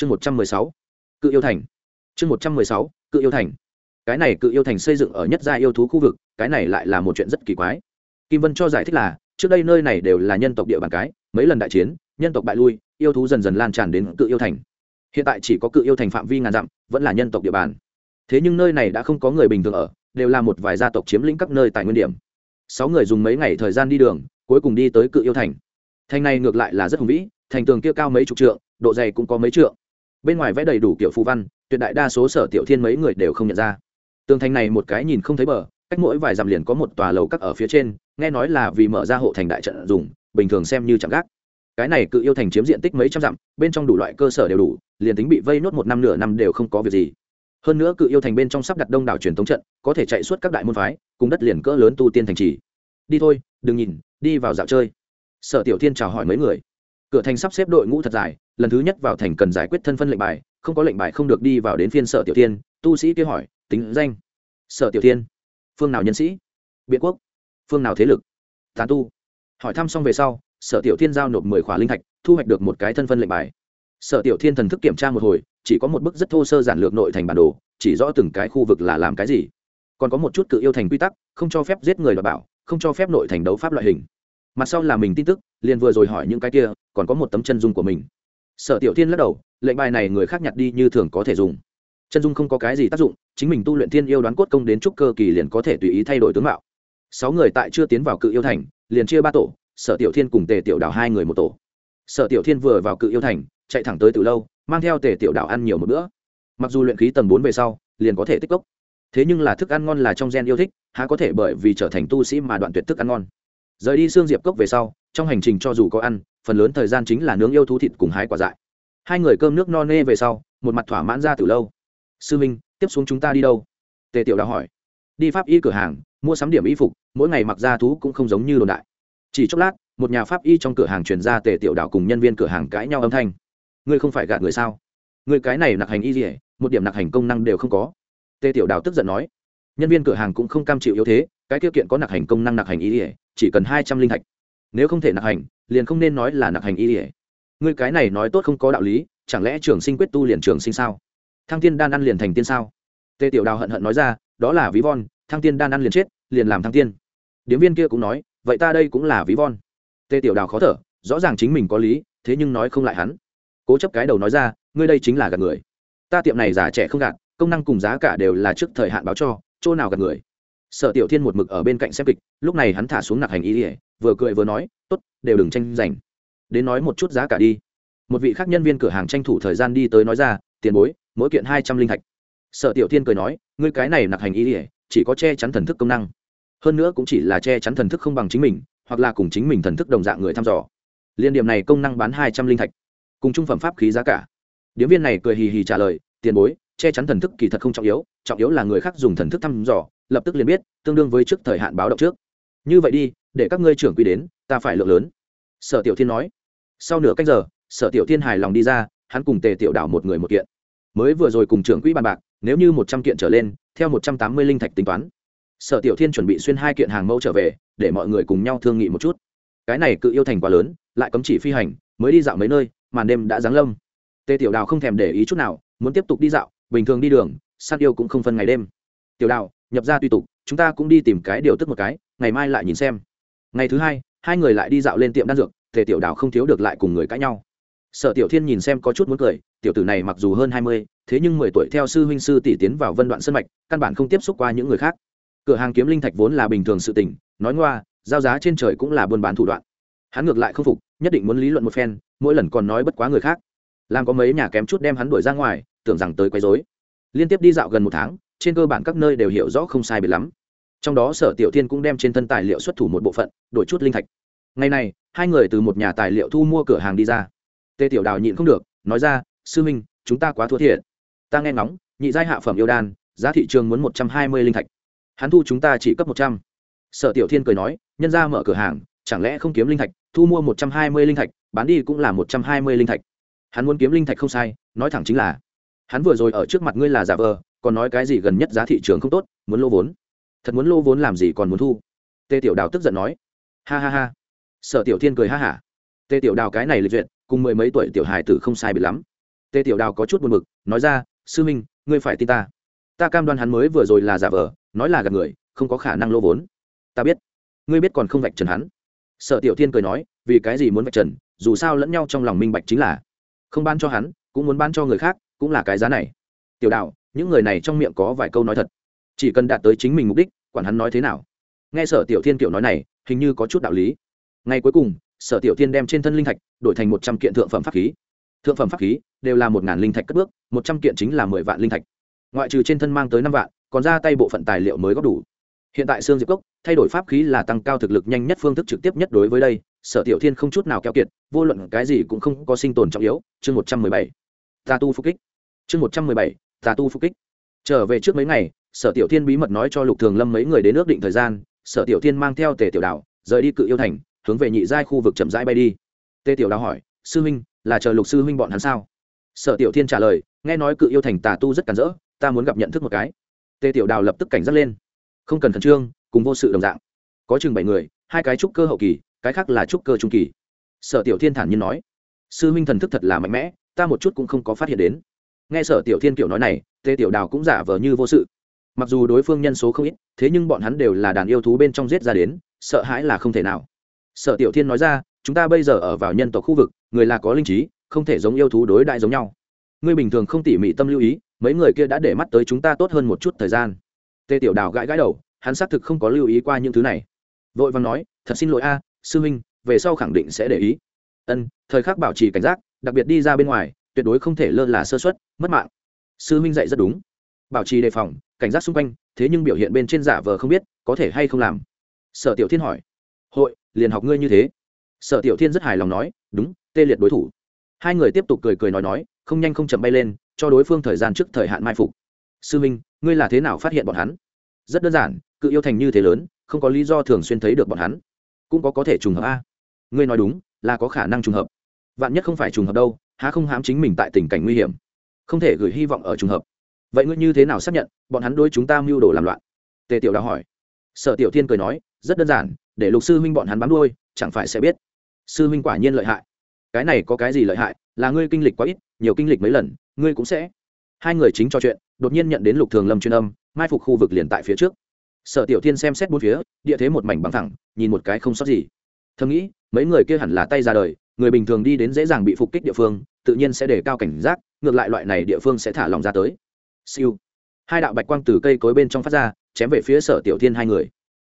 chương một trăm mười sáu, cự yêu thành. Chương một trăm mười sáu, cự yêu thành. Cái này cự yêu thành xây dựng ở nhất gia yêu thú khu vực, cái này lại là một chuyện rất kỳ quái. Kim vân cho giải thích là, trước đây nơi này đều là nhân tộc địa bàn cái, mấy lần đại chiến, nhân tộc bại lui, yêu thú dần dần lan tràn đến cự yêu thành. Hiện tại chỉ có cự yêu thành phạm vi ngàn dặm, vẫn là nhân tộc địa bàn. Thế nhưng nơi này đã không có người bình thường ở, đều là một vài gia tộc chiếm lĩnh các nơi tại nguyên điểm. Sáu người dùng mấy ngày thời gian đi đường, cuối cùng đi tới cự yêu thành. Thành này ngược lại là rất hùng vĩ, thành tường kia cao mấy chục trượng, độ dày cũng có mấy trượng bên ngoài vẽ đầy đủ kiểu phù văn, tuyệt đại đa số sở tiểu thiên mấy người đều không nhận ra. Tường thành này một cái nhìn không thấy bờ, cách mỗi vài dặm liền có một tòa lầu các ở phía trên, nghe nói là vì mở ra hộ thành đại trận dùng, bình thường xem như chạm gác. Cái này cự yêu thành chiếm diện tích mấy trăm dặm, bên trong đủ loại cơ sở đều đủ, liền tính bị vây nốt một năm nửa năm đều không có việc gì. Hơn nữa cự yêu thành bên trong sắp đặt đông đảo truyền thống trận, có thể chạy suốt các đại môn phái, cùng đất liền cỡ lớn tu tiên thành trì. Đi thôi, đừng nhìn, đi vào dạo chơi. Sở tiểu thiên chào hỏi mấy người cửa thành sắp xếp đội ngũ thật dài lần thứ nhất vào thành cần giải quyết thân phân lệnh bài không có lệnh bài không được đi vào đến phiên sở tiểu tiên. tu sĩ kia hỏi tính danh? Sở tiểu tiên, phương nào nhân sĩ? Biện quốc. Phương nào thế lực? Tán tu. Hỏi thăm xong về sau sở tiểu thiên giao nộp mười khỏa linh thạch thu hoạch được một cái thân phân lệnh bài. Sở tiểu thiên thần thức kiểm tra một hồi chỉ có một bức rất thô sơ giản lược nội thành bản đồ chỉ rõ từng cái khu vực là làm cái gì. Còn có một chút cự yêu thành quy tắc không cho phép giết người đ bảo không cho phép nội thành đấu pháp loại hình mặt sau là mình tin tức, liền vừa rồi hỏi những cái kia, còn có một tấm chân dung của mình. Sở tiểu thiên lắc đầu, lệnh bài này người khác nhặt đi như thường có thể dùng. Chân dung không có cái gì tác dụng, chính mình tu luyện thiên yêu đoán cốt công đến trúc cơ kỳ liền có thể tùy ý thay đổi tướng mạo. Sáu người tại chưa tiến vào cự yêu thành, liền chia ba tổ, sở tiểu thiên cùng tề tiểu đảo hai người một tổ. Sở tiểu thiên vừa vào cự yêu thành, chạy thẳng tới từ lâu, mang theo tề tiểu đảo ăn nhiều một bữa. Mặc dù luyện khí tầng bốn về sau, liền có thể tích cốc. Thế nhưng là thức ăn ngon là trong gen yêu thích, há có thể bởi vì trở thành tu sĩ mà đoạn tuyệt thức ăn ngon rời đi xương diệp cốc về sau, trong hành trình cho dù có ăn, phần lớn thời gian chính là nướng yêu thú thịt cùng hái quả dại. Hai người cơm nước no nê về sau, một mặt thỏa mãn ra từ lâu. Sư minh, tiếp xuống chúng ta đi đâu? Tề tiểu đào hỏi. Đi pháp y cửa hàng, mua sắm điểm y phục, mỗi ngày mặc ra thú cũng không giống như đồn đại. Chỉ chốc lát, một nhà pháp y trong cửa hàng truyền ra tề tiểu đào cùng nhân viên cửa hàng cãi nhau âm thanh. Ngươi không phải gạt người sao? Người cái này nặc hành y gì một điểm nặc hành công năng đều không có. Tề tiểu đào tức giận nói nhân viên cửa hàng cũng không cam chịu yếu thế, cái tiêu kiện có nạc hành công năng nạc hành y ỉa chỉ cần hai trăm linh thạch. Nếu không thể nạc hành, liền không nên nói là nạc hành y ỉa ngươi cái này nói tốt không có đạo lý, chẳng lẽ trường sinh quyết tu liền trường sinh sao? Thăng tiên đan ăn liền thành tiên sao? Tề tiểu đào hận hận nói ra, đó là ví von, thăng tiên đan ăn liền chết, liền làm thăng tiên. Điếm viên kia cũng nói, vậy ta đây cũng là ví von. Tề tiểu đào khó thở, rõ ràng chính mình có lý, thế nhưng nói không lại hắn. Cố chấp cái đầu nói ra, ngươi đây chính là gạt người. Ta tiệm này giả trẻ không gạt, công năng cùng giá cả đều là trước thời hạn báo cho chỗ nào gặp người? Sở tiểu thiên một mực ở bên cạnh xem kịch, lúc này hắn thả xuống nặc hành ý ỉa vừa cười vừa nói, tốt, đều đừng tranh giành. Đến nói một chút giá cả đi. Một vị khác nhân viên cửa hàng tranh thủ thời gian đi tới nói ra, tiền bối, mỗi kiện hai trăm linh thạch sở tiểu thiên cười nói, ngươi cái này nặc hành ý ỉa chỉ có che chắn thần thức công năng. Hơn nữa cũng chỉ là che chắn thần thức không bằng chính mình, hoặc là cùng chính mình thần thức đồng dạng người thăm dò. Liên điểm này công năng bán hai trăm linh thạch cùng trung phẩm pháp khí giá cả. Điếm viên này cười hì hì trả lời, tiền bối che chắn thần thức kỳ thật không trọng yếu trọng yếu là người khác dùng thần thức thăm dò, lập tức liền biết, tương đương với trước thời hạn báo động trước. Như vậy đi, để các ngươi trưởng quy đến, ta phải lượng lớn. Sở tiểu thiên nói. Sau nửa cách giờ, sở tiểu thiên hài lòng đi ra, hắn cùng tề tiểu đảo một người một kiện. Mới vừa rồi cùng trưởng quỹ bàn bạc, nếu như một trăm kiện trở lên, theo một trăm tám mươi linh thạch tính toán. Sở tiểu thiên chuẩn bị xuyên hai kiện hàng mẫu trở về, để mọi người cùng nhau thương nghị một chút. Cái này cự yêu thành quá lớn, lại cấm chỉ phi hành, mới đi dạo mấy nơi, màn đêm đã giáng lâm. Tề tiểu đào không thèm để ý chút nào, muốn tiếp tục đi dạo bình thường đi đường săn yêu cũng không phân ngày đêm. Tiểu Đạo, nhập ra tùy tục chúng ta cũng đi tìm cái điều tức một cái ngày mai lại nhìn xem. Ngày thứ hai hai người lại đi dạo lên tiệm đan dược thể tiểu Đạo không thiếu được lại cùng người cãi nhau. Sở tiểu thiên nhìn xem có chút muốn cười tiểu tử này mặc dù hơn hai mươi thế nhưng mười tuổi theo sư huynh sư tỷ tiến vào vân đoạn sân mạch căn bản không tiếp xúc qua những người khác. Cửa hàng kiếm linh thạch vốn là bình thường sự tình nói ngoa giao giá trên trời cũng là buôn bán thủ đoạn. Hắn ngược lại không phục nhất định muốn lý luận một phen mỗi lần còn nói bất quá người khác. Làm có mấy nhà kém chút đem hắn đuổi ra ngoài tưởng rằng tới quấy rối. Liên tiếp đi dạo gần một tháng, trên cơ bản các nơi đều hiểu rõ không sai biệt lắm. Trong đó sở tiểu thiên cũng đem trên thân tài liệu xuất thủ một bộ phận, đổi chút linh thạch. Ngày này, hai người từ một nhà tài liệu thu mua cửa hàng đi ra. Tê tiểu đào nhịn không được, nói ra, sư minh, chúng ta quá thua thiệt. Ta nghe ngóng, nhị giai hạ phẩm yêu đan, giá thị trường muốn một trăm hai mươi linh thạch. Hắn thu chúng ta chỉ cấp một trăm. Sở tiểu thiên cười nói, nhân ra mở cửa hàng, chẳng lẽ không kiếm linh thạch, thu mua một trăm hai mươi linh thạch, bán đi cũng là một trăm hai mươi linh thạch. Hắn muốn kiếm linh thạch không sai, nói thẳng chính là hắn vừa rồi ở trước mặt ngươi là giả vờ, còn nói cái gì gần nhất giá thị trường không tốt, muốn lô vốn. Thật muốn lô vốn làm gì còn muốn thu. Tề tiểu đào tức giận nói. Ha ha ha. Sở tiểu thiên cười ha hả. Tề tiểu đào cái này lịch duyệt, cùng mười mấy tuổi tiểu hài tử không sai biệt lắm. Tề tiểu đào có chút buồn b ự c nói ra, sư minh, ngươi phải tin ta. Ta cam đoan hắn mới vừa rồi là giả vờ, nói là gạt người, không có khả năng lô vốn. Ta biết. Ngươi biết còn không vạch trần hắn. Sở tiểu thiên cười nói, vì cái gì muốn vạch trần, dù sao lẫn nhau trong lòng minh bạch chính là không ban cho hắn, cũng muốn ban cho người khác cũng là cái giá này. Tiểu đạo những người này trong miệng có vài câu nói thật. Chỉ cần đạt tới chính mình mục đích, quản hắn nói thế nào. Nghe sở tiểu thiên kiểu nói này, hình như có chút đạo lý. Ngay cuối cùng, sở tiểu thiên đem trên thân linh thạch đổi thành một trăm kiện thượng phẩm pháp khí. Thượng phẩm pháp khí đều là một ngàn linh thạch cất bước, một trăm kiện chính là mười vạn linh thạch. Ngoại trừ trên thân mang tới năm vạn, còn ra tay bộ phận tài liệu mới góp đủ. Hiện tại xương diệp cốc, thay đổi pháp khí là tăng cao thực lực nhanh nhất phương thức trực tiếp nhất đối với đây, sở tiểu thiên không chút nào keo kiệt, vô luận cái gì cũng không có sinh tồn trọng yếu. Chương một trăm mười bảy. Ta tu phục kích chương một trăm mười bảy, tà tu phục kích. Trở về trước mấy ngày, sở tiểu thiên bí mật nói cho lục thường lâm mấy người đến ước định thời gian, sở tiểu thiên mang theo tề tiểu đạo rời đi cự yêu thành, hướng về nhị giai khu vực chậm rãi bay đi. Tề tiểu đạo hỏi, sư huynh, là chờ lục sư huynh bọn hắn sao? Sở tiểu thiên trả lời, nghe nói cự yêu thành tà tu rất cản rỡ, ta muốn gặp nhận thức một cái. Tề tiểu đào lập tức cảnh giác lên. Không cần khẩn trương, cùng vô sự đồng dạng. Có chừng bảy người, hai cái trúc cơ hậu kỳ, cái khác là trúc cơ trung kỳ. Sở tiểu thiên thản nhiên nói, sư huynh thần thức thật là mạnh mẽ, ta một chút cũng không có phát hiện đến nghe sở tiểu thiên kiểu nói này tê tiểu đào cũng giả vờ như vô sự. Mặc dù đối phương nhân số không ít, thế nhưng bọn hắn đều là đàn yêu thú bên trong giết ra đến, sợ hãi là không thể nào. Sở tiểu thiên nói ra, chúng ta bây giờ ở vào nhân tộc khu vực, người là có linh trí, không thể giống yêu thú đối đại giống nhau. Ngươi bình thường không tỉ mỉ tâm lưu ý, mấy người kia đã để mắt tới chúng ta tốt hơn một chút thời gian. Tê tiểu đào gãi gãi đầu, hắn xác thực không có lưu ý qua những thứ này. Vội vàng nói, thật xin lỗi a, sư huynh, về sau khẳng định sẽ để ý. Ân, thời khắc bảo trì cảnh giác, đặc biệt đi ra bên ngoài tuyệt đối không thể lơ là sơ suất, mất mạng. Sư huynh dạy rất đúng. Bảo trì đề phòng, cảnh giác xung quanh, thế nhưng biểu hiện bên trên giả vờ không biết, có thể hay không làm? Sở tiểu thiên hỏi. Hội, liền học ngươi như thế. Sở tiểu thiên rất hài lòng nói, đúng, tê liệt đối thủ. Hai người tiếp tục cười cười nói nói, không nhanh không chậm bay lên, cho đối phương thời gian trước thời hạn mai phục. Sư minh ngươi là thế nào phát hiện bọn hắn? Rất đơn giản, cự yêu thành như thế lớn, không có lý do thường xuyên thấy được bọn hắn. Cũng có có thể trùng hợp a. Ngươi nói đúng, là có khả năng trùng hợp. Vạn nhất không phải trùng hợp đâu há không hãm chính mình tại tình cảnh nguy hiểm, không thể gửi hy vọng ở trùng hợp. Vậy ngươi như thế nào xác nhận, bọn hắn đối chúng ta mưu đồ làm loạn? Tề tiểu đào hỏi. Sở tiểu thiên cười nói, rất đơn giản, để lục sư huynh bọn hắn bám đuôi, chẳng phải sẽ biết. Sư huynh quả nhiên lợi hại. Cái này có cái gì lợi hại, là ngươi kinh lịch quá ít, nhiều kinh lịch mấy lần, ngươi cũng sẽ. Hai người chính trò chuyện, đột nhiên nhận đến lục thường lâm chuyên âm, mai phục khu vực liền tại phía trước. Sở tiểu thiên xem xét bốn phía, địa thế một mảnh bằng thẳng, nhìn một cái không sót gì. Thầm nghĩ, mấy người kia hẳn là tay ra đời người bình thường đi đến dễ dàng bị phục kích địa phương, tự nhiên sẽ đề cao cảnh giác, ngược lại loại này địa phương sẽ thả lòng ra tới. Siêu. Hai đạo bạch quang từ cây cối bên trong phát ra, chém về phía sở tiểu thiên hai người.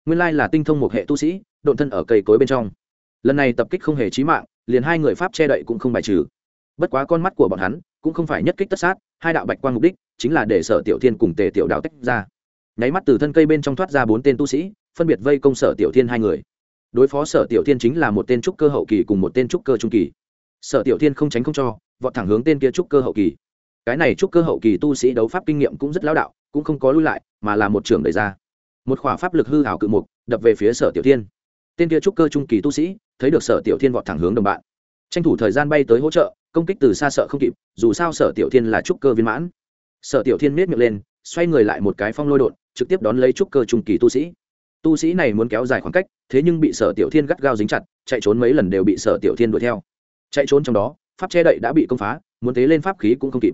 Nguyên lai là tinh thông một hệ tu sĩ, độn thân ở cây cối bên trong. Lần này tập kích không hề chí mạng, liền hai người pháp che đậy cũng không bài trừ. Bất quá con mắt của bọn hắn cũng không phải nhất kích tất sát, hai đạo bạch quang mục đích chính là để sở tiểu thiên cùng tề tiểu đạo tách ra. Nháy mắt từ thân cây bên trong thoát ra bốn tên tu sĩ, phân biệt vây công sở tiểu thiên hai người đối phó sở tiểu thiên chính là một tên trúc cơ hậu kỳ cùng một tên trúc cơ trung kỳ. Sở tiểu thiên không tránh không cho, vọt thẳng hướng tên kia trúc cơ hậu kỳ. Cái này trúc cơ hậu kỳ tu sĩ đấu pháp kinh nghiệm cũng rất lao đạo, cũng không có lui lại, mà là một trường đẩy ra. Một khỏa pháp lực hư hảo cự mục, đập về phía sở tiểu thiên. Tên kia trúc cơ trung kỳ tu sĩ, thấy được sở tiểu thiên vọt thẳng hướng đồng bạn. Tranh thủ thời gian bay tới hỗ trợ, công kích từ xa sợ không kịp, dù sao sở tiểu thiên là trúc cơ viên mãn. Sở tiểu thiên miết miệng lên, xoay người lại một cái phong lôi đột, trực tiếp đón lấy trúc cơ trung kỳ tu sĩ tu sĩ này muốn kéo dài khoảng cách, thế nhưng bị sở tiểu thiên gắt gao dính chặt, chạy trốn mấy lần đều bị sở tiểu thiên đuổi theo. Chạy trốn trong đó, pháp che đậy đã bị công phá, muốn tế lên pháp khí cũng không kịp.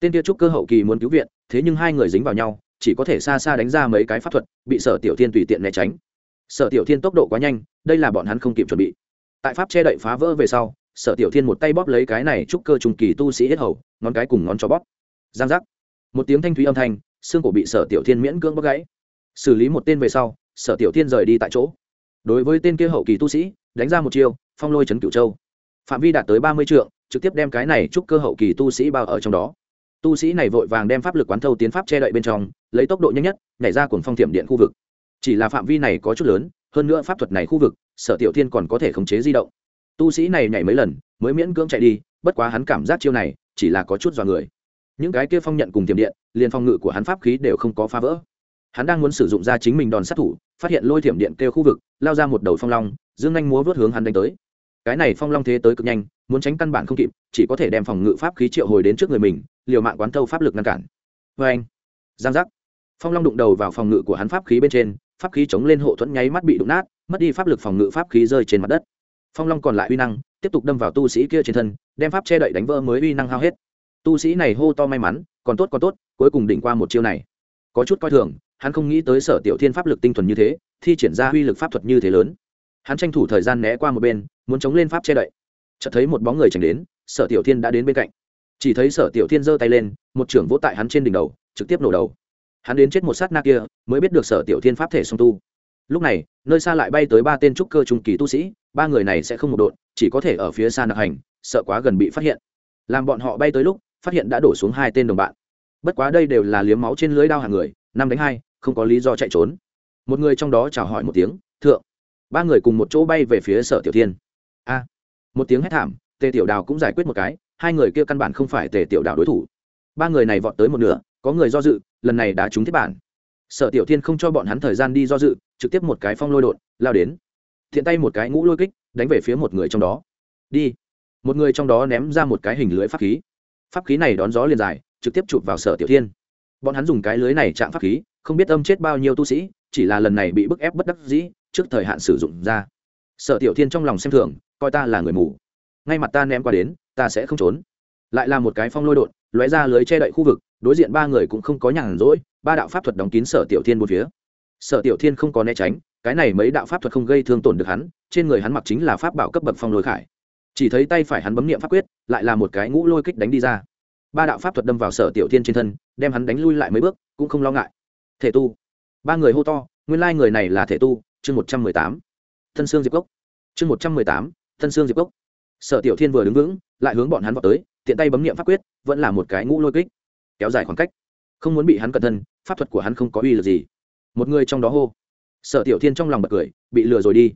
Tên kia trúc cơ hậu kỳ muốn cứu viện, thế nhưng hai người dính vào nhau, chỉ có thể xa xa đánh ra mấy cái pháp thuật, bị sở tiểu thiên tùy tiện né tránh. Sở tiểu thiên tốc độ quá nhanh, đây là bọn hắn không kịp chuẩn bị. Tại pháp che đậy phá vỡ về sau, sở tiểu thiên một tay bóp lấy cái này trúc cơ trùng kỳ tu sĩ hết hầu, ngón cái cùng ngón cho bóp. Giang giác. Một tiếng thanh thúy âm thanh, xương cổ bị sở tiểu thiên miễn cưỡng bóp gãy. Xử lý một tên về sau sở tiểu thiên rời đi tại chỗ. Đối với tên kia hậu kỳ tu sĩ, đánh ra một chiêu, phong lôi trấn cửu châu. Phạm vi đạt tới ba mươi trượng, trực tiếp đem cái này chúc cơ hậu kỳ tu sĩ bao ở trong đó. Tu sĩ này vội vàng đem pháp lực quán thâu tiến pháp che đậy bên trong, lấy tốc độ nhanh nhất, nhảy ra cuồng phong thiểm điện khu vực. Chỉ là phạm vi này có chút lớn, hơn nữa pháp thuật này khu vực, sở tiểu thiên còn có thể khống chế di động. Tu sĩ này nhảy mấy lần, mới miễn cưỡng chạy đi, bất quá hắn cảm giác chiêu này, chỉ là có chút dọa người. Những cái kia phong nhận cùng tiềm điện, liền phong ngự của hắn pháp khí đều không có phá vỡ hắn đang muốn sử dụng ra chính mình đòn sát thủ, phát hiện lôi thiểm điện kêu khu vực, lao ra một đầu phong long, dương anh múa vớt hướng hắn đánh tới. Cái này phong long thế tới cực nhanh, muốn tránh căn bản không kịp, chỉ có thể đem phòng ngự pháp khí triệu hồi đến trước người mình, liều mạng quán thâu pháp lực ngăn cản. Vê anh, giang giác. Phong long đụng đầu vào phòng ngự của hắn pháp khí bên trên, pháp khí chống lên hộ thuẫn nháy mắt bị đụng nát, mất đi pháp lực phòng ngự pháp khí rơi trên mặt đất. Phong long còn lại uy năng, tiếp tục đâm vào tu sĩ kia trên thân, đem pháp che đậy đánh vỡ mới uy năng hao hết. Tu sĩ này hô to may mắn, còn tốt còn tốt, cuối cùng đỉnh qua một chiêu này. Có chút coi thường hắn không nghĩ tới sở tiểu thiên pháp lực tinh thuần như thế thi triển ra uy lực pháp thuật như thế lớn. Hắn tranh thủ thời gian né qua một bên muốn chống lên pháp che đậy. Chợt thấy một bóng người tránh đến sở tiểu thiên đã đến bên cạnh. Chỉ thấy sở tiểu thiên giơ tay lên một trưởng vỗ tại hắn trên đỉnh đầu trực tiếp nổ đầu. Hắn đến chết một sát na kia mới biết được sở tiểu thiên pháp thể song tu. Lúc này nơi xa lại bay tới ba tên trúc cơ trung kỳ tu sĩ ba người này sẽ không một đội, chỉ có thể ở phía xa nặc hành sợ quá gần bị phát hiện. Làm bọn họ bay tới lúc phát hiện đã đổ xuống hai tên đồng bạn. Bất quá đây đều là liếm máu trên lưới đao hàng người năm đánh hai không có lý do chạy trốn. Một người trong đó chào hỏi một tiếng, thượng. Ba người cùng một chỗ bay về phía sở tiểu thiên. A. Một tiếng hét thảm, tề tiểu đào cũng giải quyết một cái, hai người kia căn bản không phải tề tiểu đào đối thủ. Ba người này vọt tới một nửa, có người do dự, lần này đã trúng thiết bản. Sở tiểu thiên không cho bọn hắn thời gian đi do dự, trực tiếp một cái phong lôi đột, lao đến. Thiện tay một cái ngũ lôi kích, đánh về phía một người trong đó. Đi. Một người trong đó ném ra một cái hình lưới pháp khí. Pháp khí này đón gió liền dài, trực tiếp chụp vào sở tiểu thiên bọn hắn dùng cái lưới này chạm pháp khí, không biết âm chết bao nhiêu tu sĩ, chỉ là lần này bị bức ép bất đắc dĩ, trước thời hạn sử dụng ra. Sở tiểu thiên trong lòng xem thường, coi ta là người mù. Ngay mặt ta ném qua đến, ta sẽ không trốn. Lại là một cái phong lôi đột, lóe ra lưới che đậy khu vực, đối diện ba người cũng không có nhàn rỗi, ba đạo pháp thuật đóng kín sở tiểu thiên một phía. Sở tiểu thiên không có né tránh, cái này mấy đạo pháp thuật không gây thương tổn được hắn, trên người hắn mặc chính là pháp bảo cấp bậc phong lôi khải. Chỉ thấy tay phải hắn bấm niệm pháp quyết, lại là một cái ngũ lôi kích đánh đi ra ba đạo pháp thuật đâm vào sở tiểu thiên trên thân, đem hắn đánh lui lại mấy bước, cũng không lo ngại. Thể tu. Ba người hô to, nguyên lai người này là thể tu, chương một trăm mười tám. Thân sương diệp cốc. Chương một trăm mười tám, thân sương diệp cốc. Sở tiểu thiên vừa đứng vững, lại hướng bọn hắn vào tới, tiện tay bấm niệm pháp quyết, vẫn là một cái ngũ lôi kích. Kéo dài khoảng cách. Không muốn bị hắn cẩn thân, pháp thuật của hắn không có uy lực gì. Một người trong đó hô. Sở tiểu thiên trong lòng bật cười, bị lừa rồi đi.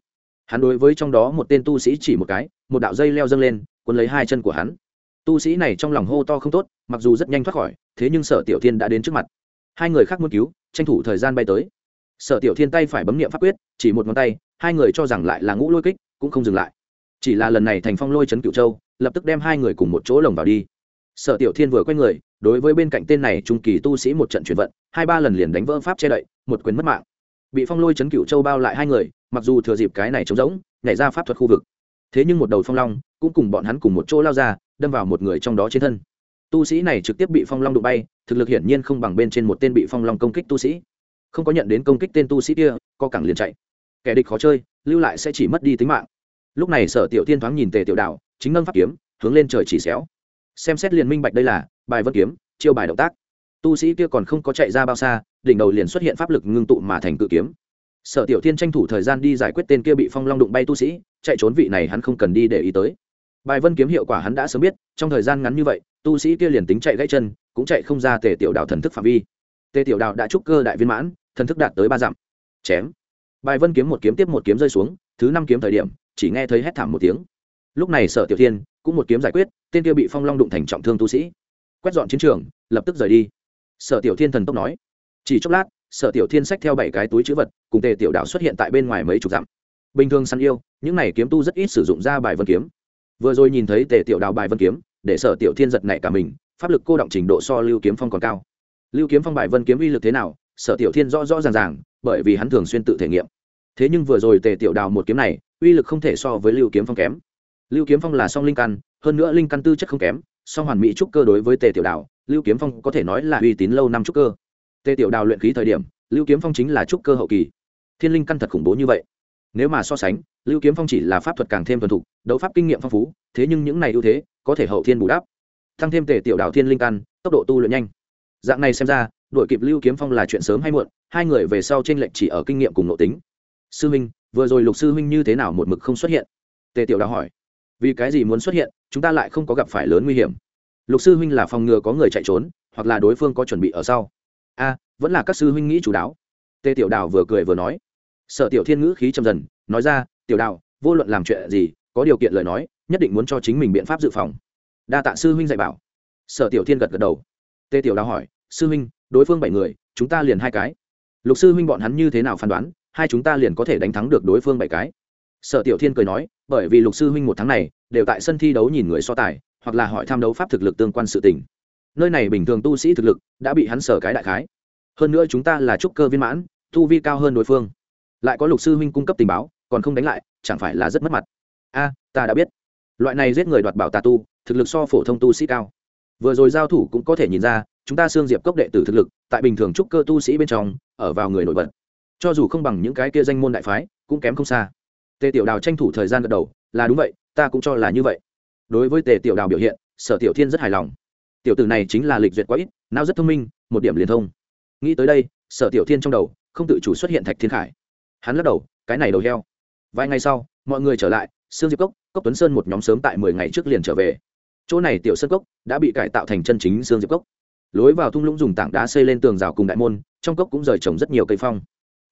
Hắn đối với trong đó một tên tu sĩ chỉ một cái, một đạo dây leo dâng lên, cuốn lấy hai chân của hắn tu sĩ này trong lòng hô to không tốt, mặc dù rất nhanh thoát khỏi, thế nhưng sở tiểu thiên đã đến trước mặt. Hai người khác muốn cứu, tranh thủ thời gian bay tới. Sở tiểu thiên tay phải bấm nghiệm pháp quyết, chỉ một ngón tay, hai người cho rằng lại là ngũ lôi kích, cũng không dừng lại. Chỉ là lần này thành phong lôi trấn cựu châu, lập tức đem hai người cùng một chỗ lồng vào đi. Sở tiểu thiên vừa quay người, đối với bên cạnh tên này trung kỳ tu sĩ một trận chuyển vận, hai ba lần liền đánh vỡ pháp che đậy, một quyền mất mạng. Bị phong lôi Trấn cựu châu bao lại hai người, mặc dù thừa dịp cái này trống rỗng, nhảy ra pháp thuật khu vực thế nhưng một đầu phong long cũng cùng bọn hắn cùng một chỗ lao ra, đâm vào một người trong đó trên thân. Tu sĩ này trực tiếp bị phong long đụng bay, thực lực hiển nhiên không bằng bên trên một tên bị phong long công kích tu sĩ. Không có nhận đến công kích tên tu sĩ kia, co cẳng liền chạy. Kẻ địch khó chơi, lưu lại sẽ chỉ mất đi tính mạng. Lúc này sở tiểu tiên thoáng nhìn tề tiểu đạo, chính nâng pháp kiếm, hướng lên trời chỉ xéo. Xem xét liền minh bạch đây là bài vân kiếm, chiêu bài động tác. Tu sĩ kia còn không có chạy ra bao xa, đỉnh đầu liền xuất hiện pháp lực ngưng tụ mà thành cự kiếm. Sở tiểu tiên tranh thủ thời gian đi giải quyết tên kia bị phong long đụng bay tu sĩ chạy trốn vị này hắn không cần đi để ý tới. Bài vân kiếm hiệu quả hắn đã sớm biết, trong thời gian ngắn như vậy, tu sĩ kia liền tính chạy gãy chân, cũng chạy không ra tề tiểu đạo thần thức phạm vi. Tề tiểu đạo đã trúc cơ đại viên mãn, thần thức đạt tới ba dặm. Chém. Bài vân kiếm một kiếm tiếp một kiếm rơi xuống, thứ năm kiếm thời điểm, chỉ nghe thấy hét thảm một tiếng. Lúc này sở tiểu thiên cũng một kiếm giải quyết, tên kia bị phong long đụng thành trọng thương tu sĩ. Quét dọn chiến trường, lập tức rời đi. Sở tiểu thiên thần tốc nói. Chỉ chốc lát, sở tiểu thiên xách theo bảy cái túi chữ vật, cùng tề tiểu đạo xuất hiện tại bên ngoài mấy chục dặm bình thường săn yêu, những này kiếm tu rất ít sử dụng ra bài vân kiếm. Vừa rồi nhìn thấy tề tiểu Đào bài vân kiếm, để sở tiểu thiên giật nảy cả mình, pháp lực cô động trình độ so lưu kiếm phong còn cao. Lưu kiếm phong bài vân kiếm uy lực thế nào, sở tiểu thiên rõ rõ ràng ràng, bởi vì hắn thường xuyên tự thể nghiệm. Thế nhưng vừa rồi tề tiểu đào một kiếm này, uy lực không thể so với lưu kiếm phong kém. Lưu kiếm phong là song linh căn, hơn nữa linh căn tư chất không kém, song hoàn mỹ trúc cơ đối với tề tiểu đào, lưu kiếm phong có thể nói là uy tín lâu năm trúc cơ. Tề tiểu đào luyện khí thời điểm, lưu kiếm phong chính là trúc cơ hậu kỳ. Thiên linh căn thật khủng bố như vậy nếu mà so sánh, lưu kiếm phong chỉ là pháp thuật càng thêm thuần thục, đấu pháp kinh nghiệm phong phú, thế nhưng những này ưu thế, có thể hậu thiên bù đắp. Thăng thêm tề tiểu đạo thiên linh căn, tốc độ tu luyện nhanh. Dạng này xem ra đội kịp lưu kiếm phong là chuyện sớm hay muộn, hai người về sau t r ê n lệch chỉ ở kinh nghiệm cùng nội tính. Sư huynh vừa rồi lục sư huynh như thế nào một mực không xuất hiện? Tề tiểu đào hỏi. Vì cái gì muốn xuất hiện, chúng ta lại không có gặp phải lớn nguy hiểm. Lục sư huynh là phòng ngừa có người chạy trốn, hoặc là đối phương có chuẩn bị ở sau. A, vẫn là các sư huynh nghĩ chủ đáo tề tiểu đào vừa cười vừa nói sở tiểu thiên ngữ khí trầm dần, nói ra, tiểu đào, vô luận làm chuyện gì, có điều kiện lời nói, nhất định muốn cho chính mình biện pháp dự phòng. Đa tạ sư huynh dạy bảo. Sở tiểu thiên gật gật đầu. Tề tiểu đào hỏi, sư huynh, đối phương bảy người, chúng ta liền hai cái. Lục sư huynh bọn hắn như thế nào phán đoán, hai chúng ta liền có thể đánh thắng được đối phương bảy cái. Sở tiểu thiên cười nói, bởi vì lục sư huynh một tháng này, đều tại sân thi đấu nhìn người so tài, hoặc là hỏi tham đấu pháp thực lực tương quan sự tình. Nơi này bình thường tu sĩ thực lực, đã bị hắn sở cái đại khái. Hơn nữa chúng ta là trúc cơ viên mãn, tu vi cao hơn đối phương lại có lục sư huynh cung cấp tình báo, còn không đánh lại, chẳng phải là rất mất mặt. A, ta đã biết. Loại này giết người đoạt bảo tà tu, thực lực so phổ thông tu sĩ cao. Vừa rồi giao thủ cũng có thể nhìn ra, chúng ta xương diệp cốc đệ tử thực lực, tại bình thường trúc cơ tu sĩ bên trong, ở vào người nổi bật. Cho dù không bằng những cái kia danh môn đại phái, cũng kém không xa. Tề tiểu đào tranh thủ thời gian gật đầu, là đúng vậy, ta cũng cho là như vậy. Đối với tề tiểu đào biểu hiện, sở tiểu thiên rất hài lòng. Tiểu tử này chính là lịch duyệt quá ít, não rất thông minh, một điểm liền thông. Nghĩ tới đây, sở tiểu thiên trong đầu, không tự chủ xuất hiện thạch thiên khải hắn lắc đầu, cái này đầu heo. Vài ngày sau, mọi người trở lại, sương diệp cốc cốc tuấn sơn một nhóm sớm tại mười ngày trước liền trở về. Chỗ này tiểu sơn cốc đã bị cải tạo thành chân chính sương diệp cốc. Lối vào thung lũng dùng tảng đá xây lên tường rào cùng đại môn, trong cốc cũng rời trồng rất nhiều cây phong.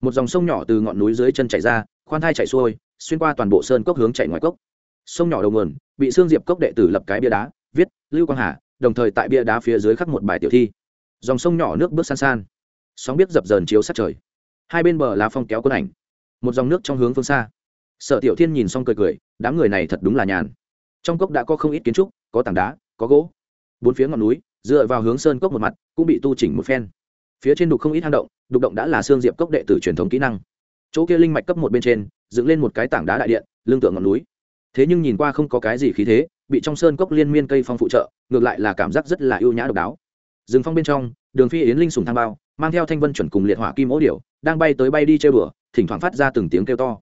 Một dòng sông nhỏ từ ngọn núi dưới chân chảy ra, khoan thai chạy xuôi, xuyên qua toàn bộ sơn cốc hướng chạy ngoài cốc. Sông nhỏ đầu nguồn, bị xương diệp cốc đệ tử lập cái bia đá, viết, lưu quang hà đồng thời tại bia đá phía dưới khắc một bài tiểu thi. Dòng sông nhỏ nước bước san san, sóng biết dập dờn chiếu sát trời. Hai bên bờ lá phong kéo quân ảnh một dòng nước trong hướng phương xa. Sở tiểu thiên nhìn xong cười cười, đám người này thật đúng là nhàn. Trong cốc đã có không ít kiến trúc, có tảng đá, có gỗ. Bốn phía ngọn núi, dựa vào hướng sơn cốc một mặt, cũng bị tu chỉnh một phen. Phía trên đục không ít hang động, đục động đã là xương diệp cốc đệ tử truyền thống kỹ năng. Chỗ kia linh mạch cấp một bên trên, dựng lên một cái tảng đá đại điện lương tượng ngọn núi. Thế nhưng nhìn qua không có cái gì khí thế, bị trong sơn cốc liên miên cây phong phụ trợ, ngược lại là cảm giác rất là ưu nhã độc đáo. Rừng phong bên trong, đường phi yến linh sùng thang bao, mang theo thanh vân chuẩn cùng liệt hỏa kim ố điểu, đang bay tới bay đi chơi bừa thỉnh thoảng phát ra từng tiếng kêu to.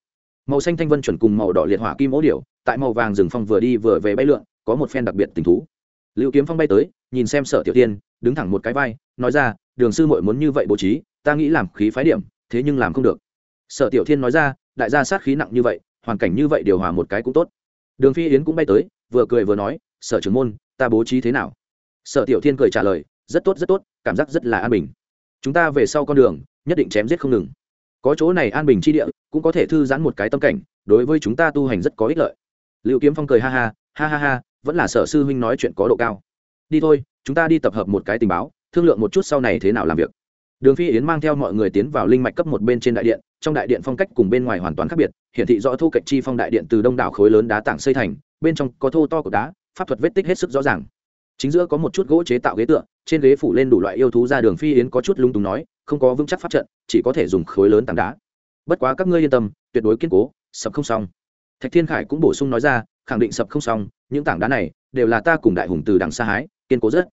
Màu xanh thanh vân chuẩn cùng màu đỏ liệt hỏa kim ố điểu, tại màu vàng rừng phong vừa đi vừa về bay lượn, có một phen đặc biệt tình thú. Lưu kiếm phong bay tới, nhìn xem sở tiểu tiên, đứng thẳng một cái vai, nói ra, đường sư muội muốn như vậy bố trí, ta nghĩ làm khí phái điểm, thế nhưng làm không được. Sở tiểu thiên nói ra, đại gia sát khí nặng như vậy, hoàn cảnh như vậy điều hòa một cái cũng tốt. Đường phi yến cũng bay tới, vừa cười vừa nói, sở trưởng môn, ta bố trí thế nào? Sở tiểu thiên cười trả lời, rất tốt rất tốt, cảm giác rất là an bình. Chúng ta về sau con đường, nhất định chém giết không ngừng có chỗ này an bình chi địa, cũng có thể thư giãn một cái tâm cảnh, đối với chúng ta tu hành rất có ích lợi. Liệu kiếm phong cười ha ha ha ha ha, vẫn là sở sư huynh nói chuyện có độ cao. Đi thôi, chúng ta đi tập hợp một cái tình báo, thương lượng một chút sau này thế nào làm việc. Đường phi yến mang theo mọi người tiến vào linh mạch cấp một bên trên đại điện, trong đại điện phong cách cùng bên ngoài hoàn toàn khác biệt, hiển thị rõ thu cạnh chi phong đại điện từ đông đảo khối lớn đá tảng xây thành, bên trong có thô to của đá, pháp thuật vết tích hết sức rõ ràng. Chính giữa có một chút gỗ chế tạo ghế tựa, trên ghế phủ lên đủ loại yêu thú ra đường phi yến có chút lung túng nói không có vững chắc pháp trận, chỉ có thể dùng khối lớn tảng đá. Bất quá các ngươi yên tâm, tuyệt đối kiên cố, sập không xong. Thạch thiên khải cũng bổ sung nói ra, khẳng định sập không xong, những tảng đá này đều là ta cùng đại hùng từ đằng xa hái, kiên cố rất.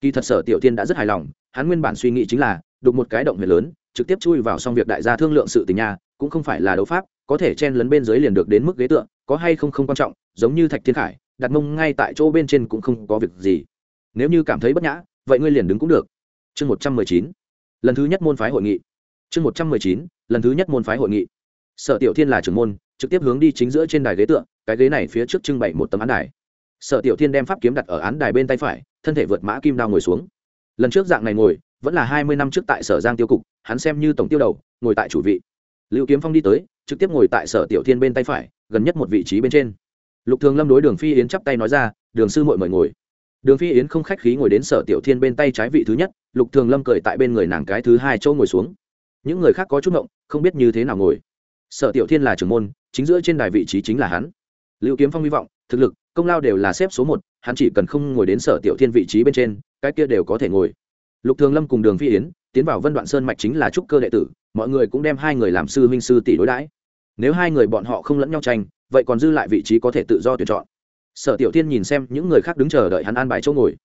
Kỳ thật sở tiểu tiên đã rất hài lòng, hắn nguyên bản suy nghĩ chính là đục một cái động huyệt lớn, trực tiếp chui vào xong việc đại gia thương lượng sự tình nhà, cũng không phải là đấu pháp, có thể chen lấn bên dưới liền được đến mức ghế tựa, có hay không không quan trọng, giống như thạch thiên khải, đặt mông ngay tại chỗ bên trên cũng không có việc gì. Nếu như cảm thấy bất nhã, vậy ngươi liền đứng cũng được. Chương một trăm mười chín lần thứ nhất môn phái hội nghị. Chương một trăm mười chín, lần thứ nhất môn phái hội nghị. Sở tiểu thiên là trưởng môn, trực tiếp hướng đi chính giữa trên đài ghế tựa, cái ghế này phía trước trưng bày một tấm án đài. Sở tiểu thiên đem pháp kiếm đặt ở án đài bên tay phải, thân thể vượt mã kim đao ngồi xuống. Lần trước dạng này ngồi, vẫn là hai mươi năm trước tại sở giang tiêu cục, hắn xem như tổng tiêu đầu, ngồi tại chủ vị. Lưu kiếm phong đi tới, trực tiếp ngồi tại sở tiểu thiên bên tay phải, gần nhất một vị trí bên trên. Lục thường lâm đối đường phi yến chắp tay nói ra, đường sư mội mời ngồi. Đường phi yến không khách khí ngồi đến sở tiểu thiên bên tay trái vị thứ nhất lục thường lâm cười tại bên người nàng cái thứ hai châu ngồi xuống. Những người khác có chút ngộng, không biết như thế nào ngồi. Sở tiểu thiên là trưởng môn, chính giữa trên đài vị trí chính là hắn. Lưu kiếm phong hy vọng, thực lực, công lao đều là xếp số một, hắn chỉ cần không ngồi đến sở tiểu thiên vị trí bên trên, cái kia đều có thể ngồi. Lục thường lâm cùng đường phi yến, tiến vào vân đoạn sơn mạch chính là trúc cơ đệ tử, mọi người cũng đem hai người làm sư huynh sư tỷ đối đãi. Nếu hai người bọn họ không lẫn nhau tranh, vậy còn dư lại vị trí có thể tự do tuyển chọn. Sở tiểu thiên nhìn xem những người khác đứng chờ đợi hắn an bài chỗ ngồi.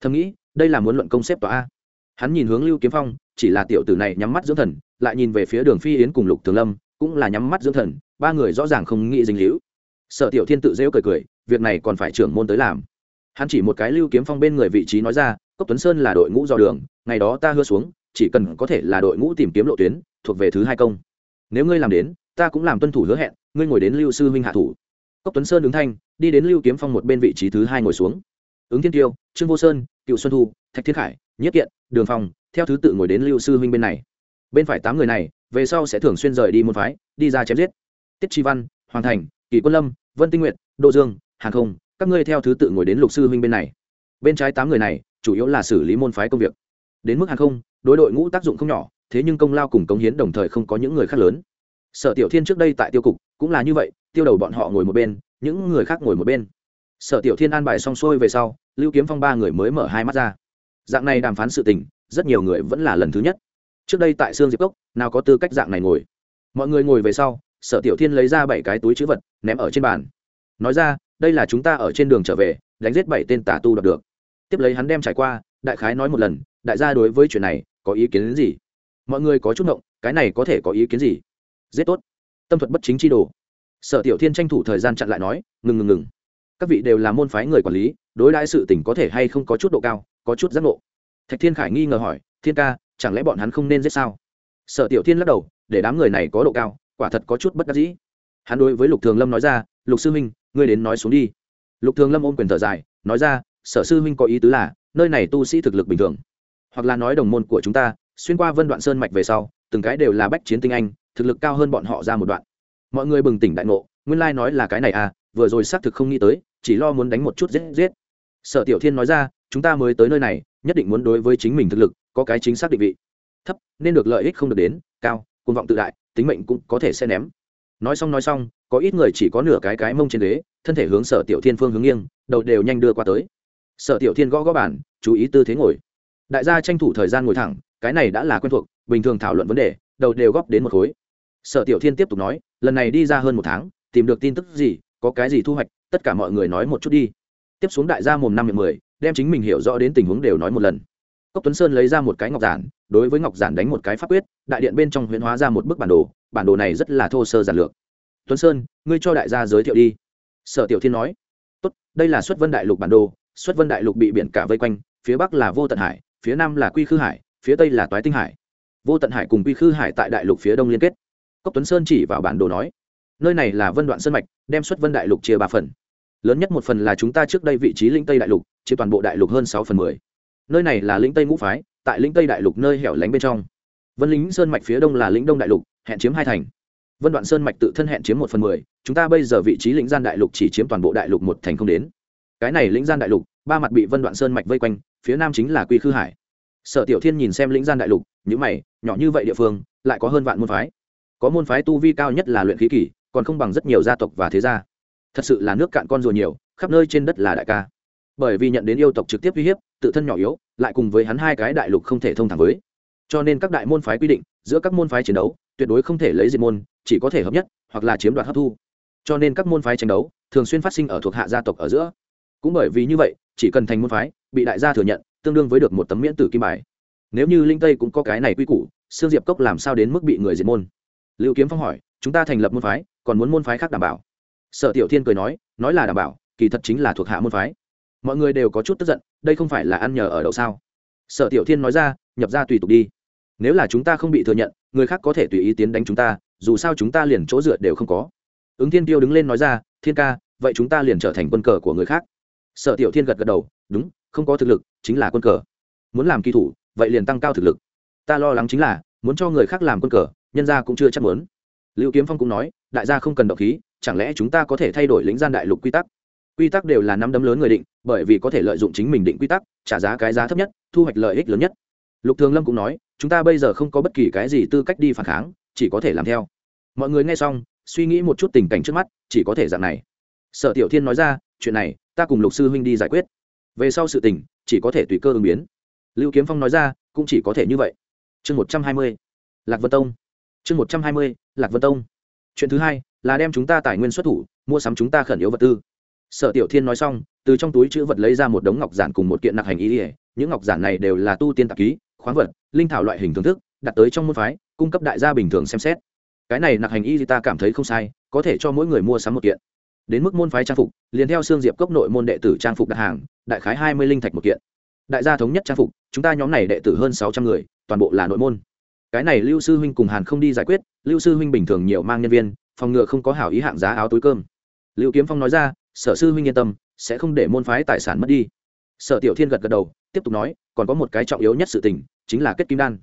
Thầm nghĩ, đây là muốn luận công xếp tòa a hắn nhìn hướng lưu kiếm phong, chỉ là tiểu tử này nhắm mắt dưỡng thần, lại nhìn về phía đường phi yến cùng lục Tường lâm, cũng là nhắm mắt dưỡng thần, ba người rõ ràng không nghĩ dính hữu sở tiểu thiên tự rêu cười cười, việc này còn phải trưởng môn tới làm. Hắn chỉ một cái lưu kiếm phong bên người vị trí nói ra, cốc tuấn sơn là đội ngũ dò đường, ngày đó ta hứa xuống, chỉ cần có thể là đội ngũ tìm kiếm lộ tuyến, thuộc về thứ hai công. Nếu ngươi làm đến, ta cũng làm tuân thủ hứa hẹn, ngươi ngồi đến lưu sư huynh hạ thủ. Cốc tuấn sơn ứng thanh, đi đến lưu kiếm phong một bên vị trí thứ hai ngồi xuống. Ứng thiên tiêu, trương vô sơn, cựu xuân thu, thạch thiên khải nhất kiện, đường phong, theo thứ tự ngồi đến lưu sư huynh bên này. Bên phải tám người này, về sau sẽ thường xuyên rời đi môn phái, đi ra chém giết. Tiết tri văn, hoàng thành, kỳ quân lâm, vân tinh nguyện đô dương hàng không, các ngươi theo thứ tự ngồi đến lục sư huynh bên này. Bên trái tám người này, chủ yếu là xử lý môn phái công việc. Đến mức hàng không, đối đội ngũ tác dụng không nhỏ, thế nhưng công lao cùng cống hiến đồng thời không có những người khác lớn. Sở tiểu thiên trước đây tại tiêu cục, cũng là như vậy, tiêu đầu bọn họ ngồi một bên, những người khác ngồi một bên. Sở tiểu thiên an bài xong xuôi về sau, lưu kiếm phong ba người mới mở hai mắt ra dạng này đàm phán sự tình, rất nhiều người vẫn là lần thứ nhất. Trước đây tại sương diệp cốc, nào có tư cách dạng này ngồi. Mọi người ngồi về sau, sở tiểu thiên lấy ra bảy cái túi chữ vật, ném ở trên bàn. Nói ra, đây là chúng ta ở trên đường trở về, đánh giết bảy tên tà tu đọc được. Tiếp lấy hắn đem trải qua, đại khái nói một lần, đại gia đối với chuyện này, có ý kiến đến gì? Mọi người có chút ngộng, cái này có thể có ý kiến gì? Giết tốt. Tâm thuật bất chính chi đồ. Sở tiểu thiên tranh thủ thời gian chặn lại nói, ngừng ngừng ngừng. Các vị đều là môn phái người quản lý, đối đãi sự tình có thể hay không có chút độ cao có chút giác ngộ. Thạch thiên khải nghi ngờ hỏi, thiên ca, chẳng lẽ bọn hắn không nên giết sao? Sở tiểu thiên lắc đầu, để đám người này có độ cao, quả thật có chút bất đắc dĩ. Hắn đối với lục thường lâm nói ra, lục sư huynh, ngươi đến nói xuống đi. Lục thường lâm ôm quyền thở dài, nói ra, sở sư huynh có ý tứ là, nơi này tu sĩ thực lực bình thường. Hoặc là nói đồng môn của chúng ta, xuyên qua vân đoạn sơn mạch về sau, từng cái đều là bách chiến tinh anh, thực lực cao hơn bọn họ ra một đoạn. Mọi người bừng tỉnh đại ngộ, nguyên lai nói là cái này à vừa rồi xác thực không nghĩ tới, chỉ lo muốn đánh một chút giết giết. Sở tiểu thiên nói ra chúng ta mới tới nơi này, nhất định muốn đối với chính mình thực lực có cái chính xác định vị. Thấp, nên được lợi ích không được đến, cao côn vọng tự đại, tính mệnh cũng có thể sẽ ném. Nói xong nói xong, có ít người chỉ có nửa cái cái mông trên ghế, thân thể hướng sở tiểu thiên phương hướng nghiêng, đầu đều nhanh đưa qua tới. Sở tiểu thiên gõ gõ bản chú ý tư thế ngồi. Đại gia tranh thủ thời gian ngồi thẳng, cái này đã là quen thuộc, bình thường thảo luận vấn đề, đầu đều góp đến một khối. Sở tiểu thiên tiếp tục nói, lần này đi ra hơn một tháng, tìm được tin tức gì, có cái gì thu hoạch, tất cả mọi người nói một chút đi. Tiếp xuống đại gia mồm năm miệng mười đem chính mình hiểu rõ đến tình huống đều nói một lần. Cốc tuấn sơn lấy ra một cái ngọc giản, đối với ngọc giản đánh một cái pháp quyết, đại điện bên trong huyễn hóa ra một bức bản đồ bản đồ này rất là thô sơ giản lược. Tuấn sơn, ngươi cho đại gia giới thiệu đi. Sở tiểu thiên nói. Tốt, đây là xuất vân đại lục bản đồ, xuất vân đại lục bị biển cả vây quanh, phía bắc là vô tận hải, phía nam là quy khư hải, phía tây là toái tinh hải. Vô tận hải cùng quy khư hải tại đại lục phía đông liên kết. Cốc tuấn sơn chỉ vào bản đồ nói. Nơi này là vân đoạn sơn mạch, đem xuất vân đại lục chia ba phần lớn nhất một phần là chúng ta trước đây vị trí linh tây đại lục chỉ toàn bộ đại lục hơn sáu phần mười. Nơi này là linh tây ngũ phái, tại linh tây đại lục nơi hẻo lánh bên trong. Vân lính sơn mạch phía đông là lĩnh đông đại lục, hẹn chiếm hai thành. Vân đoạn sơn mạch tự thân hẹn chiếm một phần mười, chúng ta bây giờ vị trí lĩnh gian đại lục chỉ chiếm toàn bộ đại lục một thành không đến. Cái này lĩnh gian đại lục, ba mặt bị vân đoạn sơn mạch vây quanh, phía nam chính là quy khư hải. Sở tiểu thiên nhìn xem lĩnh gian đại lục những mày, nhỏ như vậy địa phương, lại có hơn vạn môn phái. Có môn phái tu vi cao nhất là luyện khí kỷ còn không bằng rất nhiều gia tộc và thế gia thật sự là nước cạn con rùa nhiều, khắp nơi trên đất là đại ca. Bởi vì nhận đến yêu tộc trực tiếp uy hiếp, tự thân nhỏ yếu, lại cùng với hắn hai cái đại lục không thể thông thẳng với. Cho nên các đại môn phái quy định, giữa các môn phái chiến đấu, tuyệt đối không thể lấy diệt môn, chỉ có thể hợp nhất, hoặc là chiếm đoạt hấp thu. Cho nên các môn phái tranh đấu, thường xuyên phát sinh ở thuộc hạ gia tộc ở giữa. Cũng bởi vì như vậy, chỉ cần thành môn phái, bị đại gia thừa nhận, tương đương với được một tấm miễn tử kim bài. Nếu như linh tây cũng có cái này quy củ xương diệp cốc làm sao đến mức bị người diệt môn? Lưu kiếm phong hỏi, chúng ta thành lập môn phái, còn muốn môn phái khác đảm bảo? Sở tiểu thiên cười nói nói là đảm bảo, kỳ thật chính là thuộc hạ môn phái. Mọi người đều có chút tức giận, đây không phải là ăn nhờ ở đậu sao? Sở tiểu thiên nói ra, nhập ra tùy tục đi. Nếu là chúng ta không bị thừa nhận, người khác có thể tùy ý tiến đánh chúng ta, dù sao chúng ta liền chỗ dựa đều không có. Ứng thiên tiêu đứng lên nói ra, thiên ca, vậy chúng ta liền trở thành quân cờ của người khác. Sở tiểu thiên gật gật đầu, đúng, không có thực lực, chính là quân cờ. Muốn làm kỳ thủ, vậy liền tăng cao thực lực. Ta lo lắng chính là, muốn cho người khác làm quân cờ, nhân gia cũng chưa chắc muốn. Lưu kiếm phong cũng nói, đại gia không cần động khí chẳng lẽ chúng ta có thể thay đổi lĩnh gian đại lục quy tắc? Quy tắc đều là năm đấm lớn người định, bởi vì có thể lợi dụng chính mình định quy tắc, trả giá cái giá thấp nhất, thu hoạch lợi ích lớn nhất. Lục thường lâm cũng nói, chúng ta bây giờ không có bất kỳ cái gì tư cách đi phản kháng, chỉ có thể làm theo. Mọi người nghe xong, suy nghĩ một chút tình cảnh trước mắt, chỉ có thể dạng này. Sở tiểu thiên nói ra, chuyện này, ta cùng lục sư huynh đi giải quyết. Về sau sự tình, chỉ có thể tùy cơ ứng biến. Lưu kiếm phong nói ra, cũng chỉ có thể như vậy. Chương một trăm hai mươi, lạc vân tông. Chương một trăm hai mươi, lạc vân tông. Chuyện thứ hai là đem chúng ta tài nguyên xuất thủ, mua sắm chúng ta khẩn yếu vật tư. Sở tiểu thiên nói xong, từ trong túi chữ vật lấy ra một đống ngọc giản cùng một kiện nặc hành ý ỉa những ngọc giản này đều là tu tiên tạp ký, khoáng vật, linh thảo loại hình thưởng thức, đặt tới trong môn phái, cung cấp đại gia bình thường xem xét. Cái này nặc hành y ta cảm thấy không sai, có thể cho mỗi người mua sắm một kiện. Đến mức môn phái trang phục, liền theo xương diệp cốc nội môn đệ tử trang phục đặt hàng, đại khái hai mươi linh thạch một kiện. Đại gia thống nhất trang phục, chúng ta nhóm này đệ tử hơn sáu trăm người, toàn bộ là nội môn. Cái này lưu sư huynh cùng hàn không đi giải quyết, lưu sư huynh bình thường nhiều mang nhân viên phòng ngừa không có hảo ý hạng giá áo túi cơm. Liệu kiếm phong nói ra, sở sư huynh yên tâm, sẽ không để môn phái tài sản mất đi. Sở tiểu thiên gật gật đầu, tiếp tục nói, còn có một cái trọng yếu nhất sự tình, chính là kết kim đan.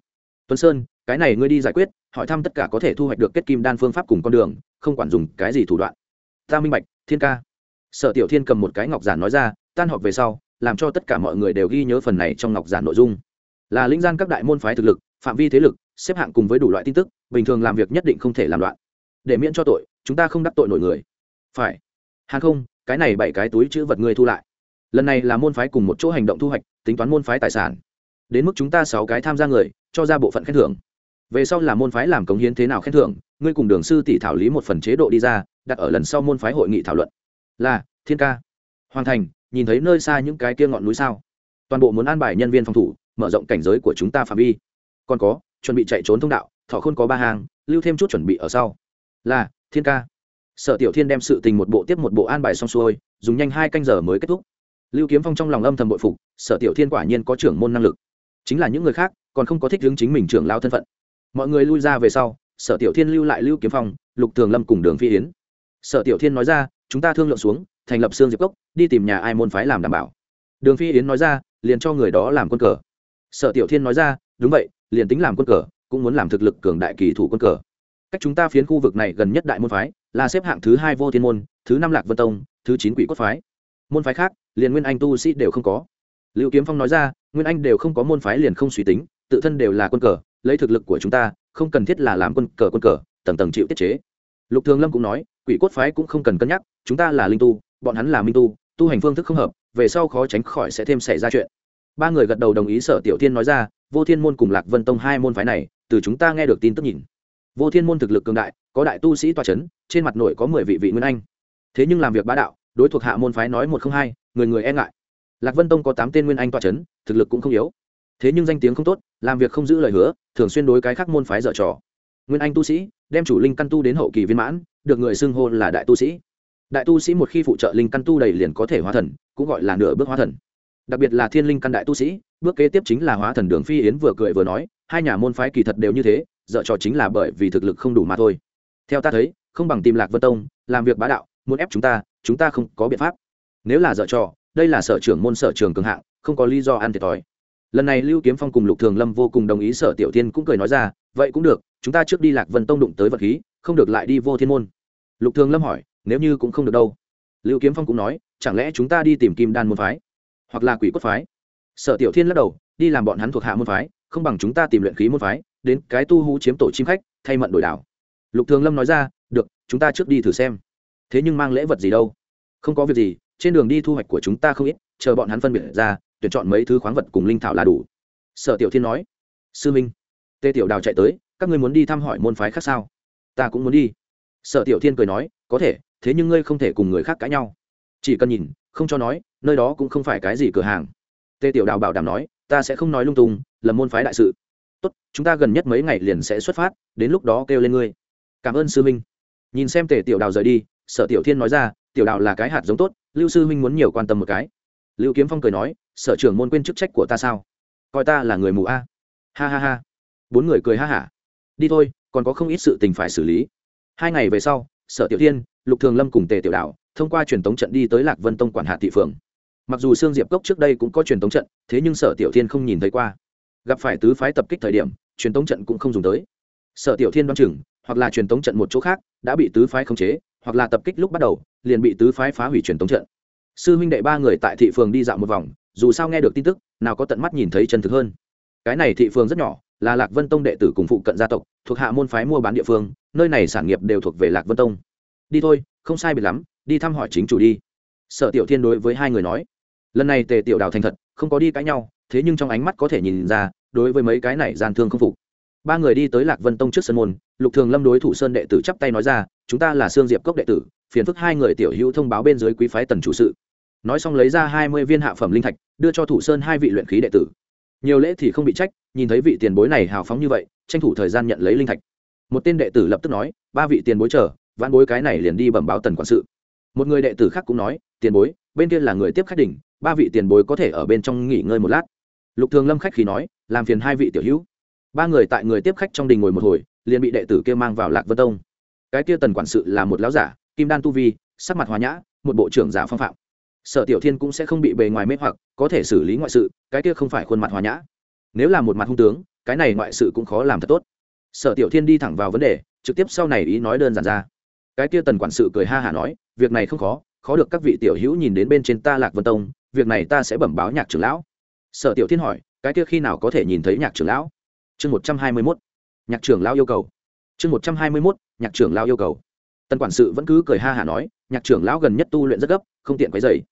Tuấn sơn, cái này ngươi đi giải quyết, hỏi thăm tất cả có thể thu hoạch được kết kim đan phương pháp cùng con đường, không quản dùng cái gì thủ đoạn. Ta minh bạch, thiên ca. Sở tiểu thiên cầm một cái ngọc giản nói ra, tan họp về sau, làm cho tất cả mọi người đều ghi nhớ phần này trong ngọc giản nội dung. Là lĩnh gian các đại môn phái thực lực, phạm vi thế lực, xếp hạng cùng với đủ loại tin tức, bình thường làm việc nhất định không thể làm loạn để miễn cho tội, chúng ta không đắc tội nổi người. Phải. Hàng không, cái này bảy cái túi chữ vật ngươi thu lại. Lần này là môn phái cùng một chỗ hành động thu hoạch, tính toán môn phái tài sản. Đến mức chúng ta sáu cái tham gia người, cho ra bộ phận khen thưởng. Về sau là môn phái làm cống hiến thế nào khen thưởng, ngươi cùng đường sư tỷ thảo lý một phần chế độ đi ra, đặt ở lần sau môn phái hội nghị thảo luận. Là, thiên ca. Hoàng thành, nhìn thấy nơi xa những cái kia ngọn núi sao? Toàn bộ muốn an bài nhân viên phòng thủ, mở rộng cảnh giới của chúng ta phạm vi. Còn có, chuẩn bị chạy trốn thông đạo, thọ khôn có ba hàng lưu thêm chút chuẩn bị ở sau là, thiên ca. Sở tiểu thiên đem sự tình một bộ tiếp một bộ an bài xong xuôi, dùng nhanh hai canh giờ mới kết thúc. Lưu kiếm phong trong lòng âm thầm bội phục, sở tiểu thiên quả nhiên có trưởng môn năng lực. Chính là những người khác, còn không có thích hướng chính mình trưởng lao thân phận. Mọi người lui ra về sau, sở tiểu thiên lưu lại lưu kiếm phong, lục thường lâm cùng đường phi yến. Sở tiểu thiên nói ra, chúng ta thương lượng xuống, thành lập xương diệp cốc, đi tìm nhà ai môn phái làm đảm bảo. Đường phi yến nói ra, liền cho người đó làm quân cờ. Sở tiểu thiên nói ra, đúng vậy, liền tính làm quân cờ, cũng muốn làm thực lực cường đại kỳ thủ quân cờ cách chúng ta phiến khu vực này gần nhất đại môn phái, là xếp hạng thứ hai vô thiên môn, thứ năm lạc vân tông, thứ chín quỷ cốt phái. Môn phái khác, liền nguyên anh tu sĩ đều không có. Lưu kiếm phong nói ra, nguyên anh đều không có môn phái liền không suy tính, tự thân đều là quân cờ, lấy thực lực của chúng ta, không cần thiết là làm quân cờ quân cờ, tầng tầng chịu tiết chế. Lục thường lâm cũng nói, quỷ cốt phái cũng không cần cân nhắc, chúng ta là linh tu, bọn hắn là minh tu tu hành phương thức không hợp, về sau khó tránh khỏi sẽ thêm xảy ra chuyện. Ba người gật đầu đồng ý, sở tiểu thiên nói ra, vô thiên môn cùng lạc vân tông hai môn phái này, từ chúng ta nghe được tin tức nhìn vô thiên môn thực lực cường đại, có đại tu sĩ toa c h ấ n trên mặt nội có mười vị vị nguyên anh. Thế nhưng làm việc bá đạo, đối thuộc hạ môn phái nói một không hai, người người e ngại. Lạc vân tông có tám tên nguyên anh toa c h ấ n thực lực cũng không yếu. Thế nhưng danh tiếng không tốt, làm việc không giữ lời hứa, thường xuyên đối cái khác môn phái dở trò. Nguyên anh tu sĩ, đem chủ linh căn tu đến hậu kỳ viên mãn, được người xưng hô là đại tu sĩ. Đại tu sĩ một khi phụ trợ linh căn tu đầy liền có thể hóa thần, cũng gọi là nửa bước hóa thần. Đặc biệt là thiên linh căn đại tu sĩ, bước kế tiếp chính là hóa thần đường phi yến vừa cười vừa nói, hai nhà môn phái kỳ thật đều như thế dở trò chính là bởi vì thực lực không đủ mà thôi. Theo ta thấy, không bằng tìm lạc vân tông, làm việc bá đạo, muốn ép chúng ta chúng ta không có biện pháp. Nếu là dở trò, đây là sở trưởng môn sở trường cường hạng, không có lý do ăn thiệt thòi. Lần này lưu kiếm phong cùng lục thường lâm vô cùng đồng ý sở tiểu thiên cũng cười nói ra, vậy cũng được, chúng ta trước đi lạc vân tông đụng tới vật khí, không được lại đi vô thiên môn. Lục thường lâm hỏi, nếu như cũng không được đâu? Lưu kiếm phong cũng nói, chẳng lẽ chúng ta đi tìm kim đan môn phái hoặc là quỷ cốt phái? Sở tiểu thiên lắc đầu, đi làm bọn hắn thuộc hạ môn phái không bằng chúng ta tìm luyện khí môn phái, đến cái tu hú chiếm tổ chim khách, thay mận đổi đảo. Lục thường lâm nói ra, được, chúng ta trước đi thử xem. Thế nhưng mang lễ vật gì đâu? Không có việc gì, trên đường đi thu hoạch của chúng ta không ít, chờ bọn hắn phân biệt ra, tuyển chọn mấy thứ khoáng vật cùng linh thảo là đủ. Sở tiểu thiên nói, sư minh. Tê tiểu đào chạy tới, các ngươi muốn đi thăm hỏi môn phái khác sao? Ta cũng muốn đi. Sở tiểu thiên cười nói, có thể, thế nhưng ngươi không thể cùng người khác cãi nhau. Chỉ cần nhìn, không cho nói, nơi đó cũng không phải cái gì cửa hàng. Tê tiểu đào bảo đảm nói ta sẽ không nói lung tung, là môn phái đại sự. Tốt, chúng ta gần nhất mấy ngày liền sẽ xuất phát, đến lúc đó kêu lên ngươi. Cảm ơn sư minh nhìn xem tề tiểu đào rời đi, sở tiểu thiên nói ra, tiểu đào là cái hạt giống tốt, lưu sư minh muốn nhiều quan tâm một cái. Lưu kiếm phong cười nói, sở trưởng môn quên chức trách của ta sao? Coi ta là người mù a. Ha ha ha. Bốn người cười ha hả. Đi thôi, còn có không ít sự tình phải xử lý. Hai ngày về sau, sở tiểu thiên, lục thường lâm cùng tề tiểu đạo thông qua truyền tống trận đi tới lạc vân tông quản hạt thị phường mặc dù sương diệp cốc trước đây cũng có truyền tống trận, thế nhưng sở tiểu thiên không nhìn thấy qua. Gặp phải tứ phái tập kích thời điểm, truyền tống trận cũng không dùng tới. Sở tiểu thiên đoán chừng, hoặc là truyền tống trận một chỗ khác, đã bị tứ phái khống chế, hoặc là tập kích lúc bắt đầu, liền bị tứ phái phá hủy truyền tống trận. Sư huynh đệ ba người tại thị phường đi dạo một vòng, dù sao nghe được tin tức, nào có tận mắt nhìn thấy chân thực hơn. Cái này thị phường rất nhỏ, là lạc vân tông đệ tử cùng phụ cận gia tộc, thuộc hạ môn phái mua bán địa phương, nơi này sản nghiệp đều thuộc về lạc vân tông. Đi thôi, không sai biệt lắm, đi thăm hỏi chính chủ đi. Sở tiểu thiên đối với hai người nói lần này tề tiểu đào thành thật, không có đi cãi nhau, thế nhưng trong ánh mắt có thể nhìn ra, đối với mấy cái này gian thương không phục. Ba người đi tới lạc vân tông trước sân môn, lục thường lâm đối thủ sơn đệ tử chắp tay nói ra, chúng ta là sương diệp cốc đệ tử, phiền phức hai người tiểu hữu thông báo bên dưới quý phái tần chủ sự. Nói xong lấy ra hai mươi viên hạ phẩm linh thạch, đưa cho thủ sơn hai vị luyện khí đệ tử. Nhiều lễ thì không bị trách, nhìn thấy vị tiền bối này hào phóng như vậy, tranh thủ thời gian nhận lấy linh thạch. Một tên đệ tử lập tức nói, ba vị tiền bối chờ, vãn bối cái này liền đi bẩm báo tần quản sự. Một người đệ tử khác cũng nói, tiền bối, bên kia là người tiếp khách đỉnh ba vị tiền bối có thể ở bên trong nghỉ ngơi một lát. Lục thường lâm khách khí nói, làm phiền hai vị tiểu hữu. Ba người tại người tiếp khách trong đình ngồi một hồi, liền bị đệ tử kia mang vào lạc vân tông. Cái kia tần quản sự là một lão giả, kim đan tu vi, sắc mặt hòa nhã, một bộ trưởng giả phong phạm. Sở tiểu thiên cũng sẽ không bị bề ngoài mê hoặc, có thể xử lý ngoại sự, cái kia không phải khuôn mặt hòa nhã. Nếu là một mặt hung tướng, cái này ngoại sự cũng khó làm thật tốt. Sở tiểu thiên đi thẳng vào vấn đề, trực tiếp sau này ý nói đơn giản ra. Cái kia tần quản sự cười ha hả nói, việc này không khó khó được các vị tiểu hữu nhìn đến bên trên ta lạc vân tông việc này ta sẽ bẩm báo nhạc trưởng lão. Sở tiểu thiên hỏi, cái kia khi nào có thể nhìn thấy nhạc trưởng lão? Chương một trăm hai mươi mốt. Nhạc trưởng lão yêu cầu. Chương một trăm hai mươi mốt, nhạc trưởng lão yêu cầu. Tần quản sự vẫn cứ cười ha hả nói, nhạc trưởng lão gần nhất tu luyện rất gấp, không tiện quấy dày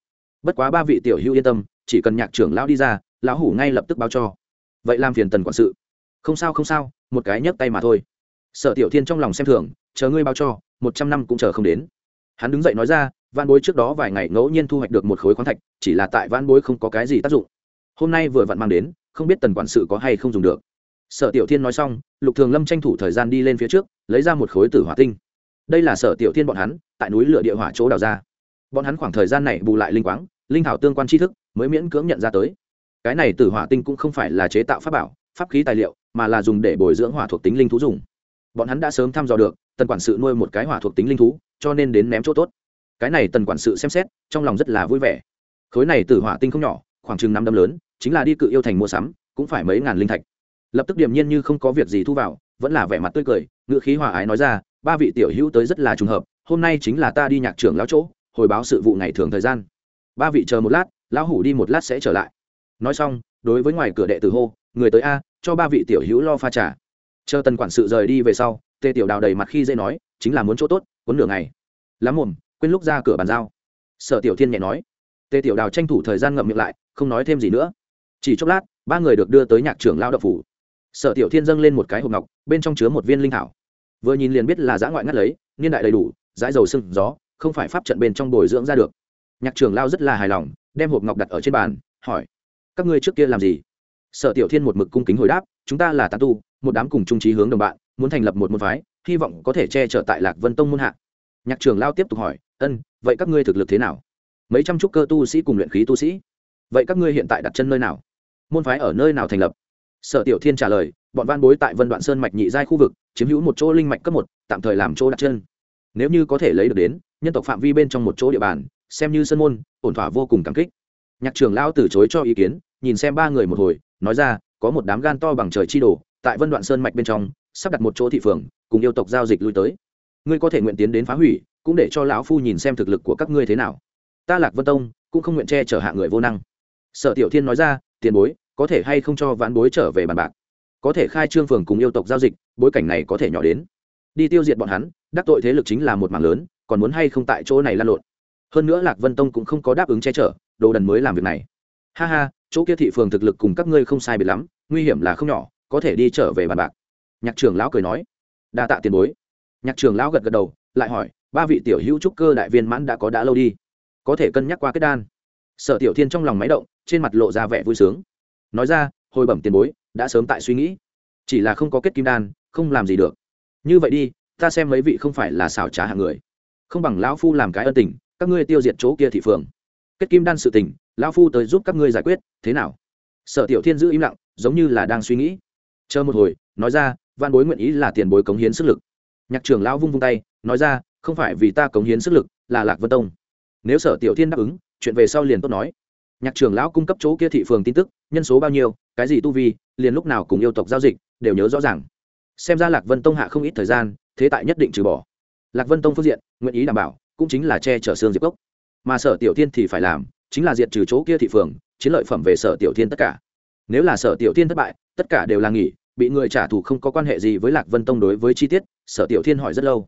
bất quá ba vị tiểu hữu yên tâm, chỉ cần nhạc trưởng lão đi ra, lão hủ ngay lập tức báo cho. Vậy làm phiền tần quản sự. Không sao không sao, một cái nhấc tay mà thôi. Sở tiểu thiên trong lòng xem thường, chờ ngươi báo cho, một trăm năm cũng chờ không đến hắn đứng dậy nói ra van bối trước đó vài ngày ngẫu nhiên thu hoạch được một khối khoáng thạch, chỉ là tại van bối không có cái gì tác dụng. Hôm nay vừa vặn mang đến, không biết tần quản sự có hay không dùng được. Sở tiểu thiên nói xong, lục thường lâm tranh thủ thời gian đi lên phía trước, lấy ra một khối tử hỏa tinh. Đây là sở tiểu thiên bọn hắn, tại núi lửa địa hỏa chỗ đào ra. Bọn hắn khoảng thời gian này bù lại linh quáng, linh thảo tương quan tri thức, mới miễn cưỡng nhận ra tới. Cái này tử hỏa tinh cũng không phải là chế tạo pháp bảo, pháp khí tài liệu, mà là dùng để bồi dưỡng hỏa thuộc tính linh thú dùng bọn hắn đã sớm thăm dò được, tần quản sự nuôi một cái hỏa thuộc tính linh thú, cho nên đến ném chỗ tốt. Cái này tần quản sự xem xét, trong lòng rất là vui vẻ. Khối này tử hỏa tinh không nhỏ, khoảng chừng năm đâm lớn, chính là đi cự yêu thành mua sắm, cũng phải mấy ngàn linh thạch. Lập tức điềm nhiên như không có việc gì thu vào, vẫn là vẻ mặt tươi cười ngự khí hòa ái nói ra, ba vị tiểu hữu tới rất là trùng hợp, hôm nay chính là ta đi nhạc trưởng lão chỗ, hồi báo sự vụ ngày thường thời gian. Ba vị chờ một lát, lão hủ đi một lát sẽ trở lại. Nói xong, đối với ngoài cửa đệ tử hô, người tới a, cho ba vị tiểu hữu lo pha trà chờ tần quản sự rời đi về sau, tề tiểu đào đầy mặt khi dễ nói, chính là muốn chỗ tốt cuốn nửa ngày. Lắm mồm, quên lúc ra cửa bàn giao. Sở tiểu thiên nhẹ nói. Tề tiểu đào tranh thủ thời gian ngậm miệng lại, không nói thêm gì nữa. Chỉ chốc lát, ba người được đưa tới nhạc trưởng lao động phủ. Sở tiểu thiên dâng lên một cái hộp ngọc, bên trong chứa một viên linh thảo. Vừa nhìn liền biết là giã ngoại ngắt lấy, niên đại đầy đủ, dãi dầu sưng, gió, không phải pháp trận bên trong bồi dưỡng ra được. Nhạc trưởng lao rất là hài lòng, đem hộp ngọc đặt ở trên bàn, hỏi, các ngươi trước kia làm gì? Sở tiểu thiên một mực cung kính hồi đáp, chúng ta là tán tu, một đám cùng trung trí hướng đồng bạn, muốn thành lập một môn phái, hy vọng có thể che chở tại lạc vân tông môn hạ. Nhạc trưởng lao tiếp tục hỏi, ân, vậy các ngươi thực lực thế nào? Mấy trăm trúc cơ tu sĩ cùng luyện khí tu sĩ, vậy các ngươi hiện tại đặt chân nơi nào? Môn phái ở nơi nào thành lập? Sở tiểu thiên trả lời, bọn van bối tại vân đoạn sơn mạch nhị giai khu vực, chiếm hữu một chỗ linh mạch cấp một, tạm thời làm chỗ đặt chân. Nếu như có thể lấy được đến, nhân tộc phạm vi bên trong một chỗ địa bàn, xem như sân môn, ổn thỏa vô cùng cảm kích. Nhạc trưởng lão từ chối cho ý kiến nhìn xem ba người một hồi, nói ra, có một đám gan to bằng trời chi đồ, tại vân đoạn sơn mạch bên trong, sắp đặt một chỗ thị phường, cùng yêu tộc giao dịch lui tới. Ngươi có thể nguyện tiến đến phá hủy, cũng để cho lão phu nhìn xem thực lực của các ngươi thế nào. Ta lạc vân tông, cũng không nguyện che chở hạ người vô năng. Sở tiểu thiên nói ra, tiền bối, có thể hay không cho vãn bối trở về bàn bạc? Có thể khai trương phường cùng yêu tộc giao dịch, bối cảnh này có thể nhỏ đến. Đi tiêu diệt bọn hắn, đắc tội thế lực chính là một mảng lớn, còn muốn hay không tại chỗ này lan lộn? Hơn nữa lạc vân tông cũng không có đáp ứng che chở, đồ đần mới làm việc này. Ha ha chỗ kia thị phường thực lực cùng các ngươi không sai biệt lắm, nguy hiểm là không nhỏ, có thể đi trở về bàn bạc. Nhạc trưởng lão cười nói. Đa tạ tiền bối. Nhạc trưởng lão gật gật đầu, lại hỏi, ba vị tiểu hữu trúc cơ đại viên mãn đã có đã lâu đi? Có thể cân nhắc qua kết đan? Sở tiểu thiên trong lòng máy động, trên mặt lộ ra vẻ vui sướng. Nói ra, hồi bẩm tiền bối, đã sớm tại suy nghĩ. Chỉ là không có kết kim đan, không làm gì được. Như vậy đi, ta xem mấy vị không phải là xảo trá hạng người. Không bằng lão phu làm cái ân tình, các ngươi tiêu diệt chỗ kia thị phường kết kim đan sự tình, lão phu tới giúp các ngươi giải quyết, thế nào? Sở tiểu thiên giữ im lặng, giống như là đang suy nghĩ. Chờ một hồi, nói ra văn bối nguyện ý là tiền bối cống hiến sức lực. Nhạc trưởng lão vung vung tay, nói ra, không phải vì ta cống hiến sức lực, là lạc vân tông. Nếu sở tiểu thiên đáp ứng, chuyện về sau liền tốt nói. Nhạc trưởng lão cung cấp chỗ kia thị phường tin tức, nhân số bao nhiêu, cái gì tu vi, liền lúc nào cùng yêu tộc giao dịch, đều nhớ rõ ràng. Xem ra lạc vân tông hạ không ít thời gian, thế tại nhất định trừ bỏ. Lạc vân tông phương diện, nguyện ý đảm bảo, cũng chính là che chở xương diệp cốc mà sở tiểu thiên thì phải làm, chính là diệt trừ chỗ kia thị phường, chiến lợi phẩm về sở tiểu thiên tất cả. Nếu là sở tiểu thiên thất bại, tất cả đều là nghỉ, bị người trả thù không có quan hệ gì với lạc vân tông đối với chi tiết, sở tiểu thiên hỏi rất lâu.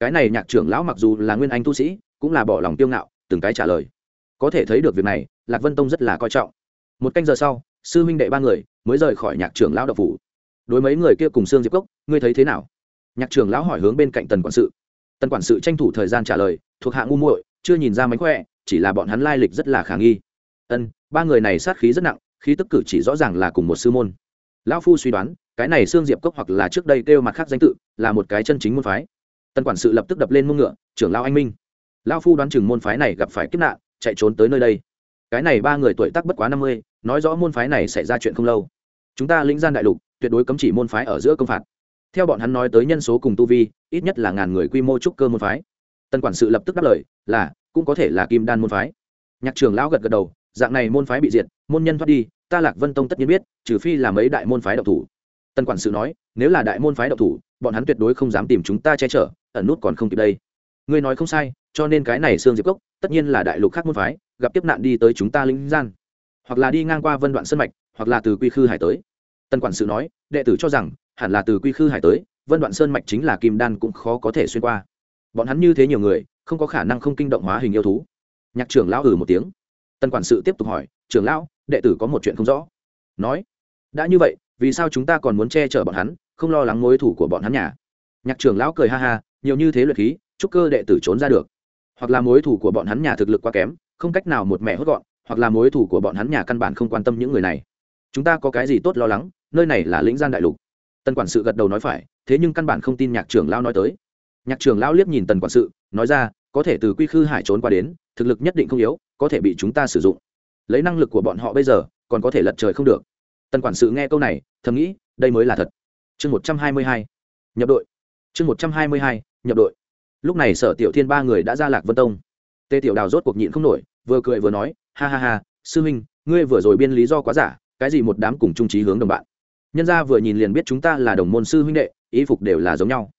Cái này nhạc trưởng lão mặc dù là nguyên anh tu sĩ, cũng là bỏ lòng tiêu ngạo, từng cái trả lời. Có thể thấy được việc này, lạc vân tông rất là coi trọng. Một canh giờ sau, sư huynh đệ ba người mới rời khỏi nhạc trưởng lão độc phủ. Đối mấy người kia cùng sương diệp cốc, ngươi thấy thế nào? Nhạc trưởng lão hỏi hướng bên cạnh tần quản sự. Tần quản sự tranh thủ thời gian trả lời, thuộc hạ ngu muội chưa nhìn ra mánh khỏe, chỉ là bọn hắn lai lịch rất là khả nghi. Ân, ba người này sát khí rất nặng, khí tức cử chỉ rõ ràng là cùng một sư môn. Lão phu suy đoán, cái này xương diệp cốc hoặc là trước đây kêu mặt khác danh tự, là một cái chân chính môn phái. Tần quản sự lập tức đập lên mông ngựa, trưởng lão anh minh, lão phu đoán chừng môn phái này gặp phải kiếp nạn, chạy trốn tới nơi đây. Cái này ba người tuổi tác bất quá năm mươi, nói rõ môn phái này xảy ra chuyện không lâu. Chúng ta lĩnh gian đại lục, tuyệt đối cấm chỉ môn phái ở giữa công phạt. Theo bọn hắn nói tới nhân số cùng tu vi, ít nhất là ngàn người quy mô trúc cơ môn phái tân quản sự lập tức đáp lời, là, cũng có thể là kim đan môn phái. Nhạc trường lão gật gật đầu, dạng này môn phái bị diệt, môn nhân thoát đi, ta lạc vân tông tất nhiên biết, trừ phi là mấy đại môn phái độc thủ. Tân quản sự nói, nếu là đại môn phái độc thủ, bọn hắn tuyệt đối không dám tìm chúng ta che chở, ẩn nút còn không kịp đây. Ngươi nói không sai, cho nên cái này xương diệp cốc, tất nhiên là đại lục khác môn phái, gặp tiếp nạn đi tới chúng ta linh gian. Hoặc là đi ngang qua vân đoạn sân mạch, hoặc là từ quy khư hải tới. Tân quản sự nói, đệ tử cho rằng, hẳn là từ quy khư hải tới, vân đoạn sơn mạch chính là kim đan cũng khó có thể xuyên qua bọn hắn như thế nhiều người, không có khả năng không kinh động hóa hình yêu thú. Nhạc trưởng lão ừ một tiếng. Tân quản sự tiếp tục hỏi, trưởng lão, đệ tử có một chuyện không rõ. Nói, đã như vậy, vì sao chúng ta còn muốn che chở bọn hắn, không lo lắng mối thủ của bọn hắn nhà? Nhạc trưởng lão cười ha ha, nhiều như thế luyện khí, chúc cơ đệ tử trốn ra được. Hoặc là mối thủ của bọn hắn nhà thực lực quá kém, không cách nào một mẹ hốt gọn, hoặc là mối thủ của bọn hắn nhà căn bản không quan tâm những người này. Chúng ta có cái gì tốt lo lắng, nơi này là lĩnh gian đại lục. Tân quản sự gật đầu nói phải, thế nhưng căn bản không tin nhạc trưởng lao nói tới nhạc trưởng lao liếc nhìn tần quản sự, nói ra, có thể từ quy khư hải trốn qua đến, thực lực nhất định không yếu, có thể bị chúng ta sử dụng. Lấy năng lực của bọn họ bây giờ, còn có thể lật trời không được. Tần quản sự nghe câu này, thầm nghĩ, đây mới là thật. Chương một trăm hai mươi hai, nhập đội. Chương một trăm hai mươi hai, nhập đội. Lúc này sở tiểu thiên ba người đã ra lạc vân tông. Tê tiểu đào rốt cuộc nhịn không nổi, vừa cười vừa nói, ha ha ha, sư huynh, ngươi vừa rồi biên lý do quá giả, cái gì một đám cùng trung trí hướng đồng bạn. Nhân gia vừa nhìn liền biết chúng ta là đồng môn sư huynh đệ, ý phục đều là giống nhau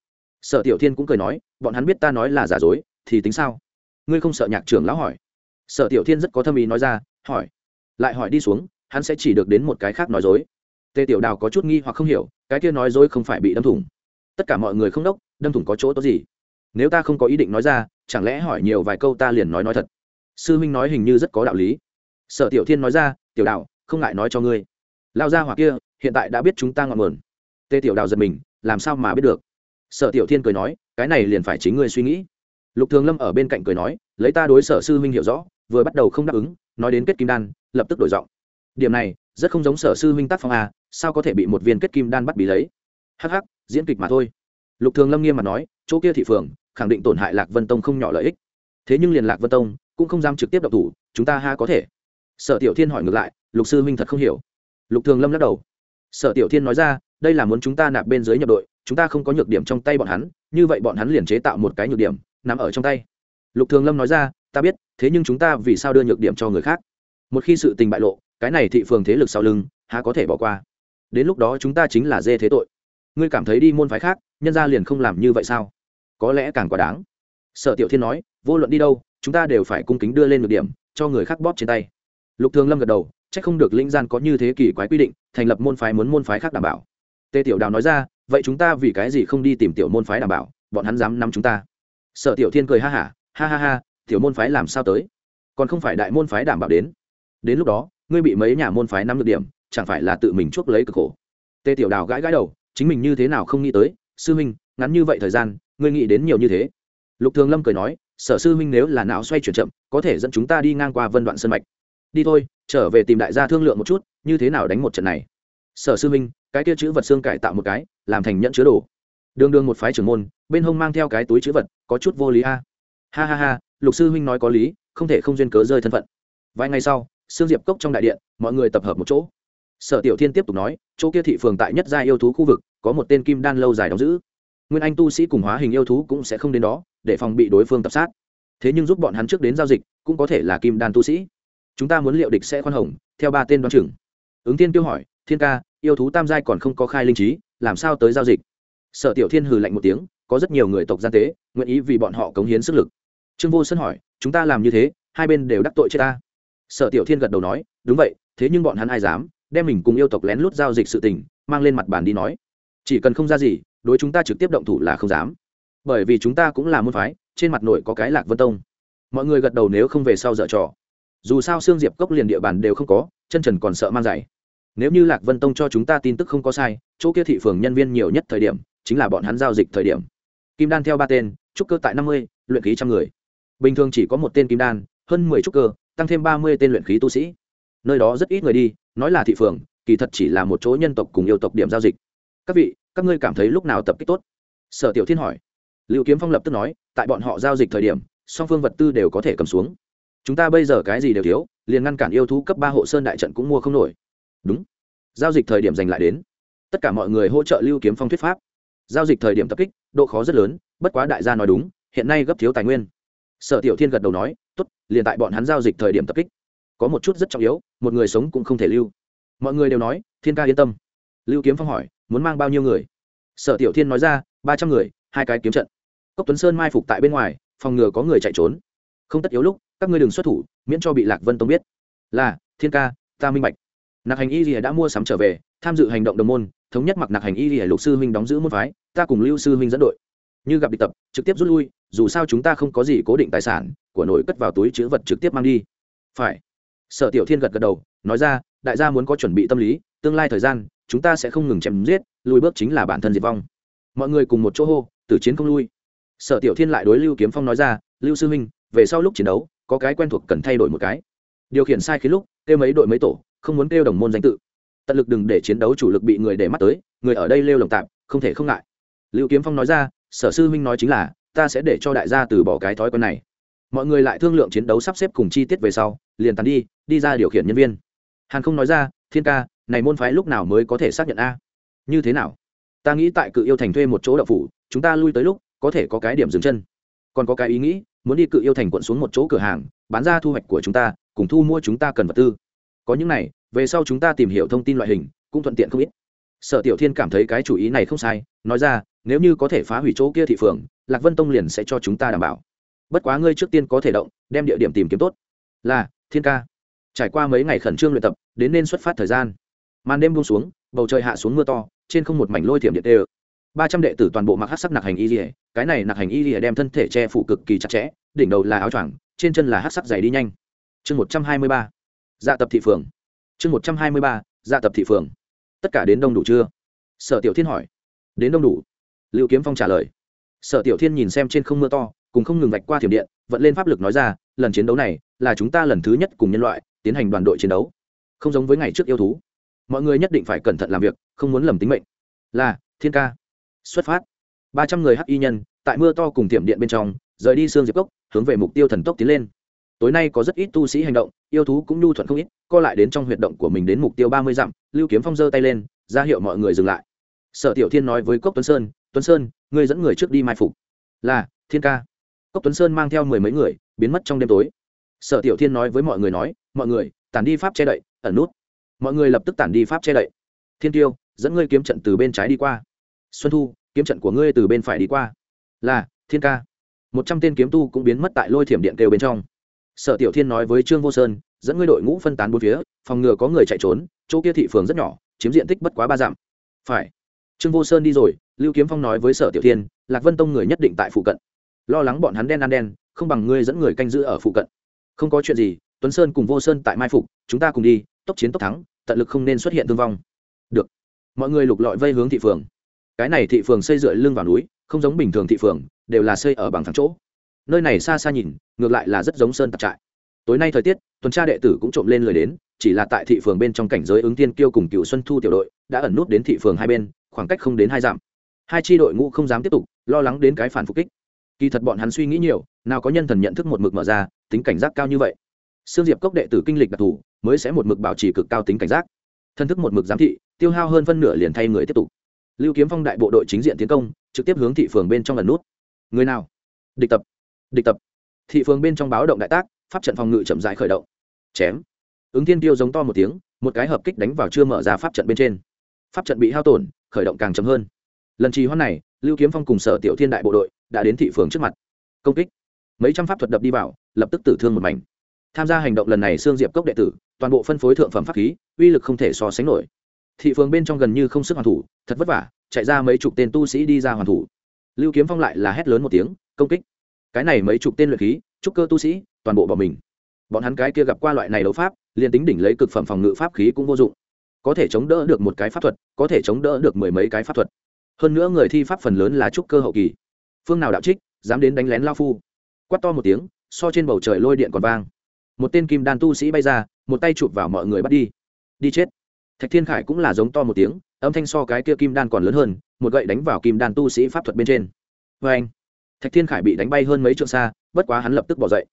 sở tiểu thiên cũng cười nói bọn hắn biết ta nói là giả dối thì tính sao? Ngươi không sợ nhạc trưởng lão hỏi? Sở tiểu thiên rất có thâm ý nói ra hỏi. Lại hỏi đi xuống hắn sẽ chỉ được đến một cái khác nói dối. Tề tiểu đào có chút nghi hoặc không hiểu cái kia nói dối không phải bị đâm thủng. Tất cả mọi người không đốc đâm thủng có chỗ tốt gì? Nếu ta không có ý định nói ra chẳng lẽ hỏi nhiều vài câu ta liền nói nói thật? Sư huynh nói hình như rất có đạo lý. Sở tiểu thiên nói ra tiểu Đào, không ngại nói cho ngươi. Lao ra hoặc kia hiện tại đã biết chúng ta ngọn nguồn. Tê tiểu đào giật mình làm sao mà biết được? Sở tiểu thiên cười nói, cái này liền phải chính ngươi suy nghĩ. Lục thường lâm ở bên cạnh cười nói, lấy ta đối sở sư huynh hiểu rõ, vừa bắt đầu không đáp ứng, nói đến kết kim đan, lập tức đổi giọng. Điểm này, rất không giống sở sư huynh tác phong a sao có thể bị một viên kết kim đan bắt bí lấy? Hắc hắc, diễn kịch mà thôi. Lục thường lâm nghiêm mặt nói, chỗ kia thị phường, khẳng định tổn hại lạc vân tông không nhỏ lợi ích. Thế nhưng liền lạc vân tông, cũng không dám trực tiếp độc thủ, chúng ta ha có thể. Sở tiểu thiên hỏi ngược lại, lục sư huynh thật không hiểu? Lục thường lâm lắc đầu. Sở tiểu thiên nói ra, đây là muốn chúng ta nạp bên dưới nhập đội chúng ta không có nhược điểm trong tay bọn hắn, như vậy bọn hắn liền chế tạo một cái nhược điểm, nằm ở trong tay. Lục thường lâm nói ra, ta biết, thế nhưng chúng ta vì sao đưa nhược điểm cho người khác? Một khi sự tình bại lộ, cái này thị phường thế lực sau lưng, há có thể bỏ qua. Đến lúc đó chúng ta chính là dê thế tội. Ngươi cảm thấy đi môn phái khác, nhân ra liền không làm như vậy sao? Có lẽ càng quá đáng. Sở tiểu thiên nói, vô luận đi đâu, chúng ta đều phải cung kính đưa lên được điểm, cho người khác bóp trên tay. Lục thường lâm gật đầu c h ắ c không được linh gian có như thế kỷ quái quy định, thành lập môn phái muốn môn phái khác đảm bảo. Tề tiểu đào nói ra vậy chúng ta vì cái gì không đi tìm tiểu môn phái đảm bảo bọn hắn dám nắm chúng ta? Sở tiểu thiên cười ha hả ha, ha ha ha tiểu môn phái làm sao tới? Còn không phải đại môn phái đảm bảo đến. Đến lúc đó ngươi bị mấy nhà môn phái nắm được điểm chẳng phải là tự mình chuốc lấy cực khổ? Tê tiểu đào gãi gãi đầu chính mình như thế nào không nghĩ tới? Sư minh ngắn như vậy thời gian ngươi nghĩ đến nhiều như thế? Lục thường lâm cười nói sở sư huynh nếu là não xoay chuyển chậm có thể dẫn chúng ta đi ngang qua vân đoạn sân mạch. Đi thôi trở về tìm đại gia thương lượng một chút như thế nào đánh một trận này? Sở sư huynh cái kia chữ vật xương cải tạo một cái, làm thành nhận chứa đồ. Đường đường một phái trưởng môn, bên hông mang theo cái túi chữ vật, có chút vô lý a. Ha ha ha, lục sư huynh nói có lý, không thể không duyên cớ rơi thân phận. Vài ngày sau, sương diệp cốc trong đại điện, mọi người tập hợp một chỗ. Sở tiểu thiên tiếp tục nói, chỗ kia thị phường tại nhất gia yêu thú khu vực, có một tên kim đan lâu dài đóng giữ. Nguyên anh tu sĩ cùng hóa hình yêu thú cũng sẽ không đến đó, để phòng bị đối phương tập sát. Thế nhưng giúp bọn hắn trước đến giao dịch, cũng có thể là kim đan tu sĩ. Chúng ta muốn liệu địch sẽ khoan hồng, theo ba tên đoan trưởng. ứng thiên tiêu hỏi, thiên ca yêu thú tam giai còn không có khai linh trí, làm sao tới giao dịch? Sở tiểu thiên hừ lạnh một tiếng, có rất nhiều người tộc gian tế, nguyện ý vì bọn họ cống hiến sức lực. Trương vô sơn hỏi, chúng ta làm như thế, hai bên đều đắc tội chết ta? Sở tiểu thiên gật đầu nói, đúng vậy, thế nhưng bọn hắn ai dám, đem mình cùng yêu tộc lén lút giao dịch sự tình, mang lên mặt bàn đi nói. Chỉ cần không ra gì, đối chúng ta trực tiếp động thủ là không dám. Bởi vì chúng ta cũng là môn phái, trên mặt nội có cái lạc vân tông. Mọi người gật đầu nếu không về sau dở trò. Dù sao xương diệp cốc liền địa bàn đều không có, chân trần còn sợ mang giày nếu như lạc vân tông cho chúng ta tin tức không có sai, chỗ kia thị phường nhân viên nhiều nhất thời điểm, chính là bọn hắn giao dịch thời điểm. Kim đan theo ba tên, trúc cơ tại năm mươi, luyện khí trăm người. Bình thường chỉ có một tên kim đan, hơn mười trúc cơ, tăng thêm ba mươi tên luyện khí tu sĩ. Nơi đó rất ít người đi, nói là thị phường, kỳ thật chỉ là một chỗ nhân tộc cùng yêu tộc điểm giao dịch. Các vị, các ngươi cảm thấy lúc nào tập kích tốt? Sở tiểu thiên hỏi. Liệu kiếm phong lập tức nói, tại bọn họ giao dịch thời điểm, song phương vật tư đều có thể cầm xuống. Chúng ta bây giờ cái gì đều thiếu, liền ngăn cản yêu thú cấp ba hộ sơn đại trận cũng mua không nổi đúng. Giao dịch thời điểm giành lại đến. Tất cả mọi người hỗ trợ lưu kiếm phong thuyết pháp. Giao dịch thời điểm tập kích, độ khó rất lớn, bất quá đại gia nói đúng, hiện nay gấp thiếu tài nguyên. Sở tiểu thiên gật đầu nói t ố t liền tại bọn hắn giao dịch thời điểm tập kích. Có một chút rất trọng yếu, một người sống cũng không thể lưu. Mọi người đều nói, thiên ca yên tâm. Lưu kiếm phong hỏi, muốn mang bao nhiêu người? Sở tiểu thiên nói ra, ba trăm người, hai cái kiếm trận. Cốc tuấn sơn mai phục tại bên ngoài, phòng ngừa có người chạy trốn. Không tất yếu lúc, các ngươi đừng xuất thủ, miễn cho bị lạc vân tông biết. Là, thiên ca, ta minh bạch nạc hành y rìa đã mua sắm trở về, tham dự hành động đồng môn, thống nhất mặc nạc hành y rìa lục sư huynh đóng giữ môn phái, ta cùng lưu sư huynh dẫn đội. Như gặp địch tập, trực tiếp rút lui, dù sao chúng ta không có gì cố định tài sản, của nội cất vào túi chữ vật trực tiếp mang đi. Phải. Sở tiểu thiên gật gật đầu, nói ra, đại gia muốn có chuẩn bị tâm lý, tương lai thời gian, chúng ta sẽ không ngừng chém giết, lùi bước chính là bản thân diệt vong. Mọi người cùng một chỗ hô, tử chiến không lui. Sở tiểu thiên lại đối lưu kiếm phong nói ra, lưu sư huynh, về sau lúc chiến đấu, có cái quen thuộc cần thay đổi một cái. Điều khiển sai khi lúc, kêu mấy đội mấy tổ không muốn kêu đồng môn danh tự. Tận lực đừng để chiến đấu chủ lực bị người để mắt tới, người ở đây lêu lồng tạm không thể không ngại. Lưu kiếm phong nói ra, sở sư huynh nói chính là, ta sẽ để cho đại gia từ bỏ cái thói quen này. Mọi người lại thương lượng chiến đấu sắp xếp cùng chi tiết về sau, liền tàn đi đi ra điều khiển nhân viên. Hàn không nói ra, thiên ca, này môn phái lúc nào mới có thể xác nhận a? Như thế nào? Ta nghĩ tại cự yêu thành thuê một chỗ đậu phủ, chúng ta lui tới lúc, có thể có cái điểm dừng chân. Còn có cái ý nghĩ, muốn đi cự yêu thành quận xuống một chỗ cửa hàng, bán ra thu hoạch của chúng ta, cùng thu mua chúng ta cần vật tư. Có những này về sau chúng ta tìm hiểu thông tin loại hình, cũng thuận tiện không ít. Sở tiểu thiên cảm thấy cái chủ ý này không sai, nói ra, nếu như có thể phá hủy chỗ kia thị phường, lạc vân tông liền sẽ cho chúng ta đảm bảo. Bất quá ngươi trước tiên có thể động, đem địa điểm tìm kiếm tốt. Là, thiên ca. Trải qua mấy ngày khẩn trương luyện tập, đến nên xuất phát thời gian. Màn đêm buông xuống, bầu trời hạ xuống mưa to, trên không một mảnh lôi thiểm điện tê ba trăm đệ tử toàn bộ mặc hát sắc nặc hành y rỉa cái này nặc hành y rỉa đem thân thể che phủ cực kỳ chặt chẽ, đỉnh đầu là áo choàng, trên chân là hát sắc dày đi nhanh. Chương một trăm hai mươi ba. Dạ tập thị phường chương một trăm hai mươi ba dạ tập thị phường. Tất cả đến đông đủ chưa? Sở tiểu thiên hỏi. Đến đông đủ. Liệu kiếm phong trả lời. Sở tiểu thiên nhìn xem trên không mưa to, cùng không ngừng vạch qua thiểm điện, vận lên pháp lực nói ra, lần chiến đấu này là chúng ta lần thứ nhất cùng nhân loại tiến hành đoàn đội chiến đấu. Không giống với ngày trước yêu thú. Mọi người nhất định phải cẩn thận làm việc, không muốn lầm tính mệnh. Là, thiên ca. Xuất phát. Ba trăm người hắc y nhân, tại mưa to cùng tiệm điện bên trong, rời đi xương diệp cốc, hướng về mục tiêu thần tốc tiến lên. Tối nay có rất ít tu sĩ hành động, yêu thú cũng nhu thuận không ít co lại đến trong huyệt động của mình đến mục tiêu ba mươi dặm, lưu kiếm phong giơ tay lên, ra hiệu mọi người dừng lại. Sở tiểu thiên nói với cốc tuấn sơn tuấn sơn, ngươi dẫn người trước đi mai phục. Là, thiên ca. Cốc tuấn sơn mang theo mười mấy người, biến mất trong đêm tối. Sở tiểu thiên nói với mọi người nói, mọi người, tản đi pháp che đậy, ẩn nút. Mọi người lập tức tản đi pháp che đậy. Thiên tiêu, dẫn ngươi kiếm trận từ bên trái đi qua. Xuân thu, kiếm trận của ngươi từ bên phải đi qua. Là, thiên ca. Một trăm tên kiếm tu cũng biến mất tại lôi thiểm điện kêu bên trong. Sở tiểu thiên nói với trương vô sơn dẫn ngươi đội ngũ phân tán bốn phía, phòng ngừa có người chạy trốn, chỗ kia thị phường rất nhỏ, chiếm diện tích bất quá ba dặm. Phải. Trương vô sơn đi rồi, lưu kiếm phong nói với sở tiểu thiên, lạc vân tông người nhất định tại phụ cận. Lo lắng bọn hắn đen ăn đen, không bằng ngươi dẫn người canh giữ ở phụ cận. Không có chuyện gì, tuấn sơn cùng vô sơn tại mai phục, chúng ta cùng đi, tốc chiến tốc thắng, tận lực không nên xuất hiện thương vong. Được. Mọi người lục lọi vây hướng thị phường. Cái này thị phường xây dựa lưng vào núi, không giống bình thường thị phường, đều là xây ở bằng thẳng chỗ. Nơi này xa xa nhìn, ngược lại là rất giống sơn tập trại. Tối nay thời tiết tuần tra đệ tử cũng trộm lên lời đến chỉ là tại thị phường bên trong cảnh giới ứng tiên kiêu cùng cựu xuân thu tiểu đội đã ẩn nút đến thị phường hai bên khoảng cách không đến hai dặm hai tri đội ngũ không dám tiếp tục lo lắng đến cái phản phục kích kỳ thật bọn hắn suy nghĩ nhiều nào có nhân thần nhận thức một mực mở ra tính cảnh giác cao như vậy Sương Diệp Cốc đệ tử kinh lịch đặc thù, mới sẽ một mực bảo trì cực cao tính cảnh giác. Thân thức một mực giám thị, tiêu hao hơn phân nửa liền thay người tiếp tục. Lưu Kiếm Phong đại bộ đội chính diện tiến công, trực tiếp hướng thị phường bên trong lần nút. Người nào? Địch tập. Địch tập. Thị phường bên trong báo động đại tác, pháp trận phòng ngự chậm rãi khởi động. Chém. Ứng Thiên Tiêu giống to một tiếng, một cái hợp kích đánh vào chưa mở ra pháp trận bên trên. Pháp trận bị hao tổn, khởi động càng chậm hơn. Lần trì hoãn này, Lưu Kiếm Phong cùng Sở Tiểu Thiên đại bộ đội đã đến thị phường trước mặt. Công kích. Mấy trăm pháp thuật đập đi vào, lập tức tử thương một mảnh tham gia hành động lần này xương diệp cốc đệ tử toàn bộ phân phối thượng phẩm pháp khí uy lực không thể so sánh nổi thị phường bên trong gần như không sức hoàn thủ thật vất vả chạy ra mấy chục tên tu sĩ đi ra hoàn thủ lưu kiếm phong lại là hét lớn một tiếng công kích cái này mấy chục tên luyện khí trúc cơ tu sĩ, toàn bộ bỏ mình. Bọn hắn cái kia gặp qua loại này đấu pháp, liền tính đỉnh lấy cực phẩm phòng ngự pháp khí cũng vô dụng. Có thể chống đỡ được một cái pháp thuật, có thể chống đỡ được mười mấy cái pháp thuật. Hơn nữa người thi pháp phần lớn là trúc cơ hậu kỳ. Phương nào đạo trích, dám đến đánh lén lao phu. Quát to một tiếng, so trên bầu trời lôi điện còn vang. Một tên kim đan tu sĩ bay ra, một tay chụp vào mọi người bắt đi. Đi chết. Thạch thiên khải cũng là giống to một tiếng, âm thanh so cái kia kim đan còn lớn hơn, một gậy đánh vào kim đan tu sĩ pháp thuật bên trên. Vê anh thạch thiên khải bị đánh bay hơn mấy trượng xa bất quá hắn lập tức bỏ dậy.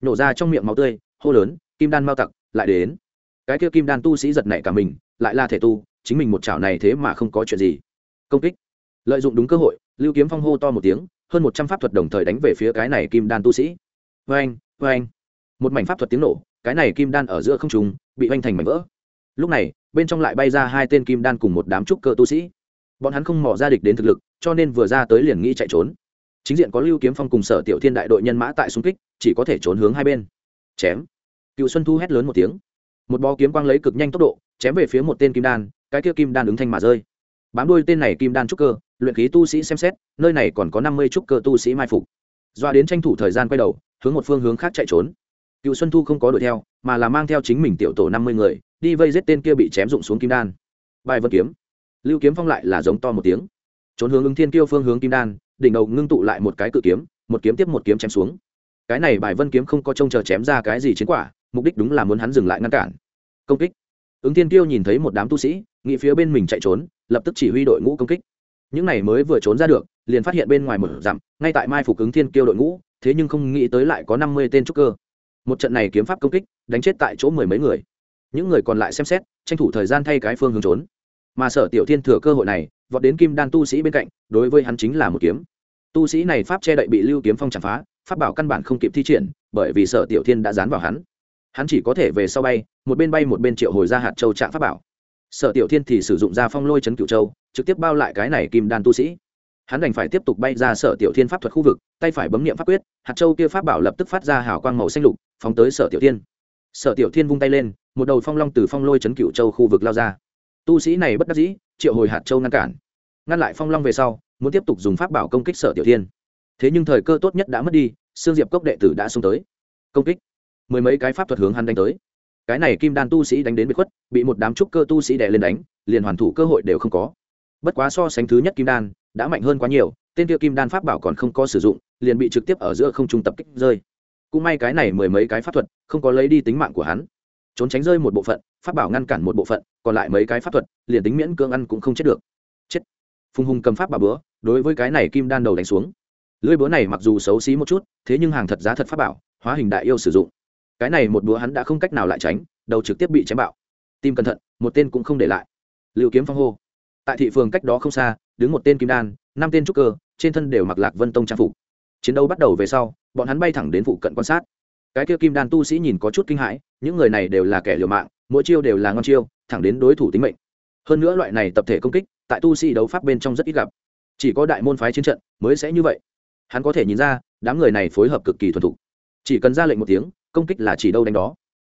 Nổ ra trong miệng máu tươi, hô lớn, kim đan mau tặc, lại đến. Cái kia kim đan tu sĩ giật nảy cả mình, lại là thể tu, chính mình một chảo này thế mà không có chuyện gì. Công kích. Lợi dụng đúng cơ hội, lưu kiếm phong hô to một tiếng, hơn một trăm pháp thuật đồng thời đánh về phía cái này kim đan tu sĩ. Vê anh vê anh một mảnh pháp thuật tiếng nổ, cái này kim đan ở giữa không trùng bị oanh thành mảnh vỡ. Lúc này, bên trong lại bay ra hai tên kim đan cùng một đám trúc cơ tu sĩ. Bọn hắn không mỏ ra địch đến thực lực, cho nên vừa ra tới liền nghĩ chạy trốn chính diện có lưu kiếm phong cùng sở tiểu thiên đại đội nhân mã tại xung kích, chỉ có thể trốn hướng hai bên. Chém. Cựu xuân thu hét lớn một tiếng. Một bó kiếm quang lấy cực nhanh tốc độ, chém về phía một tên kim đan, cái kia kim đan ứng thanh mà rơi. Bám đuôi tên này kim đan trúc cơ, luyện khí tu sĩ xem xét, nơi này còn có năm mươi trúc cơ tu sĩ mai phục. Doa đến tranh thủ thời gian quay đầu, hướng một phương hướng khác chạy trốn. Cựu xuân thu không có đuổi theo, mà là mang theo chính mình tiểu tổ năm mươi người, đi vây giết tên kia bị chém rụng xuống kim đan. Bài vân kiếm. Lưu kiếm phong lại là giống to một tiếng. Trốn hướng ứng thiên kiêu phương hướng kim đan đỉnh đầu ngưng tụ lại một cái cự kiếm, một kiếm tiếp một kiếm chém xuống. Cái này bài vân kiếm không có trông chờ chém ra cái gì chiến quả, mục đích đúng là muốn hắn dừng lại ngăn cản. Công kích. Ứng thiên kiêu nhìn thấy một đám tu sĩ, nghĩ phía bên mình chạy trốn, lập tức chỉ huy đội ngũ công kích. Những này mới vừa trốn ra được, liền phát hiện bên ngoài một dặm ngay tại mai phục ứng thiên kiêu đội ngũ, thế nhưng không nghĩ tới lại có năm mươi tên trúc cơ. Một trận này kiếm pháp công kích, đánh chết tại chỗ mười mấy người. Những người còn lại xem xét, tranh thủ thời gian thay cái phương hướng trốn mà sở tiểu thiên thừa cơ hội này, vọt đến kim đan tu sĩ bên cạnh, đối với hắn chính là một kiếm. Tu sĩ này pháp che đậy bị lưu kiếm phong chạm phá, pháp bảo căn bản không kịp thi triển, bởi vì sở tiểu thiên đã dán vào hắn. Hắn chỉ có thể về sau bay, một bên bay một bên triệu hồi ra hạt châu trạng pháp bảo. Sở tiểu thiên thì sử dụng ra phong lôi chấn cựu châu, trực tiếp bao lại cái này kim đan tu sĩ. Hắn đành phải tiếp tục bay ra sở tiểu thiên pháp thuật khu vực, tay phải bấm nghiệm pháp quyết, hạt châu kia pháp bảo lập tức phát ra hào quang màu xanh lục, phóng tới sở tiểu thiên. Sở tiểu thiên vung tay lên, một đầu phong long từ phong lôi chấn cựu châu khu vực lao ra tu sĩ này bất đắc dĩ, triệu hồi hạt châu ngăn cản. Ngăn lại phong long về sau, muốn tiếp tục dùng pháp bảo công kích sở tiểu thiên. Thế nhưng thời cơ tốt nhất đã mất đi, sương diệp cốc đệ tử đã xông tới. Công kích. Mười mấy cái pháp thuật hướng hắn đánh tới. Cái này kim đan tu sĩ đánh đến bị khuất, bị một đám trúc cơ tu sĩ đè lên đánh, liền hoàn thủ cơ hội đều không có. Bất quá so sánh thứ nhất kim đan, đã mạnh hơn quá nhiều, tên kia kim đan pháp bảo còn không có sử dụng, liền bị trực tiếp ở giữa không trung tập kích rơi. Cũng may cái này mười mấy cái pháp thuật không có lấy đi tính mạng của hắn trốn tránh rơi một bộ phận, pháp bảo ngăn cản một bộ phận, còn lại mấy cái pháp thuật, liền tính miễn cưỡng ăn cũng không chết được. Chết. Phùng hùng cầm pháp bà bữa đối với cái này kim đan đầu đánh xuống. Lưỡi búa này mặc dù xấu xí một chút, thế nhưng hàng thật giá thật pháp bảo, hóa hình đại yêu sử dụng. Cái này một búa hắn đã không cách nào lại tránh, đầu trực tiếp bị chém bạo. Tim cẩn thận, một tên cũng không để lại. Liệu kiếm phong hô. Tại thị phường cách đó không xa, đứng một tên kim đan, năm tên trúc cơ, trên thân đều mặc lạc vân tông trang phục. Chiến đấu bắt đầu về sau, bọn hắn bay thẳng đến phụ cận quan sát. Cái kia kim đan tu sĩ nhìn có chút kinh hãi những người này đều là kẻ liều mạng, mỗi chiêu đều là ngon chiêu, thẳng đến đối thủ tính mệnh. Hơn nữa loại này tập thể công kích, tại tu sĩ đấu pháp bên trong rất ít gặp. Chỉ có đại môn phái chiến trận mới sẽ như vậy. Hắn có thể nhìn ra, đám người này phối hợp cực kỳ thuần thục. Chỉ cần ra lệnh một tiếng, công kích là chỉ đâu đánh đó.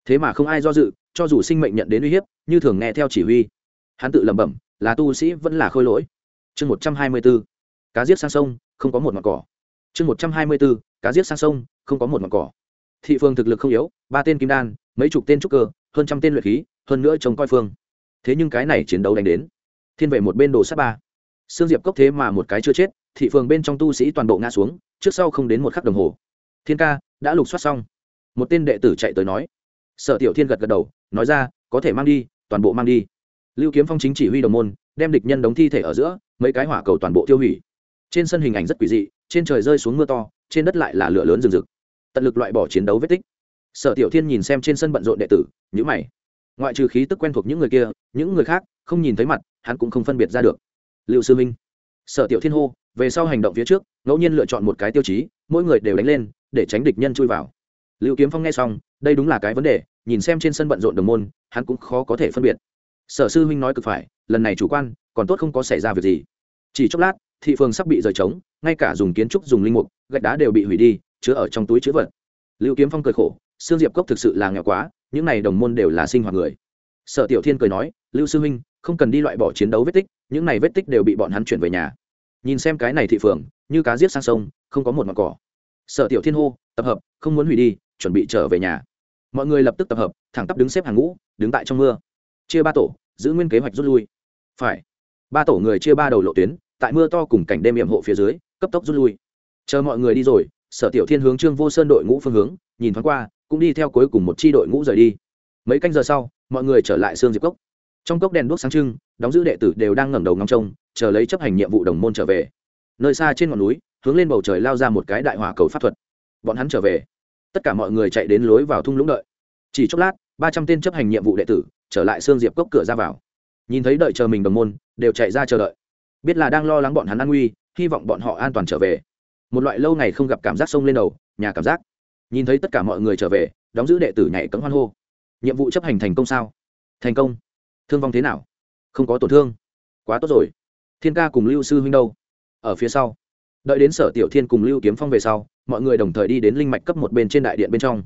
Thế mà không ai do dự, cho dù sinh mệnh nhận đến uy hiếp, như thường nghe theo chỉ huy. Hắn tự lẩm bẩm, là tu sĩ vẫn là khôi lỗi. Chương một trăm hai mươi b ố cá giết sang sông, không có một mặt cỏ. Chương một trăm hai mươi b ố cá giết sang sông, không có một mặt cỏ thị phương thực lực không yếu, ba tên kim đan, mấy chục tên trúc cơ, hơn trăm tên luyện khí, hơn nữa trông coi phương. Thế nhưng cái này chiến đấu đánh đến, thiên vệ một bên đồ sát ba. Xương diệp cốc thế mà một cái chưa chết, thị phường bên trong tu sĩ toàn bộ ngã xuống, trước sau không đến một khắc đồng hồ. Thiên ca, đã lục soát xong. Một tên đệ tử chạy tới nói. Sở tiểu thiên gật gật đầu, nói ra, có thể mang đi, toàn bộ mang đi. Lưu kiếm phong chính chỉ huy đồng môn, đem địch nhân đóng thi thể ở giữa, mấy cái hỏa cầu toàn bộ tiêu hủy. Trên sân hình ảnh rất quỷ dị, trên trời rơi xuống mưa to, trên đất lại là lửa lớn rừng rực tận lực loại bỏ chiến đấu vết tích. Sở tiểu thiên nhìn xem trên sân bận rộn đệ tử nhữ mày. Ngoại trừ khí tức quen thuộc những người kia, những người khác không nhìn thấy mặt, hắn cũng không phân biệt ra được. Liệu sư minh. Sở tiểu thiên hô, về sau hành động phía trước, ngẫu nhiên lựa chọn một cái tiêu chí, mỗi người đều đánh lên, để tránh địch nhân chui vào. Liệu kiếm phong nghe xong, đây đúng là cái vấn đề, nhìn xem trên sân bận rộn đồng môn, hắn cũng khó có thể phân biệt. Sở sư huynh nói cực phải, lần này chủ quan, còn tốt không có xảy ra việc gì. Chỉ chốc lát, thị phường sắp bị rời trống, ngay cả dùng kiến trúc, dùng linh mục, gạch đá đều bị hủy đi chứa ở trong túi chữ vật. Lưu kiếm phong cười khổ, sương diệp cốc thực sự là nghèo quá, những này đồng môn đều là sinh hoạt người. Sở tiểu thiên cười nói, lưu sư huynh, không cần đi loại bỏ chiến đấu vết tích, những này vết tích đều bị bọn hắn chuyển về nhà. Nhìn xem cái này thị phường, như cá giết sang sông, không có một mặt cỏ. Sở tiểu thiên hô, tập hợp, không muốn hủy đi, chuẩn bị trở về nhà. Mọi người lập tức tập hợp, thẳng tắp đứng xếp hàng ngũ, đứng tại trong mưa. Chia ba tổ, giữ nguyên kế hoạch rút lui. Phải. Ba tổ người chia ba đầu lộ tuyến, tại mưa to cùng cảnh đêm hiểm hộ phía dưới, cấp tốc rút lui. Chờ mọi người đi rồi sở tiểu thiên hướng trương vô sơn đội ngũ phương hướng, nhìn thoáng qua, cũng đi theo cuối cùng một chi đội ngũ rời đi. Mấy canh giờ sau, mọi người trở lại xương diệp cốc. Trong cốc đèn đuốc sáng trưng, đóng giữ đệ tử đều đang ngẩng đầu ngóng trông, chờ lấy chấp hành nhiệm vụ đồng môn trở về. Nơi xa trên ngọn núi, hướng lên bầu trời lao ra một cái đại hỏa cầu pháp thuật. Bọn hắn trở về. Tất cả mọi người chạy đến lối vào thung lũng đợi. Chỉ chốc lát, ba trăm tên chấp hành nhiệm vụ đệ tử trở lại xương diệp cốc cửa ra vào. Nhìn thấy đợi chờ mình đồng môn, đều chạy ra chờ đợi. Biết là đang lo lắng bọn hắn an nguy, hy vọng bọn họ an toàn trở về một loại lâu ngày không gặp cảm giác sông lên đầu, nhà cảm giác. Nhìn thấy tất cả mọi người trở về, đóng giữ đệ tử nhảy cấm hoan hô. Nhiệm vụ chấp hành thành công sao? Thành công. Thương vong thế nào? Không có tổn thương. Quá tốt rồi. Thiên ca cùng lưu sư huynh đâu? Ở phía sau. Đợi đến sở tiểu thiên cùng lưu kiếm phong về sau, mọi người đồng thời đi đến linh mạch cấp một bên trên đại điện bên trong.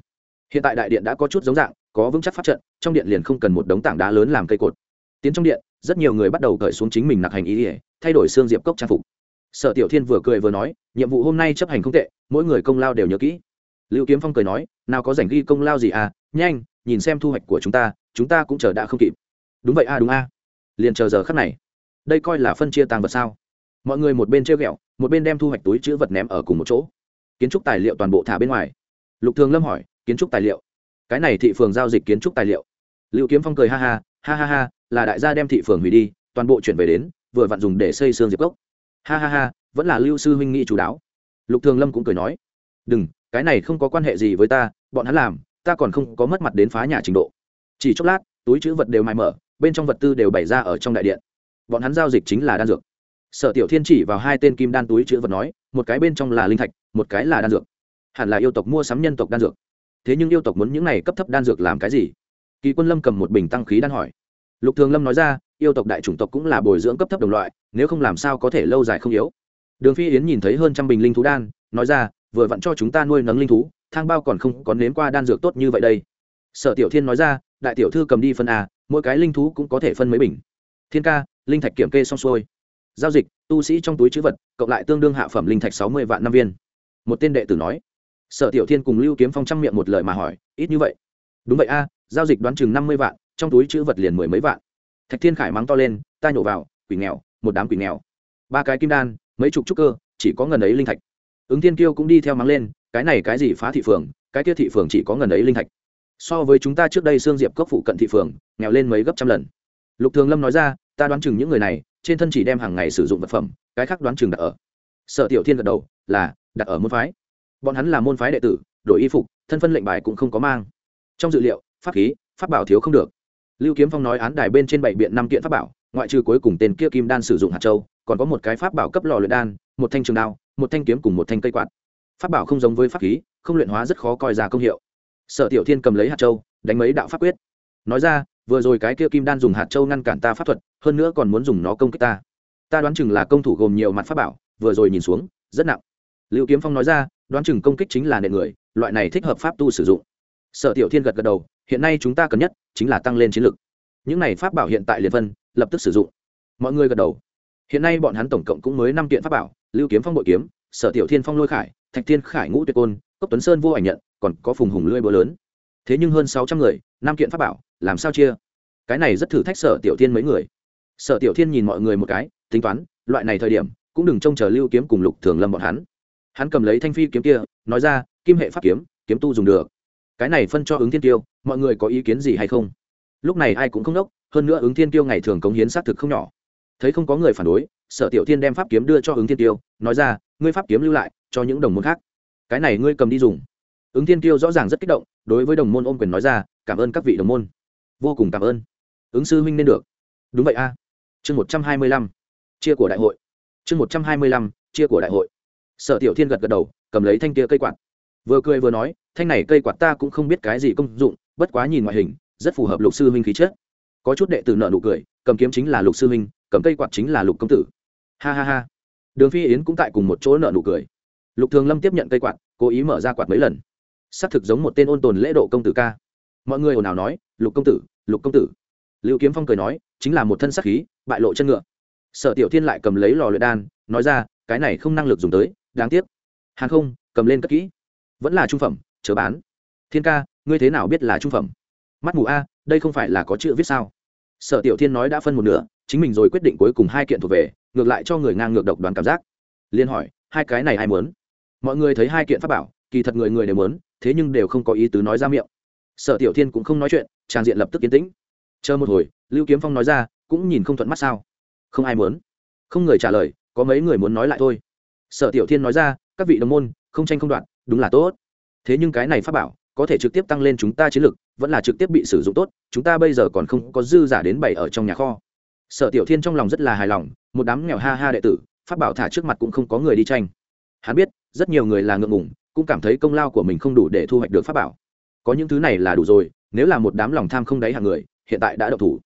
Hiện tại đại điện đã có chút giống dạng, có vững chắc phát trận, trong điện liền không cần một đống tảng đá lớn làm cây cột. Tiến trong điện, rất nhiều người bắt đầu cởi xuống chính mình nặc hành ý ỉa thay đổi xương diệp cốc trang phục sở tiểu thiên vừa cười vừa nói nhiệm vụ hôm nay chấp hành không tệ mỗi người công lao đều nhớ kỹ. Lưu kiếm phong cười nói nào có rảnh ghi công lao gì à? Nhanh nhìn xem thu hoạch của chúng ta chúng ta cũng chờ đã không kịp. Đúng vậy a à, đúng a à. liền chờ giờ khắc này. Đây coi là phân chia tàng vật sao? Mọi người một bên treo ghẹo một bên đem thu hoạch túi chữ vật ném ở cùng một chỗ. Kiến trúc tài liệu toàn bộ thả bên ngoài. Lục thường lâm hỏi kiến trúc tài liệu? Cái này thị phường giao dịch kiến trúc tài liệu. Lưu kiếm phong cười ha ha ha ha ha là đại gia đem thị phường hủy đi toàn bộ chuyển về đến vừa vặn dùng để xây xương diệp gốc ha ha ha, vẫn là lưu sư huynh nghị chủ đáo. Lục thường lâm cũng cười nói, đừng, cái này không có quan hệ gì với ta, bọn hắn làm, ta còn không có mất mặt đến phá nhà trình độ. Chỉ chốc lát, túi chữ vật đều mài mở, bên trong vật tư đều bày ra ở trong đại điện. Bọn hắn giao dịch chính là đan dược. Sở tiểu thiên chỉ vào hai tên kim đan túi chữ vật nói, một cái bên trong là linh thạch, một cái là đan dược. Hẳn là yêu tộc mua sắm nhân tộc đan dược. Thế nhưng yêu tộc muốn những này cấp thấp đan dược làm cái gì? Kỳ quân lâm cầm một bình tăng khí đan hỏi. Lục thường lâm nói ra yêu tộc đại chủng tộc cũng là bồi dưỡng cấp thấp đồng loại nếu không làm sao có thể lâu dài không yếu. Đường phi yến nhìn thấy hơn trăm bình linh thú đan nói ra vừa vặn cho chúng ta nuôi nấng linh thú thang bao còn không có nếm qua đan dược tốt như vậy đây. Sở tiểu thiên nói ra đại tiểu thư cầm đi phân à, mỗi cái linh thú cũng có thể phân mấy bình. Thiên ca linh thạch kiểm kê xong xuôi. Giao dịch tu sĩ trong túi chữ vật cộng lại tương đương hạ phẩm linh thạch sáu mươi vạn năm viên. Một tên đệ tử nói. Sở tiểu thiên cùng lưu kiếm phong trăm miệng một lời mà hỏi ít như vậy. Đúng vậy a giao dịch đoán chừng năm mươi vạn trong túi chữ vật liền mười mấy vạn thạch thiên khải mắng to lên, ta nhổ vào, quỷ nghèo, một đám quỷ nghèo. Ba cái kim đan, mấy chục trúc cơ, chỉ có ngần ấy linh thạch. Ứng thiên kiêu cũng đi theo mắng lên, cái này cái gì phá thị phường, cái kia thị phường chỉ có ngần ấy linh thạch. So với chúng ta trước đây xương diệp cốc phụ cận thị phường, nghèo lên mấy gấp trăm lần. Lục thường lâm nói ra, ta đoán chừng những người này, trên thân chỉ đem hàng ngày sử dụng vật phẩm, cái khác đoán chừng đặt ở. Sở tiểu thiên gật đầu, là, đặt ở môn phái. Bọn hắn là môn phái đệ tử, đổi y phục, thân phân lệnh bài cũng không có mang. Trong dự liệu, pháp khí, pháp bảo thiếu không được lưu kiếm phong nói án đài bên trên bảy biện năm kiện pháp bảo, ngoại trừ cuối cùng tên kia kim đan sử dụng hạt châu, còn có một cái pháp bảo cấp lò luyện đan, một thanh trường đao, một thanh kiếm cùng một thanh cây quạt. Pháp bảo không giống với pháp khí, không luyện hóa rất khó coi ra công hiệu. Sở tiểu thiên cầm lấy hạt châu, đánh mấy đạo pháp quyết. Nói ra, vừa rồi cái kia kim đan dùng hạt châu ngăn cản ta pháp thuật, hơn nữa còn muốn dùng nó công kích ta. Ta đoán chừng là công thủ gồm nhiều mặt pháp bảo, vừa rồi nhìn xuống, rất nặng. Lưu kiếm phong nói ra, đoán chừng công kích chính là nệ người, loại này thích hợp pháp tu sử dụng. Sở tiểu thiên gật gật đầu hiện nay chúng ta cần nhất chính là tăng lên chiến lực những này pháp bảo hiện tại liền vân lập tức sử dụng. Mọi người gật đầu. Hiện nay bọn hắn tổng cộng cũng mới năm kiện pháp bảo, lưu kiếm phong bội kiếm, sở tiểu thiên phong lôi khải, thạch thiên khải ngũ tuyệt côn, cốc tuấn sơn vô ảnh nhận, còn có phùng hùng lưỡi búa lớn. Thế nhưng hơn sáu trăm người, năm kiện pháp bảo, làm sao chia? Cái này rất thử thách sở tiểu thiên mấy người. Sở tiểu thiên nhìn mọi người một cái, tính toán, loại này thời điểm, cũng đừng trông chờ lưu kiếm cùng lục thường lâm bọn hắn. Hắn cầm lấy thanh phi kiếm kia, nói ra, kim hệ pháp kiếm kiếm tu dùng được. Cái này phân cho ứng thiên tiêu mọi người có ý kiến gì hay không? Lúc này ai cũng không đốc, hơn nữa ứng thiên tiêu ngày thường cống hiến xác thực không nhỏ. Thấy không có người phản đối, sở tiểu thiên đem pháp kiếm đưa cho ứng thiên tiêu, nói ra, ngươi pháp kiếm lưu lại, cho những đồng môn khác. Cái này ngươi cầm đi dùng. Ứng thiên tiêu rõ ràng rất kích động, đối với đồng môn ôm quyền nói ra, cảm ơn các vị đồng môn. Vô cùng cảm ơn. Ứng sư huynh nên được. Đúng vậy a. Chương một trăm hai mươi lăm, chia của đại hội. Chương một trăm hai mươi lăm, chia của đại hội. Sở tiểu thiên gật gật đầu, cầm lấy thanh kia cây quạt. Vừa cười vừa nói, thanh này cây quạt ta cũng không biết cái gì công dụng bất quá nhìn ngoại hình, rất phù hợp lục sư huynh khí chất. Có chút đệ tử nợ nụ cười, cầm kiếm chính là lục sư huynh, cầm cây quạt chính là lục công tử. Ha ha ha. Đường phi yến cũng tại cùng một chỗ nợ nụ cười. Lục thường lâm tiếp nhận cây quạt, cố ý mở ra quạt mấy lần. Xác thực giống một tên ôn tồn lễ độ công tử ca. Mọi người ồn ào nói, lục công tử, lục công tử. Lưu kiếm phong cười nói, chính là một thân sắc khí, bại lộ chân ngựa. Sở tiểu thiên lại cầm lấy lò luyện đan, nói ra, cái này không năng lực dùng tới, đáng tiếc. Hàng không, cầm lên cất kỹ. Vẫn là trung phẩm chờ bán. Thiên ca ngươi thế nào biết là trung phẩm? Mắt mù a, đây không phải là có chữ viết sao? Sở tiểu thiên nói đã phân một nửa, chính mình rồi quyết định cuối cùng hai kiện thuộc về, ngược lại cho người ngang ngược độc đoán cảm giác. Liên hỏi, hai cái này ai muốn? Mọi người thấy hai kiện pháp bảo, kỳ thật người người đều muốn, thế nhưng đều không có ý tứ nói ra miệng. Sở tiểu thiên cũng không nói chuyện, trang diện lập tức yên tĩnh. Chờ một hồi, lưu kiếm phong nói ra, cũng nhìn không thuận mắt sao? Không ai muốn. Không người trả lời, có mấy người muốn nói lại thôi. Sở tiểu thiên nói ra, các vị đồng môn, không tranh không đoạn đúng là tốt. Thế nhưng cái này pháp bảo có thể trực tiếp tăng lên chúng ta chiến lực, vẫn là trực tiếp bị sử dụng tốt, chúng ta bây giờ còn không có dư giả đến bảy ở trong nhà kho. Sở tiểu thiên trong lòng rất là hài lòng, một đám nghèo ha ha đệ tử pháp bảo thả trước mặt cũng không có người đi tranh. Hắn biết, rất nhiều người là ngượng ngùng, cũng cảm thấy công lao của mình không đủ để thu hoạch được pháp bảo. Có những thứ này là đủ rồi, nếu là một đám lòng tham không đáy hàng người, hiện tại đã độc thủ.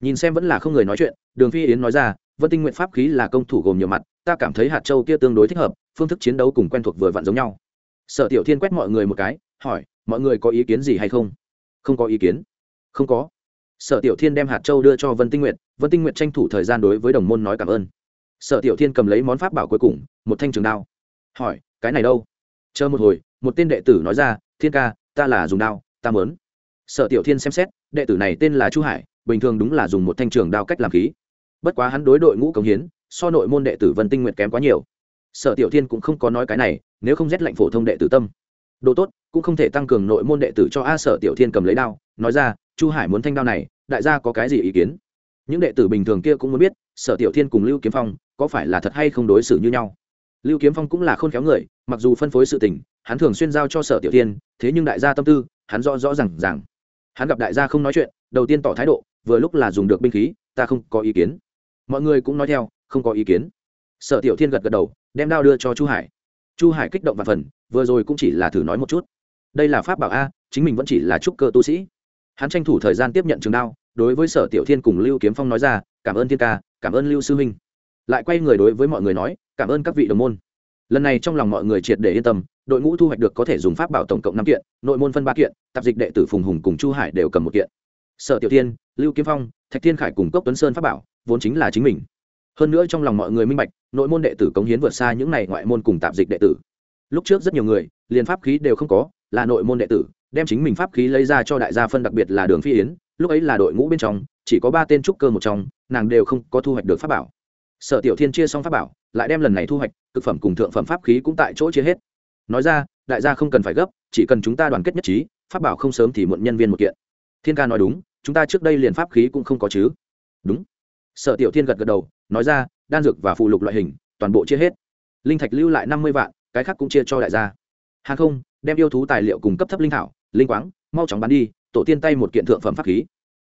Nhìn xem vẫn là không người nói chuyện, đường phi yến nói ra, vân tinh nguyện pháp khí là công thủ gồm nhiều mặt, ta cảm thấy hạt châu kia tương đối thích hợp, phương thức chiến đấu cùng quen thuộc vừa vặn giống nhau. Sở tiểu thiên quét mọi người một cái, hỏi mọi người có ý kiến gì hay không? Không có ý kiến. Không có. Sở tiểu thiên đem hạt châu đưa cho vân tinh Nguyệt. vân tinh Nguyệt tranh thủ thời gian đối với đồng môn nói cảm ơn. Sở tiểu thiên cầm lấy món pháp bảo cuối cùng, một thanh trường đao. Hỏi, cái này đâu? Chờ một hồi, một tên đệ tử nói ra, thiên ca, ta là dùng đao, ta mớn sở tiểu thiên xem xét, đệ tử này tên là chu hải, bình thường đúng là dùng một thanh trường đao cách làm khí. Bất quá hắn đối đội ngũ cống hiến, so nội môn đệ tử vân tinh Nguyệt kém quá nhiều. Sở tiểu thiên cũng không có nói cái này, nếu không rét lệnh phổ thông đệ tử tâm đồ tốt, cũng không thể tăng cường nội môn đệ tử cho a sở tiểu thiên cầm lấy đao. Nói ra, chu hải muốn thanh đao này, đại gia có cái gì ý kiến? Những đệ tử bình thường kia cũng muốn biết, sở tiểu thiên cùng lưu kiếm phong có phải là thật hay không đối xử như nhau? Lưu kiếm phong cũng là khôn khéo người, mặc dù phân phối sự tình, hắn thường xuyên giao cho sở tiểu thiên, thế nhưng đại gia tâm tư, hắn rõ rõ r à n g rằng hắn gặp đại gia không nói chuyện, đầu tiên tỏ thái độ, vừa lúc là dùng được binh khí, ta không có ý kiến. Mọi người cũng nói theo, không có ý kiến. Sở tiểu thiên gật gật đầu, đem đao đưa cho chu hải. Chu hải kích động và phần vừa rồi cũng chỉ là thử nói một chút. Đây là pháp bảo a, chính mình vẫn chỉ là trúc cơ tu sĩ. Hắn tranh thủ thời gian tiếp nhận trường đao, đối với sở tiểu thiên cùng lưu kiếm phong nói ra, cảm ơn thiên ca, cảm ơn lưu sư huynh lại quay người đối với mọi người nói, cảm ơn các vị đồng môn. Lần này trong lòng mọi người triệt để yên tâm, đội ngũ thu hoạch được có thể dùng pháp bảo tổng cộng năm kiện, nội môn phân ba kiện, tạp dịch đệ tử phùng hùng cùng chu hải đều cầm một kiện. Sở tiểu thiên, lưu kiếm phong, thạch thiên khải cùng cốc tuấn sơn pháp bảo, vốn chính là chính mình. Hơn nữa trong lòng mọi người minh bạch, nội môn đệ tử cống hiến vượt xa những này ngoại môn cùng tạp dịch đệ tử lúc trước rất nhiều người, liền pháp khí đều không có, là nội môn đệ tử, đem chính mình pháp khí lấy ra cho đại gia phân đặc biệt là đường phi yến, lúc ấy là đội ngũ bên trong, chỉ có ba tên trúc cơ một trong, nàng đều không có thu hoạch được pháp bảo. Sở tiểu thiên chia xong pháp bảo, lại đem lần này thu hoạch thực phẩm cùng thượng phẩm pháp khí cũng tại chỗ chia hết. Nói ra, đại gia không cần phải gấp, chỉ cần chúng ta đoàn kết nhất trí, pháp bảo không sớm thì muộn nhân viên một kiện. Thiên ca nói đúng, chúng ta trước đây liền pháp khí cũng không có chứ. Đúng. Sở tiểu thiên gật gật đầu, nói ra, đan dược và phụ lục loại hình, toàn bộ chia hết. Linh thạch lưu lại năm mươi vạn cái khác cũng chia cho đại gia. Hàng không, đem yêu thú tài liệu cùng cấp thấp linh thảo, linh quáng, mau chóng bán đi, tổ tiên tay một kiện thượng phẩm pháp khí.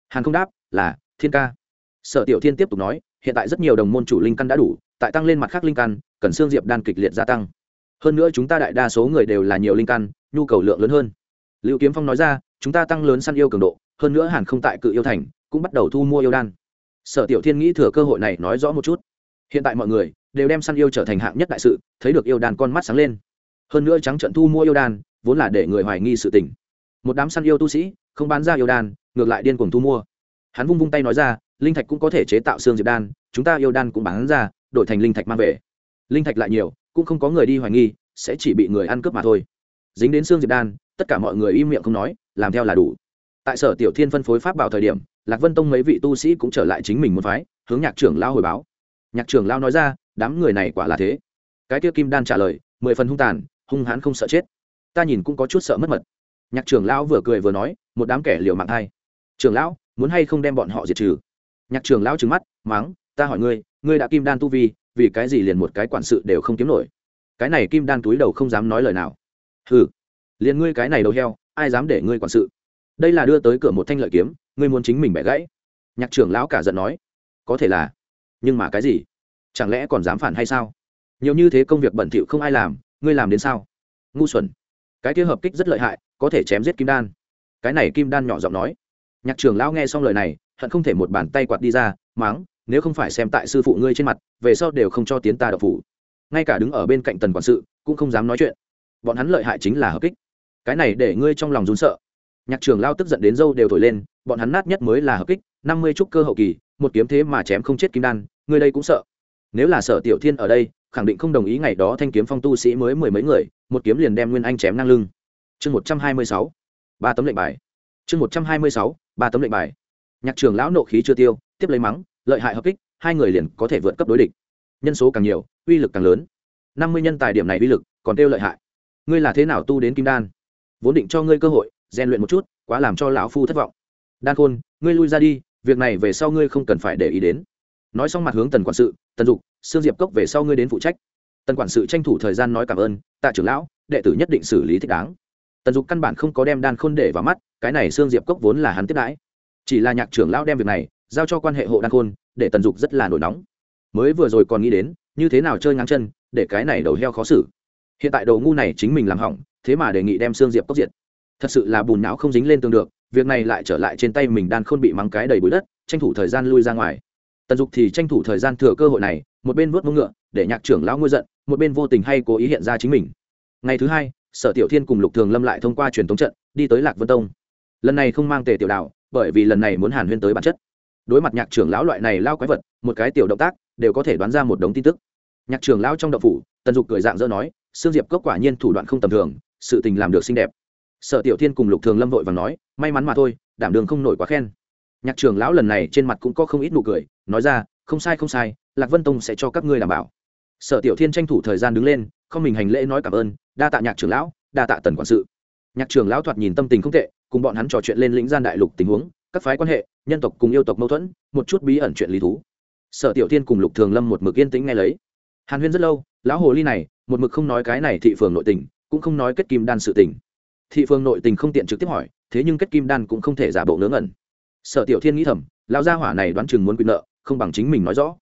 Hàng không đáp, là, thiên ca. Sở tiểu thiên tiếp tục nói, hiện tại rất nhiều đồng môn chủ linh căn đã đủ, tại tăng lên mặt khác linh căn, cần xương diệp đan kịch liệt gia tăng. Hơn nữa chúng ta đại đa số người đều là nhiều linh căn, nhu cầu lượng lớn hơn. Lưu kiếm phong nói ra, chúng ta tăng lớn săn yêu cường độ, hơn nữa hàn không tại cự yêu thành, cũng bắt đầu thu mua yêu đan. Sở tiểu thiên nghĩ thừa cơ hội này nói rõ một chút hiện tại mọi người đều đem săn yêu trở thành hạng nhất đại sự, thấy được yêu đan con mắt sáng lên. Hơn nữa trắng trận thu mua yêu đan, vốn là để người hoài nghi sự tình. Một đám săn yêu tu sĩ không bán ra yêu đan, ngược lại điên cuồng thu mua. Hắn vung vung tay nói ra, linh thạch cũng có thể chế tạo xương diệp đan, chúng ta yêu đan cũng bán ra, đổi thành linh thạch mang về. Linh thạch lại nhiều, cũng không có người đi hoài nghi, sẽ chỉ bị người ăn cướp mà thôi. Dính đến xương diệp đan, tất cả mọi người im miệng không nói, làm theo là đủ. Tại sở tiểu thiên phân phối pháp bảo thời điểm, lạc vân tông mấy vị tu sĩ cũng trở lại chính mình một phái, hướng nhạc trưởng lao hồi báo nhạc trưởng lao nói ra, đám người này quả là thế. Cái tiêu kim đan trả lời, mười phần hung tàn, hung hãn không sợ chết. Ta nhìn cũng có chút sợ mất mật. Nhạc trưởng lão vừa cười vừa nói, một đám kẻ liều mạng hay trưởng lão, muốn hay không đem bọn họ diệt trừ? Nhạc trưởng lão trừng mắt mắng ta hỏi ngươi ngươi đã kim đan tu vi, vì cái gì liền một cái quản sự đều không kiếm nổi? Cái này kim đan túi đầu không dám nói lời nào. Ừ liền ngươi cái này đầu heo, ai dám để ngươi quản sự? Đây là đưa tới cửa một thanh lợi kiếm, ngươi muốn chính mình bẻ gãy. Nhạc trưởng lão cả giận nói, có thể là nhưng mà cái gì? Chẳng lẽ còn dám phản hay sao? Nhiều như thế công việc bẩn thỉu không ai làm, ngươi làm đến sao? Ngu xuẩn. Cái kia hợp kích rất lợi hại, có thể chém giết kim đan. Cái này kim đan nhỏ giọng nói. Nhạc trưởng lão nghe xong lời này, hận không thể một bàn tay quạt đi ra máng nếu không phải xem tại sư phụ ngươi trên mặt, về sau đều không cho tiến ta đậu phủ. Ngay cả đứng ở bên cạnh tần quản sự, cũng không dám nói chuyện. Bọn hắn lợi hại chính là hợp kích. Cái này để ngươi trong lòng rún sợ. Nhạc trường lao tức giận đến dâu đều thổi lên, bọn hắn nát nhất mới là hợp kích, năm mươi trúc cơ hậu kỳ, một kiếm thế mà chém không chết kim đan ngươi đây cũng sợ. Nếu là sở tiểu thiên ở đây, khẳng định không đồng ý ngày đó thanh kiếm phong tu sĩ mới mười mấy người, một kiếm liền đem nguyên anh chém ngang lưng. Chương một trăm hai mươi sáu, ba tấm lệnh bài. Chương một trăm hai mươi sáu, ba tấm lệnh bài. Nhạc trường lão nộ khí chưa tiêu, tiếp lấy mắng, lợi hại hợp kích, hai người liền có thể vượt cấp đối địch. Nhân số càng nhiều, uy lực càng lớn. Năm mươi nhân tài điểm này uy lực còn tiêu lợi hại. Ngươi là thế nào tu đến kim đan? Vốn định cho ngươi cơ hội, rèn luyện một chút, quá làm cho lão phu thất vọng. Đan khôn, ngươi lui ra đi, việc này về sau ngươi không cần phải để ý đến nói xong mặt hướng tần quản sự, tần dục, sương diệp cốc về sau ngươi đến phụ trách. Tần quản sự tranh thủ thời gian nói cảm ơn, tạ trưởng lão, đệ tử nhất định xử lý thích đáng. Tần dục căn bản không có đem đan khôn để vào mắt, cái này sương diệp cốc vốn là hắn tiếp đãi. Chỉ là nhạc trưởng lão đem việc này giao cho quan hệ hộ đan khôn, để tần dục rất là nổi nóng. Mới vừa rồi còn nghĩ đến, như thế nào chơi ngang chân, để cái này đầu heo khó xử. Hiện tại đầu ngu này chính mình làm hỏng, thế mà đề nghị đem xương diệp cốc diệt. Thật sự là bùn não không dính lên tường được, việc này lại trở lại trên tay mình đan khôn bị mắng cái đầy bụi đất, tranh thủ thời gian lui ra ngoài tần dục thì tranh thủ thời gian thừa cơ hội này, một bên vuốt mông ngựa, để nhạc trưởng lão ngôi giận, một bên vô tình hay cố ý hiện ra chính mình. Ngày thứ hai, sở tiểu thiên cùng lục thường lâm lại thông qua truyền thống trận, đi tới lạc vân tông. Lần này không mang tề tiểu đạo, bởi vì lần này muốn hàn huyên tới bản chất. Đối mặt nhạc trưởng lão loại này lao quái vật, một cái tiểu động tác, đều có thể đoán ra một đống tin tức. Nhạc trưởng lão trong đậu phủ, tần dục cười dạng dỡ nói, sương diệp cốc quả nhiên thủ đoạn không tầm thường, sự tình làm được xinh đẹp. Sở tiểu thiên cùng lục thường lâm vội và nói, may mắn mà thôi, đảm đường không nổi quá khen nhạc trưởng lão lần này trên mặt cũng có không ít nụ cười, nói ra, không sai không sai, lạc vân tông sẽ cho các ngươi đảm bảo. Sở tiểu thiên tranh thủ thời gian đứng lên, không mình hành lễ nói cảm ơn, đa tạ nhạc trưởng lão, đa tạ tần quản sự. Nhạc trưởng lão thoạt nhìn tâm tình không tệ, cùng bọn hắn trò chuyện lên lĩnh gian đại lục tình huống, các phái quan hệ, nhân tộc cùng yêu tộc mâu thuẫn, một chút bí ẩn chuyện lý thú. Sở tiểu thiên cùng lục thường lâm một mực yên tĩnh nghe lấy. Hàn huyên rất lâu, lão hồ ly này, một mực không nói cái này thị phường nội tình, cũng không nói kết kim đan sự tình. Thị phường nội tình không tiện trực tiếp hỏi, thế nhưng kết kim đan cũng không thể giả bộ ngớ ngẩn sở tiểu thiên nghĩ thầm, lão gia hỏa này đoán chừng muốn quyền nợ, không bằng chính mình nói rõ.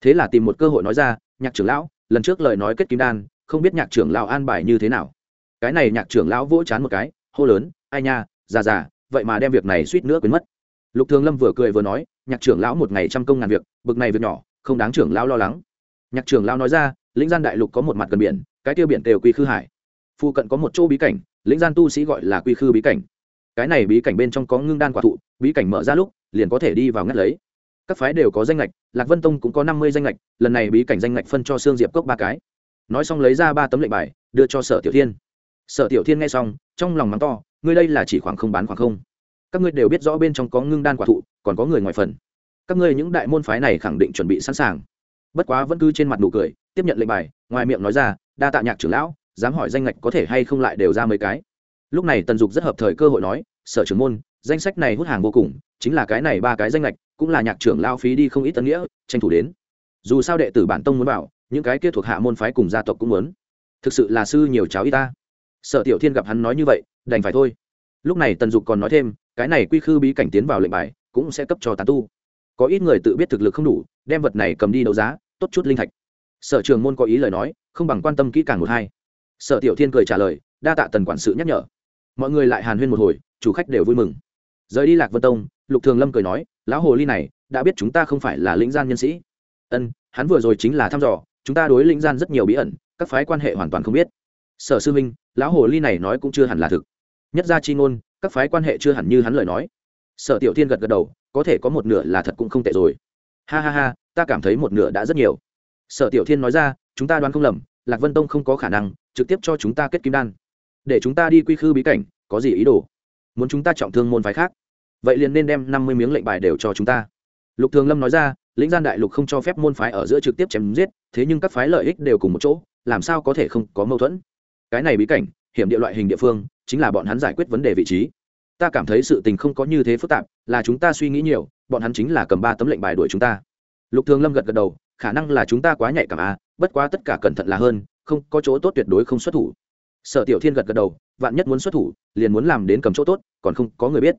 Thế là tìm một cơ hội nói ra, nhạc trưởng lão, lần trước lời nói kết kim đan, không biết nhạc trưởng lão an bài như thế nào. Cái này nhạc trưởng lão vỗ chán một cái, hô lớn, ai nha, già già, vậy mà đem việc này suýt nữa quên mất. Lục thường lâm vừa cười vừa nói, nhạc trưởng lão một ngày trăm công ngàn việc, bực này việc nhỏ, không đáng trưởng lão lo lắng. Nhạc trưởng lão nói ra, lĩnh gian đại lục có một mặt gần biển, cái tiêu biển đều quy khư hải. Phụ cận có một chỗ bí cảnh, lĩnh gian tu sĩ gọi là quy khư bí cảnh cái này bí cảnh bên trong có ngưng đan quả thụ, bí cảnh mở ra lúc, liền có thể đi vào ngắt lấy. Các phái đều có danh lệch lạc vân tông cũng có năm mươi danh lệch lần này bí cảnh danh lệch phân cho sương diệp cốc ba cái. Nói xong lấy ra ba tấm lệnh bài, đưa cho sở tiểu thiên. Sở tiểu thiên nghe xong, trong lòng mắng to, ngươi đây là chỉ khoảng không bán khoảng không. Các ngươi đều biết rõ bên trong có ngưng đan quả thụ, còn có người ngoài phần. Các ngươi những đại môn phái này khẳng định chuẩn bị sẵn sàng. Bất quá vẫn cứ trên mặt nụ cười, tiếp nhận lệnh bài, ngoài miệng nói ra, đa tạ nhạc trưởng lão, dám hỏi danh ngạch có thể hay không lại đều ra mấy cái lúc này tần dục rất hợp thời cơ hội nói, sở trưởng môn, danh sách này hút hàng vô cùng, chính là cái này ba cái danh lệch cũng là nhạc trưởng lao phí đi không ít tân nghĩa, tranh thủ đến. Dù sao đệ tử bản tông muốn bảo những cái kia thuộc hạ môn phái cùng gia tộc cũng muốn. Thực sự là sư nhiều cháu y ta. Sở tiểu thiên gặp hắn nói như vậy, đành phải thôi. Lúc này tần dục còn nói thêm, cái này quy khư bí cảnh tiến vào lệnh bài, cũng sẽ cấp cho tán tu. Có ít người tự biết thực lực không đủ, đem vật này cầm đi đấu giá, tốt chút linh thạch. Sở trường môn có ý lời nói, không bằng quan tâm kỹ càng một hai. Sở tiểu thiên cười trả lời, đa tạ tần quản sự nhắc nhở mọi người lại hàn huyên một hồi, chủ khách đều vui mừng. Rời đi lạc vân tông, lục thường lâm cười nói, lão hồ ly này, đã biết chúng ta không phải là lĩnh gian nhân sĩ. Ân, hắn vừa rồi chính là thăm dò, chúng ta đối lĩnh gian rất nhiều bí ẩn, các phái quan hệ hoàn toàn không biết. Sở sư minh lão hồ ly này nói cũng chưa hẳn là thực. Nhất gia chi ngôn, các phái quan hệ chưa hẳn như hắn lời nói. Sở tiểu thiên gật gật đầu, có thể có một nửa là thật cũng không tệ rồi. Ha ha ha, ta cảm thấy một nửa đã rất nhiều. Sở tiểu thiên nói ra, chúng ta đoán không lầm, lạc vân tông không có khả năng trực tiếp cho chúng ta kết kim đan để chúng ta đi quy khư bí cảnh, có gì ý đồ? Muốn chúng ta trọng thương môn phái khác? Vậy liền nên đem năm mươi miếng lệnh bài đều cho chúng ta. Lục thường lâm nói ra, lĩnh gian đại lục không cho phép môn phái ở giữa trực tiếp chém giết, thế nhưng các phái lợi ích đều cùng một chỗ, làm sao có thể không có mâu thuẫn? Cái này bí cảnh, hiểm địa loại hình địa phương, chính là bọn hắn giải quyết vấn đề vị trí. Ta cảm thấy sự tình không có như thế phức tạp, là chúng ta suy nghĩ nhiều, bọn hắn chính là cầm ba tấm lệnh bài đuổi chúng ta. Lục thường lâm gật gật đầu, khả năng là chúng ta quá nhạy cảm à bất quá tất cả cẩn thận là hơn, không có chỗ tốt tuyệt đối không xuất thủ sở tiểu thiên gật gật đầu, vạn nhất muốn xuất thủ, liền muốn làm đến cầm chỗ tốt, còn không có người biết.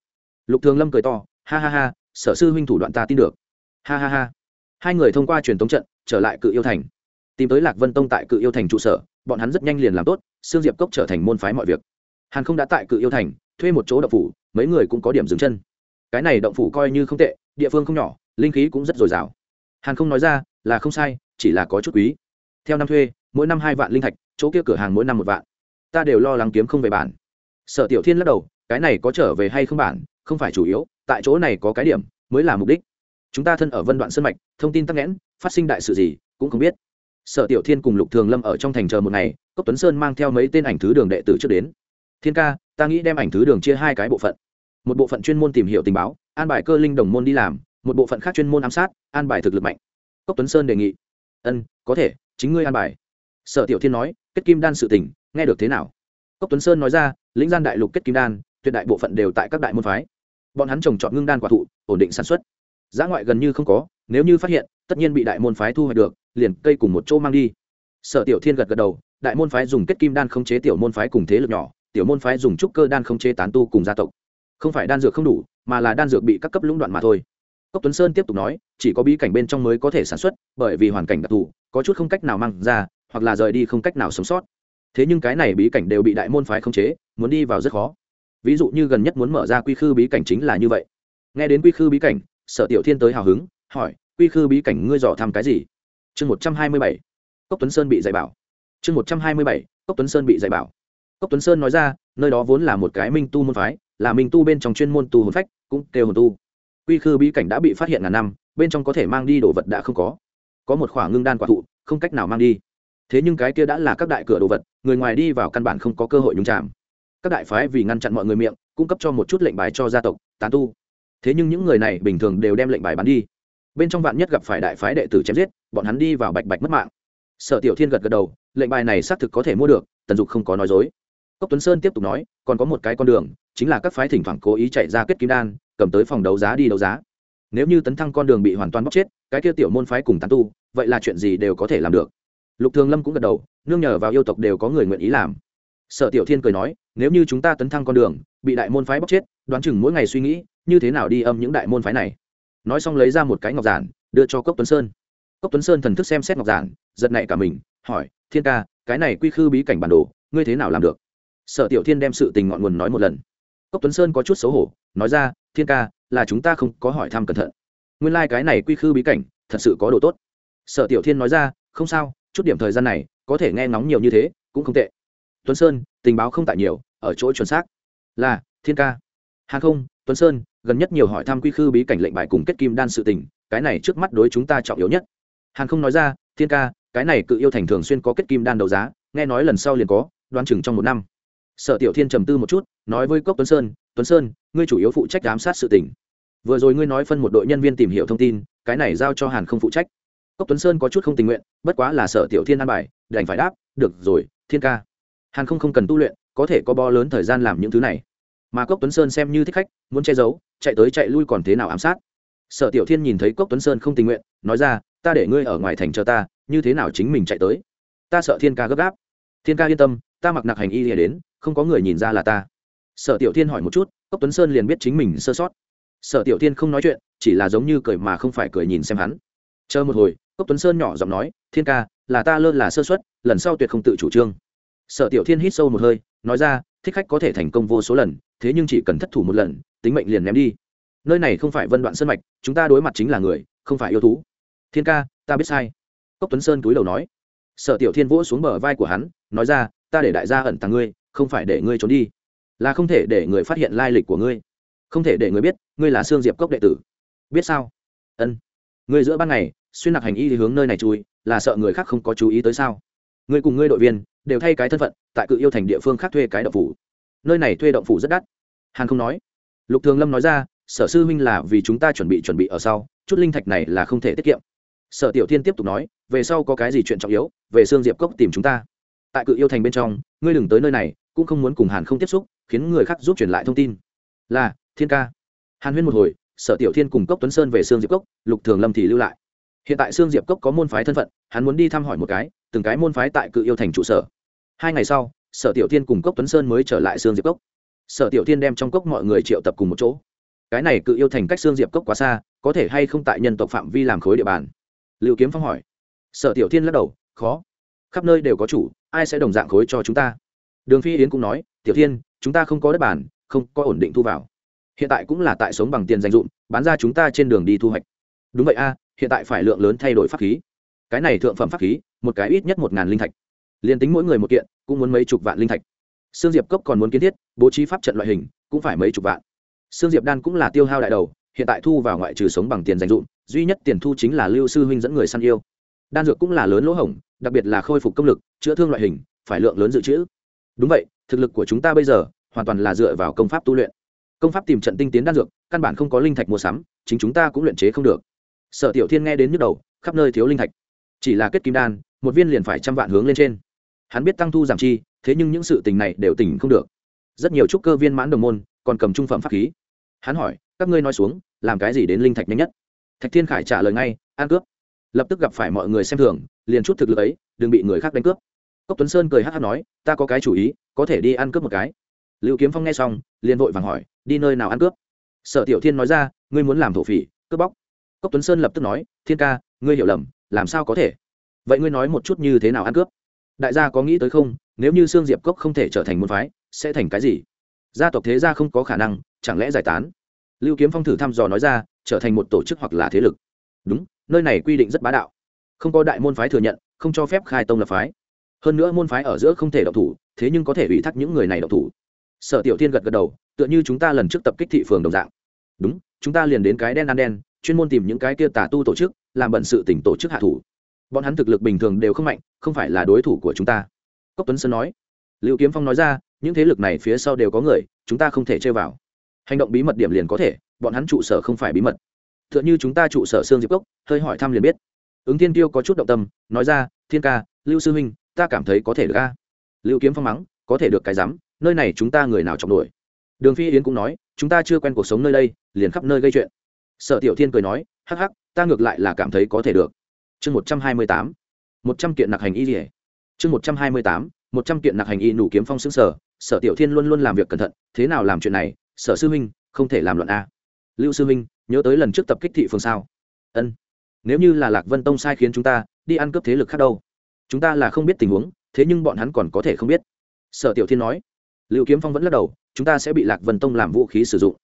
Lục thường lâm cười to, ha ha ha, sở sư huynh thủ đoạn ta tin được. Ha ha ha. Hai người thông qua truyền thống trận, trở lại cự yêu thành. Tìm tới lạc vân tông tại cự yêu thành trụ sở, bọn hắn rất nhanh liền làm tốt, sương diệp cốc trở thành môn phái mọi việc. Hàn không đã tại cự yêu thành, thuê một chỗ động phủ, mấy người cũng có điểm dừng chân. Cái này động phủ coi như không tệ, địa phương không nhỏ, linh khí cũng rất dồi dào. Hàn không nói ra, là không sai, chỉ là có chút quý. Theo năm thuê, mỗi năm hai vạn linh thạch, chỗ kia cửa hàng mỗi năm một vạn ta đều lo lắng kiếm không về bản. Sở tiểu thiên lắc đầu, cái này có trở về hay không bản, không phải chủ yếu, tại chỗ này có cái điểm, mới là mục đích. Chúng ta thân ở vân đoạn sân mạch, thông tin tắc nghẽn, phát sinh đại sự gì, cũng không biết. Sở tiểu thiên cùng lục thường lâm ở trong thành chờ một ngày, cốc tuấn sơn mang theo mấy tên ảnh thứ đường đệ tử trước đến. Thiên ca, ta nghĩ đem ảnh thứ đường chia hai cái bộ phận. Một bộ phận chuyên môn tìm hiểu tình báo, an bài cơ linh đồng môn đi làm, một bộ phận khác chuyên môn ám sát, an bài thực lực mạnh. Cốc tuấn sơn đề nghị. Ân, có thể, chính ngươi an bài. Sở tiểu thiên nói, kết kim đan sự tình nghe được thế nào? Cốc tuấn sơn nói ra, lĩnh gian đại lục kết kim đan, tuyệt đại bộ phận đều tại các đại môn phái. Bọn hắn trồng trọt ngưng đan quả thụ, ổn định sản xuất. Giá ngoại gần như không có, nếu như phát hiện, tất nhiên bị đại môn phái thu hoạch được, liền cây cùng một chỗ mang đi. Sở tiểu thiên gật gật đầu, đại môn phái dùng kết kim đan không chế tiểu môn phái cùng thế lực nhỏ, tiểu môn phái dùng trúc cơ đan không chế tán tu cùng gia tộc. Không phải đan dược không đủ, mà là đan dược bị các cấp lũng đoạn mà thôi. Cốc tuấn sơn tiếp tục nói, chỉ có bí cảnh bên trong mới có thể sản xuất, bởi vì hoàn cảnh đặc thù, có chút không cách nào mang ra, hoặc là rời đi không cách nào sống sót thế nhưng cái này bí cảnh đều bị đại môn phái không chế, muốn đi vào rất khó. Ví dụ như gần nhất muốn mở ra quy khư bí cảnh chính là như vậy. Nghe đến quy khư bí cảnh, sở tiểu thiên tới hào hứng, hỏi, quy khư bí cảnh ngươi dò thăm cái gì? Chương một trăm hai mươi bảy. Cốc tuấn sơn bị dạy bảo. Chương một trăm hai mươi bảy. Cốc tuấn sơn bị dạy bảo. Cốc tuấn sơn nói ra, nơi đó vốn là một cái minh tu môn phái, là minh tu bên trong chuyên môn tu hồn phách, cũng kêu hồn tu. Quy khư bí cảnh đã bị phát hiện ngàn năm, bên trong có thể mang đi đồ vật đã không có. Có một khoảng ngưng đan quả thụ, không cách nào mang đi thế nhưng cái kia đã là các đại cửa đồ vật, người ngoài đi vào căn bản không có cơ hội nhúng chạm các đại phái vì ngăn chặn mọi người miệng, cung cấp cho một chút lệnh bài cho gia tộc, tán tu. Thế nhưng những người này bình thường đều đem lệnh bài bán đi. Bên trong vạn nhất gặp phải đại phái đệ tử chém giết, bọn hắn đi vào bạch bạch mất mạng. Sở tiểu thiên gật gật đầu, lệnh bài này xác thực có thể mua được, tần dục không có nói dối. Cốc tuấn sơn tiếp tục nói, còn có một cái con đường, chính là các phái thỉnh thoảng cố ý chạy ra kết kim đan, cầm tới phòng đấu giá đi đấu giá. Nếu như tấn thăng con đường bị hoàn toàn bóc chết, cái kia tiểu môn phái cùng tán tu, vậy là chuyện gì đều có thể làm được lục thường lâm cũng gật đầu, nương nhờ vào yêu tộc đều có người nguyện ý làm. Sở tiểu thiên cười nói, nếu như chúng ta tấn thăng con đường, bị đại môn phái bóc chết, đoán chừng mỗi ngày suy nghĩ, như thế nào đi âm những đại môn phái này. Nói xong lấy ra một cái ngọc giản, đưa cho cốc tuấn sơn. Cốc tuấn sơn thần thức xem xét ngọc giản, giật nảy cả mình, hỏi, thiên ca, cái này quy khư bí cảnh bản đồ, ngươi thế nào làm được? Sở tiểu thiên đem sự tình ngọn nguồn nói một lần. Cốc tuấn sơn có chút xấu hổ, nói ra, thiên ca, là chúng ta không có hỏi thăm cẩn thận. Nguyên lai、like、cái này quy khư bí cảnh, thật sự có độ tốt. Sở tiểu thiên nói ra, không sao chút điểm thời gian này, có thể nghe ngóng nhiều như thế, cũng không tệ. Tuấn sơn, tình báo không tại nhiều, ở chỗ chuẩn xác. Là, thiên ca. Hàng không, tuấn sơn, gần nhất nhiều hỏi thăm quy khư bí cảnh lệnh bài cùng kết kim đan sự tình, cái này trước mắt đối chúng ta trọng yếu nhất. Hàng không nói ra, thiên ca, cái này cự yêu thành thường xuyên có kết kim đan đấu giá, nghe nói lần sau liền có đoan chừng trong một năm. Sở tiểu thiên trầm tư một chút, nói với cốc tuấn sơn tuấn sơn, ngươi chủ yếu phụ trách giám sát sự tỉnh vừa rồi ngươi nói phân một đội nhân viên tìm hiểu thông tin, cái này giao cho hàn không phụ trách cốc tuấn sơn có chút không tình nguyện, bất quá là sở tiểu thiên an bài, đành phải đáp, được rồi, thiên ca. Hàn không không cần tu luyện, có thể có bo lớn thời gian làm những thứ này. Mà cốc tuấn sơn xem như thích khách, muốn che giấu, chạy tới chạy lui còn thế nào ám sát? Sở tiểu thiên nhìn thấy cốc tuấn sơn không tình nguyện, nói ra, ta để ngươi ở ngoài thành chờ ta, như thế nào chính mình chạy tới? Ta sợ thiên ca gấp gáp. Thiên ca yên tâm, ta mặc nặc hành y lìa đến, không có người nhìn ra là ta. Sở tiểu thiên hỏi một chút, cốc tuấn sơn liền biết chính mình sơ sót. Sở tiểu thiên không nói chuyện, chỉ là giống như cười mà không phải cười nhìn xem hắn. Chờ một hồi cốc tuấn sơn nhỏ giọng nói, thiên ca, là ta lơ là sơ xuất lần sau tuyệt không tự chủ trương. Sở tiểu thiên hít sâu một hơi, nói ra, thích khách có thể thành công vô số lần, thế nhưng chỉ cần thất thủ một lần, tính mệnh liền ném đi. Nơi này không phải vân đoạn sân mạch, chúng ta đối mặt chính là người, không phải yêu thú. Thiên ca, ta biết sai. Cốc tuấn sơn túi đầu nói. Sở tiểu thiên vỗ xuống bờ vai của hắn, nói ra, ta để đại gia ẩn tàng ngươi, không phải để ngươi trốn đi, là không thể để người phát hiện lai lịch của ngươi. Không thể để người biết, ngươi là sương diệp cốc đệ tử. Biết sao? Ân, ngươi giữa ban ngày xuyên nặc hành y thì hướng nơi này chui, là sợ người khác không có chú ý tới sao? Ngươi cùng ngươi đội viên đều thay cái thân phận, tại cự yêu thành địa phương khác thuê cái động phủ. Nơi này thuê động phủ rất đắt. Hàn không nói. Lục thường lâm nói ra, sở sư huynh là vì chúng ta chuẩn bị chuẩn bị ở sau, chút linh thạch này là không thể tiết kiệm. Sở tiểu thiên tiếp tục nói, về sau có cái gì chuyện trọng yếu, về xương diệp cốc tìm chúng ta. Tại cự yêu thành bên trong, ngươi đừng tới nơi này, cũng không muốn cùng hàn không tiếp xúc, khiến người khác giúp truyền lại thông tin. Là, thiên ca. Hàn huyên một hồi, sở tiểu thiên cùng cốc tuấn sơn về xương diệp cốc, lục thường lâm thì lưu lại hiện tại xương diệp cốc có môn phái thân phận, hắn muốn đi thăm hỏi một cái, từng cái môn phái tại cự yêu thành trụ sở. Hai ngày sau, sở tiểu thiên cùng cốc tuấn sơn mới trở lại xương diệp cốc. Sở tiểu thiên đem trong cốc mọi người triệu tập cùng một chỗ. Cái này cự yêu thành cách xương diệp cốc quá xa, có thể hay không tại nhân tộc phạm vi làm khối địa bàn? Liệu kiếm phong hỏi. Sở tiểu thiên lắc đầu, khó. Khắp nơi đều có chủ, ai sẽ đồng dạng khối cho chúng ta? Đường phi yến cũng nói, tiểu thiên, chúng ta không có đất bản không có ổn định thu vào. Hiện tại cũng là tại sống bằng tiền dành dụm bán ra chúng ta trên đường đi thu hoạch đúng vậy a, hiện tại phải lượng lớn thay đổi pháp khí. Cái này thượng phẩm pháp khí, một cái ít nhất một ngàn linh thạch. Liền tính mỗi người một kiện, cũng muốn mấy chục vạn linh thạch. Sương diệp cốc còn muốn kiến thiết, bố trí pháp trận loại hình, cũng phải mấy chục vạn. Sương diệp đan cũng là tiêu hao đại đầu, hiện tại thu vào ngoại trừ sống bằng tiền dành dụm duy nhất tiền thu chính là lưu sư huynh dẫn người săn yêu. Đan dược cũng là lớn lỗ hổng, đặc biệt là khôi phục công lực, chữa thương loại hình, phải lượng lớn dự trữ. Đúng vậy, thực lực của chúng ta bây giờ, hoàn toàn là dựa vào công pháp tu luyện. Công pháp tìm trận tinh tiến đan dược, căn bản không có linh thạch mua sắm, chính chúng ta cũng luyện chế không được sở tiểu thiên nghe đến nhức đầu, khắp nơi thiếu linh thạch. Chỉ là kết kim đan, một viên liền phải trăm vạn hướng lên trên. Hắn biết tăng thu giảm chi, thế nhưng những sự tình này đều tỉnh không được. Rất nhiều trúc cơ viên mãn đồng môn, còn cầm trung phẩm pháp khí. Hắn hỏi, các ngươi nói xuống, làm cái gì đến linh thạch nhanh nhất? Thạch thiên khải trả lời ngay an cướp. Lập tức gặp phải mọi người xem thường, liền chút thực lực ấy, đừng bị người khác đánh cướp. Cốc tuấn sơn cười hát hát nói, ta có cái chủ ý, có thể đi ăn cướp một cái. Lưu kiếm phong nghe xong, liền vội vàng hỏi, đi nơi nào ăn cướp? Sở tiểu thiên nói ra, ngươi muốn làm thổ phỉ, cướp bóc cốc tuấn sơn lập tức nói, thiên ca, ngươi hiểu lầm, làm sao có thể? Vậy ngươi nói một chút như thế nào ăn cướp? Đại gia có nghĩ tới không? Nếu như sương diệp cốc không thể trở thành môn phái, sẽ thành cái gì? Gia tộc thế gia không có khả năng, chẳng lẽ giải tán? Lưu kiếm phong thử thăm dò nói ra, trở thành một tổ chức hoặc là thế lực. Đúng, nơi này quy định rất bá đạo. Không có đại môn phái thừa nhận, không cho phép khai tông lập phái. Hơn nữa môn phái ở giữa không thể độc thủ, thế nhưng có thể ủy thác những người này độc thủ. Sở tiểu thiên gật gật đầu, tựa như chúng ta lần trước tập kích thị phường đồng dạng. Đúng, chúng ta liền đến cái đen ăn đen chuyên môn tìm những cái kia tà tu tổ chức, làm bận sự tỉnh tổ chức hạ thủ. Bọn hắn thực lực bình thường đều không mạnh, không phải là đối thủ của chúng ta. Cốc tuấn sơn nói. Lưu kiếm phong nói ra, những thế lực này phía sau đều có người, chúng ta không thể chơi vào. Hành động bí mật điểm liền có thể, bọn hắn trụ sở không phải bí mật. T h ư ợ n h ư chúng ta trụ sở xương diệp cốc, hơi hỏi thăm liền biết. Ứng thiên tiêu có chút động tâm, nói ra, thiên ca, lưu sư huynh, ta cảm thấy có thể được ca lưu kiếm phong mắng, có thể được cái rắm, nơi này chúng ta người nào chọc nổi? Đường phi yến cũng nói, chúng ta chưa quen cuộc sống nơi đây, liền khắp nơi gây chuyện sở tiểu thiên cười nói, hắc hắc, ta ngược lại là cảm thấy có thể được. Chương một trăm hai mươi tám, một trăm kiện nặc hành y rỉa chương một trăm hai mươi tám, một trăm kiện nặc hành y nủ kiếm phong xứng sở. Sở tiểu thiên luôn luôn làm việc cẩn thận, thế nào làm chuyện này, sở sư huynh không thể làm luận a. Lưu sư huynh nhớ tới lần trước tập kích thị phường sao? Ân. Nếu như là lạc vân tông sai khiến chúng ta, đi ăn cướp thế lực khác đâu? Chúng ta là không biết tình huống, thế nhưng bọn hắn còn có thể không biết. Sở tiểu thiên nói. Lưu kiếm phong vẫn lắc đầu, chúng ta sẽ bị lạc vân tông làm vũ khí sử dụng.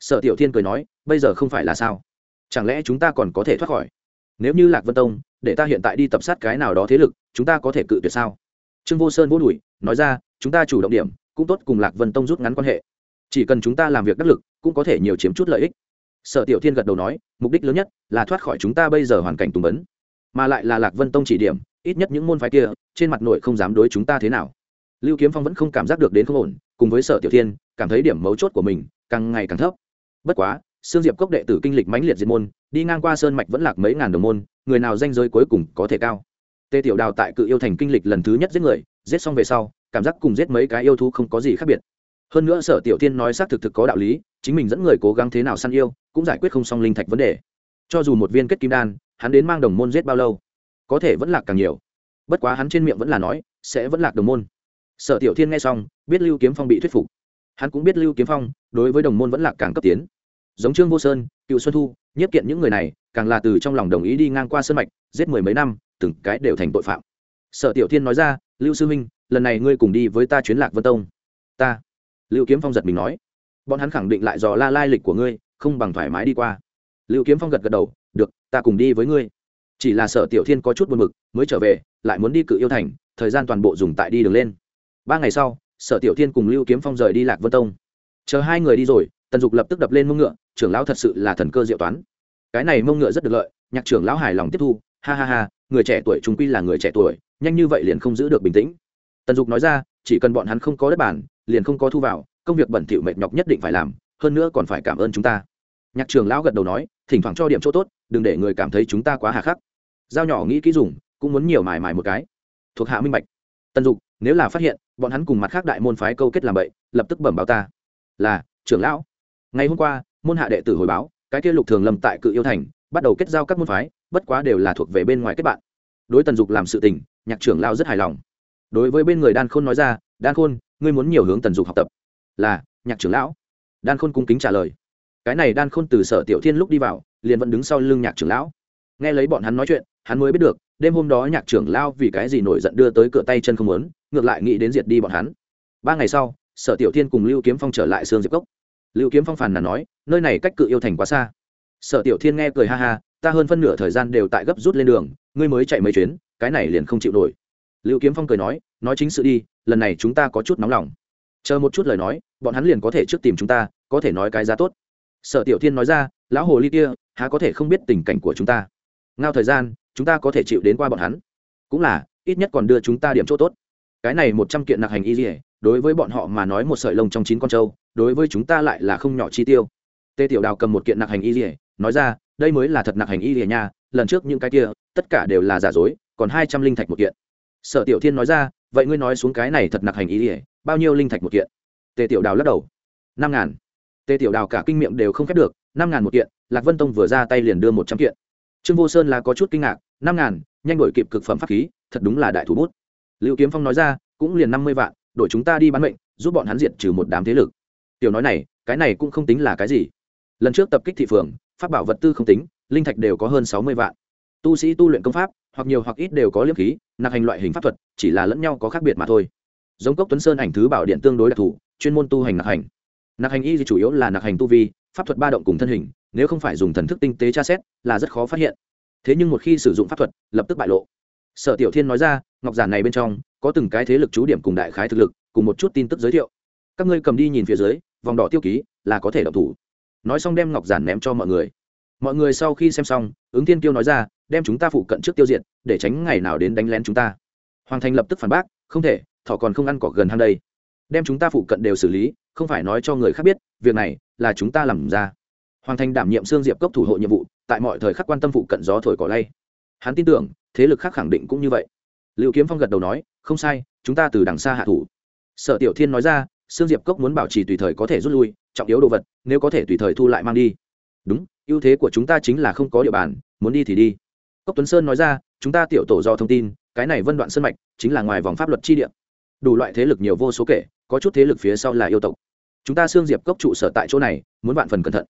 Sở tiểu thiên cười nói bây giờ không phải là sao? Chẳng lẽ chúng ta còn có thể thoát khỏi? Nếu như lạc vân tông, để ta hiện tại đi tập sát cái nào đó thế lực, chúng ta có thể cự tuyệt sao? Trương vô sơn vô đùi nói ra, chúng ta chủ động điểm, cũng tốt cùng lạc vân tông rút ngắn quan hệ. Chỉ cần chúng ta làm việc đắc lực, cũng có thể nhiều chiếm chút lợi ích. Sở tiểu thiên gật đầu nói, mục đích lớn nhất là thoát khỏi chúng ta bây giờ hoàn cảnh tùng vấn mà lại là lạc vân tông chỉ điểm, ít nhất những môn phái kia, trên mặt nội không dám đối chúng ta thế nào. Lưu kiếm phong vẫn không cảm giác được đến không ổn, cùng với sở tiểu thiên, cảm thấy điểm mấu chốt của mình càng ngày càng thấp. Bất quá Sương Diệp Cốc đệ tử kinh lịch mãnh liệt diệt môn, đi ngang qua sơn mạch vẫn lạc mấy ngàn đồng môn, người nào danh giới cuối cùng có thể cao. Tề Tiểu Đào tại Cự Yêu Thành kinh lịch lần thứ nhất giết người, giết xong về sau, cảm giác cùng giết mấy cái yêu thú không có gì khác biệt. Hơn nữa Sở Tiểu Thiên nói xác thực thực có đạo lý, chính mình dẫn người cố gắng thế nào săn yêu, cũng giải quyết không xong linh thạch vấn đề. Cho dù một viên kết kim đan, hắn đến mang đồng môn giết bao lâu, có thể vẫn lạc càng nhiều. Bất quá hắn trên miệng vẫn là nói, sẽ vẫn lạc đồng môn. Sở Tiểu Thiên nghe xong, biết Lưu Kiếm Phong bị thuyết phục. Hắn cũng biết Lưu Kiếm Phong đối với đồng môn vẫn lạc càng cấp tiến giống trương vô sơn, cựu xuân thu, nhất kiện những người này, càng là từ trong lòng đồng ý đi ngang qua sân mạch, giết mười mấy năm, từng cái đều thành tội phạm. Sở tiểu thiên nói ra, lưu sư minh lần này ngươi cùng đi với ta chuyến lạc vân tông. Ta. Lưu kiếm phong giật mình nói. Bọn hắn khẳng định lại dò la lai lịch của ngươi, không bằng thoải mái đi qua. Lưu kiếm phong gật gật đầu, được, ta cùng đi với ngươi. Chỉ là sở tiểu thiên có chút buồn mực mới trở về, lại muốn đi cự yêu thành, thời gian toàn bộ dùng tại đi đường lên. Ba ngày sau, sở tiểu thiên cùng lưu kiếm phong rời đi lạc vân tông. Chờ hai người đi rồi, tần dục lập tức đập lên mông ngựa trưởng lão thật sự là thần cơ diệu toán. Cái này mông ngựa rất được lợi, nhạc trưởng lão hài lòng tiếp thu, ha ha ha, người trẻ tuổi chúng quy là người trẻ tuổi, nhanh như vậy liền không giữ được bình tĩnh. Tần dục nói ra, chỉ cần bọn hắn không có đất bản liền không có thu vào, công việc bẩn thỉu mệt nhọc nhất định phải làm, hơn nữa còn phải cảm ơn chúng ta. Nhạc trưởng lão gật đầu nói, thỉnh thoảng cho điểm chỗ tốt, đừng để người cảm thấy chúng ta quá hà khắc. Dao nhỏ nghĩ kỹ dùng, cũng muốn nhiều mài mài một cái. Thuộc hạ minh bạch. Tần dục, nếu là phát hiện, bọn hắn cùng mặt khác đại môn phái câu kết làm bậy, lập tức bẩm báo ta. Là, trưởng lão. Ngày hôm qua môn hạ đệ tử hồi báo, cái kia lục thường lâm tại cự yêu thành, bắt đầu kết giao các môn phái, bất quá đều là thuộc về bên ngoài kết bạn. Đối tần dục làm sự tình, nhạc trưởng lao rất hài lòng. Đối với bên người đan khôn nói ra, đan khôn, ngươi muốn nhiều hướng tần dục học tập. Là, nhạc trưởng lão. Đan khôn cung kính trả lời. Cái này đan khôn từ sở tiểu thiên lúc đi vào, liền vẫn đứng sau lưng nhạc trưởng lão. Nghe lấy bọn hắn nói chuyện, hắn mới biết được, đêm hôm đó nhạc trưởng lao vì cái gì nổi giận đưa tới cửa tay chân không muốn, ngược lại nghĩ đến diệt đi bọn hắn. Ba ngày sau, sở tiểu thiên cùng lưu kiếm phong trở lại sương diệp cốc lưu kiếm phong phàn là nói, nơi này cách cự yêu thành quá xa. Sở tiểu thiên nghe cười ha ha, ta hơn phân nửa thời gian đều tại gấp rút lên đường, ngươi mới chạy mấy chuyến, cái này liền không chịu nổi. Lưu kiếm phong cười nói nói chính sự đi, lần này chúng ta có chút nóng lòng. Chờ một chút lời nói, bọn hắn liền có thể trước tìm chúng ta, có thể nói cái giá tốt. Sở tiểu thiên nói ra, lão hồ ly kia, há có thể không biết tình cảnh của chúng ta? Ngao thời gian, chúng ta có thể chịu đến qua bọn hắn. Cũng là, ít nhất còn đưa chúng ta điểm chỗ tốt. Cái này một trăm kiện nặc hành y dỉa đối với bọn họ mà nói một sợi lông trong chín con trâu, đối với chúng ta lại là không nhỏ chi tiêu. Tê tiểu đào cầm một kiện nặc hành y rỉa nói ra, đây mới là thật nặc hành y rỉa nha, lần trước những cái kia, tất cả đều là giả dối, còn hai trăm linh thạch một kiện. Sở tiểu thiên nói ra, vậy ngươi nói xuống cái này thật nặc hành y rỉa bao nhiêu linh thạch một kiện? Tê tiểu đào lắc đầu. Năm ngàn. Tê tiểu đào cả kinh miệng đều không khép được, năm ngàn một kiện, lạc vân tông vừa ra tay liền đưa một trăm kiện. Trương vô sơn là có chút kinh ngạc, năm ngàn, nhanh đổi kịp cực phẩm pháp khí, thật đúng là đại thủ bút. Lưu kiếm phong nói ra, cũng liền năm mươi vạn đổi chúng ta đi bán mệnh, giúp bọn hắn diệt trừ một đám thế lực. Tiểu nói này, cái này cũng không tính là cái gì. Lần trước tập kích thị phường, pháp bảo vật tư không tính, linh thạch đều có hơn sáu mươi vạn. Tu sĩ tu luyện công pháp, hoặc nhiều hoặc ít đều có liêm khí nạc hành loại hình pháp thuật, chỉ là lẫn nhau có khác biệt mà thôi. Giống cốc tuấn sơn ảnh thứ bảo điện tương đối đặc thù, chuyên môn tu hành nạc hành. Nạc hành y chủ yếu là nạc hành tu vi, pháp thuật ba động cùng thân hình, nếu không phải dùng thần thức tinh tế tra xét, là rất khó phát hiện. Thế nhưng một khi sử dụng pháp thuật, lập tức bại lộ. Sở tiểu thiên nói ra ngọc giản này bên trong có từng cái thế lực chú điểm cùng đại khái thực lực, cùng một chút tin tức giới thiệu. Các ngươi cầm đi nhìn phía dưới, vòng đỏ tiêu ký là có thể động thủ. Nói xong đem ngọc giản ném cho mọi người. Mọi người sau khi xem xong, ứng thiên tiêu nói ra, đem chúng ta phụ cận trước tiêu diệt, để tránh ngày nào đến đánh lén chúng ta. Hoàng thành lập tức phản bác, không thể thọ còn không ăn cỏ gần hang đây. Đem chúng ta phụ cận đều xử lý, không phải nói cho người khác biết, việc này là chúng ta làm ra. Hoàng thành đảm nhiệm xương diệp cốc thủ hộ nhiệm vụ, tại mọi thời khắc quan tâm phụ cận gió thổi cỏ lay. Hắn tin tưởng, thế lực khác khẳng định cũng như vậy liệu kiếm phong gật đầu nói, không sai, chúng ta từ đằng xa hạ thủ. Sở tiểu thiên nói ra, Sương diệp cốc muốn bảo trì tùy thời có thể rút lui, trọng yếu đồ vật, nếu có thể tùy thời thu lại mang đi. Đúng, ưu thế của chúng ta chính là không có địa bàn, muốn đi thì đi. Cốc tuấn sơn nói ra, chúng ta tiểu tổ do thông tin, cái này vân đoạn sân mạch chính là ngoài vòng pháp luật chi địa. Đủ loại thế lực nhiều vô số kể, có chút thế lực phía sau là yêu tộc. Chúng ta xương diệp cốc trụ sở tại chỗ này, muốn vạn phần cẩn thận.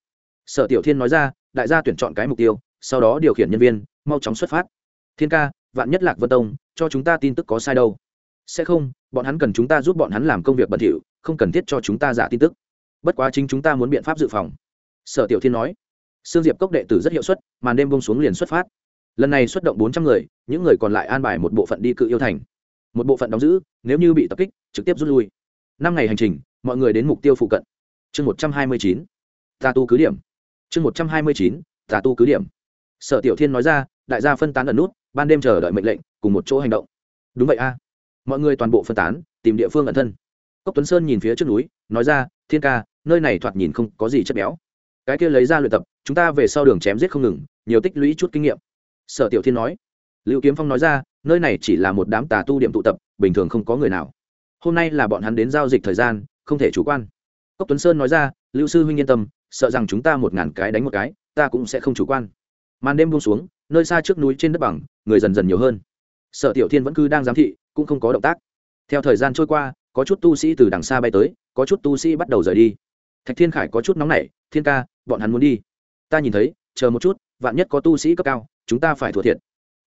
Sở tiểu thiên nói ra, đại gia tuyển chọn cái mục tiêu, sau đó điều khiển nhân viên, mau chóng xuất phát. Thiên ca vạn nhất lạc vân tông cho chúng ta tin tức có sai đâu. Sẽ không, bọn hắn cần chúng ta giúp bọn hắn làm công việc bẩn thỉu, không cần thiết cho chúng ta giả tin tức. Bất quá chính chúng ta muốn biện pháp dự phòng. Sở tiểu thiên nói. Sương diệp cốc đệ tử rất hiệu suất, màn đêm bông xuống liền xuất phát. Lần này xuất động bốn trăm người, những người còn lại an bài một bộ phận đi cự yêu thành. Một bộ phận đóng giữ, nếu như bị tập kích, trực tiếp rút lui. Năm ngày hành trình, mọi người đến mục tiêu phụ cận. Chương một trăm hai mươi chín. Tà tu cứ điểm. Chương một trăm hai mươi chín, tà tu cứ điểm. Sở tiểu thiên nói ra, đại gia phân tán ẩn nút ban đêm chờ đợi mệnh lệnh, cùng một chỗ hành động. Đúng vậy a. Mọi người toàn bộ phân tán, tìm địa phương ẩn thân. Cốc tuấn sơn nhìn phía trước núi, nói ra, thiên ca, nơi này thoạt nhìn không có gì chất béo. Cái kia lấy ra luyện tập, chúng ta về sau đường chém giết không ngừng, nhiều tích lũy chút kinh nghiệm. Sở tiểu thiên nói. Lưu kiếm phong nói ra, nơi này chỉ là một đám tà tu điểm tụ tập, bình thường không có người nào. Hôm nay là bọn hắn đến giao dịch thời gian, không thể chủ quan. Cốc tuấn sơn nói ra, lưu sư huynh yên tâm, sợ rằng chúng ta một ngàn cái đánh một cái, ta cũng sẽ không chủ quan màn đêm buông xuống, nơi xa trước núi trên đất bằng, người dần dần nhiều hơn. Sở tiểu thiên vẫn cứ đang giám thị, cũng không có động tác. Theo thời gian trôi qua, có chút tu sĩ từ đằng xa bay tới, có chút tu sĩ bắt đầu rời đi. Thạch thiên khải có chút nóng nảy, thiên ca, bọn hắn muốn đi. Ta nhìn thấy, chờ một chút, vạn nhất có tu sĩ cấp cao, chúng ta phải thua thiệt.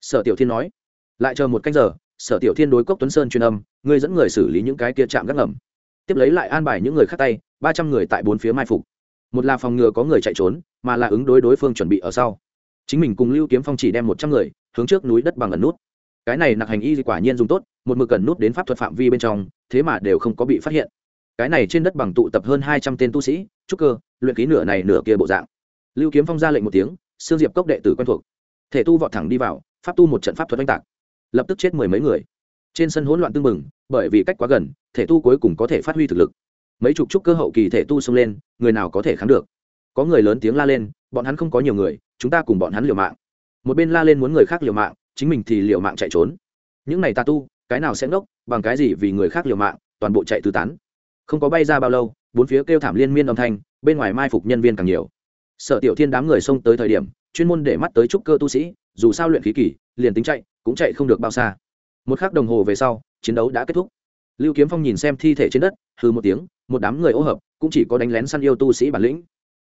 Sở tiểu thiên nói. Lại chờ một canh giờ, sở tiểu thiên đối cốc tuấn sơn truyền âm ngươi dẫn người xử lý những cái kia chạm gác ngầm. Tiếp lấy lại an bài những người khác tay, ba trăm người tại bốn phía mai phục. Một là phòng ngừa có người chạy trốn, mà là ứng đối đối phương chuẩn bị ở sau chính mình cùng lưu kiếm phong chỉ đem một trăm người, hướng trước núi đất bằng ẩn nút. Cái này nặc hành y quả nhiên dùng tốt, một mực cần nút đến pháp thuật phạm vi bên trong, thế mà đều không có bị phát hiện. Cái này trên đất bằng tụ tập hơn hai trăm tên tu sĩ, trúc cơ, luyện ký nửa này nửa kia bộ dạng. Lưu kiếm phong ra lệnh một tiếng xương diệp cốc đệ tử quen thuộc. Thể tu vọt thẳng đi vào, pháp tu một trận pháp thuật oanh tạc. Lập tức chết mười mấy người. Trên sân hỗn loạn tương mừng bởi vì cách quá gần, thể tu cuối cùng có thể phát huy thực lực. Mấy chục trúc cơ hậu kỳ thể tu xông lên, người nào có thể kháng được? Có người lớn tiếng la lên, bọn hắn không có nhiều người chúng ta cùng bọn hắn liều mạng. Một bên la lên muốn người khác liều mạng, chính mình thì liều mạng chạy trốn. Những này ta tu, cái nào sẽ ngốc, bằng cái gì vì người khác liều mạng, toàn bộ chạy tứ tán. Không có bay ra bao lâu, bốn phía kêu thảm liên miên âm thanh, bên ngoài mai phục nhân viên càng nhiều. Sở tiểu thiên đám người xông tới thời điểm, chuyên môn để mắt tới trúc cơ tu sĩ, dù sao luyện khí kỷ liền tính chạy, cũng chạy không được bao xa. Một khắc đồng hồ về sau, chiến đấu đã kết thúc. Lưu kiếm phong nhìn xem thi thể trên đất hư một tiếng, một đám người ô hợp, cũng chỉ có đánh lén săn yêu tu sĩ bản lĩnh.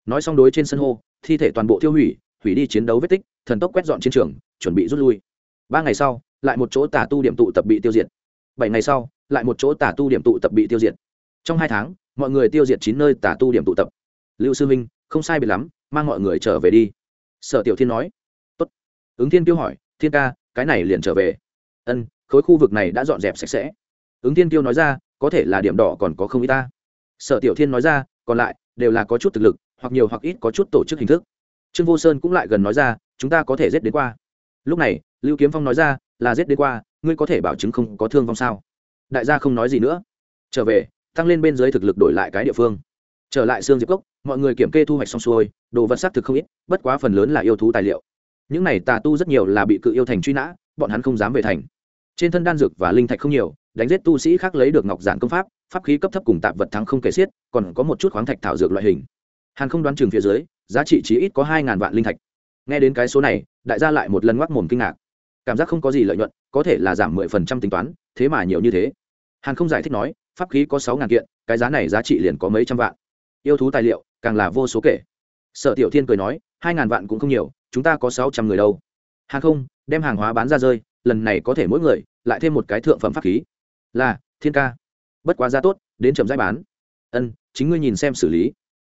Nói xong đối trên sân hô, thi thể toàn bộ tiêu hủy hủy đi chiến đấu vết tích, thần tốc quét dọn chiến trường, chuẩn bị rút lui. Ba ngày sau, lại một chỗ tà tu điểm tụ tập bị tiêu diệt. Bảy ngày sau, lại một chỗ tà tu điểm tụ tập bị tiêu diệt. Trong hai tháng, mọi người tiêu diệt chín nơi tà tu điểm tụ tập. Lưu sư minh, không sai biệt lắm, mang mọi người trở về đi. Sở tiểu thiên nói. Tốt. ứng thiên tiêu hỏi, thiên ca, cái này liền trở về. Ân, khối khu vực này đã dọn dẹp sạch sẽ. Ứng thiên tiêu nói ra, có thể là điểm đỏ còn có không ít ta. Sở tiểu thiên nói ra, còn lại, đều là có chút thực lực, hoặc nhiều hoặc ít có chút tổ chức hình thức trương vô sơn cũng lại gần nói ra, chúng ta có thể giết đến qua. Lúc này, lưu kiếm phong nói ra, là giết đến qua, ngươi có thể bảo chứng không có thương vong sao? Đại gia không nói gì nữa. Trở về, tăng lên bên dưới thực lực đổi lại cái địa phương. Trở lại xương diệp cốc, mọi người kiểm kê thu hoạch xong xuôi, đồ vật xác thực không ít, bất quá phần lớn là yêu thú tài liệu. Những này tà tu rất nhiều là bị cự yêu thành truy nã, bọn hắn không dám về thành. Trên thân đan dược và linh thạch không nhiều, đánh giết tu sĩ khác lấy được ngọc giản công pháp pháp khí cấp thấp cùng tạp vật thắng không kể xiết, còn có một chút khoáng thạch thảo dược loại hình. Hàn không đoán chừng phía dưới giá trị chỉ ít có hai ngàn vạn linh thạch. Nghe đến cái số này, đại gia lại một lần ngoác mồm kinh ngạc. Cảm giác không có gì lợi nhuận, có thể là giảm mười phần trăm tính toán, thế mà nhiều như thế. Hàn không giải thích nói, pháp khí có sáu ngàn kiện, cái giá này giá trị liền có mấy trăm vạn. Yêu thú tài liệu, càng là vô số kể. Sở tiểu thiên cười nói, hai ngàn vạn cũng không nhiều, chúng ta có sáu trăm người đâu. Hàng không, đem hàng hóa bán ra rơi, lần này có thể mỗi người, lại thêm một cái thượng phẩm pháp khí. Là, thiên ca. Bất quá giá tốt, đến chậm giải bán. Ân, chính ngươi nhìn xem xử lý.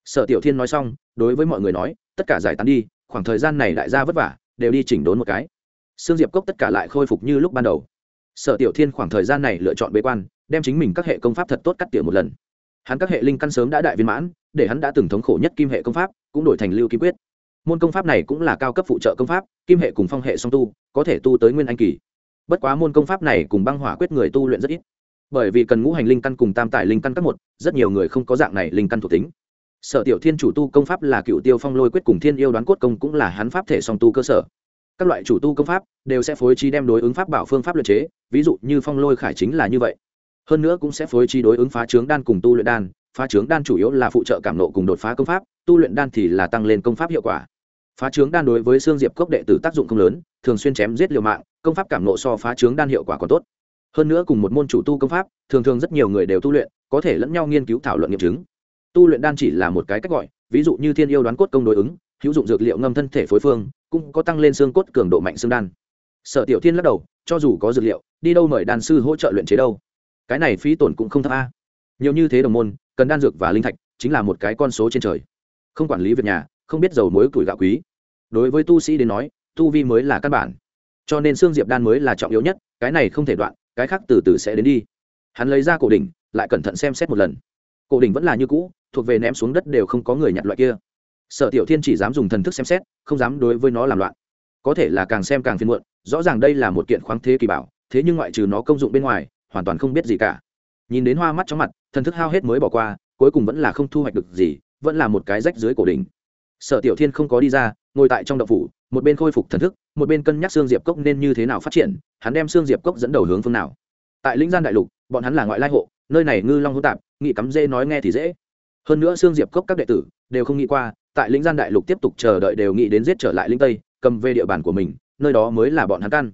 Sở tiểu thiên nói xong đối với mọi người nói, tất cả giải tán đi, khoảng thời gian này đại gia vất vả, đều đi chỉnh đốn một cái. Sương diệp cốc tất cả lại khôi phục như lúc ban đầu. Sở tiểu thiên khoảng thời gian này lựa chọn bế quan, đem chính mình các hệ công pháp thật tốt cắt tỉa một lần. Hắn các hệ linh căn sớm đã đại viên mãn, để hắn đã từng thống khổ nhất kim hệ công pháp, cũng đổi thành lưu kim quyết. Môn công pháp này cũng là cao cấp phụ trợ công pháp, kim hệ cùng phong hệ song tu, có thể tu tới nguyên anh kỳ. Bất quá môn công pháp này cùng băng hỏa quyết người tu luyện rất ít. Bởi vì cần ngũ hành linh căn cùng tam tài linh căn các một, rất nhiều người không có dạng này linh căn thuộc tính sở tiểu thiên chủ tu công pháp là cựu tiêu phong lôi quyết cùng thiên yêu đoán cốt công cũng là hắn pháp thể song tu cơ sở. Các loại chủ tu công pháp đều sẽ phối trí đem đối ứng pháp bảo phương pháp luật chế, ví dụ như phong lôi khải chính là như vậy. Hơn nữa cũng sẽ phối trí đối ứng phá trướng đan cùng tu luyện đan, phá trướng đan chủ yếu là phụ trợ cảm nộ cùng đột phá công pháp, tu luyện đan thì là tăng lên công pháp hiệu quả. Phá trướng đan đối với xương diệp cốc đệ tử tác dụng không lớn, thường xuyên chém giết liều mạng, công pháp cảm nộ so phá trướng đan hiệu quả còn tốt. Hơn nữa cùng một môn chủ tu công pháp, thường thường rất nhiều người đều tu luyện, có thể lẫn nhau nghiên cứu thảo luận nghiệm chứng tu luyện đan chỉ là một cái cách gọi, ví dụ như thiên yêu đoán cốt công đối ứng, hữu dụng dược liệu ngâm thân thể phối phương, cũng có tăng lên xương cốt cường độ mạnh xương đan. Sở tiểu thiên lắc đầu, cho dù có dược liệu, đi đâu mời đan sư hỗ trợ luyện chế đâu. Cái này phí tổn cũng không thấp a. Nhiều như thế đồng môn, cần đan dược và linh thạch, chính là một cái con số trên trời. Không quản lý việc nhà, không biết dầu muối tuổi gạo quý. Đối với tu sĩ đến nói, tu vi mới là căn bản. Cho nên xương diệp đan mới là trọng yếu nhất, cái này không thể đoạn, cái khác từ từ sẽ đến đi. Hắn lấy ra cổ đỉnh, lại cẩn thận xem xét một lần cổ đỉnh vẫn là như cũ, thuộc về ném xuống đất đều không có người nhặt loại kia. Sở tiểu thiên chỉ dám dùng thần thức xem xét, không dám đối với nó làm loạn. Có thể là càng xem càng phiên muộn, rõ ràng đây là một kiện khoáng thế kỳ bảo, thế nhưng ngoại trừ nó công dụng bên ngoài, hoàn toàn không biết gì cả. Nhìn đến hoa mắt chóng mặt, thần thức hao hết mới bỏ qua, cuối cùng vẫn là không thu hoạch được gì, vẫn là một cái rách dưới cổ đỉnh. Sở tiểu thiên không có đi ra, ngồi tại trong đậu phủ, một bên khôi phục thần thức, một bên cân nhắc xương diệp cốc nên như thế nào phát triển, hắn đem xương diệp cốc dẫn đầu hướng phương nào. Tại lĩnh gian đại lục, bọn hắn là ngoại lai hộ, nơi này ngư long hữu tạp nghị cắm dê nói nghe thì dễ. Hơn nữa xương diệp cốc các đệ tử đều không nghĩ qua, tại lĩnh gian đại lục tiếp tục chờ đợi đều nghĩ đến giết trở lại linh tây, cầm về địa bàn của mình, nơi đó mới là bọn hắn căn.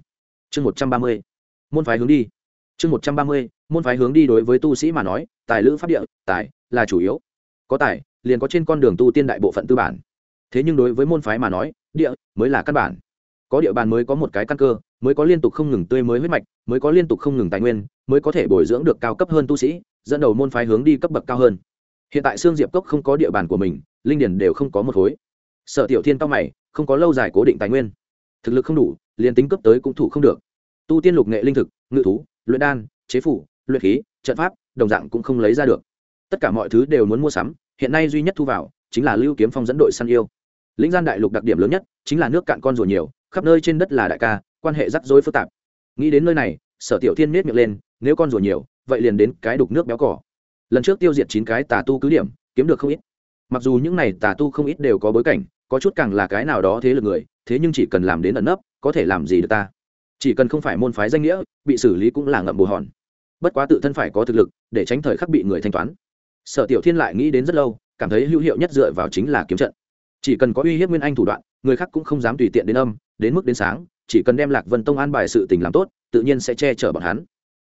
Chương một trăm ba mươi, môn phái hướng đi. Chương một trăm ba mươi, môn phái hướng đi đối với tu sĩ mà nói, tài lữ pháp địa, tài là chủ yếu. Có tài, liền có trên con đường tu tiên đại bộ phận tư bản. Thế nhưng đối với môn phái mà nói, địa mới là căn bản. Có địa bàn mới có một cái căn cơ, mới có liên tục không ngừng tươi mới huyết mạch, mới có liên tục không ngừng tài nguyên, mới có thể bồi dưỡng được cao cấp hơn tu sĩ dẫn đầu môn phái hướng đi cấp bậc cao hơn. Hiện tại xương diệp cốc không có địa bàn của mình, linh điển đều không có một khối. Sở tiểu thiên cao mày, không có lâu dài cố định tài nguyên. Thực lực không đủ, liền tính cấp tới cũng thủ không được. Tu tiên lục nghệ linh thực, ngự thú, luyện đan, chế phủ, luyện khí, trận pháp, đồng dạng cũng không lấy ra được. Tất cả mọi thứ đều muốn mua sắm, hiện nay duy nhất thu vào, chính là lưu kiếm phong dẫn đội săn yêu. Lĩnh gian đại lục đặc điểm lớn nhất, chính là nước cạn con rùa nhiều, khắp nơi trên đất là đại ca, quan hệ rắc rối phức tạp. Nghĩ đến nơi này, sở tiểu thiên miết miệng lên, nếu con rùa nhiều vậy liền đến cái đục nước béo cỏ. Lần trước tiêu diệt chín cái tà tu cứ điểm, kiếm được không ít. Mặc dù những này tà tu không ít đều có bối cảnh, có chút càng là cái nào đó thế lực người, thế nhưng chỉ cần làm đến ẩn nấp, có thể làm gì được ta? Chỉ cần không phải môn phái danh nghĩa, bị xử lý cũng là ngậm bù hòn. Bất quá tự thân phải có thực lực, để tránh thời khắc bị người thanh toán. Sở tiểu thiên lại nghĩ đến rất lâu, cảm thấy hữu hiệu nhất dựa vào chính là kiếm trận. Chỉ cần có uy hiếp nguyên anh thủ đoạn, người khác cũng không dám tùy tiện đến âm, đến mức đến sáng, chỉ cần đem lạc vân tông an bài sự tình làm tốt, tự nhiên sẽ che chở bọn hắn.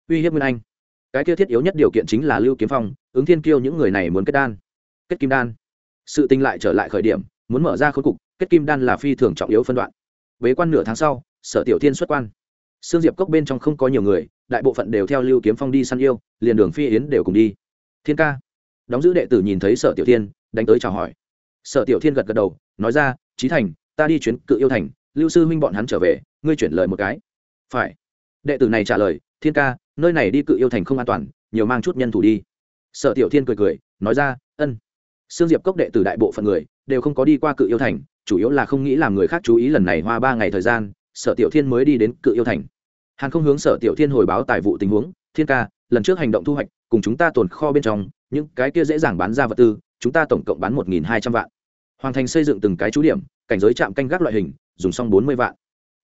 Uy hiếp nguyên anh cái kia thiết yếu nhất điều kiện chính là lưu kiếm phong, ứng thiên kiêu những người này muốn kết đan. Kết kim đan. Sự tình lại trở lại khởi điểm, muốn mở ra khối cục, kết kim đan là phi thường trọng yếu phân đoạn. Bế quan nửa tháng sau, sở tiểu thiên xuất quan. Sương diệp cốc bên trong không có nhiều người, đại bộ phận đều theo lưu kiếm phong đi săn yêu, liền đường phi yến đều cùng đi. Thiên ca. Đóng giữ đệ tử nhìn thấy sở tiểu thiên, đánh tới chào hỏi. Sở tiểu thiên gật gật đầu, nói ra trí thành, ta đi chuyến cự yêu thành, lưu sư huynh bọn hắn trở về, ngươi chuyển lời một cái. Phải. Đệ tử này trả lời, thiên ca nơi này đi cự yêu thành không an toàn, nhiều mang chút nhân thủ đi. Sở tiểu thiên cười cười, nói ra, ân. Sương diệp cốc đệ tử đại bộ phận người đều không có đi qua cự yêu thành, chủ yếu là không nghĩ làm người khác chú ý lần này hoa ba ngày thời gian, sở tiểu thiên mới đi đến cự yêu thành. Hàn không hướng sở tiểu thiên hồi báo tài vụ tình huống, thiên ca, lần trước hành động thu hoạch, cùng chúng ta tồn kho bên trong, những cái kia dễ dàng bán ra vật tư, chúng ta tổng cộng bán một nghìn hai trăm vạn. Hoàn thành xây dựng từng cái trú điểm, cảnh giới trạm canh gác loại hình, dùng xong bốn mươi vạn.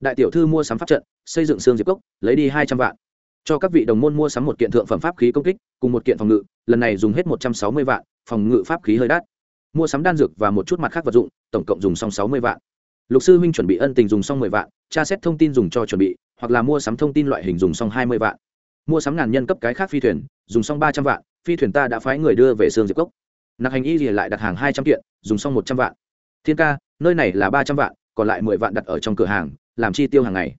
Đại tiểu thư mua sắm pháp trận, xây dựng xương diệp cốc, lấy đi hai trăm vạn cho các vị đồng môn mua sắm một kiện thượng phẩm pháp khí công kích, cùng một kiện phòng ngự, lần này dùng hết một trăm sáu mươi vạn, phòng ngự pháp khí hơi đắt. Mua sắm đan dược và một chút mặt khác vật dụng, tổng cộng dùng xong sáu mươi vạn. Lục sư huynh chuẩn bị ân tình dùng xong mười vạn, tra xét thông tin dùng cho chuẩn bị, hoặc là mua sắm thông tin loại hình dùng xong hai mươi vạn. Mua sắm ngàn nhân cấp cái khác phi thuyền, dùng xong ba trăm vạn, phi thuyền ta đã phái người đưa về sương diệp cốc. Nặc hành y gì lại đặt hàng hai trăm kiện, dùng xong một trăm vạn. Thiên ca, nơi này là ba trăm vạn, còn lại mười vạn đặt ở trong cửa hàng, làm chi tiêu hàng ngày.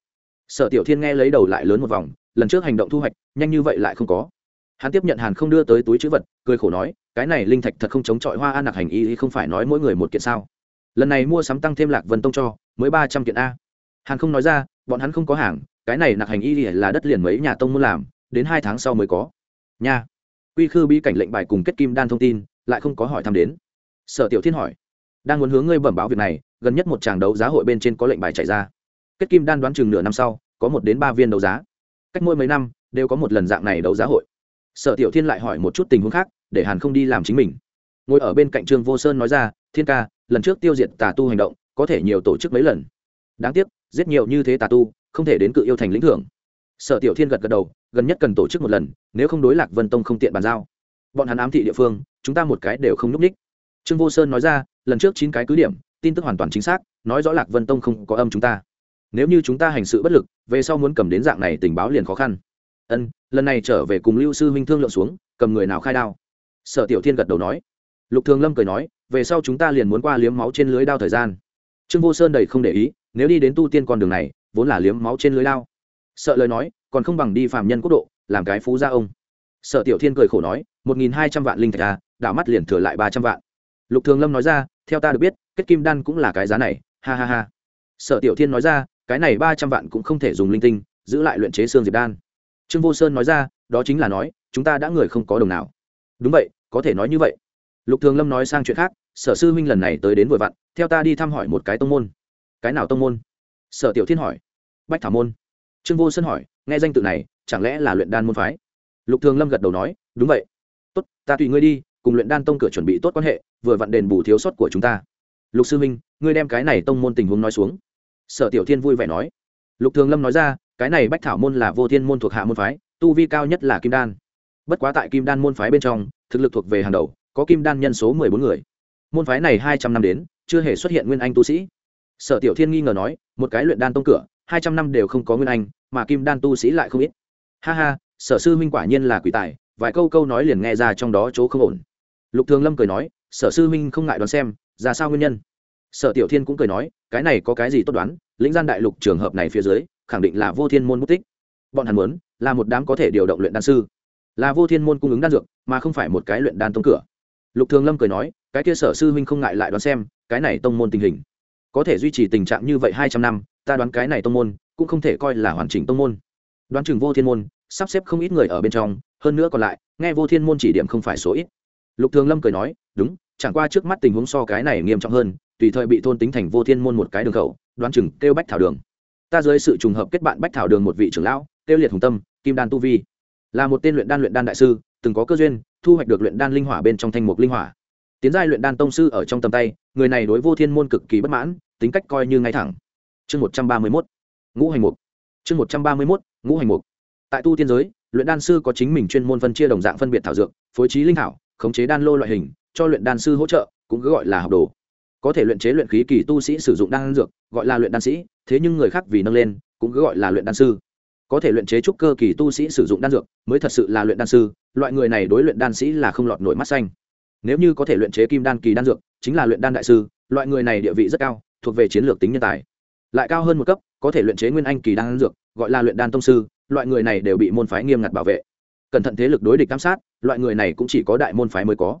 Sở tiểu thiên nghe lấy đầu lại lớn một vòng lần trước hành động thu hoạch, nhanh như vậy lại không có. Hắn tiếp nhận hàn không đưa tới túi chữ vật, cười khổ nói, cái này linh thạch thật không chống chọi hoa an nặc hành y không phải nói mỗi người một kiện sao? Lần này mua sắm tăng thêm lạc vân tông cho, mới ba trăm kiện a. Hàn không nói ra, bọn hắn không có hàng, cái này nặc hành y là đất liền mấy nhà tông muốn làm, đến hai tháng sau mới có. Nha. Quy khư bi cảnh lệnh bài cùng kết kim đan thông tin, lại không có hỏi thăm đến. Sở tiểu thiên hỏi, đang muốn hướng ngươi bẩm báo việc này, gần nhất một tràng đấu giá hội bên trên có lệnh bài chạy ra. Kết kim đan đoán chừng nửa năm sau, có một đến ba viên đấu giá cách mỗi mấy năm, đều có một lần dạng này đấu giá hội. Sở tiểu thiên lại hỏi một chút tình huống khác, để hàn không đi làm chính mình. Ngồi ở bên cạnh trương vô sơn nói ra, thiên ca, lần trước tiêu diệt tà tu hành động, có thể nhiều tổ chức mấy lần. Đáng tiếc, giết nhiều như thế tà tu, không thể đến cự yêu thành lĩnh thưởng. Sở tiểu thiên gật gật đầu, gần nhất cần tổ chức một lần, nếu không đối lạc vân tông không tiện bàn giao. Bọn hắn ám thị địa phương, chúng ta một cái đều không n ú c ních trương vô sơn nói ra, lần trước chín cái cứ điểm, tin tức hoàn toàn chính xác, nói rõ lạc vân tông không có âm chúng ta nếu như chúng ta hành sự bất lực, về sau muốn cầm đến dạng này tình báo liền khó khăn. Ân, lần này trở về cùng lưu sư huynh thương lượng xuống, cầm người nào khai đao? Sở tiểu thiên gật đầu nói. Lục thường lâm cười nói, về sau chúng ta liền muốn qua liếm máu trên lưới đao thời gian. Trương vô sơn đầy không để ý, nếu đi đến tu tiên con đường này, vốn là liếm máu trên lưới đao. Sợ lời nói, còn không bằng đi phạm nhân quốc độ, làm cái phú gia ông. Sở tiểu thiên cười khổ nói, một nghìn hai trăm vạn linh thạch à đảo mắt liền thừa lại ba trăm vạn. Lục thường lâm nói ra, theo ta được biết, kết kim đan cũng là cái giá này, ha ha ha. Sở tiểu thiên nói ra cái này ba trăm vạn cũng không thể dùng linh tinh, giữ lại luyện chế xương diệp đan. Trương vô sơn nói ra, đó chính là nói, chúng ta đã người không có đồng nào. Đúng vậy, có thể nói như vậy. Lục thường lâm nói sang chuyện khác, sở sư huynh lần này tới đến vội vặn, theo ta đi thăm hỏi một cái tông môn. Cái nào tông môn? Sở tiểu thiên hỏi. Bách thảo môn. Trương vô sơn hỏi, nghe danh tự này, chẳng lẽ là luyện đan môn phái? Lục thường lâm gật đầu nói, đúng vậy. Tốt, ta tùy ngươi đi, cùng luyện đan tông cửa chuẩn bị tốt quan hệ, vừa vặn đền bù thiếu sót của chúng ta. Lục sư minh ngươi đem cái này tông môn tình huống nói xuống sở tiểu thiên vui vẻ nói. Lục thường lâm nói ra, cái này bách thảo môn là vô thiên môn thuộc hạ môn phái, tu vi cao nhất là kim đan. Bất quá tại kim đan môn phái bên trong, thực lực thuộc về hàng đầu, có kim đan nhân số mười bốn người. Môn phái này hai trăm năm đến, chưa hề xuất hiện nguyên anh tu sĩ. Sở tiểu thiên nghi ngờ nói, một cái luyện đan tông cửa, hai trăm năm đều không có nguyên anh, mà kim đan tu sĩ lại không ít. Ha ha, sở sư huynh quả nhiên là quỷ tài, vài câu câu nói liền nghe ra trong đó chỗ không ổn. Lục thường lâm cười nói, sở sư huynh không ngại đoán xem, ra sao nguyên nhân? Sở tiểu thiên cũng cười nói, cái này có cái gì tốt đoán? Lĩnh gian đại lục trường hợp này phía dưới, khẳng định là vô thiên môn mất tích bọn hắn muốn là một đám có thể điều động luyện đan sư, là vô thiên môn cung ứng đan dược, mà không phải một cái luyện đan tông cửa. Lục thường lâm cười nói, cái kia sở sư huynh không ngại lại đoán xem, cái này tông môn tình hình. Có thể duy trì tình trạng như vậy hai trăm năm, ta đoán cái này tông môn cũng không thể coi là hoàn chỉnh tông môn. Đoán chừng vô thiên môn sắp xếp không ít người ở bên trong, hơn nữa còn lại, nghe vô thiên môn chỉ điểm không phải số ít. Lục thường lâm cười nói, đúng, chẳng qua trước mắt tình huống so cái này nghiêm trọng hơn tùy thời bị thôn tính thành vô thiên môn một cái đường khẩu, đoán chừng kêu bách thảo đường. Ta dưới sự trùng hợp kết bạn bách thảo đường một vị trưởng lão, kêu liệt hùng tâm, kim đan tu vi. Là một tên luyện đan luyện đan đại sư, từng có cơ duyên, thu hoạch được luyện đan linh hỏa bên trong thanh mục linh hỏa. Tiến giai luyện đan tông sư ở trong tầm tay, người này đối vô thiên môn cực kỳ bất mãn, tính cách coi như ngay thẳng. Chương một trăm ba mươi mốt, ngũ hành mục. Chương một trăm ba mươi mốt, ngũ hành mục. Tại tu tiên giới, luyện đan sư có chính mình chuyên môn phân chia đồng dạng phân biệt thảo dược, phối trí linh thảo, khống chế đan lô loại hình, cho luyện đan sư hỗ trợ, cũng cứ gọi là học đồ có thể luyện chế luyện khí kỳ tu sĩ sử dụng đan dược, gọi là luyện đan sĩ, thế nhưng người khác vì nâng lên, cũng cứ gọi là luyện đan sư. Có thể luyện chế trúc cơ kỳ tu sĩ sử dụng đan dược, mới thật sự là luyện đan sư, loại người này đối luyện đan sĩ là không lọt nổi mắt xanh. Nếu như có thể luyện chế kim đan kỳ đan dược, chính là luyện đan đại sư, loại người này địa vị rất cao, thuộc về chiến lược tính nhân tài. Lại cao hơn một cấp, có thể luyện chế nguyên anh kỳ đan dược, gọi là luyện đan tông sư, loại người này đều bị môn phái nghiêm ngặt bảo vệ. Cẩn thận thế lực đối địch giám sát, loại người này cũng chỉ có đại môn phái mới có.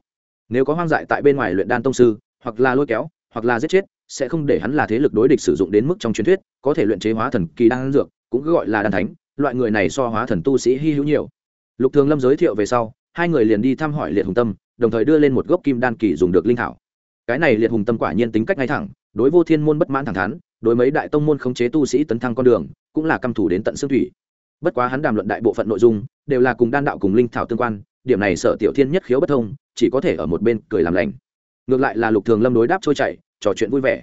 Nếu có hoang dại tại bên ngoài luyện đan tông sư hoặc là lôi kéo, hoặc là giết chết, sẽ không để hắn là thế lực đối địch sử dụng đến mức trong truyền thuyết, có thể luyện chế hóa thần kỳ đan dược, cũng cứ gọi là đan thánh, loại người này so hóa thần tu sĩ hy hữu nhiều. Lục thường lâm giới thiệu về sau, hai người liền đi thăm hỏi liệt hùng tâm, đồng thời đưa lên một gốc kim đan kỳ dùng được linh thảo. Cái này liệt hùng tâm quả nhiên tính cách ngay thẳng, đối vô thiên môn bất mãn thẳng thắn, đối mấy đại tông môn khống chế tu sĩ tấn thăng con đường, cũng là căm thủ đến tận xương thủy. Bất quá hắn đàm luận đại bộ phận nội dung, đều là cùng đan đạo cùng linh thảo tương quan, điểm này sở tiểu thiên nhất khiếu bất thông, chỉ có thể ở một bên cười làm lành ngược lại là lục thường lâm đối đáp trôi chảy, trò chuyện vui vẻ.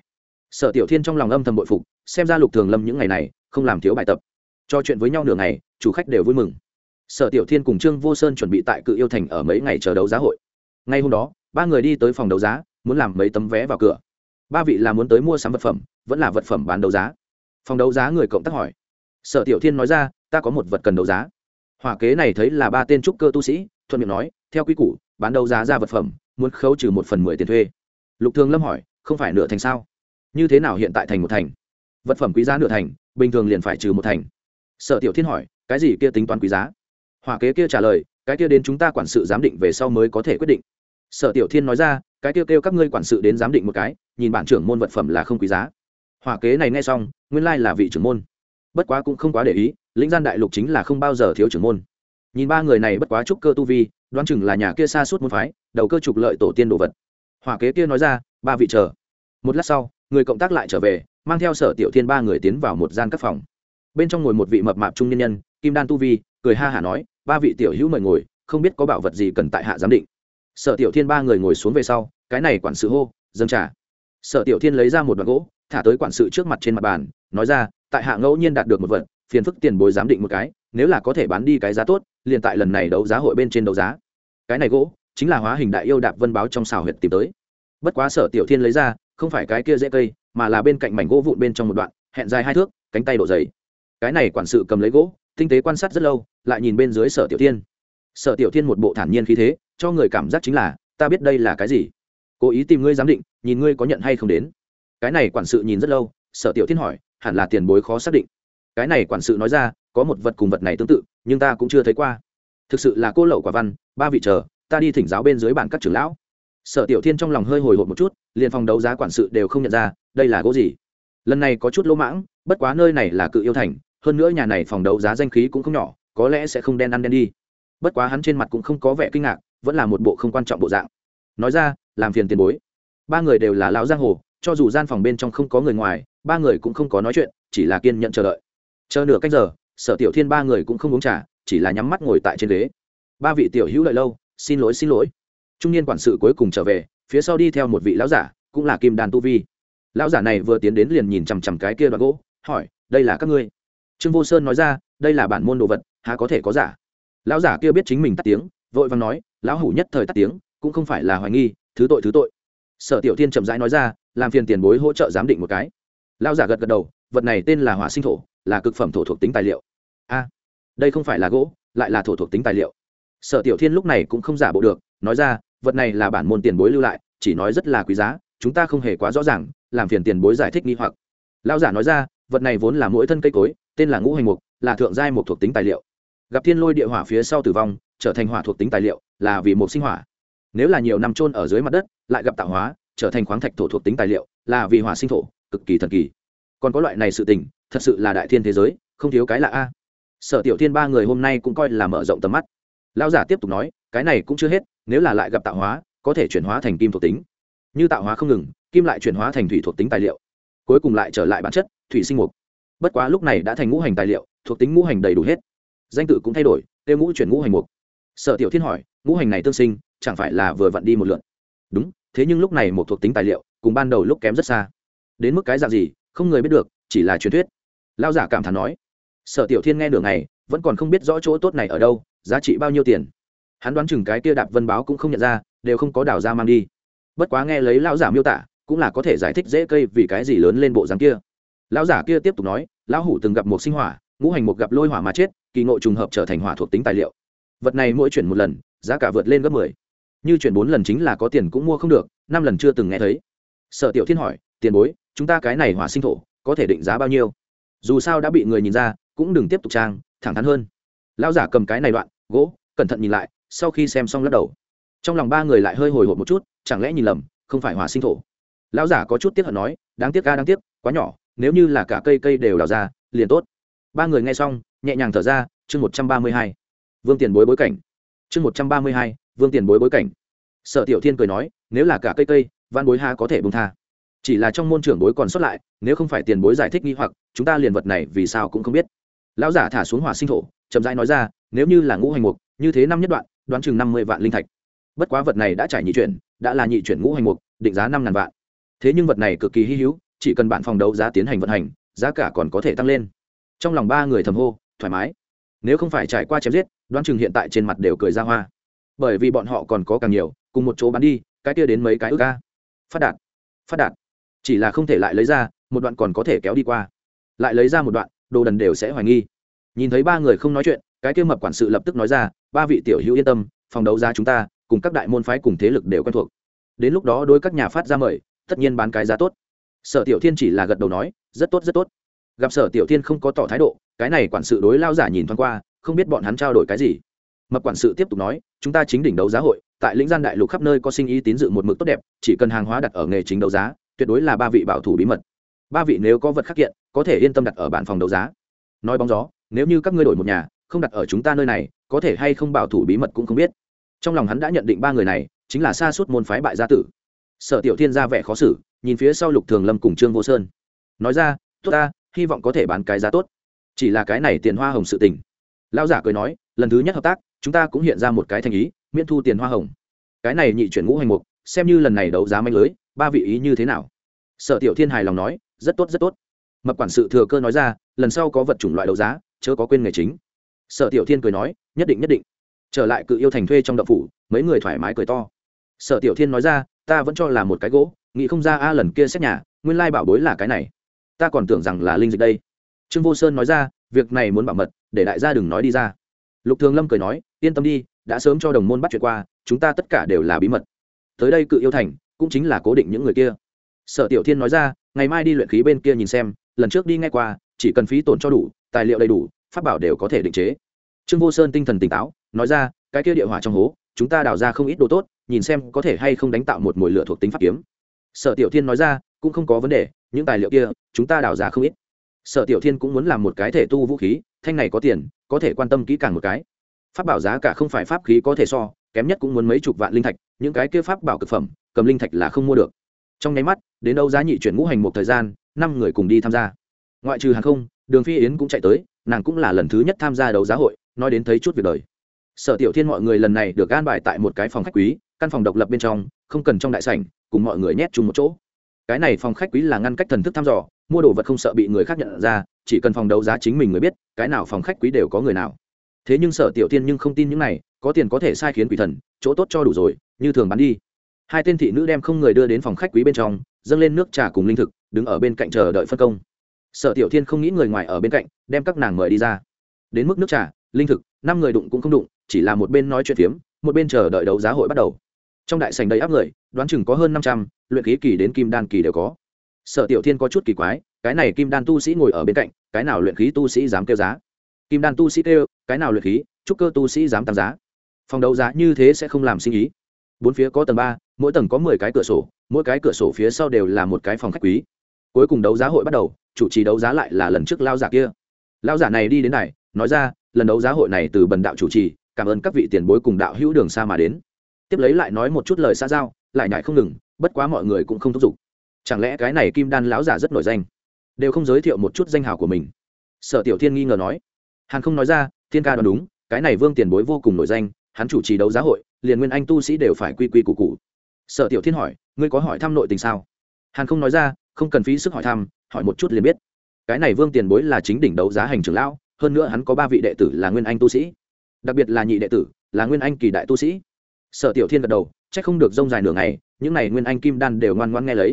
Sở tiểu thiên trong lòng âm thầm bội phục, xem ra lục thường lâm những ngày này không làm thiếu bài tập. Trò chuyện với nhau nửa ngày, chủ khách đều vui mừng. Sở tiểu thiên cùng trương vô sơn chuẩn bị tại cự yêu thành ở mấy ngày chờ đấu giá hội. Ngay hôm đó, ba người đi tới phòng đấu giá, muốn làm mấy tấm vé vào cửa. Ba vị là muốn tới mua sắm vật phẩm, vẫn là vật phẩm bán đấu giá. Phòng đấu giá người cộng tác hỏi. Sở tiểu thiên nói ra, ta có một vật cần đấu giá. Hỏa kế này thấy là ba tên trúc cơ tu sĩ, thuận miệng nói, theo quy củ, bán đấu giá ra vật phẩm muốn khấu trừ một phần mười tiền thuê. Lục thường lâm hỏi, không phải nửa thành sao? Như thế nào hiện tại thành một thành? Vật phẩm quý giá nửa thành, bình thường liền phải trừ một thành. Sở tiểu thiên hỏi, cái gì kia tính toán quý giá? Hỏa kế kia trả lời, cái kia đến chúng ta quản sự giám định về sau mới có thể quyết định. Sở tiểu thiên nói ra, cái kia kêu các ngươi quản sự đến giám định một cái, nhìn bản trưởng môn vật phẩm là không quý giá. Hỏa kế này nghe xong, nguyên lai là vị trưởng môn. Bất quá cũng không quá để ý, lĩnh gian đại lục chính là không bao giờ thiếu trưởng môn. Nhìn ba người này bất quá trúc cơ tu vi đoán chừng là nhà kia xa suốt môn phái, đầu cơ trục lợi tổ tiên đồ vật. Hỏa kế kia nói ra, ba vị chờ. Một lát sau, người cộng tác lại trở về, mang theo sở tiểu thiên ba người tiến vào một gian các phòng. Bên trong ngồi một vị mập mạp trung nhân nhân, kim đan tu vi, cười ha hả nói, ba vị tiểu hữu mời ngồi, không biết có bảo vật gì cần tại hạ giám định. Sở tiểu thiên ba người ngồi xuống về sau, cái này quản sự hô, dâng trả sở tiểu thiên lấy ra một đoạn gỗ, thả tới quản sự trước mặt trên mặt bàn, nói ra, tại hạ ngẫu nhiên đạt được một vật, phiền phức tiền bối giám định một cái, nếu là có thể bán đi cái giá tốt liền tại lần này đấu giá hội bên trên đấu giá. Cái này gỗ chính là hóa hình đại yêu đạp vân báo trong xào huyệt tìm tới. Bất quá sở tiểu thiên lấy ra, không phải cái kia dễ cây, mà là bên cạnh mảnh gỗ vụn bên trong một đoạn, hẹn dài hai thước, cánh tay độ dày. Cái này quản sự cầm lấy gỗ, tinh tế quan sát rất lâu, lại nhìn bên dưới sở tiểu thiên. Sở tiểu thiên một bộ thản nhiên khí thế, cho người cảm giác chính là, ta biết đây là cái gì? Cố ý tìm ngươi giám định, nhìn ngươi có nhận hay không đến. Cái này quản sự nhìn rất lâu, sở tiểu thiên hỏi, hẳn là tiền bối khó xác định cái này quản sự nói ra, có một vật cùng vật này tương tự, nhưng ta cũng chưa thấy qua. Thực sự là cô lậu quả văn, ba vị chờ, ta đi thỉnh giáo bên dưới bản các trưởng lão. Sở tiểu thiên trong lòng hơi hồi hộp một chút, liền phòng đấu giá quản sự đều không nhận ra, đây là gỗ gì? Lần này có chút lỗ mãng, bất quá nơi này là cự yêu thành, hơn nữa nhà này phòng đấu giá danh khí cũng không nhỏ, có lẽ sẽ không đen ăn đen đi. Bất quá hắn trên mặt cũng không có vẻ kinh ngạc, vẫn là một bộ không quan trọng bộ dạng. Nói ra, làm phiền tiền bối. Ba người đều là lão giang hồ, cho dù gian phòng bên trong không có người ngoài, ba người cũng không có nói chuyện, chỉ là kiên nhận chờ đợi chờ nửa cách giờ, sở tiểu thiên ba người cũng không uống trà, chỉ là nhắm mắt ngồi tại trên ghế. Ba vị tiểu hữu lợi lâu, xin lỗi xin lỗi. Trung niên quản sự cuối cùng trở về, phía sau đi theo một vị lão giả, cũng là kim đàn tu vi. Lão giả này vừa tiến đến liền nhìn chằm chằm cái kia đoạn gỗ, hỏi, đây là các ngươi? Trương vô sơn nói ra, đây là bản môn đồ vật, há có thể có giả? Lão giả kia biết chính mình tắt tiếng, vội vàng nói, lão hủ nhất thời tắt tiếng, cũng không phải là hoài nghi, thứ tội thứ tội. Sở tiểu thiên chậm rãi nói ra, làm phiền tiền bối hỗ trợ giám định một cái. Lão giả gật gật đầu, vật này tên là hỏa sinh thổ là cực phẩm thổ thuộc tính tài liệu. A, đây không phải là gỗ, lại là thổ thuộc tính tài liệu. Sở tiểu thiên lúc này cũng không giả bộ được, nói ra, vật này là bản môn tiền bối lưu lại, chỉ nói rất là quý giá, chúng ta không hề quá rõ ràng, làm phiền tiền bối giải thích nghi hoặc. Lão giả nói ra, vật này vốn là mỗi thân cây cối, tên là ngũ hành mục, là thượng giai một thuộc tính tài liệu. Gặp thiên lôi địa hỏa phía sau tử vong, trở thành hỏa thuộc tính tài liệu, là vì một sinh hỏa. Nếu là nhiều năm trôn ở dưới mặt đất, lại gặp tạo hóa, trở thành khoáng thạch thổ thuộc tính tài liệu, là vì hỏa sinh thổ, cực kỳ thần kỳ. Còn có loại này sự tình thật sự là đại thiên thế giới, không thiếu cái là a. Sở tiểu thiên ba người hôm nay cũng coi là mở rộng tầm mắt. Lão giả tiếp tục nói, cái này cũng chưa hết, nếu là lại gặp tạo hóa, có thể chuyển hóa thành kim thuộc tính. Như tạo hóa không ngừng, kim lại chuyển hóa thành thủy thuộc tính tài liệu. Cuối cùng lại trở lại bản chất, thủy sinh mục. Bất quá lúc này đã thành ngũ hành tài liệu, thuộc tính ngũ hành đầy đủ hết. Danh tự cũng thay đổi, tiêu ngũ chuyển ngũ hành mục. Sở tiểu thiên hỏi, ngũ hành này tương sinh, chẳng phải là vừa vặn đi một lượn đúng, thế nhưng lúc này một thuộc tính tài liệu, cùng ban đầu lúc kém rất xa. Đến mức cái dạng gì, không người biết được, chỉ là truyền thuyết lao giả cảm thán nói, sở tiểu thiên nghe nửa ngày, vẫn còn không biết rõ chỗ tốt này ở đâu, giá trị bao nhiêu tiền. Hắn đoán chừng cái kia đạp vân báo cũng không nhận ra, đều không có đào ra mang đi. Bất quá nghe lấy lão giả miêu tả, cũng là có thể giải thích dễ cây vì cái gì lớn lên bộ dáng kia. Lão giả kia tiếp tục nói, lão hủ từng gặp một sinh hỏa, ngũ hành một gặp lôi hỏa mà chết, kỳ ngộ trùng hợp trở thành hỏa thuộc tính tài liệu. Vật này mỗi chuyển một lần, giá cả vượt lên gấp mười. Như chuyển bốn lần chính là có tiền cũng mua không được, năm lần chưa từng nghe thấy. Sở tiểu thiên hỏi, tiền bối, chúng ta cái này hỏa sinh thổ, có thể định giá bao nhiêu? Dù sao đã bị người nhìn ra, cũng đừng tiếp tục trang, thẳng thắn hơn. Lão giả cầm cái này đoạn, gỗ, cẩn thận nhìn lại, sau khi xem xong lắc đầu. Trong lòng ba người lại hơi hồi hộp một chút, chẳng lẽ nhìn lầm, không phải hỏa sinh thổ. Lão giả có chút tiếc hận nói, đáng tiếc ca đáng tiếc, quá nhỏ, nếu như là cả cây cây đều đào ra, liền tốt. Ba người nghe xong, nhẹ nhàng thở ra, chương một trăm ba mươi hai. Vương tiền bối bối cảnh. Chương một trăm ba mươi hai, vương tiền bối bối cảnh. Sở tiểu thiên cười nói, nếu là cả cây cây văn bối ha có thể bông tha chỉ là trong môn trưởng bối còn xuất lại, nếu không phải tiền bối giải thích nghi hoặc, chúng ta liền vật này vì sao cũng không biết. Lão giả thả xuống hỏa sinh thổ, chậm rãi nói ra, nếu như là ngũ hành mục, như thế năm nhất đoạn, đoán chừng năm mươi vạn linh thạch. Bất quá vật này đã trải nhị chuyển, đã là nhị chuyển ngũ hành mục, định giá năm ngàn vạn. Thế nhưng vật này cực kỳ hy hữu, chỉ cần bạn phòng đấu giá tiến hành vận hành, giá cả còn có thể tăng lên. Trong lòng ba người thầm hô, thoải mái. Nếu không phải trải qua chém giết, đoán chừng hiện tại trên mặt đều cười ra hoa. Bởi vì bọn họ còn có càng nhiều, cùng một chỗ bán đi, cái kia đến mấy cái ước ca phát đạt. Phát đạt chỉ là không thể lại lấy ra, một đoạn còn có thể kéo đi qua. Lại lấy ra một đoạn, đồ đần đều sẽ hoài nghi. Nhìn thấy ba người không nói chuyện, cái kia mập quản sự lập tức nói ra, ba vị tiểu hữu yên tâm, phòng đấu giá chúng ta, cùng các đại môn phái cùng thế lực đều quen thuộc. Đến lúc đó đối các nhà phát ra mời, tất nhiên bán cái giá tốt. Sở tiểu thiên chỉ là gật đầu nói, rất tốt rất tốt. Gặp sở tiểu thiên không có tỏ thái độ, cái này quản sự đối lao giả nhìn thoáng qua, không biết bọn hắn trao đổi cái gì. Mập quản sự tiếp tục nói, chúng ta chính đỉnh đấu giá hội, tại lĩnh gian đại lục khắp nơi có sinh ý tín dự một mực tốt đẹp, chỉ cần hàng hóa đặt ở nghề chính đấu giá tuyệt đối là ba vị bảo thủ bí mật. Ba vị nếu có vật khắc kiện, có thể yên tâm đặt ở bản phòng đấu giá. Nói bóng gió, nếu như các ngươi đổi một nhà, không đặt ở chúng ta nơi này, có thể hay không bảo thủ bí mật cũng không biết. Trong lòng hắn đã nhận định ba người này chính là xa suốt môn phái bại gia tử. Sở tiểu thiên ra vẻ khó xử, nhìn phía sau lục thường lâm cùng trương vô sơn. Nói ra, tốt ta, hy vọng có thể bán cái giá tốt. Chỉ là cái này tiền hoa hồng sự tình. Lão giả cười nói, lần thứ nhất hợp tác, chúng ta cũng hiện ra một cái thành ý, miễn thu tiền hoa hồng. Cái này nhị chuyển ngũ hành mục, xem như lần này đấu giá manh lưới ba vị ý như thế nào? Sở tiểu thiên hài lòng nói, rất tốt rất tốt. Mập quản sự thừa cơ nói ra, lần sau có vật chủng loại đấu giá, chớ có quên nghề chính. Sở tiểu thiên cười nói, nhất định nhất định. Trở lại cự yêu thành thuê trong đậu phủ, mấy người thoải mái cười to. Sở tiểu thiên nói ra, ta vẫn cho là một cái gỗ, nghĩ không ra a lần kia xét nhà, nguyên lai bảo bối là cái này. Ta còn tưởng rằng là linh dịch đây. Trương vô sơn nói ra, việc này muốn bảo mật, để đại gia đừng nói đi ra. Lục thường lâm cười nói, yên tâm đi, đã sớm cho đồng môn bắt chuyện qua, chúng ta tất cả đều là bí mật. Tới đây cự yêu thành cũng chính là cố định những người kia. Sở tiểu thiên nói ra, ngày mai đi luyện khí bên kia nhìn xem, lần trước đi ngay qua, chỉ cần phí tổn cho đủ, tài liệu đầy đủ, pháp bảo đều có thể định chế. Trương vô sơn tinh thần tỉnh táo, nói ra, cái kia địa hỏa trong hố, chúng ta đào ra không ít đồ tốt, nhìn xem có thể hay không đánh tạo một mồi lửa thuộc tính pháp kiếm. Sở tiểu thiên nói ra, cũng không có vấn đề, những tài liệu kia, chúng ta đào ra không ít. Sở tiểu thiên cũng muốn làm một cái thể tu vũ khí, thanh này có tiền, có thể quan tâm kỹ càng một cái. Pháp bảo giá cả không phải pháp khí có thể so, kém nhất cũng muốn mấy chục vạn linh thạch, những cái kia pháp bảo cực phẩm cầm linh thạch là không mua được. Trong nháy mắt, đến đâu giá nhị chuyển ngũ hành một thời gian, năm người cùng đi tham gia. Ngoại trừ hàng không, đường phi yến cũng chạy tới, nàng cũng là lần thứ nhất tham gia đấu giá hội, nói đến thấy chút việc đời. Sở tiểu thiên mọi người lần này được gan bài tại một cái phòng khách quý, căn phòng độc lập bên trong, không cần trong đại sảnh, cùng mọi người nhét chung một chỗ. Cái này phòng khách quý là ngăn cách thần thức thăm dò, mua đồ vật không sợ bị người khác nhận ra, chỉ cần phòng đấu giá chính mình mới biết, cái nào phòng khách quý đều có người nào. Thế nhưng sở tiểu tiên nhưng không tin những này, có tiền có thể sai khiến quỷ thần, chỗ tốt cho đủ rồi, như thường bán đi hai tên thị nữ đem không người đưa đến phòng khách quý bên trong, dâng lên nước trà cùng linh thực, đứng ở bên cạnh chờ đợi phân công. Sở tiểu thiên không nghĩ người ngoài ở bên cạnh, đem các nàng mời đi ra. Đến mức nước trà, linh thực, năm người đụng cũng không đụng, chỉ là một bên nói chuyện phiếm, một bên chờ đợi đấu giá hội bắt đầu. Trong đại sành đầy áp người, đoán chừng có hơn năm trăm, luyện khí kỳ đến kim đan kỳ đều có. Sở tiểu thiên có chút kỳ quái, cái này kim đan tu sĩ ngồi ở bên cạnh, cái nào luyện khí tu sĩ dám kêu giá? Kim đan tu sĩ kêu, cái nào luyện khí trúc cơ tu sĩ dám tăng giá? Phòng đấu giá như thế sẽ không làm sinh ý bốn phía có tầng ba, mỗi tầng có mười cái cửa sổ, mỗi cái cửa sổ phía sau đều là một cái phòng khách quý. Cuối cùng đấu giá hội bắt đầu, chủ trì đấu giá lại là lần trước lao giả kia. Lao giả này đi đến này, nói ra, lần đấu giá hội này từ bần đạo chủ trì, cảm ơn các vị tiền bối cùng đạo hữu đường xa mà đến. Tiếp lấy lại nói một chút lời xa giao, lại nhải không ngừng, bất quá mọi người cũng không thúc giục. Chẳng lẽ cái này kim đan lão giả rất nổi danh? Đều không giới thiệu một chút danh hào của mình. Sở tiểu thiên nghi ngờ nói. Hàn không nói ra, thiên ca đoán đúng, cái này vương tiền bối vô cùng nổi danh, hắn chủ trì đấu giá hội liền nguyên anh tu sĩ đều phải quy quy củ cụ sở tiểu thiên hỏi, ngươi có hỏi thăm nội tình sao? Hàn không nói ra, không cần phí sức hỏi thăm, hỏi một chút liền biết. Cái này vương tiền bối là chính đỉnh đấu giá hành trưởng lão, hơn nữa hắn có ba vị đệ tử là nguyên anh tu sĩ. Đặc biệt là nhị đệ tử, là nguyên anh kỳ đại tu sĩ. Sở tiểu thiên gật đầu c h ắ c không được rông dài nửa ngày, những n à y nguyên anh kim đan đều ngoan ngoan nghe lấy.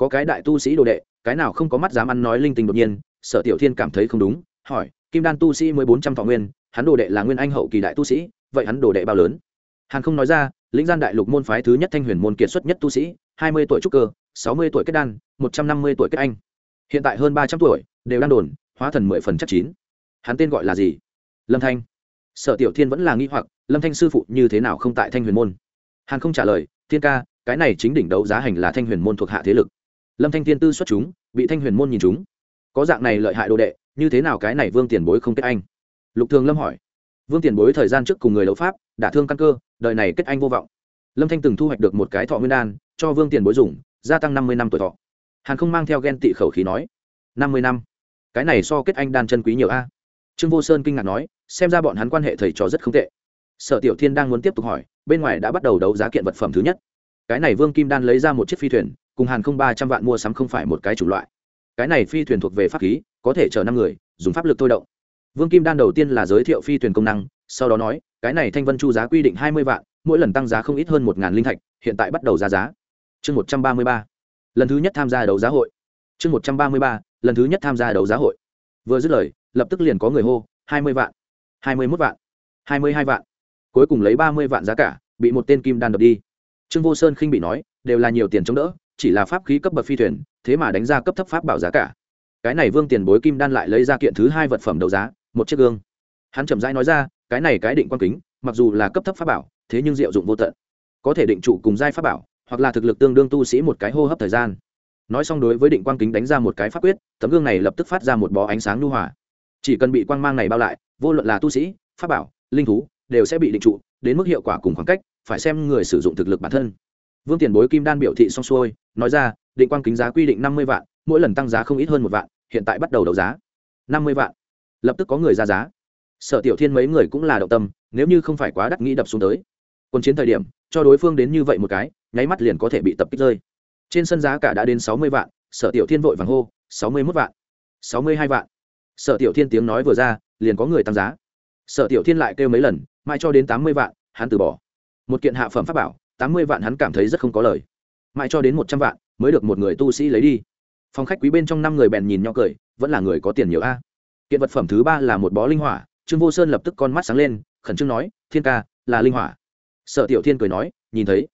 Có cái đại tu sĩ đồ đệ, cái nào không có mắt dám ăn nói linh tinh đột nhiên. Sở tiểu thiên cảm thấy không đúng, hỏi, kim đan tu sĩ mới bốn trăm thọ nguyên, hắn đồ đệ là nguyên anh hậu kỳ đại tu sĩ, vậy hắn đồ đệ bao lớn? Hàn không nói ra, lĩnh gian đại lục môn phái thứ nhất thanh huyền môn kiệt xuất nhất tu sĩ, hai mươi tuổi trúc cơ, sáu mươi tuổi kết đan, một trăm năm mươi tuổi kết anh. Hiện tại hơn ba trăm tuổi, đều đang đồn, hóa thần mười phần chắc chín. Hắn tên gọi là gì? Lâm thanh. Sở tiểu thiên vẫn là nghi hoặc, lâm thanh sư phụ như thế nào không tại thanh huyền môn? Hàn không trả lời, thiên ca, cái này chính đỉnh đấu giá hành là thanh huyền môn thuộc hạ thế lực. Lâm thanh thiên tư xuất chúng, bị thanh huyền môn nhìn chúng. Có dạng này lợi hại đồ đệ, như thế nào cái này vương tiền bối không kết anh? Lục thường lâm hỏi. Vương tiền bối thời gian trước cùng người đấu pháp đả thương căn cơ đời này kết anh vô vọng. Lâm thanh từng thu hoạch được một cái thọ nguyên đan, cho vương tiền bối dùng, gia tăng năm mươi năm tuổi thọ. Hàn không mang theo ghen tị khẩu khí nói, năm mươi năm? Cái này so kết anh đan chân quý nhiều a? Trương vô sơn kinh ngạc nói, xem ra bọn hắn quan hệ thầy trò rất không tệ. Sở tiểu thiên đang muốn tiếp tục hỏi, bên ngoài đã bắt đầu đấu giá kiện vật phẩm thứ nhất. Cái này vương kim đan lấy ra một chiếc phi thuyền, cùng hàn không ba trăm vạn mua sắm không phải một cái c loại. Cái này phi thuyền thuộc về pháp khí, có thể chở năm người, dùng pháp lực thôi động. Vương kim đan đầu tiên là giới thiệu phi thuyền công năng sau đó nói, cái này thanh vân chu giá quy định hai mươi vạn, mỗi lần tăng giá không ít hơn một ngàn linh thạch, hiện tại bắt đầu ra giá. Chương một trăm ba mươi ba, lần thứ nhất tham gia đấu giá hội. Chương một trăm ba mươi ba, lần thứ nhất tham gia đấu giá hội. Vừa dứt lời, lập tức liền có người hô, hai mươi vạn, hai mươi mốt vạn, hai mươi hai vạn. Cuối cùng lấy ba mươi vạn giá cả, bị một tên kim đan đập đi. Trương vô sơn khinh bị nói, đều là nhiều tiền chống đỡ, chỉ là pháp khí cấp bậc phi thuyền, thế mà đánh ra cấp thấp pháp bảo giá cả. Cái này vương tiền bối kim đan lại lấy ra kiện thứ hai vật phẩm đấu giá, một chiếc gương. Hắn chậm rãi nói ra cái này cái định quan kính, mặc dù là cấp thấp pháp bảo, thế nhưng diệu dụng vô tận. Có thể định trụ cùng giai pháp bảo, hoặc là thực lực tương đương tu sĩ một cái hô hấp thời gian. Nói xong đối với định quang kính đánh ra một cái pháp quyết, tấm gương này lập tức phát ra một bó ánh sáng nhu hòa. Chỉ cần bị quang mang này bao lại, vô luận là tu sĩ, pháp bảo, linh thú, đều sẽ bị định trụ, đến mức hiệu quả cùng khoảng cách, phải xem người sử dụng thực lực bản thân. Vương tiền bối kim đan biểu thị xong xuôi, nói ra, định quang kính giá quy định năm mươi vạn, mỗi lần tăng giá không ít hơn một vạn, hiện tại bắt đầu đấu giá. năm mươi vạn. Lập tức có người ra giá sở tiểu thiên mấy người cũng là động tâm, nếu như không phải quá đắc nghĩ đập xuống tới. Quân chiến thời điểm, cho đối phương đến như vậy một cái, nháy mắt liền có thể bị tập kích rơi. Trên sân giá cả đã đến sáu mươi vạn, sở tiểu thiên vội vàng hô, sáu mươi mốt vạn, sáu mươi hai vạn. Sở tiểu thiên tiếng nói vừa ra, liền có người tăng giá. Sở tiểu thiên lại kêu mấy lần mai cho đến tám mươi vạn, hắn từ bỏ. Một kiện hạ phẩm pháp bảo, tám mươi vạn hắn cảm thấy rất không có lời. Mãi cho đến một trăm vạn, mới được một người tu sĩ lấy đi. Phòng khách quý bên trong năm người bèn nhìn nhau cười, vẫn là người có tiền nhiều a. Kiện vật phẩm thứ ba là một bó linh hỏa trương vô sơn lập tức con mắt sáng lên, khẩn trương nói, thiên ca, là linh hỏa. Sở tiểu thiên cười nói, nhìn thấy.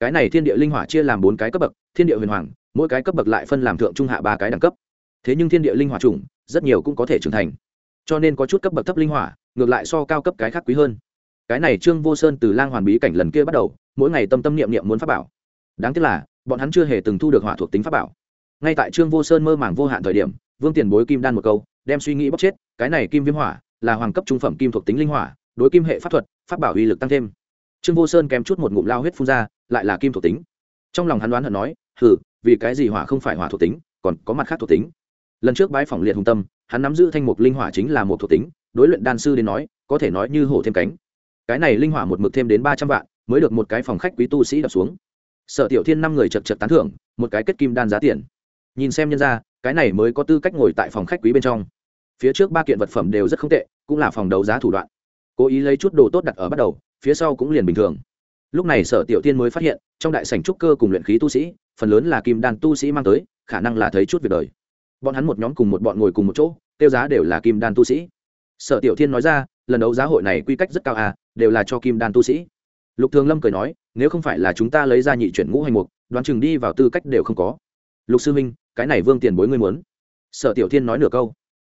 Cái này thiên địa linh hỏa chia làm bốn cái cấp bậc, thiên địa huyền hoàng, mỗi cái cấp bậc lại phân làm thượng trung hạ ba cái đẳng cấp. Thế nhưng thiên địa linh hỏa chủng, rất nhiều cũng có thể trưởng thành. Cho nên có chút cấp bậc thấp linh hỏa, ngược lại so cao cấp cái khác quý hơn. Cái này trương vô sơn từ lang hoàn bí cảnh lần kia bắt đầu, mỗi ngày tâm tâm niệm niệm muốn pháp bảo. Đáng tiếc là, bọn hắn chưa hề từng thu được hỏa thuộc tính pháp bảo. Ngay tại trương vô sơn mơ màng vô hạn thời điểm, vương tiền bối kim đan một câu, đem suy nghĩ bóc chết, cái này kim viêm hỏa là hoàng cấp trung phẩm kim thuộc tính linh hỏa, đối kim hệ pháp thuật, pháp bảo uy lực tăng thêm. Trương vô sơn kèm chút một ngụm lao huyết phun ra, lại là kim thuộc tính. Trong lòng hắn đoán hận nói, hừ, vì cái gì hỏa không phải hỏa thuộc tính, còn có mặt khác thuộc tính? Lần trước bái phỏng liệt hùng tâm, hắn nắm giữ thanh mục linh hỏa chính là một thuộc tính, đối luyện đan sư đến nói, có thể nói như hổ thêm cánh. Cái này linh hỏa một mực thêm đến ba trăm vạn, mới được một cái phòng khách quý tu sĩ đập xuống. Sở tiểu thiên năm người chật chật tán thưởng, một cái kết kim đan giá tiền. Nhìn xem nhân ra, cái này mới có tư cách ngồi tại phòng khách quý bên trong phía trước ba kiện vật phẩm đều rất không tệ, cũng là phòng đấu giá thủ đoạn. Cố ý lấy chút đồ tốt đặt ở bắt đầu, phía sau cũng liền bình thường. Lúc này sở tiểu tiên mới phát hiện, trong đại sảnh trúc cơ cùng luyện khí tu sĩ, phần lớn là kim đan tu sĩ mang tới, khả năng là thấy chút việc đời. Bọn hắn một nhóm cùng một bọn ngồi cùng một chỗ, tiêu giá đều là kim đan tu sĩ. Sở tiểu thiên nói ra, lần đấu giá hội này quy cách rất cao à đều là cho kim đan tu sĩ. Lục thường lâm cười nói, nếu không phải là chúng ta lấy ra nhị chuyển ngũ hành mục, đoán chừng đi vào tư cách đều không có. Lục sư minh, cái này vương tiền bối ngươi muốn? Sở tiểu thiên nói nửa câu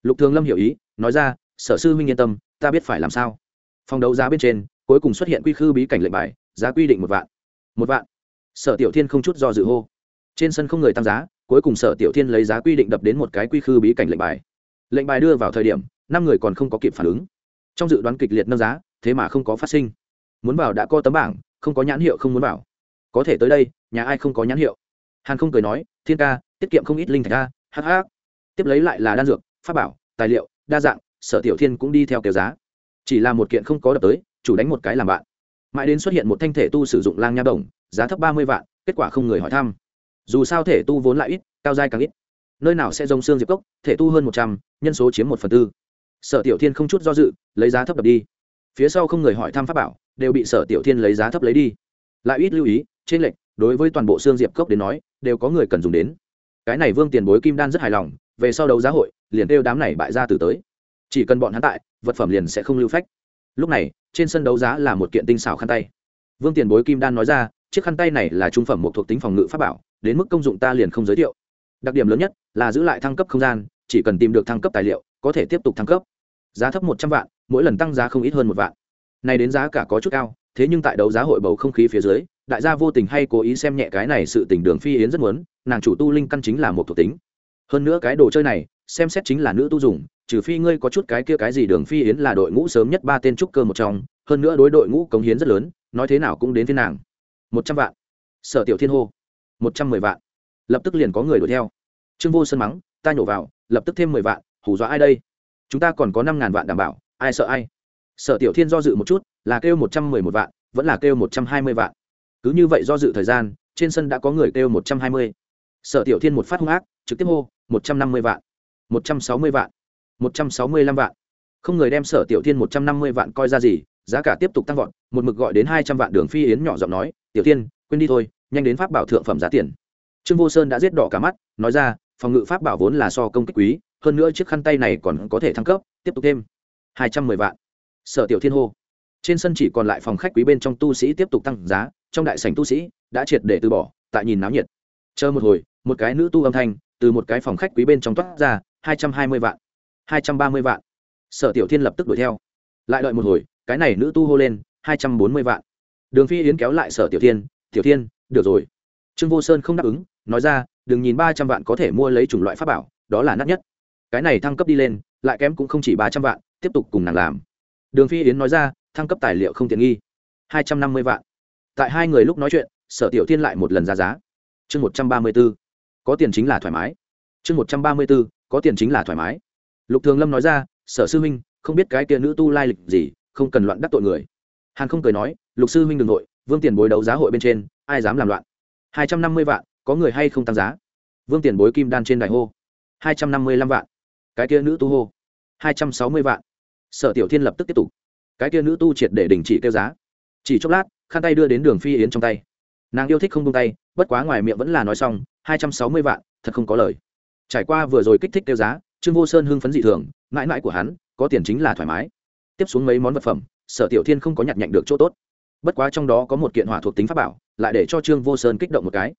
lục thường lâm hiểu ý, nói ra, sở sư huynh yên tâm, ta biết phải làm sao. Phòng đấu giá bên trên, cuối cùng xuất hiện quy khư bí cảnh lệnh bài, giá quy định một vạn. Một vạn. Sở tiểu thiên không chút do dự hô. Trên sân không người tăng giá, cuối cùng sở tiểu thiên lấy giá quy định đập đến một cái quy khư bí cảnh lệnh bài. Lệnh bài đưa vào thời điểm, năm người còn không có kịp phản ứng. Trong dự đoán kịch liệt nâng giá, thế mà không có phát sinh. Muốn vào đã có tấm bảng, không có nhãn hiệu không muốn vào. Có thể tới đây, nhà ai không có nhãn hiệu? Hàn không cười nói, thiên ca, tiết kiệm không ít linh thạch ca hh tiếp lấy lại là đan dược pháp bảo, tài liệu, đa dạng, sở tiểu thiên cũng đi theo kiểu giá. Chỉ là một kiện không có đập tới, chủ đánh một cái làm bạn. Mãi đến xuất hiện một thanh thể tu sử dụng lang nha đồng, giá thấp ba mươi vạn, kết quả không người hỏi thăm. Dù sao thể tu vốn lại ít, cao dai càng ít. Nơi nào sẽ rông xương diệp cốc, thể tu hơn một trăm, nhân số chiếm một phần tư. Sở tiểu thiên không chút do dự, lấy giá thấp đập đi. Phía sau không người hỏi thăm pháp bảo, đều bị sở tiểu thiên lấy giá thấp lấy đi. Lại ít lưu ý, trên lệnh đối với toàn bộ xương diệp cốc đến nói, đều có người cần dùng đến. Cái này vương tiền bối kim đan rất hài lòng, về sau đấu giá hội liền kêu đám này bại ra từ tới. Chỉ cần bọn hắn tại, vật phẩm liền sẽ không lưu phách. Lúc này, trên sân đấu giá là một kiện tinh xảo khăn tay. Vương tiền bối kim đan nói ra, chiếc khăn tay này là trung phẩm một thuộc tính phòng ngự pháp bảo, đến mức công dụng ta liền không giới thiệu. Đặc điểm lớn nhất là giữ lại thăng cấp không gian, chỉ cần tìm được thăng cấp tài liệu, có thể tiếp tục thăng cấp. Giá thấp một trăm vạn, mỗi lần tăng giá không ít hơn một vạn. Này đến giá cả có chút cao, thế nhưng tại đấu giá hội bầu không khí phía dưới, đại gia vô tình hay cố ý xem nhẹ cái này sự tình đường phi yến rất muốn, nàng chủ tu linh căn chính là một thuộc tính. Hơn nữa cái đồ chơi này xem xét chính là nữ tu dùng, trừ phi ngươi có chút cái kia cái gì đường phi yến là đội ngũ sớm nhất ba tên trúc cơ một trong, hơn nữa đối đội ngũ cống hiến rất lớn, nói thế nào cũng đến thiên nàng. Một trăm vạn. Sở tiểu thiên hô. Một trăm mười vạn. Lập tức liền có người đuổi theo. Trương vô sân mắng, ta nhổ vào, lập tức thêm mười vạn, hù dọa ai đây? Chúng ta còn có năm ngàn vạn đảm bảo, ai sợ ai? Sở tiểu thiên do dự một chút, là kêu một trăm mười một vạn, vẫn là kêu một trăm hai mươi vạn. Cứ như vậy do dự thời gian, trên sân đã có người kêu một trăm hai mươi. Sở tiểu thiên một phát hung ác, trực tiếp hô, một trăm năm mươi vạn một trăm sáu mươi vạn. một trăm sáu mươi lăm vạn. Không người đem sở tiểu thiên một trăm năm mươi vạn coi ra gì, giá cả tiếp tục tăng vọt, một mực gọi đến hai trăm vạn đường phi yến nhỏ giọng nói, tiểu thiên, quên đi thôi, nhanh đến pháp bảo thượng phẩm giá tiền. Trương vô sơn đã giết đỏ cả mắt, nói ra, phòng ngự pháp bảo vốn là so công kích quý, hơn nữa chiếc khăn tay này còn có thể thăng cấp, tiếp tục thêm hai trăm mười vạn. Sở tiểu thiên hô. Trên sân chỉ còn lại phòng khách quý bên trong tu sĩ tiếp tục tăng giá, trong đại sảnh tu sĩ đã triệt để từ bỏ, tại nhìn náo nhiệt. Chờ một hồi, một cái nữ tu âm thanh từ một cái phòng khách quý bên trong toát ra hai trăm hai mươi vạn. hai trăm ba mươi vạn. Sở tiểu thiên lập tức đuổi theo. Lại đợi một hồi, cái này nữ tu hô lên, hai trăm bốn mươi vạn. Đường phi yến kéo lại sở tiểu thiên tiểu thiên, được rồi. Trương vô sơn không đáp ứng, nói ra, đừng nhìn ba trăm vạn có thể mua lấy chủng loại pháp bảo, đó là nát nhất. Cái này thăng cấp đi lên, lại kém cũng không chỉ ba trăm vạn, tiếp tục cùng nàng làm. Đường phi yến nói ra, thăng cấp tài liệu không tiện nghi. hai trăm năm mươi vạn. Tại hai người lúc nói chuyện, sở tiểu thiên lại một lần ra giá. Chương một trăm ba mươi b ố có tiền chính là thoải mái. Chương một trăm ba mươi b ố có tiền chính là thoải mái. Lục thường lâm nói ra, sở sư huynh, không biết cái kia nữ tu lai lịch gì, không cần loạn đắc tội người. Hàn không cười nói, lục sư huynh đ ừ n g nội vương tiền bối đấu giá hội bên trên, ai dám làm loạn? Hai trăm năm mươi vạn, có người hay không tăng giá? Vương tiền bối kim đan trên đại hô, hai trăm năm mươi lăm vạn. Cái kia nữ tu hô, hai trăm sáu mươi vạn. Sở tiểu thiên lập tức tiếp tục, cái kia nữ tu triệt để đình chỉ kêu giá. Chỉ chốc lát, khăn tay đưa đến đường phi yến trong tay. Nàng yêu thích không tung tay, bất quá ngoài miệng vẫn là nói xong, hai trăm sáu mươi vạn, thật không có lời trải qua vừa rồi kích thích tiêu giá, trương vô sơn hưng phấn dị thường, mãi mãi của hắn, có tiền chính là thoải mái. Tiếp xuống mấy món vật phẩm, sở tiểu thiên không có nhặt nhạnh được chỗ tốt. Bất quá trong đó có một kiện hỏa thuộc tính pháp bảo, lại để cho trương vô sơn kích động một cái.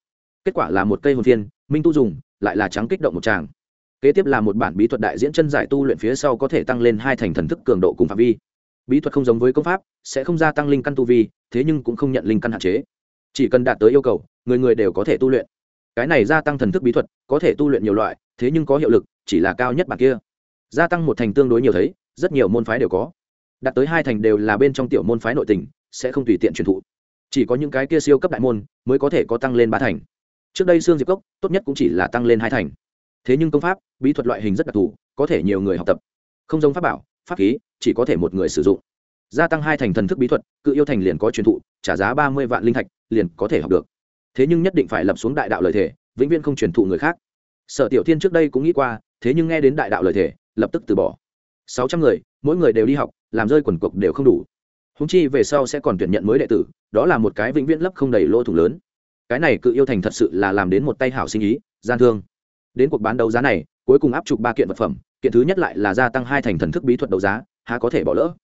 Kết quả là một cây hồn thiên, minh tu dùng, lại là trắng kích động một tràng. Kế tiếp là một bản bí thuật đại diễn chân giải tu luyện phía sau có thể tăng lên hai thành thần thức cường độ cùng phạm vi. Bí thuật không giống với công pháp, sẽ không gia tăng linh căn tu vi, thế nhưng cũng không nhận linh căn hạn chế. Chỉ cần đạt tới yêu cầu, người người đều có thể tu luyện cái này gia tăng thần thức bí thuật, có thể tu luyện nhiều loại, thế nhưng có hiệu lực, chỉ là cao nhất bản kia. Gia tăng một thành tương đối nhiều thấy, rất nhiều môn phái đều có. Đạt tới hai thành đều là bên trong tiểu môn phái nội tình, sẽ không tùy tiện truyền thụ. Chỉ có những cái kia siêu cấp đại môn, mới có thể có tăng lên ba thành. Trước đây xương diệp cốc, tốt nhất cũng chỉ là tăng lên hai thành. Thế nhưng công pháp, bí thuật loại hình rất đặc thù, có thể nhiều người học tập. Không giống pháp bảo, pháp khí, chỉ có thể một người sử dụng. Gia tăng hai thành thần thức bí thuật, cự yêu thành liền có truyền thụ, trả giá ba mươi vạn linh thạch, liền có thể học được thế nhưng nhất định phải lập xuống đại đạo lời thể vĩnh viễn không truyền thụ người khác. Sở tiểu thiên trước đây cũng nghĩ qua, thế nhưng nghe đến đại đạo lời thể lập tức từ bỏ. Sáu trăm người, mỗi người đều đi học, làm rơi quần cục đều không đủ. Húng chi về sau sẽ còn tuyển nhận mới đệ tử, đó là một cái vĩnh viễn lấp không đầy lỗ thủng lớn. Cái này cự yêu thành thật sự là làm đến một tay hảo sinh ý, gian thương. Đến cuộc bán đấu giá này, cuối cùng áp chụp ba kiện vật phẩm, kiện thứ nhất lại là gia tăng hai thành thần thức bí thuật đấu giá, há có thể bỏ lỡ.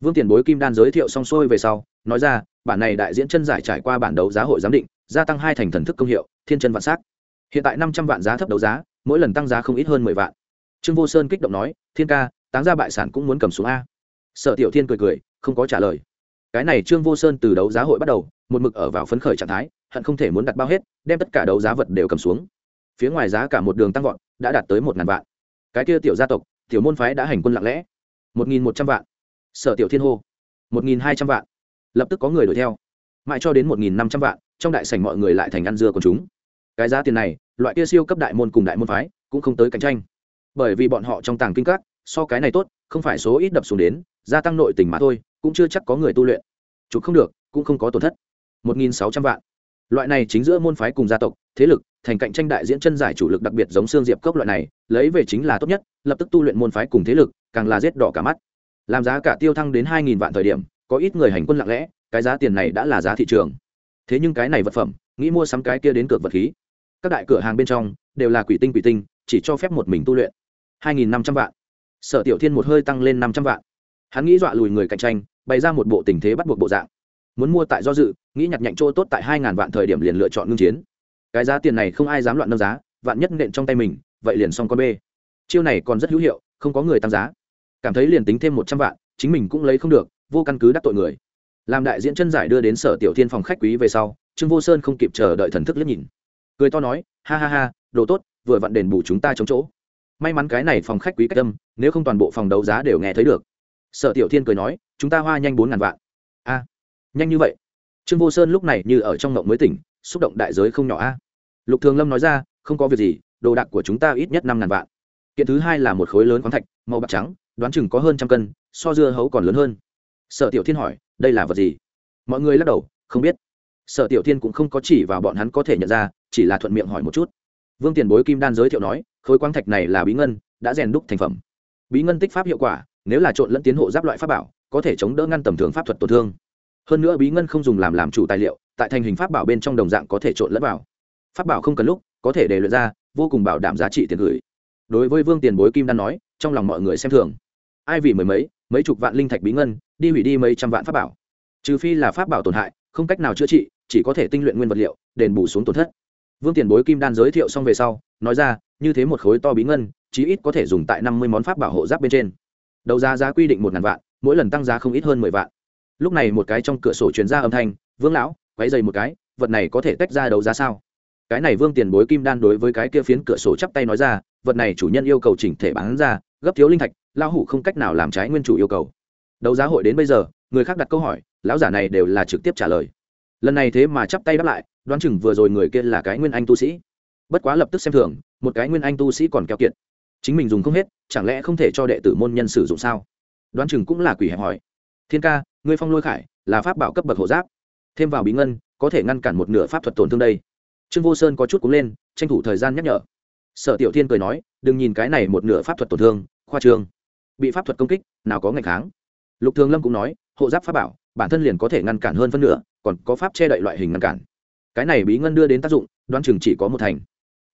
Vương tiền bối kim đan giới thiệu xong xuôi về sau, nói ra, bản này đại diễn chân giải trải qua bản đấu giá hội giám định gia tăng hai thành thần thức công hiệu, thiên chân vạn s á c hiện tại năm trăm vạn giá thấp đấu giá, mỗi lần tăng giá không ít hơn mười vạn. Trương vô sơn kích động nói, thiên ca, táng ra bại sản cũng muốn cầm xuống a. Sở tiểu thiên cười cười, không có trả lời. Cái này trương vô sơn từ đấu giá hội bắt đầu, một mực ở vào phấn khởi trạng thái, hận không thể muốn đặt bao hết, đem tất cả đấu giá vật đều cầm xuống. Phía ngoài giá cả một đường tăng vọt, đã đạt tới một ngàn vạn. Cái kia tiểu gia tộc, tiểu môn phái đã hành quân lặng lẽ. Một nghìn một trăm vạn. Sở tiểu thiên hô. Một nghìn hai trăm vạn. Lập tức có người đuổi theo. Mãi cho đến một nghìn năm trăm vạn trong đại sảnh mọi người lại thành ăn dưa của chúng. Cái giá tiền này, loại kia siêu cấp đại môn cùng đại môn phái, cũng không tới cạnh tranh. Bởi vì bọn họ trong tàng kinh các, so cái này tốt, không phải số ít đập xuống đến, gia tăng nội tình mà thôi, cũng chưa chắc có người tu luyện. Chụp không được, cũng không có tổn thất. Một nghìn sáu trăm vạn. Loại này chính giữa môn phái cùng gia tộc, thế lực, thành cạnh tranh đại diễn chân giải chủ lực đặc biệt giống xương diệp cốc loại này, lấy về chính là tốt nhất, lập tức tu luyện môn phái cùng thế lực, càng là giết đỏ cả mắt. Làm giá cả tiêu thăng đến hai nghìn vạn thời điểm, có ít người hành quân lặng lẽ, cái giá tiền này đã là giá thị trường thế nhưng cái này vật phẩm, nghĩ mua sắm cái kia đến cược vật khí. Các đại cửa hàng bên trong đều là quỷ tinh quỷ tinh, chỉ cho phép một mình tu luyện. Hai nghìn năm trăm vạn. Sở tiểu thiên một hơi tăng lên năm trăm vạn. Hắn nghĩ dọa lùi người cạnh tranh, bày ra một bộ tình thế bắt buộc bộ dạng. Muốn mua tại do dự, nghĩ nhặt nhạnh chỗ tốt tại hai ngàn vạn thời điểm liền lựa chọn ngưng chiến. Cái giá tiền này không ai dám loạn nâng giá, vạn nhất nện trong tay mình, vậy liền xong con bê. Chiêu này còn rất hữu hiệu, không có người tăng giá. Cảm thấy liền tính thêm một trăm vạn, chính mình cũng lấy không được, vô căn cứ đắc tội người làm đại diễn chân giải đưa đến sở tiểu thiên phòng khách quý về sau, trương vô sơn không kịp chờ đợi thần thức liếc nhìn. Cười to nói, ha ha ha, đồ tốt, vừa vặn đền bù chúng ta chống chỗ. May mắn cái này phòng khách quý cách tâm nếu không toàn bộ phòng đấu giá đều nghe thấy được. Sở tiểu thiên cười nói, chúng ta hoa nhanh bốn ngàn vạn. A, nhanh như vậy? Trương vô sơn lúc này như ở trong ngộng mới tỉnh, xúc động đại giới không nhỏ a. Lục thường lâm nói ra, không có việc gì, đồ đạc của chúng ta ít nhất năm ngàn vạn. Kiện thứ hai là một khối lớn khoáng thạch, màu bạc trắng, đoán chừng có hơn trăm cân, so dưa hấu còn lớn hơn. Sở tiểu thiên hỏi đây là vật gì? Mọi người lắc đầu, không biết. Sở tiểu thiên cũng không có chỉ vào bọn hắn có thể nhận ra, chỉ là thuận miệng hỏi một chút. Vương tiền bối kim đan giới thiệu nói, khối quang thạch này là bí ngân, đã rèn đúc thành phẩm. Bí ngân tích pháp hiệu quả, nếu là trộn lẫn tiến hộ giáp loại pháp bảo, có thể chống đỡ ngăn tầm thường pháp thuật tổn thương. Hơn nữa bí ngân không dùng làm làm chủ tài liệu, tại thành hình pháp bảo bên trong đồng dạng có thể trộn lẫn vào. Pháp bảo không cần lúc, có thể để luyện ra, vô cùng bảo đảm giá trị tiền gửi. Đối với vương tiền bối kim đan nói, trong lòng mọi người xem thường. Ai vì mười mấy mấy chục vạn linh thạch bí ngân, đi hủy đi mấy trăm vạn pháp bảo. Trừ phi là pháp bảo tổn hại, không cách nào chữa trị, chỉ có thể tinh luyện nguyên vật liệu, đền bù xuống tổn thất. Vương tiền bối kim đan giới thiệu xong về sau, nói ra, như thế một khối to bí ngân, chí ít có thể dùng tại năm mươi món pháp bảo hộ giáp bên trên. Đầu giá giá quy định một ngàn vạn, mỗi lần tăng giá không ít hơn mười vạn. Lúc này một cái trong cửa sổ truyền ra âm thanh, vương lão quáy dày một cái, vật này có thể tách ra đấu giá sao? Cái này vương tiền bối kim đan đối với cái kia phiến cửa sổ chắp tay nói ra, vật này chủ nhân yêu cầu chỉnh thể bán ra, gấp thiếu linh thạch Lão hủ không cách nào làm trái nguyên chủ yêu cầu. Đấu giá hội đến bây giờ người khác đặt câu hỏi lão giả này đều là trực tiếp trả lời. Lần này thế mà chắp tay đáp lại đoán chừng vừa rồi người kia là cái nguyên anh tu sĩ. Bất quá lập tức xem thường một cái nguyên anh tu sĩ còn keo kiện, chính mình dùng không hết chẳng lẽ không thể cho đệ tử môn nhân sử dụng sao? Đoán chừng cũng là quỷ hẹp hỏi. Thiên ca ngươi phong lôi khải là pháp bảo cấp bậc hộ giáp. Thêm vào bí ngân có thể ngăn cản một nửa pháp thuật tổn thương đây. Trương vô sơn có chút cúng lên tranh thủ thời gian nhắc nhở. Sở tiểu thiên cười nói đừng nhìn cái này một nửa pháp thuật tổn thương khoa trương bị pháp thuật công kích, nào có ngày kháng. Lục thường lâm cũng nói, hộ giáp pháp bảo, bản thân liền có thể ngăn cản hơn phân nửa, còn có pháp che đậy loại hình ngăn cản. Cái này bí ngân đưa đến tác dụng, đoán chừng chỉ có một thành.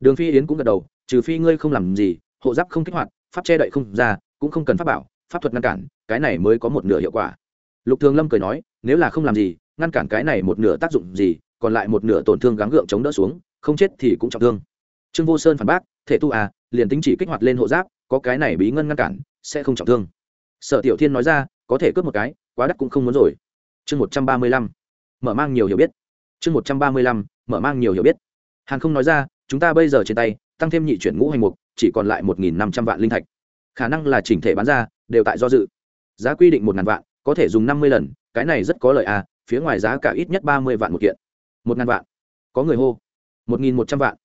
Đường phi yến cũng gật đầu, trừ phi ngươi không làm gì, hộ giáp không kích hoạt, pháp che đậy không ra, cũng không cần pháp bảo, pháp thuật ngăn cản, cái này mới có một nửa hiệu quả. Lục thường lâm cười nói, nếu là không làm gì, ngăn cản cái này một nửa tác dụng gì, còn lại một nửa tổn thương gắng gượng chống đỡ xuống, không chết thì cũng trọng thương. Trương vô sơn phản bác, thể tu à liền tính chỉ kích hoạt lên hộ giáp, có cái này bí ngân ngăn cản sẽ không trọng thương. Sở tiểu thiên nói ra, có thể cướp một cái, quá đắt cũng không muốn rồi. Chương một trăm ba mươi lăm, mở mang nhiều hiểu biết. Chương một trăm ba mươi lăm, mở mang nhiều hiểu biết. Hàn không nói ra, chúng ta bây giờ trên tay, tăng thêm nhị chuyển ngũ hành mục, chỉ còn lại một nghìn năm trăm vạn linh thạch. Khả năng là chỉnh thể bán ra, đều tại do dự. Giá quy định một ngàn vạn, có thể dùng năm mươi lần, cái này rất có lợi à phía ngoài giá cả ít nhất ba mươi vạn một kiện. Một ngàn vạn. Có người hô. Một nghìn một trăm vạn.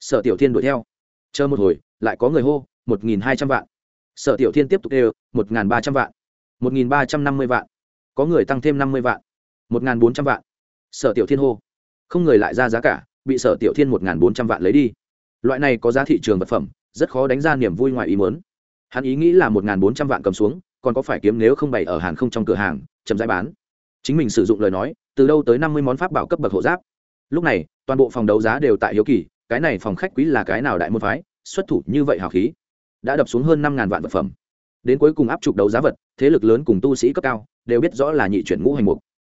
Sở tiểu thiên đuổi theo. Chờ một hồi, lại có người hô, một nghìn hai trăm vạn sở tiểu thiên tiếp tục đều một nghìn ba trăm vạn. Một nghìn ba trăm năm mươi vạn. Có người tăng thêm năm mươi vạn. Một nghìn bốn trăm vạn. Sở tiểu thiên hô. Không người lại ra giá cả, bị sở tiểu thiên một bốn trăm vạn lấy đi. Loại này có giá thị trường vật phẩm, rất khó đánh ra niềm vui ngoài ý muốn. Hắn ý nghĩ là một bốn trăm vạn cầm xuống, còn có phải kiếm nếu không bày ở hàn không trong cửa hàng, chậm rãi bán. Chính mình sử dụng lời nói, từ đâu tới năm mươi món pháp bảo cấp bậc hộ giáp. Lúc này, toàn bộ phòng đấu giá đều tại hiếu kỳ, cái này phòng khách quý là cái nào đại môn phái, xuất thủ như vậy hào khí đã đập xuống hơn năm ngàn vạn vật phẩm. Đến cuối cùng áp trục đấu giá vật, thế lực lớn cùng tu sĩ cấp cao đều biết rõ là nhị chuyển ngũ hành mục.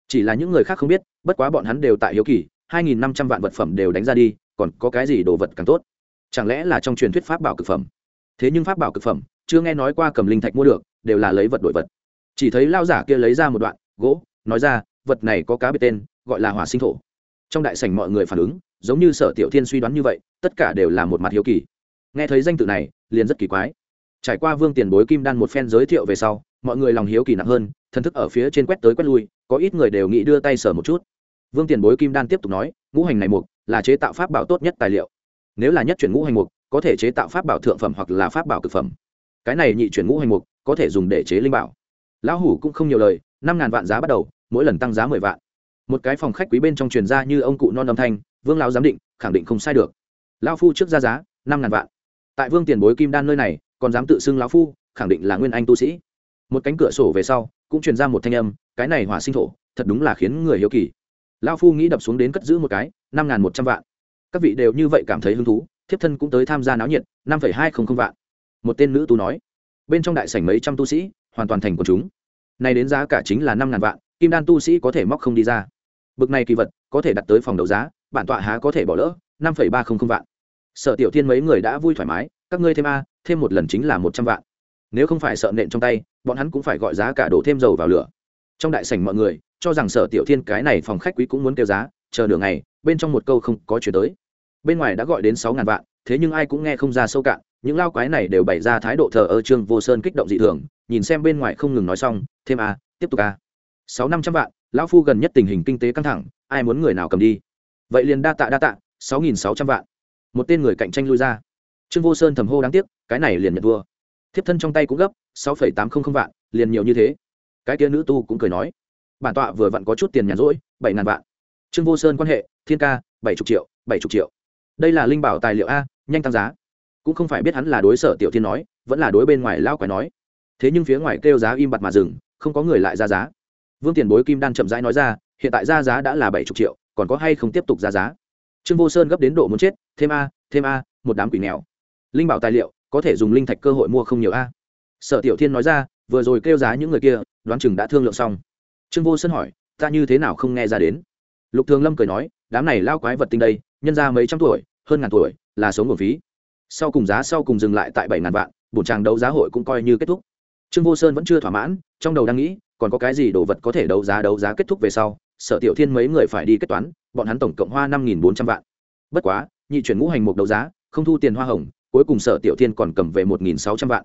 Chỉ là những người khác không biết, bất quá bọn hắn đều tại hiếu kỳ, hai nghìn năm trăm vạn vật phẩm đều đánh ra đi, còn có cái gì đồ vật càng tốt? Chẳng lẽ là trong truyền thuyết pháp bảo cực phẩm? Thế nhưng pháp bảo cực phẩm, chưa nghe nói qua cầm linh thạch mua được, đều là lấy vật đổi vật. Chỉ thấy lao giả kia lấy ra một đoạn gỗ, nói ra, vật này có cá biệt tên, gọi là hỏa sinh thổ. Trong đại sảnh mọi người phản ứng, giống như sở tiểu thiên suy đoán như vậy, tất cả đều là một mặt hiếu kỳ nghe thấy danh tự này, liền rất kỳ quái. Trải qua vương tiền bối kim đan một phen giới thiệu về sau, mọi người lòng hiếu kỳ nặng hơn, thần thức ở phía trên quét tới quét lui, có ít người đều nghĩ đưa tay sở một chút. Vương tiền bối kim đan tiếp tục nói, ngũ hành này mục là chế tạo pháp bảo tốt nhất tài liệu. Nếu là nhất chuyển ngũ hành mục, có thể chế tạo pháp bảo thượng phẩm hoặc là pháp bảo cực phẩm. Cái này nhị chuyển ngũ hành mục, có thể dùng để chế linh bảo. Lão hủ cũng không nhiều lời, năm ngàn vạn giá bắt đầu, mỗi lần tăng giá mười vạn. Một cái phòng khách quý bên trong truyền ra như ông cụ non âm thanh, vương lão giám định, khẳng định không sai được. Lão phu trước ra giá, năm ngàn vạn tại vương tiền bối kim đan nơi này, còn dám tự xưng lão phu, khẳng định là nguyên anh tu sĩ. Một cánh cửa sổ về sau, cũng truyền ra một thanh âm, cái này hỏa sinh thổ, thật đúng là khiến người hiếu kỳ. Lão phu nghĩ đập xuống đến cất giữ một cái, năm ngàn một trăm vạn. Các vị đều như vậy cảm thấy hứng thú, thiếp thân cũng tới tham gia náo nhiệt, năm phẩy hai không không vạn. Một tên nữ tu nói, bên trong đại sảnh mấy trăm tu sĩ, hoàn toàn thành của chúng. Này đến giá cả chính là năm ngàn vạn, kim đan tu sĩ có thể móc không đi ra. Bực này kỳ vật, có thể đặt tới phòng đấu giá, bản tọa há có thể bỏ lỡ, năm phẩy ba không không vạn. Sở tiểu thiên mấy người đã vui thoải mái, các ngươi thêm a, thêm một lần chính là một trăm vạn. Nếu không phải sợ nện trong tay, bọn hắn cũng phải gọi giá cả đổ thêm dầu vào lửa. Trong đại sảnh mọi người, cho rằng sở tiểu thiên cái này phòng khách quý cũng muốn kêu giá, chờ nửa ngày, bên trong một câu không có chuyển tới. Bên ngoài đã gọi đến sáu ngàn vạn, thế nhưng ai cũng nghe không ra sâu cạn, những lao quái này đều bày ra thái độ thờ ơ trương vô sơn kích động dị thường, nhìn xem bên ngoài không ngừng nói xong, thêm a, tiếp tục a. Sáu năm trăm vạn, lão phu gần nhất tình hình kinh tế căng thẳng, ai muốn người nào cầm đi? Vậy liền đa tạ đa tạ, sáu nghìn sáu trăm vạn một tên người cạnh tranh lui ra. Trương vô sơn thầm hô đáng tiếc, cái này liền nhận thua. Thiếp thân trong tay cũng gấp, sáu phẩy tám không không vạn, liền nhiều như thế. Cái kia nữ tu cũng cười nói, bản tọa vừa vặn có chút tiền nhàn rỗi, bảy ngàn vạn. Trương vô sơn quan hệ, thiên ca, bảy chục triệu, bảy chục triệu. Đây là linh bảo tài liệu a, nhanh tăng giá. Cũng không phải biết hắn là đối sở tiểu thiên nói, vẫn là đối bên ngoài lao quái nói. Thế nhưng phía ngoài kêu giá im bặt mà dừng, không có người lại ra giá. Vương tiền bối kim đan chậm rãi nói ra, hiện tại ra giá đã là bảy chục triệu, còn có hay không tiếp tục ra giá? Trương vô sơn gấp đến độ muốn chết, thêm a thêm a, một đám quỷ nghèo. Linh bảo tài liệu, có thể dùng linh thạch cơ hội mua không nhiều a. Sở tiểu thiên nói ra, vừa rồi kêu giá những người kia, đoán chừng đã thương lượng xong. Trương vô sơn hỏi, ta như thế nào không nghe ra đến? Lục thường lâm cười nói, đám này lao quái vật tinh đây, nhân ra mấy trăm tuổi, hơn ngàn tuổi, là sống nguồn phí. Sau cùng giá sau cùng dừng lại tại bảy ngàn vạn, bổn tràng đấu giá hội cũng coi như kết thúc. Trương vô sơn vẫn chưa thỏa mãn, trong đầu đang nghĩ, còn có cái gì đồ vật có thể đấu giá đấu giá kết thúc về sau sở tiểu thiên mấy người phải đi kết toán, bọn hắn tổng cộng hoa năm nghìn bốn trăm vạn. Bất quá, nhị chuyển ngũ hành mục đấu giá, không thu tiền hoa hồng, cuối cùng sở tiểu thiên còn cầm về một nghìn sáu trăm vạn.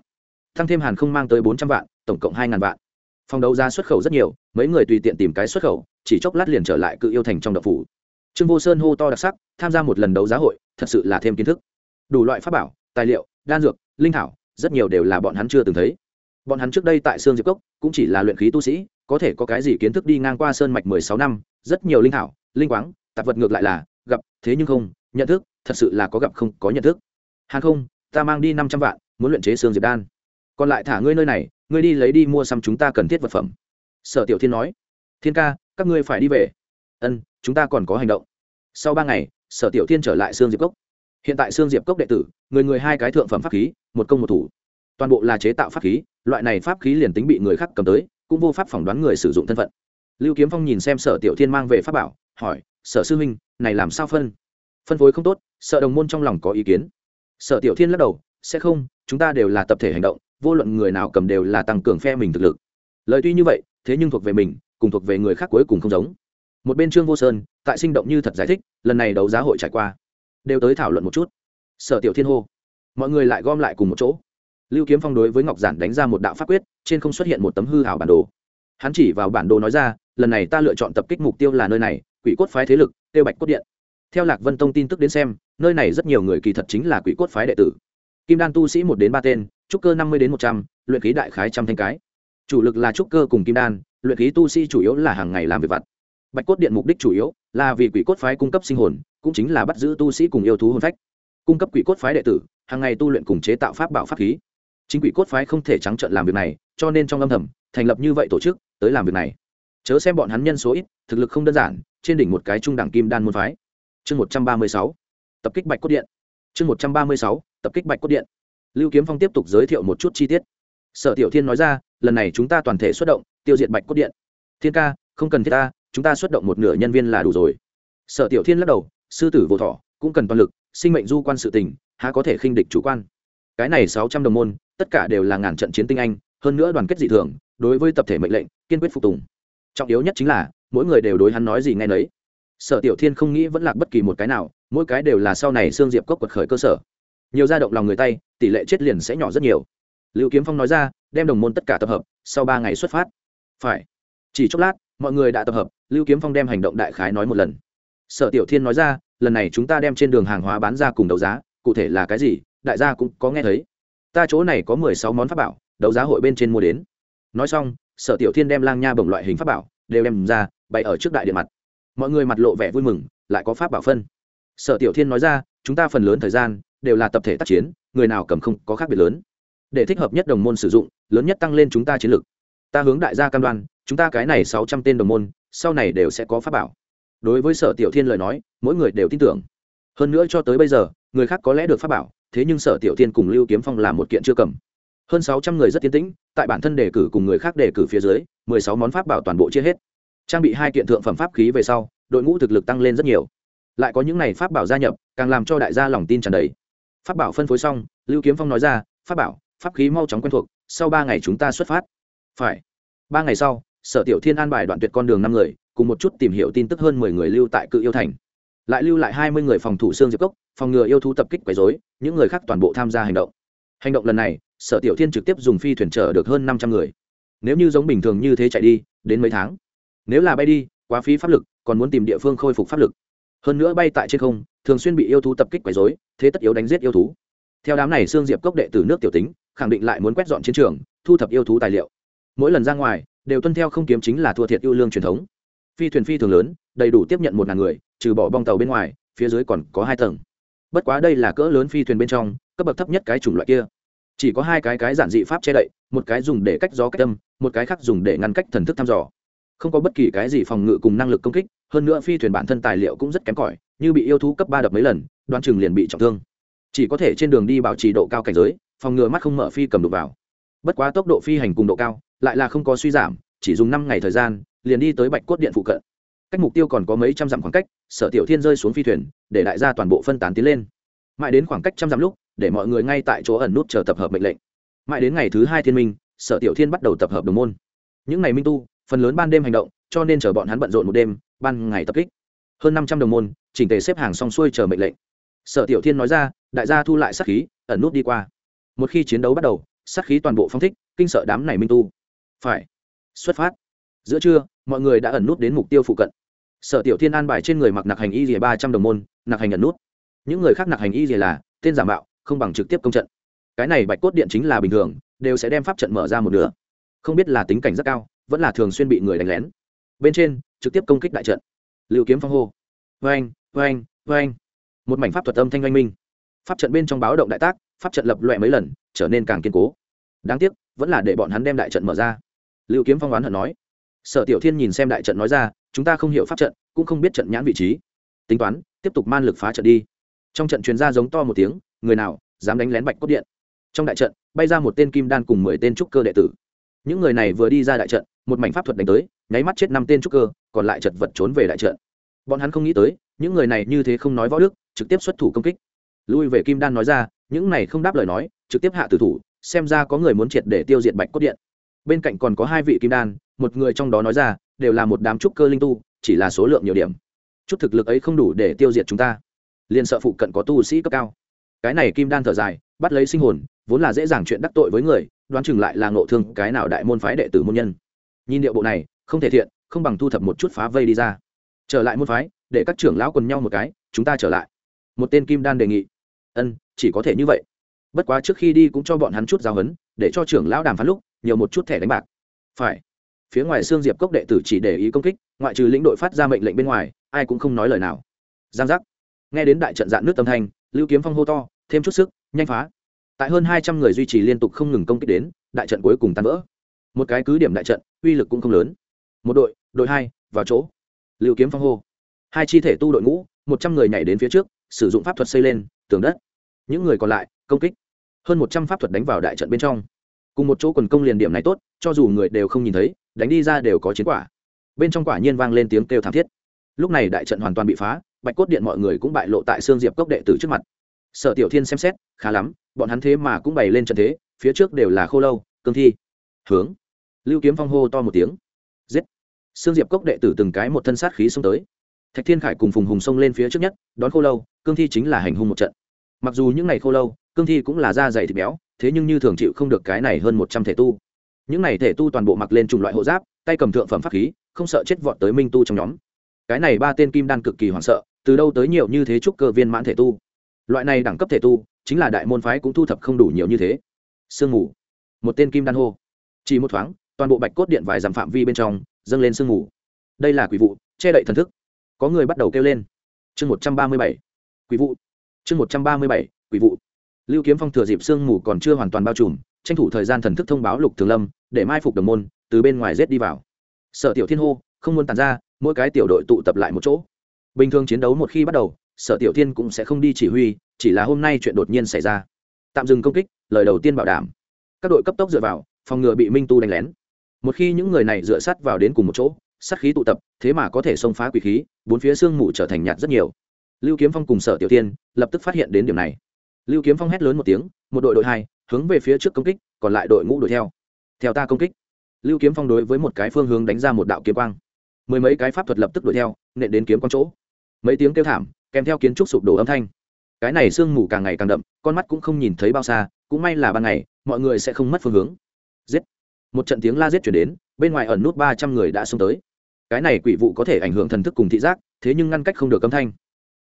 Thăng thêm hàn không mang tới bốn trăm vạn, tổng cộng hai ngàn vạn. Phòng đấu giá xuất khẩu rất nhiều, mấy người tùy tiện tìm cái xuất khẩu, chỉ chốc lát liền trở lại cự yêu thành trong đậu phủ. Trương vô sơn hô to đặc sắc, tham gia một lần đấu giá hội, thật sự là thêm kiến thức. Đủ loại pháp bảo, tài liệu, đan dược, linh thảo, rất nhiều đều là bọn hắn chưa từng thấy. Bọn hắn trước đây tại sương diệp cốc, cũng chỉ là luyện khí tu sĩ có thể có cái gì kiến thức đi ngang qua sơn mạch mười sáu năm, rất nhiều linh thảo, linh quáng, tạp vật ngược lại là gặp, thế nhưng không, nhận thức, thật sự là có gặp không, có nhận thức. Hàng không, ta mang đi năm trăm vạn, muốn luyện chế xương diệp đan. Còn lại thả ngươi nơi này, ngươi đi lấy đi mua xăm chúng ta cần thiết vật phẩm. Sở tiểu thiên nói. Thiên ca, các ngươi phải đi về. Ân, chúng ta còn có hành động. Sau ba ngày, sở tiểu thiên trở lại xương diệp cốc. Hiện tại xương diệp cốc đệ tử, người người hai cái thượng phẩm pháp khí, một công một thủ. Toàn bộ là chế tạo pháp khí, loại này pháp khí liền tính bị người khác cầm tới cũng vô pháp phỏng đoán người sử dụng thân phận. Lưu kiếm phong nhìn xem sở tiểu thiên mang về pháp bảo, hỏi, sở sư huynh, này làm sao phân? Phân phối không tốt sợ đồng môn trong lòng có ý kiến. Sở tiểu thiên lắc đầu, sẽ không, chúng ta đều là tập thể hành động, vô luận người nào cầm đều là tăng cường phe mình thực lực. Lời tuy như vậy, thế nhưng thuộc về mình, cùng thuộc về người khác cuối cùng không giống. Một bên trương vô sơn, tại sinh động như thật giải thích, lần này đấu giá hội trải qua, đều tới thảo luận một chút. Sở tiểu thiên hô, mọi người lại gom lại cùng một chỗ lưu kiếm phong đối với ngọc giản đánh ra một đạo pháp quyết, trên không xuất hiện một tấm hư hảo bản đồ. Hắn chỉ vào bản đồ nói ra, lần này ta lựa chọn tập kích mục tiêu là nơi này, quỷ cốt phái thế lực, tiêu bạch cốt điện. Theo lạc vân tông tin tức đến xem, nơi này rất nhiều người kỳ thật chính là quỷ cốt phái đệ tử. Kim đan tu sĩ một đến ba tên, trúc cơ năm mươi đến một trăm l u y ệ n khí đại khái trăm thanh cái. Chủ lực là trúc cơ cùng kim đan, luyện khí tu sĩ chủ yếu là hàng ngày làm việc vặt. Bạch cốt điện mục đích chủ yếu là vì quỷ cốt phái cung cấp sinh hồn, cũng chính là bắt giữ tu sĩ cùng yêu thú hồn phách. Cung cấp quỷ cốt phái đệ tử, hàng ngày tu luyện cùng chế tạo pháp bảo pháp khí chính quỷ cốt phái không thể trắng trợn làm việc này, cho nên trong âm thầm, thành lập như vậy tổ chức, tới làm việc này. Chớ xem bọn hắn nhân số ít, thực lực không đơn giản, trên đỉnh một cái trung đẳng kim đan môn phái. Chương một trăm ba mươi sáu, tập kích bạch cốt điện. Chương một trăm ba mươi sáu, tập kích bạch cốt điện. Lưu kiếm phong tiếp tục giới thiệu một chút chi tiết. Sở tiểu thiên nói ra, lần này chúng ta toàn thể xuất động, tiêu diệt bạch cốt điện. Thiên ca, không cần thiết ta, chúng ta xuất động một nửa nhân viên là đủ rồi. Sở tiểu thiên lắc đầu, sư tử vô thọ, cũng cần toàn lực, sinh mệnh du quan sự tình, há có thể khinh địch chủ quan. Cái này sáu trăm đồng môn tất cả đều là ngàn trận chiến tinh anh, hơn nữa đoàn kết dị thường, đối với tập thể mệnh lệnh, kiên quyết phục tùng. Trọng yếu nhất chính là, mỗi người đều đối hắn nói gì nghe nấy. Sở tiểu thiên không nghĩ vẫn lạc bất kỳ một cái nào, mỗi cái đều là sau này xương diệp cốc quật khởi cơ sở. Nhiều gia động lòng người tay, tỷ lệ chết liền sẽ nhỏ rất nhiều. Liệu kiếm phong nói ra, đem đồng môn tất cả tập hợp, sau ba ngày xuất phát. Phải. Chỉ chốc lát, mọi người đã tập hợp, lưu kiếm phong đem hành động đại khái nói một lần. Sở tiểu thiên nói ra, lần này chúng ta đem trên đường hàng hóa bán ra cùng đấu giá, cụ thể là cái gì, đại gia cũng có nghe thấy ta chỗ này có mười sáu món pháp bảo, đấu giá hội bên trên mua đến. Nói xong, sở tiểu thiên đem lang nha bổng loại hình pháp bảo đều đem ra, bày ở trước đại điện mặt. Mọi người mặt lộ vẻ vui mừng, lại có pháp bảo phân. Sở tiểu thiên nói ra, chúng ta phần lớn thời gian đều là tập thể tác chiến, người nào cầm không có khác biệt lớn. Để thích hợp nhất đồng môn sử dụng, lớn nhất tăng lên chúng ta chiến lược ta hướng đại gia cam đoan, chúng ta cái này sáu trăm tên đồng môn, sau này đều sẽ có pháp bảo. Đối với sở tiểu thiên lời nói, mỗi người đều tin tưởng. Hơn nữa cho tới bây giờ, người khác có lẽ được pháp bảo thế nhưng sở tiểu thiên cùng lưu kiếm phong làm một kiện chưa cầm. Hơn sáu trăm người rất tiến tĩnh, tại bản thân đề cử cùng người khác đề cử phía dưới, mười sáu món pháp bảo toàn bộ chia hết. Trang bị hai kiện thượng phẩm pháp khí về sau, đội ngũ thực lực tăng lên rất nhiều. Lại có những n à y pháp bảo gia nhập, càng làm cho đại gia lòng tin tràn đầy. Pháp bảo phân phối xong, lưu kiếm phong nói ra, pháp bảo, pháp khí mau chóng quen thuộc, sau ba ngày chúng ta xuất phát. Phải. Ba ngày sau, sở tiểu thiên an bài đoạn tuyệt con đường năm người, cùng một chút tìm hiểu tin tức hơn mười người lưu tại cự yêu thành. Lại lưu lại hai mươi người phòng thủ xương diệp cốc phòng ngừa yêu thú tập kích quấy dối những người khác toàn bộ tham gia hành động. Hành động lần này, sở tiểu thiên trực tiếp dùng phi thuyền chở được hơn năm trăm người. Nếu như giống bình thường như thế chạy đi, đến mấy tháng? Nếu là bay đi, quá phí pháp lực, còn muốn tìm địa phương khôi phục pháp lực. Hơn nữa bay tại trên không, thường xuyên bị yêu thú tập kích quấy dối thế tất yếu đánh giết yêu thú. Theo đám này xương diệp cốc đệ từ nước tiểu tính, khẳng định lại muốn quét dọn chiến trường, thu thập yêu thú tài liệu. Mỗi lần ra ngoài, đều tuân theo không kiếm chính là thua thiệt yêu lương truyền thống. Phi thuyền phi thường lớn, đầy đủ tiếp nhận một ngàn người, trừ bỏ bong tàu bên ngoài, phía dưới còn có hai tầng bất quá đây là cỡ lớn phi thuyền bên trong, cấp bậc thấp nhất cái chủng loại kia. Chỉ có hai cái cái giản dị pháp che đậy, một cái dùng để cách gió cách tâm, một cái khác dùng để ngăn cách thần thức thăm dò. Không có bất kỳ cái gì phòng ngự cùng năng lực công kích, hơn nữa phi thuyền bản thân tài liệu cũng rất kém cỏi, như bị yêu thú cấp ba đập mấy lần đoan chừng liền bị trọng thương. Chỉ có thể trên đường đi bảo trì độ cao cảnh giới, phòng ngừa mắt không mở phi cầm đục vào. Bất quá tốc độ phi hành cùng độ cao, lại là không có suy giảm, chỉ dùng năm ngày thời gian, liền đi tới bạch cốt điện phụ cận cách mục tiêu còn có mấy trăm dặm khoảng cách, sở tiểu thiên rơi xuống phi thuyền, để đại gia toàn bộ phân tán tiến lên. Mãi đến khoảng cách trăm dặm lúc, để mọi người ngay tại chỗ ẩn nút chờ tập hợp mệnh lệnh. Mãi đến ngày thứ hai thiên minh, sở tiểu thiên bắt đầu tập hợp đồng môn. Những ngày minh tu, phần lớn ban đêm hành động, cho nên chờ bọn hắn bận rộn một đêm, ban ngày tập kích. Hơn năm trăm đồng môn, chỉnh tề xếp hàng xong xuôi chờ mệnh lệnh. Sở tiểu thiên nói ra, đại gia thu lại sát khí, ẩn nút đi qua. Một khi chiến đấu bắt đầu, sát khí toàn bộ phong thích, kinh sợ đám này minh tu. Phải. Xuất phát. Giữa trưa mọi người đã ẩn nút đến mục tiêu phụ cận. Sở tiểu thiên an bài trên người mặc nặc hành y rìa ba trăm đồng môn nặc hành ẩn nút. Những người khác nặc hành y rìa là tên giả mạo, không bằng trực tiếp công trận. Cái này bạch cốt điện chính là bình thường, đều sẽ đem pháp trận mở ra một nửa. Không biết là tính cảnh rất cao, vẫn là thường xuyên bị người đánh lén. Bên trên, trực tiếp công kích đại trận. Lưu kiếm phong hô. Vain vain vain một mảnh pháp thuật âm thanh oanh minh. Pháp trận bên trong báo động đại tác, pháp trận lập loẹ mấy lần, trở nên càng kiên cố. Đáng tiếc, vẫn là để bọn hắn đem đại trận mở ra. Lưu kiếm phong oán hận nói sở tiểu thiên nhìn xem đại trận nói ra, chúng ta không hiểu pháp trận, cũng không biết trận nhãn vị trí. Tính toán, tiếp tục man lực phá trận đi. Trong trận truyền ra giống to một tiếng, người nào dám đánh lén bạch cốt điện? Trong đại trận, bay ra một tên kim đan cùng mười tên trúc cơ đệ tử. Những người này vừa đi ra đại trận, một mảnh pháp thuật đánh tới, nháy mắt chết năm tên trúc cơ, còn lại chật vật trốn về đại trận. Bọn hắn không nghĩ tới, những người này như thế không nói võ đức, trực tiếp xuất thủ công kích. Lui về kim đan nói ra, những này không đáp lời nói, trực tiếp hạ tử thủ, xem ra có người muốn triệt để tiêu diệt bạch cốt điện. Bên cạnh còn có hai vị kim đan một người trong đó nói ra, đều là một đám trúc cơ linh tu, chỉ là số lượng nhiều điểm. Chút thực lực ấy không đủ để tiêu diệt chúng ta. Liền sợ phụ cận có tu sĩ cấp cao. Cái này kim đan thở dài, bắt lấy sinh hồn, vốn là dễ dàng chuyện đắc tội với người, đoán chừng lại là ngộ thương cái nào đại môn phái đệ tử môn nhân. Nhìn điệu bộ này, không thể thiện, không bằng thu thập một chút phá vây đi ra. Trở lại môn phái, để các trưởng lão quần nhau một cái, chúng ta trở lại. Một tên kim đan đề nghị. Ân, chỉ có thể như vậy. Bất quá trước khi đi cũng cho bọn hắn chút giáo huấn, để cho trưởng lão đàm phán lúc, nhiều một chút thẻ đánh bạc. Phải phía ngoài xương diệp cốc đệ tử chỉ để ý công kích, ngoại trừ lĩnh đội phát ra mệnh lệnh bên ngoài, ai cũng không nói lời nào. Giang giác. Nghe đến đại trận dạn nước tâm thanh, lưu kiếm phong hô to, thêm chút sức, nhanh phá. Tại hơn hai trăm người duy trì liên tục không ngừng công kích đến, đại trận cuối cùng tan vỡ. Một cái cứ điểm đại trận, uy lực cũng không lớn. Một đội đội hai, vào chỗ. Lưu kiếm phong hô. Hai chi thể tu đội ngũ, một trăm người nhảy đến phía trước, sử dụng pháp thuật xây lên, tường đất. Những người còn lại, công kích. Hơn một trăm pháp thuật đánh vào đại trận bên trong. Cùng một chỗ quần công liền điểm này tốt, cho dù người đều không nhìn thấy đánh đi ra đều có chiến quả. Bên trong quả nhiên vang lên tiếng kêu thảm thiết. Lúc này đại trận hoàn toàn bị phá, bạch cốt điện mọi người cũng bại lộ tại xương diệp cốc đệ tử trước mặt. Sở tiểu thiên xem xét, khá lắm, bọn hắn thế mà cũng bày lên trận thế, phía trước đều là khô lâu, cương thi. Hướng. Lưu kiếm phong hô to một tiếng. Giết. Xương diệp cốc đệ tử từng cái một thân sát khí xông tới. Thạch thiên khải cùng phùng hùng xông lên phía trước nhất, đón khô lâu, cương thi chính là hành hung một trận. Mặc dù những ngày khô lâu, cương thi cũng là da dày thịt béo, thế nhưng như thường chịu không được cái này hơn một trăm thể tu những này thể tu toàn bộ mặc lên chủng loại hộ giáp, tay cầm thượng phẩm pháp khí, không sợ chết vọt tới minh tu trong nhóm. Cái này ba tên kim đan cực kỳ hoảng sợ, từ đâu tới nhiều như thế trúc cơ viên mãn thể tu. Loại này đẳng cấp thể tu, chính là đại môn phái cũng thu thập không đủ nhiều như thế. Sương mù. Một tên kim đan hô. Chỉ một thoáng, toàn bộ bạch cốt điện vài dặm phạm vi bên trong, dâng lên sương mù. Đây là quỷ vụ, che đậy thần thức. Có người bắt đầu kêu lên. Chương một trăm ba mươi bảy. Quỷ vụ. Chương một trăm ba mươi bảy, quỷ vụ. Lưu kiếm phong thừa dịp sương mù còn chưa hoàn toàn bao trùm tranh thủ thời gian thần thức thông báo lục thường lâm, để mai phục đồng môn, từ bên ngoài rết đi vào. Sở tiểu thiên hô, không muốn tàn ra, mỗi cái tiểu đội tụ tập lại một chỗ. Bình thường chiến đấu một khi bắt đầu, sở tiểu thiên cũng sẽ không đi chỉ huy, chỉ là hôm nay chuyện đột nhiên xảy ra. Tạm dừng công kích, lời đầu tiên bảo đảm. Các đội cấp tốc dựa vào, phòng ngừa bị minh tu đánh lén. Một khi những người này dựa sát vào đến cùng một chỗ, sát khí tụ tập, thế mà có thể xông phá quỷ khí, bốn phía sương mù trở thành nhạt rất nhiều. Lưu kiếm phong cùng sở tiểu tiên lập tức phát hiện đến điểm này. Lưu kiếm phong hét lớn một tiếng, một đội đội hai hướng về phía trước công kích, còn lại đội ngũ đuổi theo. Theo ta công kích, lưu kiếm phong đối với một cái phương hướng đánh ra một đạo kiếm quang. Mười mấy cái pháp thuật lập tức đuổi theo, nện đến kiếm quang chỗ. Mấy tiếng kêu thảm, kèm theo kiến trúc sụp đổ âm thanh. Cái này sương mù càng ngày càng đậm, con mắt cũng không nhìn thấy bao xa, cũng may là ban ngày, mọi người sẽ không mất phương hướng. Giết! Một trận tiếng la giết chuyển đến, bên ngoài ẩn nút ba trăm người đã xông tới. Cái này quỷ vụ có thể ảnh hưởng thần thức cùng thị giác, thế nhưng ngăn cách không được âm thanh.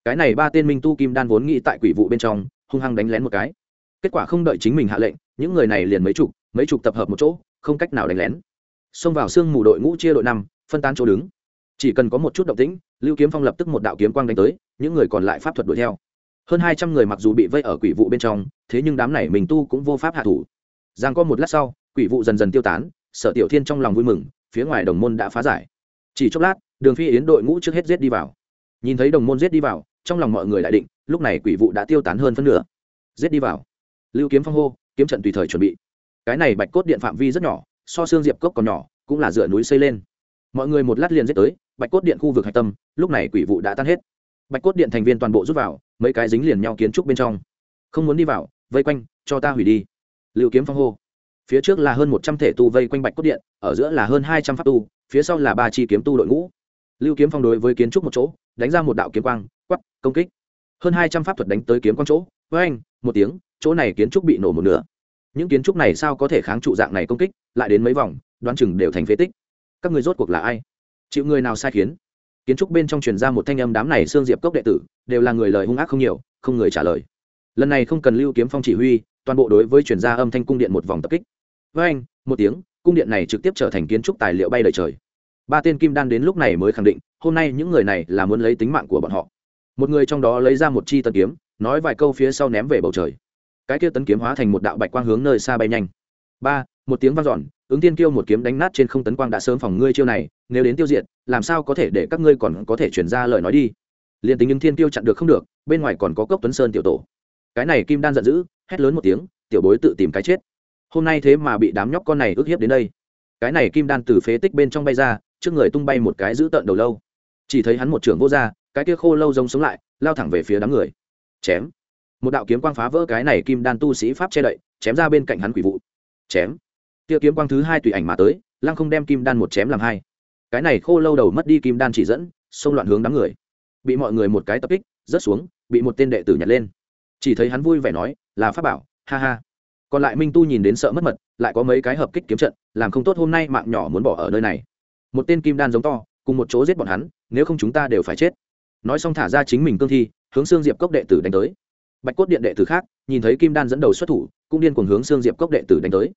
Cái này ba tên minh tu kim đan vốn nghĩ tại quỷ vụ bên trong, hung hăng đánh lén một cái kết quả không đợi chính mình hạ lệnh, những người này liền mấy chục mấy chục tập hợp một chỗ, không cách nào đánh lén. Xông vào sương mù đội ngũ chia đội năm, phân tán chỗ đứng. Chỉ cần có một chút động tĩnh, lưu kiếm phong lập tức một đạo kiếm quang đánh tới, những người còn lại pháp thuật đuổi theo. Hơn hai trăm người mặc dù bị vây ở quỷ vụ bên trong, thế nhưng đám này mình tu cũng vô pháp hạ thủ. Giang có một lát sau, quỷ vụ dần dần tiêu tán, sở tiểu thiên trong lòng vui mừng, phía ngoài đồng môn đã phá giải. Chỉ chốc lát, đường phi yến đội ngũ trước hết giết đi vào. Nhìn thấy đồng môn giết đi vào, trong lòng mọi người đại định, lúc này quỷ vụ đã tiêu tán hơn phân nửa. Giết đi vào lưu kiếm phong hô, kiếm trận tùy thời chuẩn bị. Cái này bạch cốt điện phạm vi rất nhỏ, so xương diệp cốc còn nhỏ, cũng là dựa núi xây lên. Mọi người một lát liền giết tới, bạch cốt điện khu vực hạch tâm, lúc này quỷ vụ đã tan hết. Bạch cốt điện thành viên toàn bộ rút vào, mấy cái dính liền nhau kiến trúc bên trong. Không muốn đi vào, vây quanh, cho ta hủy đi. Liệu kiếm phong hô. Phía trước là hơn một trăm thể tu vây quanh bạch cốt điện, ở giữa là hơn hai trăm pháp tu, phía sau là ba chi kiếm tu đội ngũ. Lưu kiếm phong đối với kiến trúc một chỗ, đánh ra một đạo kiếm quang quắp công kích. Hơn hai trăm pháp thuật đánh tới kiếm quang chỗ với anh một tiếng chỗ này kiến trúc bị nổ một nửa. Những kiến trúc này sao có thể kháng trụ dạng này công kích, lại đến mấy vòng, đoán chừng đều thành phế tích. Các người rốt cuộc là ai? Chịu người nào sai khiến? Kiến trúc bên trong truyền ra một thanh âm đám này xương diệp cốc đệ tử, đều là người lời hung ác không nhiều, không người trả lời. Lần này không cần lưu kiếm phong chỉ huy, toàn bộ đối với truyền ra âm thanh cung điện một vòng tập kích. Với anh, một tiếng, cung điện này trực tiếp trở thành kiến trúc tài liệu bay đời trời. Ba tên kim đan đến lúc này mới khẳng định, hôm nay những người này là muốn lấy tính mạng của bọn họ. Một người trong đó lấy ra một chi tân kiếm, nói vài câu phía sau ném về bầu trời cái kia tấn kiếm hóa thành một đạo bạch quang hướng nơi xa bay nhanh. Ba, một tiếng vang dọn, ứng tiên kiêu một kiếm đánh nát trên không tấn quang đã sớm phòng ngươi chiêu này, nếu đến tiêu diệt, làm sao có thể để các ngươi còn có thể chuyển ra lời nói đi? Liền tính ứng thiên kiêu chặn được không được, bên ngoài còn có cốc tuấn sơn tiểu tổ. Cái này kim đan giận dữ, hét lớn một tiếng, tiểu bối tự tìm cái chết. Hôm nay thế mà bị đám nhóc con này ức hiếp đến đây. Cái này kim đan từ phế tích bên trong bay ra, trước người tung bay một cái giữ tợn đầu lâu. Chỉ thấy hắn một trưởng vô ra, cái kia khô lâu giống sống lại, lao thẳng về phía đám người. Chém một đạo kiếm quang phá vỡ cái này kim đan tu sĩ pháp che đậy, chém ra bên cạnh hắn quỷ vụ. Chém. Tia kiếm quang thứ hai tùy ảnh mà tới, lăng không đem kim đan một chém làm hai. Cái này khô lâu đầu mất đi kim đan chỉ dẫn, xông loạn hướng đám người. Bị mọi người một cái tập kích, rớt xuống, bị một tên đệ tử nhặt lên. Chỉ thấy hắn vui vẻ nói, là pháp bảo, ha ha. Còn lại minh tu nhìn đến sợ mất mật, lại có mấy cái hợp kích kiếm trận, làm không tốt hôm nay mạng nhỏ muốn bỏ ở nơi này. Một tên kim đan giống to, cùng một chỗ giết bọn hắn, nếu không chúng ta đều phải chết. Nói xong thả ra chính mình cương thi, hướng xương diệp cốc đệ tử đánh tới bạch cốt điện đệ tử khác, nhìn thấy kim đan dẫn đầu xuất thủ, cũng điên cuồng hướng xương diệp cốc đệ tử đánh tới.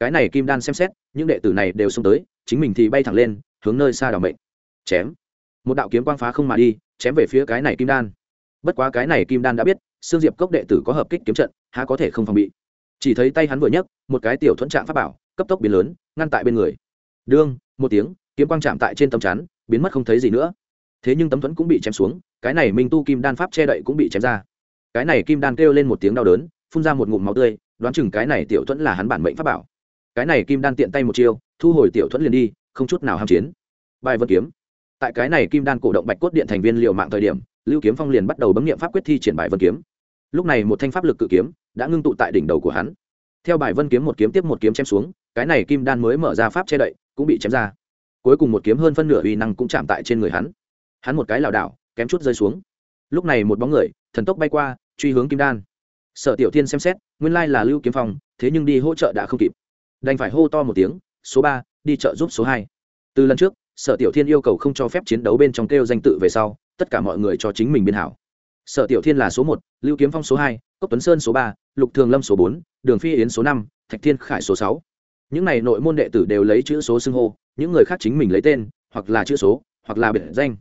Cái này kim đan xem xét, những đệ tử này đều xông tới, chính mình thì bay thẳng lên, hướng nơi xa đảo mệnh. Chém. Một đạo kiếm quang phá không mà đi, chém về phía cái này kim đan. Bất quá cái này kim đan đã biết xương diệp cốc đệ tử có hợp kích kiếm trận, há có thể không phòng bị. Chỉ thấy tay hắn vừa nhấc, một cái tiểu thuẫn trạng pháp bảo, cấp tốc biến lớn, ngăn tại bên người. Đương, một tiếng, kiếm quang chạm tại trên tấm chắn, biến mất không thấy gì nữa. Thế nhưng tấm thuẫn cũng bị chém xuống, cái này minh tu kim đan pháp che đậy cũng bị chém ra cái này kim đan kêu lên một tiếng đau đớn, phun ra một ngụm máu tươi, đoán chừng cái này tiểu thuẫn là hắn bản mệnh pháp bảo. Cái này kim đan tiện tay một chiêu, thu hồi tiểu thuẫn liền đi, không chút nào ham chiến. Bài vân kiếm. Tại cái này kim đan cổ động bạch cốt điện thành viên liệu mạng thời điểm, lưu kiếm phong liền bắt đầu bấm nghiệm pháp quyết thi triển bài vân kiếm. Lúc này một thanh pháp lực cự kiếm đã ngưng tụ tại đỉnh đầu của hắn. Theo bài vân kiếm một kiếm tiếp một kiếm chém xuống, cái này kim đan mới mở ra pháp che đậy, cũng bị chém ra. Cuối cùng một kiếm hơn phân nửa uy năng cũng chạm tại trên người hắn. Hắn một cái lảo đảo, kém chút rơi xuống. Lúc này một bóng người, thần tốc bay qua truy hướng kim đan. Sở tiểu thiên xem xét, nguyên lai là lưu kiếm phong, thế nhưng đi hỗ trợ đã không kịp. Đành phải hô to một tiếng, số ba, đi trợ giúp số hai. Từ lần trước, sở tiểu thiên yêu cầu không cho phép chiến đấu bên trong kêu danh tự về sau, tất cả mọi người cho chính mình biên hảo. Sở tiểu thiên là số một, lưu kiếm phong số hai, cốc tuấn sơn số ba, lục thường lâm số bốn, đường phi yến số năm, thạch thiên khải số sáu. Những này nội môn đệ tử đều lấy chữ số xưng hô, những người khác chính mình lấy tên, hoặc là chữ số, hoặc là biệt danh.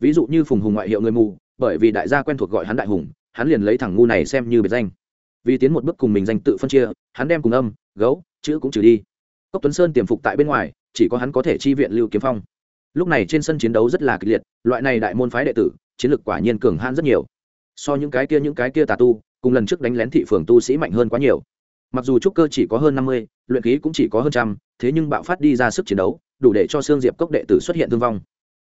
Ví dụ như phùng hùng ngoại hiệu người mù, bởi vì đại gia quen thuộc gọi hắn đại hùng hắn liền lấy thằng ngu này xem như biệt danh. Vì tiến một bước cùng mình danh tự phân chia, hắn đem cùng âm, gấu, chữ cũng trừ đi. Cốc tuấn sơn tiềm phục tại bên ngoài, chỉ có hắn có thể chi viện lưu kiếm phong. Lúc này trên sân chiến đấu rất là kịch liệt, loại này đại môn phái đệ tử, chiến lược quả nhiên cường hãn rất nhiều. So những cái kia, những cái kia tà tu, cùng lần trước đánh lén thị phường tu sĩ mạnh hơn quá nhiều. Mặc dù trúc cơ chỉ có hơn năm mươi, luyện khí cũng chỉ có hơn trăm, thế nhưng bạo phát đi ra sức chiến đấu, đủ để cho xương diệp cốc đệ tử xuất hiện thương vong.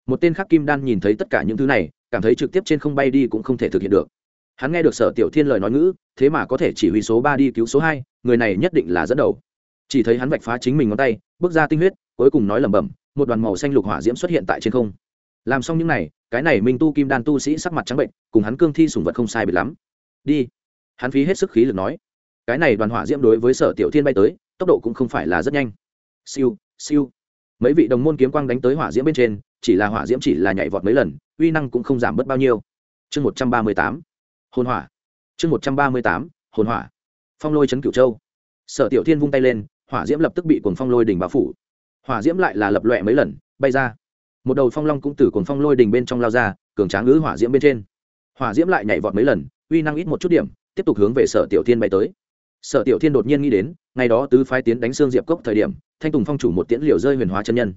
Một tên khác kim đan nhìn thấy tất cả những thứ này, cảm thấy trực tiếp trên không bay đi cũng không thể thực hiện được hắn nghe được sở tiểu thiên lời nói ngữ, thế mà có thể chỉ huy số ba đi cứu số hai, người này nhất định là dẫn đầu. Chỉ thấy hắn vạch phá chính mình ngón tay, bước ra tinh huyết, cuối cùng nói lẩm bẩm, một đoàn màu xanh lục hỏa diễm xuất hiện tại trên không. Làm xong những này, cái này minh tu kim đan tu sĩ sắc mặt trắng bệnh, cùng hắn cương thi sùng vật không sai biệt lắm. Đi. Hắn phí hết sức khí lực nói. Cái này đoàn hỏa diễm đối với sở tiểu thiên bay tới, tốc độ cũng không phải là rất nhanh. Siêu siêu. Mấy vị đồng môn kiếm quang đánh tới hỏa diễm bên trên, chỉ là hỏa diễm chỉ là nhảy vọt mấy lần, uy năng cũng không giảm bớt bao nhiêu. Chương một trăm ba mươi tám hồn hỏa. Chương một trăm ba mươi tám, hồn hỏa. Phong lôi trấn cửu châu. Sở tiểu thiên vung tay lên, hỏa diễm lập tức bị cuồng phong lôi đỉnh bao phủ. Hỏa diễm lại là lập lọe mấy lần, bay ra. Một đầu phong long cũng từ cuồng phong lôi đỉnh bên trong lao ra, cường tráng ngữ hỏa diễm bên trên. Hỏa diễm lại nhảy vọt mấy lần, uy năng ít một chút điểm, tiếp tục hướng về sở tiểu thiên bay tới. Sở tiểu thiên đột nhiên nghĩ đến, ngày đó tứ phái tiến đánh xương diệp cốc thời điểm, thanh tùng phong chủ một tiễn liều rơi huyền hóa chân nhân.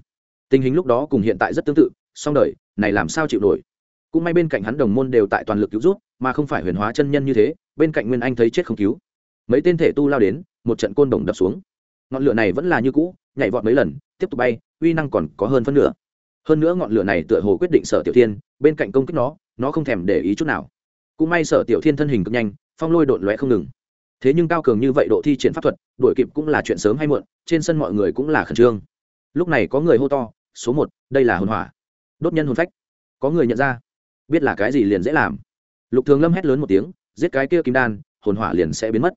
Tình hình lúc đó cùng hiện tại rất tương tự, song đời, này làm sao chịu nổi? Cũng may bên cạnh hắn đồng môn đều tại toàn lực cứu rút mà không phải huyền hóa chân nhân như thế, bên cạnh nguyên anh thấy chết không cứu. Mấy tên thể tu lao đến, một trận côn đồng đập xuống. Ngọn lửa này vẫn là như cũ, nhảy vọt mấy lần, tiếp tục bay, uy năng còn có hơn phân nửa. Hơn nữa ngọn lửa này tựa hồ quyết định sở tiểu thiên, bên cạnh công kích nó nó không thèm để ý chút nào. Cũng may sở tiểu thiên thân hình cực nhanh, phong lôi đột lóe không ngừng. Thế nhưng cao cường như vậy độ thi triển pháp thuật, đuổi kịp cũng là chuyện sớm hay muộn, trên sân mọi người cũng là khẩn trương. Lúc này có người hô to, số một, đây là hồn hỏa. Đốt nhân hồn phách. Có người nhận ra, biết là cái gì liền dễ làm lục thường lâm hét lớn một tiếng, giết cái kia kim đan, hồn hỏa liền sẽ biến mất.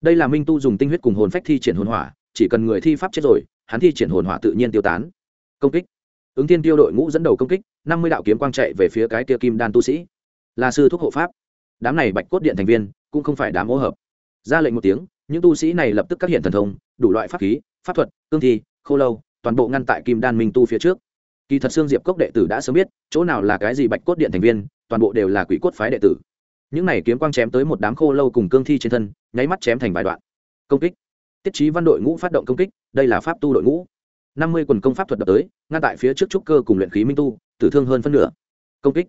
Đây là minh tu dùng tinh huyết cùng hồn phách thi triển hồn hỏa, chỉ cần người thi pháp chết rồi, hắn thi triển hồn hỏa tự nhiên tiêu tán. Công kích. Ứng tiên tiêu đội ngũ dẫn đầu công kích, năm mươi đạo kiếm quang chạy về phía cái kia kim đan tu sĩ. Là sư thúc hộ pháp. Đám này bạch cốt điện thành viên, cũng không phải đám hỗ hợp. Ra lệnh một tiếng, những tu sĩ này lập tức các hiện thần thông, đủ loại pháp khí, pháp thuật cương thi, khô lâu, toàn bộ ngăn tại kim đan minh tu phía trước. Kỳ thật xương diệp cốc đệ tử đã sớm biết, chỗ nào là cái gì bạch cốt điện thành viên toàn bộ đều là quỷ cốt phái đệ tử. Những này kiếm quang chém tới một đám khô lâu cùng cương thi trên thân, nháy mắt chém thành vài đoạn. Công kích. Tiết trí văn đội ngũ phát động công kích, đây là pháp tu đội ngũ. Năm mươi quần công pháp thuật đập tới, ngăn tại phía trước trúc cơ cùng luyện khí minh tu, tử thương hơn phân nửa. Công kích.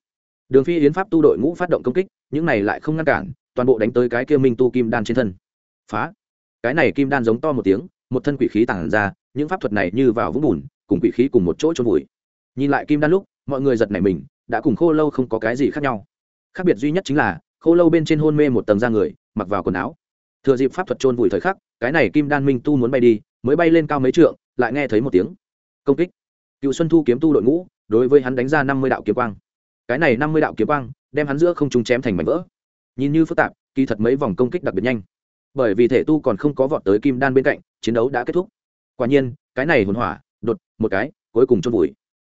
Đường phi yến pháp tu đội ngũ phát động công kích, những này lại không ngăn cản, toàn bộ đánh tới cái kia minh tu kim đan trên thân. Phá. Cái này kim đan giống to một tiếng, một thân quỷ khí tản ra, những pháp thuật này như vào vũng bùn, cùng quỷ khí cùng một chỗ trôn vùi. Nhìn lại kim đan lúc, mọi người giật nảy mình đã cùng khô lâu không có cái gì khác nhau. Khác biệt duy nhất chính là, khô lâu bên trên hôn mê một tầng da người, mặc vào quần áo. Thừa dịp pháp thuật trôn vùi thời khắc, cái này kim đan minh tu muốn bay đi, mới bay lên cao mấy trượng, lại nghe thấy một tiếng. Công kích. Cựu xuân thu kiếm tu đội ngũ, đối với hắn đánh ra năm mươi đạo kiếm quang. Cái này năm mươi đạo kiếm quang, đem hắn giữa không trung chém thành mảnh vỡ. Nhìn như phức tạp, kỳ thật mấy vòng công kích đặc biệt nhanh. Bởi vì thể tu còn không có vọt tới kim đan bên cạnh, chiến đấu đã kết thúc. Quả nhiên, cái này hồn hỏa, đột, một cái, cuối cùng chôn vùi.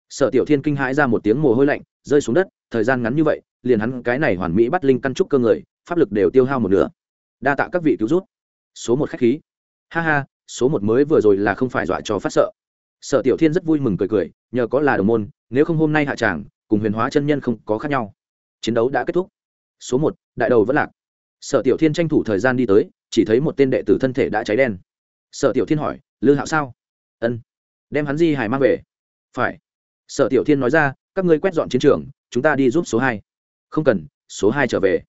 Sở tiểu thiên kinh hãi ra một tiếng mồ hôi lạnh rơi xuống đất, thời gian ngắn như vậy, liền hắn cái này hoàn mỹ bắt linh căn trúc cơ người, pháp lực đều tiêu hao một nửa. Đa tạ các vị cứu rút số một khách khí. Ha ha, số một mới vừa rồi là không phải dọa cho phát sợ. Sở tiểu thiên rất vui mừng cười cười, nhờ có là đồng môn, nếu không hôm nay hạ tràng, cùng huyền hóa chân nhân không có khác nhau. Chiến đấu đã kết thúc. Số một, đại đầu vẫn lạc. Sở tiểu thiên tranh thủ thời gian đi tới, chỉ thấy một tên đệ tử thân thể đã cháy đen. Sở tiểu thiên hỏi, lư hạo sao? Ân. Đem hắn di hải mang về. Phải. Sở tiểu thiên nói ra các ngươi quét dọn chiến trường, chúng ta đi giúp số hai. Không cần, số hai trở về.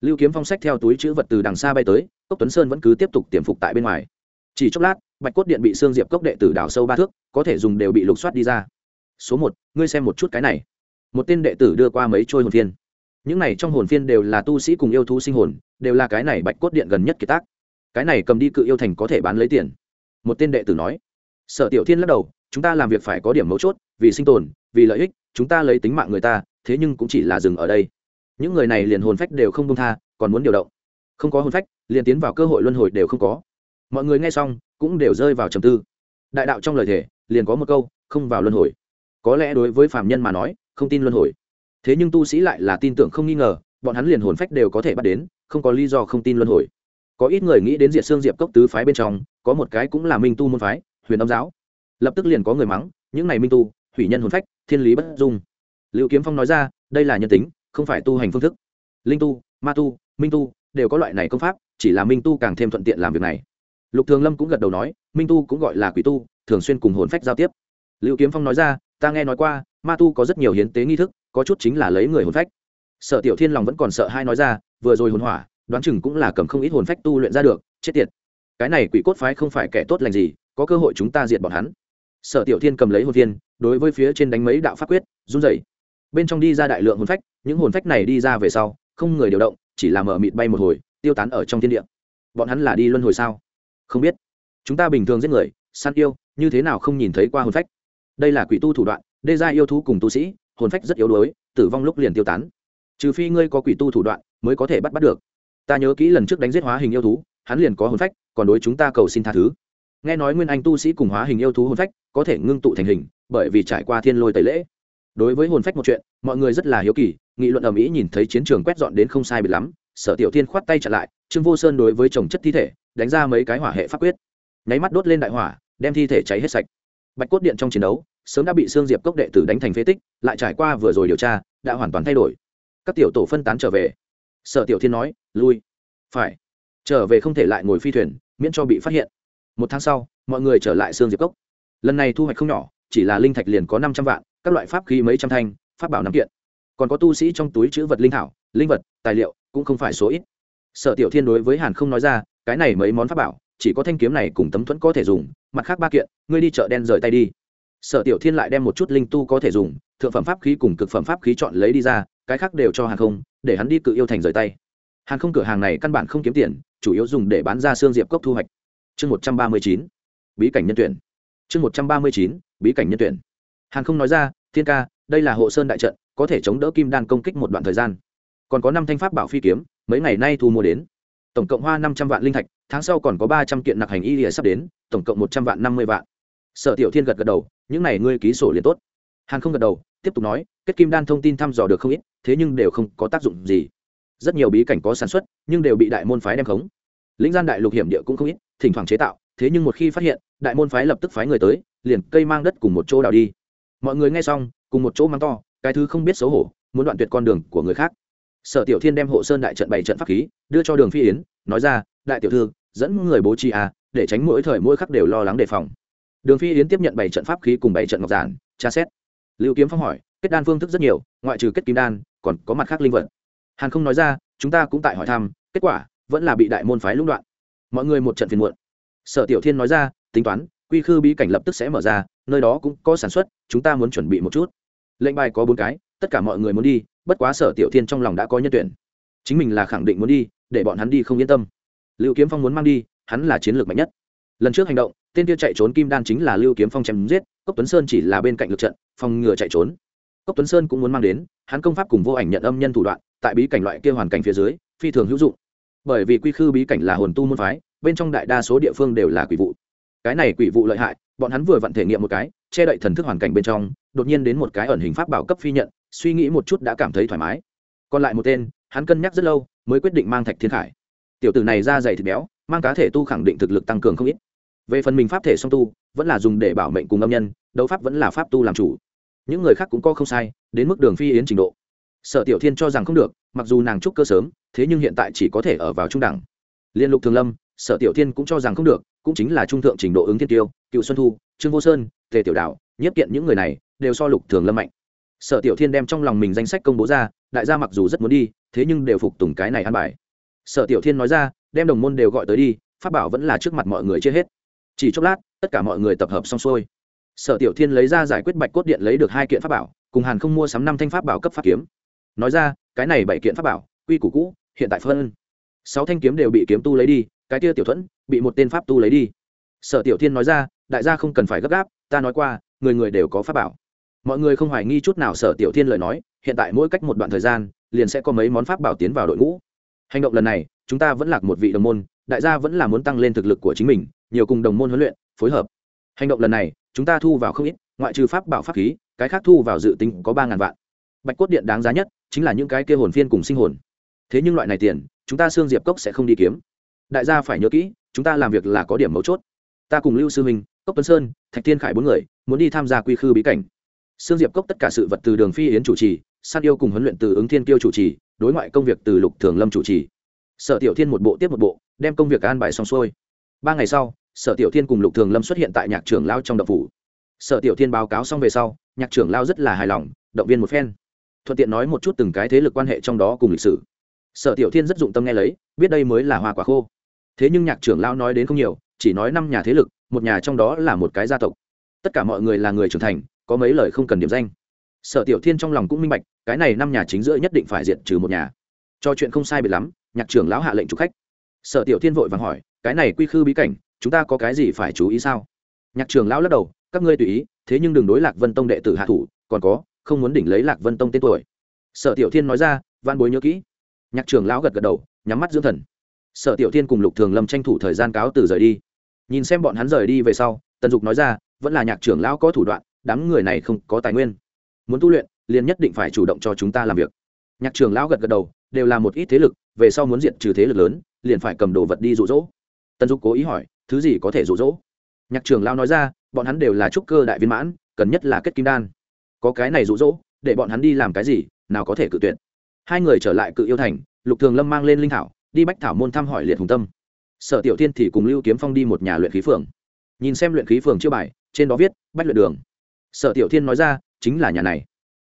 Lưu kiếm phong sách theo túi chữ vật từ đằng xa bay tới, cốc tuấn sơn vẫn cứ tiếp tục tiềm phục tại bên ngoài. Chỉ chốc lát, bạch cốt điện bị xương diệp cốc đệ tử đào sâu ba thước, có thể dùng đều bị lục soát đi ra. Số một, ngươi xem một chút cái này. Một tên đệ tử đưa qua mấy trôi hồn phiên. Những này trong hồn phiên đều là tu sĩ cùng yêu thú sinh hồn, đều là cái này bạch cốt điện gần nhất kiệt tác. Cái này cầm đi cự yêu thành có thể bán lấy tiền. Một tên đệ tử nói. Sở tiểu thiên lắc đầu, chúng ta làm việc phải có điểm mấu chốt, vì sinh tồn, vì lợi ích chúng ta lấy tính mạng người ta, thế nhưng cũng chỉ là dừng ở đây. Những người này liền hồn phách đều không công tha, còn muốn điều động. Không có hồn phách, liền tiến vào cơ hội luân hồi đều không có. Mọi người nghe xong, cũng đều rơi vào trầm tư. Đại đạo trong lời thể liền có một câu, không vào luân hồi. Có lẽ đối với phạm nhân mà nói, không tin luân hồi. Thế nhưng tu sĩ lại là tin tưởng không nghi ngờ, bọn hắn liền hồn phách đều có thể bắt đến, không có lý do không tin luân hồi. Có ít người nghĩ đến diệt xương diệp cốc tứ phái bên trong, có một cái cũng là minh tu môn phái, huyền âm giáo. Lập tức liền có người mắng, những này minh tu hủy nhân hồn phách, thiên lý bất dung. Liệu kiếm phong nói ra, đây là nhân tính, không phải tu hành phương thức. Linh tu, ma tu, minh tu đều có loại này công pháp, chỉ là minh tu càng thêm thuận tiện làm việc này. Lục thường lâm cũng gật đầu nói, minh tu cũng gọi là quỷ tu, thường xuyên cùng hồn phách giao tiếp. Liệu kiếm phong nói ra, ta nghe nói qua, ma tu có rất nhiều hiến tế nghi thức, có chút chính là lấy người hồn phách. Sợ tiểu thiên lòng vẫn còn sợ hai nói ra, vừa rồi hồn hỏa, đoán chừng cũng là cầm không ít hồn phách tu luyện ra được, chết tiệt. Cái này quỷ cốt phái không phải kẻ tốt lành gì, có cơ hội chúng ta diệt bọn hắn sở tiểu thiên cầm lấy hồn viên đối với phía trên đánh mấy đạo pháp quyết, run rẩy. Bên trong đi ra đại lượng hồn phách, những hồn phách này đi ra về sau, không người điều động, chỉ làm ở mịt bay một hồi, tiêu tán ở trong thiên địa. Bọn hắn là đi luân hồi sao? Không biết. Chúng ta bình thường giết người, săn yêu, như thế nào không nhìn thấy qua hồn phách? Đây là quỷ tu thủ đoạn, đê ra yêu thú cùng tu sĩ, hồn phách rất yếu đuối, tử vong lúc liền tiêu tán. Trừ phi ngươi có quỷ tu thủ đoạn, mới có thể bắt bắt được. Ta nhớ kỹ lần trước đánh giết hóa hình yêu thú, hắn liền có hồn phách, còn đối chúng ta cầu xin tha thứ nghe nói nguyên anh tu sĩ cùng hóa hình yêu thú hồn phách có thể ngưng tụ thành hình, bởi vì trải qua thiên lôi tẩy lễ. Đối với hồn phách một chuyện, mọi người rất là hiếu kỳ, nghị luận ở mỹ nhìn thấy chiến trường quét dọn đến không sai biệt lắm, sở tiểu thiên khoát tay chặn lại, trương vô sơn đối với trồng chất thi thể, đánh ra mấy cái hỏa hệ pháp quyết. Nháy mắt đốt lên đại hỏa, đem thi thể cháy hết sạch. Bạch cốt điện trong chiến đấu, sớm đã bị xương diệp cốc đệ tử đánh thành phế tích, lại trải qua vừa rồi điều tra, đã hoàn toàn thay đổi. Các tiểu tổ phân tán trở về. Sở tiểu thiên nói, lui. Phải. Trở về không thể lại ngồi phi thuyền, miễn cho bị phát hiện một tháng sau, mọi người trở lại xương diệp cốc. Lần này thu hoạch không nhỏ, chỉ là linh thạch liền có năm trăm vạn, các loại pháp khí mấy trăm thanh, pháp bảo năm kiện. Còn có tu sĩ trong túi chữ vật linh thảo, linh vật, tài liệu, cũng không phải số ít. Sở tiểu thiên đối với hàn không nói ra, cái này mấy món pháp bảo, chỉ có thanh kiếm này cùng tấm thuẫn có thể dùng, mặt khác ba kiện, ngươi đi chợ đen rời tay đi. Sở tiểu thiên lại đem một chút linh tu có thể dùng, thượng phẩm pháp khí cùng cực phẩm pháp khí chọn lấy đi ra, cái khác đều cho hàng không, để hắn đi cự yêu thành rời tay. Hàng không cửa hàng này căn bản không kiếm tiền, chủ yếu dùng để bán ra xương diệp cốc thu hoạch chương một trăm ba mươi chín, bí cảnh nhân tuyển. Chương một trăm ba mươi chín, bí cảnh nhân tuyển. Hàng không nói ra, thiên ca, đây là hộ sơn đại trận, có thể chống đỡ kim đan công kích một đoạn thời gian. Còn có năm thanh pháp bảo phi kiếm, mấy ngày nay thu mua đến. Tổng cộng hoa năm trăm vạn linh thạch, tháng sau còn có ba trăm kiện nặc hành y lìa sắp đến, tổng cộng một trăm vạn năm mươi vạn. Sở tiểu thiên gật gật đầu, những này ngươi ký sổ liền tốt. Hàn không gật đầu, tiếp tục nói, kết kim đan thông tin thăm dò được không ít, thế nhưng đều không có tác dụng gì. Rất nhiều bí cảnh có sản xuất, nhưng đều bị đại môn phái đem khống. Lĩnh gian đại lục hiểm địa cũng không ít thỉnh thoảng chế tạo, thế nhưng một khi phát hiện, đại môn phái lập tức phái người tới, liền cây mang đất cùng một chỗ đào đi. Mọi người nghe xong, cùng một chỗ mang to, cái thứ không biết xấu hổ, muốn đoạn tuyệt con đường của người khác. Sở tiểu thiên đem hộ sơn đại trận bảy trận pháp khí, đưa cho đường phi yến, nói ra, đại tiểu thư, dẫn người bố trí à để tránh mỗi thời mỗi khắc đều lo lắng đề phòng. Đường phi yến tiếp nhận bảy trận pháp khí cùng bảy trận ngọc giản, tra xét. Lưu kiếm phong hỏi, kết đan phương thức rất nhiều, ngoại trừ kết kim đan, còn có mặt khác linh vật? Hàn không nói ra, chúng ta cũng tại hỏi thăm, kết quả vẫn là bị đại môn phái lũng đoạn mọi người một trận phiền muộn. Sở tiểu thiên nói ra, tính toán, quy khư bí cảnh lập tức sẽ mở ra, nơi đó cũng có sản xuất, chúng ta muốn chuẩn bị một chút. Lệnh bài có bốn cái, tất cả mọi người muốn đi, bất quá sở tiểu thiên trong lòng đã có nhân tuyển. Chính mình là khẳng định muốn đi, để bọn hắn đi không yên tâm. Lưu kiếm phong muốn mang đi, hắn là chiến lược mạnh nhất. Lần trước hành động, tên kia chạy trốn kim đan chính là lưu kiếm phong chém giết, cốc tuấn sơn chỉ là bên cạnh lượt trận, phòng ngừa chạy trốn. Cốc tuấn sơn cũng muốn mang đến, hắn công pháp cùng vô ảnh nhận âm nhân thủ đoạn, tại bí cảnh loại kia hoàn cảnh phía dưới, phi thường hữu dụng bởi vì quy khư bí cảnh là hồn tu môn phái, bên trong đại đa số địa phương đều là quỷ vụ. Cái này quỷ vụ lợi hại, bọn hắn vừa vặn thể nghiệm một cái, che đậy thần thức hoàn cảnh bên trong, đột nhiên đến một cái ẩn hình pháp bảo cấp phi nhận, suy nghĩ một chút đã cảm thấy thoải mái. Còn lại một tên, hắn cân nhắc rất lâu, mới quyết định mang thạch thiên khải. Tiểu tử này ra dày thịt béo, mang cá thể tu khẳng định thực lực tăng cường không ít. Về phần mình pháp thể song tu, vẫn là dùng để bảo mệnh cùng âm nhân, đấu pháp vẫn là pháp tu làm chủ. Những người khác cũng có không sai, đến mức đường phi yến trình độ. Sở tiểu thiên cho rằng không được mặc dù nàng trúc cơ sớm, thế nhưng hiện tại chỉ có thể ở vào trung đẳng. Liên lục thường lâm, sở tiểu thiên cũng cho rằng không được, cũng chính là trung thượng trình độ ứng thiên tiêu, cựu xuân thu, trương vô sơn, tề tiểu đạo nhất kiện những người này, đều so lục thường lâm mạnh. Sở tiểu thiên đem trong lòng mình danh sách công bố ra, đại gia mặc dù rất muốn đi, thế nhưng đều phục tùng cái này ăn bài. Sở tiểu thiên nói ra, đem đồng môn đều gọi tới đi, pháp bảo vẫn là trước mặt mọi người chưa hết. Chỉ chốc lát, tất cả mọi người tập hợp xong xuôi. Sở tiểu thiên lấy ra giải quyết bạch cốt điện lấy được hai kiện pháp bảo, cùng hàn không mua sắm năm thanh pháp bảo cấp pháp kiếm nói ra, cái này bảy kiện pháp bảo, quy củ cũ, hiện tại phân. Sáu thanh kiếm đều bị kiếm tu lấy đi, cái kia tiểu thuẫn, bị một tên pháp tu lấy đi. Sở tiểu thiên nói ra, đại gia không cần phải gấp gáp, ta nói qua, người người đều có pháp bảo. Mọi người không hoài nghi chút nào sở tiểu thiên lời nói, hiện tại mỗi cách một đoạn thời gian, liền sẽ có mấy món pháp bảo tiến vào đội ngũ. Hành động lần này, chúng ta vẫn lạc một vị đồng môn, đại gia vẫn là muốn tăng lên thực lực của chính mình, nhiều cùng đồng môn huấn luyện, phối hợp. Hành động lần này, chúng ta thu vào không ít, ngoại trừ pháp bảo pháp khí, cái khác thu vào dự tính có ba ngàn vạn. Bạch cốt điện đáng giá nhất chính là những cái kia hồn phiên cùng sinh hồn. Thế nhưng loại này tiền, chúng ta xương diệp cốc sẽ không đi kiếm. Đại gia phải nhớ kỹ, chúng ta làm việc là có điểm mấu chốt. Ta cùng lưu sư minh, cốc tuấn sơn, thạch thiên khải bốn người, muốn đi tham gia quy khư bí cảnh. Xương diệp cốc tất cả sự vật từ đường phi yến chủ trì san yêu cùng huấn luyện từ ứng thiên kiêu chủ trì, đối ngoại công việc từ lục thường lâm chủ trì. Sở tiểu thiên một bộ tiếp một bộ, đem công việc an bài xong xuôi. Ba ngày sau, sở tiểu thiên cùng lục thường lâm xuất hiện tại nhạc trưởng lao trong đậu phủ. Sở tiểu thiên báo cáo xong về sau, nhạc trưởng lao rất là hài lòng, động viên một phen thuận tiện nói một chút từng cái thế lực quan hệ trong đó cùng lịch sử. Sở tiểu thiên rất dụng tâm nghe lấy, biết đây mới là hoa quả khô. Thế nhưng nhạc trưởng lao nói đến không nhiều, chỉ nói năm nhà thế lực, một nhà trong đó là một cái gia tộc. Tất cả mọi người là người trưởng thành, có mấy lời không cần điểm danh. Sở tiểu thiên trong lòng cũng minh bạch, cái này năm nhà chính giữa nhất định phải diện trừ một nhà. Cho chuyện không sai biệt lắm, nhạc trưởng lão hạ lệnh chủ khách. Sở tiểu thiên vội vàng hỏi, cái này quy khư bí cảnh, chúng ta có cái gì phải chú ý sao? Nhạc trưởng lão lắc đầu, các ngươi tùy ý, thế nhưng đừng đối lạc vân tông đệ tử hạ thủ, còn có không muốn đỉnh lấy lạc vân tông tên tuổi. Sở tiểu thiên nói ra văn bối nhớ kỹ. Nhạc trưởng lão gật gật đầu, nhắm mắt dưỡng thần. Sở tiểu thiên cùng lục thường lâm tranh thủ thời gian cáo từ rời đi. Nhìn xem bọn hắn rời đi về sau, tần dục nói ra, vẫn là nhạc trưởng lão có thủ đoạn, đám người này không có tài nguyên. Muốn tu luyện, liền nhất định phải chủ động cho chúng ta làm việc. Nhạc trưởng lão gật gật đầu, đều là một ít thế lực, về sau muốn diện trừ thế lực lớn, liền phải cầm đồ vật đi rụ rỗ tần dục cố ý hỏi, thứ gì có thể rụ rỗ nhạc trưởng lão nói ra, bọn hắn đều là trúc cơ đại viên mãn, cần nhất là kết kim đan có cái này rụ rỗ, để bọn hắn đi làm cái gì, nào có thể cự tuyệt. Hai người trở lại cự yêu thành, lục thường lâm mang lên linh thảo, đi bách thảo môn thăm hỏi liệt hùng tâm. Sở tiểu thiên thì cùng lưu kiếm phong đi một nhà luyện khí phường. Nhìn xem luyện khí phường chưa bài, trên đó viết, bách luyện đường. Sở tiểu thiên nói ra, chính là nhà này.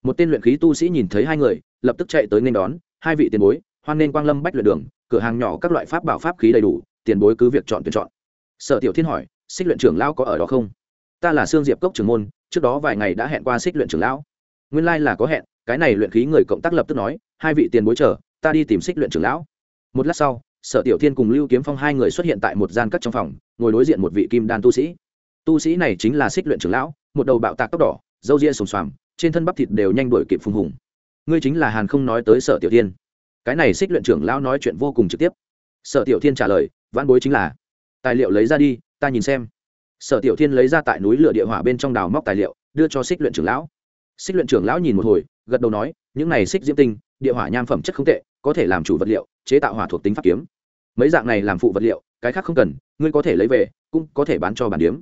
Một tên luyện khí tu sĩ nhìn thấy hai người, lập tức chạy tới nên đón, hai vị tiền bối, hoan nên quang lâm bách luyện đường, cửa hàng nhỏ các loại pháp bảo pháp khí đầy đủ, tiền bối cứ việc chọn tuyển chọn. Sở tiểu thiên hỏi, xích luyện trưởng lao có ở đó không? Ta là sương diệp cốc trưởng môn, trước đó vài ngày đã hẹn qua xích luyện trưởng lão. Nguyên lai là có hẹn, cái này luyện khí người cộng tác lập tức nói, hai vị tiền bối chờ, ta đi tìm xích luyện trưởng lão. Một lát sau, sở tiểu thiên cùng lưu kiếm phong hai người xuất hiện tại một gian cắt trong phòng, ngồi đối diện một vị kim đan tu sĩ. Tu sĩ này chính là xích luyện trưởng lão, một đầu bạo tạc tóc đỏ, râu ria sùng xoàm, trên thân bắp thịt đều nhanh đuổi kịp phùng hùng. Ngươi chính là hàn không nói tới sở tiểu thiên. Cái này xích luyện trưởng lão nói chuyện vô cùng trực tiếp. Sở tiểu thiên trả lời văn bối chính là, tài liệu lấy ra đi, ta nhìn xem sở tiểu thiên lấy ra tại núi lửa địa hỏa bên trong đào móc tài liệu, đưa cho xích luyện trưởng lão. Xích luyện trưởng lão nhìn một hồi, gật đầu nói, những này xích diễm tinh, địa hỏa nham phẩm chất không tệ, có thể làm chủ vật liệu, chế tạo hỏa thuộc tính pháp kiếm. Mấy dạng này làm phụ vật liệu, cái khác không cần, ngươi có thể lấy về, cũng có thể bán cho bản điếm.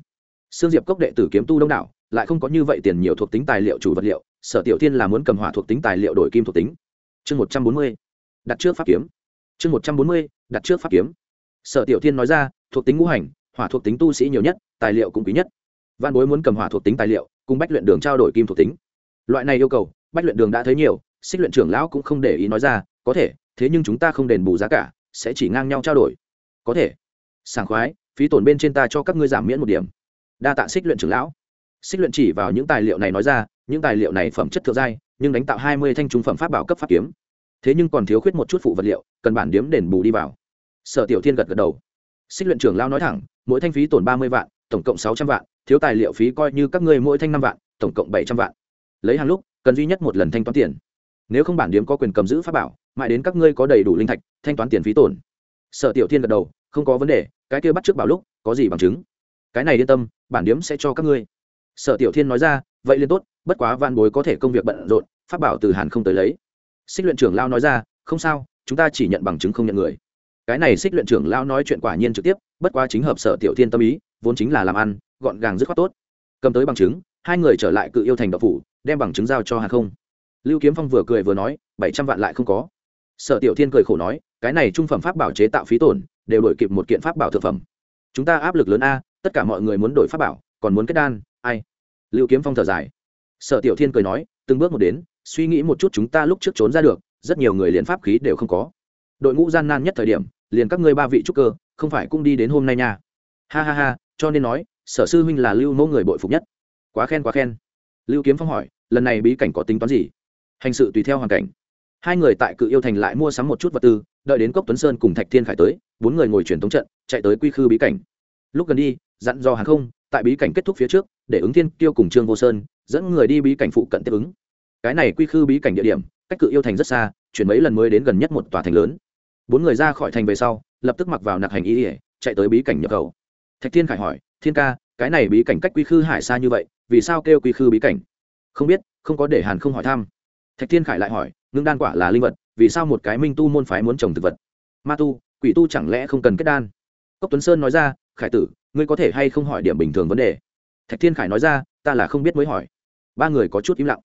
Sương diệp cốc đệ tử kiếm tu đông đảo, lại không có như vậy tiền nhiều thuộc tính tài liệu chủ vật liệu, sở tiểu thiên là muốn cầm hỏa thuộc tính tài liệu đổi kim thuộc tính. Chương một trăm bốn mươi, đặt trước pháp kiếm. Chương một trăm bốn mươi, đặt trước pháp kiếm. Sở tiểu thiên nói ra, thuộc tính ngũ hành, hỏa thuộc tính tu sĩ nhiều nhất tài liệu cũng quý nhất. Văn bối muốn cầm hỏa thuộc tính tài liệu, cùng bách luyện đường trao đổi kim thuộc tính. Loại này yêu cầu, bách luyện đường đã thấy nhiều, xích luyện trưởng lão cũng không để ý nói ra, có thể, thế nhưng chúng ta không đền bù giá cả, sẽ chỉ ngang nhau trao đổi. Có thể. Sảng khoái, phí tổn bên trên ta cho các ngươi giảm miễn một điểm. Đa tạ xích luyện trưởng lão. Xích luyện chỉ vào những tài liệu này nói ra, những tài liệu này phẩm chất thượng giai, nhưng đánh tạo hai mươi thanh trung phẩm pháp bảo cấp pháp kiếm. Thế nhưng còn thiếu khuyết một chút phụ vật liệu, cần bản điếm đền bù đi vào. Sở tiểu thiên gật gật đầu. Xích luyện trưởng lão nói thẳng, mỗi thanh phí tổn ba mươi vạn tổng cộng sáu trăm vạn, thiếu tài liệu phí coi như các ngươi mỗi thanh năm vạn, tổng cộng bảy trăm vạn. Lấy hàng lúc, cần duy nhất một lần thanh toán tiền. Nếu không bản điếm có quyền cầm giữ pháp bảo, mãi đến các ngươi có đầy đủ linh thạch, thanh toán tiền phí tổn. Sở tiểu thiên gật đầu, không có vấn đề, cái kia bắt trước bảo lúc, có gì bằng chứng? Cái này yên tâm, bản điếm sẽ cho các ngươi. Sở tiểu thiên nói ra, vậy liền tốt, bất quá van bối có thể công việc bận rộn, pháp bảo từ hàn không tới lấy. Xích luyện trưởng lao nói ra, không sao, chúng ta chỉ nhận bằng chứng không nhận người. Cái này xích luyện trưởng lao nói chuyện quả nhiên trực tiếp, bất quá chính hợp sở tiểu thiên tâm ý vốn chính là làm ăn, gọn gàng dứt khoát tốt. Cầm tới bằng chứng, hai người trở lại cự yêu thành đậu phủ, đem bằng chứng giao cho hàng không. Lưu kiếm phong vừa cười vừa nói, bảy trăm vạn lại không có. Sở tiểu thiên cười khổ nói, cái này trung phẩm pháp bảo chế tạo phí tổn, đều đổi kịp một kiện pháp bảo thực phẩm. Chúng ta áp lực lớn a, tất cả mọi người muốn đổi pháp bảo, còn muốn kết đan, ai? Lưu kiếm phong thở dài. Sở tiểu thiên cười nói, từng bước một đến, suy nghĩ một chút chúng ta lúc trước trốn ra được, rất nhiều người liền pháp khí đều không có. Đội ngũ gian nan nhất thời điểm, liền các ngươi ba vị trúc cơ, không phải cũng đi đến hôm nay nha. Ha ha ha cho nên nói, sở sư huynh là lưu mẫu người bội phục nhất. Quá khen quá khen. Lưu kiếm phong hỏi, lần này bí cảnh có tính toán gì? Hành sự tùy theo hoàn cảnh. Hai người tại cự yêu thành lại mua sắm một chút vật tư, đợi đến cốc tuấn sơn cùng thạch thiên khải tới, bốn người ngồi truyền thống trận, chạy tới quy khư bí cảnh. Lúc gần đi, dặn dò hàng không, tại bí cảnh kết thúc phía trước, để ứng thiên tiêu cùng trương vô sơn, dẫn người đi bí cảnh phụ cận tiếp ứng. Cái này quy khư bí cảnh địa điểm, cách cự yêu thành rất xa, chuyển mấy lần mới đến gần nhất một tòa thành lớn. Bốn người ra khỏi thành về sau, lập tức mặc vào nạc hành y ỉa chạy tới bí cảnh nhập khẩu thạch thiên khải hỏi, thiên ca, cái này bí cảnh cách quy khư hải xa như vậy, vì sao kêu quy khư bí cảnh? Không biết, không có để hàn không hỏi thăm. Thạch thiên khải lại hỏi, ngưng đan quả là linh vật, vì sao một cái minh tu môn phái muốn trồng thực vật? Ma tu, quỷ tu chẳng lẽ không cần kết đan? Cốc tuấn sơn nói ra, khải tử, ngươi có thể hay không hỏi điểm bình thường vấn đề? Thạch thiên khải nói ra, ta là không biết mới hỏi. Ba người có chút im lặng.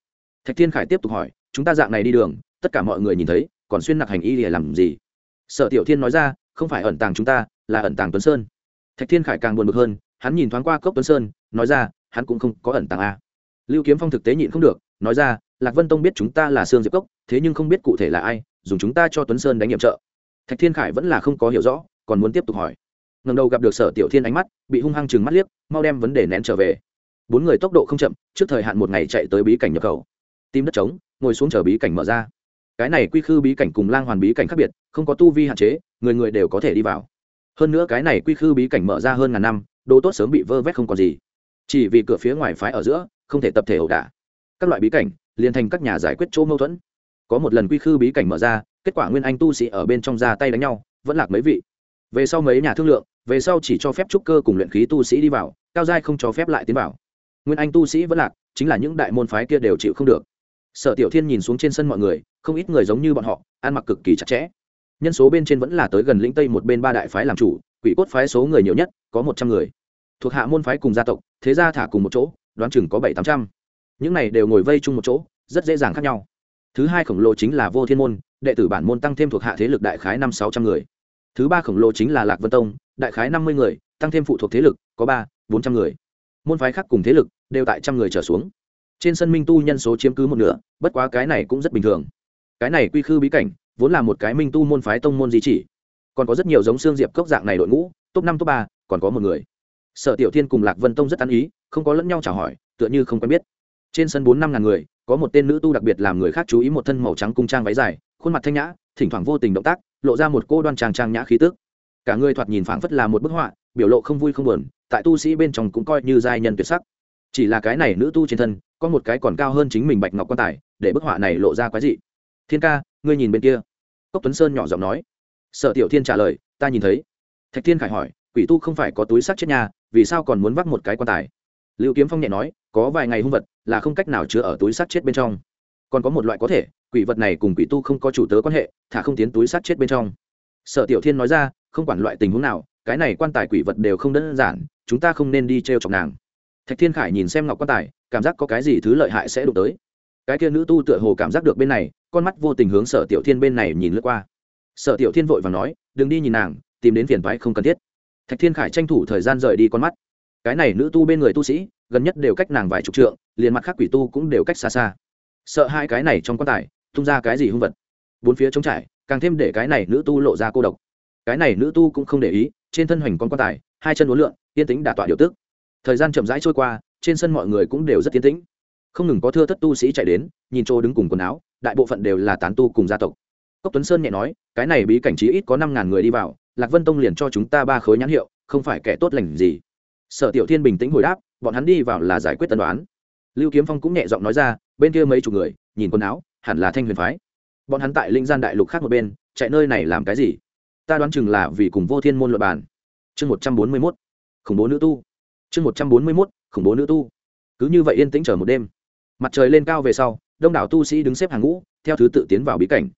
Thạch thiên khải tiếp tục hỏi, chúng ta dạng này đi đường, tất cả mọi người nhìn thấy, còn xuyên nặc hành y để làm gì? Sở tiểu thiên nói ra, không phải ẩn tàng chúng ta, là ẩn tàng tuấn sơn thạch thiên khải càng buồn bực hơn, hắn nhìn thoáng qua cốc tuấn sơn, nói ra, hắn cũng không có ẩn tàng a. Lưu kiếm phong thực tế nhịn không được, nói ra, lạc vân tông biết chúng ta là sương diệp cốc, thế nhưng không biết cụ thể là ai, dùng chúng ta cho tuấn sơn đánh nhiệm trợ. Thạch thiên khải vẫn là không có hiểu rõ, còn muốn tiếp tục hỏi. Ngầm đầu gặp được sở tiểu thiên ánh mắt, bị hung hăng chừng mắt liếc, mau đem vấn đề nén trở về. Bốn người tốc độ không chậm, trước thời hạn một ngày chạy tới bí cảnh nhập khẩu. Tim đất trống, ngồi xuống chờ bí cảnh mở ra. Cái này quy khư bí cảnh cùng lang hoàn bí cảnh khác biệt, không có tu vi hạn chế, người người đều có thể đi vào hơn nữa cái này quy khư bí cảnh mở ra hơn ngàn năm, đồ tốt sớm bị vơ vét không còn gì. Chỉ vì cửa phía ngoài phái ở giữa, không thể tập thể ẩu đả. Các loại bí cảnh liền thành các nhà giải quyết chỗ mâu thuẫn. Có một lần quy khư bí cảnh mở ra, kết quả nguyên anh tu sĩ ở bên trong ra tay đánh nhau, vẫn lạc mấy vị. Về sau mấy nhà thương lượng, về sau chỉ cho phép trúc cơ cùng luyện khí tu sĩ đi vào, cao giai không cho phép lại tiến vào. Nguyên anh tu sĩ vẫn lạc, chính là những đại môn phái kia đều chịu không được. Sở tiểu thiên nhìn xuống trên sân mọi người, không ít người giống như bọn họ, ăn mặc cực kỳ chặt chẽ nhân số bên trên vẫn là tới gần lĩnh tây một bên ba đại phái làm chủ, quỷ cốt phái số người nhiều nhất, có một trăm người. Thuộc hạ môn phái cùng gia tộc, thế gia thả cùng một chỗ, đoán chừng có bảy tám trăm. Những này đều ngồi vây chung một chỗ, rất dễ dàng khác nhau. Thứ hai khổng lồ chính là vô thiên môn, đệ tử bản môn tăng thêm thuộc hạ thế lực đại khái năm sáu trăm người. Thứ ba khổng lồ chính là lạc vân tông, đại khái năm mươi người, tăng thêm phụ thuộc thế lực, có ba, bốn trăm người. Môn phái khác cùng thế lực, đều tại trăm người trở xuống. Trên sân minh tu nhân số chiếm cứ một nửa, bất quá cái này cũng rất bình thường. Cái này quy khư bí cảnh vốn là một cái minh tu môn phái tông môn di chỉ. Còn có rất nhiều giống xương diệp cốc dạng này đội ngũ, top năm, top ba, còn có một người. Sở tiểu thiên cùng lạc vân tông rất ăn ý, không có lẫn nhau chào hỏi, tựa như không quen biết. Trên sân bốn năm ngàn người, có một tên nữ tu đặc biệt làm người khác chú ý một thân màu trắng cung trang váy dài, khuôn mặt thanh nhã, thỉnh thoảng vô tình động tác, lộ ra một cô đoan trang trang nhã khí tức. Cả người thoạt nhìn phảng phất là một bức họa, biểu lộ không vui không buồn, tại tu sĩ bên trong cũng coi như giai nhân tuyệt sắc. Chỉ là cái này nữ tu trên thân, có một cái còn cao hơn chính mình bạch ngọc quan tài, để bức họa này lộ ra quái dị. Thiên ca ngươi nhìn bên kia. Cốc tuấn sơn nhỏ giọng nói. Sở tiểu thiên trả lời, ta nhìn thấy. Thạch thiên khải hỏi, quỷ tu không phải có túi sắt chết nhà, vì sao còn muốn vác một cái quan tài? Liệu kiếm phong nhẹ nói, có vài ngày hung vật, là không cách nào chứa ở túi sắt chết bên trong. Còn có một loại có thể, quỷ vật này cùng quỷ tu không có chủ tớ quan hệ, thả không tiến túi sắt chết bên trong. Sở tiểu thiên nói ra, không quản loại tình huống nào, cái này quan tài quỷ vật đều không đơn giản, chúng ta không nên đi t r e o chọc nàng. Thạch thiên khải nhìn xem ngọc quan tài, cảm giác có cái gì thứ lợi hại sẽ đụng tới cái kia nữ tu tựa hồ cảm giác được bên này, con mắt vô tình hướng sở tiểu thiên bên này nhìn lướt qua. Sở tiểu thiên vội và nói, đừng đi nhìn nàng, tìm đến phiền thoái không cần thiết. Thạch thiên khải tranh thủ thời gian rời đi con mắt. Cái này nữ tu bên người tu sĩ, gần nhất đều cách nàng vài chục trượng, liền mặt khác quỷ tu cũng đều cách xa xa. Sợ hai cái này trong quan tài, tung ra cái gì hung vật. Bốn phía trống trải, càng thêm để cái này nữ tu lộ ra cô độc. Cái này nữ tu cũng không để ý, trên thân hoành con quan tài, hai chân uốn lượn, yên tĩnh đả tọa điều tức. Thời gian chậm rãi trôi qua, trên sân mọi người cũng đều rất yên tĩnh không ngừng có thưa thất tu sĩ chạy đến, nhìn chỗ đứng cùng quần áo, đại bộ phận đều là tán tu cùng gia tộc. Cốc tuấn sơn nhẹ nói, cái này bí cảnh trí ít có năm ngàn người đi vào, lạc vân tông liền cho chúng ta ba khối nhãn hiệu, không phải kẻ tốt lành gì. Sở tiểu thiên bình tĩnh hồi đáp, bọn hắn đi vào là giải quyết tân đoán. Lưu kiếm phong cũng nhẹ giọng nói ra, bên kia mấy chục người, nhìn quần áo, hẳn là thanh huyền phái. Bọn hắn tại linh gian đại lục khác một bên, chạy nơi này làm cái gì? Ta đoán chừng là vì cùng vô thiên môn luật bàn. Chương một trăm bốn mươi mốt, khủng bố nữ tu. Chương một trăm bốn mươi mốt, khủng bố nữ tu. Cứ như vậy yên tĩnh chờ một đêm mặt trời lên cao về sau, đông đảo tu sĩ đứng xếp hàng ngũ, theo thứ tự tiến vào bí cảnh.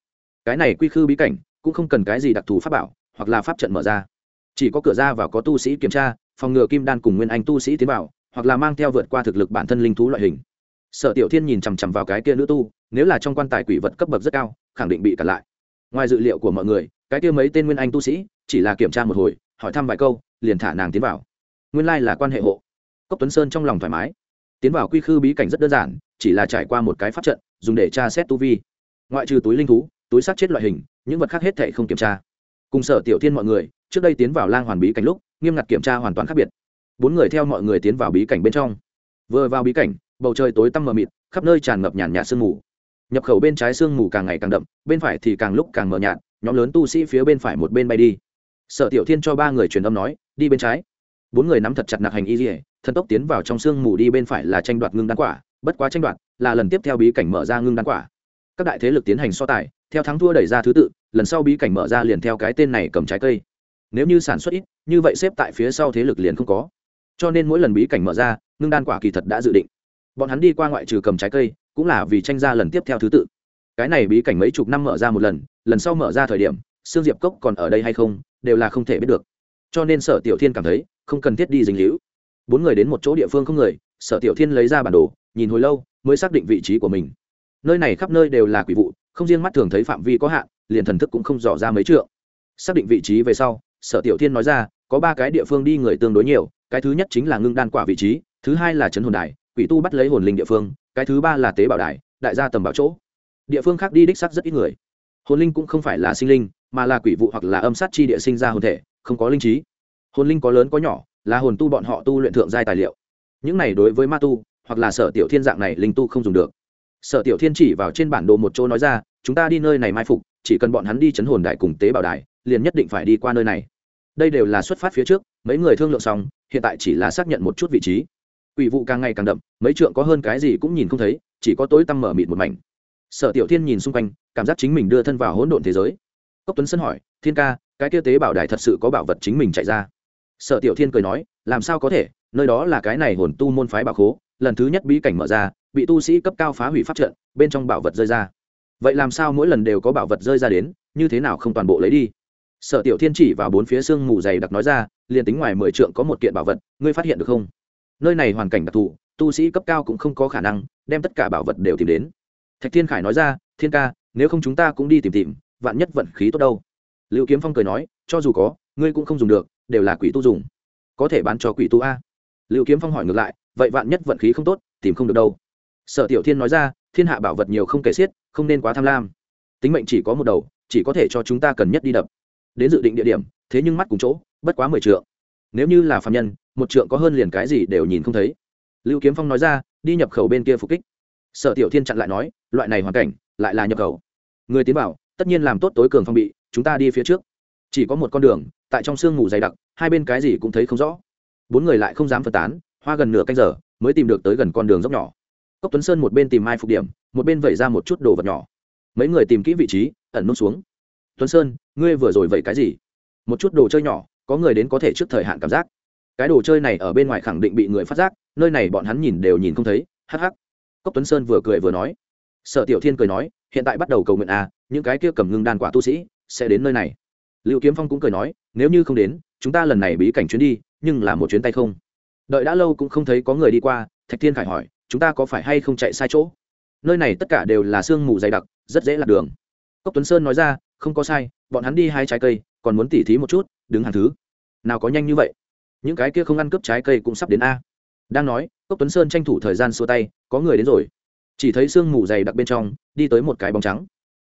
Cái này quy khư bí cảnh, cũng không cần cái gì đặc thù pháp bảo, hoặc là pháp trận mở ra. Chỉ có cửa ra và có tu sĩ kiểm tra, phòng ngừa kim đan cùng nguyên anh tu sĩ tiến vào, hoặc là mang theo vượt qua thực lực bản thân linh thú loại hình. Sở tiểu thiên nhìn chằm chằm vào cái kia nữ tu, nếu là trong quan tài quỷ vật cấp bậc rất cao, khẳng định bị cản lại. Ngoài dự liệu của mọi người, cái kia mấy tên nguyên anh tu sĩ, chỉ là kiểm tra một hồi, hỏi thăm vài câu, liền thả nàng tiến vào. Nguyên lai là quan hệ hộ. Cốc tuấn sơn trong lòng thoải mái tiến vào quy khư bí cảnh rất đơn giản, chỉ là trải qua một cái pháp trận, dùng để tra xét tu vi. Ngoại trừ túi linh thú, túi sát chết loại hình, những vật khác hết thệ không kiểm tra. Cùng sở tiểu thiên mọi người, trước đây tiến vào lang hoàn bí cảnh lúc, nghiêm ngặt kiểm tra hoàn toàn khác biệt. Bốn người theo mọi người tiến vào bí cảnh bên trong. Vừa vào bí cảnh, bầu trời tối tăm mờ mịt, khắp nơi tràn ngập nhàn nhạt sương mù. Nhập khẩu bên trái sương mù càng ngày càng đậm, bên phải thì càng lúc càng mờ nhạt, nhóm lớn tu sĩ phía bên phải một bên bay đi. Sở tiểu thiên cho ba người truyền âm nói, đi bên trái bốn người nắm thật chặt nạc hành y dỉa, thần tốc tiến vào trong sương mù đi bên phải là tranh đoạt ngưng đan quả, bất quá tranh đoạt là lần tiếp theo bí cảnh mở ra ngưng đan quả. Các đại thế lực tiến hành so tài, theo thắng thua đẩy ra thứ tự, lần sau bí cảnh mở ra liền theo cái tên này cầm trái cây. Nếu như sản xuất ít, như vậy xếp tại phía sau thế lực liền không có. Cho nên mỗi lần bí cảnh mở ra, ngưng đan quả kỳ thật đã dự định. Bọn hắn đi qua ngoại trừ cầm trái cây, cũng là vì tranh ra lần tiếp theo thứ tự. Cái này bí cảnh mấy chục năm mở ra một lần lần sau mở ra thời điểm xương diệp cốc còn ở đây hay không, đều là không thể biết được. Cho nên sở tiểu thiên cảm thấy không cần thiết đi dính hữu bốn người đến một chỗ địa phương không người, sở tiểu thiên lấy ra bản đồ, nhìn hồi lâu, mới xác định vị trí của mình. Nơi này khắp nơi đều là quỷ vụ, không riêng mắt thường thấy phạm vi có hạn, liền thần thức cũng không dò ra mấy trượng. Xác định vị trí về sau, sở tiểu thiên nói ra, có ba cái địa phương đi người tương đối nhiều, cái thứ nhất chính là ngưng đan quả vị trí, thứ hai là trấn hồn đài, quỷ tu bắt lấy hồn linh địa phương, cái thứ ba là tế bảo đài, đại gia tầm bảo chỗ. Địa phương khác đi đích sắc rất ít người. Hồn linh cũng không phải là sinh linh, mà là quỷ vụ hoặc là âm sát chi địa sinh ra hồn thể, không có linh trí hồn linh có lớn có nhỏ, là hồn tu bọn họ tu luyện thượng giai tài liệu. Những này đối với ma tu, hoặc là sở tiểu thiên dạng này linh tu không dùng được. Sở tiểu thiên chỉ vào trên bản đồ một chỗ nói ra, chúng ta đi nơi này mai phục, chỉ cần bọn hắn đi chấn hồn đại cùng tế bảo đài, liền nhất định phải đi qua nơi này. Đây đều là xuất phát phía trước, mấy người thương lượng xong, hiện tại chỉ là xác nhận một chút vị trí. Quỷ vụ càng ngày càng đậm, mấy trượng có hơn cái gì cũng nhìn không thấy, chỉ có tối tăm mở mịt một mảnh. Sở tiểu thiên nhìn xung quanh, cảm giác chính mình đưa thân vào hỗn độn thế giới. Cốc tuấn sân hỏi, thiên ca, cái kia tế bảo đài thật sự có bảo vật chính mình chạy ra? Sở tiểu thiên cười nói, làm sao có thể? Nơi đó là cái này hồn tu môn phái bảo khố, lần thứ nhất bí cảnh mở ra, bị tu sĩ cấp cao phá hủy pháp trận, bên trong bảo vật rơi ra. Vậy làm sao mỗi lần đều có bảo vật rơi ra đến, như thế nào không toàn bộ lấy đi? Sở tiểu thiên chỉ vào bốn phía xương mù dày đặc nói ra, liền tính ngoài mười trượng có một kiện bảo vật, ngươi phát hiện được không? Nơi này hoàn cảnh đặc thù, tu sĩ cấp cao cũng không có khả năng đem tất cả bảo vật đều tìm đến. Thạch thiên khải nói ra, thiên ca, nếu không chúng ta cũng đi tìm tìm, vạn nhất vận khí tốt đâu. Liệu kiếm phong cười nói, cho dù có, ngươi cũng không dùng được đều là quỷ tu dùng. Có thể bán cho quỷ tu a. Liệu kiếm phong hỏi ngược lại, vậy vạn nhất vận khí không tốt, tìm không được đâu. Sở tiểu thiên nói ra, thiên hạ bảo vật nhiều không kể xiết, không nên quá tham lam. Tính mệnh chỉ có một đầu, chỉ có thể cho chúng ta cần nhất đi đập. Đến dự định địa điểm, thế nhưng mắt cùng chỗ, bất quá mười trượng. Nếu như là phạm nhân, một trượng có hơn liền cái gì đều nhìn không thấy. Lưu kiếm phong nói ra, đi nhập khẩu bên kia phục kích. Sở tiểu thiên chặn lại nói, loại này hoàn cảnh, lại là nhập khẩu. Người tiến bảo tất nhiên làm tốt tối cường phong bị, chúng ta đi phía trước chỉ có một con đường, tại trong sương mù dày đặc, hai bên cái gì cũng thấy không rõ. Bốn người lại không dám phân tán, hoa gần nửa canh giờ, mới tìm được tới gần con đường dốc nhỏ. Cốc tuấn sơn một bên tìm mai phục điểm, một bên vẩy ra một chút đồ vật nhỏ. Mấy người tìm kỹ vị trí, ẩn nút xuống. Tuấn sơn, ngươi vừa rồi vẩy cái gì? Một chút đồ chơi nhỏ, có người đến có thể trước thời hạn cảm giác. Cái đồ chơi này ở bên ngoài khẳng định bị người phát giác, nơi này bọn hắn nhìn đều nhìn không thấy, hắc hắc. Cốc tuấn sơn vừa cười vừa nói. Sở tiểu thiên cười nói, hiện tại bắt đầu cầu nguyện à những cái kia cầm ngưng đan quả tu sĩ sẽ đến nơi này liệu kiếm phong cũng cười nói, nếu như không đến, chúng ta lần này bí cảnh chuyến đi, nhưng là một chuyến tay không. Đợi đã lâu cũng không thấy có người đi qua, thạch thiên khải hỏi, chúng ta có phải hay không chạy sai chỗ? Nơi này tất cả đều là sương mù dày đặc, rất dễ lạc đường. Cốc tuấn sơn nói ra, không có sai, bọn hắn đi hai trái cây, còn muốn tỉ thí một chút, đứng hàng thứ. Nào có nhanh như vậy? Những cái kia không ăn cướp trái cây cũng sắp đến a. Đang nói, cốc tuấn sơn tranh thủ thời gian xua tay, có người đến rồi. Chỉ thấy sương mù dày đặc bên trong, đi tới một cái bóng trắng.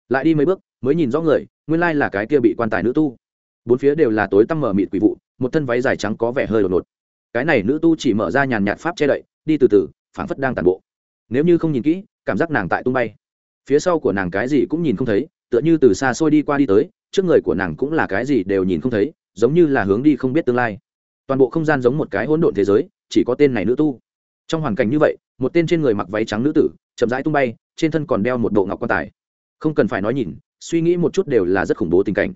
Lại đi mấy bước, mới nhìn rõ người nguyên lai là cái kia bị quan tài nữ tu. Bốn phía đều là tối tăm mở mịt quỷ vụ, một thân váy dài trắng có vẻ hơi đột ngột. Cái này nữ tu chỉ mở ra nhàn nhạt pháp che đậy, đi từ từ, phảng phất đang tàn bộ. Nếu như không nhìn kỹ, cảm giác nàng tại tung bay. Phía sau của nàng cái gì cũng nhìn không thấy, tựa như từ xa xôi đi qua đi tới, trước người của nàng cũng là cái gì đều nhìn không thấy, giống như là hướng đi không biết tương lai. Toàn bộ không gian giống một cái hỗn độn thế giới, chỉ có tên này nữ tu. Trong hoàn cảnh như vậy, một tên trên người mặc váy trắng nữ tử, chậm rãi tung bay, trên thân còn đeo một bộ ngọc quan tài. Không cần phải nói nhìn suy nghĩ một chút đều là rất khủng bố tình cảnh.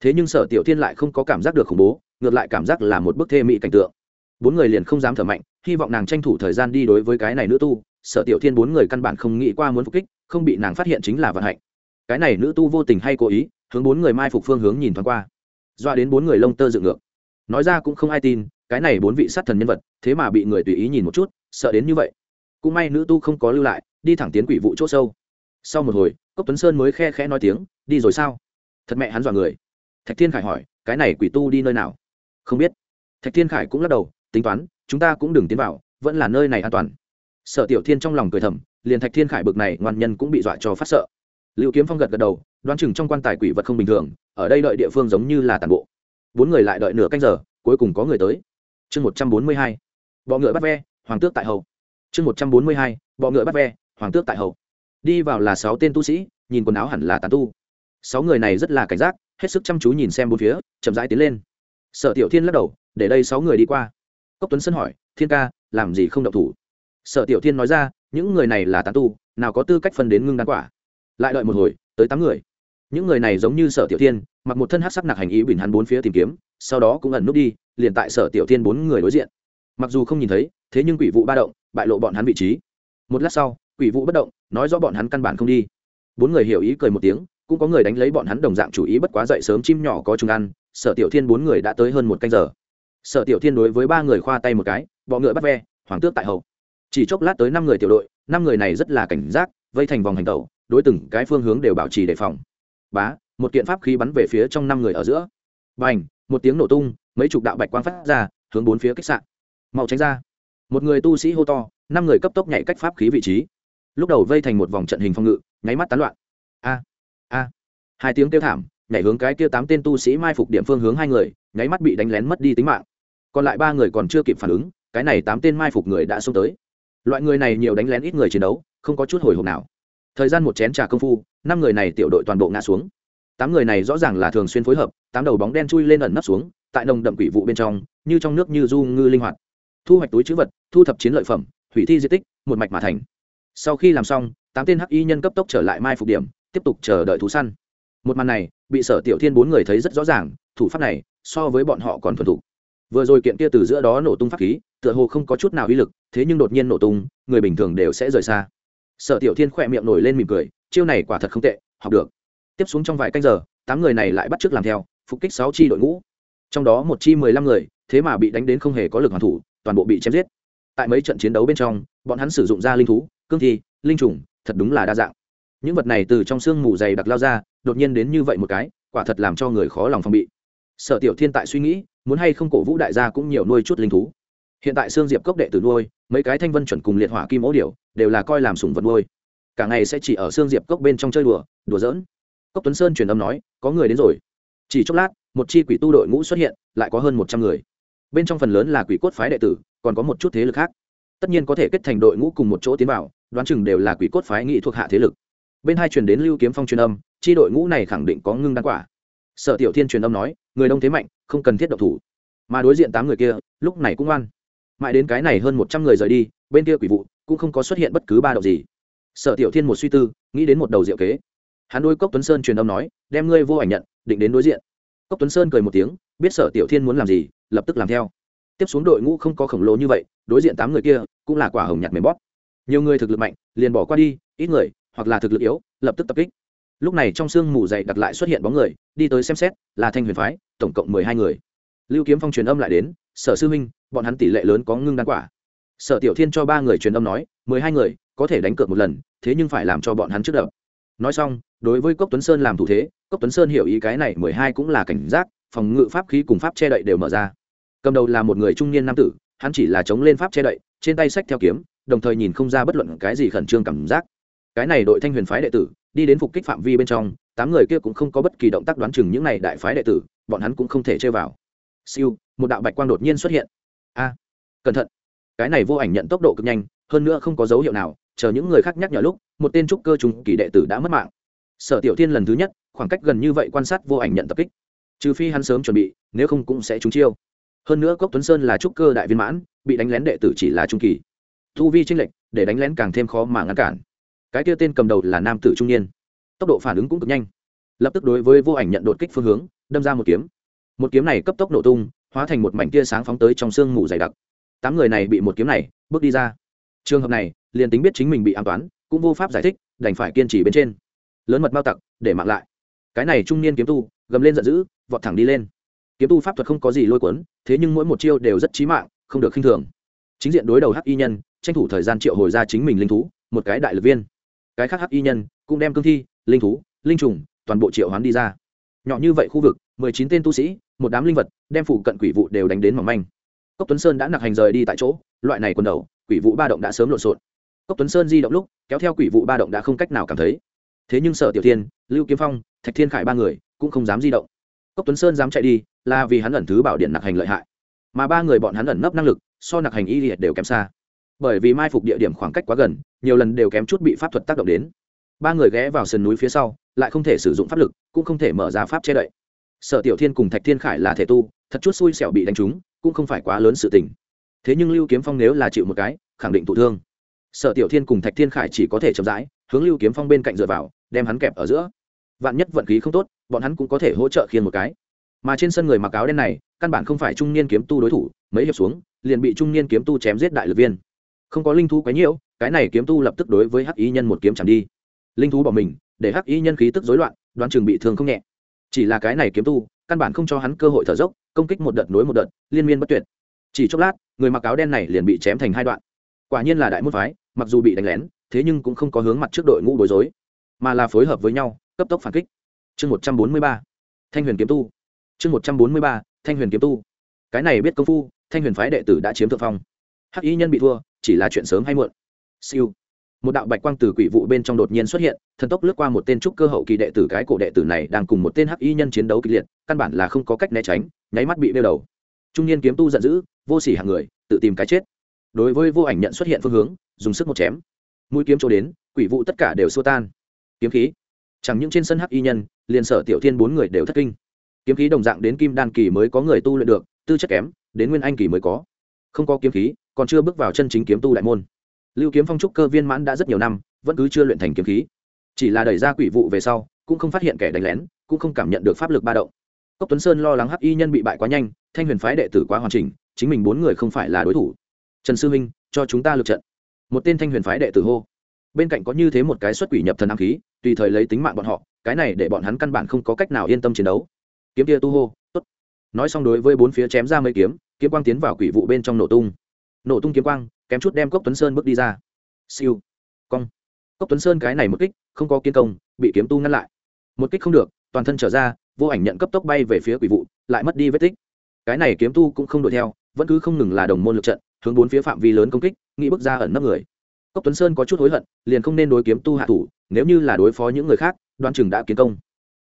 Thế nhưng sở tiểu thiên lại không có cảm giác được khủng bố, ngược lại cảm giác là một bức thê mỹ cảnh tượng. Bốn người liền không dám thở mạnh, hy vọng nàng tranh thủ thời gian đi đối với cái này nữ tu. Sở tiểu thiên bốn người căn bản không nghĩ qua muốn phục kích, không bị nàng phát hiện chính là vận hạnh. Cái này nữ tu vô tình hay cố ý, hướng bốn người mai phục phương hướng nhìn thoáng qua. Doa đến bốn người lông tơ dựng ngược. Nói ra cũng không ai tin, cái này bốn vị sát thần nhân vật, thế mà bị người tùy ý nhìn một chút, sợ đến như vậy. Cũng may nữ tu không có lưu lại, đi thẳng tiến quỷ vụ chỗ sâu sau một hồi, cốc tuấn sơn mới khe khẽ nói tiếng, đi rồi sao? Thật mẹ hắn dọa người. Thạch thiên khải hỏi, cái này quỷ tu đi nơi nào? Không biết. Thạch thiên khải cũng lắc đầu, tính toán, chúng ta cũng đừng tiến vào, vẫn là nơi này an toàn. Sợ tiểu thiên trong lòng cười thầm, liền thạch thiên khải bực này, ngoan nhân cũng bị dọa cho phát sợ. Liệu kiếm phong gật gật đầu, đoán chừng trong quan tài quỷ vật không bình thường, ở đây đợi địa phương giống như là tàn bộ. Bốn người lại đợi nửa canh giờ, cuối cùng có người tới. Chương một trăm bốn mươi hai, bọ ngựa bắt ve, hoàng tước tại hậu chương một trăm bốn mươi hai, bọ ngựa bắt ve, hoàng tước tại hậu đi vào là sáu tên tu sĩ, nhìn quần áo hẳn là tàn tu. Sáu người này rất là cảnh giác, hết sức chăm chú nhìn xem bốn phía, chậm rãi tiến lên. Sở tiểu thiên lắc đầu, để đây sáu người đi qua. Cốc tuấn sân hỏi, thiên ca, làm gì không động thủ? Sở tiểu thiên nói ra, những người này là tán tu, nào có tư cách phân đến ngưng đan quả. Lại đợi một hồi, tới tám người. Những người này giống như sở tiểu thiên, mặc một thân hát sắc nặc hành ý bình hắn bốn phía tìm kiếm, sau đó cũng ẩn nút đi, liền tại sở tiểu thiên bốn người đối diện. Mặc dù không nhìn thấy, thế nhưng quỷ vụ ba động, bại lộ bọn hắn vị trí. Một lát sau quỷ vụ bất động, nói rõ bọn hắn căn bản không đi. Bốn người hiểu ý cười một tiếng, cũng có người đánh lấy bọn hắn đồng dạng chủ ý bất quá dậy sớm chim nhỏ có chúng ăn, sở tiểu thiên bốn người đã tới hơn một canh giờ. Sở tiểu thiên đối với ba người khoa tay một cái, bọ ngựa bắt ve, hoàng tước tại hậu. Chỉ chốc lát tới năm người tiểu đội, năm người này rất là cảnh giác, vây thành vòng hành tẩu, đối từng cái phương hướng đều bảo trì đề phòng. Bá, một kiện pháp khí bắn về phía trong năm người ở giữa. B à n h một tiếng nổ tung, mấy chục đạo bạch quang phát ra, hướng bốn phía kích sạn mau tránh ra. Một người tu sĩ hô to, năm người cấp tốc nhảy cách pháp khí vị trí lúc đầu vây thành một vòng trận hình phòng ngự, nháy mắt tán loạn. A a, hai tiếng kêu thảm, nhảy hướng cái kia tám tên tu sĩ mai phục điểm phương hướng hai người, nháy mắt bị đánh lén mất đi tính mạng. Còn lại ba người còn chưa kịp phản ứng, cái này tám tên mai phục người đã xông tới. Loại người này nhiều đánh lén ít người chiến đấu, không có chút hồi hộp nào. Thời gian một chén trà công phu, năm người này tiểu đội toàn bộ ngã xuống. Tám người này rõ ràng là thường xuyên phối hợp, tám đầu bóng đen chui lên ẩn nấp xuống, tại nồng đậm quỷ vụ bên trong, như trong nước như du ngư linh hoạt. Thu hoạch túi chữ vật, thu thập chiến lợi phẩm, hủy thi di tích, một mạch mà thành sau khi làm xong, tám tên hắc y nhân cấp tốc trở lại mai phục điểm, tiếp tục chờ đợi thú săn. Một màn này, bị sở tiểu thiên bốn người thấy rất rõ ràng, thủ pháp này, so với bọn họ còn thuần thục. Vừa rồi kiện kia từ giữa đó nổ tung pháp khí, tựa hồ không có chút nào uy lực, thế nhưng đột nhiên nổ tung, người bình thường đều sẽ rời xa. Sở tiểu thiên khỏe miệng nổi lên mỉm cười, chiêu này quả thật không tệ, học được. Tiếp xuống trong vài canh giờ, tám người này lại bắt t làm theo, phục kích sáu chi đội ngũ. Trong đó một chi mười lăm người, thế mà bị đánh đến không hề có lực hoàn thủ, toàn bộ bị chém giết. Tại mấy trận chiến đấu bên trong, bọn hắn sử dụng ra linh thú cương thi, linh trùng, thật đúng là đa dạng. Những vật này từ trong sương mù dày đặc lao ra, đột nhiên đến như vậy một cái, quả thật làm cho người khó lòng phòng bị. Sở tiểu thiên tại suy nghĩ, muốn hay không cổ vũ đại gia cũng nhiều nuôi chút linh thú. Hiện tại xương diệp cốc đệ tử nuôi, mấy cái thanh vân chuẩn cùng liệt hỏa kim ố điểu, đều là coi làm sùng vật nuôi. Cả ngày sẽ chỉ ở xương diệp cốc bên trong chơi đùa đùa giỡn. Cốc tuấn sơn truyền âm nói, có người đến rồi. Chỉ chốc lát, một chi quỷ tu đội ngũ xuất hiện, lại có hơn một trăm người. Bên trong phần lớn là quỷ cốt phái đệ tử, còn có một chút thế lực khác. Tất nhiên có thể kết thành đội ngũ cùng một chỗ tiến vào đoán chừng đều là quỷ cốt phái nghị thuộc hạ thế lực. Bên hai truyền đến lưu kiếm phong truyền âm, chi đội ngũ này khẳng định có ngưng đan quả. Sở tiểu thiên truyền âm nói, người đông thế mạnh, không cần thiết độc thủ. Mà đối diện tám người kia, lúc này cũng ngoan. Mãi đến cái này hơn một trăm người rời đi, bên kia quỷ vụ cũng không có xuất hiện bất cứ ba động gì. Sở tiểu thiên một suy tư, nghĩ đến một đầu diệu kế. Hắn đôi cốc tuấn sơn truyền âm nói, đem ngươi vô ảnh nhận, định đến đối diện. Cốc tuấn sơn cười một tiếng, biết sở tiểu thiên muốn làm gì, lập tức làm theo. Tiếp xuống đội ngũ không có khổng lồ như vậy, đối diện tám người kia, cũng là quả hồng nhặt mềm bóp nhiều người thực lực mạnh, liền bỏ qua đi, ít người, hoặc là thực lực yếu, lập tức tập kích. Lúc này trong sương mù dày đặt lại xuất hiện bóng người, đi tới xem xét, là thanh huyền phái, tổng cộng mười hai người. Lưu kiếm phong truyền âm lại đến, sở sư huynh, bọn hắn tỷ lệ lớn có ngưng đan quả. Sở tiểu thiên cho ba người truyền âm nói, mười hai người, có thể đánh cược một lần, thế nhưng phải làm cho bọn hắn trước đập. Nói xong, đối với cốc tuấn sơn làm thủ thế, cốc tuấn sơn hiểu ý cái này mười hai cũng là cảnh giác, phòng ngự pháp khí cùng pháp che đậy đều mở ra. Cầm đầu là một người trung niên nam tử, hắn chỉ là chống lên pháp che đậy, trên tay sách theo kiếm đồng thời nhìn không ra bất luận cái gì khẩn trương cảm giác. Cái này đội thanh huyền phái đệ tử, đi đến phục kích phạm vi bên trong, tám người kia cũng không có bất kỳ động tác đoán chừng những này đại phái đệ tử, bọn hắn cũng không thể chơi vào. Siêu, một đạo bạch quang đột nhiên xuất hiện. A, cẩn thận. Cái này vô ảnh nhận tốc độ cực nhanh, hơn nữa không có dấu hiệu nào, chờ những người khác nhắc nhở lúc, một tên trúc cơ trùng kỳ đệ tử đã mất mạng. Sở tiểu thiên lần thứ nhất, khoảng cách gần như vậy quan sát vô ảnh nhận tập kích. Trừ phi hắn sớm chuẩn bị, nếu không cũng sẽ trúng chiêu. Hơn nữa cốc tuấn sơn là trúc cơ đại viên mãn, bị đánh lén đệ tử chỉ là trung kỳ thu vi tranh lệch, để đánh lén càng thêm khó mà ngăn cản. Cái kia tên cầm đầu là nam tử trung niên. Tốc độ phản ứng cũng cực nhanh. Lập tức đối với vô ảnh nhận đột kích phương hướng, đâm ra một kiếm. Một kiếm này cấp tốc nổ tung, hóa thành một mảnh tia sáng phóng tới trong sương mù dày đặc. Tám người này bị một kiếm này, bước đi ra. Trường hợp này, liền tính biết chính mình bị an toán, cũng vô pháp giải thích, đành phải kiên trì bên trên. Lớn mật bao tặc, để mạng lại. Cái này trung niên kiếm tu, gầm lên giận dữ, vọt thẳng đi lên. Kiếm tu pháp thuật không có gì lôi cuốn, thế nhưng mỗi một chiêu đều rất chí mạng, không được khinh thường. Chính diện đối đầu hắc y nhân tranh thủ thời gian triệu hồi ra chính mình linh thú, một cái đại lực viên. Cái khác hắc y nhân cũng đem cương thi, linh thú, linh trùng toàn bộ triệu hoán đi ra. Nhỏ như vậy khu vực, mười chín tên tu sĩ, một đám linh vật, đem phụ cận quỷ vụ đều đánh đến mỏng manh. Cốc tuấn sơn đã nặc hành rời đi tại chỗ, loại này quần đầu, quỷ vụ ba động đã sớm lộn xộn. Cốc tuấn sơn di động lúc, kéo theo quỷ vụ ba động đã không cách nào cảm thấy. Thế nhưng sở tiểu thiên, lưu kiếm phong, thạch thiên khải ba người cũng không dám di động. Cốc tuấn sơn dám chạy đi, là vì hắn ẩn thứ bảo điện nặc hành lợi hại. Mà ba người bọn hắn ẩn nấp năng lực, so nặc hành y liệt đều kém xa bởi vì mai phục địa điểm khoảng cách quá gần, nhiều lần đều kém chút bị pháp thuật tác động đến. Ba người ghé vào sườn núi phía sau, lại không thể sử dụng pháp lực, cũng không thể mở ra pháp che đậy. Sở tiểu thiên cùng thạch thiên khải là thể tu, thật chút xui xẻo bị đánh trúng, cũng không phải quá lớn sự tình. Thế nhưng lưu kiếm phong nếu là chịu một cái, khẳng định tụ thương. Sở tiểu thiên cùng thạch thiên khải chỉ có thể chậm rãi, hướng lưu kiếm phong bên cạnh dựa vào, đem hắn kẹp ở giữa. Vạn nhất vận khí không tốt, bọn hắn cũng có thể hỗ trợ khiên một cái. Mà trên sân người mặc áo đen này, căn bản không phải trung niên kiếm tu đối thủ, mấy hiệp xuống, liền bị trung niên kiếm tu chém giết đại lực viên không có linh thú quấy nhiễu, cái này kiếm tu lập tức đối với hắc Y nhân một kiếm chẳng đi. Linh thú bỏ mình, để hắc Y nhân khí tức rối loạn, đoán chừng bị thương không nhẹ. Chỉ là cái này kiếm tu, căn bản không cho hắn cơ hội thở dốc, công kích một đợt nối một đợt, liên miên bất tuyệt. Chỉ chốc lát, người mặc áo đen này liền bị chém thành hai đoạn. Quả nhiên là đại môn phái, mặc dù bị đánh lén, thế nhưng cũng không có hướng mặt trước đội ngũ bối rối, mà là phối hợp với nhau, cấp tốc phản kích. Chương một trăm bốn mươi ba, thanh huyền kiếm tu. Chương một trăm bốn mươi ba, thanh huyền kiếm tu. Cái này biết công phu, thanh huyền phái đệ tử đã chiếm thượng phong. Hắc y nhân bị thua chỉ là chuyện sớm hay muộn. Siêu. Một đạo bạch quang từ quỷ vụ bên trong đột nhiên xuất hiện, thần tốc lướt qua một tên trúc cơ hậu kỳ đệ tử, cái cổ đệ tử này đang cùng một tên hắc y nhân chiến đấu kịch liệt, căn bản là không có cách né tránh, nháy mắt bị đeo đầu. Trung niên kiếm tu giận dữ, vô sỉ hàng người, tự tìm cái chết. Đối với vô ảnh nhận xuất hiện phương hướng, dùng sức một chém. Mũi kiếm chỗ đến, quỷ vụ tất cả đều xua tan. Kiếm khí. Chẳng những trên sân hắc y nhân, liền sở tiểu thiên bốn người đều thất kinh. Kiếm khí đồng dạng đến kim đan kỳ mới có người tu luyện được, tư chất kém, đến nguyên anh kỳ mới có. Không có kiếm khí còn chưa bước vào chân chính kiếm tu đại môn. Lưu kiếm phong trúc cơ viên mãn đã rất nhiều năm, vẫn cứ chưa luyện thành kiếm khí. Chỉ là đẩy ra quỷ vụ về sau, cũng không phát hiện kẻ đánh lén, cũng không cảm nhận được pháp lực ba động. Cốc tuấn sơn lo lắng hắc y nhân bị bại quá nhanh, thanh huyền phái đệ tử quá hoàn chỉnh, chính mình bốn người không phải là đối thủ. Trần sư minh, cho chúng ta lực trận. Một tên thanh huyền phái đệ tử hô. Bên cạnh có như thế một cái xuất quỷ nhập thần ám khí, tùy thời lấy tính mạng bọn họ, cái này để bọn hắn căn bản không có cách nào yên tâm chiến đấu. Kiếm kia tu hô, tốt. Nói xong đối với bốn phía chém ra mấy kiếm kiếm quang tiến vào quỷ vụ bên trong nổ tung nổ tung kiếm quang, kém chút đem cốc tuấn sơn bước đi ra. Siêu. Cong. Cốc tuấn sơn cái này một kích, không có kiến công, bị kiếm tu ngăn lại. Một kích không được, toàn thân trở ra, vô ảnh nhận cấp tốc bay về phía quỷ vụ, lại mất đi vết tích. Cái này kiếm tu cũng không đuổi theo, vẫn cứ không ngừng là đồng môn lực trận, hướng bốn phía phạm vi lớn công kích, nghĩ bước ra ẩn nấp người. Cốc tuấn sơn có chút hối hận, liền không nên đối kiếm tu hạ thủ, nếu như là đối phó những người khác đoan chừng đã kiến công.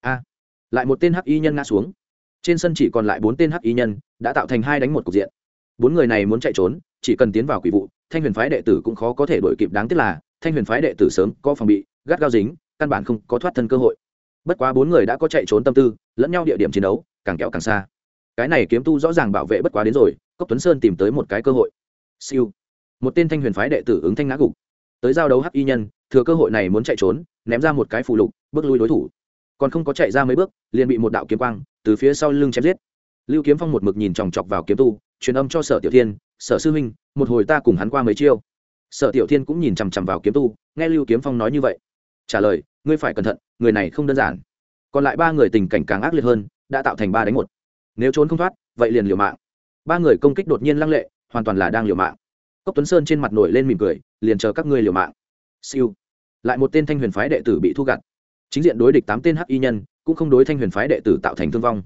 A. Lại một tên hắc y nhân ngã xuống. Trên sân chỉ còn lại bốn tên hắc y nhân, đã tạo thành hai đánh một cục diện. Bốn người này muốn chạy trốn chỉ cần tiến vào quỷ vụ, thanh huyền phái đệ tử cũng khó có thể đổi kịp đáng tiếc là, thanh huyền phái đệ tử sớm có phòng bị, gắt gao dính, căn bản không có thoát thân cơ hội. Bất quá bốn người đã có chạy trốn tâm tư, lẫn nhau địa điểm chiến đấu, càng kéo càng xa. Cái này kiếm tu rõ ràng bảo vệ bất quá đến rồi, cốc tuấn sơn tìm tới một cái cơ hội. Siêu. Một tên thanh huyền phái đệ tử ứng thanh ngã gục. Tới giao đấu hắc y nhân, thừa cơ hội này muốn chạy trốn, ném ra một cái phù lục, bước lui đối thủ. Còn không có chạy ra mấy bước, liền bị một đạo kiếm quang từ phía sau lưng chém giết. Lưu kiếm phong một mực nhìn chòng chọc vào kiếm tu, truyền âm cho sở tiểu thiên sở sư huynh, một hồi ta cùng hắn qua mấy chiêu. Sở tiểu thiên cũng nhìn chằm chằm vào kiếm tu, nghe lưu kiếm phong nói như vậy. Trả lời, ngươi phải cẩn thận, người này không đơn giản. Còn lại ba người tình cảnh càng ác liệt hơn, đã tạo thành ba đánh một. Nếu trốn không thoát, vậy liền liều mạng. Ba người công kích đột nhiên lăng lệ, hoàn toàn là đang liều mạng. Cốc tuấn sơn trên mặt nổi lên mỉm cười, liền chờ các ngươi liều mạng. Siêu. Lại một tên thanh huyền phái đệ tử bị thu gặt. Chính diện đối địch tám tên hắc y nhân, cũng không đối thanh huyền phái đệ tử tạo thành thương vong.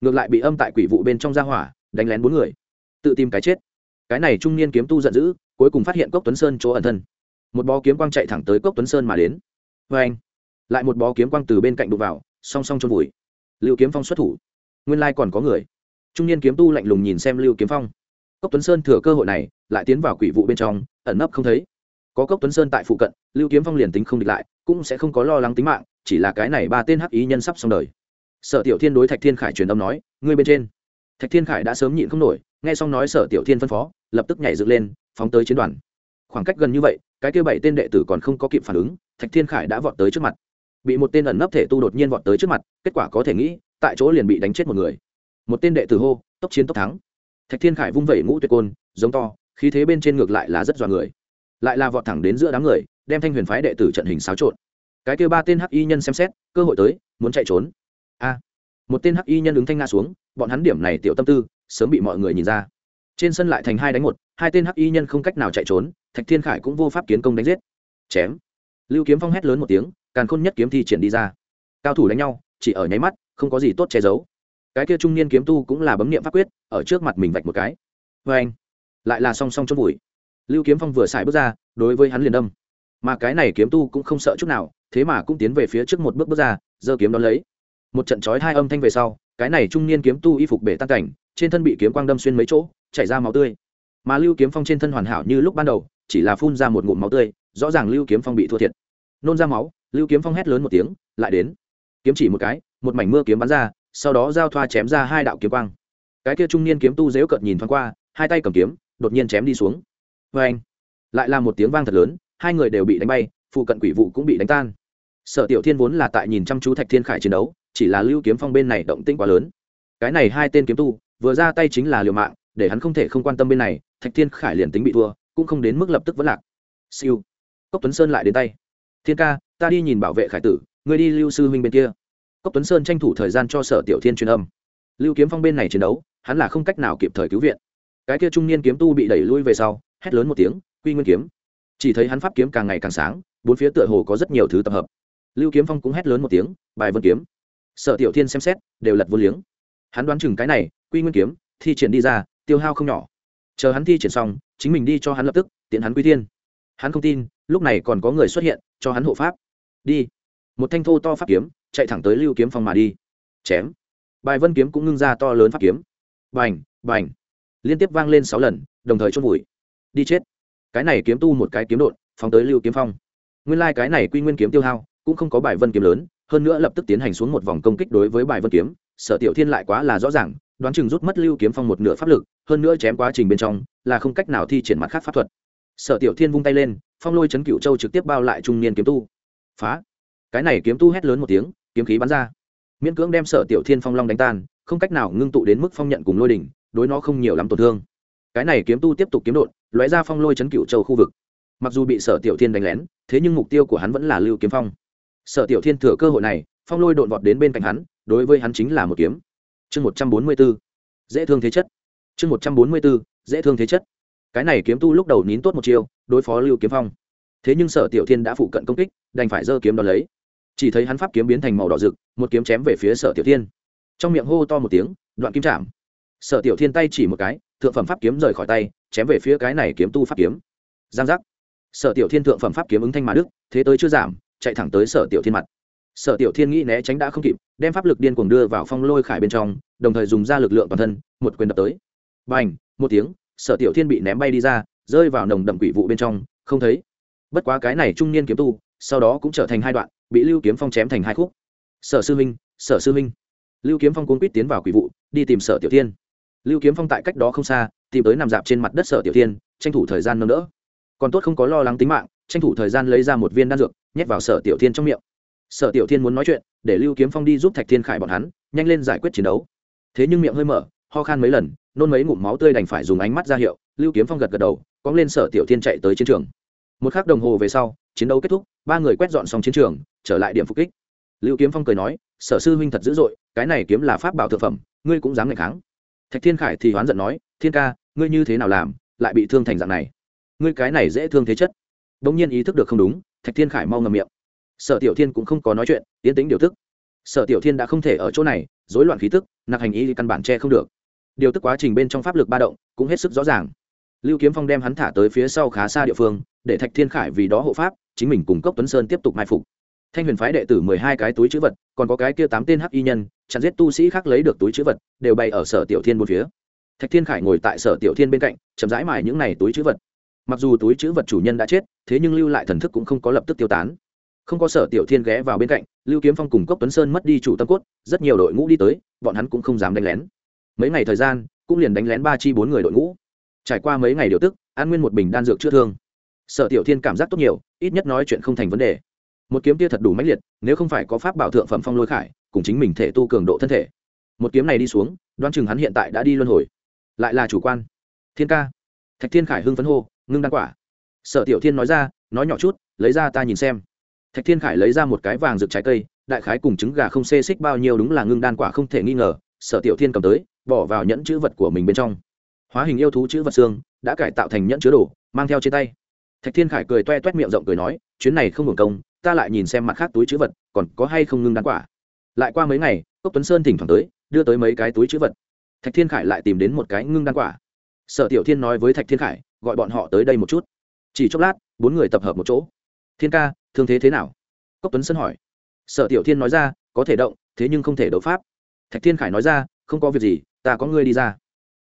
Ngược lại bị âm tại quỷ vụ bên trong gia hỏa, đánh lén bốn người. Tự tìm cái chết cái này trung niên kiếm tu giận dữ, cuối cùng phát hiện cốc tuấn sơn chỗ ẩn thân. Một bó kiếm quang chạy thẳng tới cốc tuấn sơn mà đến. Vê anh, lại một bó kiếm quang từ bên cạnh đụng vào, song song trôn vùi. Lưu kiếm phong xuất thủ. Nguyên lai còn có người. Trung niên kiếm tu lạnh lùng nhìn xem lưu kiếm phong. Cốc tuấn sơn thừa cơ hội này, lại tiến vào quỷ vụ bên trong, ẩn nấp không thấy. Có cốc tuấn sơn tại phụ cận, lưu kiếm phong liền tính không địch lại, cũng sẽ không có lo lắng tính mạng, chỉ là cái này ba tên hắc ý nhân sắp xong đời. Sở tiểu thiên đối thạch thiên khải truyền âm nói, ngươi bên trên. Thạch thiên khải đã sớm nhịn không nổi nghe xong nói sở tiểu thiên phân phó, lập tức nhảy dựng lên, phóng tới chiến đoàn. Khoảng cách gần như vậy, cái kia bảy tên đệ tử còn không có kịp phản ứng, thạch thiên khải đã vọt tới trước mặt. Bị một tên ẩn nấp thể tu đột nhiên vọt tới trước mặt, kết quả có thể nghĩ, tại chỗ liền bị đánh chết một người. Một tên đệ tử hô, tốc chiến tốc thắng. Thạch thiên khải vung vẩy ngũ tuyệt côn, giống to, khí thế bên trên ngược lại là rất dọa người. Lại là vọt thẳng đến giữa đám người, đem thanh huyền phái đệ tử trận hình xáo trộn. Cái kêu ba tên hắc y nhân xem xét, cơ hội tới, muốn chạy trốn. A. Một tên hắc y nhân ứng thanh nga xuống, bọn hắn điểm này tiểu tâm tư sớm bị mọi người nhìn ra. Trên sân lại thành hai đánh một, hai tên hắc y nhân không cách nào chạy trốn, thạch thiên khải cũng vô pháp kiến công đánh giết. Chém. Lưu kiếm phong hét lớn một tiếng, càn khôn nhất kiếm thi triển đi ra. Cao thủ đánh nhau, chỉ ở nháy mắt, không có gì tốt che giấu. Cái kia trung niên kiếm tu cũng là bấm niệm pháp quyết, ở trước mặt mình vạch một cái. Vê anh, lại là song song chốt bụi lưu kiếm phong vừa xài bước ra, đối với hắn liền đâm. Mà cái này kiếm tu cũng không sợ chút nào, thế mà cũng tiến về phía trước một bước bước ra, giơ kiếm đón lấy. Một trận chói hai âm thanh về sau, cái này trung niên kiếm tu y phục bể tan cảnh trên thân bị kiếm quang đâm xuyên mấy chỗ, chảy ra máu tươi. Mà lưu kiếm phong trên thân hoàn hảo như lúc ban đầu, chỉ là phun ra một ngụm máu tươi, rõ ràng lưu kiếm phong bị thua thiệt. Nôn ra máu, lưu kiếm phong hét lớn một tiếng, lại đến. Kiếm chỉ một cái, một mảnh mưa kiếm bắn ra, sau đó giao thoa chém ra hai đạo kiếm quang. Cái kia trung niên kiếm tu dễu cợt nhìn thoáng qua, hai tay cầm kiếm, đột nhiên chém đi xuống. Vê anh lại là một tiếng vang thật lớn, hai người đều bị đánh bay, phụ cận quỷ vụ cũng bị đánh tan. Sở tiểu thiên vốn là tại nhìn chăm chú thạch thiên khải chiến đấu, chỉ là lưu kiếm phong bên này động tĩnh quá lớn. Cái này hai tên kiếm tu vừa ra tay chính là liều mạng, để hắn không thể không quan tâm bên này, thạch thiên khải liền tính bị thua, cũng không đến mức lập tức vẫn lạc. Siêu. Cốc tuấn sơn lại đến tay. Thiên ca, ta đi nhìn bảo vệ khải tử, ngươi đi lưu sư huynh bên kia. Cốc tuấn sơn tranh thủ thời gian cho sở tiểu thiên truyền âm. Lưu kiếm phong bên này chiến đấu, hắn là không cách nào kịp thời cứu viện. Cái kia trung niên kiếm tu bị đẩy lui về sau, hét lớn một tiếng, quy nguyên kiếm. Chỉ thấy hắn pháp kiếm càng ngày càng sáng, bốn phía tựa hồ có rất nhiều thứ tập hợp. Lưu kiếm phong cũng hét lớn một tiếng, bài vân kiếm. Sở tiểu thiên xem xét, đều lật vô liếng hắn đoán chừng cái này, quy nguyên kiếm, thi triển đi ra, tiêu hao không nhỏ. Chờ hắn thi triển xong, chính mình đi cho hắn lập tức, tiện hắn quy tiên hắn không tin, lúc này còn có người xuất hiện, cho hắn hộ pháp. Đi. Một thanh thô to pháp kiếm, chạy thẳng tới lưu kiếm phong mà đi. Chém. Bài vân kiếm cũng ngưng ra to lớn pháp kiếm. Bành bành. Liên tiếp vang lên sáu lần, đồng thời chôn vùi. Đi chết. Cái này kiếm tu một cái kiếm đột phóng tới lưu kiếm phong. Nguyên lai、like、cái này quy nguyên kiếm tiêu hao, cũng không có bài vân kiếm lớn hơn nữa lập tức tiến hành xuống một vòng công kích đối với bài vân kiếm, sở tiểu thiên lại quá là rõ ràng, đoán chừng rút mất lưu kiếm phong một nửa pháp lực, hơn nữa chém quá trình bên trong, là không cách nào thi triển mặt khác pháp thuật. Sở tiểu thiên vung tay lên, phong lôi chấn cựu châu trực tiếp bao lại trung niên kiếm tu. Phá! Cái này kiếm tu hét lớn một tiếng, kiếm khí bắn ra. Miễn cưỡng đem sở tiểu thiên phong long đánh tan, không cách nào ngưng tụ đến mức phong nhận cùng lôi đỉnh, đối nó không nhiều lắm tổn thương. Cái này kiếm tu tiếp tục kiếm đột, lóe ra phong lôi chấn cựu châu khu vực. Mặc dù bị sở tiểu thiên đánh lén, thế nhưng mục tiêu của hắn vẫn là lưu kiếm phong sở tiểu thiên thừa cơ hội này, phong lôi đột vọt đến bên cạnh hắn, đối với hắn chính là một kiếm. Chương một trăm bốn mươi b ố dễ thương thế chất. Chương một trăm bốn mươi b ố dễ thương thế chất. Cái này kiếm tu lúc đầu nín tốt một chiêu, đối phó lưu kiếm phong. Thế nhưng sở tiểu thiên đã phụ cận công kích, đành phải giơ kiếm đón lấy. Chỉ thấy hắn pháp kiếm biến thành màu đỏ rực, một kiếm chém về phía sở tiểu thiên. Trong miệng hô to một tiếng, đoạn kim chạm. Sở tiểu thiên tay chỉ một cái, thượng phẩm pháp kiếm rời khỏi tay, chém về phía cái này kiếm tu pháp kiếm. Giang giác. Sở tiểu thiên thượng phẩm pháp kiếm ứng thanh mà đức, thế tới chưa giảm chạy thẳng tới sở tiểu thiên mặt. Sở tiểu thiên nghĩ né tránh đã không kịp, đem pháp lực điên cuồng đưa vào phong lôi khải bên trong, đồng thời dùng ra lực lượng toàn thân, một quyền đập tới. B à n h một tiếng, sở tiểu thiên bị ném bay đi ra, rơi vào nồng đậm quỷ vụ bên trong, không thấy. Bất quá cái này trung niên kiếm tu, sau đó cũng trở thành hai đoạn, bị lưu kiếm phong chém thành hai khúc. Sở sư minh sở sư minh lưu kiếm phong cuốn quýt tiến vào quỷ vụ, đi tìm sở tiểu thiên. Lưu kiếm phong tại cách đó không xa, tìm tới nằm dạp trên mặt đất sở tiểu thiên, tranh thủ thời gian nâng đỡ. Còn tốt không có lo lắng tính mạng tranh thủ thời gian lấy ra một viên đan dược, nhét vào sở tiểu thiên trong miệng. Sở tiểu thiên muốn nói chuyện, để lưu kiếm phong đi giúp thạch thiên khải bọn hắn, nhanh lên giải quyết chiến đấu. Thế nhưng miệng hơi mở, ho khan mấy lần, nôn mấy ngụm máu tươi đành phải dùng ánh mắt ra hiệu, lưu kiếm phong gật gật đầu cóng lên sở tiểu thiên chạy tới chiến trường. Một k h ắ c đồng hồ về sau, chiến đấu kết thúc, ba người quét dọn xong chiến trường, trở lại điểm phục kích. Lưu kiếm phong cười nói, sở sư huynh thật dữ dội, cái này kiếm là pháp bảo thực phẩm, ngươi cũng dám ngày kháng. Thạch thiên khải thì hoán giận nói, thiên ca, ngươi như thế nào làm, lại bị thương thành dạng này? Ngươi cái này dễ thương thế chất bỗng nhiên ý thức được không đúng, thạch thiên khải mau ngầm miệng. Sở tiểu thiên cũng không có nói chuyện, tiến tính điều thức sở tiểu thiên đã không thể ở chỗ này dối loạn khí tức, nặc hành ý căn bản che không được. Điều tức quá trình bên trong pháp lực ba động, cũng hết sức rõ ràng. Lưu kiếm phong đem hắn thả tới phía sau khá xa địa phương, để thạch thiên khải vì đó hộ pháp, chính mình cùng cốc tuấn sơn tiếp tục mai phục. Thanh huyền phái đệ tử mười hai cái túi chữ vật, còn có cái kia tám tên hắc y nhân, chặn giết tu sĩ khác lấy được túi chữ vật, đều bày ở sở tiểu thiên một phía. Thạch thiên khải ngồi tại sở tiểu thiên bên cạnh, chậm rãi mài những này túi chữ vật. Mặc dù túi chữ vật chủ nhân đã chết thế nhưng lưu lại thần thức cũng không có lập tức tiêu tán. Không có sở tiểu thiên ghé vào bên cạnh, lưu kiếm phong cùng cốc tuấn sơn mất đi chủ tâm cốt, rất nhiều đội ngũ đi tới, bọn hắn cũng không dám đánh lén. Mấy ngày thời gian, cũng liền đánh lén ba chi bốn người đội ngũ. Trải qua mấy ngày điều tức, an nguyên một bình đan dược chữa thương. Sở tiểu thiên cảm giác tốt nhiều, ít nhất nói chuyện không thành vấn đề. Một kiếm tia thật đủ mãnh liệt, nếu không phải có pháp bảo thượng phẩm phong lôi khải, cùng chính mình thể tu cường độ thân thể. Một kiếm này đi xuống, đoán chừng hắn hiện tại đã đi luân hồi. Lại là chủ quan. Thiên ca. Thạch thiên khải hưng phấn hô, ngưng đan quả sở tiểu thiên nói ra, nói nhỏ chút, lấy ra ta nhìn xem. Thạch thiên khải lấy ra một cái vàng rực trái cây, đại khái cùng trứng gà không xê xích bao nhiêu đúng là ngưng đan quả không thể nghi ngờ, sở tiểu thiên cầm tới, bỏ vào nhẫn chữ vật của mình bên trong. Hóa hình yêu thú chữ vật xương, đã cải tạo thành nhẫn chứa đồ, mang theo trên tay. Thạch thiên khải cười toe toét miệng rộng cười nói, chuyến này không hưởng công, ta lại nhìn xem mặt khác túi chữ vật, còn có hay không ngưng đan quả. Lại qua mấy ngày, cốc tuấn sơn thỉnh thoảng tới, đưa tới mấy cái túi chữ vật. Thạch thiên khải lại tìm đến một cái ngưng đan quả. Sở tiểu thiên nói với thạch thiên khải, gọi bọn họ tới đây một chút chỉ chốc lát, bốn người tập hợp một chỗ. Thiên ca, thương thế thế nào? Cốc tuấn sơn hỏi. Sở tiểu thiên nói ra, có thể động, thế nhưng không thể đấu pháp. Thạch thiên khải nói ra, không có việc gì, ta có ngươi đi ra.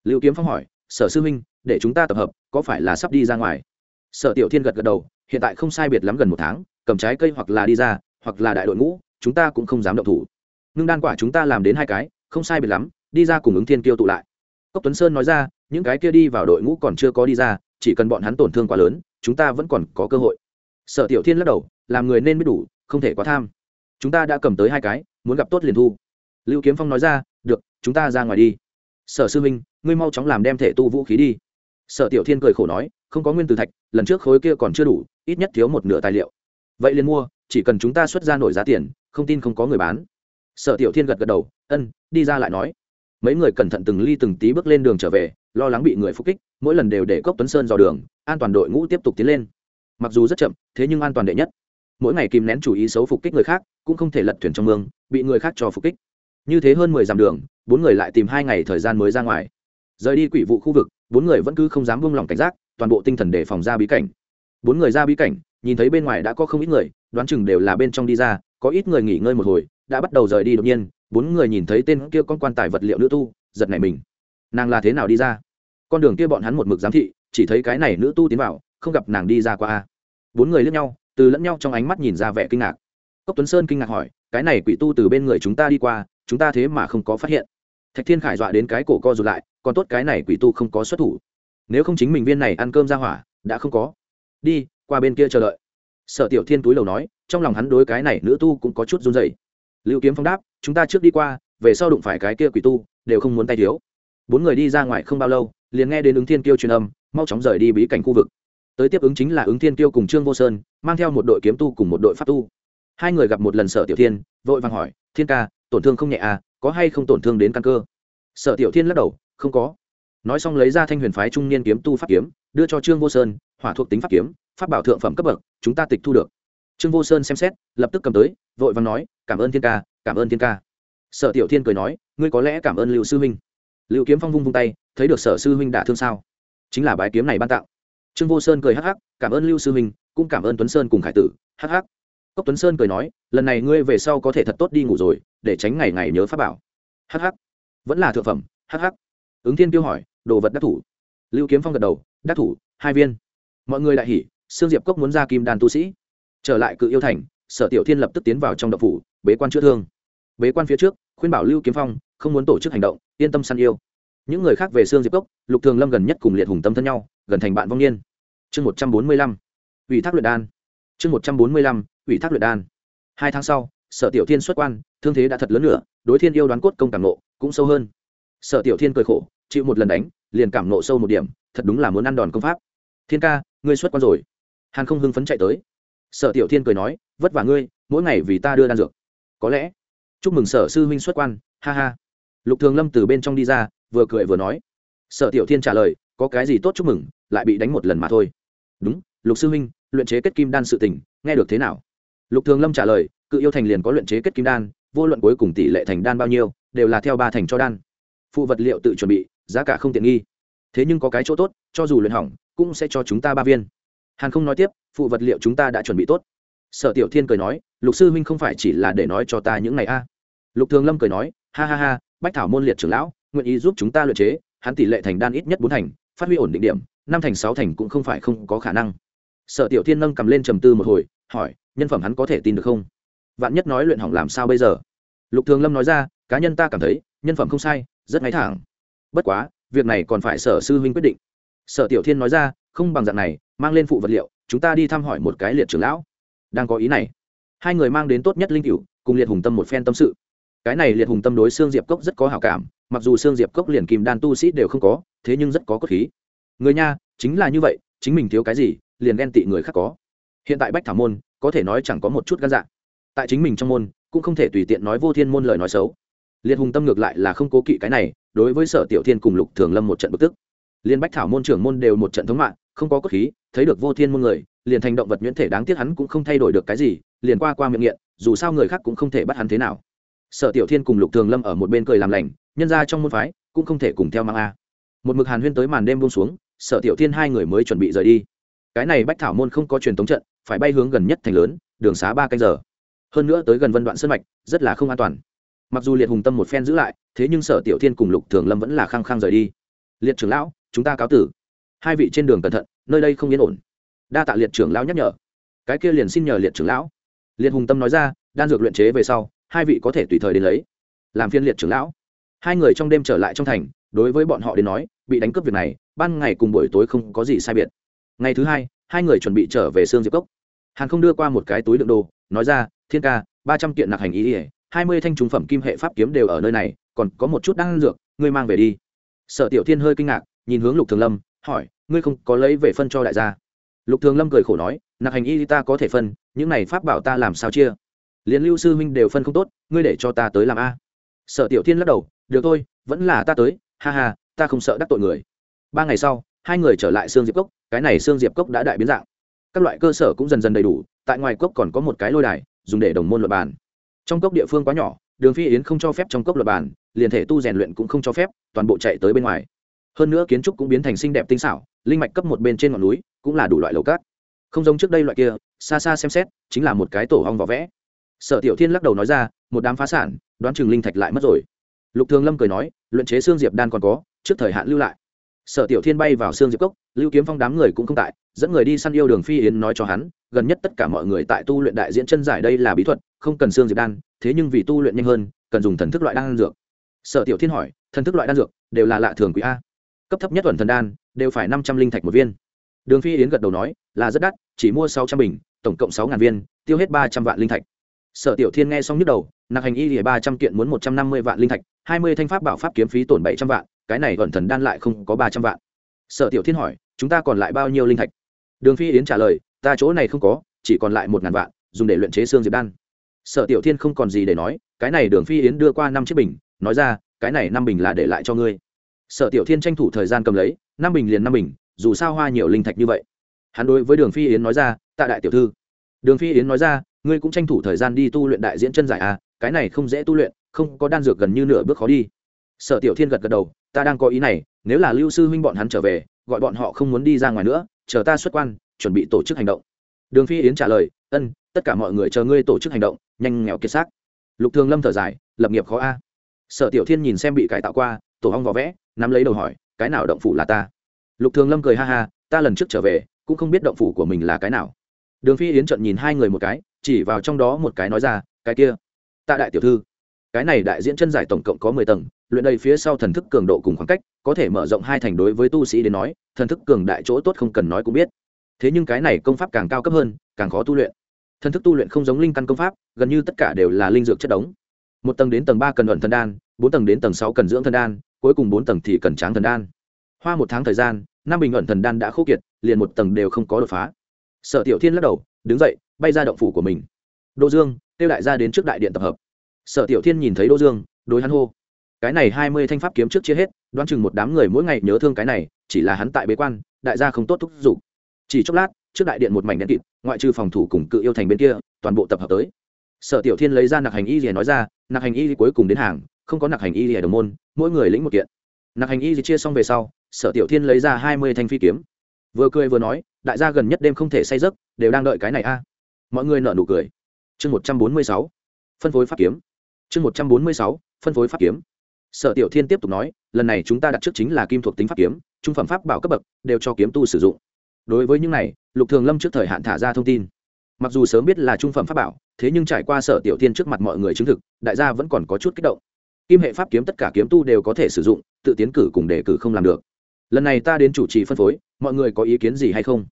Liệu kiếm phong hỏi, sở sư huynh, để chúng ta tập hợp, có phải là sắp đi ra ngoài? Sở tiểu thiên gật gật đầu, hiện tại không sai biệt lắm gần một tháng, cầm trái cây hoặc là đi ra, hoặc là đại đội ngũ, chúng ta cũng không dám động thủ. Ngưng đan quả chúng ta làm đến hai cái, không sai biệt lắm, đi ra cùng ứng thiên kiêu tụ lại. Cốc tuấn sơn nói ra, những cái kia đi vào đội ngũ còn chưa có đi ra chỉ cần bọn hắn tổn thương quá lớn, chúng ta vẫn còn có cơ hội. Sở tiểu thiên lắc đầu, làm người nên biết đủ, không thể quá tham. Chúng ta đã cầm tới hai cái, muốn gặp tốt liền thu. Lưu kiếm phong nói ra, được, chúng ta ra ngoài đi. Sở sư minh ngươi mau chóng làm đem thể tu vũ khí đi. Sở tiểu thiên cười khổ nói, không có nguyên từ thạch, lần trước khối kia còn chưa đủ, ít nhất thiếu một nửa tài liệu. Vậy liền mua, chỉ cần chúng ta xuất ra nổi giá tiền, không tin không có người bán. Sở tiểu thiên gật gật đầu, ân, đi ra lại nói mấy người cẩn thận từng ly từng tí bước lên đường trở về, lo lắng bị người phục kích, mỗi lần đều để cốc tuấn sơn dò đường, an toàn đội ngũ tiếp tục tiến lên. Mặc dù rất chậm, thế nhưng an toàn đệ nhất. Mỗi ngày kìm nén chủ ý xấu phục kích người khác, cũng không thể lật thuyền trong mương, bị người khác cho phục kích. Như thế hơn mười dặm đường, bốn người lại tìm hai ngày thời gian mới ra ngoài. Rời đi quỷ vụ khu vực, bốn người vẫn cứ không dám buông lỏng cảnh giác, toàn bộ tinh thần để phòng ra bí cảnh. Bốn người ra bí cảnh, nhìn thấy bên ngoài đã có không ít người, đoán chừng đều là bên trong đi ra, có ít người nghỉ ngơi một hồi, đã bắt đầu rời đi đột nhiên bốn người nhìn thấy tên kia con quan tài vật liệu nữ tu, giật nảy mình. Nàng là thế nào đi ra? Con đường kia bọn hắn một mực giám thị, chỉ thấy cái này nữ tu tiến vào, không gặp nàng đi ra qua bốn người lướt nhau, từ lẫn nhau trong ánh mắt nhìn ra vẻ kinh ngạc. Cốc tuấn sơn kinh ngạc hỏi, cái này quỷ tu từ bên người chúng ta đi qua, chúng ta thế mà không có phát hiện? Thạch thiên khải dọa đến cái cổ co rụt lại, còn tốt cái này quỷ tu không có xuất thủ. Nếu không chính mình viên này ăn cơm ra hỏa, đã không có. Đi, qua bên kia chờ đợi. Sở tiểu thiên túi lầu nói, trong lòng hắn đối cái này nữ tu cũng có chút run dày lưu kiếm phong đáp chúng ta trước đi qua, về sau đụng phải cái kia quỷ tu, đều không muốn tay thiếu. Bốn người đi ra ngoài không bao lâu, liền nghe đến ứng thiên kiêu truyền âm, mau chóng rời đi bí cảnh khu vực. Tới tiếp ứng chính là ứng thiên kiêu cùng trương vô sơn, mang theo một đội kiếm tu cùng một đội pháp tu. Hai người gặp một lần sở tiểu thiên, vội vàng hỏi, thiên ca, tổn thương không nhẹ à có hay không tổn thương đến căn cơ? Sở tiểu thiên lắc đầu, không có. Nói xong lấy ra thanh huyền phái trung niên kiếm tu pháp kiếm, đưa cho trương vô sơn, hỏa thuộc tính pháp kiếm, pháp bảo thượng phẩm cấp bậc, chúng ta tịch thu được trương vô sơn xem xét lập tức cầm tới vội vàng nói cảm ơn thiên ca cảm ơn thiên ca. Sở tiểu thiên cười nói ngươi có lẽ cảm ơn liệu sư huynh. Liệu kiếm phong vung vung tay thấy được sở sư huynh đả thương sao? Chính là bái kiếm này ban tặng. Trương vô sơn cười hắc hắc cảm ơn lưu sư huynh cũng cảm ơn tuấn sơn cùng khải tử. Hắc hắc. Cốc tuấn sơn cười nói lần này ngươi về sau có thể thật tốt đi ngủ rồi để tránh ngày ngày nhớ pháp bảo. Hắc hắc, vẫn là thượng phẩm. Hắc hắc. ứng thiên tiêu hỏi đồ vật đắc thủ? Lưu kiếm phong gật đầu đắc thủ hai viên. Mọi người đại hỉ sương diệp cốc muốn ra kim đàn tu sĩ trở lại cự yêu thành, sở tiểu thiên lập tức tiến vào trong đậu phủ, bế quan chữa thương. Bế quan phía trước, khuyên bảo lưu kiếm phong, không muốn tổ chức hành động, yên tâm săn yêu. Những người khác về xương diệp cốc, lục thường lâm gần nhất cùng liệt hùng tâm thân nhau, gần thành bạn vong niên. Chương một trăm bốn mươi lăm, ủy thác luyện đan. Chương một trăm bốn mươi lăm, ủy thác luyện đan. Hai tháng sau, sở tiểu thiên xuất quan, thương thế đã thật lớn nữa đối thiên yêu đoán cốt công cảm nộ cũng sâu hơn. Sở tiểu thiên cười khổ, chịu một lần đánh, liền cảm nộ sâu một điểm, thật đúng là muốn ăn đòn công pháp. Thiên ca, ngươi xuất quan rồi. Hàn không hưng phấn chạy tới sở tiểu thiên cười nói, vất vả ngươi, mỗi ngày vì ta đưa đan dược. Có lẽ. Chúc mừng sở sư huynh xuất quan. Ha ha. Lục thường lâm từ bên trong đi ra, vừa cười vừa nói. Sở tiểu thiên trả lời, có cái gì tốt chúc mừng, lại bị đánh một lần mà thôi. Đúng, lục sư huynh, luyện chế kết kim đan sự tình, nghe được thế nào? Lục thường lâm trả lời, cự yêu thành liền có luyện chế kết kim đan, vô luận cuối cùng tỷ lệ thành đan bao nhiêu, đều là theo ba thành cho đan. Phụ vật liệu tự chuẩn bị, giá cả không tiện nghi. Thế nhưng có cái chỗ tốt, cho dù luyện hỏng, cũng sẽ cho chúng ta ba viên hàn không nói tiếp, phụ vật liệu chúng ta đã chuẩn bị tốt. Sở tiểu thiên cười nói, lục sư huynh không phải chỉ là để nói cho ta những ngày a? Lục thường lâm cười nói, ha ha ha, bách thảo môn liệt trưởng lão, nguyện ý giúp chúng ta luyện chế, hắn tỷ lệ thành đan ít nhất bốn thành, phát huy ổn định điểm, năm thành, sáu thành cũng không phải không có khả năng. Sở tiểu thiên nâng cầm lên trầm tư một hồi, hỏi, nhân phẩm hắn có thể tin được không? Vạn nhất nói luyện hỏng làm sao bây giờ? Lục thường lâm nói ra, cá nhân ta cảm thấy, nhân phẩm không sai, rất ngay thẳng. Bất quá, việc này còn phải sở sư huynh quyết định. Sở tiểu thiên nói ra không bằng dạng này, mang lên phụ vật liệu, chúng ta đi thăm hỏi một cái liệt trưởng lão. Đang có ý này. Hai người mang đến tốt nhất linh cựu cùng liệt hùng tâm một phen tâm sự. Cái này liệt hùng tâm đối xương diệp cốc rất có hảo cảm, mặc dù xương diệp cốc liền kìm đan tu sĩ đều không có, thế nhưng rất có cốt khí. Người nha, chính là như vậy, chính mình thiếu cái gì, liền ghen tị người khác có. Hiện tại bách thảo môn, có thể nói chẳng có một chút gan dạ. Tại chính mình trong môn, cũng không thể tùy tiện nói vô thiên môn lời nói xấu. Liệt hùng tâm ngược lại là không cố kỵ cái này, đối với sở tiểu thiên cùng lục thường lâm một trận bực tức liên bách thảo môn trưởng môn đều một trận thống mạng, không có cốt khí, thấy được vô thiên môn người, liền thành động vật nhuyễn thể đáng tiếc hắn cũng không thay đổi được cái gì, liền qua qua miệng nghiện, dù sao người khác cũng không thể bắt hắn thế nào. Sở tiểu thiên cùng lục thường lâm ở một bên cười làm lành, nhân ra trong môn phái, cũng không thể cùng theo mang a. Một mực hàn huyên tới màn đêm buông xuống, sở tiểu thiên hai người mới chuẩn bị rời đi. Cái này bách thảo môn không có truyền thống trận, phải bay hướng gần nhất thành lớn, đường xá ba canh giờ. Hơn nữa tới gần vân đoạn sân mạch, rất là không an toàn. Mặc dù liệt hùng tâm một phen giữ lại, thế nhưng sở tiểu thiên cùng lục thường lâm vẫn là khăng khăng rời đi. Liệt trưởng lão chúng ta cáo tử. Hai vị trên đường cẩn thận, nơi đây không yên ổn. Đa tạ liệt trưởng lão nhắc nhở. Cái kia liền xin nhờ liệt trưởng lão. Liệt hùng tâm nói ra, đan dược luyện chế về sau, hai vị có thể tùy thời đến lấy. Làm phiên liệt trưởng lão. Hai người trong đêm trở lại trong thành, đối với bọn họ đến nói, bị đánh cướp việc này, ban ngày cùng buổi tối không có gì sai biệt. Ngày thứ hai hai người chuẩn bị trở về sương diệp cốc. Hàn không đưa qua một cái túi đựng đồ, nói ra, thiên ca, ba trăm kiện nặc hành ý ỉa hai mươi thanh trúng phẩm kim hệ pháp kiếm đều ở nơi này, còn có một chút đan dược, ngươi mang về đi. Sở tiểu thiên hơi kinh ngạc nhìn hướng lục thường lâm, hỏi, ngươi không có lấy về phân cho đại gia? Lục thường lâm cười khổ nói nặc hành y ta có thể phân, những này pháp bảo ta làm sao chia? Liền lưu sư huynh đều phân không tốt, ngươi để cho ta tới làm a. Sợ tiểu thiên lắc đầu, được thôi, vẫn là ta tới, ha ha, ta không sợ đắc tội người. Ba ngày sau, hai người trở lại xương diệp cốc, cái này xương diệp cốc đã đại biến dạng. Các loại cơ sở cũng dần dần đầy đủ, tại ngoài cốc còn có một cái lôi đài, dùng để đồng môn luật bàn. Trong cốc địa phương quá nhỏ, đường phi yến không cho phép trong cốc luật bàn, liền thể tu rèn luyện cũng không cho phép, toàn bộ chạy tới bên ngoài hơn nữa kiến trúc cũng biến thành xinh đẹp tinh xảo, linh mạch cấp một bên trên ngọn núi cũng là đủ loại lầu cát. Không giống trước đây loại kia, xa xa xem xét, chính là một cái tổ hong vỏ vẽ. Sở tiểu thiên lắc đầu nói ra, một đám phá sản, đoán chừng linh thạch lại mất rồi. Lục thường lâm cười nói, luyện chế xương diệp đan còn có, trước thời hạn lưu lại. Sở tiểu thiên bay vào xương diệp cốc, lưu kiếm phong đám người cũng không tại, dẫn người đi săn yêu đường phi yến nói cho hắn, gần nhất tất cả mọi người tại tu luyện đại diễn chân giải đây là bí thuật, không cần xương diệp đan, thế nhưng vì tu luyện nhanh hơn, cần dùng thần thức loại đan dược. Sở tiểu thiên hỏi, thần thức loại đan dược, đều là lạ thường quý a cấp thấp nhất tuần thần đan, đều phải năm trăm linh thạch một viên. Đường phi yến gật đầu nói, là rất đắt, chỉ mua sáu trăm bình, tổng cộng sáu ngàn viên, tiêu hết ba trăm vạn linh thạch. Sở tiểu thiên nghe xong nhức đầu, nặc hành y lìa ba trăm kiện muốn một trăm năm mươi vạn linh thạch, hai mươi thanh pháp bảo pháp kiếm phí tổn bảy trăm vạn, cái này tuần thần đan lại không có ba trăm vạn. Sở tiểu thiên hỏi, chúng ta còn lại bao nhiêu linh thạch? Đường phi yến trả lời, ta chỗ này không có, chỉ còn lại một ngàn vạn, dùng để luyện chế xương diệp đan. Sở tiểu thiên không còn gì để nói, cái này đường phi yến đưa qua năm chiếc bình, nói ra, cái này năm bình là để lại cho ngươi sở tiểu thiên tranh thủ thời gian cầm lấy, năm bình liền năm bình, dù sao hoa nhiều linh thạch như vậy. Hắn đối với đường phi yến nói ra, tạ đại tiểu thư. Đường phi yến nói ra, ngươi cũng tranh thủ thời gian đi tu luyện đại diễn chân giải à cái này không dễ tu luyện, không có đan dược gần như nửa bước khó đi. Sở tiểu thiên gật gật đầu, ta đang có ý này, nếu là lưu sư huynh bọn hắn trở về, gọi bọn họ không muốn đi ra ngoài nữa, chờ ta xuất quan, chuẩn bị tổ chức hành động. Đường phi yến trả lời, ân, tất cả mọi người chờ ngươi tổ chức hành động, nhanh nghèo kiệt xác. Lục thường lâm thở dài, lập nghiệp khó a. Sở tiểu thiên nhìn xem bị cải tạo qua, tổ hong vỏ vẽ nắm lấy đầu hỏi, cái nào động phủ là ta? Lục thường lâm cười ha ha, ta lần trước trở về, cũng không biết động phủ của mình là cái nào. Đường phi yến trận nhìn hai người một cái, chỉ vào trong đó một cái nói ra, cái kia, tạ đại tiểu thư, cái này đại diễn chân giải tổng cộng có mười tầng, luyện đầy phía sau thần thức cường độ cùng khoảng cách, có thể mở rộng hai thành đối với tu sĩ đến nói, thần thức cường đại chỗ tốt không cần nói cũng biết. Thế nhưng cái này công pháp càng cao cấp hơn, càng khó tu luyện. Thần thức tu luyện không giống linh căn công pháp, gần như tất cả đều là linh dược chất đống. Một tầng đến tầng ba cần ẩn thần đan, bốn tầng đến tầng sáu cần dưỡng thần đan cuối cùng bốn tầng thì cần tráng thần đan. Hoa một tháng thời gian, năm bình ẩn thần đan đã khô kiệt, liền một tầng đều không có đột phá. Sở tiểu thiên lắc đầu, đứng dậy, bay ra động phủ của mình. Đô dương, tiêu đại gia đến trước đại điện tập hợp. Sở tiểu thiên nhìn thấy đô dương, đối hắn hô. Cái này hai mươi thanh pháp kiếm trước chia hết, đoán chừng một đám người mỗi ngày nhớ thương cái này, chỉ là hắn tại bế quan, đại gia không tốt thúc giục. Chỉ chốc lát, trước đại điện một mảnh đen kịt, ngoại trừ phòng thủ cùng cự yêu thành bên kia, toàn bộ tập hợp tới. Sở tiểu thiên lấy ra nặc hành y rìa nói ra nặc hành y cuối cùng đến hàng không có nặc hành y rìa đồng môn, mỗi người lĩnh một kiện. Nặc hành y chia xong về sau, sở tiểu thiên lấy ra hai mươi thanh phi kiếm. Vừa cười vừa nói, đại gia gần nhất đêm không thể say giấc, đều đang đợi cái này a. Mọi người nợ nụ cười. Chương một trăm bốn mươi sáu, phân phối pháp kiếm. Chương một trăm bốn mươi sáu, phân phối pháp kiếm. Sở tiểu thiên tiếp tục nói, lần này chúng ta đặt trước chính là kim thuộc tính pháp kiếm, trung phẩm pháp bảo cấp bậc, đều cho kiếm tu sử dụng. Đối với những này, lục thường lâm trước thời hạn thả ra thông tin. Mặc dù sớm biết là trung phẩm pháp bảo, thế nhưng trải qua sở tiểu thiên trước mặt mọi người chứng thực, đại gia vẫn còn có chút kích động kim hệ pháp kiếm tất cả kiếm tu đều có thể sử dụng, tự tiến cử cùng đề cử không làm được. Lần này ta đến chủ trì phân phối, mọi người có ý kiến gì hay không?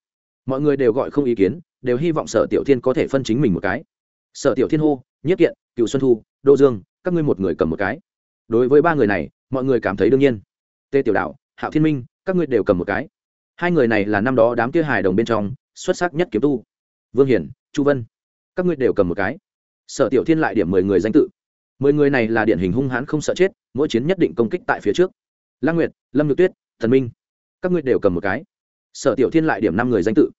Mọi người đều gọi không ý kiến, đều hy vọng sở tiểu thiên có thể phân chính mình một cái. Sở tiểu thiên hô, nhất kiện, cựu xuân thu, đô dương, các ngươi một người cầm một cái. Đối với ba người này, mọi người cảm thấy đương nhiên. Tê tiểu đạo, hạo thiên minh, các ngươi đều cầm một cái. Hai người này là năm đó đám kia hài đồng bên trong, xuất sắc nhất kiếm tu. Vương hiển, chu vân, các ngươi đều cầm một cái. Sở tiểu thiên lại điểm mười người danh tự mười người này là điển hình hung hãn không sợ chết, mỗi chiến nhất định công kích tại phía trước. Lang nguyệt, lâm nhược tuyết, thần minh, các ngươi đều cầm một cái. Sở tiểu thiên lại điểm năm người danh tự.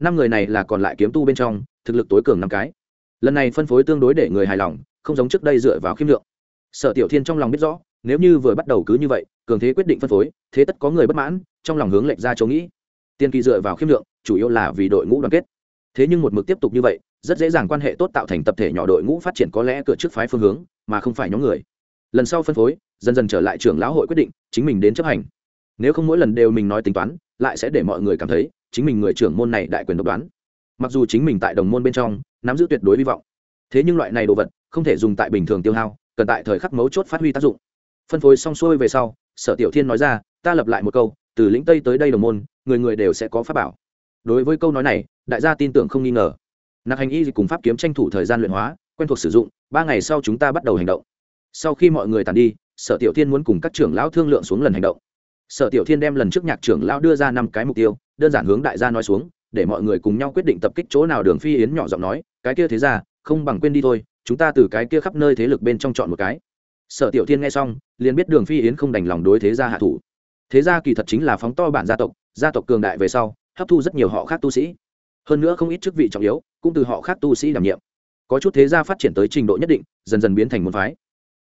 Năm người này là còn lại kiếm tu bên trong, thực lực tối cường năm cái. Lần này phân phối tương đối để người hài lòng, không giống trước đây dựa vào khiêm lượng. Sở tiểu thiên trong lòng biết rõ, nếu như vừa bắt đầu cứ như vậy, cường thế quyết định phân phối, thế tất có người bất mãn, trong lòng hướng lệnh ra chỗ nghĩ. Tiên kỳ dựa vào khiêm lượng, chủ yếu là vì đội ngũ đoàn kết thế nhưng một mực tiếp tục như vậy, rất dễ dàng quan hệ tốt tạo thành tập thể nhỏ đội ngũ phát triển có lẽ cửa trước phái phương hướng, mà không phải nhóm người. Lần sau phân phối, dần dần trở lại trưởng lão hội quyết định, chính mình đến chấp hành. Nếu không mỗi lần đều mình nói tính toán, lại sẽ để mọi người cảm thấy, chính mình người trưởng môn này đại quyền độc đoán. Mặc dù chính mình tại đồng môn bên trong, nắm giữ tuyệt đối hy vọng. Thế nhưng loại này đồ vật, không thể dùng tại bình thường tiêu hao, cần tại thời khắc mấu chốt phát huy tác dụng. Phân phối xong xuôi về sau, sở tiểu thiên nói ra, ta lập lại một câu, từ lĩnh tây tới đây đồng môn, người người đều sẽ có pháp bảo. Đối với câu nói này đại gia tin tưởng không nghi ngờ. Nạc hành y cùng pháp kiếm tranh thủ thời gian luyện hóa, quen thuộc sử dụng, ba ngày sau chúng ta bắt đầu hành động. Sau khi mọi người tàn đi, sở tiểu thiên muốn cùng các trưởng lão thương lượng xuống lần hành động. Sở tiểu thiên đem lần trước nhạc trưởng lão đưa ra năm cái mục tiêu, đơn giản hướng đại gia nói xuống, để mọi người cùng nhau quyết định tập kích chỗ nào đường phi yến nhỏ giọng nói, cái kia thế ra, không bằng quên đi thôi, chúng ta từ cái kia khắp nơi thế lực bên trong chọn một cái. Sở tiểu thiên nghe xong, liền biết đường phi yến không đành lòng đối thế gia hạ thủ. Thế gia kỳ thật chính là phóng to bản gia tộc gia tộc cường đại về sau, hấp thu rất nhiều họ khác tu sĩ hơn nữa không ít chức vị trọng yếu cũng từ họ khác tu sĩ đảm nhiệm. Có chút thế gia phát triển tới trình độ nhất định, dần dần biến thành môn phái.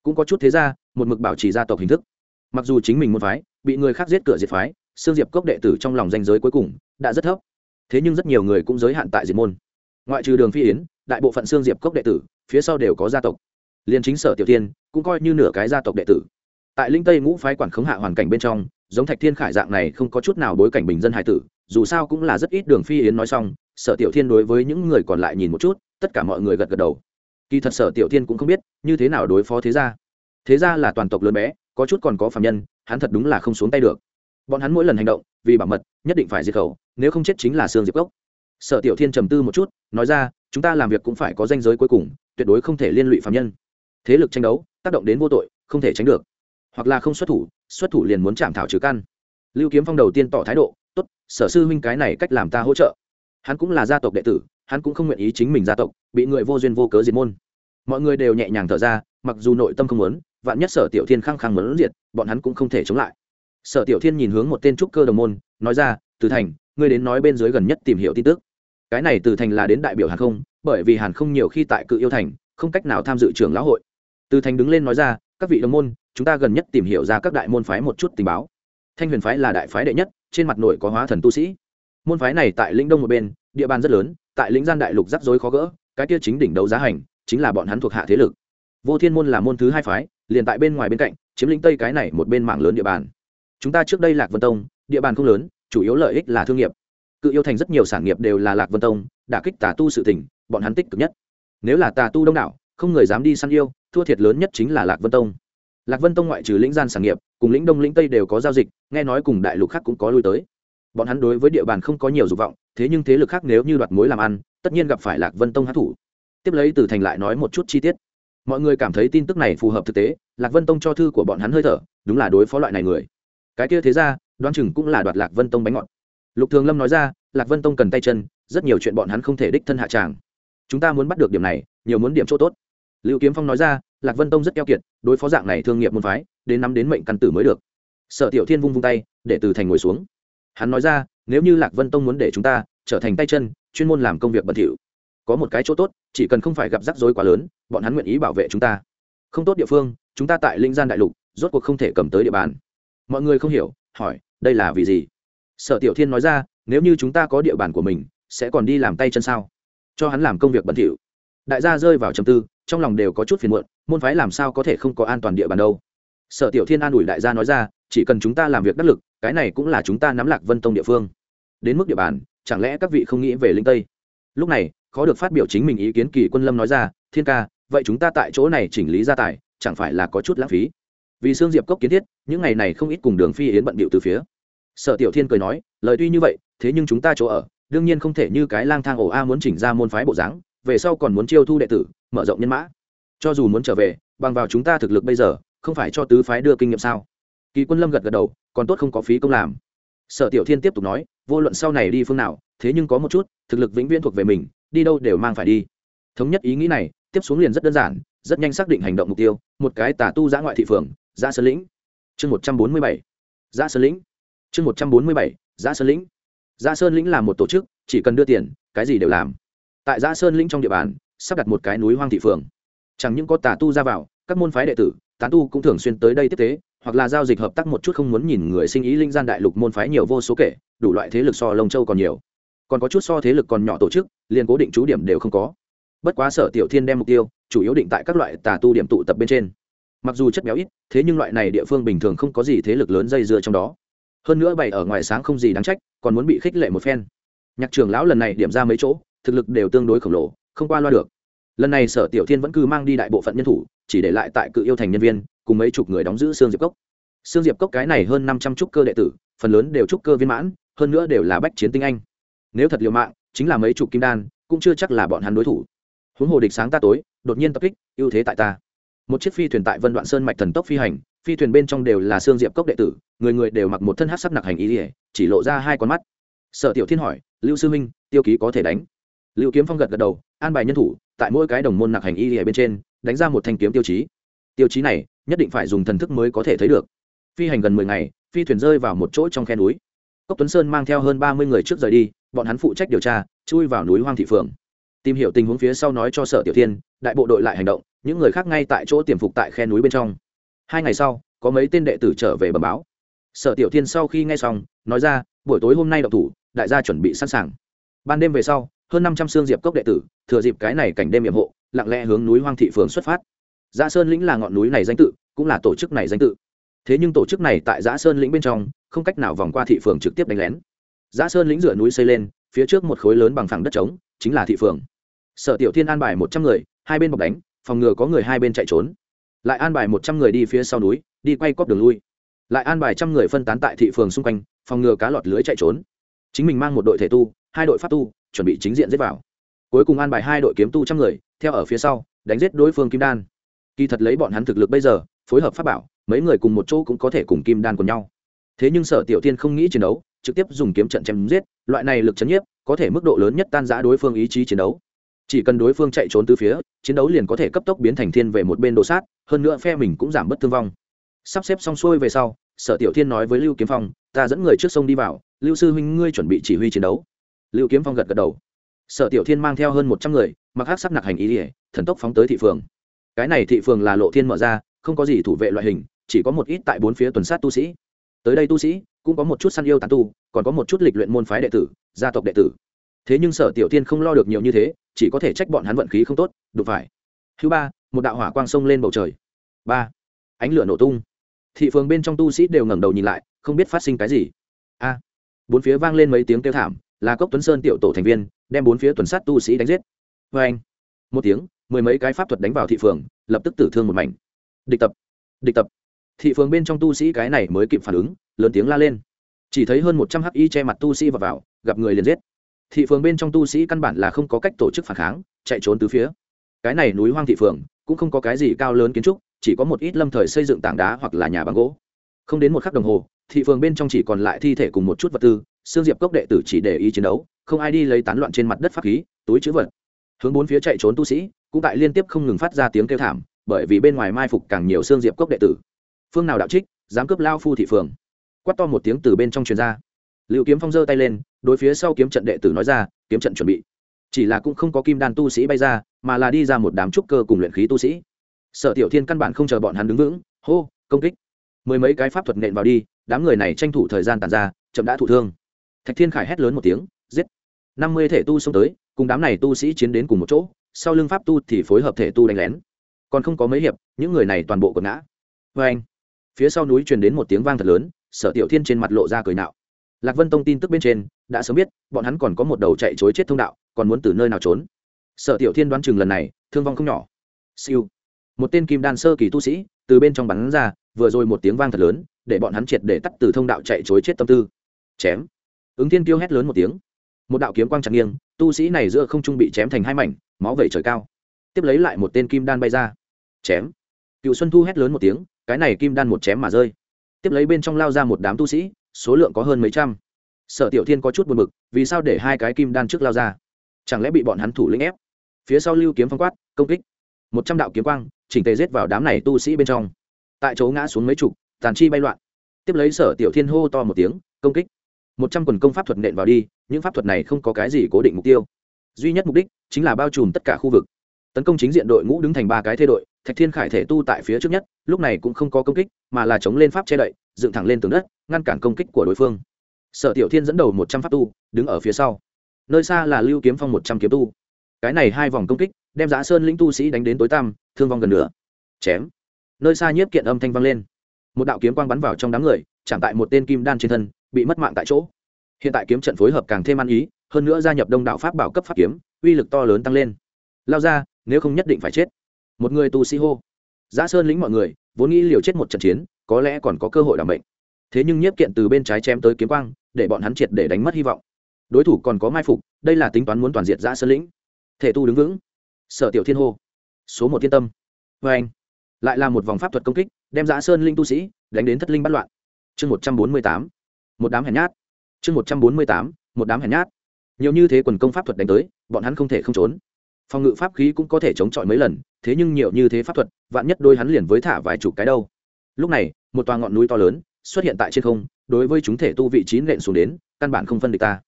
Cũng có chút thế gia, một mực bảo trì gia tộc hình thức. Mặc dù chính mình môn phái bị người khác giết cửa diệt phái xương diệp cốc đệ tử trong lòng danh giới cuối cùng đã rất thấp. Thế nhưng rất nhiều người cũng giới hạn tại diệt môn. Ngoại trừ đường phi yến, đại bộ phận xương diệp cốc đệ tử, phía sau đều có gia tộc. Liền chính sở tiểu tiên cũng coi như nửa cái gia tộc đệ tử. Tại linh tây ngũ phái quản khống hạ hoàn cảnh bên trong, giống thạch thiên khải dạng này không có chút nào bối cảnh bình dân hải tử, dù sao cũng là rất ít đường phi yến nói xong sở tiểu thiên đối với những người còn lại nhìn một chút, tất cả mọi người gật gật đầu. Kỳ thật sở tiểu thiên cũng không biết, như thế nào đối phó thế gia. Thế gia là toàn tộc lớn bé, có chút còn có phạm nhân, hắn thật đúng là không xuống tay được. Bọn hắn mỗi lần hành động, vì bảo mật, nhất định phải diệt khẩu, nếu không chết chính là xương diệp gốc. Sở tiểu thiên trầm tư một chút, nói ra, chúng ta làm việc cũng phải có danh giới cuối cùng, tuyệt đối không thể liên lụy phạm nhân. Thế lực tranh đấu, tác động đến vô tội, không thể tránh được. Hoặc là không xuất thủ xuất thủ liền muốn chạm thảo trừ căn. Lưu kiếm phong đầu tiên tỏ thái độ, tốt, sở sư huynh cái này cách làm ta hỗ trợ hắn cũng là gia tộc đệ tử, hắn cũng không nguyện ý chính mình gia tộc, bị người vô duyên vô cớ diệt môn. Mọi người đều nhẹ nhàng thở ra, mặc dù nội tâm không muốn, vạn nhất sở tiểu thiên khăng khăng muốn diệt, bọn hắn cũng không thể chống lại. Sở tiểu thiên nhìn hướng một tên trúc cơ đồng môn, nói ra, từ thành, ngươi đến nói bên dưới gần nhất tìm hiểu tin tức. Cái này từ thành là đến đại biểu hàn không, bởi vì hàn không nhiều khi tại cự yêu thành, không cách nào tham dự trường lão hội. Từ thành đứng lên nói ra, các vị đồng môn, chúng ta gần nhất tìm hiểu ra các đại môn phái một chút tình báo. Thanh huyền phái là đại phái đệ nhất, trên mặt nội có hóa thần tu sĩ môn phái này tại lĩnh đông một bên, địa bàn rất lớn, tại lĩnh gian đại lục rắc rối khó gỡ, cái kia chính đỉnh đấu giá hành, chính là bọn hắn thuộc hạ thế lực. Vô thiên môn là môn thứ hai phái, liền tại bên ngoài bên cạnh, chiếm lĩnh tây cái này một bên mạng lớn địa bàn. Chúng ta trước đây lạc vân tông, địa bàn không lớn, chủ yếu lợi ích là thương nghiệp. Cự yêu thành rất nhiều sản nghiệp đều là lạc vân tông, đả kích tà tu sự tỉnh bọn hắn tích cực nhất. Nếu là tà tu đông đảo, không người dám đi săn yêu, thua thiệt lớn nhất chính là lạc vân tông. Lạc vân tông ngoại trừ lĩnh gian sản nghiệp, cùng lĩnh đông lĩnh tây đều có giao dịch, nghe nói cùng đại lục khác cũng có lui tới bọn hắn đối với địa bàn không có nhiều dục vọng, thế nhưng thế lực khác nếu như đoạt mối làm ăn, tất nhiên gặp phải lạc vân tông hát thủ. Tiếp lấy từ thành lại nói một chút chi tiết. Mọi người cảm thấy tin tức này phù hợp thực tế, lạc vân tông cho thư của bọn hắn hơi thở, đúng là đối phó loại này người. Cái kia thế ra, đoán chừng cũng là đoạt lạc vân tông bánh ngọt. Lục thường lâm nói ra, lạc vân tông cần tay chân, rất nhiều chuyện bọn hắn không thể đích thân hạ tràng. Chúng ta muốn bắt được điểm này, nhiều muốn điểm chỗ tốt. Lưu kiếm phong nói ra, lạc vân tông rất keo kiệt, đối phó dạng này thương nghiệp môn phái, đến nắm đến mệnh căn tử mới được. Sở tiểu thiên vung vung tay, để từ thành ngồi xuống hắn nói ra, nếu như lạc vân tông muốn để chúng ta trở thành tay chân, chuyên môn làm công việc bẩn thỉu, có một cái chỗ tốt, chỉ cần không phải gặp rắc rối quá lớn, bọn hắn nguyện ý bảo vệ chúng ta. Không tốt địa phương, chúng ta tại linh gian đại lục, rốt cuộc không thể cầm tới địa bàn. Mọi người không hiểu, hỏi, đây là vì gì? Sở tiểu thiên nói ra, nếu như chúng ta có địa bàn của mình, sẽ còn đi làm tay chân sao? Cho hắn làm công việc bẩn thỉu. Đại gia rơi vào trầm tư, trong lòng đều có chút phiền muộn, môn phái làm sao có thể không có an toàn địa bàn đâu? Sở tiểu thiên an ủi đại gia nói ra chỉ cần chúng ta làm việc đắc lực, cái này cũng là chúng ta nắm lạc vân tông địa phương. Đến mức địa bàn, chẳng lẽ các vị không nghĩ về linh tây? Lúc này, khó được phát biểu chính mình ý kiến kỳ quân lâm nói ra, thiên ca, vậy chúng ta tại chỗ này chỉnh lý gia tài, chẳng phải là có chút lãng phí? Vì xương diệp cốc kiến thiết, những ngày này không ít cùng đường phi yến bận bịu từ phía. Sở tiểu thiên cười nói, lời tuy như vậy, thế nhưng chúng ta chỗ ở, đương nhiên không thể như cái lang thang ổ a muốn chỉnh ra môn phái bộ dáng, về sau còn muốn chiêu thu đệ tử, mở rộng nhân mã. Cho dù muốn trở về, bằng vào chúng ta thực lực bây giờ, không phải cho tứ phái đưa kinh nghiệm sao? Kỳ quân lâm gật gật đầu, còn tốt không có phí công làm. Sở tiểu thiên tiếp tục nói, vô luận sau này đi phương nào, thế nhưng có một chút, thực lực vĩnh viễn thuộc về mình, đi đâu đều mang phải đi. Thống nhất ý nghĩ này, tiếp xuống liền rất đơn giản, rất nhanh xác định hành động mục tiêu, một cái tà tu giã ngoại thị phường, giã sơn lĩnh. Chương một trăm bốn mươi bảy. Giã sơn lĩnh. Chương một trăm bốn mươi bảy, giã sơn lĩnh. Giã sơn lĩnh là một tổ chức, chỉ cần đưa tiền, cái gì đều làm. Tại giã sơn lĩnh trong địa bàn, sắp đặt một cái núi hoang thị phường. Chẳng những có tà tu ra vào, các môn phái đệ tử, tán tu cũng thường xuyên tới đây tiếp tế hoặc là giao dịch hợp tác một chút không muốn nhìn người sinh ý linh gian đại lục môn phái nhiều vô số kể, đủ loại thế lực so lông châu còn nhiều. Còn có chút so thế lực còn nhỏ tổ chức, liền cố định trú điểm đều không có. Bất quá sở tiểu thiên đem mục tiêu, chủ yếu định tại các loại tà tu điểm tụ tập bên trên. Mặc dù chất béo ít, thế nhưng loại này địa phương bình thường không có gì thế lực lớn dây dưa trong đó. Hơn nữa bày ở ngoài sáng không gì đáng trách, còn muốn bị khích lệ một phen. Nhạc trưởng lão lần này điểm ra mấy chỗ, thực lực đều tương đối khổng lồ, không qua loa được. Lần này sở tiểu thiên vẫn cứ mang đi đại bộ phận nhân thủ chỉ để lại tại cự yêu thành nhân viên, cùng mấy chục người đóng giữ xương diệp cốc. Xương diệp cốc cái này hơn năm trăm trúc cơ đệ tử, phần lớn đều trúc cơ viên mãn, hơn nữa đều là bách chiến tinh anh. Nếu thật liều mạng, chính là mấy chục kim đan, cũng chưa chắc là bọn hắn đối thủ. Huống hồ địch sáng ta tối, đột nhiên tập kích, ưu thế tại ta. Một chiếc phi thuyền tại vân đoạn sơn mạch thần tốc phi hành, phi thuyền bên trong đều là xương diệp cốc đệ tử, người người đều mặc một thân hát sắc nặc hành ý ỉa chỉ lộ ra hai con mắt. Sở tiểu thiên hỏi, lưu sư minh tiêu ký có thể đánh? Lưu kiếm phong gật gật đầu, an bài nhân thủ, tại mỗi cái đồng môn nặc hành y ỉa bên trên đánh ra một thanh kiếm tiêu chí. Tiêu chí này, nhất định phải dùng thần thức mới có thể thấy được. Phi hành gần mười ngày, phi thuyền rơi vào một chỗ trong khe núi. Cốc tuấn sơn mang theo hơn ba mươi người trước rời đi, bọn hắn phụ trách điều tra, chui vào núi hoang thị phường tìm hiểu tình huống phía sau nói cho sở tiểu thiên, đại bộ đội lại hành động, những người khác ngay tại chỗ tiềm phục tại khe núi bên trong. Hai ngày sau, có mấy tên đệ tử trở về bẩm báo. Sở tiểu thiên sau khi nghe xong, nói ra, buổi tối hôm nay đậu thủ, đại gia chuẩn bị sẵn sàng. Ban đêm về sau, hơn năm trăm xương diệp cốc đệ tử, thừa dịp cái này cảnh đêm nhiệm hộ lặng lẽ hướng núi hoang thị phường xuất phát. Giã sơn lĩnh là ngọn núi này danh tự, cũng là tổ chức này danh tự. Thế nhưng tổ chức này tại giã sơn lĩnh bên trong, không cách nào vòng qua thị phường trực tiếp đánh lén. Giã sơn lĩnh dựa núi xây lên, phía trước một khối lớn bằng phẳng đất trống, chính là thị phường. Sở tiểu thiên an bài một trăm người, hai bên bọc đánh, phòng ngừa có người hai bên chạy trốn. Lại an bài một trăm người đi phía sau núi, đi quay cóp đường lui. Lại an bài trăm người phân tán tại thị phường xung quanh, phòng ngừa cá lọt lưới chạy trốn. Chính mình mang một đội thể tu, hai đội pháp tu, chuẩn bị chính diện giết vào. Cuối cùng an bài hai đội kiếm tu trăm người theo ở phía sau, đánh giết đối phương kim đan. Kỳ thật lấy bọn hắn thực lực bây giờ, phối hợp pháp bảo, mấy người cùng một chỗ cũng có thể cùng kim đan cùng nhau. Thế nhưng sở tiểu tiên không nghĩ chiến đấu, trực tiếp dùng kiếm trận chém giết, loại này lực chấn nhiếp, có thể mức độ lớn nhất tan giã đối phương ý chí chiến đấu. Chỉ cần đối phương chạy trốn từ phía, chiến đấu liền có thể cấp tốc biến thành thiên về một bên đồ sát, hơn nữa phe mình cũng giảm bớt thương vong. Sắp xếp xong xuôi về sau, sở tiểu thiên nói với lưu kiếm phong, ta dẫn người trước sông đi vào, lưu sư huynh ngươi chuẩn bị chỉ huy chiến đấu. Lưu kiếm phong gật gật đầu. Sở tiểu thiên mang theo hơn một trăm người mặc hát sắc nặc hành ý ỉa, thần tốc phóng tới thị phường. Cái này thị phường là lộ thiên mở ra, không có gì thủ vệ loại hình, chỉ có một ít tại bốn phía tuần sát tu sĩ. Tới đây tu sĩ, cũng có một chút săn yêu tán tu, còn có một chút lịch luyện môn phái đệ tử, gia tộc đệ tử. Thế nhưng sở tiểu tiên không lo được nhiều như thế, chỉ có thể trách bọn hắn vận khí không tốt, đụng phải. Thứ ba, một đạo hỏa quang sông lên bầu trời. Ba, ánh lửa nổ tung. Thị phường bên trong tu sĩ đều ngẩng đầu nhìn lại, không biết phát sinh cái gì. A, bốn phía vang lên mấy tiếng kêu thảm, là cốc tuấn sơn tiểu tổ thành viên, đem bốn phía tuần sát tu sĩ đánh giết vê anh. Một tiếng mười mấy cái pháp thuật đánh vào thị phường lập tức tử thương một mảnh. Địch tập địch tập. Thị phường bên trong tu sĩ cái này mới kịp phản ứng lớn tiếng la lên. Chỉ thấy hơn một trăm hắc y che mặt tu sĩ vào, vào gặp người liền giết. Thị phường bên trong tu sĩ căn bản là không có cách tổ chức phản kháng chạy trốn từ phía. Cái này núi hoang thị phường cũng không có cái gì cao lớn kiến trúc chỉ có một ít lâm thời xây dựng tảng đá hoặc là nhà bằng gỗ. Không đến một khắc đồng hồ thị phường bên trong chỉ còn lại thi thể cùng một chút vật tư xương diệp cốc đệ tử chỉ để ý chiến đấu không ai đi lấy tán loạn trên mặt đất pháp khí túi chữ vật hướng bốn phía chạy trốn tu sĩ, cũng tại liên tiếp không ngừng phát ra tiếng kêu thảm, bởi vì bên ngoài mai phục càng nhiều xương diệp cốc đệ tử. Phương nào đạo trích, dám cướp lao phu thị phường. Quát to một tiếng từ bên trong truyền ra. Liệu kiếm phong giơ tay lên, đối phía sau kiếm trận đệ tử nói ra, kiếm trận chuẩn bị. Chỉ là cũng không có kim đan tu sĩ bay ra, mà là đi ra một đám trúc cơ cùng luyện khí tu sĩ. Sở tiểu thiên căn bản không chờ bọn hắn đứng vững, hô, công kích. Mười mấy cái pháp thuật nện vào đi, đám người này tranh thủ thời gian tàn ra, chậm đã thụ thương. Thạch thiên khải hét lớn một tiếng, giết. Năm mươi thể tu xông tới cùng đám này tu sĩ chiến đến cùng một chỗ, sau lưng pháp tu thì phối hợp thể tu đánh lén. Còn không có mấy hiệp, những người này toàn bộ quật ngã. Vê anh, phía sau núi truyền đến một tiếng vang thật lớn, sở tiểu thiên trên mặt lộ ra cười nạo. Lạc vân tông tin tức bên trên, đã sớm biết, bọn hắn còn có một đầu chạy chối chết thông đạo, còn muốn từ nơi nào trốn. Sở tiểu thiên đoán chừng lần này, thương vong không nhỏ. Siêu. Một tên kim đan sơ kỳ tu sĩ, từ bên trong bắn ra, vừa rồi một tiếng vang thật lớn, để bọn hắn triệt để tắt từ thông đạo chạy chối chết tâm tư. Chém. Ứng thiên tiêu hét lớn một tiếng một đạo kiếm quang chặt nghiêng, tu sĩ này giữa không trung bị chém thành hai mảnh, máu vẩy trời cao. Tiếp lấy lại một tên kim đan bay ra. Chém. Cựu xuân thu hét lớn một tiếng, cái này kim đan một chém mà rơi. Tiếp lấy bên trong lao ra một đám tu sĩ, số lượng có hơn mấy trăm. Sở tiểu thiên có chút buồn b ự c vì sao để hai cái kim đan trước lao ra? Chẳng lẽ bị bọn hắn thủ lĩnh ép? Phía sau lưu kiếm phong quát, công kích. Một trăm đạo kiếm quang, chỉnh tề rết vào đám này tu sĩ bên trong. Tại chỗ ngã xuống mấy chục, tàn chi bay loạn. Tiếp lấy sở tiểu thiên hô to một tiếng, công kích một trăm quần công pháp thuật nện vào đi, những pháp thuật này không có cái gì cố định mục tiêu. Duy nhất mục đích chính là bao trùm tất cả khu vực. Tấn công chính diện đội ngũ đứng thành ba cái thê đội, thạch thiên khải thể tu tại phía trước nhất, lúc này cũng không có công kích, mà là chống lên pháp che đậy, dựng thẳng lên tường đất, ngăn cản công kích của đối phương. Sở tiểu thiên dẫn đầu một trăm pháp tu, đứng ở phía sau. Nơi xa là lưu kiếm phong một trăm kiếm tu. Cái này hai vòng công kích, đem giá sơn lĩnh tu sĩ đánh đến tối tăm, thương vong gần nửa. Chém. Nơi xa nhiếp kiện âm thanh vang lên. Một đạo kiếm quang bắn vào trong đám người, chạm tại một tên kim đan trên thân bị mất mạng tại chỗ. Hiện tại kiếm trận phối hợp càng thêm ăn ý, hơn nữa gia nhập đông đạo pháp bảo cấp pháp kiếm, uy lực to lớn tăng lên. Lao ra, nếu không nhất định phải chết. Một người tu sĩ hô. Giã sơn lĩnh mọi người, vốn nghĩ liều chết một trận chiến, có lẽ còn có cơ hội đảm bệnh thế nhưng nhiếp kiện từ bên trái chém tới kiếm quang, để bọn hắn triệt để đánh mất hy vọng. Đối thủ còn có mai phục, đây là tính toán muốn toàn diệt giã sơn lĩnh. Thể tu đứng vững. Sở tiểu thiên hô. Số một thiên tâm. Vê anh. Lại là một vòng pháp thuật công kích, đem giã sơn linh tu sĩ, đánh đến thất linh bắt loạn. Chương một trăm bốn mươi tám một đám hèn nhát. Chương một trăm bốn mươi tám, một đám hèn nhát. Nhiều như thế quần công pháp thuật đánh tới, bọn hắn không thể không trốn. Phòng ngự pháp khí cũng có thể chống chọi mấy lần, thế nhưng nhiều như thế pháp thuật, vạn nhất đôi hắn liền với thả vài chục cái đâu. Lúc này, một tòa ngọn núi to lớn xuất hiện tại trên không, đối với chúng thể tu vị trí nện xuống đến, căn bản không phân địch ta.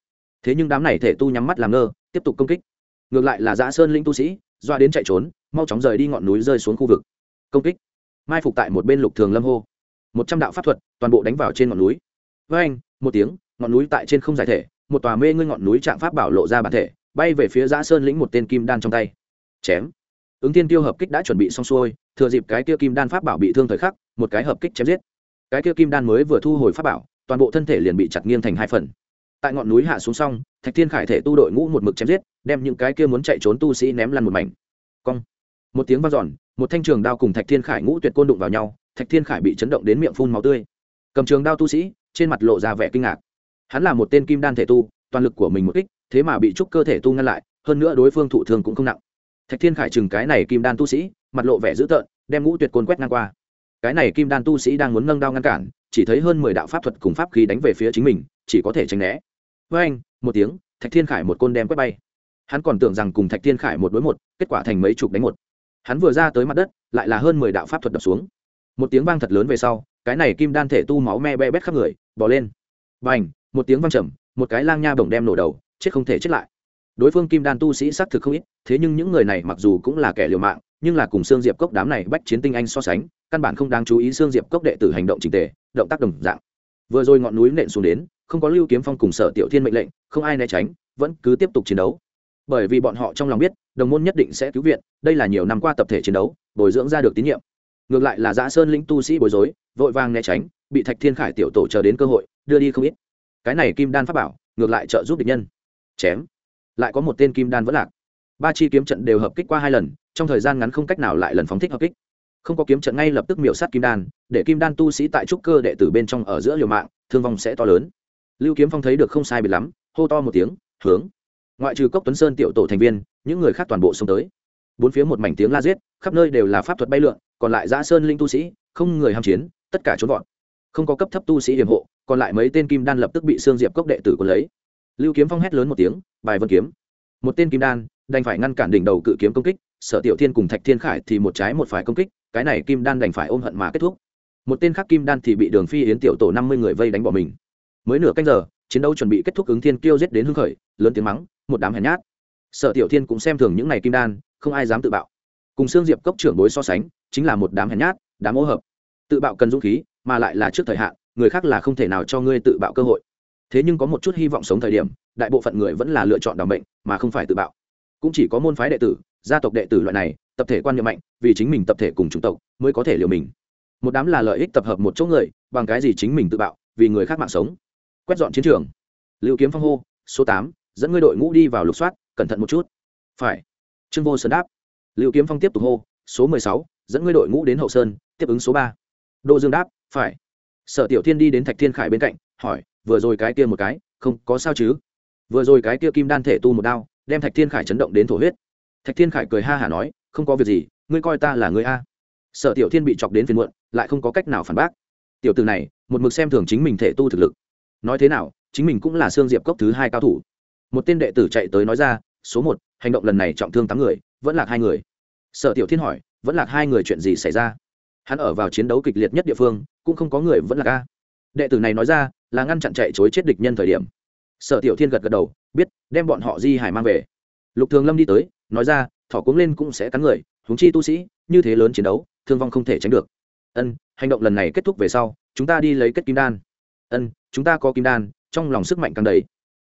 Thế nhưng đám này thể tu nhắm mắt làm ngơ, tiếp tục công kích. Ngược lại là giã sơn linh tu sĩ, doa đến chạy trốn, mau chóng rời đi ngọn núi rơi xuống khu vực. Công kích. Mai phục tại một bên lục thường lâm hô. Một trăm đạo pháp thuật toàn bộ đánh vào trên ngọn núi. Với anh một tiếng, ngọn núi tại trên không giải thể, một tòa mê ngươi ngọn núi trạng pháp bảo lộ ra bản thể, bay về phía giã sơn lĩnh một tên kim đan trong tay. Chém. Ứng tiên tiêu hợp kích đã chuẩn bị xong xuôi, thừa dịp cái kia kim đan pháp bảo bị thương thời khắc, một cái hợp kích chém giết. Cái kia kim đan mới vừa thu hồi pháp bảo, toàn bộ thân thể liền bị chặt nghiêng thành hai phần. Tại ngọn núi hạ xuống xong, thạch thiên khải thể tu đội ngũ một mực chém giết, đem những cái kia muốn chạy trốn tu sĩ ném lăn một mảnh. Cong. Một tiếng vang dọn, một thanh trường đao cùng thạch thiên khải ngũ tuyệt côn đụng vào nhau, thạch thiên khải bị chấn động đến miệng phun máu tươi. Cầm trường đao tu sĩ trên mặt lộ ra vẻ kinh ngạc. Hắn là một tên kim đan thể tu, toàn lực của mình một kích, thế mà bị trúc cơ thể tu ngăn lại, hơn nữa đối phương thụ thương cũng không nặng. Thạch thiên khải chừng cái này kim đan tu sĩ, mặt lộ vẻ dữ tợn, đem ngũ tuyệt côn quét ngang qua. Cái này kim đan tu sĩ đang muốn nâng đao ngăn cản, chỉ thấy hơn mười đạo pháp thuật cùng pháp khí đánh về phía chính mình, chỉ có thể tránh né. Với anh, một tiếng, thạch thiên khải một côn đem quét bay. Hắn còn tưởng rằng cùng thạch thiên khải một đối một, kết quả thành mấy chục đánh một. Hắn vừa ra tới mặt đất, lại là hơn mười đạo pháp thuật đập xuống. Một tiếng vang thật lớn về sau, cái này kim đan thể tu máu me be bét khắp người bỏ lên. B n h một tiếng vang trầm, một cái lang nha bổng đem nổ đầu, chết không thể chết lại. Đối phương kim đan tu sĩ xác thực không ít, thế nhưng những người này mặc dù cũng là kẻ liều mạng, nhưng là cùng xương diệp cốc đám này bách chiến tinh anh so sánh, căn bản không đáng chú ý xương diệp cốc đệ tử hành động trình tề, động tác đồng dạng. Vừa rồi ngọn núi nện xuống đến, không có lưu kiếm phong cùng sở tiểu thiên mệnh lệnh, không ai né tránh, vẫn cứ tiếp tục chiến đấu. Bởi vì bọn họ trong lòng biết, đồng môn nhất định sẽ cứu viện, đây là nhiều năm qua tập thể chiến đấu, bồi dưỡng ra được tín nhiệm. Ngược lại là giã sơn lĩnh tu sĩ bối rối, vội vàng né tránh bị thạch thiên khải tiểu tổ chờ đến cơ hội, đưa đi không ít. Cái này kim đan pháp bảo, ngược lại trợ giúp địch nhân. Chém. Lại có một tên kim đan vẫn lạc. Ba chi kiếm trận đều hợp kích qua hai lần, trong thời gian ngắn không cách nào lại lần phóng thích hợp kích. Không có kiếm trận ngay lập tức miểu sát kim đan, để kim đan tu sĩ tại trúc cơ đệ tử bên trong ở giữa liều mạng, thương vong sẽ to lớn. Lưu kiếm phong thấy được không sai biệt lắm, hô to một tiếng, hướng! Ngoại trừ cốc tuấn sơn tiểu tổ thành viên, những người khác toàn bộ xông tới. Bốn phía một mảnh tiếng la giết, khắp nơi đều là pháp thuật bay lượn, còn lại giã sơn linh tu sĩ, không người ham chiến, tất cả trốn gọn không có cấp thấp tu sĩ hiểm hộ, còn lại mấy tên kim đan lập tức bị xương diệp cốc đệ tử quân lấy. Lưu kiếm phong hét lớn một tiếng, bài vân kiếm. Một tên kim đan, đành phải ngăn cản đỉnh đầu cự kiếm công kích, sở tiểu thiên cùng thạch thiên khải thì một trái một phải công kích, cái này kim đan đành phải ôm hận mà kết thúc. Một tên khác kim đan thì bị đường phi yến tiểu tổ năm mươi người vây đánh bỏ mình. Mới nửa canh giờ, chiến đấu chuẩn bị kết thúc ứng thiên kiêu giết đến hưng khởi, lớn tiếng mắng, một đám hèn nhát. Sở tiểu thiên cũng xem thường những này kim đan, không ai dám tự bạo. Cùng xương diệp cốc trưởng bối so sánh, chính là một đám hèn nhát, đám ô hợp. Tự bạo cần dũng khí mà lại là trước thời hạn, người khác là không thể nào cho ngươi tự bạo cơ hội. Thế nhưng có một chút hy vọng sống thời điểm, đại bộ phận người vẫn là lựa chọn đ ỏ n bệnh, mà không phải tự bạo. Cũng chỉ có môn phái đệ tử, gia tộc đệ tử loại này, tập thể quan niệm mạnh, vì chính mình tập thể cùng chủng tộc mới có thể liều mình. Một đám là lợi ích tập hợp một chỗ người, bằng cái gì chính mình tự bạo, vì người khác mạng sống? Quét dọn chiến trường. Lưu kiếm phong hô, số tám, dẫn ngươi đội ngũ đi vào lục soát, cẩn thận một chút. Phải. Trương vô sơn đáp. Lưu kiếm phong tiếp tục hô, số mười sáu, dẫn ngươi đội ngũ đến hậu sơn, tiếp ứng số ba. Đô dương đáp phải. Sở tiểu thiên đi đến thạch thiên khải bên cạnh, hỏi, vừa rồi cái kia một cái, không có sao chứ? Vừa rồi cái kia kim đan thể tu một đao, đem thạch thiên khải chấn động đến thổ huyết. Thạch thiên khải cười ha hả nói, không có việc gì, ngươi coi ta là người a. Sở tiểu thiên bị chọc đến phiền muộn, lại không có cách nào phản bác. Tiểu từ này, một mực xem thường chính mình thể tu thực lực. Nói thế nào, chính mình cũng là xương diệp cốc thứ hai cao thủ. Một tên đệ tử chạy tới nói ra, số một, hành động lần này trọng thương tám người, vẫn là hai người. Sở tiểu thiên hỏi, vẫn là hai người chuyện gì xảy ra? Hắn ở vào chiến đấu kịch liệt nhất địa phương, cũng không có người vẫn là ca đệ tử này nói ra, là ngăn chặn chạy chối chết địch nhân thời điểm. Sở tiểu thiên gật gật đầu, biết, đem bọn họ di hải mang về. Lục thường lâm đi tới, nói ra, thỏ cuống lên cũng sẽ cắn người húng chi tu sĩ, như thế lớn chiến đấu, thương vong không thể tránh được. Ân, hành động lần này kết thúc về sau, chúng ta đi lấy kết kim đan. Ân, chúng ta có kim đan, trong lòng sức mạnh càng đầy.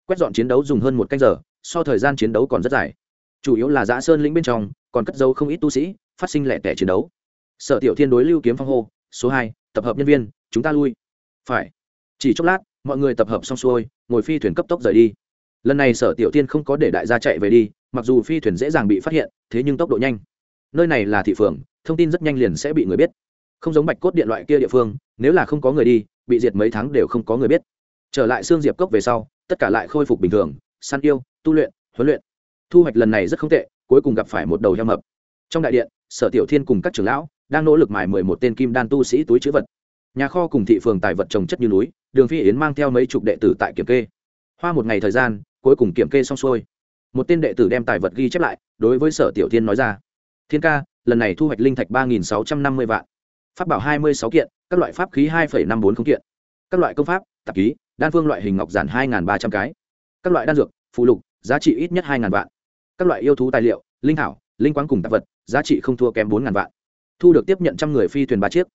Quét dọn chiến đấu dùng hơn một canh giờ, so thời gian chiến đấu còn rất dài. Chủ yếu là giã sơn lĩnh bên trong, còn cất dấu không ít tu sĩ, phát sinh lẻ tẻ chiến đấu sở tiểu thiên đối lưu kiếm phong hô, số hai, tập hợp nhân viên, chúng ta lui. Phải. Chỉ chốc lát, mọi người tập hợp xong xuôi, ngồi phi thuyền cấp tốc rời đi. Lần này sở tiểu tiên không có để đại gia chạy về đi, mặc dù phi thuyền dễ dàng bị phát hiện, thế nhưng tốc độ nhanh. Nơi này là thị phường, thông tin rất nhanh liền sẽ bị người biết. Không giống bạch cốt điện loại kia địa phương, nếu là không có người đi, bị diệt mấy tháng đều không có người biết. Trở lại xương diệp cốc về sau, tất cả lại khôi phục bình thường, săn yêu, tu luyện, huấn luyện. Thu hoạch lần này rất không tệ, cuối cùng gặp phải một đầu heo mập. Trong đại điện, sở tiểu thiên cùng các trưởng lão đang nỗ lực mài mười một tên kim đan tu sĩ túi chữ vật. Nhà kho cùng thị phường tài vật trồng chất như núi, đường phi yến mang theo mấy chục đệ tử tại kiểm kê. Hoa một ngày thời gian, cuối cùng kiểm kê xong xuôi. Một tên đệ tử đem tài vật ghi chép lại, đối với sở tiểu thiên nói ra, thiên ca, lần này thu hoạch linh thạch ba nghìn sáu trăm năm mươi vạn. Pháp bảo hai mươi sáu kiện, các loại pháp khí hai năm bốn không kiện. Các loại công pháp, tạp ký, đan phương loại hình ngọc giản hai ba trăm cái. Các loại đan dược phụ lục, giá trị ít nhất hai vạn. Các loại yêu thú tài liệu, linh thảo, linh quán cùng tạp vật, giá trị không thua kém bốn vạn thu được tiếp nhận trăm người phi thuyền ba chiếc.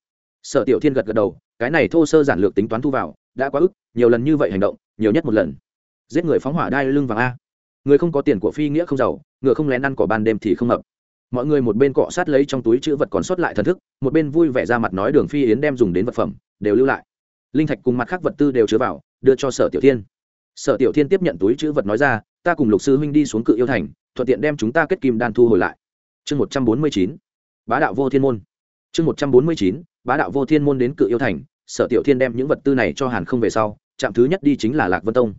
Sở tiểu thiên gật gật đầu, cái này thô sơ giản lược tính toán thu vào, đã quá ức, nhiều lần như vậy hành động, nhiều nhất một lần. Giết người phóng hỏa đai lưng vàng a. Người không có tiền của phi nghĩa không giàu, ngựa không lén ăn cỏ ban đêm thì không hợp. Mọi người một bên cọ sát lấy trong túi chữ vật còn sót lại thần thức, một bên vui vẻ ra mặt nói đường phi yến đem dùng đến vật phẩm, đều lưu lại. Linh thạch cùng mặt khác vật tư đều chứa vào, đưa cho sở tiểu thiên. Sở tiểu thiên tiếp nhận túi chữ vật nói ra, ta cùng lục sư huynh đi xuống cự yêu thành, thuận tiện đem chúng ta kết kim đan thu hồi lại. Chương một trăm bốn mươi chín bá đạo vô thiên môn. Chương một trăm bốn mươi chín, bá đạo vô thiên môn đến cự yêu thành, sở tiểu thiên đem những vật tư này cho hàn không về sau trạm thứ nhất đi chính là lạc vân tông.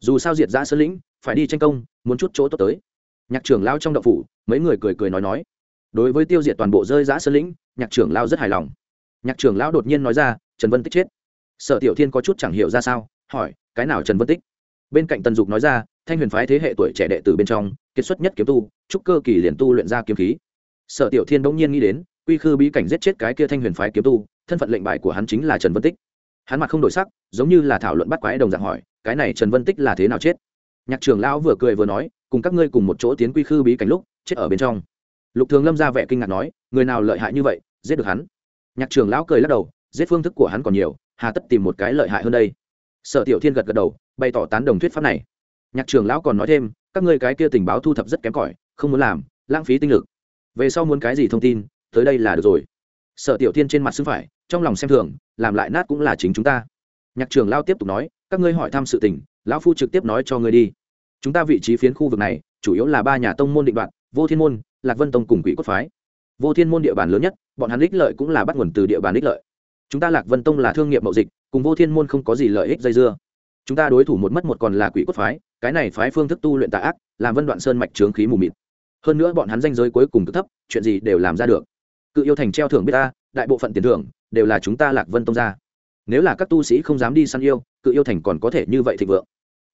Dù sao diệt giã sơn lĩnh, phải đi tranh công, muốn chút chỗ tốt tới. Nhạc trưởng lao trong đậu phủ, mấy người cười cười nói nói. Đối với tiêu diệt toàn bộ rơi giã sơn lĩnh, nhạc trưởng lao rất hài lòng. Nhạc trưởng lão đột nhiên nói ra, trần vân tích chết. Sở tiểu thiên có chút chẳng hiểu ra sao, hỏi, cái nào trần vân tích? Bên cạnh tần dục nói ra, thanh huyền phái thế hệ tuổi trẻ đệ tử bên trong, kiệt xuất nhất kiếm tu, trúc cơ kỳ liền tu luyện ra kiếm khí sở tiểu thiên bỗng nhiên nghĩ đến, quy khư bí cảnh giết chết cái kia thanh huyền phái kiếm tu, thân phận lệnh bài của hắn chính là trần vân tích. Hắn mặt không đổi sắc, giống như là thảo luận bắt quái đồng dạng hỏi, cái này trần vân tích là thế nào chết? Nhạc trưởng lão vừa cười vừa nói, cùng các ngươi cùng một chỗ tiến quy khư bí cảnh lúc, chết ở bên trong. Lục thường lâm ra vẻ kinh ngạc nói, người nào lợi hại như vậy, giết được hắn? Nhạc trưởng lão cười lắc đầu, giết phương thức của hắn còn nhiều, hà tất tìm một cái lợi hại hơn đây. Sở tiểu thiên gật gật đầu, bày tỏ tán đồng thuyết pháp này. Nhạc trưởng lão còn nói thêm, các ngươi cái kia tình báo thu thập rất kém cỏi, không muốn làm, lãng phí tinh lực về sau muốn cái gì thông tin, tới đây là được rồi. Sở tiểu tiên trên mặt xưng phải, trong lòng xem thường, làm lại nát cũng là chính chúng ta. Nhạc trường lao tiếp tục nói, các ngươi hỏi thăm sự tình, lão phu trực tiếp nói cho ngươi đi. Chúng ta vị trí phiến khu vực này, chủ yếu là ba nhà tông môn định đoạn, vô thiên môn, lạc vân tông cùng quỷ cốt phái. Vô thiên môn địa bàn lớn nhất, bọn hắn ích lợi cũng là bắt nguồn từ địa bàn ích lợi. Chúng ta lạc vân tông là thương nghiệp mậu dịch, cùng vô thiên môn không có gì lợi ích dây dưa. Chúng ta đối thủ một mất một còn là quỷ cốt phái, cái này phái phương thức tu luyện tà ác, làm vân đoạn sơn mạch trướng khí mù mịt hơn nữa bọn hắn danh giới cuối cùng cực thấp, chuyện gì đều làm ra được. Cự yêu thành treo thưởng biết ta, đại bộ phận tiền thưởng đều là chúng ta lạc vân tông ra. Nếu là các tu sĩ không dám đi săn yêu, cự yêu thành còn có thể như vậy thịnh vượng.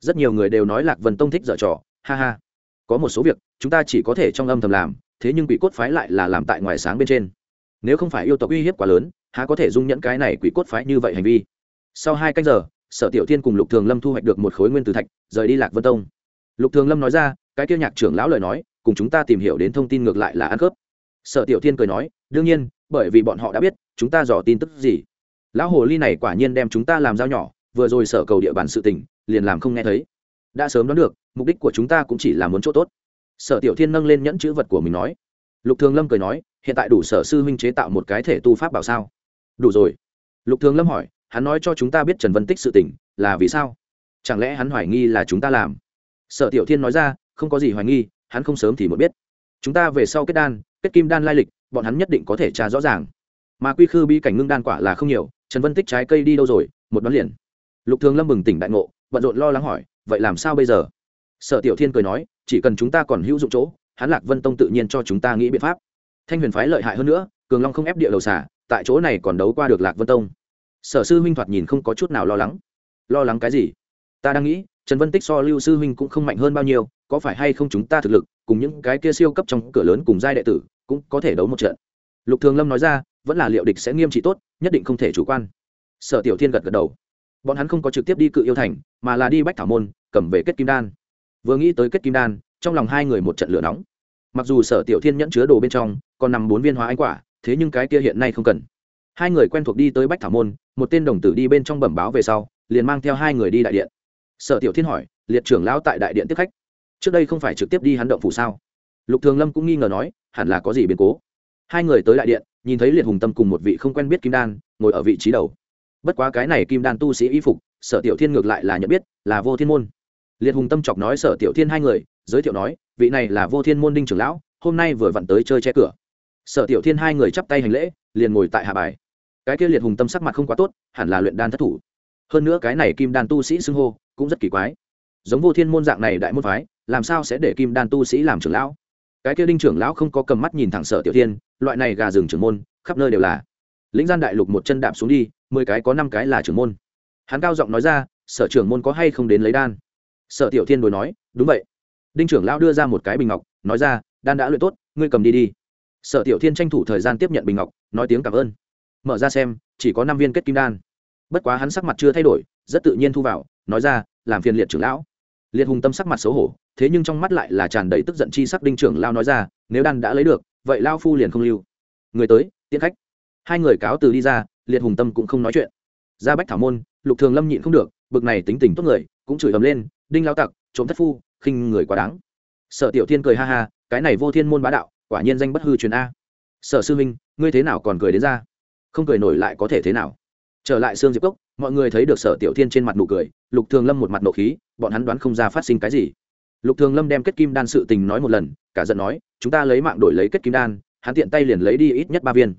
Rất nhiều người đều nói lạc vân tông thích dở trò, ha ha. Có một số việc, chúng ta chỉ có thể trong âm thầm làm, thế nhưng quỷ cốt phái lại là làm tại ngoài sáng bên trên. Nếu không phải yêu tộc uy hiếp quá lớn, há có thể dung nhẫn cái này quỷ cốt phái như vậy hành vi? Sau hai canh giờ, sở tiểu thiên cùng lục thường lâm thu hoạch được một khối nguyên từ thạch, rời đi lạc vân tông. Lục thường lâm nói ra, cái kia nhạc trưởng lão lời nói cùng chúng ta tìm hiểu đến thông tin ngược lại là ăn khớp. Sở tiểu thiên cười nói, đương nhiên, bởi vì bọn họ đã biết, chúng ta dò tin tức gì. Lão hồ ly này quả nhiên đem chúng ta làm dao nhỏ, vừa rồi sở cầu địa bàn sự tình, liền làm không nghe thấy. Đã sớm đoán được, mục đích của chúng ta cũng chỉ là muốn chỗ tốt. Sở tiểu thiên nâng lên nhẫn chữ vật của mình nói. Lục thường lâm cười nói, hiện tại đủ sở sư huynh chế tạo một cái thể tu pháp bảo sao? Đủ rồi. Lục thường lâm hỏi, hắn nói cho chúng ta biết trần vân tích sự tình, là vì sao? Chẳng lẽ hắn hoài nghi là chúng ta làm? Sở tiểu thiên nói ra, không có gì hoài nghi hắn không sớm thì một biết. Chúng ta về sau kết đan, kết kim đan lai lịch, bọn hắn nhất định có thể tra rõ ràng. Mà quy khư bi cảnh ngưng đan quả là không nhiều, trần vân tích trái cây đi đâu rồi, một đoán liền. Lục thường lâm bừng tỉnh đại ngộ, bận rộn lo lắng hỏi, vậy làm sao bây giờ? Sở tiểu thiên cười nói, chỉ cần chúng ta còn hữu dụng chỗ, hắn lạc vân tông tự nhiên cho chúng ta nghĩ biện pháp. Thanh huyền phái lợi hại hơn nữa, cường long không ép địa đầu xả, tại chỗ này còn đấu qua được lạc vân tông. Sở sư huynh thoạt nhìn không có chút nào lo lắng. Lo lắng cái gì? Ta đang nghĩ, trần vân tích so lưu sư huynh cũng không mạnh hơn bao nhiêu có phải hay không chúng ta thực lực, cùng những cái kia siêu cấp trong cửa lớn cùng giai đệ tử, cũng có thể đấu một trận. Lục thường lâm nói ra, vẫn là liệu địch sẽ nghiêm trị tốt, nhất định không thể chủ quan. Sở tiểu thiên gật gật đầu. Bọn hắn không có trực tiếp đi cự yêu thành, mà là đi bách thảo môn, cầm về kết kim đan. Vừa nghĩ tới kết kim đan, trong lòng hai người một trận lửa nóng. Mặc dù sở tiểu thiên nhẫn chứa đồ bên trong, còn nằm bốn viên hóa anh quả, thế nhưng cái kia hiện nay không cần. Hai người quen thuộc đi tới bách thảo môn, một tên đồng tử đi bên trong bẩm báo về sau, liền mang theo hai người đi đại điện. Sở tiểu thiên hỏi, liệt trưởng lão tại đại điện tiếp khách? Trước đây không phải trực tiếp đi hắn động phủ sao? Lục thường lâm cũng nghi ngờ nói, hẳn là có gì biến cố. Hai người tới đại điện, nhìn thấy liệt hùng tâm cùng một vị không quen biết kim đan, ngồi ở vị trí đầu. Bất quá cái này kim đan tu sĩ y phục, sở tiểu thiên ngược lại là nhận biết, là vô thiên môn. Liệt hùng tâm chọc nói sở tiểu thiên hai người, giới thiệu nói, vị này là vô thiên môn đinh trưởng lão, hôm nay vừa vặn tới chơi che cửa. Sở tiểu thiên hai người chắp tay hành lễ, liền ngồi tại hạ bài. Cái kia liệt hùng tâm sắc mặt không quá tốt, hẳn là luyện đan thất thủ. Hơn nữa cái này kim đan tu sĩ xưng hô, cũng rất kỳ quái. Giống vô thiên môn dạng này đại môn phái làm sao sẽ để kim đan tu sĩ làm trưởng lão? Cái kia đinh trưởng lão không có cầm mắt nhìn thẳng sở tiểu thiên, loại này gà rừng trưởng môn, khắp nơi đều là. Lĩnh gian đại lục một chân đạp xuống đi, mười cái có năm cái là trưởng môn. Hắn cao giọng nói ra, sở trưởng môn có hay không đến lấy đan? Sở tiểu thiên đối nói, đúng vậy. Đinh trưởng lão đưa ra một cái bình ngọc, nói ra, đan đã luyện tốt, ngươi cầm đi đi. Sở tiểu thiên tranh thủ thời gian tiếp nhận bình ngọc, nói tiếng cảm ơn. Mở ra xem, chỉ có năm viên kết kim đan. Bất quá hắn sắc mặt chưa thay đổi, rất tự nhiên thu vào, nói ra, làm phiền liệt trưởng lão. Liệt hùng tâm sắc mặt xấu hổ thế nhưng trong mắt lại là tràn đầy tức giận chi sắc đinh trưởng lao nói ra, nếu đan đã lấy được, vậy lao phu liền không lưu. Người tới, tiễn khách. Hai người cáo từ đi ra, liệt hùng tâm cũng không nói chuyện. Ra bách thảo môn, lục thường lâm nhịn không được, bực này tính tình tốt người, cũng chửi ầm lên, đinh lao tặc, trộm thất phu, khinh người quá đáng. Sở tiểu thiên cười ha ha, cái này vô thiên môn bá đạo, quả nhiên danh bất hư truyền a. Sở sư minh ngươi thế nào còn cười đến ra? Không cười nổi lại có thể thế nào? Trở lại xương diệp cốc, mọi người thấy được sở tiểu thiên trên mặt nụ cười, lục thường lâm một mặt nộ khí, bọn hắn đoán không ra phát sinh cái gì lục thường lâm đem kết kim đan sự tình nói một lần, cả giận nói, chúng ta lấy mạng đổi lấy kết kim đan, hắn tiện tay liền lấy đi ít nhất ba viên.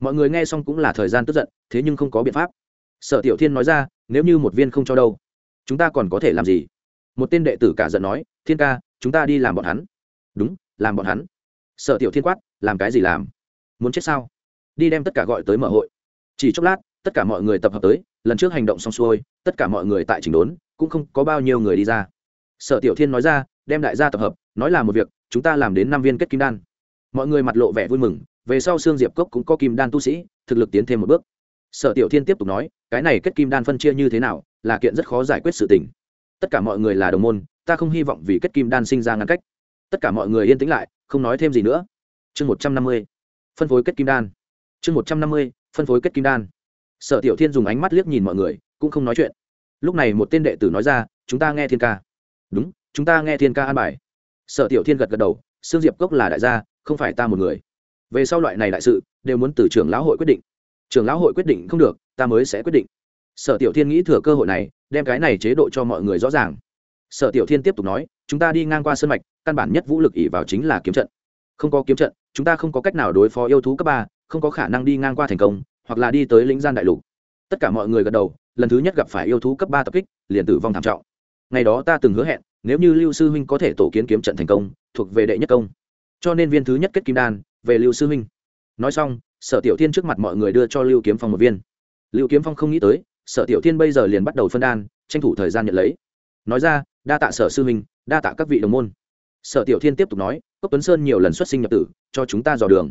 Mọi người nghe xong cũng là thời gian tức giận, thế nhưng không có biện pháp. Sở tiểu thiên nói ra, nếu như một viên không cho đâu, chúng ta còn có thể làm gì? Một tên đệ tử cả giận nói, thiên ca, chúng ta đi làm bọn hắn. Đúng, làm bọn hắn. Sở tiểu thiên quát, làm cái gì làm? Muốn chết sao? Đi đem tất cả gọi tới mở hội. Chỉ chốc lát, tất cả mọi người tập hợp tới, lần trước hành động xong xuôi, tất cả mọi người tại chỉnh đốn, cũng không có bao nhiêu người đi ra sở tiểu thiên nói ra, đem đại gia tập hợp, nói là một việc, chúng ta làm đến năm viên kết kim đan. Mọi người mặt lộ vẻ vui mừng, về sau xương diệp cốc cũng có kim đan tu sĩ, thực lực tiến thêm một bước. Sở tiểu thiên tiếp tục nói, cái này kết kim đan phân chia như thế nào, là kiện rất khó giải quyết sự tình. Tất cả mọi người là đồng môn, ta không hy vọng vì kết kim đan sinh ra ngăn cách. Tất cả mọi người yên tĩnh lại, không nói thêm gì nữa. Chương một trăm năm mươi, phân phối kết kim đan. Chương một trăm năm mươi, phân phối kết kim đan. Sở tiểu thiên dùng ánh mắt liếc nhìn mọi người, cũng không nói chuyện. Lúc này một tên đệ tử nói ra, chúng ta nghe thiên ca đúng, chúng ta nghe thiên ca an bài. Sở tiểu thiên gật gật đầu, sương diệp cốc là đại gia, không phải ta một người. Về sau loại này đại sự, đều muốn từ trưởng lão hội quyết định. Trưởng lão hội quyết định không được, ta mới sẽ quyết định. Sở tiểu thiên nghĩ thừa cơ hội này, đem cái này chế độ cho mọi người rõ ràng. Sở tiểu thiên tiếp tục nói, chúng ta đi ngang qua sân mạch, căn bản nhất vũ lực ỉ vào chính là kiếm trận. Không có kiếm trận, chúng ta không có cách nào đối phó yêu thú cấp ba, không có khả năng đi ngang qua thành công, hoặc là đi tới lĩnh gian đại lục. Tất cả mọi người gật đầu, lần thứ nhất gặp phải yêu thú cấp ba tập kích, liền tử vong thảm trọng ngày đó ta từng hứa hẹn, nếu như lưu sư huynh có thể tổ kiến kiếm trận thành công, thuộc về đệ nhất công. Cho nên viên thứ nhất kết kim đan, về lưu sư huynh. Nói xong, sở tiểu thiên trước mặt mọi người đưa cho lưu kiếm phong một viên. Lưu kiếm phong không nghĩ tới, sở tiểu thiên bây giờ liền bắt đầu phân đan, tranh thủ thời gian nhận lấy. Nói ra, đa tạ sở sư huynh, đa tạ các vị đồng môn. Sở tiểu thiên tiếp tục nói, cốc tuấn sơn nhiều lần xuất sinh nhập tử, cho chúng ta dò đường.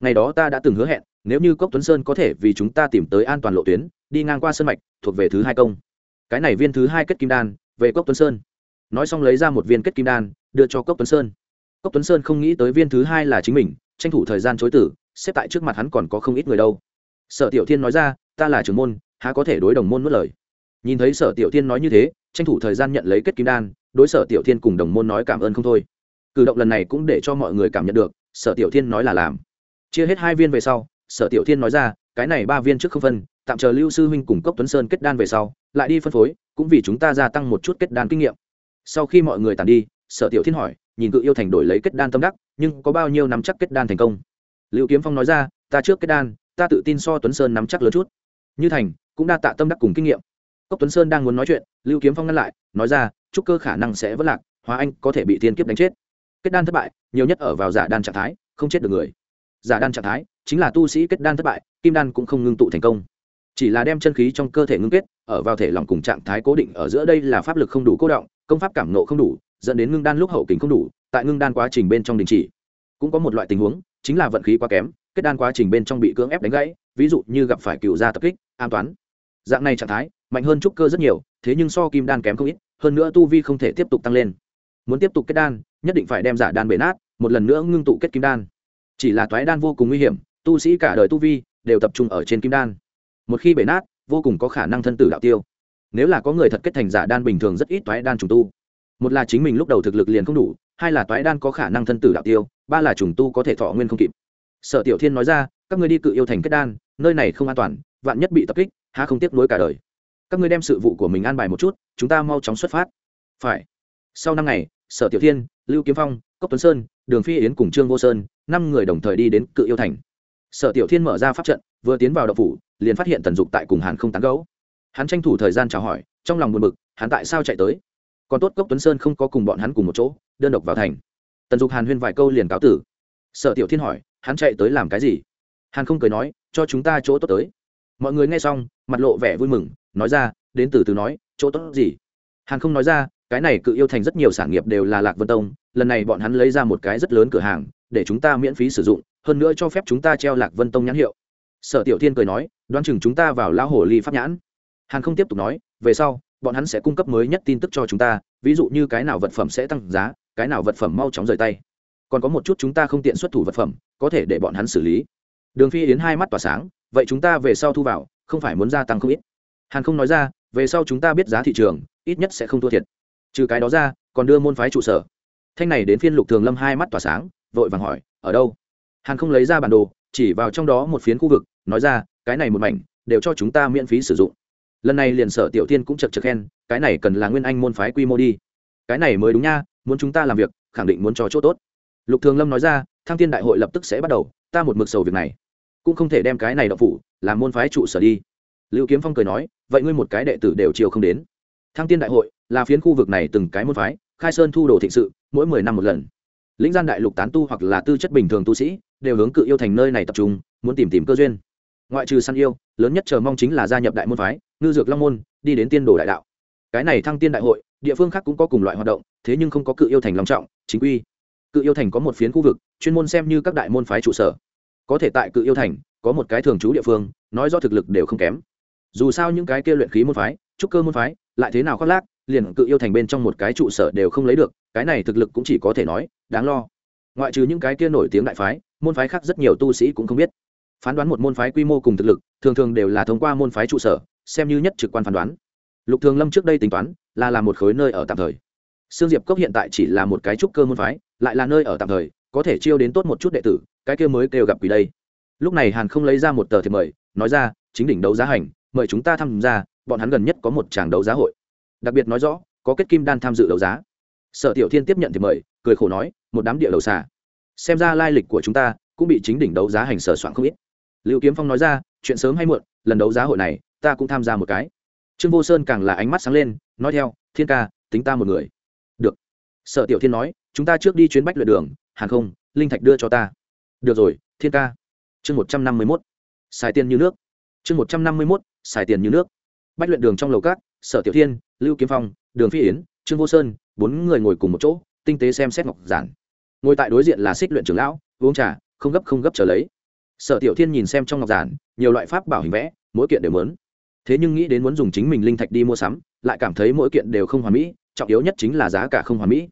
Ngày đó ta đã từng hứa hẹn, nếu như cốc tuấn sơn có thể vì chúng ta tìm tới an toàn lộ tuyến, đi ngang qua sân mạch, thuộc về thứ hai công. Cái này viên thứ hai kết kim đan về cốc tuấn sơn. Nói xong lấy ra một viên kết kim đan, đưa cho cốc tuấn sơn. Cốc tuấn sơn không nghĩ tới viên thứ hai là chính mình, tranh thủ thời gian chối tử, xếp tại trước mặt hắn còn có không ít người đâu. Sở tiểu thiên nói ra, ta là trưởng môn, há có thể đối đồng môn mất lời? Nhìn thấy sở tiểu thiên nói như thế, tranh thủ thời gian nhận lấy kết kim đan, đối sở tiểu thiên cùng đồng môn nói cảm ơn không thôi. Cử động lần này cũng để cho mọi người cảm nhận được, sở tiểu thiên nói là làm. Chia hết hai viên về sau, sở tiểu thiên nói ra, cái này ba viên trước không phân tạm chờ lưu sư huynh cùng cốc tuấn sơn kết đan về sau, lại đi phân phối, cũng vì chúng ta gia tăng một chút kết đan kinh nghiệm. Sau khi mọi người tàn đi, sở tiểu thiên hỏi, nhìn cự yêu thành đổi lấy kết đan tâm đắc, nhưng có bao nhiêu nắm chắc kết đan thành công? Lưu kiếm phong nói ra, ta trước kết đan, ta tự tin so tuấn sơn nắm chắc lớn chút. Như thành cũng đa tạ tâm đắc cùng kinh nghiệm. Cốc tuấn sơn đang muốn nói chuyện, lưu kiếm phong ngăn lại, nói ra, chúc cơ khả năng sẽ vất lạc, hóa anh có thể bị thiên kiếp đánh chết. Kết đan thất bại, nhiều nhất ở vào giả đan trạng thái, không chết được người. Giả đan trạng thái chính là tu sĩ kết đan thất bại, kim đan cũng không ngưng tụ thành công chỉ là đem chân khí trong cơ thể ngưng kết, ở vào thể lòng cùng trạng thái cố định ở giữa đây là pháp lực không đủ cố động, công pháp cảm nộ không đủ, dẫn đến ngưng đan lúc hậu kính không đủ, tại ngưng đan quá trình bên trong đình chỉ. Cũng có một loại tình huống, chính là vận khí quá kém, kết đan quá trình bên trong bị cưỡng ép đánh gãy, ví dụ như gặp phải cựu gia tập kích, an toán. Dạng này trạng thái, mạnh hơn trúc cơ rất nhiều, thế nhưng so kim đan kém không ít, hơn nữa tu vi không thể tiếp tục tăng lên. Muốn tiếp tục kết đan, nhất định phải đem giả đan bể nát, một lần nữa ngưng tụ kết kim đan. Chỉ là toái đan vô cùng nguy hiểm, tu sĩ cả đời tu vi đều tập trung ở trên kim đan một khi bể nát, vô cùng có khả năng thân tử đạo tiêu. Nếu là có người thật kết thành giả đan bình thường rất ít toái đan trùng tu. Một là chính mình lúc đầu thực lực liền không đủ, hai là toái đan có khả năng thân tử đạo tiêu, ba là trùng tu có thể thọ nguyên không kịp. Sở tiểu thiên nói ra, các ngươi đi cự yêu thành kết đan, nơi này không an toàn, vạn nhất bị tập kích, há không tiếc nuối cả đời. Các ngươi đem sự vụ của mình an bài một chút, chúng ta mau chóng xuất phát. Phải. Sau năm ngày, sở tiểu thiên, lưu kiếm phong, cốc tuấn sơn, đường phi yến cùng trương vô sơn, năm người đồng thời đi đến cự yêu thành. Sở tiểu thiên mở ra pháp trận, vừa tiến vào đậu phủ liền phát hiện tần dục tại cùng hàn không tán gấu hắn tranh thủ thời gian chào hỏi, trong lòng buồn bực, hắn tại sao chạy tới? Còn tốt cốc tuấn sơn không có cùng bọn hắn cùng một chỗ, đơn độc vào thành. Tần dục hàn huyên vài câu liền cáo tử. Sở tiểu thiên hỏi, hắn chạy tới làm cái gì? Hàn không cười nói, cho chúng ta chỗ tốt tới. Mọi người nghe xong, mặt lộ vẻ vui mừng, nói ra, đến từ từ nói, chỗ tốt gì? Hàn không nói ra, cái này cự yêu thành rất nhiều sản nghiệp đều là lạc vân tông, lần này bọn hắn lấy ra một cái rất lớn cửa hàng, để chúng ta miễn phí sử dụng, hơn nữa cho phép chúng ta treo lạc vân tông nhãn hiệu sở tiểu thiên cười nói, đoán chừng chúng ta vào lão hồ ly pháp nhãn. Hàn không tiếp tục nói, về sau, bọn hắn sẽ cung cấp mới nhất tin tức cho chúng ta, ví dụ như cái nào vật phẩm sẽ tăng giá, cái nào vật phẩm mau chóng rời tay. Còn có một chút chúng ta không tiện xuất thủ vật phẩm, có thể để bọn hắn xử lý. Đường phi yến hai mắt tỏa sáng, vậy chúng ta về sau thu vào, không phải muốn gia tăng không ít. Hàn không nói ra, về sau chúng ta biết giá thị trường, ít nhất sẽ không thua thiệt. Trừ cái đó ra, còn đưa môn phái trụ sở. Thanh này đến phiên lục thường lâm hai mắt tỏa sáng, vội vàng hỏi, ở đâu? Hàn không lấy ra bản đồ chỉ vào trong đó một phiến khu vực, nói ra, cái này một mảnh, đều cho chúng ta miễn phí sử dụng. Lần này liền sở tiểu tiên cũng chật chật khen, cái này cần là nguyên anh môn phái quy mô đi. Cái này mới đúng nha, muốn chúng ta làm việc, khẳng định muốn cho chỗ tốt. Lục thường lâm nói ra, thăng tiên đại hội lập tức sẽ bắt đầu, ta một mực sầu việc này, cũng không thể đem cái này đậu phủ, làm môn phái trụ sở đi. Lưu kiếm phong cười nói, vậy ngươi một cái đệ tử đều chiều không đến. Thăng tiên đại hội là phiến khu vực này từng cái môn phái, khai sơn thu đồ thịnh sự, mỗi mười năm một lần. Lĩnh gian đại lục tán tu hoặc là tư chất bình thường tu sĩ đều hướng cự yêu thành nơi này tập trung, muốn tìm tìm cơ duyên. Ngoại trừ săn yêu, lớn nhất chờ mong chính là gia nhập đại môn phái, ngư dược long môn, đi đến tiên đồ đại đạo. Cái này thăng tiên đại hội, địa phương khác cũng có cùng loại hoạt động, thế nhưng không có cự yêu thành long trọng, chính quy. Cự yêu thành có một phiến khu vực, chuyên môn xem như các đại môn phái trụ sở. Có thể tại cự yêu thành, có một cái thường trú địa phương, nói do thực lực đều không kém. Dù sao những cái kia luyện khí môn phái, trúc cơ môn phái, lại thế nào khoác lác, liền cự yêu thành bên trong một cái trụ sở đều không lấy được, cái này thực lực cũng chỉ có thể nói, đáng lo ngoại trừ những cái kia nổi tiếng đại phái, môn phái khác rất nhiều tu sĩ cũng không biết. Phán đoán một môn phái quy mô cùng thực lực, thường thường đều là thông qua môn phái trụ sở, xem như nhất trực quan phán đoán. Lục thường lâm trước đây tính toán, là làm một khối nơi ở tạm thời. Sương diệp cốc hiện tại chỉ là một cái trúc cơ môn phái, lại là nơi ở tạm thời, có thể chiêu đến tốt một chút đệ tử, cái kia mới kêu gặp quỷ đây. Lúc này hàn không lấy ra một tờ thiệp mời, nói ra, chính đỉnh đấu giá hành, mời chúng ta tham gia, bọn hắn gần nhất có một tràng đấu giá hội. Đặc biệt nói rõ, có kết kim đan tham dự đấu giá. Sở tiểu thiên tiếp nhận thiệp mời cười khổ nói, một đám địa đầu xà. Xem ra lai lịch của chúng ta cũng bị chính đỉnh đấu giá hành sở soạn không ít. Liệu kiếm phong nói ra, chuyện sớm hay muộn, lần đấu giá hội này, ta cũng tham gia một cái. Trương vô sơn càng là ánh mắt sáng lên, nói theo, thiên ca, tính ta một người. Được. Sở tiểu thiên nói, chúng ta trước đi chuyến bách luyện đường, hàng không, linh thạch đưa cho ta. Được rồi, thiên ca. Chương một trăm năm mươi mốt. Xài tiền như nước. Chương một trăm năm mươi mốt, xài tiền như nước. Bách luyện đường trong lầu cát sở tiểu thiên, lưu kiếm phong, đường phi yến, trương vô sơn, bốn người ngồi cùng một chỗ tinh tế xem xét ngọc giản. Ngồi tại đối diện là xích luyện trưởng lão, uống trà, không gấp không gấp trở lấy. Sở tiểu thiên nhìn xem trong ngọc giản, nhiều loại pháp bảo hình vẽ, mỗi kiện đều lớn thế nhưng nghĩ đến muốn dùng chính mình linh thạch đi mua sắm, lại cảm thấy mỗi kiện đều không hoàn mỹ, trọng yếu nhất chính là giá cả không hoàn mỹ.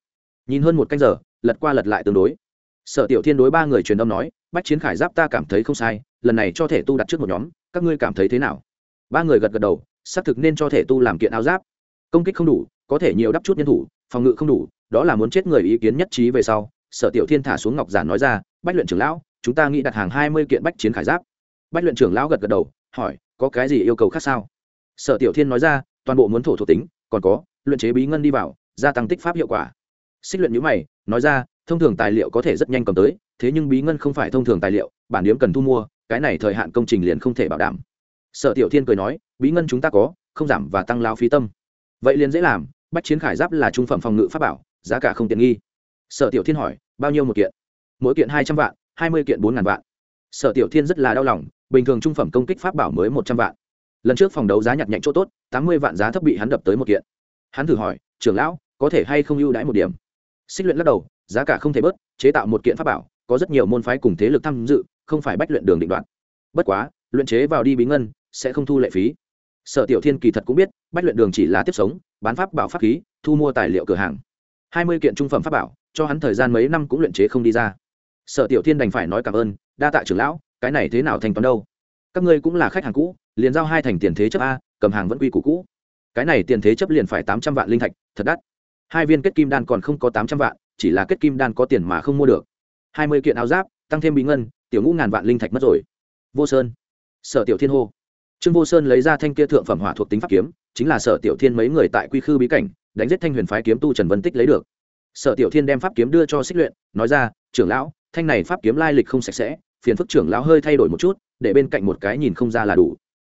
Nhìn hơn một canh giờ, lật qua lật lại tương đối. Sở tiểu thiên đối ba người truyền âm nói, bách chiến khải giáp ta cảm thấy không sai, lần này cho thể tu đặt trước một nhóm, các ngươi cảm thấy thế nào? Ba người gật gật đầu, xác thực nên cho thể tu làm kiện áo giáp. Công kích không đủ, có thể nhiều đắp chút nhân thủ, phòng ngự không đủ đó là muốn chết người ý kiến nhất trí về sau, sở tiểu thiên thả xuống ngọc giản nói ra, bách luyện trưởng lão, chúng ta nghĩ đặt hàng hai mươi kiện bách chiến khải giáp. Bách luyện trưởng lão gật gật đầu, hỏi, có cái gì yêu cầu khác sao? Sở tiểu thiên nói ra, toàn bộ muốn thổ thuộc tính, còn có, luyện chế bí ngân đi vào, gia tăng tích pháp hiệu quả. Xích luyện nhữ mày, nói ra, thông thường tài liệu có thể rất nhanh cầm tới, thế nhưng bí ngân không phải thông thường tài liệu, bản điếm cần thu mua, cái này thời hạn công trình liền không thể bảo đảm. Sở tiểu thiên cười nói, bí ngân chúng ta có, không giảm và tăng lao phí tâm. Vậy liền dễ làm, bách chiến khải giáp là trung phẩm phòng ngự pháp bảo giá cả không tiện nghi. Sở tiểu thiên hỏi, bao nhiêu một kiện? Mỗi kiện hai trăm vạn, hai mươi kiện bốn ngàn vạn. Sở tiểu thiên rất là đau lòng, bình thường trung phẩm công kích pháp bảo mới một trăm vạn. Lần trước phòng đấu giá nhặt nhạnh chỗ tốt, tám mươi vạn giá thấp bị hắn đập tới một kiện. Hắn thử hỏi, trưởng lão, có thể hay không ưu đãi một điểm? Xích luyện lắc đầu, giá cả không thể bớt, chế tạo một kiện pháp bảo, có rất nhiều môn phái cùng thế lực tham dự, không phải bách luyện đường định đoạn bất quá, luyện chế vào đi bí ngân, sẽ không thu lệ phí. Sở tiểu thiên kỳ thật cũng biết, bách luyện đường chỉ là tiếp sống, bán pháp bảo pháp khí, thu mua tài liệu cửa hàng hai mươi kiện trung phẩm pháp bảo, cho hắn thời gian mấy năm cũng luyện chế không đi ra. Sở tiểu thiên đành phải nói cảm ơn, đa tạ trưởng lão, cái này thế nào thanh toán đâu? Các ngươi cũng là khách hàng cũ, liền giao hai thành tiền thế chấp a, cầm hàng vẫn quy củ cũ. Cái này tiền thế chấp liền phải tám trăm vạn linh thạch, thật đắt. Hai viên kết kim đan còn không có tám trăm vạn, chỉ là kết kim đan có tiền mà không mua được. Hai mươi kiện áo giáp, tăng thêm bí ngân, tiểu ngũ ngàn vạn linh thạch mất rồi. Vô sơn. Sở tiểu thiên hô. Trương vô sơn lấy ra thanh kia thượng phẩm hỏa thuộc tính pháp kiếm, chính là sở tiểu thiên mấy người tại quy khư bí cảnh đánh giết thanh huyền phái kiếm tu trần vân tích lấy được. Sở tiểu thiên đem pháp kiếm đưa cho xích luyện, nói ra, trưởng lão, thanh này pháp kiếm lai lịch không sạch sẽ, phiền phức trưởng lão hơi thay đổi một chút, để bên cạnh một cái nhìn không ra là đủ.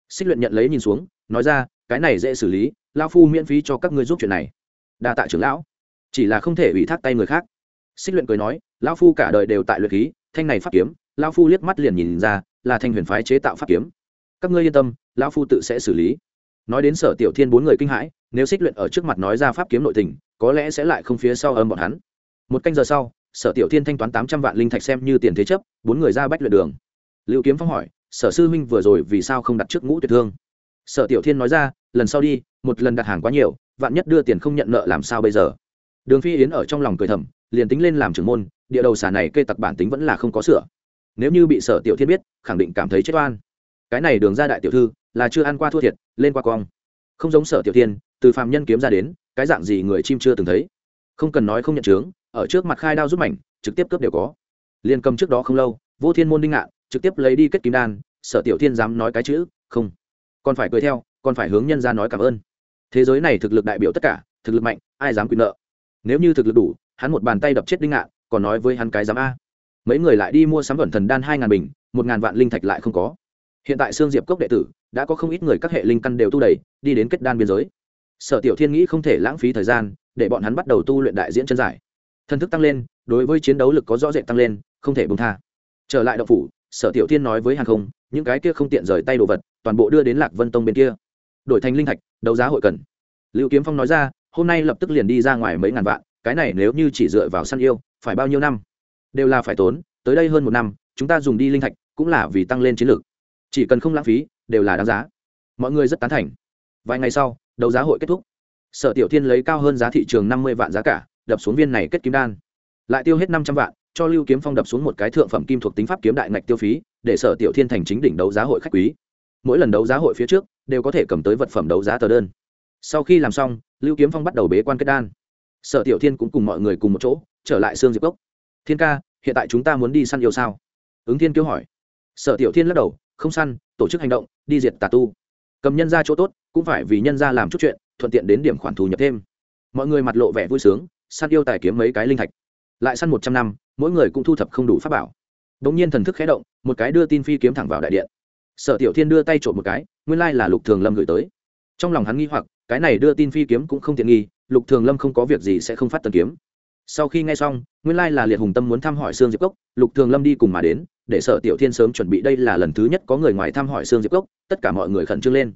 Xích luyện nhận lấy nhìn xuống, nói ra, cái này dễ xử lý lao phu miễn phí cho các ngươi giúp chuyện này. Đa tạ trưởng lão. Chỉ là không thể ủy thác tay người khác. Xích luyện cười nói lao phu cả đời đều tại luyện khí, thanh này pháp kiếm lao phu liếc mắt liền nhìn ra, là thanh huyền phái chế tạo pháp kiếm. Các ngươi yên tâm lao phu tự sẽ xử lý nói đến sở tiểu thiên bốn người kinh hãi, nếu xích luyện ở trước mặt nói ra pháp kiếm nội tình, có lẽ sẽ lại không phía sau âm bọn hắn. Một canh giờ sau, sở tiểu thiên thanh toán tám trăm vạn linh thạch xem như tiền thế chấp, bốn người ra bách luyện đường. Liệu kiếm phong hỏi, sở sư huynh vừa rồi vì sao không đặt trước ngũ tuyệt thương? Sở tiểu thiên nói ra, lần sau đi, một lần đặt hàng quá nhiều, vạn nhất đưa tiền không nhận nợ làm sao bây giờ? Đường phi yến ở trong lòng cười thầm, liền tính lên làm trưởng môn, địa đầu xả này kê tặc bản tính vẫn là không có sửa. Nếu như bị sở tiểu thiên biết, khẳng định cảm thấy chết oan. Cái này đường ra đại tiểu thư, là chưa ăn qua thua thiệt lên qua cong. Không giống sở tiểu thiên, từ phàm nhân kiếm ra đến, cái dạng gì người chim chưa từng thấy. Không cần nói không nhận chướng, ở trước mặt khai đao rút mảnh, trực tiếp cướp đều có. Liên cầm trước đó không lâu, vô thiên môn đinh ngạn trực tiếp lấy đi kết kim đan, sở tiểu thiên dám nói cái chữ, không. Còn phải cười theo, còn phải hướng nhân ra nói cảm ơn. Thế giới này thực lực đại biểu tất cả, thực lực mạnh, ai dám quyền nợ? Nếu như thực lực đủ, hắn một bàn tay đập chết đinh ngạn còn nói với hắn cái dám a. Mấy người lại đi mua sắm vẩn thần đan hai ngàn bình, một ngàn vạn linh thạch lại không có hiện tại xương diệp cốc đệ tử đã có không ít người các hệ linh căn đều tu đầy, đi đến kết đan biên giới. Sở tiểu thiên nghĩ không thể lãng phí thời gian, để bọn hắn bắt đầu tu luyện đại diễn chân giải. Thân thức tăng lên, đối với chiến đấu lực có rõ rệt tăng lên, không thể bông tha. Trở lại đậu phủ, sở tiểu thiên nói với hàng không, những cái kia không tiện rời tay đồ vật, toàn bộ đưa đến lạc vân tông bên kia. Đổi thành linh thạch, đấu giá hội cần. Lưu kiếm phong nói ra, hôm nay lập tức liền đi ra ngoài mấy ngàn vạn, cái này nếu như chỉ dựa vào săn yêu, phải bao nhiêu năm? Đều là phải tốn, tới đây hơn một năm, chúng ta dùng đi linh thạch, cũng là vì tăng lên chiến lược chỉ cần không lãng phí, đều là đáng giá. Mọi người rất tán thành. Vài ngày sau, đấu giá hội kết thúc. Sở tiểu thiên lấy cao hơn giá thị trường năm mươi vạn giá cả, đập xuống viên này kết kim đan. Lại tiêu hết năm trăm vạn, cho lưu kiếm phong đập xuống một cái thượng phẩm kim thuộc tính pháp kiếm đại ngạch tiêu phí, để sở tiểu thiên thành chính đỉnh đấu giá hội khách quý. Mỗi lần đấu giá hội phía trước, đều có thể cầm tới vật phẩm đấu giá tờ đơn. Sau khi làm xong, lưu kiếm phong bắt đầu bế quan kết đan. Sở tiểu thiên cũng cùng mọi người cùng một chỗ, trở lại xương diệp cốc. Thiên ca, hiện tại chúng ta muốn đi săn yêu sao? Ứng thiên kêu hỏi. Sở tiểu thiên lắc đầu không săn, tổ chức hành động, đi diệt tà tu. Cầm nhân ra chỗ tốt, cũng phải vì nhân ra làm chút chuyện, thuận tiện đến điểm khoản thu nhập thêm. Mọi người mặt lộ vẻ vui sướng, săn yêu tài kiếm mấy cái linh thạch. Lại săn một trăm năm, mỗi người cũng thu thập không đủ pháp bảo. Đ ỗ n g nhiên thần thức khé động, một cái đưa tin phi kiếm thẳng vào đại điện. Sở tiểu thiên đưa tay trộm một cái, nguyên lai là lục thường lâm gửi tới. Trong lòng hắn nghi hoặc, cái này đưa tin phi kiếm cũng không tiện nghi, lục thường lâm không có việc gì sẽ không phát tần kiếm. Sau khi nghe xong, nguyên lai là liệt hùng tâm muốn thăm hỏi sương diệp cốc, lục thường lâm đi cùng mà đến để sở tiểu thiên sớm chuẩn bị. Đây là lần thứ nhất có người ngoài thăm hỏi sương diệp cốc, tất cả mọi người khẩn trương lên.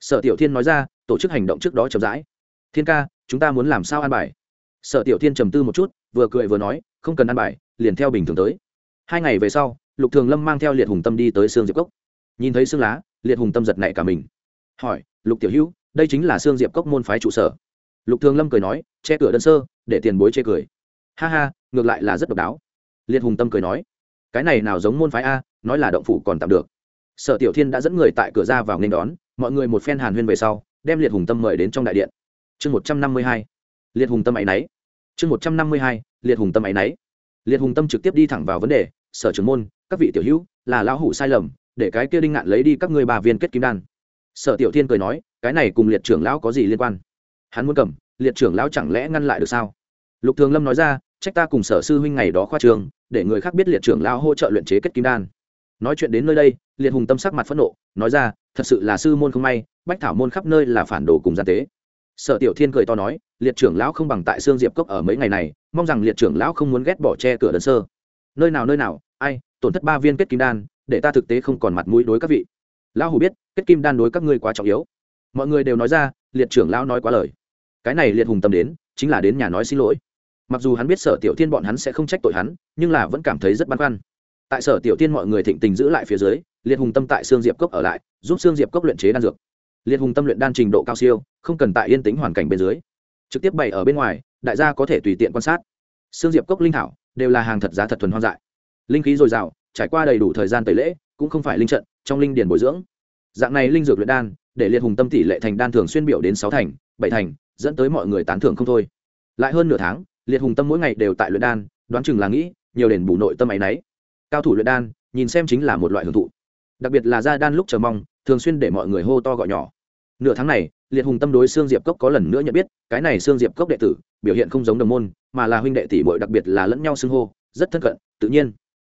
Sở tiểu thiên nói ra, tổ chức hành động trước đó chậm rãi. Thiên ca, chúng ta muốn làm sao an bài? Sở tiểu thiên trầm tư một chút, vừa cười vừa nói, không cần an bài, liền theo bình thường tới. Hai ngày về sau, lục thường lâm mang theo liệt hùng tâm đi tới sương diệp cốc. Nhìn thấy xương lá, liệt hùng tâm giật nảy cả mình. Hỏi, lục tiểu hữu, đây chính là xương diệp cốc môn phái trụ sở? Lục thường lâm cười nói, che cửa đơn sơ, để tiền bối chê cười. Ha ha, ngược lại là rất độc đáo. Liệt hùng tâm cười nói cái này nào giống môn phái a, nói là động phủ còn tạm được. Sở tiểu thiên đã dẫn người tại cửa ra vào nên đón, mọi người một phen hàn huyên về sau, đem liệt hùng tâm mời đến trong đại điện. Chương một trăm năm mươi hai, liệt hùng tâm ấ y náy chương một trăm năm mươi hai, liệt hùng tâm ấ y náy liệt hùng tâm trực tiếp đi thẳng vào vấn đề, sở trưởng môn, các vị tiểu hữu, là lão hủ sai lầm, để cái kia đinh ngạn lấy đi các ngươi bà viên kết kim đan. Sở tiểu thiên cười nói, cái này cùng liệt trưởng lão có gì liên quan? Hắn muốn cầm, liệt trưởng lão chẳng lẽ ngăn lại được sao? Lục thường lâm nói ra, trách ta cùng sở sư huynh ngày đó khoa trường để người khác biết liệt trưởng lão hỗ trợ luyện chế kết kim đan. Nói chuyện đến nơi đây, liệt hùng tâm sắc mặt phẫn nộ, nói ra, thật sự là sư môn không may, bách thảo môn khắp nơi là phản đồ cùng gian tế. Sở tiểu thiên cười to nói, liệt trưởng lão không bằng tại xương diệp cốc ở mấy ngày này, mong rằng liệt trưởng lão không muốn ghét bỏ che cửa đơn sơ. Nơi nào nơi nào, ai, tổn thất ba viên kết kim đan, để ta thực tế không còn mặt mũi đối các vị. Lão hủ biết, kết kim đan đối các ngươi quá trọng yếu. Mọi người đều nói ra, liệt trưởng lão nói quá lời. Cái này liệt hùng tâm đến, chính là đến nhà nói xin lỗi mặc dù hắn biết sở tiểu thiên bọn hắn sẽ không trách tội hắn, nhưng là vẫn cảm thấy rất băn khoăn. Tại sở tiểu thiên mọi người thịnh tình giữ lại phía dưới, liệt hùng tâm tại xương diệp cốc ở lại, giúp xương diệp cốc luyện chế đan dược. Liệt hùng tâm luyện đan trình độ cao siêu, không cần tại yên tính hoàn cảnh bên dưới. Trực tiếp bày ở bên ngoài, đại gia có thể tùy tiện quan sát. Xương diệp cốc linh thảo đều là hàng thật giá thật thuần hoang dại. Linh khí dồi dào, trải qua đầy đủ thời gian tẩy lễ, cũng không phải linh trận, trong linh điển bồi dưỡng. Dạng này linh dược luyện đan, để liệt hùng tâm tỷ lệ thành đan thường xuyên biểu đến sáu thành, bảy thành, dẫn tới mọi người tán thưởng không thôi. Lại hơn nửa tháng liệt hùng tâm mỗi ngày đều tại luyện đan, đoán chừng là nghĩ, nhiều đền bù nội tâm áy náy cao thủ luyện đan, nhìn xem chính là một loại hưởng thụ. Đặc biệt là gia đan lúc chờ mong, thường xuyên để mọi người hô to gọi nhỏ. Nửa tháng này, liệt hùng tâm đối xương diệp cốc có lần nữa nhận biết, cái này xương diệp cốc đệ tử, biểu hiện không giống đồng môn, mà là huynh đệ tỷ bội đặc biệt là lẫn nhau xưng hô, rất thân cận, tự nhiên.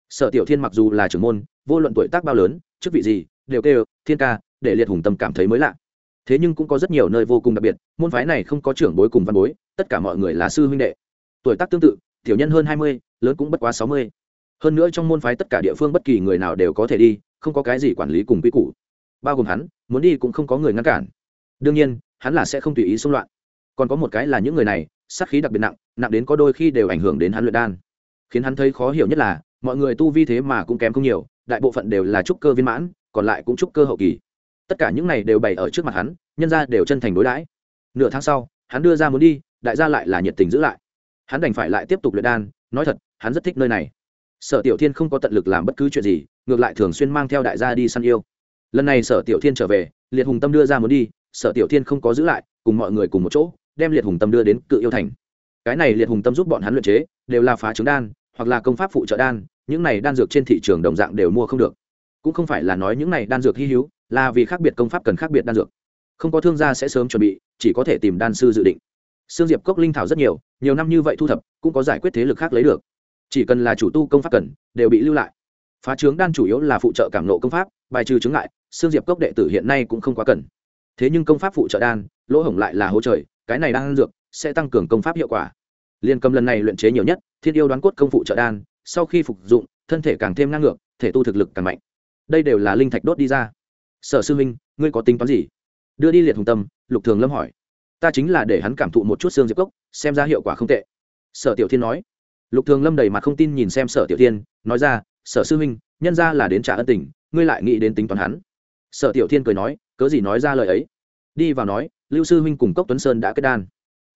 Sở tiểu thiên mặc dù là trưởng môn, vô luận tuổi tác bao lớn, chức vị gì, đều kêu, thiên ca, để liệt hùng tâm cảm thấy mới lạ. Thế nhưng cũng có rất nhiều nơi vô cùng đặc biệt, môn phái này không có trưởng bối cùng văn bối, tất cả mọi người là sư huynh đệ tuổi tác tương tự, tiểu nhân hơn hai mươi, lớn cũng bất quá sáu mươi. Hơn nữa trong môn phái tất cả địa phương bất kỳ người nào đều có thể đi, không có cái gì quản lý cùng quy củ. Bao gồm hắn, muốn đi cũng không có người ngăn cản. Đương nhiên, hắn là sẽ không tùy ý xung loạn. Còn có một cái là những người này, sát khí đặc biệt nặng nặng đến có đôi khi đều ảnh hưởng đến hắn luyện đan. Khiến hắn thấy khó hiểu nhất là, mọi người tu vi thế mà cũng kém không nhiều, đại bộ phận đều là trúc cơ viên mãn, còn lại cũng trúc cơ hậu kỳ. Tất cả những này đều bày ở trước mặt hắn, nhân ra đều chân thành đối đãi. Nửa tháng sau, hắn đưa ra muốn đi, đại gia lại là nhiệt tình giữ lại hắn đành phải lại tiếp tục luyện đan, nói thật, hắn rất thích nơi này. Sở tiểu thiên không có tận lực làm bất cứ chuyện gì, ngược lại thường xuyên mang theo đại gia đi săn yêu. Lần này sở tiểu thiên trở về, liệt hùng tâm đưa ra muốn đi, sở tiểu thiên không có giữ lại, cùng mọi người cùng một chỗ, đem liệt hùng tâm đưa đến cự yêu thành. Cái này liệt hùng tâm giúp bọn hắn luyện chế, đều là phá trứng đan, hoặc là công pháp phụ trợ đan, những này đan dược trên thị trường đồng dạng đều mua không được. Cũng không phải là nói những này đan dược hy hữu, là vì khác biệt công pháp cần khác biệt đan dược. Không có thương gia sẽ sớm chuẩn bị, chỉ có thể tìm đan sư dự định. Sương Diệp cốc linh thảo rất nhiều, nhiều năm như vậy thu thập, cũng có giải quyết thế lực khác lấy được. Chỉ cần là chủ tu công pháp cần, đều bị lưu lại. Phá trướng đan chủ yếu là phụ trợ cảm nộ công pháp, bài trừ chứng ngại, Sương Diệp cốc đệ tử hiện nay cũng không quá cần. Thế nhưng công pháp phụ trợ đan, lỗ hổng lại là hỗ trời, cái này đang dược sẽ tăng cường công pháp hiệu quả. Liên cầm lần này luyện chế nhiều nhất, Thiên yêu đoán cốt công phụ trợ đan, sau khi phục dụng, thân thể càng thêm năng ngược, thể tu thực lực càng mạnh. Đây đều là linh thạch đốt đi ra. Sở sư huynh, ngươi có tính toán gì? Đưa đi liệt hùng tâm, Lục Thường Lâm hỏi ta chính là để hắn cảm thụ một chút xương diệp cốc, xem ra hiệu quả không tệ. Sở tiểu thiên nói. Lục thường lâm đầy mặt không tin nhìn xem sở tiểu thiên, nói ra, sở sư huynh, nhân ra là đến trả ân tình, ngươi lại nghĩ đến tính toán hắn. Sở tiểu thiên cười nói, cớ gì nói ra lời ấy? Đi vào nói, lưu sư huynh cùng cốc tuấn sơn đã kết đan.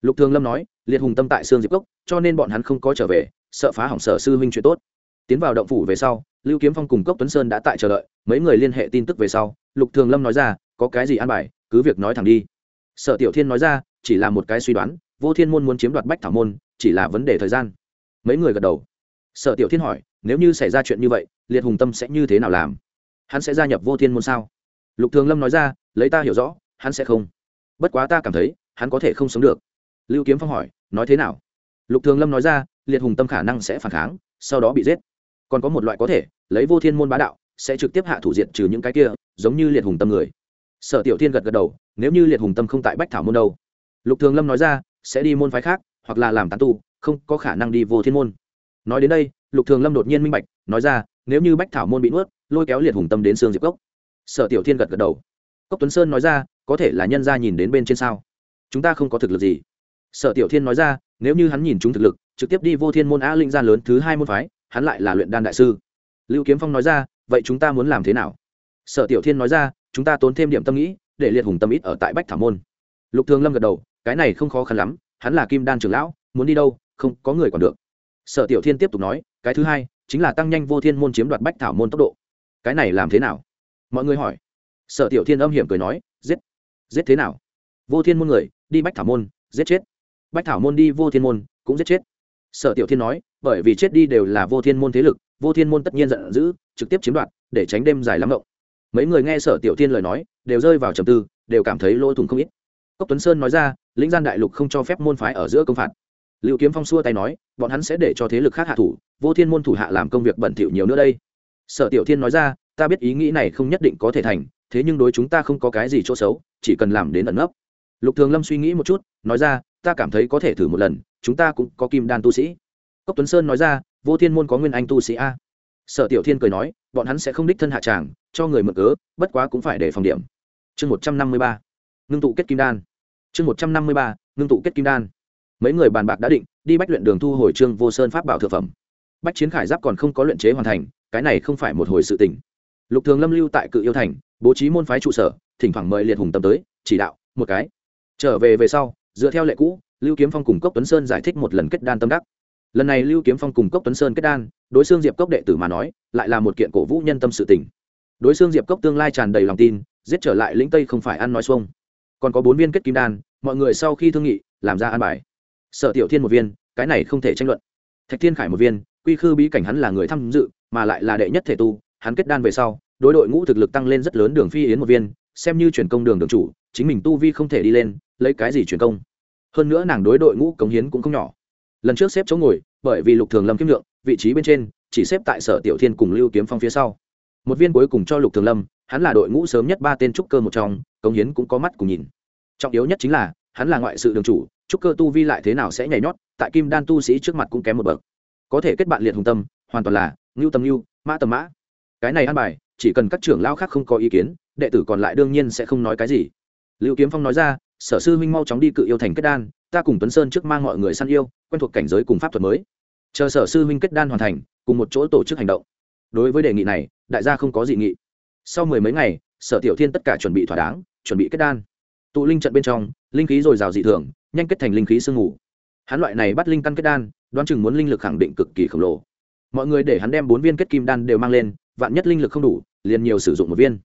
Lục thường lâm nói, liệt hùng tâm tại xương diệp cốc, cho nên bọn hắn không có trở về, sợ phá hỏng sở sư huynh chuyện tốt. Tiến vào động phủ về sau, lưu kiếm phong cùng cốc tuấn sơn đã tại chờ đợi, mấy người liên hệ tin tức về sau, lục thường lâm nói ra, có cái gì an bài, cứ việc nói thẳng đi sở tiểu thiên nói ra, chỉ là một cái suy đoán, vô thiên môn muốn chiếm đoạt bách thảo môn, chỉ là vấn đề thời gian. Mấy người gật đầu. Sở tiểu thiên hỏi, nếu như xảy ra chuyện như vậy, liệt hùng tâm sẽ như thế nào làm? Hắn sẽ gia nhập vô thiên môn sao? Lục thường lâm nói ra, lấy ta hiểu rõ, hắn sẽ không. Bất quá ta cảm thấy, hắn có thể không sống được. Lưu kiếm phong hỏi, nói thế nào? Lục thường lâm nói ra, liệt hùng tâm khả năng sẽ phản kháng, sau đó bị giết. Còn có một loại có thể, lấy vô thiên môn bá đạo, sẽ trực tiếp hạ thủ diện trừ những cái kia, giống như liệt hùng tâm người sở tiểu thiên gật gật đầu, nếu như liệt hùng tâm không tại bách thảo môn đâu. Lục thường lâm nói ra, sẽ đi môn phái khác, hoặc là làm tán tu, không có khả năng đi vô thiên môn. Nói đến đây, lục thường lâm đột nhiên minh bạch, nói ra, nếu như bách thảo môn bị nuốt, lôi kéo liệt hùng tâm đến sương diệp cốc. Sở tiểu thiên gật gật đầu. Cốc tuấn sơn nói ra, có thể là nhân ra nhìn đến bên trên sao? Chúng ta không có thực lực gì. Sở tiểu thiên nói ra, nếu như hắn nhìn chúng thực lực, trực tiếp đi vô thiên môn a linh gia lớn thứ hai môn phái, hắn lại là luyện đan đại sư. Lưu kiếm phong nói ra, vậy chúng ta muốn làm thế nào? Sở tiểu thiên nói ra chúng ta tốn thêm điểm tâm nghĩ, để liệt hùng tâm ít ở tại bách thảo môn. Lục thường lâm gật đầu, cái này không khó khăn lắm, hắn là kim đan trưởng lão, muốn đi đâu, không, có người còn được. Sở tiểu thiên tiếp tục nói, cái thứ hai, chính là tăng nhanh vô thiên môn chiếm đoạt bách thảo môn tốc độ. Cái này làm thế nào? Mọi người hỏi. Sở tiểu thiên âm hiểm cười nói, giết. Giết thế nào? Vô thiên môn người, đi bách thảo môn, giết chết. Bách thảo môn đi, vô thiên môn, cũng giết chết. Sở tiểu thiên nói, bởi vì chết đi đều là vô thiên môn thế lực, vô thiên môn tất nhiên giận dữ, trực tiếp chiếm đoạt, để tránh đêm dài lắm ngộng mấy người nghe sở tiểu thiên lời nói, đều rơi vào trầm tư, đều cảm thấy lỗ thủng không ít. Cốc tuấn sơn nói ra, lĩnh gian đại lục không cho phép môn phái ở giữa công phạt. Liệu kiếm phong xua tay nói, bọn hắn sẽ để cho thế lực khác hạ thủ, vô thiên môn thủ hạ làm công việc bẩn thỉu nhiều nữa đây. Sở tiểu thiên nói ra, ta biết ý nghĩ này không nhất định có thể thành, thế nhưng đối chúng ta không có cái gì chỗ xấu, chỉ cần làm đến ẩn nấp. Lục thường lâm suy nghĩ một chút, nói ra, ta cảm thấy có thể thử một lần, chúng ta cũng có kim đan tu sĩ. Cốc tuấn sơn nói ra, vô thiên môn có nguyên anh tu sĩ a. Sở tiểu thiên cười nói, bọn hắn sẽ không đích thân hạ tràng cho người mượn cớ, bất quá cũng phải để phòng điểm. Chương một trăm năm mươi ba, ngưng tụ kết kim đan. Chương một trăm năm mươi ba, ngưng tụ kết kim đan. Mấy người bàn bạc đã định, đi bách luyện đường thu hồi trương vô sơn pháp bảo thực phẩm. Bách chiến khải giáp còn không có luyện chế hoàn thành, cái này không phải một hồi sự tình. Lục thường lâm lưu tại cự yêu thành, bố trí môn phái trụ sở, thỉnh thoảng mời liệt hùng tâm tới, chỉ đạo, một cái. Trở về về sau, dựa theo lệ cũ, lưu kiếm phong cùng cốc tuấn sơn giải thích một lần kết đan tâm đắc. Lần này lưu kiếm phong cùng cốc tuấn sơn kết đan, đối xương diệp cốc đệ tử mà nói, lại là một kiện cổ vũ nhân tâm sự tình đối xương diệp cốc tương lai tràn đầy lòng tin, giết trở lại lĩnh tây không phải ăn nói xuông. Còn có bốn viên kết kim đan, mọi người sau khi thương nghị, làm ra an bài. Sở tiểu thiên một viên, cái này không thể tranh luận. Thạch thiên khải một viên, quy khư bí cảnh hắn là người tham dự, mà lại là đệ nhất thể tu, hắn kết đan về sau, đối đội ngũ thực lực tăng lên rất lớn đường phi yến một viên, xem như chuyển công đường đường chủ, chính mình tu vi không thể đi lên, lấy cái gì chuyển công. Hơn nữa nàng đối đội ngũ cống hiến cũng không nhỏ. Lần trước xếp chỗ ngồi, bởi vì lục thường lâm kiếm lượng, vị trí bên trên, chỉ xếp tại sở tiểu thiên cùng lưu kiếm phong phía sau một viên cuối cùng cho lục thường lâm, hắn là đội ngũ sớm nhất ba tên trúc cơ một trong công hiến cũng có mắt cùng nhìn. Trọng yếu nhất chính là, hắn là ngoại sự đường chủ, trúc cơ tu vi lại thế nào sẽ nhảy nhót, tại kim đan tu sĩ trước mặt cũng kém một bậc. Có thể kết bạn liệt hùng tâm, hoàn toàn là, ngưu tầm ngưu, mã tầm mã. Cái này ăn bài, chỉ cần các trưởng lao khác không có ý kiến, đệ tử còn lại đương nhiên sẽ không nói cái gì. Lưu kiếm phong nói ra, sở sư huynh mau chóng đi cự yêu thành kết đan, ta cùng tuấn sơn trước mang mọi người săn yêu, quen thuộc cảnh giới cùng pháp thuật mới. Chờ sở sư huynh kết đan hoàn thành, cùng một chỗ tổ chức hành động đối với đề nghị này, đại gia không có dị nghị. Sau mười mấy ngày, sở tiểu thiên tất cả chuẩn bị thỏa đáng, chuẩn bị kết đan. Tụ linh trận bên trong, linh khí dồi dào dị thường, nhanh kết thành linh khí sương ngủ hắn loại này bắt linh căn kết đan, đoán chừng muốn linh lực khẳng định cực kỳ khổng lồ. Mọi người để hắn đem bốn viên kết kim đan đều mang lên, vạn nhất linh lực không đủ, liền nhiều sử dụng một viên.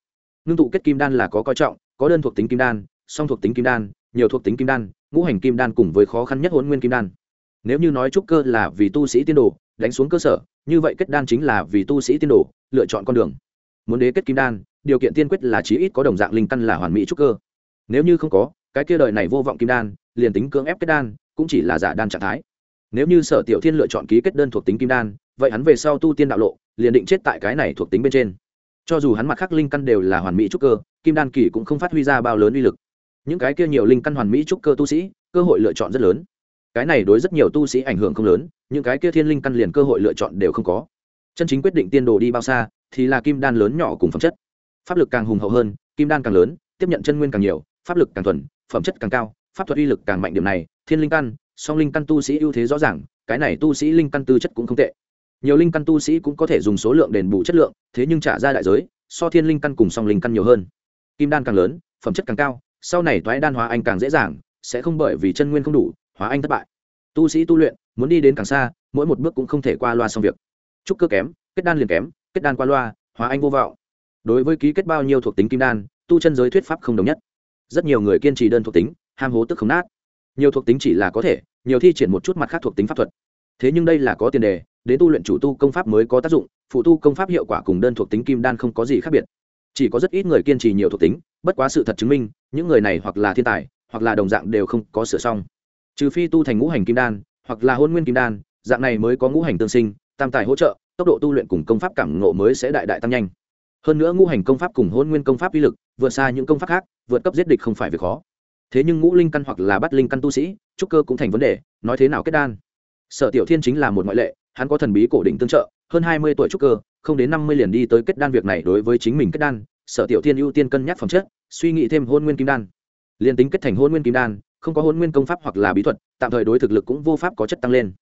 Ngưng tụ kết kim đan là có coi trọng, có đơn thuộc tính kim đan, song thuộc tính kim đan, nhiều thuộc tính kim đan, ngũ hành kim đan cùng với khó khăn nhất hôn nguyên kim đan. Nếu như nói trúc cơ là vì tu sĩ tiên đồ đánh xuống cơ sở, như vậy kết đan chính là vì tu sĩ tiên đồ, lựa chọn con đường. Muốn đế kết kim đan, điều kiện tiên quyết là chí ít có đồng dạng linh căn là hoàn mỹ trúc cơ. Nếu như không có, cái kia đời này vô vọng kim đan, liền tính cưỡng ép kết đan, cũng chỉ là giả đan trạng thái. Nếu như sở tiểu thiên lựa chọn ký kết đơn thuộc tính kim đan, vậy hắn về sau tu tiên đạo lộ, liền định chết tại cái này thuộc tính bên trên. Cho dù hắn mặt khác linh căn đều là hoàn mỹ trúc cơ, kim đan kỳ cũng không phát huy ra bao lớn uy lực. Những cái kia nhiều linh căn hoàn mỹ trúc cơ tu sĩ, cơ hội lựa chọn rất lớn cái này đối rất nhiều tu sĩ ảnh hưởng không lớn, những cái kia thiên linh căn liền cơ hội lựa chọn đều không có. Chân chính quyết định tiên đồ đi bao xa, thì là kim đan lớn nhỏ cùng phẩm chất. Pháp lực càng hùng hậu hơn, kim đan càng lớn, tiếp nhận chân nguyên càng nhiều, pháp lực càng thuần, phẩm chất càng cao, pháp thuật uy lực càng mạnh điểm này, thiên linh căn, song linh căn tu sĩ ưu thế rõ ràng, cái này tu sĩ linh căn tư chất cũng không tệ. Nhiều linh căn tu sĩ cũng có thể dùng số lượng đền bù chất lượng, thế nhưng trả ra đại giới, so thiên linh căn cùng song linh căn nhiều hơn. Kim đan càng lớn, phẩm chất càng cao, sau này thoái đan hóa anh càng dễ dàng, sẽ không bởi vì chân nguyên không đủ hóa anh thất bại. Tu sĩ tu luyện, muốn đi đến càng xa, mỗi một bước cũng không thể qua loa xong việc. Trúc cơ kém, kết đan liền kém, kết đan qua loa, hóa anh vô vọng. Đối với ký kết bao nhiêu thuộc tính kim đan, tu chân giới thuyết pháp không đồng nhất. Rất nhiều người kiên trì đơn thuộc tính, ham hố tức không nát. Nhiều thuộc tính chỉ là có thể, nhiều thi triển một chút mặt khác thuộc tính pháp thuật. Thế nhưng đây là có tiền đề, đến tu luyện chủ tu công pháp mới có tác dụng, phụ tu công pháp hiệu quả cùng đơn thuộc tính kim đan không có gì khác biệt. Chỉ có rất ít người kiên trì nhiều thuộc tính, bất quá sự thật chứng minh, những người này hoặc là thiên tài, hoặc là đồng dạng đều không có sửa xong trừ phi tu thành ngũ hành kim đan, hoặc là hôn nguyên kim đan, dạng này mới có ngũ hành tương sinh, tam tài hỗ trợ, tốc độ tu luyện cùng công pháp cảm ngộ mới sẽ đại đại tăng nhanh. Hơn nữa ngũ hành công pháp cùng hôn nguyên công pháp uy lực, vượt xa những công pháp khác, vượt cấp giết địch không phải việc khó. Thế nhưng ngũ linh căn hoặc là bắt linh căn tu sĩ, trúc cơ cũng thành vấn đề, nói thế nào kết đan? Sở tiểu thiên chính là một ngoại lệ, hắn có thần bí cổ định tương trợ, hơn hai mươi tuổi trúc cơ, không đến năm mươi liền đi tới kết đan việc này đối với chính mình kết đan, sở tiểu thiên ưu tiên cân nhắc phẩm chất, suy nghĩ thêm hôn nguyên kim đan. Liền tính kết thành hôn nguyên kim đan không có hôn nguyên công pháp hoặc là bí thuật, tạm thời đối thực lực cũng vô pháp có chất tăng lên.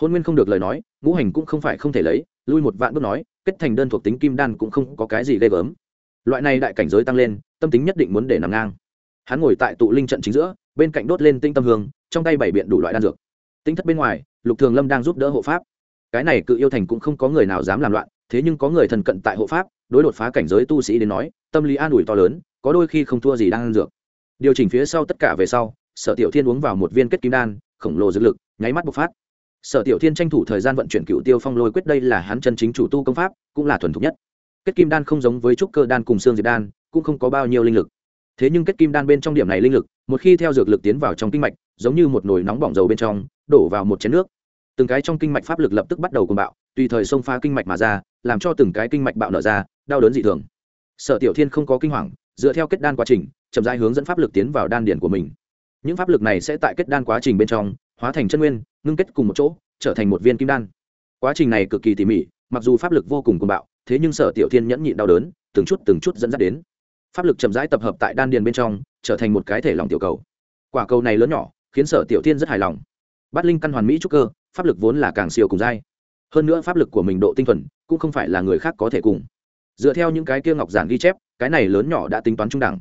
Hôn nguyên không được lời nói, ngũ hành cũng không phải không thể lấy, lui một vạn bước nói, kết thành đơn thuộc tính kim đan cũng không có cái gì ghê gớm. Loại này đại cảnh giới tăng lên, tâm tính nhất định muốn để nằm ngang. Hắn ngồi tại tụ linh trận chính giữa, bên cạnh đốt lên tinh tâm hương, trong tay bảy biện đủ loại đan dược. Tinh thất bên ngoài, lục thường lâm đang giúp đỡ hộ pháp. Cái này cự yêu thành cũng không có người nào dám làm loạn, thế nhưng có người thần cận tại hộ pháp, đối đột phá cảnh giới tu sĩ đến nói, tâm lý an ủi to lớn, có đôi khi không thua gì đang ăn dược. Điều chỉnh phía sau tất cả về sau sở tiểu thiên uống vào một viên kết kim đan, khổng lồ dược lực, nháy mắt bộc phát. Sở tiểu thiên tranh thủ thời gian vận chuyển cựu tiêu phong lôi quyết, đây là hắn chân chính chủ tu công pháp, cũng là thuần thục nhất. Kết kim đan không giống với trúc cơ đan cùng xương diệt đan, cũng không có bao nhiêu linh lực. Thế nhưng kết kim đan bên trong điểm này linh lực, một khi theo dược lực tiến vào trong kinh mạch, giống như một nồi nóng bỏng dầu bên trong, đổ vào một chén nước. Từng cái trong kinh mạch pháp lực lập tức bắt đầu cùng bạo, tùy thời xông pha kinh mạch mà ra, làm cho từng cái kinh mạch bạo nở ra, đau đớn dị thường. Sở tiểu thiên không có kinh hoàng, dựa theo kết đan quá trình, chậm rãi hướng dẫn pháp lực tiến vào đan điển của mình những pháp lực này sẽ tại kết đan quá trình bên trong, hóa thành chân nguyên, ngưng kết cùng một chỗ, trở thành một viên kim đan. Quá trình này cực kỳ tỉ mỉ, mặc dù pháp lực vô cùng cuồng bạo, thế nhưng sở tiểu thiên nhẫn nhịn đau đớn, từng chút từng chút dẫn dắt đến. Pháp lực chậm rãi tập hợp tại đan điền bên trong, trở thành một cái thể lòng tiểu cầu. Quả cầu này lớn nhỏ, khiến sở tiểu thiên rất hài lòng. Bát linh căn hoàn mỹ trúc cơ, pháp lực vốn là càng siêu cùng dai. Hơn nữa pháp lực của mình độ tinh thuần, cũng không phải là người khác có thể cùng. Dựa theo những cái kia ngọc giản ghi chép, cái này lớn nhỏ đã tính toán trung đẳng.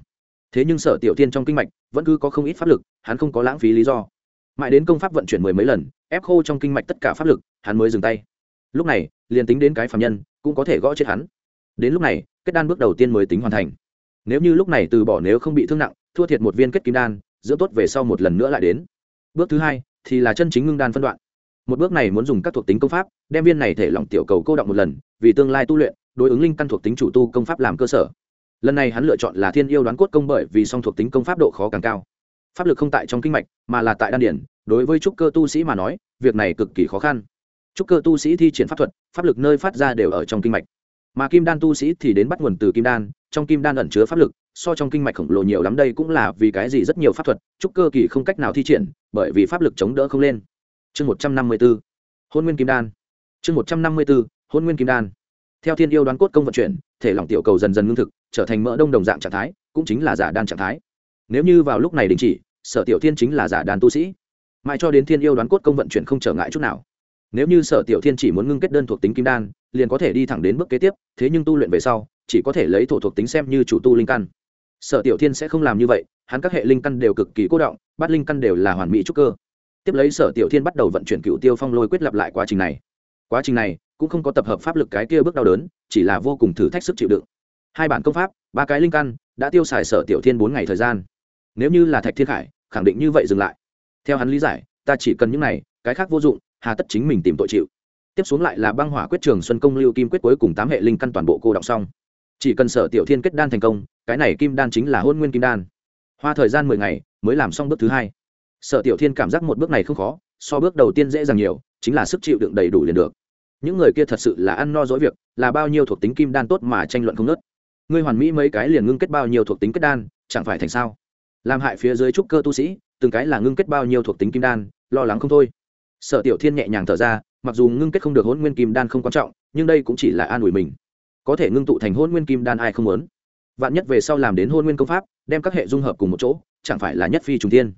Thế nhưng sở tiểu thiên trong kinh mạch vẫn cứ có không ít pháp lực, hắn không có lãng phí lý do. Mãi đến công pháp vận chuyển mười mấy lần, ép khô trong kinh mạch tất cả pháp lực, hắn mới dừng tay. Lúc này, liền tính đến cái phạm nhân, cũng có thể gõ chết hắn. Đến lúc này, kết đan bước đầu tiên mới tính hoàn thành. Nếu như lúc này từ bỏ nếu không bị thương nặng, thua thiệt một viên kết kim đan, giữa tốt về sau một lần nữa lại đến. Bước thứ hai, thì là chân chính ngưng đan phân đoạn. Một bước này muốn dùng các thuộc tính công pháp, đem viên này thể lỏng tiểu cầu cô động một lần, vì tương lai tu luyện, đối ứng linh căn thuộc tính chủ tu công pháp làm cơ sở lần này hắn lựa chọn là thiên yêu đoán cốt công bởi vì song thuộc tính công pháp độ khó càng cao. Pháp lực không tại trong kinh mạch, mà là tại đan điển, đối với trúc cơ tu sĩ mà nói, việc này cực kỳ khó khăn. Trúc cơ tu sĩ thi triển pháp thuật, pháp lực nơi phát ra đều ở trong kinh mạch. Mà kim đan tu sĩ thì đến bắt nguồn từ kim đan, trong kim đan ẩn chứa pháp lực, so trong kinh mạch khổng lồ nhiều lắm đây cũng là vì cái gì rất nhiều pháp thuật, trúc cơ kỳ không cách nào thi triển, bởi vì pháp lực chống đỡ không lên. Chương một trăm năm mươi b ố hôn nguyên kim đan. Chương một trăm năm mươi b ố hôn nguyên kim đan theo thiên yêu đoán cốt công vận chuyển, thể lỏng tiểu cầu dần dần ngưng thực, trở thành mỡ đông đồng dạng trạng thái, cũng chính là giả đan trạng thái. Nếu như vào lúc này đình chỉ, sở tiểu thiên chính là giả đan tu sĩ. Mãi cho đến thiên yêu đoán cốt công vận chuyển không trở ngại chút nào. Nếu như sở tiểu thiên chỉ muốn ngưng kết đơn thuộc tính kim đan, liền có thể đi thẳng đến bước kế tiếp, thế nhưng tu luyện về sau, chỉ có thể lấy thổ thuộc tính xem như chủ tu linh căn. Sở tiểu thiên sẽ không làm như vậy, hắn các hệ linh căn đều cực kỳ cố động, bát linh căn đều là hoàn mỹ trúc cơ. Tiếp lấy sở tiểu thiên bắt đầu vận chuyển cựu tiêu phong lôi quyết lặp lại quá trình này. Quá trình này cũng không có tập hợp pháp lực cái kia bước đau đớn, chỉ là vô cùng thử thách sức chịu đựng. Hai bản công pháp, ba cái linh căn, đã tiêu xài sở tiểu thiên bốn ngày thời gian. Nếu như là thạch thiên khải, khẳng định như vậy dừng lại. Theo hắn lý giải, ta chỉ cần những này, cái khác vô dụng, hà tất chính mình tìm tội chịu. Tiếp xuống lại là băng hỏa quyết trường xuân công lưu kim quyết cuối cùng tám hệ linh căn toàn bộ cô đọng xong. Chỉ cần sở tiểu thiên kết đan thành công, cái này kim đan chính là hôn nguyên kim đan. Hoa thời gian mười ngày, mới làm xong bước thứ hai. Sở tiểu thiên cảm giác một bước này không khó, so bước đầu tiên dễ dàng nhiều, chính là sức chịu đựng đầy đủ liền được những người kia thật sự là ăn no dỗi việc, là bao nhiêu thuộc tính kim đan tốt mà tranh luận không nớt ngươi hoàn mỹ mấy cái liền ngưng kết bao nhiêu thuộc tính kết đan, chẳng phải thành sao? Làm hại phía dưới trúc cơ tu sĩ, từng cái là ngưng kết bao nhiêu thuộc tính kim đan, lo lắng không thôi. Sở tiểu thiên nhẹ nhàng thở ra, mặc dù ngưng kết không được hôn nguyên kim đan không quan trọng, nhưng đây cũng chỉ là an ủi mình. Có thể ngưng tụ thành hôn nguyên kim đan ai không muốn? Vạn nhất về sau làm đến hôn nguyên công pháp, đem các hệ dung hợp cùng một chỗ, chẳng phải là nhất phi trùng thiên?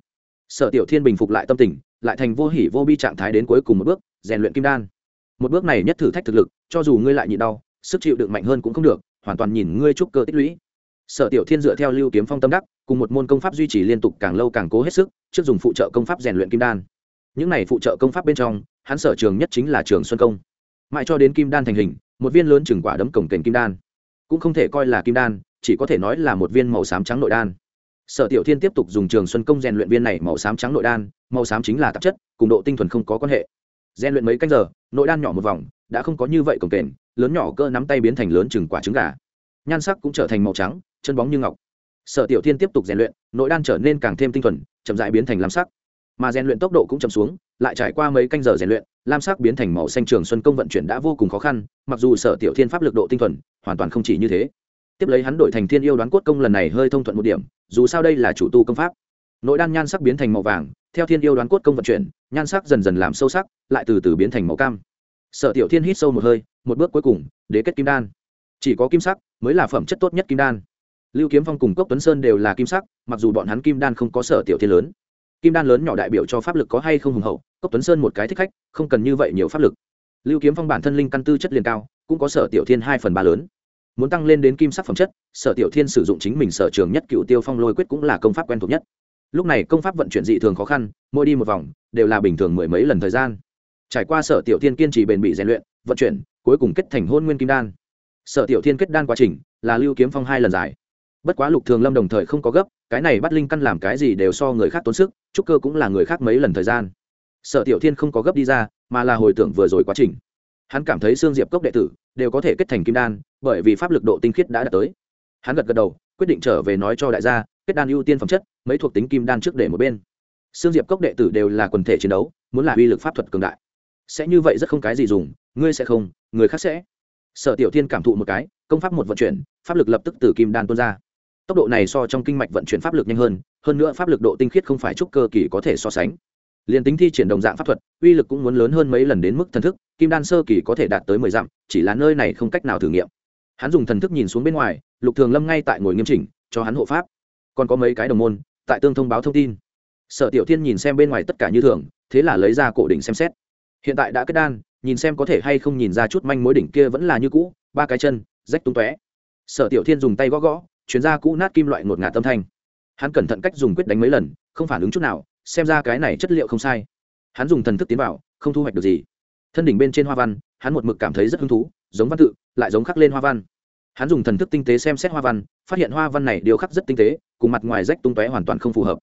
Sở tiểu thiên bình phục lại tâm tình, lại thành vô hỉ vô bi trạng thái đến cuối cùng một bước, rèn luyện kim đan một bước này nhất thử thách thực lực, cho dù ngươi lại nhịn đau, sức chịu đựng mạnh hơn cũng không được, hoàn toàn nhìn ngươi trúc cơ tích lũy. Sở tiểu thiên dựa theo lưu kiếm phong tâm đắc, cùng một môn công pháp duy trì liên tục càng lâu càng cố hết sức, trước dùng phụ trợ công pháp rèn luyện kim đan. Những này phụ trợ công pháp bên trong, hắn sở trường nhất chính là trường xuân công. Mãi cho đến kim đan thành hình, một viên lớn chừng quả đấm cổng kềnh kim đan. Cũng không thể coi là kim đan, chỉ có thể nói là một viên màu xám trắng nội đan. Sở tiểu thiên tiếp tục dùng trường xuân công rèn luyện viên này màu xám trắng nội đan, màu xám chính là tạp chất, cùng độ tinh thuần không có quan hệ gian luyện mấy canh giờ, nội đan nhỏ một vòng, đã không có như vậy cổng kềnh, lớn nhỏ cơ nắm tay biến thành lớn chừng quả trứng gà. Nhan sắc cũng trở thành màu trắng, chân bóng như ngọc. Sở tiểu thiên tiếp tục rèn luyện, nội đan trở nên càng thêm tinh thuần, chậm dại biến thành lam sắc. Mà rèn luyện tốc độ cũng chậm xuống, lại trải qua mấy canh giờ rèn luyện, lam sắc biến thành màu xanh trường xuân công vận chuyển đã vô cùng khó khăn, mặc dù sở tiểu thiên pháp lực độ tinh thuần, hoàn toàn không chỉ như thế. Tiếp lấy hắn đổi thành thiên yêu đoán cốt công lần này hơi thông thuận một điểm, dù sao đây là chủ tu công pháp nội đan nhan sắc biến thành màu vàng, theo thiên yêu đoán cốt công vận chuyển, nhan sắc dần dần làm sâu sắc, lại từ từ biến thành màu cam. Sở tiểu thiên hít sâu một hơi, một bước cuối cùng, đế kết kim đan. Chỉ có kim sắc mới là phẩm chất tốt nhất kim đan. Lưu kiếm phong cùng cốc tuấn sơn đều là kim sắc, mặc dù bọn hắn kim đan không có sở tiểu thiên lớn. Kim đan lớn nhỏ đại biểu cho pháp lực có hay không hùng hậu, cốc tuấn sơn một cái thích khách, không cần như vậy nhiều pháp lực. Lưu kiếm phong bản thân linh căn tư chất liền cao, cũng có sở tiểu thiên hai phần ba lớn. Muốn tăng lên đến kim sắc phẩm chất, sở tiểu thiên sử dụng chính mình sở trường nhất cựu tiêu phong lôi quyết cũng là công pháp quen thuộc nhất lúc này công pháp vận chuyển dị thường khó khăn, mỗi đi một vòng, đều là bình thường mười mấy lần thời gian. Trải qua sở tiểu thiên kiên trì bền bỉ rèn luyện, vận chuyển, cuối cùng kết thành hôn nguyên kim đan. Sở tiểu thiên kết đan quá trình, là lưu kiếm phong hai lần dài bất quá lục thường lâm đồng thời không có gấp, cái này bắt linh căn làm cái gì đều so người khác tốn sức, trúc cơ cũng là người khác mấy lần thời gian. Sở tiểu thiên không có gấp đi ra, mà là hồi tưởng vừa rồi quá trình. Hắn cảm thấy xương diệp cốc đệ tử đều có thể kết thành kim đan, bởi vì pháp lực độ tinh khiết đã đạt tới. Hắn gật gật đầu, quyết định trở về nói cho đại gia kết đan ưu tiên phẩm chất, mấy thuộc tính kim đan trước để một bên. Xương diệp cốc đệ tử đều là quần thể chiến đấu, muốn là uy lực pháp thuật cường đại. Sẽ như vậy rất không cái gì dùng, ngươi sẽ không, người khác sẽ. Sở tiểu thiên cảm thụ một cái, công pháp một vận chuyển, pháp lực lập tức từ kim đan tuôn ra. Tốc độ này so trong kinh mạch vận chuyển pháp lực nhanh hơn hơn nữa pháp lực độ tinh khiết không phải trúc cơ kỳ có thể so sánh. Liền tính thi triển đồng dạng pháp thuật, uy lực cũng muốn lớn hơn mấy lần đến mức thần thức, kim đan sơ kỳ có thể đạt tới mười dặm, chỉ là nơi này không cách nào thử nghiệm. Hắn dùng thần thức nhìn xuống bên ngoài, lục thường lâm ngay tại ngồi nghiêm chỉnh, cho hắn hộ pháp còn có mấy cái đồng môn, tại tương thông báo thông tin. Sở tiểu thiên nhìn xem bên ngoài tất cả như thường, thế là lấy ra cổ đỉnh xem xét. Hiện tại đã kết đan, nhìn xem có thể hay không nhìn ra chút manh mối đỉnh kia vẫn là như cũ, ba cái chân, rách tung tóe. Sở tiểu thiên dùng tay gõ gõ, chuyến ra cũ nát kim loại ngột ngạt tâm thanh. Hắn cẩn thận cách dùng quyết đánh mấy lần, không phản ứng chút nào, xem ra cái này chất liệu không sai. Hắn dùng thần thức tiến vào, không thu hoạch được gì. Thân đỉnh bên trên hoa văn, hắn một mực cảm thấy rất hứng thú, giống văn tự, lại giống khắc lên hoa văn. Hắn dùng thần thức tinh tế xem xét hoa văn, phát hiện hoa văn này điều khắc rất tinh tế cùng mặt ngoài rách tung tóe hoàn toàn không phù hợp.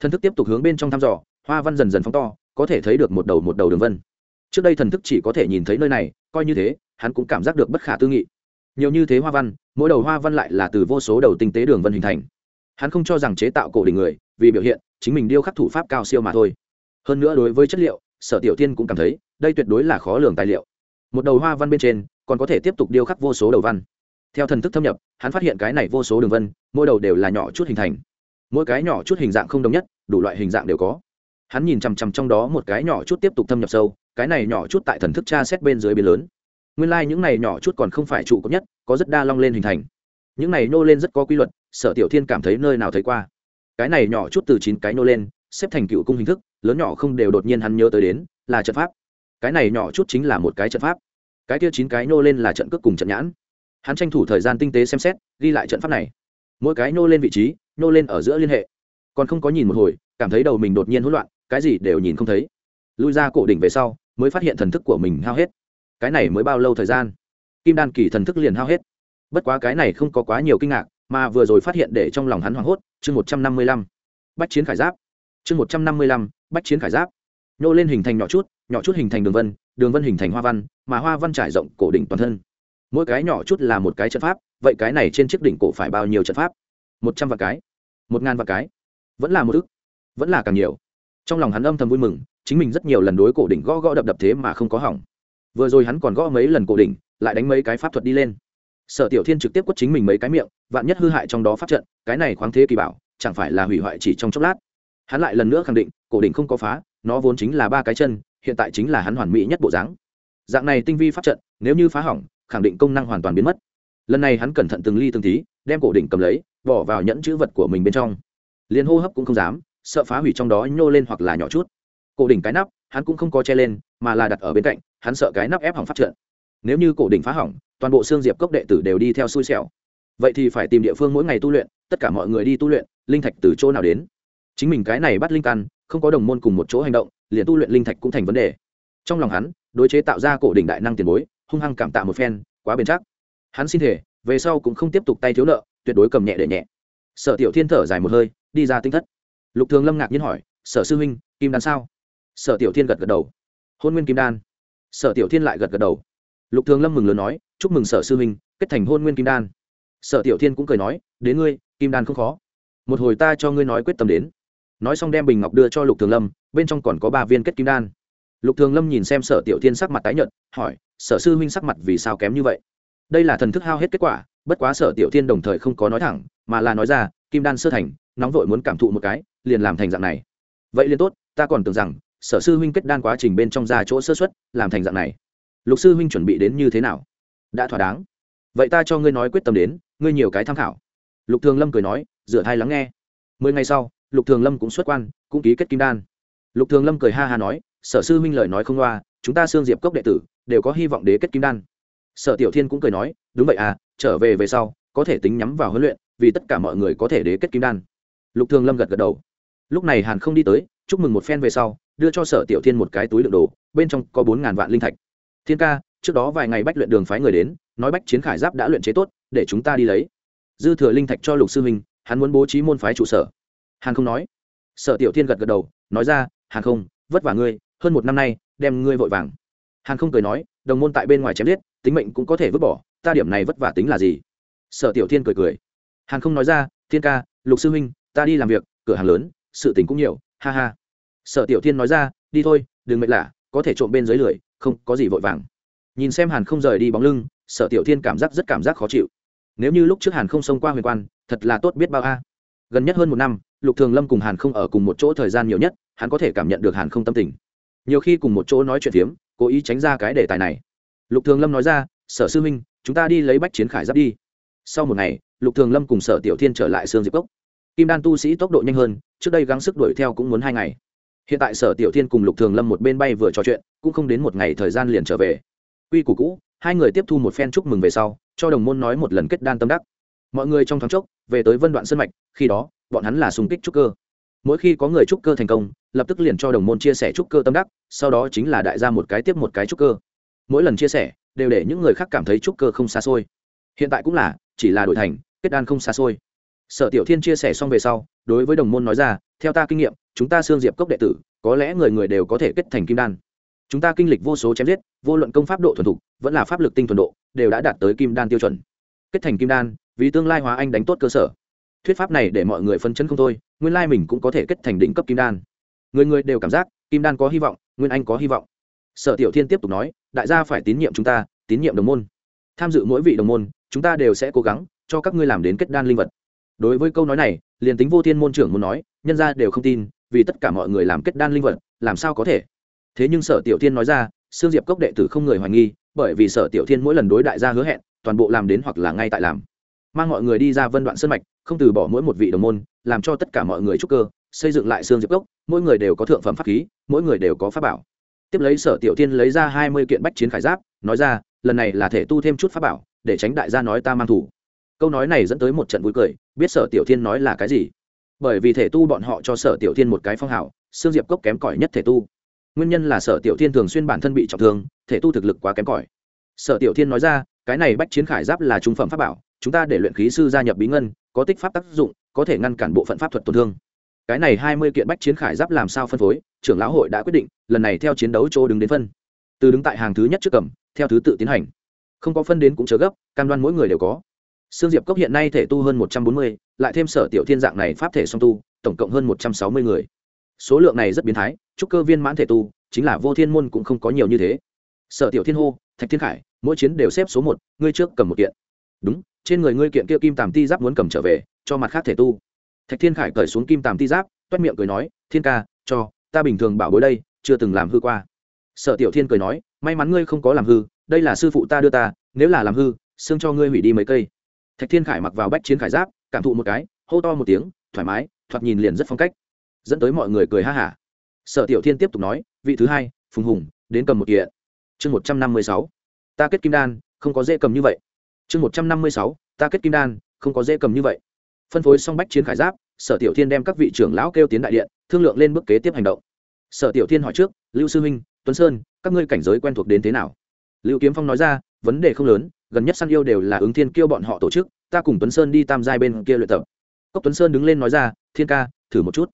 Thần thức tiếp tục hướng bên trong thăm dò, hoa văn dần dần phóng to, có thể thấy được một đầu một đầu đường vân. Trước đây thần thức chỉ có thể nhìn thấy nơi này, coi như thế, hắn cũng cảm giác được bất khả tư nghị. Nhiều như thế hoa văn, mỗi đầu hoa văn lại là từ vô số đầu tinh tế đường vân hình thành. Hắn không cho rằng chế tạo cổ đỉnh người, vì biểu hiện, chính mình điêu khắc thủ pháp cao siêu mà thôi. Hơn nữa đối với chất liệu, sở tiểu tiên cũng cảm thấy, đây tuyệt đối là khó lường tài liệu. Một đầu hoa văn bên trên, còn có thể tiếp tục điêu khắc vô số đầu văn theo thần thức thâm nhập, hắn phát hiện cái này vô số đường vân, mỗi đầu đều là nhỏ chút hình thành. Mỗi cái nhỏ chút hình dạng không đồng nhất, đủ loại hình dạng đều có. Hắn nhìn chằm chằm trong đó một cái nhỏ chút tiếp tục thâm nhập sâu, cái này nhỏ chút tại thần thức tra xét bên dưới bên lớn. Nguyên lai、like、những này nhỏ chút còn không phải trụ cấp nhất, có rất đa long lên hình thành. Những này nô lên rất có quy luật, sở tiểu thiên cảm thấy nơi nào thấy qua. Cái này nhỏ chút từ chín cái nô lên, xếp thành cựu cung hình thức, lớn nhỏ không đều đột nhiên hắn nhớ tới đến, là trận pháp. Cái này nhỏ chút chính là một cái trận pháp. Cái kia chín cái nô lên là trận cước cùng trận nhãn hắn tranh thủ thời gian tinh tế xem xét, ghi lại trận pháp này. Mỗi cái nô lên vị trí, nô lên ở giữa liên hệ. Còn không có nhìn một hồi, cảm thấy đầu mình đột nhiên hỗn loạn, cái gì đều nhìn không thấy. Lui ra cổ đỉnh về sau, mới phát hiện thần thức của mình hao hết. Cái này mới bao lâu thời gian? Kim đan kỳ thần thức liền hao hết. Bất quá cái này không có quá nhiều kinh ngạc, mà vừa rồi phát hiện để trong lòng hắn hoảng hốt, chương một trăm năm mươi lăm. Bách chiến khải giáp. Chương một trăm năm mươi lăm, bách chiến khải giáp. Nhô lên hình thành nhỏ chút nhỏ chút hình thành đường vân đường vân hình thành hoa văn, mà hoa văn trải rộng cổ đỉnh toàn thân mỗi cái nhỏ chút là một cái trận pháp, vậy cái này trên chiếc đỉnh cổ phải bao nhiêu trận pháp? Một trăm vạn cái. Một ngàn vạn cái. Vẫn là một ức. Vẫn là càng nhiều. Trong lòng hắn âm thầm vui mừng, chính mình rất nhiều lần đối cổ đỉnh gõ gõ đập đập thế mà không có hỏng. Vừa rồi hắn còn gõ mấy lần cổ đỉnh, lại đánh mấy cái pháp thuật đi lên. Sở tiểu thiên trực tiếp quất chính mình mấy cái miệng, vạn nhất hư hại trong đó pháp trận, cái này khoáng thế kỳ bảo, chẳng phải là hủy hoại chỉ trong chốc lát. Hắn lại lần nữa khẳng định, cổ đỉnh không có phá, nó vốn chính là ba cái chân, hiện tại chính là hắn hoàn mỹ nhất bộ dáng. Dạng này tinh vi pháp trận, nếu như phá hỏng khẳng định công năng hoàn toàn biến mất. Lần này hắn cẩn thận từng ly từng tí, đem cổ đỉnh cầm lấy, bỏ vào nhẫn chữ vật của mình bên trong. Liền hô hấp cũng không dám, sợ phá hủy trong đó nhô lên hoặc là nhỏ chút. Cổ đỉnh cái nắp, hắn cũng không có che lên, mà là đặt ở bên cạnh, hắn sợ cái nắp ép hỏng phát trận nếu như cổ đỉnh phá hỏng, toàn bộ xương diệp cốc đệ tử đều đi theo xui xẻo. Vậy thì phải tìm địa phương mỗi ngày tu luyện, tất cả mọi người đi tu luyện, linh thạch từ chỗ nào đến? Chính mình cái này bắt linh căn, không có đồng môn cùng một chỗ hành động, liền tu luyện linh thạch cũng thành vấn đề. Trong lòng hắn, đối chế tạo ra cổ đỉnh đại năng tiền bối hung hăng cảm tạ một phen, quá bền chắc. Hắn xin thể về sau cũng không tiếp tục tay thiếu nợ, tuyệt đối cầm nhẹ để nhẹ. Sở tiểu thiên thở dài một hơi, đi ra tinh thất. Lục thường lâm ngạc nhiên hỏi, sở sư huynh, kim đan sao? Sở tiểu thiên gật gật đầu. Hôn nguyên kim đan. Sở tiểu thiên lại gật gật đầu. Lục thường lâm mừng lớn nói, chúc mừng sở sư huynh, kết thành hôn nguyên kim đan. Sở tiểu thiên cũng cười nói, đến ngươi, kim đan không khó. Một hồi ta cho ngươi nói quyết tâm đến. Nói xong đem bình ngọc đưa cho lục thường lâm, bên trong còn có ba viên kết kim đan lục thường lâm nhìn xem sở tiểu thiên sắc mặt tái nhợt, hỏi, sở sư huynh sắc mặt vì sao kém như vậy? Đây là thần thức hao hết kết quả, bất quá sở tiểu thiên đồng thời không có nói thẳng, mà là nói ra, kim đan sơ thành, nóng vội muốn cảm thụ một cái, liền làm thành dạng này. Vậy liền tốt, ta còn tưởng rằng, sở sư huynh kết đan quá trình bên trong ra chỗ sơ xuất làm thành dạng này. Lục sư huynh chuẩn bị đến như thế nào? Đã thỏa đáng. Vậy ta cho ngươi nói quyết tâm đến, ngươi nhiều cái tham khảo. Lục thường lâm cười nói dựa thai lắng nghe. Mười ngày sau, lục thường lâm cũng xuất quan, cũng ký kết kim đan. Lục thường lâm cười ha ha nói sở sư huynh lời nói không loa, chúng ta xương diệp cốc đệ tử đều có hy vọng đế kết kim đan. Sở tiểu thiên cũng cười nói, đúng vậy à trở về về sau, có thể tính nhắm vào huấn luyện, vì tất cả mọi người có thể đế kết kim đan. Lục thường lâm gật gật đầu. Lúc này hàn không đi tới, chúc mừng một phen về sau, đưa cho sở tiểu thiên một cái túi đựng đồ, bên trong có bốn ngàn vạn linh thạch. Thiên ca, trước đó vài ngày bách luyện đường phái người đến, nói bách chiến khải giáp đã luyện chế tốt, để chúng ta đi lấy. Dư thừa linh thạch cho lục sư huynh, hắn muốn bố trí môn phái trụ sở. Hàn không nói. Sở tiểu thiên gật gật đầu, nói ra, hàn không, vất vả ngươi hơn một năm nay đem ngươi vội vàng. Hàn không cười nói đồng môn tại bên ngoài chém giết tính mệnh cũng có thể vứt bỏ ta điểm này vất vả tính là gì? Sở tiểu thiên cười cười. Hàn không nói ra thiên ca lục sư huynh ta đi làm việc cửa hàng lớn sự tình cũng nhiều ha ha. Sở tiểu thiên nói ra đi thôi đừng mệt lạ có thể trộm bên dưới lười, không có gì vội vàng. Nhìn xem hàn không rời đi bóng lưng sở tiểu thiên cảm giác rất cảm giác khó chịu. Nếu như lúc trước hàn không xông qua huyền quan thật là tốt biết bao a. Gần nhất hơn một năm lục thường lâm cùng hàn không ở cùng một chỗ thời gian nhiều nhất hắn có thể cảm nhận được hàn không tâm tình nhiều khi cùng một chỗ nói chuyện phiếm, cố ý tránh ra cái đề tài này. Lục thường lâm nói ra, sở sư minh chúng ta đi lấy bách chiến khải giáp đi. Sau một ngày, lục thường lâm cùng sở tiểu thiên trở lại sương diệp cốc. Kim đan tu sĩ tốc độ nhanh hơn, trước đây gắng sức đuổi theo cũng muốn hai ngày. Hiện tại sở tiểu thiên cùng lục thường lâm một bên bay vừa trò chuyện, cũng không đến một ngày thời gian liền trở về. Quy củ cũ, hai người tiếp thu một phen chúc mừng về sau, cho đồng môn nói một lần kết đan tâm đắc. Mọi người trong thoáng chốc, về tới vân đoạn sân mạch, khi đó, bọn hắn là xung kích trúc cơ mỗi khi có người trúc cơ thành công, lập tức liền cho đồng môn chia sẻ trúc cơ tâm đắc, sau đó chính là đại gia một cái tiếp một cái trúc cơ. Mỗi lần chia sẻ, đều để những người khác cảm thấy trúc cơ không xa xôi. Hiện tại cũng là, chỉ là đổi thành, kết đan không xa xôi. Sở tiểu thiên chia sẻ xong về sau, đối với đồng môn nói ra, theo ta kinh nghiệm, chúng ta xương diệp cốc đệ tử, có lẽ người người đều có thể kết thành kim đan. Chúng ta kinh lịch vô số chém giết, vô luận công pháp độ thuần thục, vẫn là pháp lực tinh thuần độ, đều đã đạt tới kim đan tiêu chuẩn. Kết thành kim đan, vì tương lai hóa anh đánh tốt cơ sở thuyết pháp này để mọi người phân chấn không thôi, nguyên lai mình cũng có thể kết thành đỉnh cấp kim đan. Người người đều cảm giác, kim đan có hy vọng, nguyên anh có hy vọng. Sở tiểu thiên tiếp tục nói, đại gia phải tín nhiệm chúng ta, tín nhiệm đồng môn. Tham dự mỗi vị đồng môn, chúng ta đều sẽ cố gắng cho các ngươi làm đến kết đan linh vật. Đối với câu nói này, liền tính vô thiên môn trưởng muốn nói, nhân ra đều không tin, vì tất cả mọi người làm kết đan linh vật, làm sao có thể? Thế nhưng sở tiểu thiên nói ra, sương diệp cốc đệ tử không người hoài nghi, bởi vì sở tiểu thiên mỗi lần đối đại gia hứa hẹn, toàn bộ làm đến hoặc là ngay tại làm mang mọi người đi ra vân đoạn sân mạch, không từ bỏ mỗi một vị đồng môn, làm cho tất cả mọi người trúc cơ, xây dựng lại xương diệp cốc, mỗi người đều có thượng phẩm pháp khí, mỗi người đều có pháp bảo. Tiếp lấy sở tiểu tiên lấy ra hai mươi kiện bách chiến khải giáp, nói ra, lần này là thể tu thêm chút pháp bảo, để tránh đại gia nói ta mang thủ. Câu nói này dẫn tới một trận vui cười, biết sở tiểu thiên nói là cái gì? Bởi vì thể tu bọn họ cho sở tiểu thiên một cái phong hào, xương diệp cốc kém cỏi nhất thể tu. Nguyên nhân là sở tiểu thiên thường xuyên bản thân bị trọng thương, thể tu thực lực quá kém cỏi. Sở tiểu thiên nói ra, cái này bách chiến khải giáp là trung phẩm pháp bảo chúng ta để luyện khí sư gia nhập bí ngân có tích pháp tác dụng có thể ngăn cản bộ phận pháp thuật tổn thương cái này hai mươi kiện bách chiến khải giáp làm sao phân phối trưởng lão hội đã quyết định lần này theo chiến đấu chỗ đứng đến phân từ đứng tại hàng thứ nhất trước cầm theo thứ tự tiến hành không có phân đến cũng chớ gấp cam đoan mỗi người đều có Sương Diệp Cốc hiện nay thể tu hơn một trăm bốn mươi, lại thêm sở tiểu thiên dạng này pháp thể song tu, tổng cộng hơn một trăm sáu mươi người. Số lượng này rất biến thái, trúc cơ viên mãn thể tu, chính là vô thiên môn cũng không có nhiều như thế. Sở tiểu thiên hô, Thạch Thiên Khải, mỗi chiến đều xếp số một, ngươi trước cầm một kiện. Đúng, trên người ngươi kiện kia kim tàm ti giáp muốn cầm trở về, cho mặt khác thể tu. Thạch thiên khải cởi xuống kim tàm ti giáp toét miệng cười nói thiên ca cho ta bình thường bảo bối đây chưa từng làm hư qua. Sở tiểu thiên cười nói may mắn ngươi không có làm hư đây là sư phụ ta đưa ta nếu là làm hư xương cho ngươi hủy đi mấy cây. Thạch thiên khải mặc vào bách chiến khải giáp cảm thụ một cái hô to một tiếng thoải mái thoạt nhìn liền rất phong cách. Dẫn tới mọi người cười ha hả. Sở tiểu thiên tiếp tục nói vị thứ hai phùng hùng đến cầm một kiện. Chương một trăm năm mươi sáu. Ta kết kim đan không có dễ cầm như vậy chương một trăm năm mươi sáu, ta kết kim đan, không có dễ cầm như vậy. Phân phối xong bách chiến khải giáp, sở tiểu thiên đem các vị trưởng lão kêu tiến đại điện, thương lượng lên bước kế tiếp hành động. Sở tiểu thiên hỏi trước, lưu sư huynh, tuấn sơn, các ngươi cảnh giới quen thuộc đến thế nào? Lưu kiếm phong nói ra, vấn đề không lớn, gần nhất săn yêu đều là ứng thiên kêu bọn họ tổ chức, ta cùng tuấn sơn đi tam giai bên kia luyện tập. Cốc tuấn sơn đứng lên nói ra, thiên ca, thử một chút.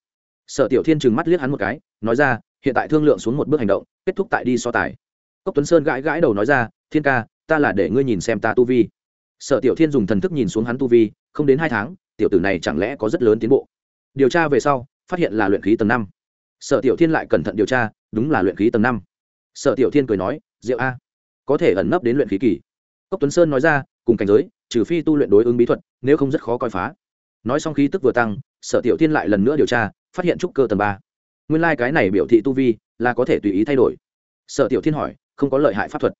Sở tiểu thiên trừng mắt liếc hắn một cái, nói ra, hiện tại thương lượng xuống một bước hành động, kết thúc tại đi so tài. Cốc tuấn sơn gãi gãi đầu nói ra, thiên ca, ta là để ngươi nhìn xem ta tu vi sở tiểu thiên dùng thần thức nhìn xuống hắn tu vi, không đến hai tháng, tiểu tử này chẳng lẽ có rất lớn tiến bộ? Điều tra về sau, phát hiện là luyện khí tầng năm. Sở tiểu thiên lại cẩn thận điều tra, đúng là luyện khí tầng năm. Sở tiểu thiên cười nói, diệu a, có thể ẩn nấp đến luyện khí kỳ. Cốc tuấn sơn nói ra, cùng cảnh giới, trừ phi tu luyện đối ứng bí thuật, nếu không rất khó coi phá. Nói xong khí tức vừa tăng, sở tiểu thiên lại lần nữa điều tra, phát hiện trúc cơ tầng ba. Nguyên lai、like、cái này biểu thị tu vi là có thể tùy ý thay đổi. Sở tiểu thiên hỏi, không có lợi hại pháp thuật?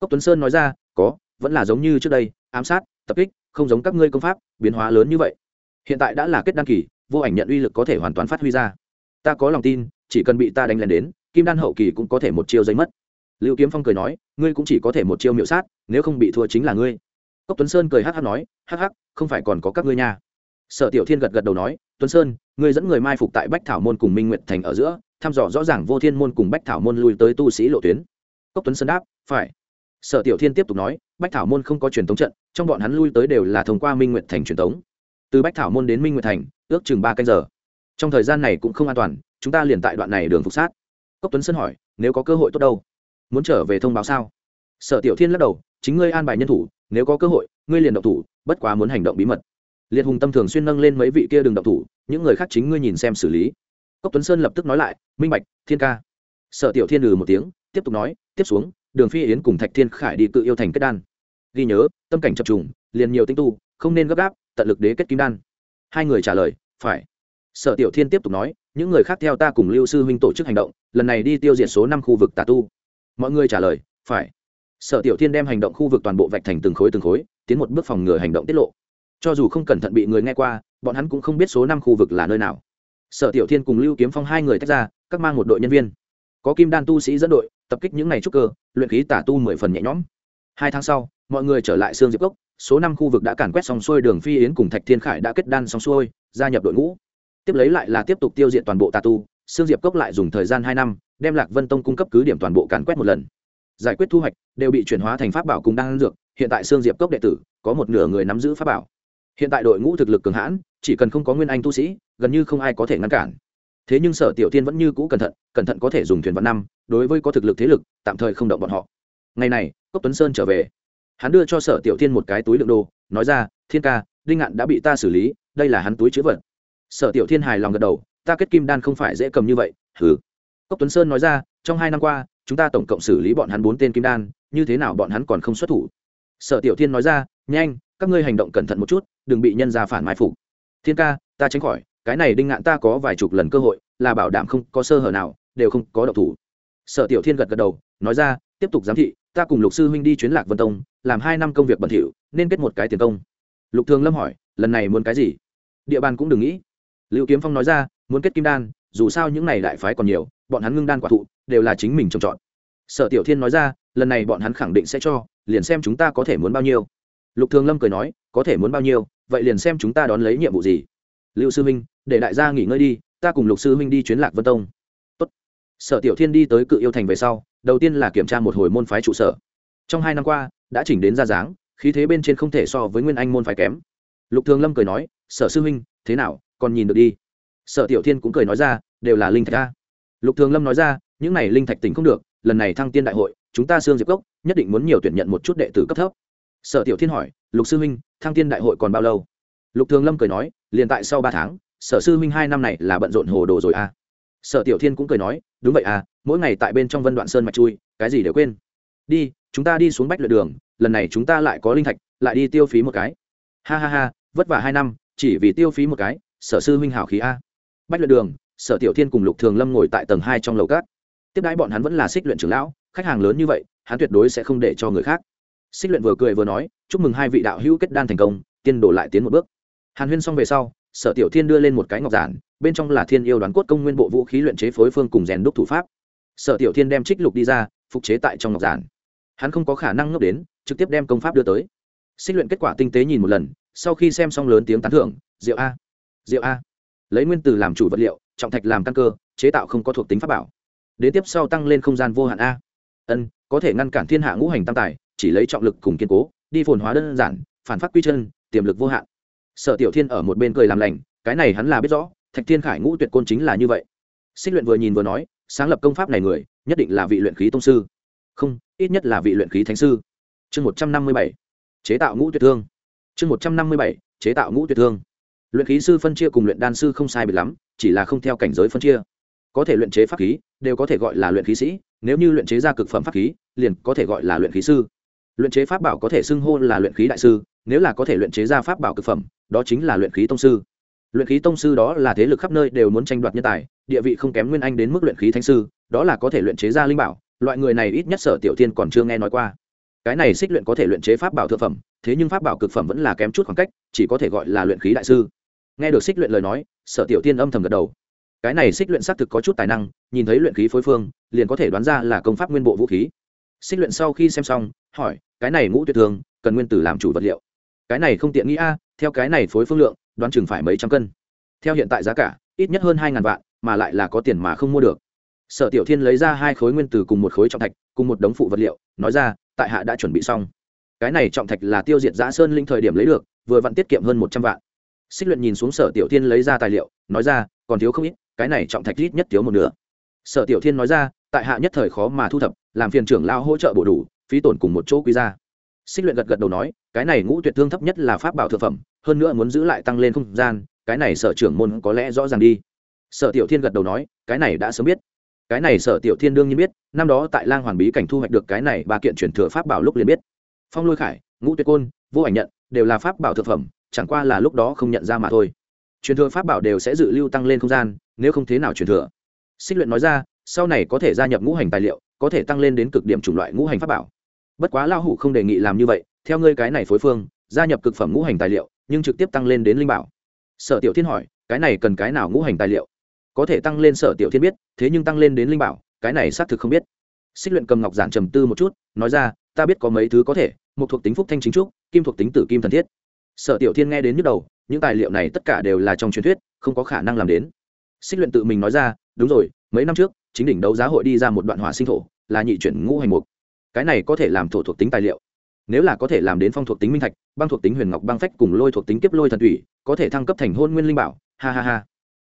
Cốc tuấn sơn nói ra, có, vẫn là giống như trước đây ám sát, tập kích, không giống các ngươi công pháp, biến hóa lớn như vậy. Hiện tại đã là kết đăng kỳ, vô ảnh nhận uy lực có thể hoàn toàn phát huy ra. Ta có lòng tin, chỉ cần bị ta đánh lên đến, kim đan hậu kỳ cũng có thể một chiêu giấy mất. Lưu kiếm phong cười nói, ngươi cũng chỉ có thể một chiêu miệu sát, nếu không bị thua chính là ngươi. Cốc tuấn sơn cười hắc hắc nói, hắc hắc, không phải còn có các ngươi nha. Sở tiểu thiên gật gật đầu nói, tuấn sơn, ngươi dẫn người mai phục tại bách thảo môn cùng minh nguyệt thành ở giữa, thăm dò rõ ràng vô thiên môn cùng bách thảo môn lui tới tu sĩ lộ tuyến. Cốc tuấn sơn đáp, phải. Sở tiểu thiên tiếp tục nói, bách thảo môn không có truyền thống trận trong bọn hắn lui tới đều là thông qua minh nguyện thành truyền thống từ bách thảo môn đến minh nguyện thành, ước chừng ba canh giờ. Trong thời gian này cũng không an toàn, chúng ta liền tại đoạn này đường phục sát. Cốc tuấn sơn hỏi, nếu có cơ hội tốt đâu? Muốn trở về thông báo sao? Sở tiểu thiên lắc đầu, chính ngươi an bài nhân thủ, nếu có cơ hội, ngươi liền động thủ, bất quá muốn hành động bí mật. Liệt hùng tâm thường xuyên nâng lên mấy vị kia đường động thủ, những người khác chính ngươi nhìn xem xử lý. Cốc tuấn sơn lập tức nói lại, minh bạch, thiên ca. Sở tiểu thiên lừ một tiếng, tiếp tục nói, tiếp xuống, đường phi yến cùng thạch thiên khải đi cự yêu thành kết đan ghi nhớ, tâm cảnh chập trùng, liền nhiều tinh tu, không nên gấp gáp, tận lực đế kết kim đan. Hai người trả lời, phải. Sở tiểu thiên tiếp tục nói, những người khác theo ta cùng lưu sư huynh tổ chức hành động, lần này đi tiêu diệt số năm khu vực tà tu. Mọi người trả lời, phải. Sở tiểu thiên đem hành động khu vực toàn bộ vạch thành từng khối từng khối, tiến một bước phòng ngừa hành động tiết lộ. Cho dù không cẩn thận bị người nghe qua, bọn hắn cũng không biết số năm khu vực là nơi nào. Sở tiểu thiên cùng lưu kiếm phong hai người tách ra, các mang một đội nhân viên. Có kim đan tu sĩ dẫn đội, tập kích những ngày trúc cơ, luyện khí tả tu mười phần nhẹ nhõm. Hai tháng sau mọi người trở lại xương diệp cốc, số năm khu vực đã càn quét xong xuôi, đường phi yến cùng thạch thiên khải đã kết đan xong xuôi, gia nhập đội ngũ. Tiếp lấy lại là tiếp tục tiêu diệt toàn bộ tà tu xương diệp cốc lại dùng thời gian hai năm, đem lạc vân tông cung cấp cứ điểm toàn bộ càn quét một lần. Giải quyết thu hoạch đều bị chuyển hóa thành pháp bảo cùng đan dược, hiện tại xương diệp cốc đệ tử có một nửa người nắm giữ pháp bảo. Hiện tại đội ngũ thực lực cường hãn, chỉ cần không có nguyên anh tu sĩ, gần như không ai có thể ngăn cản. Thế nhưng sở tiểu tiên vẫn như cũ cẩn thận cẩn thận có thể dùng thuyền vận năm, đối với có thực lực thế lực, tạm thời không động bọn họ. Ngày này, cốc tuấn sơn trở về hắn đưa cho sở tiểu Thiên một cái túi đựng đồ, nói ra, thiên ca, đinh ngạn đã bị ta xử lý, đây là hắn túi chữ vật. Sở tiểu thiên hài lòng gật đầu, ta kết kim đan không phải dễ cầm như vậy, Hừ. cốc tuấn sơn nói ra, trong hai năm qua, chúng ta tổng cộng xử lý bọn hắn bốn tên kim đan, như thế nào bọn hắn còn không xuất thủ? Sở tiểu thiên nói ra, nhanh, các ngươi hành động cẩn thận một chút, đừng bị nhân ra phản mai phục. Thiên ca, ta tránh khỏi, cái này đinh ngạn ta có vài chục lần cơ hội, là bảo đảm không có sơ hở nào, đều không có độc thủ. Sở tiểu thiên gật gật đầu, nói ra, tiếp tục giám thị, ta cùng lục sư huynh đi chuyến lạc vân tông làm hai năm công việc bẩn thỉu, nên kết một cái tiền công. Lục thường lâm hỏi, lần này muốn cái gì? Địa bàn cũng đừng nghĩ. Liệu kiếm phong nói ra, muốn kết kim đan, dù sao những này đại phái còn nhiều, bọn hắn ngưng đan quả thụ, đều là chính mình trồng trọt. Sở tiểu thiên nói ra, lần này bọn hắn khẳng định sẽ cho, liền xem chúng ta có thể muốn bao nhiêu. Lục thường lâm cười nói, có thể muốn bao nhiêu, vậy liền xem chúng ta đón lấy nhiệm vụ gì. Lưu sư minh, để đại gia nghỉ ngơi đi, ta cùng lục sư minh đi chuyến lạc vân tông. Tốt. sở tiểu thiên đi tới cự yêu thành về sau, đầu tiên là kiểm tra một hồi môn phái trụ sở. Trong hai năm qua đã chỉnh đến ra dáng, khí thế bên trên không thể so với nguyên anh môn phái kém. Lục thường lâm cười nói, sở sư huynh, thế nào, còn nhìn được đi. Sở tiểu thiên cũng cười nói ra, đều là linh thạch a. Lục thường lâm nói ra, những này linh thạch tỉnh không được, lần này thăng tiên đại hội, chúng ta xương diệp cốc, nhất định muốn nhiều tuyển nhận một chút đệ tử cấp thấp. Sở tiểu thiên hỏi, lục sư huynh, thăng tiên đại hội còn bao lâu? Lục thường lâm cười nói, liền tại sau ba tháng, sở sư huynh hai năm này là bận rộn hồ đồ rồi a. Sở tiểu thiên cũng cười nói, đúng vậy à mỗi ngày tại bên trong vân đoạn sơn mạch chui, cái gì đều quên. Đi chúng ta đi xuống bách luyện đường, lần này chúng ta lại có linh thạch, lại đi tiêu phí một cái. Ha ha ha, vất vả hai năm, chỉ vì tiêu phí một cái, sở sư huynh hảo khí a. Bách luyện đường, sở tiểu thiên cùng lục thường lâm ngồi tại tầng hai trong lầu cát. Tiếp đãi bọn hắn vẫn là xích luyện trưởng lão, khách hàng lớn như vậy, hắn tuyệt đối sẽ không để cho người khác. Xích luyện vừa cười vừa nói, chúc mừng hai vị đạo hữu kết đan thành công, tiên đổ lại tiến một bước. Hàn huyên xong về sau, sở tiểu thiên đưa lên một cái ngọc giản, bên trong là thiên yêu đoán cốt công nguyên bộ vũ khí luyện chế phối phương cùng rèn đúc thủ pháp. Sở tiểu thiên đem trích lục đi ra, phục chế tại trong ngọc giản hắn không có khả năng ngốc đến, trực tiếp đem công pháp đưa tới. Xích luyện kết quả tinh tế nhìn một lần, sau khi xem xong lớn tiếng tán thưởng rượu a. Rượu a. Lấy nguyên từ làm chủ vật liệu, trọng thạch làm căn cơ, chế tạo không có thuộc tính pháp bảo. Đến tiếp sau tăng lên không gian vô hạn a. Ân, có thể ngăn cản thiên hạ ngũ hành tam tài, chỉ lấy trọng lực cùng kiên cố, đi phồn hóa đơn giản, phản phát quy chân, tiềm lực vô hạn. Sở tiểu thiên ở một bên cười làm lành, cái này hắn là biết rõ, thạch thiên khải ngũ tuyệt côn chính là như vậy. Xích luyện vừa nhìn vừa nói, sáng lập công pháp này người, nhất định là vị luyện khí tông sư. Không ít nhất là vị luyện khí thánh sư. Chương một trăm năm mươi bảy, chế tạo ngũ tuyệt thương. Chương một trăm năm mươi bảy, chế tạo ngũ tuyệt thương. Luyện khí sư phân chia cùng luyện đan sư không sai biệt lắm, chỉ là không theo cảnh giới phân chia. Có thể luyện chế pháp khí, đều có thể gọi là luyện khí sĩ, nếu như luyện chế ra cực phẩm pháp khí, liền có thể gọi là luyện khí sư. Luyện chế pháp bảo có thể xưng hô là luyện khí đại sư, nếu là có thể luyện chế ra pháp bảo cực phẩm, đó chính là luyện khí tông sư. Luyện khí tông sư đó là thế lực khắp nơi đều muốn tranh đoạt nhân tài, địa vị không kém nguyên anh đến mức luyện khí thánh sư, đó là có thể luyện chế ra linh bảo loại người này ít nhất sở tiểu tiên còn chưa nghe nói qua. Cái này xích luyện có thể luyện chế pháp bảo thượng phẩm, thế nhưng pháp bảo cực phẩm vẫn là kém chút khoảng cách, chỉ có thể gọi là luyện khí đại sư. Nghe được xích luyện lời nói, sở tiểu tiên âm thầm gật đầu. Cái này xích luyện xác thực có chút tài năng, nhìn thấy luyện khí phối phương, liền có thể đoán ra là công pháp nguyên bộ vũ khí. Xích luyện sau khi xem xong, hỏi, cái này ngũ tuyệt thường, cần nguyên tử làm chủ vật liệu? Cái này không tiện nghĩ a, theo cái này phối phương lượng, đoán chừng phải mấy trăm cân. Theo hiện tại giá cả, ít nhất hơn hai ngàn vạn, mà lại là có tiền mà không mua được sở tiểu thiên lấy ra hai khối nguyên tử cùng một khối trọng thạch, cùng một đống phụ vật liệu, nói ra, tại hạ đã chuẩn bị xong. Cái này trọng thạch là tiêu diệt giã sơn linh thời điểm lấy được, vừa vặn tiết kiệm hơn một trăm vạn. Xích luyện nhìn xuống sở tiểu thiên lấy ra tài liệu, nói ra, còn thiếu không ít, cái này trọng thạch ít nhất thiếu một nửa. Sở tiểu thiên nói ra, tại hạ nhất thời khó mà thu thập, làm phiền trưởng lao hỗ trợ bổ đủ, phí tổn cùng một chỗ quý ra. Xích luyện gật gật đầu nói, cái này ngũ tuyệt thương thấp nhất là pháp bảo thực phẩm, hơn nữa muốn giữ lại tăng lên không gian, cái này sở trưởng môn có lẽ rõ ràng đi. Sở tiểu thiên gật đầu nói, cái này đã sớm biết cái này sở tiểu thiên đương nhiên biết, năm đó tại lang hoàn bí cảnh thu hoạch được cái này ba kiện chuyển thừa pháp bảo lúc liền biết. Phong lôi khải, ngũ tuyệt côn, vô ảnh nhận đều là pháp bảo thực phẩm, chẳng qua là lúc đó không nhận ra mà thôi. Truyền thừa pháp bảo đều sẽ dự lưu tăng lên không gian, nếu không thế nào truyền thừa. Xích luyện nói ra, sau này có thể gia nhập ngũ hành tài liệu, có thể tăng lên đến cực điểm chủng loại ngũ hành pháp bảo. Bất quá lao hủ không đề nghị làm như vậy, theo ngươi cái này phối phương, gia nhập cực phẩm ngũ hành tài liệu, nhưng trực tiếp tăng lên đến linh bảo. Sở tiểu thiên hỏi, cái này cần cái nào ngũ hành tài liệu? Có thể tăng lên sở tiểu thiên biết, thế nhưng tăng lên đến linh bảo, cái này xác thực không biết. Xích luyện cầm ngọc giản trầm tư một chút, nói ra, ta biết có mấy thứ có thể, một thuộc tính phúc thanh chính trúc, kim thuộc tính tử kim thần thiết. Sở tiểu thiên nghe đến nhức đầu, những tài liệu này tất cả đều là trong truyền thuyết, không có khả năng làm đến. Xích luyện tự mình nói ra, đúng rồi, mấy năm trước, chính đỉnh đấu giá hội đi ra một đoạn hỏa sinh thổ, là nhị chuyển ngũ hành mục. Cái này có thể làm thổ thuộc tính tài liệu. Nếu là có thể làm đến phong thuộc tính minh thạch, băng thuộc tính huyền ngọc băng phách cùng lôi thuộc tính kiếp lôi thần thủy, có thể thăng cấp thành hôn nguyên linh bảo. Ha ha ha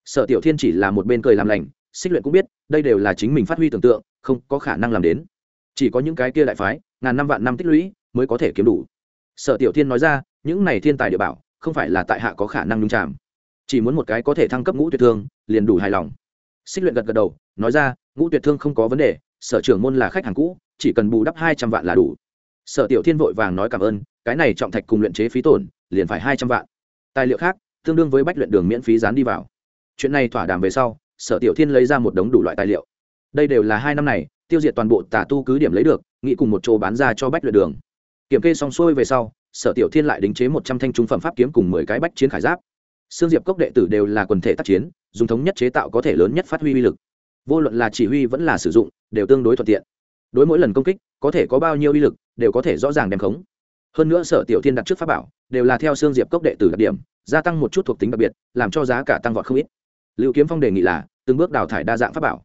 sở tiểu thiên chỉ là một bên cười làm lành, xích luyện cũng biết, đây đều là chính mình phát huy tưởng tượng, không có khả năng làm đến. Chỉ có những cái kia đại phái, ngàn năm vạn năm tích lũy mới có thể kiếm đủ. Sở tiểu thiên nói ra, những này thiên tài địa bảo, không phải là tại hạ có khả năng nhung chạm chỉ muốn một cái có thể thăng cấp ngũ tuyệt thương, liền đủ hài lòng. Xích luyện gật gật đầu, nói ra, ngũ tuyệt thương không có vấn đề, sở trưởng môn là khách hàng cũ, chỉ cần bù đắp hai trăm vạn là đủ. Sở tiểu thiên vội vàng nói cảm ơn, cái này trọng thạch cùng luyện chế phí tổn, liền phải hai trăm vạn. Tài liệu khác, tương đương với bách luyện đường miễn phí dán đi vào chuyện này thỏa đàm về sau, sở tiểu thiên lấy ra một đống đủ loại tài liệu. Đây đều là hai năm này, tiêu diệt toàn bộ tà tu cứ điểm lấy được, nghĩ cùng một chỗ bán ra cho bách luyện đường. Kiểm kê xong xuôi về sau, sở tiểu thiên lại đính chế một trăm thanh trung phẩm pháp kiếm cùng mười cái bách chiến khải giáp. Xương diệp cốc đệ tử đều là quần thể tác chiến, dùng thống nhất chế tạo có thể lớn nhất phát huy uy lực. Vô luận là chỉ huy vẫn là sử dụng, đều tương đối thuận tiện. Đối mỗi lần công kích, có thể có bao nhiêu uy lực, đều có thể rõ ràng đem khống. Hơn nữa sở tiểu thiên đặt trước pháp bảo, đều là theo xương diệp cốc đệ tử đặc điểm, gia tăng một chút thuộc tính đặc biệt, làm cho giá cả tăng vọt không ít lưu kiếm phong đề nghị là, từng bước đào thải đa dạng pháp bảo,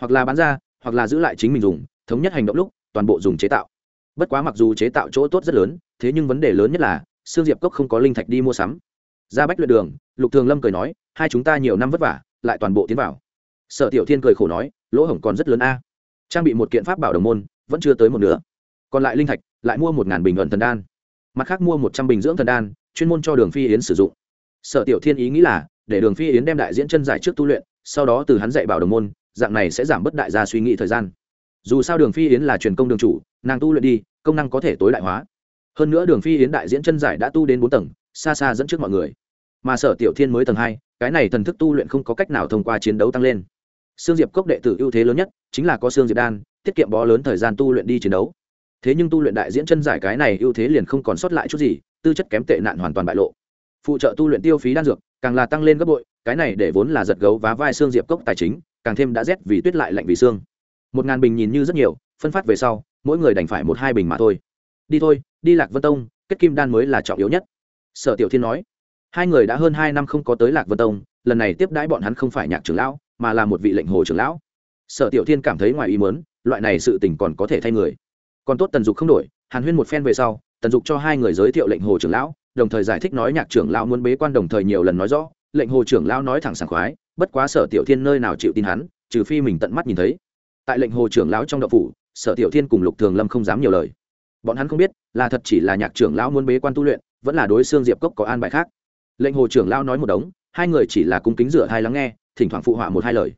hoặc là bán ra, hoặc là giữ lại chính mình dùng, thống nhất hành động lúc, toàn bộ dùng chế tạo. Bất quá mặc dù chế tạo chỗ tốt rất lớn, thế nhưng vấn đề lớn nhất là xương diệp cốc không có linh thạch đi mua sắm. Ra bách luyện đường, lục thường lâm cười nói, hai chúng ta nhiều năm vất vả, lại toàn bộ tiến vào. Sở tiểu thiên cười khổ nói, lỗ hổng còn rất lớn a. Trang bị một kiện pháp bảo đồng môn, vẫn chưa tới một nửa. Còn lại linh thạch, lại mua một ngàn bình luận thần đan. Mặt khác mua một trăm bình dưỡng thần đan, chuyên môn cho đường phi yến sử dụng. Sở tiểu thiên ý nghĩ là để đường phi yến đem đại diễn chân giải trước tu luyện sau đó từ hắn dạy bảo đồng môn dạng này sẽ giảm bớt đại gia suy nghĩ thời gian dù sao đường phi yến là truyền công đường chủ nàng tu luyện đi công năng có thể tối đại hóa hơn nữa đường phi yến đại diễn chân giải đã tu đến bốn tầng xa xa dẫn trước mọi người mà sở tiểu thiên mới tầng hai cái này thần thức tu luyện không có cách nào thông qua chiến đấu tăng lên Sương Diệp cốc đệ tử ưu thế lớn nhất chính là có Sương Diệp đan, tiết kiệm bó lớn thời gian tu luyện đi chiến đấu. Thế nhưng tu luyện đại diễn chân giải cái này ưu thế liền không còn sót lại chút gì, tư chất kém tệ nạn hoàn toàn bại lộ. Phụ trợ tu luyện tiêu phí đan dược, càng là tăng lên gấp bội, cái này để vốn là giật gấu và vai xương Diệp cốc tài chính, càng thêm đã rét vì tuyết lại lạnh vì xương. Một ngàn bình nhìn như rất nhiều, phân phát về sau, mỗi người đành phải một hai bình mà thôi. Đi thôi, đi Lạc Vân Tông, kết kim đan mới là trọng yếu nhất. Sở Tiểu Thiên nói. Hai người đã hơn hai năm không có tới Lạc Vân Tông, lần này tiếp đãi bọn hắn không phải nhạc trưởng lão, mà là một vị lệnh hồ trưởng lão sở tiểu thiên cảm thấy ngoài ý mớn loại này sự tình còn có thể thay người còn tốt tần dục không đổi hàn huyên một phen về sau tần dục cho hai người giới thiệu lệnh hồ trưởng lão đồng thời giải thích nói nhạc trưởng lão muốn bế quan đồng thời nhiều lần nói rõ, lệnh hồ trưởng lão nói thẳng sảng khoái, bất quá sở tiểu thiên nơi nào chịu tin hắn, trừ phi mình tận mắt nhìn thấy. Tại lệnh hồ trưởng lão trong đậu phủ, sở tiểu thiên cùng lục thường lâm không dám nhiều lời. Bọn hắn không biết, là thật chỉ là nhạc trưởng lão muốn bế quan tu luyện, vẫn là đối xương diệp cốc có an bài khác. Lệnh hồ trưởng lão nói một đống, hai người chỉ là cung kính rửa hai lắng nghe, thỉnh thoảng phụ họa một hai lời.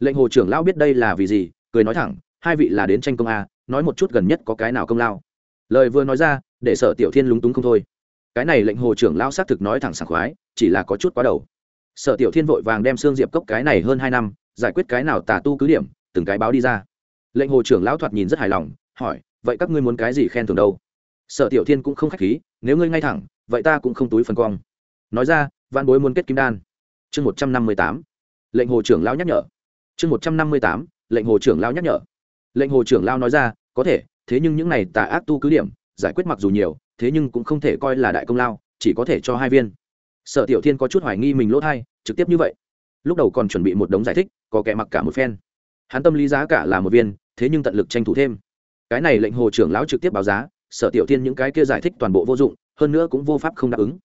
Lệnh hồ trưởng lão biết đây là vì gì, cười nói thẳng, hai vị là đến tranh công a, nói một chút gần nhất có cái nào công lao. Lời vừa nói ra, để sở tiểu thiên lúng túng không thôi cái này lệnh hồ trưởng lão xác thực nói thẳng sảng khoái, chỉ là có chút quá đầu. Sở tiểu thiên vội vàng đem xương diệp cốc cái này hơn hai năm, giải quyết cái nào tà tu cứ điểm, từng cái báo đi ra. Lệnh hồ trưởng lão thoạt nhìn rất hài lòng, hỏi, vậy các ngươi muốn cái gì khen thưởng đâu? Sở tiểu thiên cũng không khách khí, nếu ngươi ngay thẳng, vậy ta cũng không túi phần cong. Nói ra văn bối muốn kết kim đan. Chương một trăm năm mươi tám, lệnh hồ trưởng lão nhắc nhở. Chương một trăm năm mươi tám, lệnh hồ trưởng lão nhắc nhở. Lệnh hồ trưởng lão nói ra, có thể, thế nhưng những này tà ác tu cứ điểm, giải quyết mặc dù nhiều thế nhưng cũng không thể coi là đại công lao, chỉ có thể cho hai viên. Sở tiểu thiên có chút hoài nghi mình lỗ thai, trực tiếp như vậy. Lúc đầu còn chuẩn bị một đống giải thích, có kẻ mặc cả một phen. Hắn tâm lý giá cả là một viên, thế nhưng tận lực tranh thủ thêm. Cái này lệnh hồ trưởng lão trực tiếp báo giá, sở tiểu thiên những cái kia giải thích toàn bộ vô dụng, hơn nữa cũng vô pháp không đáp ứng.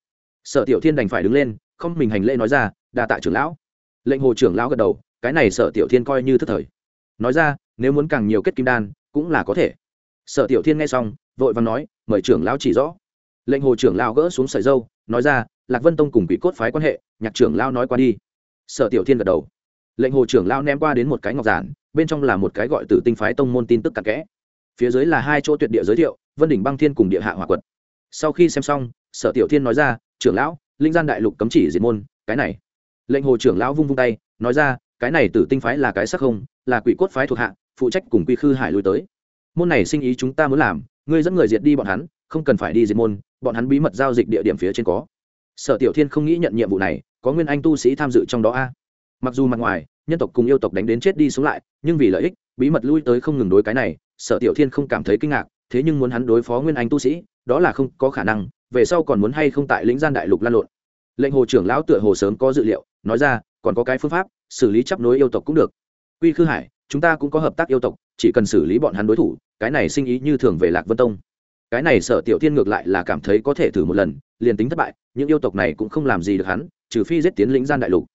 Sở tiểu thiên đành phải đứng lên, không mình hành lễ nói ra, đa tạ trưởng lão. Lệnh hồ trưởng lão gật đầu, cái này sở tiểu thiên coi như thất thời. Nói ra, nếu muốn càng nhiều kết kim đan, cũng là có thể. Sở tiểu thiên nghe xong, vội vàng nói mời trưởng lão chỉ rõ. Lệnh hồ trưởng lão gỡ xuống sợi dâu, nói ra, lạc vân tông cùng quỷ cốt phái quan hệ, nhạc trưởng lão nói qua đi. Sở tiểu thiên gật đầu. Lệnh hồ trưởng lão ném qua đến một cái ngọc giản, bên trong là một cái gọi tử tinh phái tông môn tin tức cặn kẽ. Phía dưới là hai chỗ tuyệt địa giới thiệu, vân đỉnh băng thiên cùng địa hạ hỏa quật. Sau khi xem xong, sở tiểu thiên nói ra, trưởng lão, linh gian đại lục cấm chỉ diệt môn, cái này. Lệnh hồ trưởng lão vung vung tay, nói ra, cái này tử tinh phái là cái sắc không, là quỷ cốt phái thuộc hạ, phụ trách cùng quy khư hải lui tới. Môn này sinh ý chúng ta muốn làm ngươi dẫn người diệt đi bọn hắn, không cần phải đi diệt môn, bọn hắn bí mật giao dịch địa điểm phía trên có. Sở tiểu thiên không nghĩ nhận nhiệm vụ này, có nguyên anh tu sĩ tham dự trong đó a. Mặc dù mặt ngoài, nhân tộc cùng yêu tộc đánh đến chết đi sống lại, nhưng vì lợi ích, bí mật lui tới không ngừng đối cái này, sở tiểu thiên không cảm thấy kinh ngạc, thế nhưng muốn hắn đối phó nguyên anh tu sĩ, đó là không có khả năng, về sau còn muốn hay không tại lĩnh gian đại lục lan lộn. Lệnh hồ trưởng lão tựa hồ sớm có dự liệu, nói ra, còn có cái phương pháp, xử lý chấp nối yêu tộc cũng được. Quy khư hải, chúng ta cũng có hợp tác yêu tộc chỉ cần xử lý bọn hắn đối thủ, cái này sinh ý như thường về lạc vân tông. Cái này sở tiểu thiên ngược lại là cảm thấy có thể thử một lần, liền tính thất bại, những yêu tộc này cũng không làm gì được hắn, trừ phi giết tiến lĩnh gian đại lục.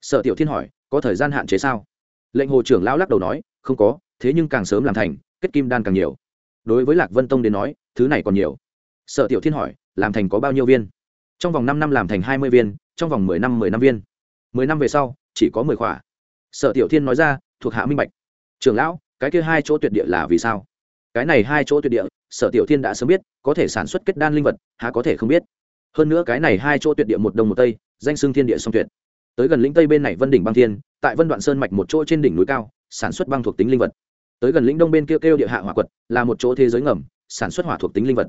Sở tiểu thiên hỏi, có thời gian hạn chế sao? Lệnh hồ trưởng lão lắc đầu nói, không có, thế nhưng càng sớm làm thành, kết kim đan càng nhiều. Đối với lạc vân tông đến nói, thứ này còn nhiều. Sở tiểu thiên hỏi, làm thành có bao nhiêu viên? Trong vòng năm năm làm thành hai mươi viên, trong vòng mười năm mười năm viên. Mười năm về sau, chỉ có mười khỏa. Sở tiểu thiên nói ra, thuộc hạ minh bạch. Trưởng lão cái kia hai chỗ tuyệt địa là vì sao? Cái này hai chỗ tuyệt địa sở tiểu thiên đã sớm biết có thể sản xuất kết đan linh vật há có thể không biết. Hơn nữa cái này hai chỗ tuyệt địa một đông một tây danh xưng thiên địa song tuyệt. Tới gần lĩnh tây bên này vân đỉnh băng thiên tại vân đoạn sơn mạch một chỗ trên đỉnh núi cao sản xuất băng thuộc tính linh vật. Tới gần lĩnh đông bên kia kêu, địa hạ hỏa quật là một chỗ thế giới ngầm sản xuất hỏa thuộc tính linh vật.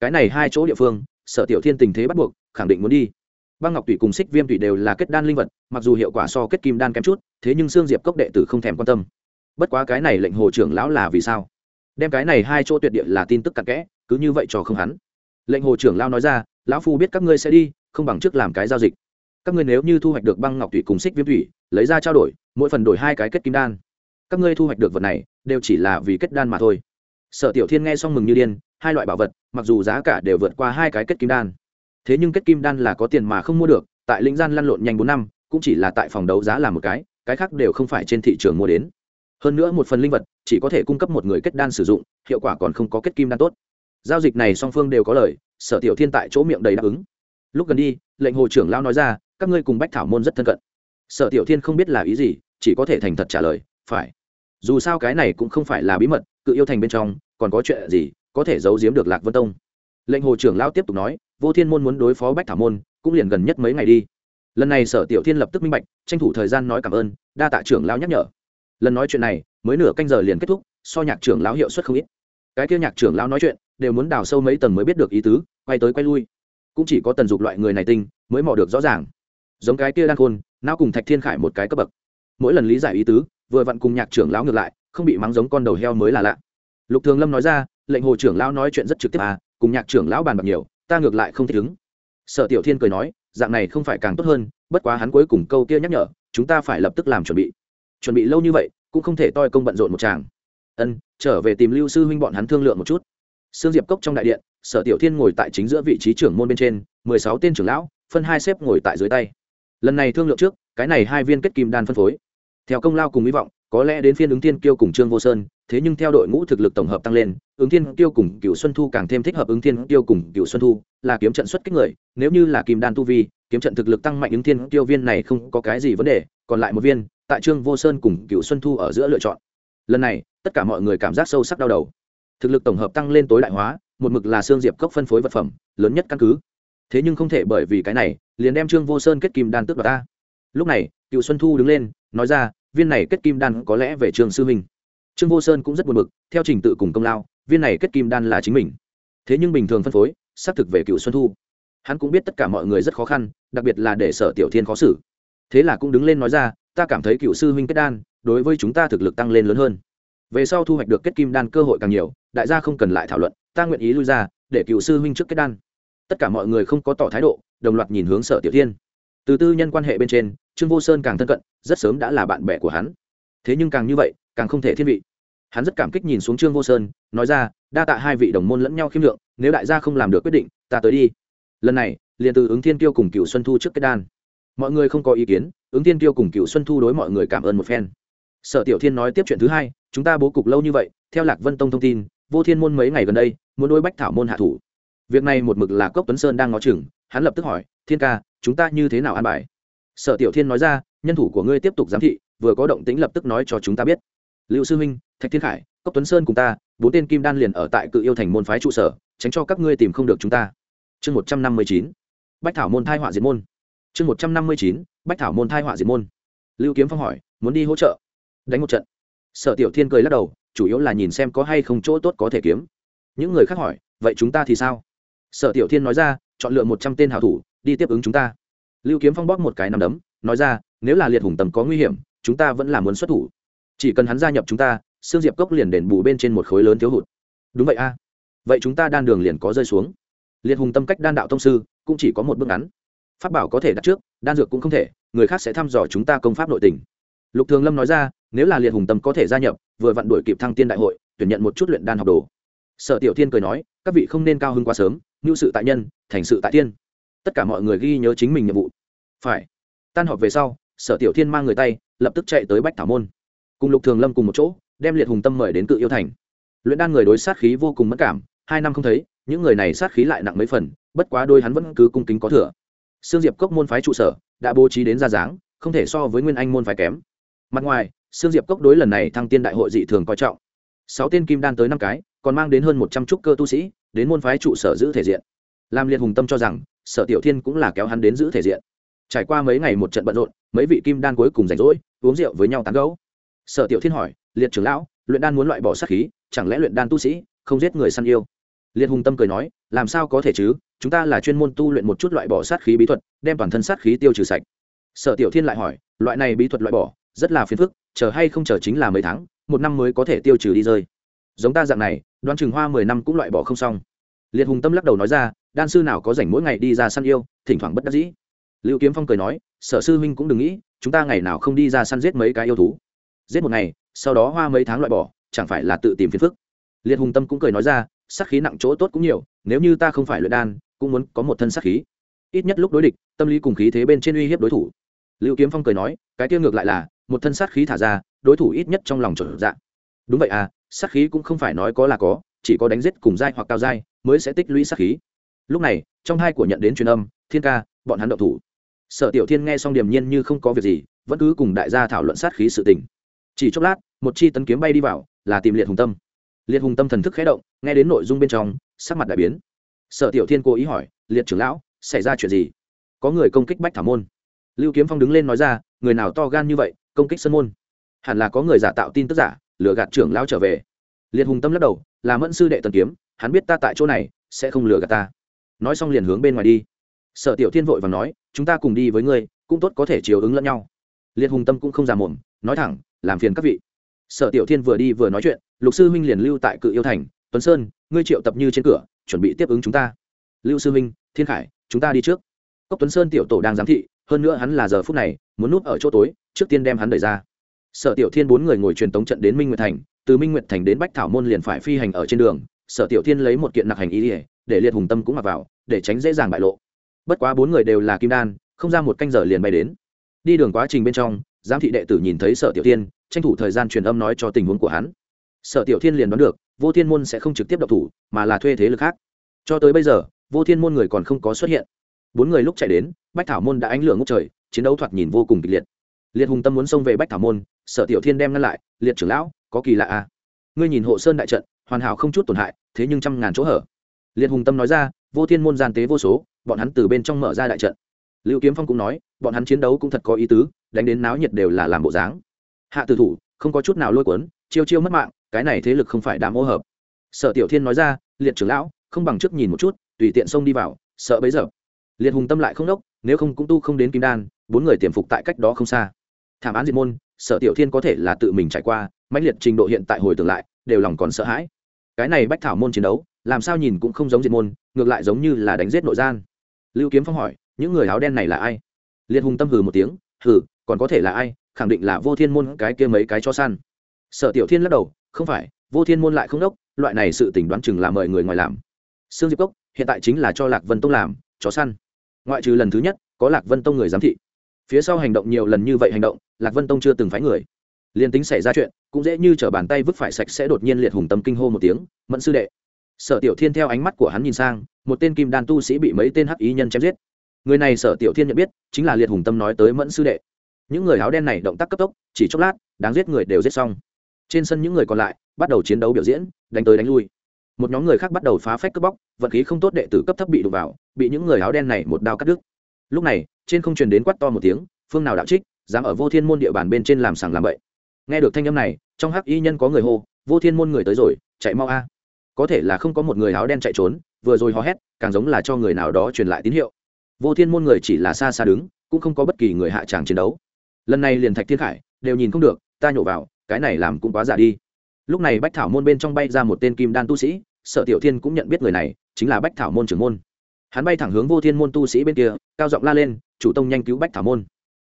Cái này hai chỗ địa phương sở tiểu thiên tình thế bắt buộc khẳng định muốn đi. Băng ngọc tủy cùng xích viêm tủy đều là kết đan linh vật mặc dù hiệu quả so kết kim đan kém chút thế nhưng xương diệp cốc đệ tử không thèm quan tâm bất quá cái này lệnh hồ trưởng lão là vì sao? Đem cái này hai chỗ tuyệt địa là tin tức cặn kẽ, cứ như vậy cho không hắn. Lệnh hồ trưởng lão nói ra, lão phu biết các ngươi sẽ đi, không bằng trước làm cái giao dịch. Các ngươi nếu như thu hoạch được băng ngọc thủy cùng xích viêm thủy, lấy ra trao đổi, mỗi phần đổi hai cái kết kim đan. Các ngươi thu hoạch được vật này, đều chỉ là vì kết đan mà thôi. Sở tiểu thiên nghe xong mừng như điên, hai loại bảo vật, mặc dù giá cả đều vượt qua hai cái kết kim đan. Thế nhưng kết kim đan là có tiền mà không mua được, tại lĩnh gian lăn lộn nhanh bốn năm, cũng chỉ là tại phòng đấu giá là một cái cái khác đều không phải trên thị trường mua đến hơn nữa một phần linh vật, chỉ có thể cung cấp một người kết đan sử dụng, hiệu quả còn không có kết kim đan tốt. Giao dịch này song phương đều có lời, sở tiểu thiên tại chỗ miệng đầy đáp ứng. Lúc gần đi, lệnh hồ trưởng lao nói ra, các ngươi cùng bách thảo môn rất thân cận. Sở tiểu thiên không biết là ý gì, chỉ có thể thành thật trả lời, phải. Dù sao cái này cũng không phải là bí mật, cự yêu thành bên trong, còn có chuyện gì, có thể giấu giếm được lạc vân tông. Lệnh hồ trưởng lao tiếp tục nói, vô thiên môn muốn đối phó bách thảo môn, cũng liền gần nhất mấy ngày đi. Lần này sở tiểu thiên lập tức minh bạch, tranh thủ thời gian nói cảm ơn, đa tạ trưởng lao nhắc nhở lần nói chuyện này mới nửa canh giờ liền kết thúc, so nhạc trưởng lão hiệu suất không ít. Cái kia nhạc trưởng lão nói chuyện, đều muốn đào sâu mấy tầng mới biết được ý tứ, quay tới quay lui. Cũng chỉ có tần dục loại người này tinh, mới mò được rõ ràng. Giống cái kia đan khôn não cùng thạch thiên khải một cái cấp bậc. Mỗi lần lý giải ý tứ, vừa vặn cùng nhạc trưởng lão ngược lại, không bị mắng giống con đầu heo mới là lạ. Lục thường lâm nói ra, lệnh hồ trưởng lão nói chuyện rất trực tiếp à cùng nhạc trưởng lão bàn bạc nhiều, ta ngược lại không thích ứng. Sở tiểu thiên cười nói, dạng này không phải càng tốt hơn, bất quá hắn cuối cùng câu kia nhắc nhở, chúng ta phải lập tức làm chuẩn bị chuẩn bị lâu như vậy, cũng không thể toi công bận rộn một chàng ân, trở về tìm lưu sư huynh bọn hắn thương lượng một chút. Sương diệp cốc trong đại điện, sở tiểu thiên ngồi tại chính giữa vị trí trưởng môn bên trên, mười sáu tên trưởng lão, phân hai xếp ngồi tại dưới tay. Lần này thương lượng trước, cái này hai viên kết kim đan phân phối. Theo công lao cùng hy vọng, có lẽ đến phiên ứng thiên kiêu cùng trương vô sơn, thế nhưng theo đội ngũ thực lực tổng hợp tăng lên, ứng thiên kiêu cùng cựu xuân thu càng thêm thích hợp ứng thiên kiêu cùng cựu xuân thu, là kiếm trận xuất kích người, nếu như là kim đan tu vi, kiếm trận thực lực tăng mạnh ứng thiên kiêu viên này không có cái gì vấn đề, còn lại một viên tại trương vô sơn cùng cựu xuân thu ở giữa lựa chọn. Lần này, tất cả mọi người cảm giác sâu sắc đau đầu. Thực lực tổng hợp tăng lên tối đại hóa, một mực là xương diệp cốc phân phối vật phẩm, lớn nhất căn cứ. Thế nhưng không thể bởi vì cái này, liền đem trương vô sơn kết kim đan tước đoạt ta. Lúc này cựu xuân thu đứng lên, nói ra, viên này kết kim đan có lẽ về trường sư huynh trương vô sơn cũng rất buồn bực, theo trình tự cùng công lao, viên này kết kim đan là chính mình. Thế nhưng bình thường phân phối, xác thực về cựu xuân thu. Hắn cũng biết tất cả mọi người rất khó khăn, đặc biệt là để sở tiểu thiên khó xử. Thế là cũng đứng lên nói ra ta cảm thấy cựu sư huynh kết đan đối với chúng ta thực lực tăng lên lớn hơn. Về sau thu hoạch được kết kim đan cơ hội càng nhiều, đại gia không cần lại thảo luận, ta nguyện ý lui ra để cựu sư huynh trước kết đan. Tất cả mọi người không có tỏ thái độ, đồng loạt nhìn hướng sở tiểu thiên. Từ tư nhân quan hệ bên trên, trương vô sơn càng thân cận, rất sớm đã là bạn bè của hắn. Thế nhưng càng như vậy, càng không thể thiên vị. Hắn rất cảm kích nhìn xuống trương vô sơn, nói ra, đa tạ hai vị đồng môn lẫn nhau khiêm lượng, nếu đại gia không làm được quyết định, ta tới đi. Lần này, liền từ ứng thiên tiêu cùng cựu xuân thu trước kết đan. Mọi người không có ý kiến ứng thiên tiêu cùng cựu xuân thu đối mọi người cảm ơn một phen. Sở tiểu thiên nói tiếp chuyện thứ hai, chúng ta bố cục lâu như vậy, theo lạc vân tông thông tin, vô thiên môn mấy ngày gần đây, muốn đối bách thảo môn hạ thủ. Việc này một mực là cốc tuấn sơn đang ngó chừng, hắn lập tức hỏi, thiên ca, chúng ta như thế nào an bài? Sở tiểu thiên nói ra, nhân thủ của ngươi tiếp tục giám thị, vừa có động tĩnh lập tức nói cho chúng ta biết. Lưu sư huynh thạch thiên khải, cốc tuấn sơn cùng ta, bốn tên kim đan liền ở tại cự yêu thành môn phái trụ sở, tránh cho các ngươi tìm không được chúng ta. Chương một trăm năm mươi chín. Bách thảo môn thai họa diệt môn chương một trăm năm mươi chín, bách thảo môn thai họa diệt môn. Lưu kiếm phong hỏi, muốn đi hỗ trợ? Đánh một trận. Sở tiểu thiên cười lắc đầu, chủ yếu là nhìn xem có hay không chỗ tốt có thể kiếm. Những người khác hỏi, vậy chúng ta thì sao? Sở tiểu thiên nói ra, chọn lựa một trăm tên hảo thủ, đi tiếp ứng chúng ta. Lưu kiếm phong bóp một cái nằm đấm, nói ra, nếu là liệt hùng tầm có nguy hiểm, chúng ta vẫn là muốn xuất thủ. Chỉ cần hắn gia nhập chúng ta xương diệp cốc liền đền bù bên trên một khối lớn thiếu hụt. Đúng vậy a. Vậy chúng ta đan đường liền có rơi xuống. Liệt hùng tâm cách đan đạo thông sư cũng chỉ có một bước ngắn pháp bảo có thể đặt trước, đan dược cũng không thể, người khác sẽ thăm dò chúng ta công pháp nội tình. Lục thường lâm nói ra, nếu là liệt hùng tâm có thể gia nhập, vừa vặn đuổi kịp thăng tiên đại hội, tuyển nhận một chút luyện đan học đồ. Sở tiểu thiên cười nói, các vị không nên cao hơn quá sớm ngưu sự tại nhân, thành sự tại tiên. Tất cả mọi người ghi nhớ chính mình nhiệm vụ. Phải. Tan họp về sau, sở tiểu thiên mang người tay, lập tức chạy tới bách thảo môn. Cùng lục thường lâm cùng một chỗ, đem liệt hùng tâm mời đến cự yêu thành. Luyện đan người đối sát khí vô cùng mất cảm, hai năm không thấy, những người này sát khí lại nặng mấy phần, bất quá đôi hắn vẫn cứ cung kính có thừa sương diệp cốc môn phái trụ sở, đã bố trí đến ra dáng, không thể so với nguyên anh môn phái kém. Mặt ngoài, sương diệp cốc đối lần này thăng tiên đại hội dị thường coi trọng. Sáu tên kim đan tới năm cái, còn mang đến hơn một trăm trúc cơ tu sĩ, đến môn phái trụ sở giữ thể diện. Lam liệt hùng tâm cho rằng, sở tiểu thiên cũng là kéo hắn đến giữ thể diện. Trải qua mấy ngày một trận bận rộn, mấy vị kim đan cuối cùng rảnh rỗi, uống rượu với nhau tán gấu sở tiểu thiên hỏi, liệt trưởng lão, luyện đan muốn loại bỏ sát khí, chẳng lẽ luyện đan tu sĩ không giết người săn yêu? Liệt hùng tâm cười nói, làm sao có thể chứ? Chúng ta là chuyên môn tu luyện một chút loại bỏ sát khí bí thuật, đem toàn thân sát khí tiêu trừ sạch. Sở tiểu thiên lại hỏi, loại này bí thuật loại bỏ, rất là phiền phức, chờ hay không chờ chính là mấy tháng, một năm mới có thể tiêu trừ đi rơi. Giống ta dạng này, đoán chừng hoa mười năm cũng loại bỏ không xong. Liệt hùng tâm lắc đầu nói ra, đan sư nào có rảnh mỗi ngày đi ra săn yêu, thỉnh thoảng bất đắc dĩ. Lưu kiếm phong cười nói, sở sư huynh cũng đừng nghĩ, chúng ta ngày nào không đi ra săn giết mấy cái yêu thú. Giết một ngày, sau đó hoa mấy tháng loại bỏ, chẳng phải là tự tìm phiền phức. Liệt hùng tâm cũng cười nói ra sát khí nặng chỗ tốt cũng nhiều, nếu như ta không phải luyện đan, cũng muốn có một thân sát khí. Ít nhất lúc đối địch, tâm lý cùng khí thế bên trên uy hiếp đối thủ. Lưu kiếm phong cười nói, cái tiêu ngược lại là, một thân sát khí thả ra, đối thủ ít nhất trong lòng trở dạng đúng vậy à sát khí cũng không phải nói có là có, chỉ có đánh giết cùng giai hoặc cao giai, mới sẽ tích lũy sát khí. Lúc này, trong hai của nhận đến truyền âm, thiên ca, bọn hắn động thủ. Sở tiểu thiên nghe xong điềm nhiên như không có việc gì, vẫn cứ cùng đại gia thảo luận sát khí sự tình. Chỉ chốc lát, một chi tấn kiếm bay đi vào, là tìm liệt hùng tâm liệt hùng tâm thần thức khé động, nghe đến nội dung bên trong, sắc mặt đại biến. Sở tiểu thiên cố ý hỏi, liệt trưởng lão, xảy ra chuyện gì? Có người công kích bách thảo môn. Lưu kiếm phong đứng lên nói ra, người nào to gan như vậy, công kích sân môn? Hẳn là có người giả tạo tin tức giả, lừa gạt trưởng lão trở về. Liệt hùng tâm lắc đầu, là mẫn sư đệ tần kiếm, hắn biết ta tại chỗ này, sẽ không lừa gạt ta. Nói xong liền hướng bên ngoài đi. Sở tiểu thiên vội và nói, chúng ta cùng đi với ngươi, cũng tốt có thể chiều ứng lẫn nhau. Liệt hùng tâm cũng không già mồm, nói thẳng, làm phiền các vị sở tiểu thiên vừa đi vừa nói chuyện, lục sư huynh liền lưu tại cự yêu thành, tuấn sơn, ngươi triệu tập như trên cửa, chuẩn bị tiếp ứng chúng ta. Lưu sư huynh, thiên khải, chúng ta đi trước. Cốc tuấn sơn tiểu tổ đang giám thị, hơn nữa hắn là giờ phút này, muốn núp ở chỗ tối, trước tiên đem hắn đẩy ra. Sở tiểu thiên bốn người ngồi truyền tống trận đến minh nguyệt thành, từ minh nguyệt thành đến bách thảo môn liền phải phi hành ở trên đường. Sở tiểu thiên lấy một kiện nặc hành ý ỉa để liệt hùng tâm cũng mặc vào, để tránh dễ dàng bại lộ. Bất quá bốn người đều là kim đan, không ra một canh giờ liền bay đến. Đi đường quá trình bên trong giám thị đệ tử nhìn thấy sở tiểu thiên, tranh thủ thời gian truyền âm nói cho tình huống của hắn. Sở tiểu thiên liền đoán được, vô thiên môn sẽ không trực tiếp độc thủ, mà là thuê thế lực khác. Cho tới bây giờ, vô thiên môn người còn không có xuất hiện. Bốn người lúc chạy đến, bách thảo môn đã ánh lửa ngốc trời, chiến đấu thoạt nhìn vô cùng kịch liệt. Liệt hùng tâm muốn xông về bách thảo môn, sở tiểu thiên đem ngăn lại, liệt trưởng lão, có kỳ lạ à? Ngươi nhìn hộ sơn đại trận, hoàn hảo không chút tổn hại, thế nhưng trăm ngàn chỗ hở. Liệt hùng tâm nói ra, vô thiên môn gian tế vô số, bọn hắn từ bên trong mở ra đại trận. Lưu kiếm phong cũng nói, bọn hắn chiến đấu cũng thật có ý tứ đánh đến náo nhiệt đều là làm bộ dáng. Hạ tử thủ, không có chút nào lôi cuốn, chiêu chiêu mất mạng, cái này thế lực không phải đám ô hợp. Sở tiểu thiên nói ra, liệt trưởng lão, không bằng trước nhìn một chút, tùy tiện xông đi vào, sợ bấy giờ. Liệt hùng tâm lại không đốc, nếu không cũng tu không đến kim đan, bốn người tiềm phục tại cách đó không xa. Thảm án diệt môn, sở tiểu thiên có thể là tự mình trải qua, mãnh liệt trình độ hiện tại hồi tưởng lại, đều lòng còn sợ hãi. Cái này bách thảo môn chiến đấu, làm sao nhìn cũng không giống diệt môn, ngược lại giống như là đánh giết nội gian. Lưu kiếm phong hỏi, những người áo đen này là ai? Liệt hùng tâm hừ một tiếng, hừ còn có thể là ai, khẳng định là vô thiên môn cái kia mấy cái cho săn. Sở tiểu thiên lắc đầu, không phải, vô thiên môn lại không đốc, loại này sự tỉnh đoán chừng là mời người ngoài làm. Sương diệp cốc, hiện tại chính là cho lạc vân tông làm, chó săn. Ngoại trừ lần thứ nhất, có lạc vân tông người giám thị. Phía sau hành động nhiều lần như vậy hành động, lạc vân tông chưa từng phái người. Liền tính xảy ra chuyện, cũng dễ như t r ở bàn tay vứt phải sạch sẽ đột nhiên liệt hùng tâm kinh hô một tiếng, mẫn sư đệ. Sở tiểu thiên theo ánh mắt của hắn nhìn sang, một tên kim đan tu sĩ bị mấy tên hắc ý nhân chém giết. Người này sở tiểu thiên nhận biết, chính là liệt hùng tâm nói tới mẫn sư đệ những người áo đen này động tác cấp tốc, chỉ chốc lát, đáng giết người đều giết xong. Trên sân những người còn lại bắt đầu chiến đấu biểu diễn, đánh tới đánh lui. Một nhóm người khác bắt đầu phá phách cướp bóc, vận khí không tốt đệ tử cấp thấp bị đụng vào, bị những người áo đen này một đao cắt đứt. Lúc này, trên không truyền đến quát to một tiếng, phương nào đạo trích, dám ở vô thiên môn địa bàn bên trên làm sàng làm bậy. Nghe được thanh âm này, trong hắc y nhân có người hô, vô thiên môn người tới rồi, chạy mau a. Có thể là không có một người áo đen chạy trốn, vừa rồi hò hét, càng giống là cho người nào đó truyền lại tín hiệu. Vô thiên môn người chỉ là xa xa đứng, cũng không có bất kỳ người hạ tràng chiến đấu lần này liền thạch thiên khải, đều nhìn không được, ta nhổ vào, cái này làm cũng quá giả đi. Lúc này bách thảo môn bên trong bay ra một tên kim đan tu sĩ, sở tiểu thiên cũng nhận biết người này, chính là bách thảo môn trưởng môn. Hắn bay thẳng hướng vô thiên môn tu sĩ bên kia, cao giọng la lên, chủ tông nhanh cứu bách thảo môn.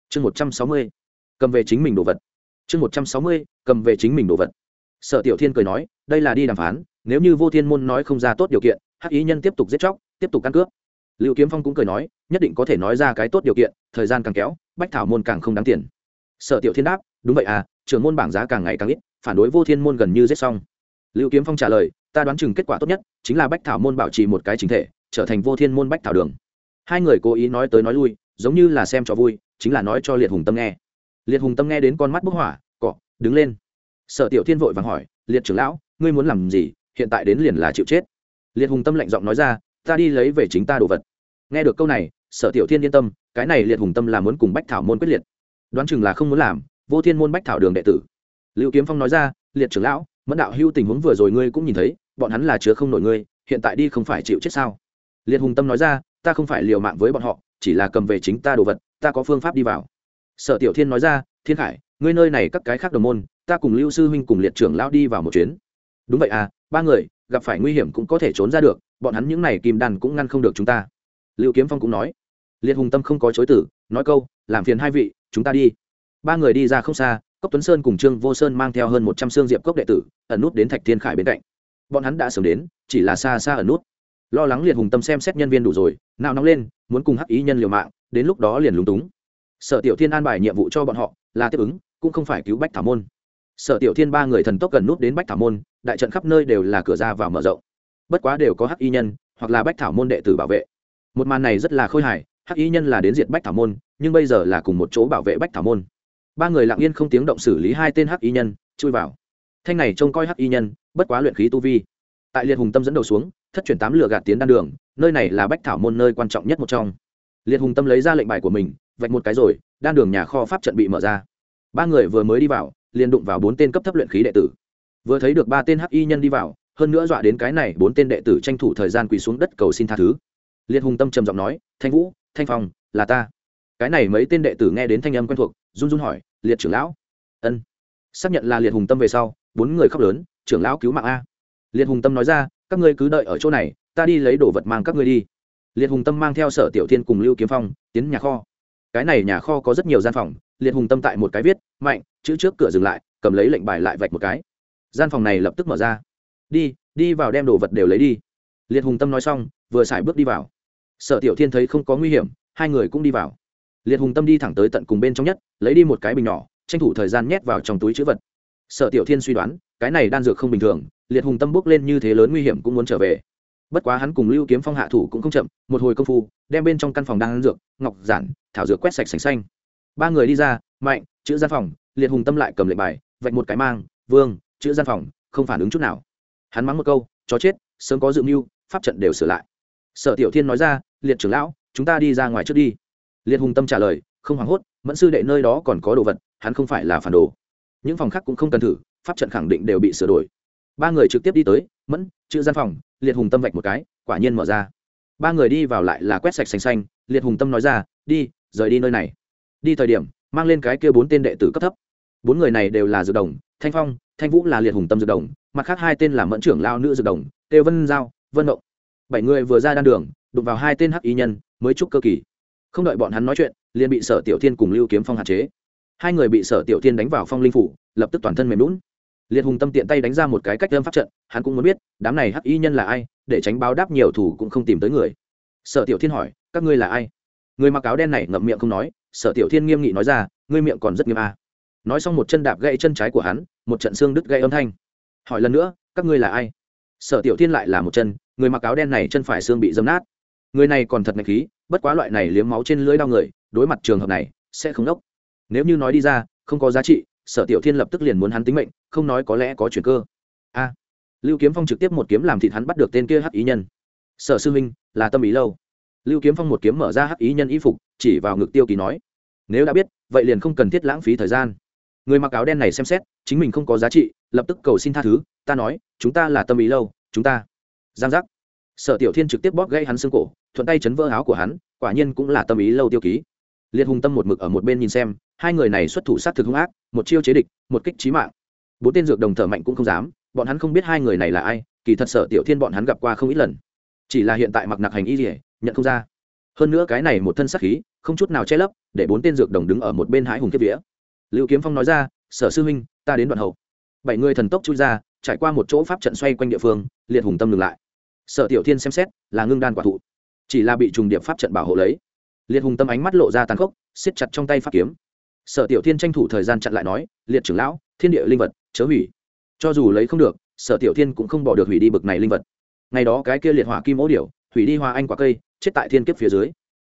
Chương một trăm sáu mươi, cầm về chính mình đồ vật. Chương một trăm sáu mươi, cầm về chính mình đồ vật. Sở tiểu thiên cười nói, đây là đi đàm phán, nếu như vô thiên môn nói không ra tốt điều kiện, hắc ý nhân tiếp tục giết chóc, tiếp tục căn cướp liệu kiếm phong cũng cười nói, nhất định có thể nói ra cái tốt điều kiện, thời gian càng kéo bách thảo môn càng không đáng tiền. Sở tiểu thiên đáp, đúng vậy à trưởng môn bảng giá càng ngày càng ít, phản đối vô thiên môn gần như giết xong. Lưu kiếm phong trả lời, ta đoán chừng kết quả tốt nhất chính là bách thảo môn bảo trì một cái chính thể, trở thành vô thiên môn bách thảo đường. Hai người cố ý nói tới nói lui, giống như là xem cho vui, chính là nói cho liệt hùng tâm nghe. Liệt hùng tâm nghe đến con mắt bức hỏa, cọ, đứng lên. Sở tiểu thiên vội vàng hỏi, liệt trưởng lão, ngươi muốn làm gì? Hiện tại đến liền là chịu chết. Liệt hùng tâm lạnh giọng nói ra, ta đi lấy về chính ta đồ vật. Nghe được câu này, sở tiểu thiên yên tâm cái này liệt hùng tâm là muốn cùng bách thảo môn quyết liệt đoán chừng là không muốn làm vô thiên môn bách thảo đường đệ tử liệu kiếm phong nói ra liệt trưởng lão mẫn đạo hưu tình huống vừa rồi ngươi cũng nhìn thấy bọn hắn là chứa không nổi ngươi hiện tại đi không phải chịu chết sao liệt hùng tâm nói ra ta không phải liều mạng với bọn họ chỉ là cầm về chính ta đồ vật ta có phương pháp đi vào sở tiểu thiên nói ra thiên khải ngươi nơi này các cái khác đồng môn ta cùng lưu sư huynh cùng liệt trưởng lão đi vào một chuyến đúng vậy à ba người gặp phải nguy hiểm cũng có thể trốn ra được bọn hắn những này kim đàn cũng ngăn không được chúng ta liệu kiếm phong cũng nói liệt hùng tâm không có chối tử nói câu, làm phiền hai vị, chúng ta đi. Ba người đi ra không xa, cốc tuấn sơn cùng trương vô sơn mang theo hơn một trăm xương diệp cốc đệ tử, ẩn nút đến thạch thiên khải bên cạnh. Bọn hắn đã sớm đến, chỉ là xa xa ẩn nút. Lo lắng liệt hùng tâm xem xét nhân viên đủ rồi, nào nóng lên, muốn cùng hắc ý nhân liều mạng, đến lúc đó liền lúng túng. Sở tiểu thiên an bài nhiệm vụ cho bọn họ, là tiếp ứng, cũng không phải cứu bách thảo môn. Sở tiểu thiên ba người thần tốc gần nút đến bách thảo môn, đại trận khắp nơi đều là cửa ra vào mở rộng. Bất quá đều có hắc y nhân, hoặc là bách thảo môn đệ tử bảo vệ. Một màn này rất là khôi hài hắc y nhân là đến diệt bách thảo môn, nhưng bây giờ là cùng một chỗ bảo vệ bách thảo môn. Ba người lặng yên không tiếng động xử lý hai tên hắc y nhân, chui vào. Thanh này trông coi hắc y nhân, bất quá luyện khí tu vi. Tại liệt hùng tâm dẫn đầu xuống, thất chuyển tám lửa gạt tiến đan đường, nơi này là bách thảo môn nơi quan trọng nhất một trong. Liệt hùng tâm lấy ra lệnh bài của mình, vạch một cái rồi, đan đường nhà kho pháp trận bị mở ra. Ba người vừa mới đi vào, liền đụng vào bốn tên cấp thấp luyện khí đệ tử. Vừa thấy được ba tên hắc y nhân đi vào, hơn nữa dọa đến cái này bốn tên đệ tử tranh thủ thời gian quỳ xuống đất cầu xin tha thứ. Liệt hùng tâm trầm giọng nói, thanh vũ thanh phong, là ta. Cái này mấy tên đệ tử nghe đến thanh âm quen thuộc, run run hỏi, liệt trưởng lão? Ân. Xác nhận là liệt hùng tâm về sau, bốn người khóc lớn, trưởng lão cứu mạng a. Liệt hùng tâm nói ra, các ngươi cứ đợi ở chỗ này, ta đi lấy đồ vật mang các ngươi đi. Liệt hùng tâm mang theo sở tiểu thiên cùng lưu kiếm phong, tiến nhà kho. Cái này nhà kho có rất nhiều gian phòng, liệt hùng tâm tại một cái viết, mạnh, chữ trước cửa dừng lại, cầm lấy lệnh bài lại vạch một cái. Gian phòng này lập tức mở ra. Đi đi vào đem đồ vật đều lấy đi. Liệt hùng tâm nói xong, vừa xài bước đi vào sở tiểu thiên thấy không có nguy hiểm, hai người cũng đi vào. Liệt hùng tâm đi thẳng tới tận cùng bên trong nhất, lấy đi một cái bình nhỏ, tranh thủ thời gian nhét vào trong túi chữ vật. Sở tiểu thiên suy đoán, cái này đan dược không bình thường, liệt hùng tâm bước lên như thế lớn nguy hiểm cũng muốn trở về. Bất quá hắn cùng lưu kiếm phong hạ thủ cũng không chậm, một hồi công phu, đem bên trong căn phòng đan dược, ngọc giản, thảo dược quét sạch sành xanh. Ba người đi ra, mạnh, chữ gian phòng, liệt hùng tâm lại cầm lệnh bài, vạch một cái mang, vương, chữ gian phòng, không phản ứng chút nào. Hắn mắng một câu, chó chết, sớm có dự mưu, pháp trận đều sửa lại. Sở tiểu thiên nói ra liệt trưởng lão, chúng ta đi ra ngoài trước đi. Liệt hùng tâm trả lời, không hoảng hốt, mẫn sư đệ nơi đó còn có đồ vật, hắn không phải là phản đồ. Những phòng khác cũng không cần thử, pháp trận khẳng định đều bị sửa đổi. Ba người trực tiếp đi tới, mẫn, chữ gian phòng. Liệt hùng tâm vạch một cái, quả nhiên mở ra. Ba người đi vào lại là quét sạch xanh xanh, liệt hùng tâm nói ra, đi, rời đi nơi này. Đi thời điểm, mang lên cái kia bốn tên đệ tử cấp thấp. Bốn người này đều là dược đồng, thanh phong, thanh vũ là liệt hùng tâm dược đồng, mặt khác hai tên là mẫn trưởng lao nữ dược đồng, têu vân giao, vân động bảy người vừa ra đan đường đụng vào hai tên hắc y nhân, mới chúc cơ kỳ. Không đợi bọn hắn nói chuyện, liền bị sở tiểu thiên cùng lưu kiếm phong hạn chế. Hai người bị sở tiểu thiên đánh vào phong linh phủ, lập tức toàn thân mềm lún liệt hùng tâm tiện tay đánh ra một cái cách lâm pháp trận, hắn cũng muốn biết, đám này hắc y nhân là ai, để tránh báo đáp nhiều thủ cũng không tìm tới người. Sở tiểu thiên hỏi, các ngươi là ai? Người mặc áo đen này ngậm miệng không nói, sở tiểu thiên nghiêm nghị nói ra, ngươi miệng còn rất nghiêm à. nói xong một chân đạp gãy chân trái của hắn, một trận xương đứt gãy âm thanh. Hỏi lần nữa, các ngươi là ai? Sở tiểu thiên lại là một chân, người mặc áo đen này chân phải xương bị dâm nát người này còn thật ngạch khí, bất quá loại này liếm máu trên lưỡi đau người, đối mặt trường hợp này, sẽ không đốc. Nếu như nói đi ra, không có giá trị, sở tiểu thiên lập tức liền muốn hắn tính mệnh, không nói có lẽ có chuyển cơ. A. Lưu kiếm phong trực tiếp một kiếm làm thịt hắn bắt được tên kia hắc ý nhân. Sở sư Minh, là tâm ý lâu. Lưu kiếm phong một kiếm mở ra hắc ý nhân y phục, chỉ vào ngực tiêu kỳ nói, nếu đã biết, vậy liền không cần thiết lãng phí thời gian. Người mặc áo đen này xem xét, chính mình không có giá trị, lập tức cầu xin tha thứ, ta nói, chúng ta là tâm ý lâu, chúng ta. Giang giác sở tiểu thiên trực tiếp bóp gây hắn xương cổ, thuận tay chấn vỡ áo của hắn, quả nhiên cũng là tâm ý lâu tiêu ký. Liệt hùng tâm một mực ở một bên nhìn xem, hai người này xuất thủ sát thực hung ác, một chiêu chế địch, một kích trí mạng. Bốn tên dược đồng thở mạnh cũng không dám, bọn hắn không biết hai người này là ai, kỳ thật sở tiểu thiên bọn hắn gặp qua không ít lần. Chỉ là hiện tại mặc nặc hành y dỉa nhận không ra. Hơn nữa cái này một thân sắc khí, không chút nào che lấp, để bốn tên dược đồng đứng ở một bên hái hùng kiếp vía. Lưu kiếm phong nói ra, sở sư huynh, ta đến đoạn hậu. Bảy người thần tốc chui ra, trải qua một chỗ pháp trận xoay quanh địa phương, liệt hùng tâm ngừng lại sở tiểu thiên xem xét, là ngưng đan quả thụ, chỉ là bị trùng điệp pháp trận bảo hộ lấy. Liệt hùng tâm ánh mắt lộ ra tàn khốc, siết chặt trong tay pháp kiếm. Sở tiểu thiên tranh thủ thời gian chặn lại nói, liệt trưởng lão, thiên địa linh vật, chớ hủy. Cho dù lấy không được, sở tiểu thiên cũng không bỏ được hủy đi bực này linh vật. Ngày đó cái kia liệt hỏa kim ố điểu, hủy đi hoa anh quả cây, chết tại thiên kiếp phía dưới.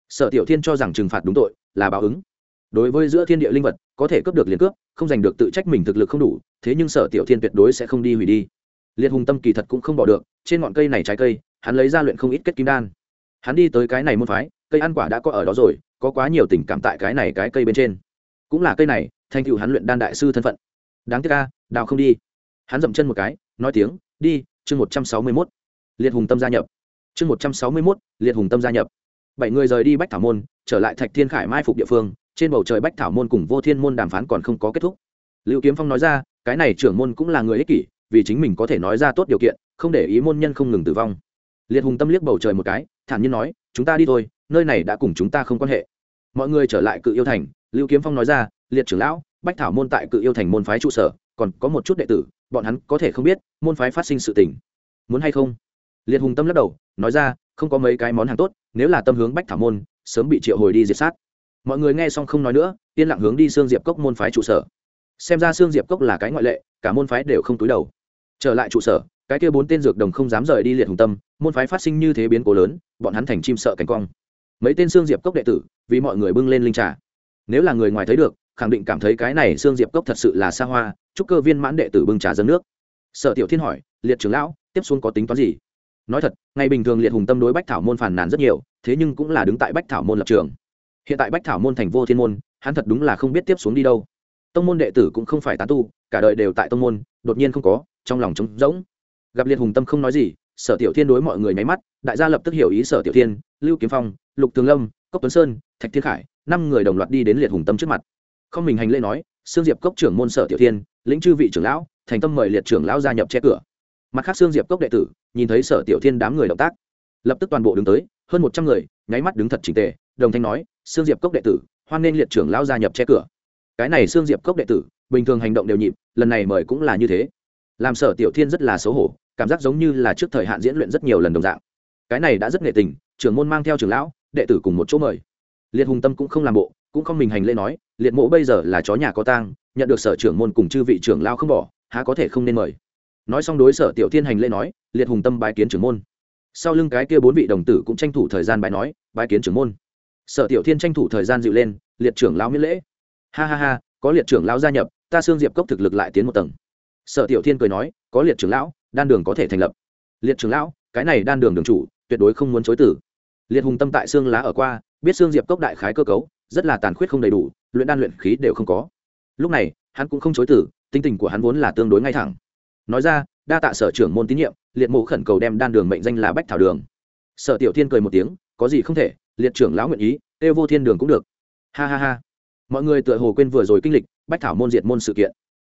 Sở tiểu thiên cho rằng trừng phạt đúng tội, là báo ứng. Đối với giữa thiên địa linh vật, có thể cướp được liền cướp, không giành được tự trách mình thực lực không đủ, thế nhưng sở tiểu thiên tuyệt đối sẽ không đi hủy đi liệt hùng tâm kỳ thật cũng không bỏ được, trên ngọn cây này trái cây, hắn lấy ra luyện không ít kết kim đan. Hắn đi tới cái này môn phái, cây ăn quả đã có ở đó rồi, có quá nhiều tình cảm tại cái này cái cây bên trên. Cũng là cây này, thành tựu hắn luyện đan đại sư thân phận. Đáng tiếc ca đào không đi. Hắn dậm chân một cái, nói tiếng, đi, chương một trăm sáu mươi mốt. Liệt hùng tâm gia nhập. Chương một trăm sáu mươi mốt, liệt hùng tâm gia nhập. Bảy người rời đi bách thảo môn, trở lại thạch thiên khải mai phục địa phương, trên bầu trời bách thảo môn cùng vô thiên môn đàm phán còn không có kết thúc. Lưu kiếm phong nói ra, cái này trưởng môn cũng là người ích kỷ vì chính mình có thể nói ra tốt điều kiện, không để ý môn nhân không ngừng tử vong. Liệt hùng tâm liếc bầu trời một cái, thản nhiên nói, chúng ta đi thôi, nơi này đã cùng chúng ta không quan hệ. Mọi người trở lại cự yêu thành, lưu kiếm phong nói ra, liệt trưởng lão, bách thảo môn tại cự yêu thành môn phái trụ sở, còn có một chút đệ tử, bọn hắn có thể không biết môn phái phát sinh sự tình. Muốn hay không? Liệt hùng tâm lắc đầu, nói ra, không có mấy cái món hàng tốt, nếu là tâm hướng bách thảo môn, sớm bị triệu hồi đi diệt sát. Mọi người nghe xong không nói nữa, yên lặng hướng đi xương diệp cốc môn phái trụ sở. Xem ra xương diệp cốc là cái ngoại lệ, cả môn phái đều không túi đầu trở lại trụ sở, cái kia bốn tên dược đồng không dám rời đi liệt hùng tâm, môn phái phát sinh như thế biến cố lớn, bọn hắn thành chim sợ cánh cong. Mấy tên xương diệp cốc đệ tử, vì mọi người bưng lên linh trà. Nếu là người ngoài thấy được, khẳng định cảm thấy cái này xương diệp cốc thật sự là xa hoa, chúc cơ viên mãn đệ tử bưng trà dâng nước. Sở tiểu thiên hỏi, liệt trưởng lão, tiếp xuống có tính toán gì? Nói thật, ngày bình thường liệt hùng tâm đối bách thảo môn phàn nàn rất nhiều, thế nhưng cũng là đứng tại bách thảo môn lập trường. Hiện tại bách thảo môn thành vô thiên môn, hắn thật đúng là không biết tiếp xuống đi đâu. Tông môn đệ tử cũng không phải tán tu, cả đời đều tại tông môn, đột nhiên không có trong lòng trống rỗng. Gặp liệt hùng tâm không nói gì, sở tiểu thiên đối mọi người nháy mắt, đại gia lập tức hiểu ý sở tiểu thiên, lưu kiếm phong, lục tường lâm, cốc tuấn sơn, thạch thiên khải, năm người đồng loạt đi đến liệt hùng tâm trước mặt. Không mình hành lễ nói, sương diệp cốc trưởng môn sở tiểu thiên, lĩnh chư vị trưởng lão, thành tâm mời liệt trưởng lão gia nhập che cửa. Mặt khác sương diệp cốc đệ tử, nhìn thấy sở tiểu thiên đám người động tác, lập tức toàn bộ đứng tới, hơn một trăm người, nháy mắt đứng thật trình tề, đồng thanh nói, sương diệp cốc đệ tử, hoan nên liệt trưởng lão gia nhập che cửa. Cái này sương diệp cốc đệ tử, bình thường hành động đều nhịp, lần này mời cũng là như thế làm sở tiểu thiên rất là xấu hổ, cảm giác giống như là trước thời hạn diễn luyện rất nhiều lần đồng dạng. Cái này đã rất nghệ tình, trưởng môn mang theo trưởng lão, đệ tử cùng một chỗ mời. Liệt hùng tâm cũng không làm bộ, cũng không mình hành lễ nói, liệt mộ bây giờ là chó nhà có tang, nhận được sở trưởng môn cùng chư vị trưởng lao không bỏ, há có thể không nên mời? Nói xong đối sở tiểu thiên hành lễ nói, liệt hùng tâm bái kiến trưởng môn. Sau lưng cái kia bốn vị đồng tử cũng tranh thủ thời gian bái nói, bái kiến trưởng môn. Sở tiểu thiên tranh thủ thời gian dịu lên, liệt trưởng lao miễn lễ. Ha ha ha, có liệt trưởng lao gia nhập, ta xương diệp cốc thực lực lại tiến một tầng sở tiểu thiên cười nói, có liệt trưởng lão, đan đường có thể thành lập. Liệt trưởng lão, cái này đan đường đường chủ, tuyệt đối không muốn chối tử liệt hùng tâm tại xương lá ở qua, biết xương diệp cốc đại khái cơ cấu, rất là tàn khuyết không đầy đủ, luyện đan luyện khí đều không có. Lúc này, hắn cũng không chối tử tinh tình của hắn vốn là tương đối ngay thẳng. Nói ra, đa tạ sở trưởng môn tín nhiệm, liệt mộ khẩn cầu đem đan đường mệnh danh là bách thảo đường. Sở tiểu thiên cười một tiếng, có gì không thể, liệt trưởng lão nguyện ý kêu vô thiên đường cũng được. Ha ha ha. Mọi người tựa hồ quên vừa rồi kinh lịch bách thảo môn diệt môn sự kiện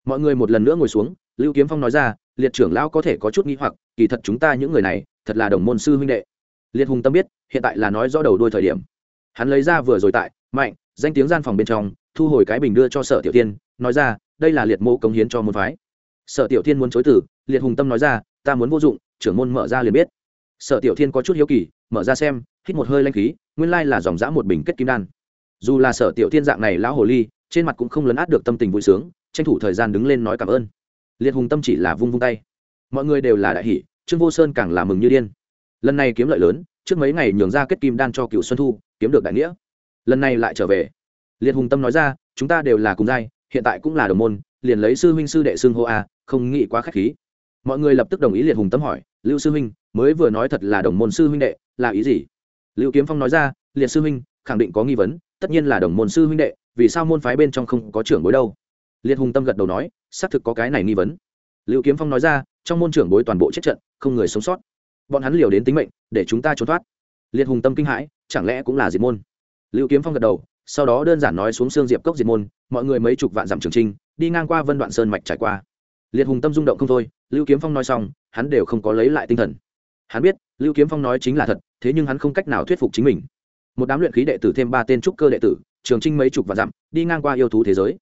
mọi người một lần nữa ngồi xuống, lưu kiếm phong nói ra, liệt trưởng lão có thể có chút nghĩ hoặc, kỳ thật chúng ta những người này, thật là đồng môn sư huynh đệ. Liệt hùng tâm biết, hiện tại là nói rõ đầu đôi thời điểm. Hắn lấy ra vừa rồi tại, mạnh, danh tiếng gian phòng bên trong, thu hồi cái bình đưa cho sở tiểu tiên nói ra, đây là liệt mô cống hiến cho môn phái. Sở tiểu thiên muốn chối từ, liệt hùng tâm nói ra, ta muốn vô dụng, trưởng môn mở ra liền biết. Sở tiểu thiên có chút hiếu kỳ, mở ra xem, hít một hơi lanh khí, nguyên lai là dòng dã một bình kết kim đan. Dù là sở tiểu thiên dạng này lão hồ ly, trên mặt cũng không lấn át được tâm tình vui sướng tranh thủ thời gian đứng lên nói cảm ơn. Liệt hùng tâm chỉ là vung vung tay. Mọi người đều là đại hỷ trương vô sơn càng là mừng như điên. Lần này kiếm lợi lớn, trước mấy ngày nhường ra kết kim đan cho cựu xuân thu, kiếm được đại nghĩa. Lần này lại trở về. Liệt hùng tâm nói ra, chúng ta đều là cùng giai, hiện tại cũng là đồng môn, liền lấy sư huynh sư đệ xưng hô a, không nghĩ quá k h á c h khí. Mọi người lập tức đồng ý liệt hùng tâm hỏi, lưu sư huynh, mới vừa nói thật là đồng môn sư huynh đệ, là ý gì? Lưu kiếm phong nói ra, liệt sư huynh, khẳng định có nghi vấn, tất nhiên là đồng môn sư huynh đệ, vì sao môn phái bên trong không có trưởng bối đâu? Liệt hùng tâm gật đầu nói, xác thực có cái này nghi vấn. Lưu kiếm phong nói ra, trong môn trưởng bối toàn bộ chết trận, không người sống sót. Bọn hắn liều đến tính mệnh, để chúng ta trốn thoát. Liệt hùng tâm kinh hãi, chẳng lẽ cũng là diệt môn? Lưu kiếm phong gật đầu, sau đó đơn giản nói xuống xương diệp cốc diệt môn, mọi người mấy chục vạn dặm trường trinh, đi ngang qua vân đoạn sơn mạch trải qua. Liệt hùng tâm rung động không thôi, lưu kiếm phong nói xong, hắn đều không có lấy lại tinh thần. Hắn biết, lưu kiếm phong nói chính là thật, thế nhưng hắn không cách nào thuyết phục chính mình. Một đám luyện khí đệ tử thêm ba tên trúc cơ đệ tử, trường trinh mấy chục vạn dặm, đi ngang qua yêu thú thế giới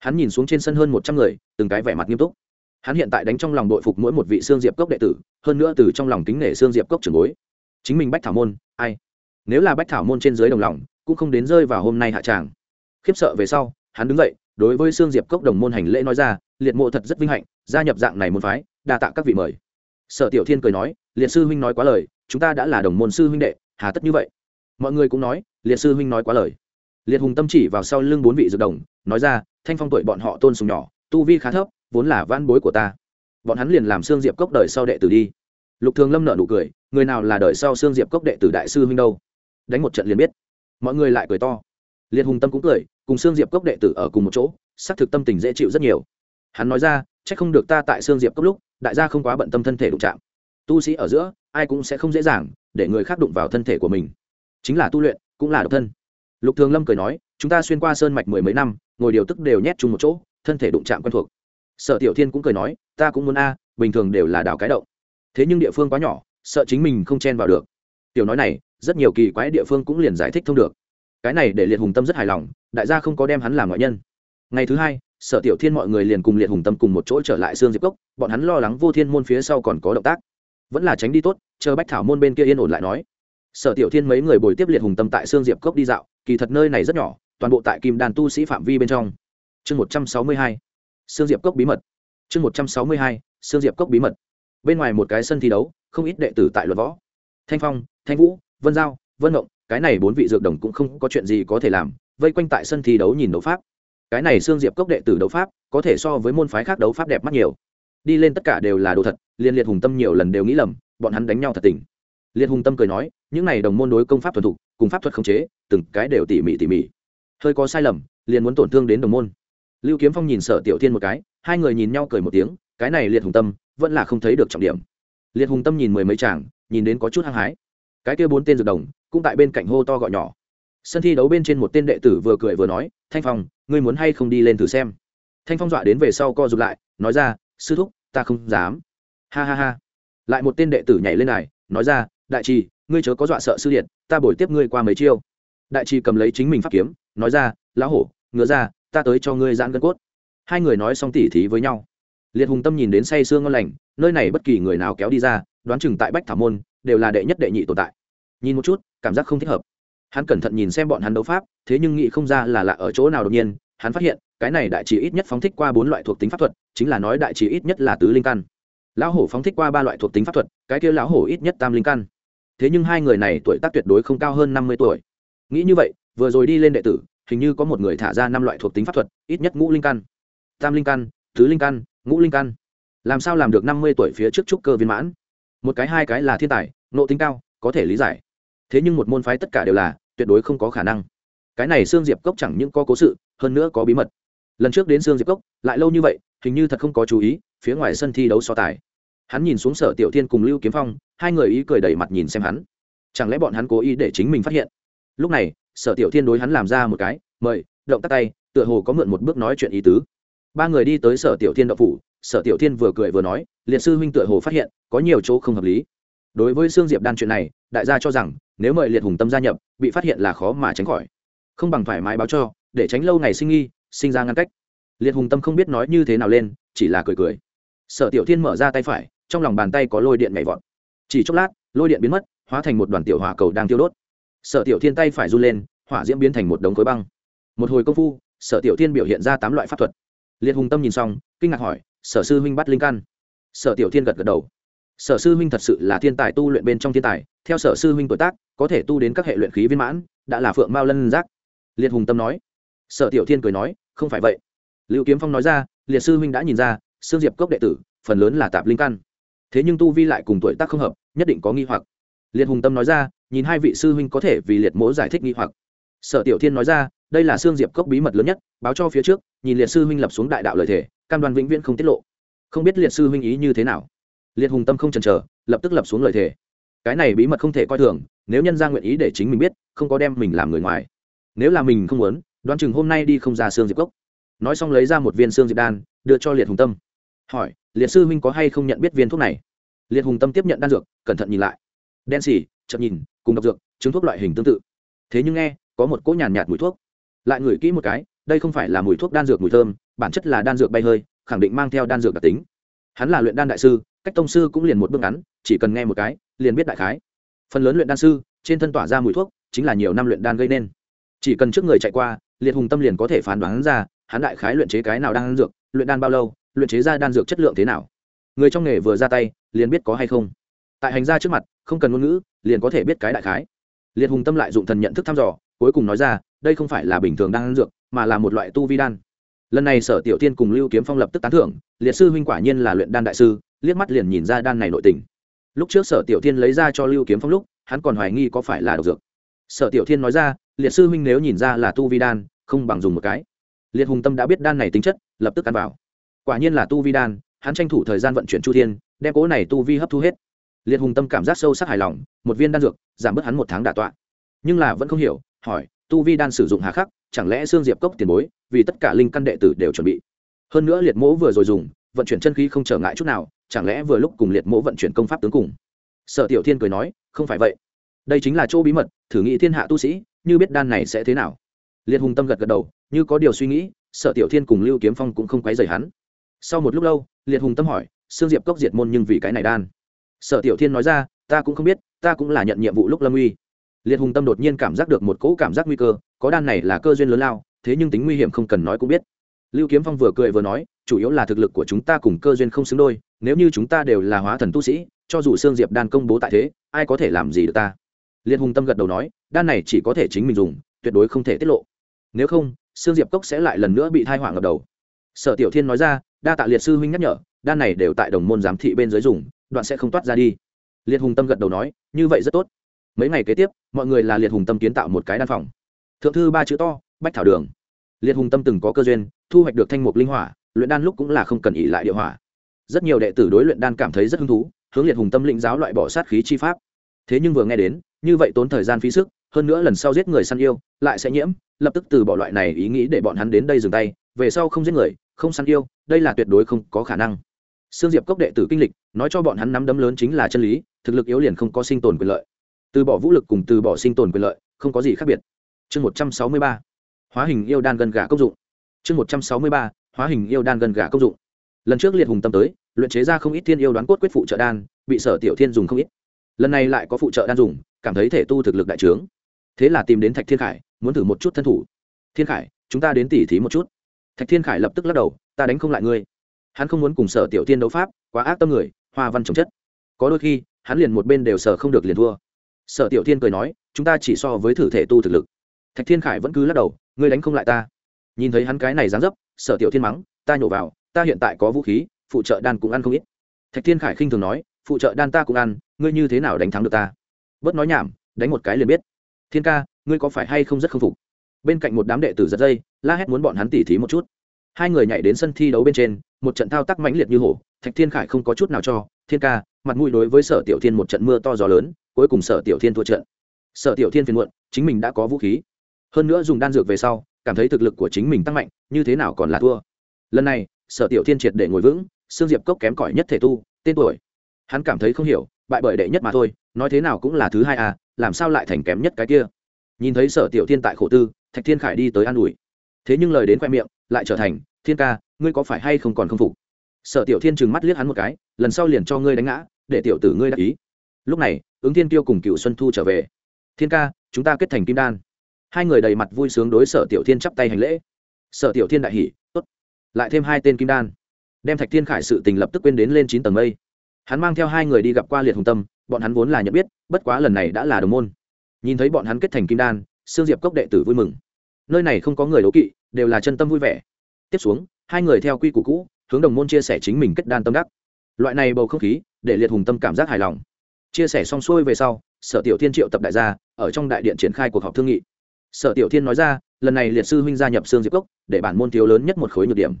hắn nhìn xuống trên sân hơn một trăm người, từng cái vẻ mặt nghiêm túc. Hắn hiện tại đánh trong lòng đội phục mỗi một vị xương diệp cốc đệ tử, hơn nữa từ trong lòng kính nể xương diệp cốc trường bối. Chính mình bách thảo môn, ai? Nếu là bách thảo môn trên dưới đồng lòng, cũng không đến rơi vào hôm nay hạ tràng. Khiếp sợ về sau, hắn đứng dậy, đối với xương diệp cốc đồng môn hành lễ nói ra, liệt mộ thật rất vinh hạnh, gia nhập dạng này môn phái, đa tạ các vị mời. Sở tiểu thiên cười nói, liệt sư huynh nói quá lời, chúng ta đã là đồng môn sư huynh đệ, hà tất như vậy. Mọi người cũng nói, liệt sư huynh nói quá lời. Liệt hùng tâm chỉ vào sau lưng bốn vị dược đồng nói ra, thanh phong tuổi bọn họ tôn sùng nhỏ, tu vi khá thấp, vốn là van bối của ta. Bọn hắn liền làm xương diệp cốc đời sau đệ tử đi. Lục thường lâm nợ nụ cười, người nào là đời sau xương diệp cốc đệ tử đại sư huynh đâu? Đánh một trận liền biết. Mọi người lại cười to. Liệt hùng tâm cũng cười, cùng xương diệp cốc đệ tử ở cùng một chỗ, xác thực tâm tình dễ chịu rất nhiều. Hắn nói ra c h ắ c không được ta tại xương diệp cốc lúc, đại gia không quá bận tâm thân thể đụng chạm. Tu sĩ ở giữa, ai cũng sẽ không dễ dàng để người khác đụng vào thân thể của mình. Chính là tu luyện, cũng là độc thân. Lục thường lâm cười nói, chúng ta xuyên qua sơn mạch mười mấy năm ngồi điều tức đều nhét chung một chỗ, thân thể đụng chạm quen thuộc. Sợ tiểu thiên cũng cười nói, ta cũng muốn a, bình thường đều là đào cái động. Thế nhưng địa phương quá nhỏ, sợ chính mình không chen vào được. Tiểu nói này, rất nhiều kỳ quái địa phương cũng liền giải thích thông được. Cái này để liệt hùng tâm rất hài lòng, đại gia không có đem hắn làm ngoại nhân. Ngày thứ hai, sở tiểu thiên mọi người liền cùng liệt hùng tâm cùng một chỗ trở lại xương diệp cốc, bọn hắn lo lắng vô thiên môn phía sau còn có động tác. Vẫn là tránh đi tốt, chờ bách thảo môn bên kia yên ổn lại nói. Sở tiểu thiên mấy người bồi tiếp liệt hùng tâm tại xương diệp cốc đi dạo, kỳ thật nơi này rất nhỏ toàn bộ tại kim đàn tu sĩ phạm vi bên trong. Chương một trăm sáu mươi hai xương diệp cốc bí mật. Chương một trăm sáu mươi hai xương diệp cốc bí mật. Bên ngoài một cái sân thi đấu, không ít đệ tử tại luật võ. Thanh phong, thanh vũ, vân giao, vân động cái này bốn vị dược đồng cũng không có chuyện gì có thể làm, vây quanh tại sân thi đấu nhìn đấu pháp. Cái này xương diệp cốc đệ tử đấu pháp, có thể so với môn phái khác đấu pháp đẹp mắt nhiều. Đi lên tất cả đều là đồ thật, liên liệt hùng tâm nhiều lần đều nghĩ lầm, bọn hắn đánh nhau thật tình. Liệt hùng tâm cười nói, những này đồng môn đối công pháp thuần thục, cùng pháp thuật khống chế, từng cái đều tỉ mỉ tỉ mỉ hơi có sai lầm, liền muốn tổn thương đến đồng môn. Lưu kiếm phong nhìn sở tiểu thiên một cái, hai người nhìn nhau cười một tiếng, cái này liệt hùng tâm, vẫn là không thấy được trọng điểm. Liệt hùng tâm nhìn mười mấy chàng, nhìn đến có chút hăng hái. Cái kia bốn tên dược đồng, cũng tại bên cạnh hô to gọi nhỏ. Sân thi đấu bên trên một tên đệ tử vừa cười vừa nói, thanh phong, ngươi muốn hay không đi lên thử xem? Thanh phong dọa đến về sau co rụt lại, nói ra, sư thúc, ta không dám. Ha ha ha. Lại một tên đệ tử nhảy lên này nói ra, đại trì, ngươi chớ có dọa sợ sư điện ta bồi tiếp ngươi qua mấy chiêu đại trì cầm lấy chính mình pháp kiếm, nói ra, lão hổ, ngựa ra, ta tới cho ngươi giãn gân cốt. Hai người nói xong tỉ thí với nhau. Liệt hùng tâm nhìn đến say sương ngon lành, nơi này bất kỳ người nào kéo đi ra, đoán chừng tại bách thảo môn, đều là đệ nhất đệ nhị tồn tại. Nhìn một chút, cảm giác không thích hợp. Hắn cẩn thận nhìn xem bọn hắn đấu pháp, thế nhưng nghĩ không ra là lạ ở chỗ nào đột nhiên, hắn phát hiện, cái này đại trì ít nhất phóng thích qua bốn loại thuộc tính pháp thuật, chính là nói đại trì ít nhất là tứ linh căn. Lão hổ phóng thích qua ba loại thuộc tính pháp thuật, cái kia lão hổ ít nhất tam linh căn. Thế nhưng hai người này tuổi tác tuyệt đối không cao hơn năm mươi tuổi nghĩ như vậy, vừa rồi đi lên đệ tử, hình như có một người thả ra năm loại thuộc tính pháp thuật, ít nhất ngũ linh căn. Tam linh căn, tứ linh căn, ngũ linh căn. Làm sao làm được năm mươi tuổi phía trước trúc cơ viên mãn? Một cái hai cái là thiên tài, nộ tính cao, có thể lý giải. Thế nhưng một môn phái tất cả đều là, tuyệt đối không có khả năng. Cái này xương diệp cốc chẳng những có cố sự, hơn nữa có bí mật. Lần trước đến xương diệp cốc, lại lâu như vậy, hình như thật không có chú ý, phía ngoài sân thi đấu so tài. Hắn nhìn xuống sở tiểu thiên cùng lưu kiếm phong, hai người ý cười đẩy mặt nhìn xem hắn. Chẳng lẽ bọn hắn cố ý để chính mình phát hiện? Lúc này, sở tiểu thiên đối hắn làm ra một cái, mời, động tắt tay, tựa hồ có mượn một bước nói chuyện ý tứ. Ba người đi tới sở tiểu thiên đậu phủ, sở tiểu thiên vừa cười vừa nói, liệt sư huynh tựa hồ phát hiện, có nhiều chỗ không hợp lý. Đối với sương diệp đan chuyện này, đại gia cho rằng, nếu mời liệt hùng tâm gia nhập, bị phát hiện là khó mà tránh khỏi. Không bằng thoải mái báo cho, để tránh lâu ngày sinh nghi, sinh ra ngăn cách. Liệt hùng tâm không biết nói như thế nào lên, chỉ là cười cười. Sở tiểu thiên mở ra tay phải, trong lòng bàn tay có lôi điện nhảy vọt. Chỉ chốc lát, lôi điện biến mất, hóa thành một đoàn tiểu hỏa cầu đang tiêu đốt sở tiểu thiên tay phải run lên, hỏa diễm biến thành một đống khối băng. Một hồi công phu, sở tiểu thiên biểu hiện ra tám loại pháp thuật. Liệt hùng tâm nhìn xong, kinh ngạc hỏi, sở sư huynh bắt linh căn? Sở tiểu thiên gật gật đầu. Sở sư huynh thật sự là thiên tài tu luyện bên trong thiên tài, theo sở sư huynh tuổi tác, có thể tu đến các hệ luyện khí viên mãn, đã là phượng mao lân giác. Liệt hùng tâm nói. Sở tiểu thiên cười nói, không phải vậy. Liệu kiếm phong nói ra, liệt sư huynh đã nhìn ra, sương diệp cốc đệ tử, phần lớn là tạp linh căn. Thế nhưng tu vi lại cùng tuổi tác không hợp, nhất định có nghi hoặc liệt hùng tâm nói ra, nhìn hai vị sư huynh có thể vì liệt mỗ giải thích nghi hoặc. Sở tiểu thiên nói ra, đây là sương diệp cốc bí mật lớn nhất, báo cho phía trước, nhìn liệt sư huynh lập xuống đại đạo lời thể cam đoan vĩnh viễn không tiết lộ. Không biết liệt sư huynh ý như thế nào. Liệt hùng tâm không chần chờ, lập tức lập xuống lời thể. cái này bí mật không thể coi thường, nếu nhân ra nguyện ý để chính mình biết, không có đem mình làm người ngoài. Nếu là mình không muốn, đoán chừng hôm nay đi không ra xương diệp cốc. Nói xong lấy ra một viên xương diệp đan, đưa cho liệt hùng tâm. Hỏi, liệt sư huynh có hay không nhận biết viên thuốc này? Liệt hùng tâm tiếp nhận đan dược, cẩn thận nhìn lại đen xỉ chậm nhìn, cùng độc dược chứng thuốc loại hình tương tự. Thế nhưng nghe, có một cỗ nhàn nhạt mùi thuốc. Lại ngửi kỹ một cái, đây không phải là mùi thuốc đan dược mùi thơm, bản chất là đan dược bay hơi, khẳng định mang theo đan dược đặc tính. Hắn là luyện đan đại sư, cách tông sư cũng liền một bước ngắn, chỉ cần nghe một cái, liền biết đại khái. Phần lớn luyện đan sư, trên thân tỏa ra mùi thuốc, chính là nhiều năm luyện đan gây nên. Chỉ cần trước người chạy qua, liệt hùng tâm liền có thể phán đoán ra, hắn đại khái luyện chế cái nào đang ăn dược, luyện đan bao lâu, luyện chế ra đan dược chất lượng thế nào. Người trong nghề vừa ra tay, liền biết có hay không tại hành gia trước mặt, không cần ngôn ngữ, liền có thể biết cái đại khái. Liệt hùng tâm lại dụng thần nhận thức thăm dò, cuối cùng nói ra, đây không phải là bình thường đang ăn dược, mà là một loại tu vi đan. Lần này sở tiểu tiên cùng lưu kiếm phong lập tức tán thưởng, liệt sư huynh quả nhiên là luyện đan đại sư, liếc mắt liền nhìn ra đan này nội tình. Lúc trước sở tiểu tiên lấy ra cho lưu kiếm phong lúc, hắn còn hoài nghi có phải là độc dược. Sở tiểu thiên nói ra, liệt sư huynh nếu nhìn ra là tu vi đan, không bằng dùng một cái. Liệt hùng tâm đã biết đan này tính chất, lập tức ăn vào. Quả nhiên là tu vi đan, hắn tranh thủ thời gian vận chuyển chu thiên, đem cố này tu vi hấp thu hết liệt hùng tâm cảm giác sâu sắc hài lòng, một viên đan dược, giảm bớt hắn một tháng đả tọa. Nhưng là vẫn không hiểu, hỏi, tu vi đan sử dụng hà khắc, chẳng lẽ xương diệp cốc tiền bối vì tất cả linh căn đệ tử đều chuẩn bị? Hơn nữa liệt mỗ vừa rồi dùng, vận chuyển chân khí không trở ngại chút nào, chẳng lẽ vừa lúc cùng liệt mỗ vận chuyển công pháp tướng cùng? Sở tiểu thiên cười nói, không phải vậy. Đây chính là chỗ bí mật, thử nghĩ thiên hạ tu sĩ, như biết đan này sẽ thế nào. Liệt hùng tâm gật gật đầu, như có điều suy nghĩ, sở tiểu thiên cùng lưu kiếm phong cũng không quấy rầy hắn. Sau một lúc lâu, liệt hùng tâm hỏi xương diệp cốc diệt môn nhưng vì cái này đan? Sở tiểu thiên nói ra, ta cũng không biết, ta cũng là nhận nhiệm vụ lúc lâm uy. Liệt hùng tâm đột nhiên cảm giác được một cỗ cảm giác nguy cơ, có đan này là cơ duyên lớn lao, thế nhưng tính nguy hiểm không cần nói cũng biết. Lưu kiếm phong vừa cười vừa nói, chủ yếu là thực lực của chúng ta cùng cơ duyên không xứng đôi, nếu như chúng ta đều là hóa thần tu sĩ, cho dù sương diệp đan công bố tại thế, ai có thể làm gì được ta? Liệt hùng tâm gật đầu nói, đan này chỉ có thể chính mình dùng, tuyệt đối không thể tiết lộ. Nếu không, sương diệp cốc sẽ lại lần nữa bị thai hoảng ngập đầu. Sở tiểu thiên nói ra, đa tạ liệt sư huynh nhắc nhở, đan này đều tại đồng môn giám thị bên dưới dùng đoạn sẽ không toát ra đi. Liệt hùng tâm gật đầu nói, như vậy rất tốt. Mấy ngày kế tiếp, mọi người là liệt hùng tâm kiến tạo một cái đan phòng. Thượng thư ba chữ to, bách thảo đường. Liệt hùng tâm từng có cơ duyên, thu hoạch được thanh mục linh hỏa, luyện đan lúc cũng là không cần ỉ lại địa hỏa. Rất nhiều đệ tử đối luyện đan cảm thấy rất hứng thú, hướng liệt hùng tâm lĩnh giáo loại bỏ sát khí chi pháp. Thế nhưng vừa nghe đến, như vậy tốn thời gian phí sức, hơn nữa lần sau giết người săn yêu, lại sẽ nhiễm, lập tức từ bỏ loại này ý nghĩ để bọn hắn đến đây dừng tay, về sau không giết người, không săn yêu, đây là tuyệt đối không có khả năng sương diệp cốc đệ tử kinh lịch, nói cho bọn hắn nắm đấm lớn chính là chân lý, thực lực yếu liền không có sinh tồn quyền lợi. Từ bỏ vũ lực cùng từ bỏ sinh tồn quyền lợi, không có gì khác biệt. Chương một trăm sáu mươi ba, hóa hình yêu đan gần gà công dụng. Chương một trăm sáu mươi ba, hóa hình yêu đan gần gà công dụng. Lần trước liệt hùng tâm tới, luyện chế ra không ít thiên yêu đoán cốt quyết phụ trợ đan, bị sở tiểu thiên dùng không ít. Lần này lại có phụ trợ đan dùng, cảm thấy thể tu thực lực đại trướng. Thế là tìm đến thạch thiên khải, muốn thử một chút thân thủ. Thiên khải, chúng ta đến tỉ thí một chút. Thạch thiên khải lập tức lắc đầu, ta đánh không lại ngươi hắn không muốn cùng sở tiểu tiên đấu pháp, quá ác tâm người, hoa văn trồng chất. Có đôi khi, hắn liền một bên đều sở không được liền thua. Sở tiểu tiên cười nói, chúng ta chỉ so với thử thể tu thực lực. Thạch thiên khải vẫn cứ lắc đầu, ngươi đánh không lại ta. Nhìn thấy hắn cái này dán dấp, sở tiểu thiên mắng, ta nhổ vào, ta hiện tại có vũ khí, phụ trợ đan cũng ăn không ít. Thạch thiên khải khinh thường nói, phụ trợ đan ta cũng ăn, ngươi như thế nào đánh thắng được ta? Bớt nói nhảm, đánh một cái liền biết. Thiên ca, ngươi có phải hay không rất k phục? Bên cạnh một đám đệ tử giật dây, la hét muốn bọn hắn tỉ thí một chút hai người nhảy đến sân thi đấu bên trên, một trận thao tác mãnh liệt như hổ, thạch thiên khải không có chút nào cho, thiên ca, mặt mũi đối với sở tiểu thiên một trận mưa to gió lớn, cuối cùng sở tiểu thiên thua trận. Sở tiểu thiên phiền muộn, chính mình đã có vũ khí. Hơn nữa dùng đan dược về sau, cảm thấy thực lực của chính mình tăng mạnh, như thế nào còn là thua. Lần này, sở tiểu thiên triệt để ngồi vững xương diệp cốc kém cỏi nhất thể tu, tên tuổi. Hắn cảm thấy không hiểu, bại bởi đệ nhất mà thôi, nói thế nào cũng là thứ hai à làm sao lại thành kém nhất cái kia? Nhìn thấy sở tiểu thiên tại khổ tư, thạch thiên khải đi tới an ủi. Thế nhưng lời đến khoe miệng, lại trở thành thiên ca, ngươi có phải hay không còn không phục? Sở tiểu thiên trừng mắt liếc hắn một cái, lần sau liền cho ngươi đánh ngã, để tiểu tử ngươi đắc ý. Lúc này, ứng thiên tiêu cùng cựu xuân thu trở về. Thiên ca, chúng ta kết thành kim đan. Hai người đầy mặt vui sướng đối sở tiểu thiên chắp tay hành lễ. Sở tiểu thiên đại hỷ tốt, lại thêm hai tên kim đan. Đem thạch thiên khải sự tình lập tức quên đến lên chín tầng mây. Hắn mang theo hai người đi gặp qua liệt hùng tâm, bọn hắn vốn là nhận biết, bất quá lần này đã là đồng môn. Nhìn thấy bọn hắn kết thành kim đan, sương diệp cốc đệ tử vui mừng. Nơi này không có người đố kỵ, đều là chân tâm vui vẻ tiếp xuống, hai người theo quy củ cũ, hướng đồng môn chia sẻ chính mình kết đan tâm đắc. Loại này bầu không khí, để liệt hùng tâm cảm giác hài lòng. Chia sẻ xong xuôi về sau, sở tiểu thiên triệu tập đại gia, ở trong đại điện triển khai cuộc họp thương nghị. Sở tiểu thiên nói ra, lần này liệt sư huynh gia nhập sương diệp cốc, để bản môn thiếu lớn nhất một khối nhược điểm.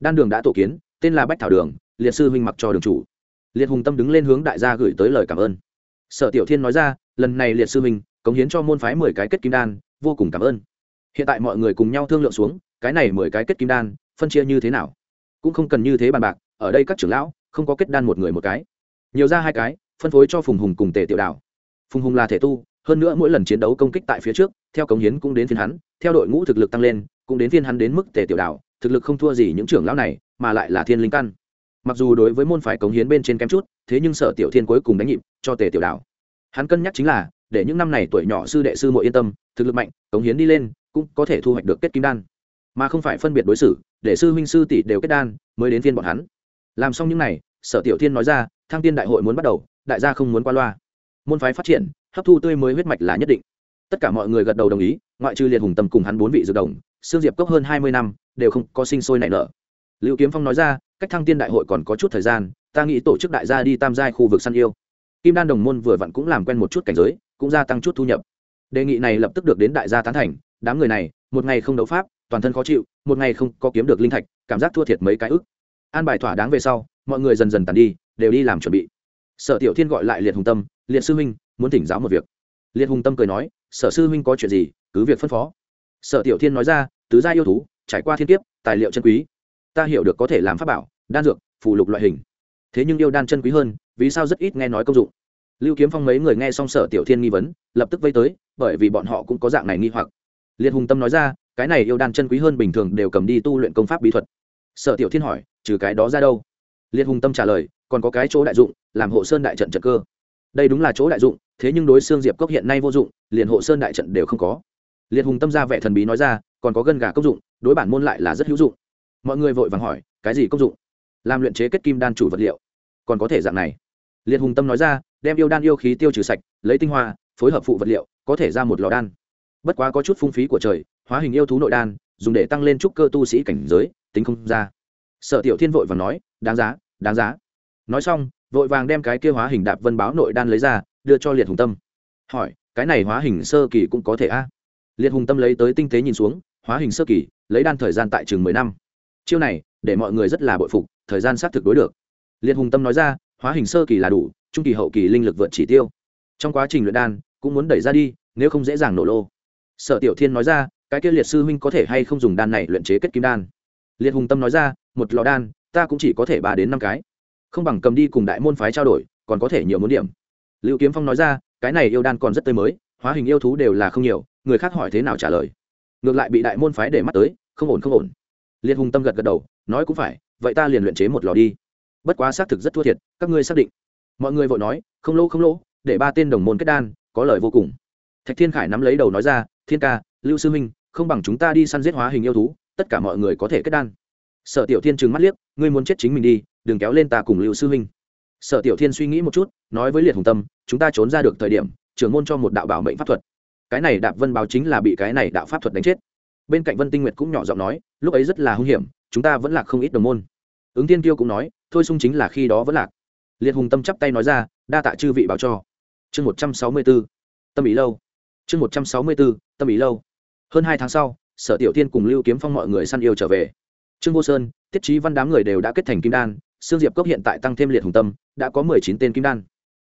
Đan đường đã tổ kiến, tên là bách thảo đường, liệt sư huynh mặc cho đường chủ. Liệt hùng tâm đứng lên hướng đại gia gửi tới lời cảm ơn. Sở tiểu thiên nói ra, lần này liệt sư huynh, cống hiến cho môn phái mười cái kết kim đan, vô cùng cảm ơn. Hiện tại mọi người cùng nhau thương lượng xuống cái này mười cái kết kim đan phân chia như thế nào? Cũng không cần như thế bàn bạc ở đây các trưởng lão không có kết đan một người một cái. Nhiều ra hai cái phân phối cho phùng hùng cùng tề tiểu đảo. phùng hùng là thể tu hơn nữa mỗi lần chiến đấu công kích tại phía trước theo cống hiến cũng đến phiên hắn theo đội ngũ thực lực tăng lên cũng đến phiên hắn đến mức tề tiểu đảo, thực lực không thua gì những trưởng lão này mà lại là thiên linh căn. Mặc dù đối với môn phải cống hiến bên trên kém chút thế nhưng sở tiểu thiên cuối cùng đánh nhịp cho tề tiểu đảo, hắn cân nhắc chính là để những năm này tuổi nhỏ sư đệ sư muội yên tâm thực lực mạnh cống hiến đi lên cũng có thể thu hoạch được kết kim đan mà không phải phân biệt đối xử, để sư huynh sư tỷ đều kết đan, mới đến phiên bọn hắn. Làm xong những n à y sở tiểu thiên nói ra, thăng tiên đại hội muốn bắt đầu, đại gia không muốn qua loa. Môn phái phát triển, hấp thu tươi mới huyết mạch là nhất định. Tất cả mọi người gật đầu đồng ý, ngoại trừ liệt hùng tâm cùng hắn bốn vị dược đồng xương diệp cốc hơn hai mươi năm, đều không có sinh sôi nảy nở. Liệu kiếm phong nói ra, cách thăng tiên đại hội còn có chút thời gian, ta nghĩ tổ chức đại gia đi tam giai khu vực săn yêu. Kim đan đồng môn vừa vặn cũng làm quen một chút cảnh giới, cũng gia tăng chút thu nhập. Đề nghị này lập tức được đến đại gia tán thành, đám người này, một ngày không đấu pháp toàn thân khó chịu, một ngày không có kiếm được linh thạch, cảm giác thua thiệt mấy cái ức. An bài thỏa đáng về sau, mọi người dần dần tàn đi, đều đi làm chuẩn bị. Sở tiểu thiên gọi lại liệt hùng tâm, liệt sư huynh, muốn thỉnh giáo một việc. Liệt hùng tâm cười nói, sở sư huynh có chuyện gì, cứ việc phân phó. Sở tiểu thiên nói ra, tứ gia yêu thú, trải qua thiên kiếp, tài liệu chân quý. Ta hiểu được có thể làm pháp bảo, đan dược, phù lục loại hình. Thế nhưng yêu đan chân quý hơn, vì sao rất ít nghe nói công dụng? Lưu kiếm phong mấy người nghe xong sở tiểu thiên nghi vấn, lập tức vây tới, bởi vì bọn họ cũng có dạng này nghi hoặc. Liệt hùng tâm nói ra cái này yêu đan chân quý hơn bình thường đều cầm đi tu luyện công pháp bí thuật. Sở tiểu thiên hỏi, trừ cái đó ra đâu? Liệt hùng tâm trả lời, còn có cái chỗ đại dụng, làm hộ sơn đại trận trận cơ. Đây đúng là chỗ đại dụng, thế nhưng đối xương diệp cốc hiện nay vô dụng, liền hộ sơn đại trận đều không có. Liệt hùng tâm ra vẻ thần bí nói ra, còn có gân gà công dụng, đối bản môn lại là rất hữu dụng. Mọi người vội vàng hỏi, cái gì công dụng? Làm luyện chế kết kim đan chủ vật liệu. Còn có thể dạng này. Liệt hùng tâm nói ra, đem yêu đan yêu khí tiêu trừ sạch, lấy tinh hoa, phối hợp phụ vật liệu, có thể ra một lò đan. Bất quá có chút phung phí của trời hóa hình yêu thú nội đan, dùng để tăng lên trúc cơ tu sĩ cảnh giới, tính không ra. Sở tiểu thiên vội và nói, đáng giá đáng giá. Nói xong, vội vàng đem cái kia hóa hình đạp vân báo nội đan lấy ra, đưa cho liệt hùng tâm. Hỏi, cái này hóa hình sơ kỳ cũng có thể a? Liệt hùng tâm lấy tới tinh tế nhìn xuống, hóa hình sơ kỳ, lấy đan thời gian tại trường mười năm. Chiêu này, để mọi người rất là bội phục, thời gian xác thực đối được. Liệt hùng tâm nói ra, hóa hình sơ kỳ là đủ, trung kỳ hậu kỳ linh lực vượt chỉ tiêu. Trong quá trình luyện đan, cũng muốn đẩy ra đi, nếu không dễ dàng nổ lô. Sở tiểu thiên nói ra cái kia liệt sư huynh có thể hay không dùng đan này luyện chế kết kim đan? Liệt hùng tâm nói ra, một lò đan, ta cũng chỉ có thể ba đến năm cái. Không bằng cầm đi cùng đại môn phái trao đổi, còn có thể nhiều muốn điểm. Lưu kiếm phong nói ra, cái này yêu đan còn rất tươi mới, hóa hình yêu thú đều là không nhiều, người khác hỏi thế nào trả lời. Ngược lại bị đại môn phái để mắt tới, không ổn không ổn. Liệt hùng tâm gật gật đầu, nói cũng phải, vậy ta liền luyện chế một lò đi. Bất quá xác thực rất thua thiệt, các ngươi xác định. Mọi người vội nói, không lỗ không lỗ, để ba tên đồng môn kết đan, có lời vô cùng. Thạch thiên khải nắm lấy đầu nói ra, thiên ca, lưu sư minh không bằng chúng ta đi săn giết hóa hình yêu thú, tất cả mọi người có thể kết đan. Sở tiểu thiên trừng mắt liếc, ngươi muốn chết chính mình đi, đừng kéo lên ta cùng lưu sư huynh. Sở tiểu thiên suy nghĩ một chút, nói với liệt hùng tâm, chúng ta trốn ra được thời điểm, trưởng môn cho một đạo bảo mệnh pháp thuật. Cái này đạp vân báo chính là bị cái này đạo pháp thuật đánh chết. Bên cạnh vân tinh nguyệt cũng nhỏ giọng nói, lúc ấy rất là hung hiểm, chúng ta vẫn lạc không ít đồng môn. Ứng tiên tiêu cũng nói, thôi sung chính là khi đó vẫn lạc. Liệt hùng tâm chắp tay nói ra, đa tạ chư vị báo cho. Chương một trăm sáu mươi b ố tâm ý lâu. Chương một trăm sáu mươi b ố tâm ý lâu hơn hai tháng sau sở tiểu tiên cùng lưu kiếm phong mọi người săn yêu trở về. Trương vô sơn tiết trí văn đám người đều đã kết thành kim đan sương diệp cốc hiện tại tăng thêm liệt hùng tâm đã có mười chín tên kim đan.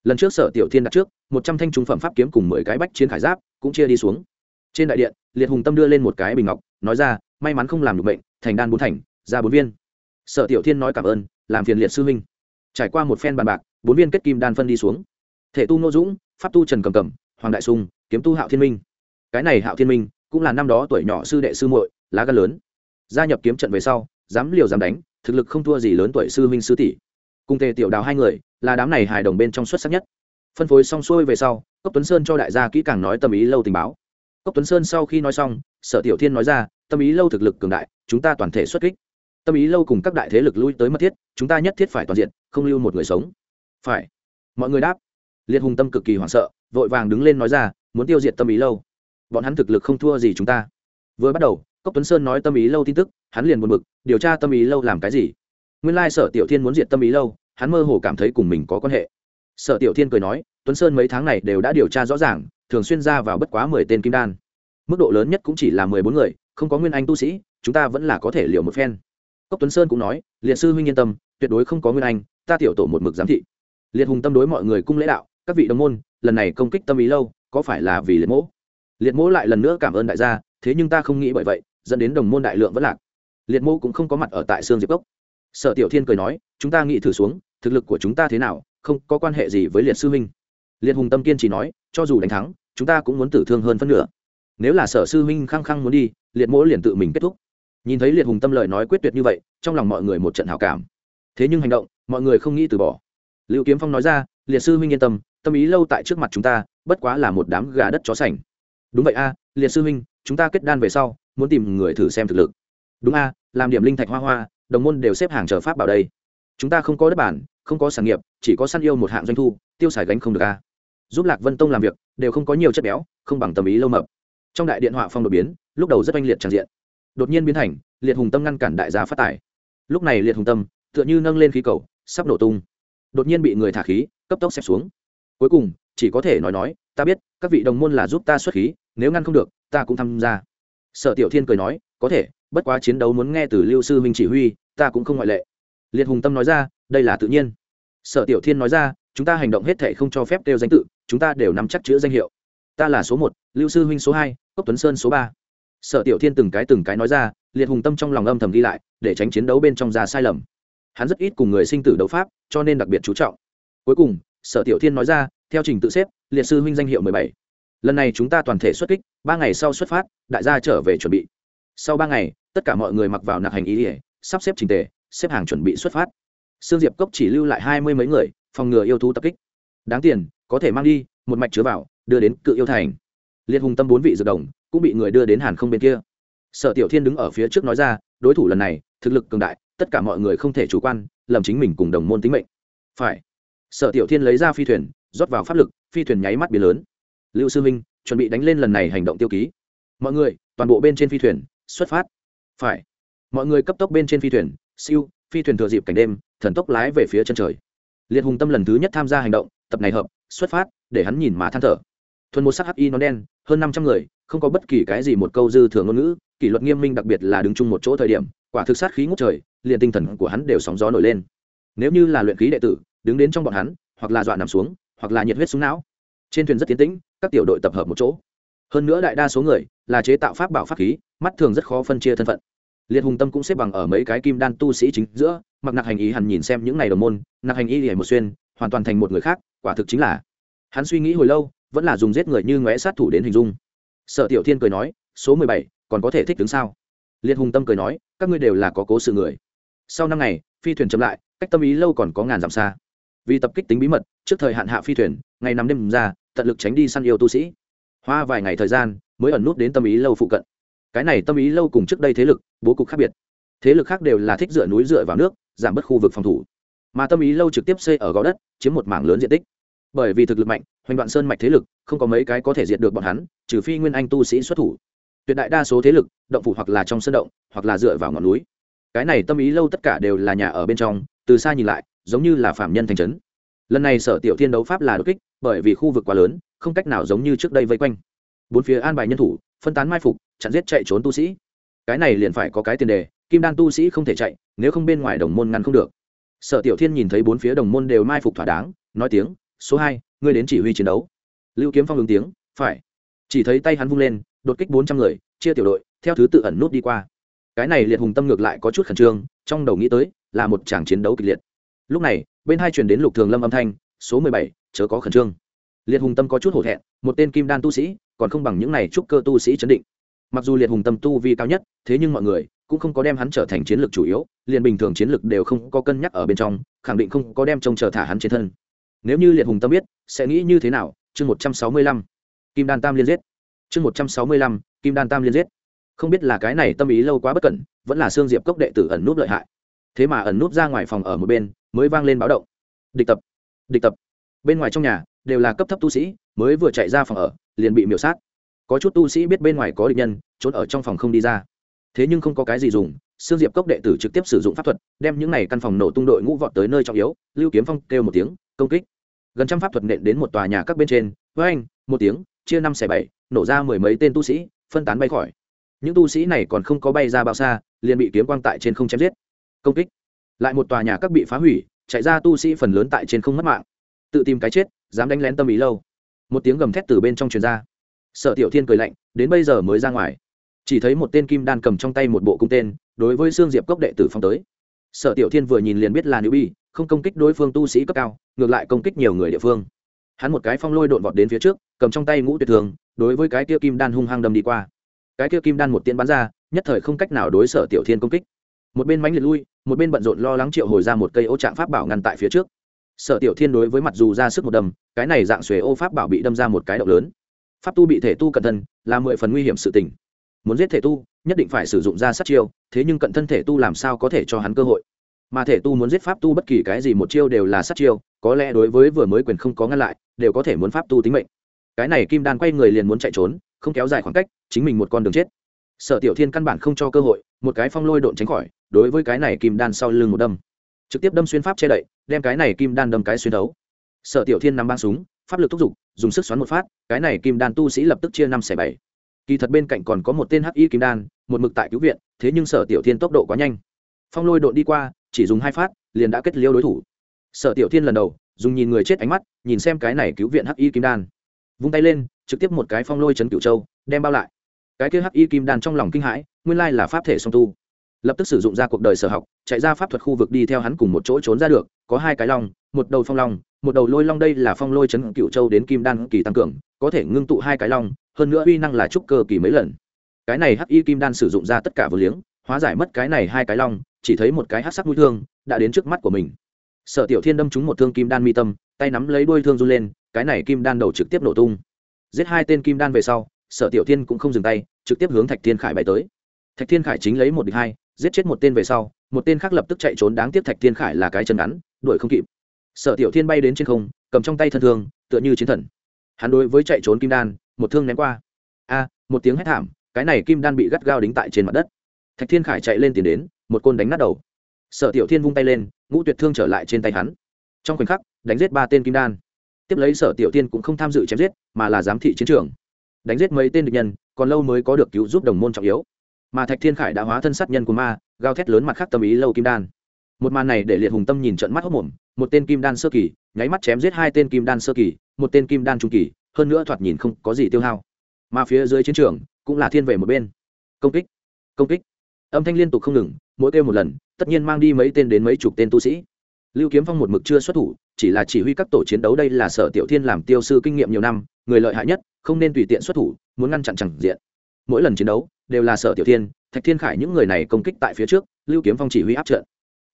Lần trước sở tiểu thiên đặt trước một trăm thanh trung phẩm pháp kiếm cùng mười cái bách chiến khải giáp cũng chia đi xuống. Trên đại điện liệt hùng tâm đưa lên một cái bình ngọc nói ra may mắn không làm được bệnh thành đan bốn thành ra bốn viên. Sở tiểu thiên nói cảm ơn làm phiền liệt sư huynh. Trải qua một phen bàn bạc bốn viên kết kim đan phân đi xuống. Thể tu nô dũng pháp tu trần cầm cầm hoàng đại Sùng, kiếm tu hạo thiên minh. Cái này hạo thiên minh cũng là năm đó tuổi nhỏ sư đệ sư muội, lá gan lớn. Gia nhập kiếm trận về sau, dám liều dám đánh, thực lực không thua gì lớn tuổi sư huynh sư tỷ. Cùng tề tiểu đào hai người, là đám này hài đồng bên trong xuất sắc nhất. Phân phối xong xuôi về sau, cốc tuấn sơn cho đại gia kỹ càng nói tâm ý lâu tình báo. Cốc tuấn sơn sau khi nói xong, sở tiểu thiên nói ra, tâm ý lâu thực lực cường đại, chúng ta toàn thể xuất kích. Tâm ý lâu cùng các đại thế lực lui tới mất thiết, chúng ta nhất thiết phải toàn diện, không lưu một người sống. Phải. Mọi người đáp. Liệt hùng tâm cực kỳ hoảng sợ, vội vàng đứng lên nói ra, muốn tiêu diệt tâm ý lâu bọn hắn thực lực không thua gì chúng ta. Vừa bắt đầu, cốc tuấn sơn nói tâm ý lâu tin tức, hắn liền buồn bực, điều tra tâm ý lâu làm cái gì? Nguyên lai sở tiểu thiên muốn diệt tâm ý lâu, hắn mơ hồ cảm thấy cùng mình có quan hệ. Sở tiểu thiên cười nói, tuấn sơn mấy tháng này đều đã điều tra rõ ràng, thường xuyên ra vào bất quá mười tên kim đan. Mức độ lớn nhất cũng chỉ là mười bốn người, không có nguyên anh tu sĩ, chúng ta vẫn là có thể liều một phen. Cốc tuấn sơn cũng nói, liệt sư huynh yên tâm, tuyệt đối không có nguyên anh, ta tiểu tổ một mực giám thị. Liệt hùng tâm đối mọi người cung lễ đạo, các vị đồng môn, lần này công kích tâm ý lâu, có phải là vì liệt mẫu liệt mỗ lại lần nữa cảm ơn đại gia, thế nhưng ta không nghĩ bởi vậy, dẫn đến đồng môn đại lượng vẫn lạc. Liệt mỗ cũng không có mặt ở tại sương diệp cốc. Sở tiểu thiên cười nói, chúng ta nghĩ thử xuống, thực lực của chúng ta thế nào, không có quan hệ gì với liệt sư huynh. Liệt hùng tâm kiên chỉ nói, cho dù đánh thắng, chúng ta cũng muốn tử thương hơn phân nửa. Nếu là sở sư huynh khăng khăng muốn đi, liệt mỗ liền tự mình kết thúc. Nhìn thấy liệt hùng tâm lời nói quyết tuyệt như vậy, trong lòng mọi người một trận hào cảm. Thế nhưng hành động, mọi người không nghĩ từ bỏ. Liệu kiếm phong nói ra, liệt sư huynh yên tâm tâm ý lâu tại trước mặt chúng ta, bất quá là một đám gà đất chó sành đúng vậy a, liệt sư huynh, chúng ta kết đan về sau, muốn tìm người thử xem thực lực. Đúng a, làm điểm linh thạch hoa hoa, đồng môn đều xếp hàng chờ pháp bảo đây. Chúng ta không có đất bản, không có sản nghiệp, chỉ có săn yêu một hạng doanh thu, tiêu xài gánh không được a. Giúp lạc vân tông làm việc, đều không có nhiều chất béo, không bằng tầm ý lâu mập. Trong đại điện họa phong đột biến, lúc đầu rất oanh liệt tràn diện. Đột nhiên biến thành, liệt hùng tâm ngăn cản đại gia phát tài lúc này liệt hùng tâm, tựa như nâng lên khí cầu, sắp nổ tung. Đột nhiên bị người thả khí, cấp tốc xếp xuống. Cuối cùng, chỉ có thể nói nói ta biết, các vị đồng môn là giúp ta xuất khí, nếu ngăn không được, ta cũng tham gia. Sở tiểu thiên cười nói, có thể, bất quá chiến đấu muốn nghe từ lưu sư minh chỉ huy, ta cũng không ngoại lệ. Liệt hùng tâm nói ra, đây là tự nhiên. Sở tiểu thiên nói ra, chúng ta hành động hết thể không cho phép kêu danh tự, chúng ta đều nắm chắc chữ danh hiệu. Ta là số một, lưu sư huynh số hai, cốc tuấn sơn số ba. Sở tiểu thiên từng cái từng cái nói ra, liệt hùng tâm trong lòng âm thầm ghi lại, để tránh chiến đấu bên trong ra sai lầm. Hắn rất ít cùng người sinh tử đấu pháp, cho nên đặc biệt chú trọng. Cuối cùng, sở tiểu thiên nói ra, theo trình tự xếp liệt sư huynh danh hiệu mười bảy. Lần này chúng ta toàn thể xuất kích, ba ngày sau xuất phát, đại gia trở về chuẩn bị. Sau ba ngày, tất cả mọi người mặc vào nạc hành ý ỉa, sắp xếp trình tề, xếp hàng chuẩn bị xuất phát. Sương diệp cốc chỉ lưu lại hai mươi mấy người, phòng ngừa yêu thú tập kích. Đáng tiền, có thể mang đi, một mạch chứa vào, đưa đến cự yêu thành. Liệt hùng tâm bốn vị dược đồng, cũng bị người đưa đến hàn không bên kia. Sở tiểu thiên đứng ở phía trước nói ra, đối thủ lần này, thực lực cường đại, tất cả mọi người không thể chủ quan, lầm chính mình cùng đồng môn tính mệnh. Phải. Sở tiểu thiên lấy ra phi thuyền rót vào pháp lực, phi thuyền nháy mắt biến lớn. Lưu sư minh, chuẩn bị đánh lên lần này hành động tiêu ký. Mọi người, toàn bộ bên trên phi thuyền, xuất phát. Phải. Mọi người cấp tốc bên trên phi thuyền, siêu, phi thuyền thừa dịp cảnh đêm, thần tốc lái về phía chân trời. Liệt hùng tâm lần thứ nhất tham gia hành động, tập này hợp, xuất phát, để hắn nhìn mà than thở. Thuần một sắc hắc y nó đen, hơn năm trăm người, không có bất kỳ cái gì một câu dư thừa ngôn ngữ, kỷ luật nghiêm minh đặc biệt là đứng chung một chỗ thời điểm, quả thực sát khí ngút trời, liền tinh thần của hắn đều sóng gió nổi lên. Nếu như là luyện khí đệ tử, đứng đến trong bọn hắn, hoặc là dọa nằm xuống hoặc là nhiệt huyết xuống não. Trên thuyền rất tiến tĩnh, các tiểu đội tập hợp một chỗ. Hơn nữa đại đa số người là chế tạo pháp bảo pháp khí, mắt thường rất khó phân chia thân phận. Liệt hùng tâm cũng xếp bằng ở mấy cái kim đan tu sĩ chính giữa, mặc nặc hành ý hẳn nhìn xem những ngày đồng môn nặc hành y hề một xuyên, hoàn toàn thành một người khác, quả thực chính là. Hắn suy nghĩ hồi lâu, vẫn là dùng giết người như ngóe sát thủ đến hình dung. Sở tiểu thiên cười nói, số mười bảy, còn có thể thích đứng sao? Liệt hùng tâm cười nói, các ngươi đều là có cố sự người. Sau năm ngày, phi thuyền chậm lại, cách tâm ý lâu còn có ngàn dặm xa vì tập kích tính bí mật, trước thời hạn hạ phi thuyền, ngày nằm đêm ra, tận lực tránh đi săn yêu tu sĩ. Hoa vài ngày thời gian, mới ẩn nút đến tâm ý lâu phụ cận. Cái này tâm ý lâu cùng trước đây thế lực, bố cục khác biệt. Thế lực khác đều là thích dựa núi dựa vào nước, giảm bớt khu vực phòng thủ. Mà tâm ý lâu trực tiếp xây ở gò đất, chiếm một mảng lớn diện tích. Bởi vì thực lực mạnh, hoành đoạn sơn mạch thế lực, không có mấy cái có thể diệt được bọn hắn, trừ phi nguyên anh tu sĩ xuất thủ. Tuyệt đại đa số thế lực, động phủ hoặc là trong sân động, hoặc là dựa vào ngọn núi. Cái này tâm ý lâu tất cả đều là nhà ở bên trong, từ xa nhìn lại giống như là phạm nhân thành trấn. Lần này sở tiểu thiên đấu pháp là đột kích, bởi vì khu vực quá lớn, không cách nào giống như trước đây vây quanh. Bốn phía an bài nhân thủ, phân tán mai phục, chặn giết chạy trốn tu sĩ. Cái này liền phải có cái tiền đề, kim đan tu sĩ không thể chạy, nếu không bên ngoài đồng môn ngăn không được. Sở tiểu thiên nhìn thấy bốn phía đồng môn đều mai phục thỏa đáng, nói tiếng, số hai, ngươi đến chỉ huy chiến đấu. Lưu kiếm phong ứng tiếng, phải. Chỉ thấy tay hắn vung lên, đột kích bốn trăm người, chia tiểu đội, theo thứ tự ẩn nút đi qua. Cái này liệt hùng tâm ngược lại có chút khẩn trương, trong đầu nghĩ tới, là một tràng chiến đấu kịch liệt lúc này, bên hai truyền đến lục thường lâm âm thanh, số mười bảy, chớ có khẩn trương. Liệt hùng tâm có chút hổ thẹn, một tên kim đan tu sĩ, còn không bằng những này trúc cơ tu sĩ chấn định. Mặc dù liệt hùng tâm tu vi cao nhất, thế nhưng mọi người cũng không có đem hắn trở thành chiến lược chủ yếu, liền bình thường chiến lược đều không có cân nhắc ở bên trong, khẳng định không có đem trông chờ thả hắn trên thân. Nếu như liệt hùng tâm biết, sẽ nghĩ như thế nào? Chương một trăm sáu mươi lăm. Kim đan tam liên giết. Chương một trăm sáu mươi lăm, kim đan tam liên giết. Không biết là cái này tâm ý lâu quá bất cẩn, vẫn là xương diệp cốc đệ tử ẩn núp lợi hại. Thế mà ẩn núp ra ngoài phòng ở một bên mới vang lên báo động địch tập địch tập bên ngoài trong nhà đều là cấp thấp tu sĩ mới vừa chạy ra phòng ở liền bị miểu sát có chút tu sĩ biết bên ngoài có địch nhân trốn ở trong phòng không đi ra thế nhưng không có cái gì dùng Sương Diệp Cốc đệ tử trực tiếp sử dụng pháp thuật, đem những này căn phòng nổ tung đội ngũ vọt tới nơi trọng yếu, Lưu Kiếm Phong kêu một tiếng, công kích. Gần trăm pháp thuật nện đến một tòa nhà các bên trên, với anh, một tiếng, chia năm xẻ bảy, nổ ra mười mấy tên tu sĩ, phân tán bay khỏi. Những tu sĩ này còn không có bay ra bao xa, liền bị kiếm quang tại trên không chém giết. Công kích. Lại một tòa nhà các bị phá hủy, chạy ra tu sĩ phần lớn tại trên không mất mạng. Tự tìm cái chết, dám đánh lén tâm ý lâu. Một tiếng gầm thét từ bên trong truyền ra. Sở Tiểu Thiên cười lạnh, đến bây giờ mới ra ngoài chỉ thấy một tên kim đan cầm trong tay một bộ cung tên đối với xương diệp cốc đệ tử phong tới sở tiểu thiên vừa nhìn liền biết là nữ bi không công kích đối phương tu sĩ cấp cao ngược lại công kích nhiều người địa phương hắn một cái phong lôi đột vọt đến phía trước cầm trong tay ngũ tuyệt thường đối với cái kia kim đan hung hăng đâm đi qua cái kia kim đan một tiên bắn ra nhất thời không cách nào đối sở tiểu thiên công kích một bên mánh liệt lui, một bên bận rộn lo lắng triệu hồi ra một cây ô trạng pháp bảo ngăn tại phía trước. Sở tiểu thiên đối với mặt dù ra sức một đâm cái này dạng xuề ô pháp bảo bị đâm ra một cái động lớn. Pháp tu bị thể tu cẩn thân, là mười phần nguy hiểm sự tình. Muốn giết thể tu, nhất định phải sử dụng ra sát chiêu, thế nhưng cận thân thể tu làm sao có thể cho hắn cơ hội? Mà thể tu muốn giết pháp tu bất kỳ cái gì một chiêu đều là sát chiêu, có lẽ đối với vừa mới quyền không có ngăn lại, đều có thể muốn pháp tu tính mệnh. Cái này kim đan quay người liền muốn chạy trốn, không kéo dài khoảng cách, chính mình một con đường chết. Sở tiểu thiên căn bản không cho cơ hội, một cái phong lôi độn tránh khỏi đối với cái này kim đan sau lưng một đâm. Trực tiếp đâm xuyên pháp che đậy, đem cái này kim đan đâm cái xuyên đấu. Sở tiểu thiên nắm băng súng, pháp lực thúc giục, dùng sức xoắn một phát, cái này kim đan tu sĩ lập tức chia năm xẻ bảy. Kỳ thật bên cạnh còn có một tên hắc y kim đan, một mực tại cứu viện, thế nhưng sở tiểu thiên tốc độ quá nhanh. Phong lôi đội đi qua, chỉ dùng hai phát, liền đã kết liêu đối thủ. Sở tiểu thiên lần đầu, dùng nhìn người chết ánh mắt, nhìn xem cái này cứu viện hắc y kim đan. Vung tay lên, trực tiếp một cái phong lôi chấn cửu châu, đem bao lại. Cái kia hắc y kim đan trong lòng kinh hãi, nguyên lai là pháp thể song tu lập tức sử dụng ra cuộc đời sở học, chạy ra pháp thuật khu vực đi theo hắn cùng một chỗ trốn ra được, có hai cái long, một đầu phong long, một đầu lôi long đây là phong lôi chấn cửu châu đến kim đan kỳ tăng cường, có thể ngưng tụ hai cái long, hơn nữa uy năng là trúc cơ kỳ mấy lần. Cái này hắc y kim đan sử dụng ra tất cả vừa liếng, hóa giải mất cái này hai cái long, chỉ thấy một cái hắc sắc mũi thương đã đến trước mắt của mình. Sở tiểu thiên đâm trúng một thương kim đan mi tâm, tay nắm lấy đuôi thương run lên, cái này kim đan đầu trực tiếp nổ tung. Giết hai tên kim đan về sau, sở tiểu thiên cũng không dừng tay, trực tiếp hướng thạch thiên khải bay tới. Thạch thiên khải chính lấy một địch hai giết chết một tên về sau, một tên khác lập tức chạy trốn đáng tiếc thạch thiên khải là cái chân ngắn, đuổi không kịp. Sở tiểu thiên bay đến trên không, cầm trong tay thân thương, tựa như chiến thần. Hắn đối với chạy trốn kim đan, một thương ném qua. A, một tiếng hét thảm, cái này kim đan bị gắt gao đính tại trên mặt đất. Thạch thiên khải chạy lên tiền đến, một côn đánh nát đầu. Sở tiểu thiên vung tay lên, ngũ tuyệt thương trở lại trên tay hắn. Trong khoảnh khắc, đánh giết ba tên kim đan. Tiếp lấy sở tiểu thiên cũng không tham dự chém giết, mà là giám thị chiến trường. Đánh giết mấy tên địch nhân, còn lâu mới có được cứu giúp đồng môn trọng yếu mà thạch thiên khải đã hóa thân sát nhân của ma gao thét lớn mặt khác tâm ý lâu kim đan. Một màn này để liệt hùng tâm nhìn trận mắt hốc mồm một tên kim đan sơ kỳ, nháy mắt chém giết hai tên kim đan sơ kỳ, một tên kim đan trung kỳ, hơn nữa thoạt nhìn không có gì tiêu hao. Mà phía dưới chiến trường, cũng là thiên về một bên. Công kích công kích. Âm thanh liên tục không ngừng, mỗi kêu một lần, tất nhiên mang đi mấy tên đến mấy chục tên tu sĩ. Lưu kiếm phong một mực chưa xuất thủ, chỉ là chỉ huy các tổ chiến đấu đây là sở tiểu thiên làm tiêu sư kinh nghiệm nhiều năm, người lợi hại nhất, không nên tùy tiện xuất thủ, muốn ngăn chặn chẳng diện. Mỗi lần chiến đấu đều là sở tiểu thiên, thạch thiên khải những người này công kích tại phía trước, lưu kiếm phong chỉ huy áp trận.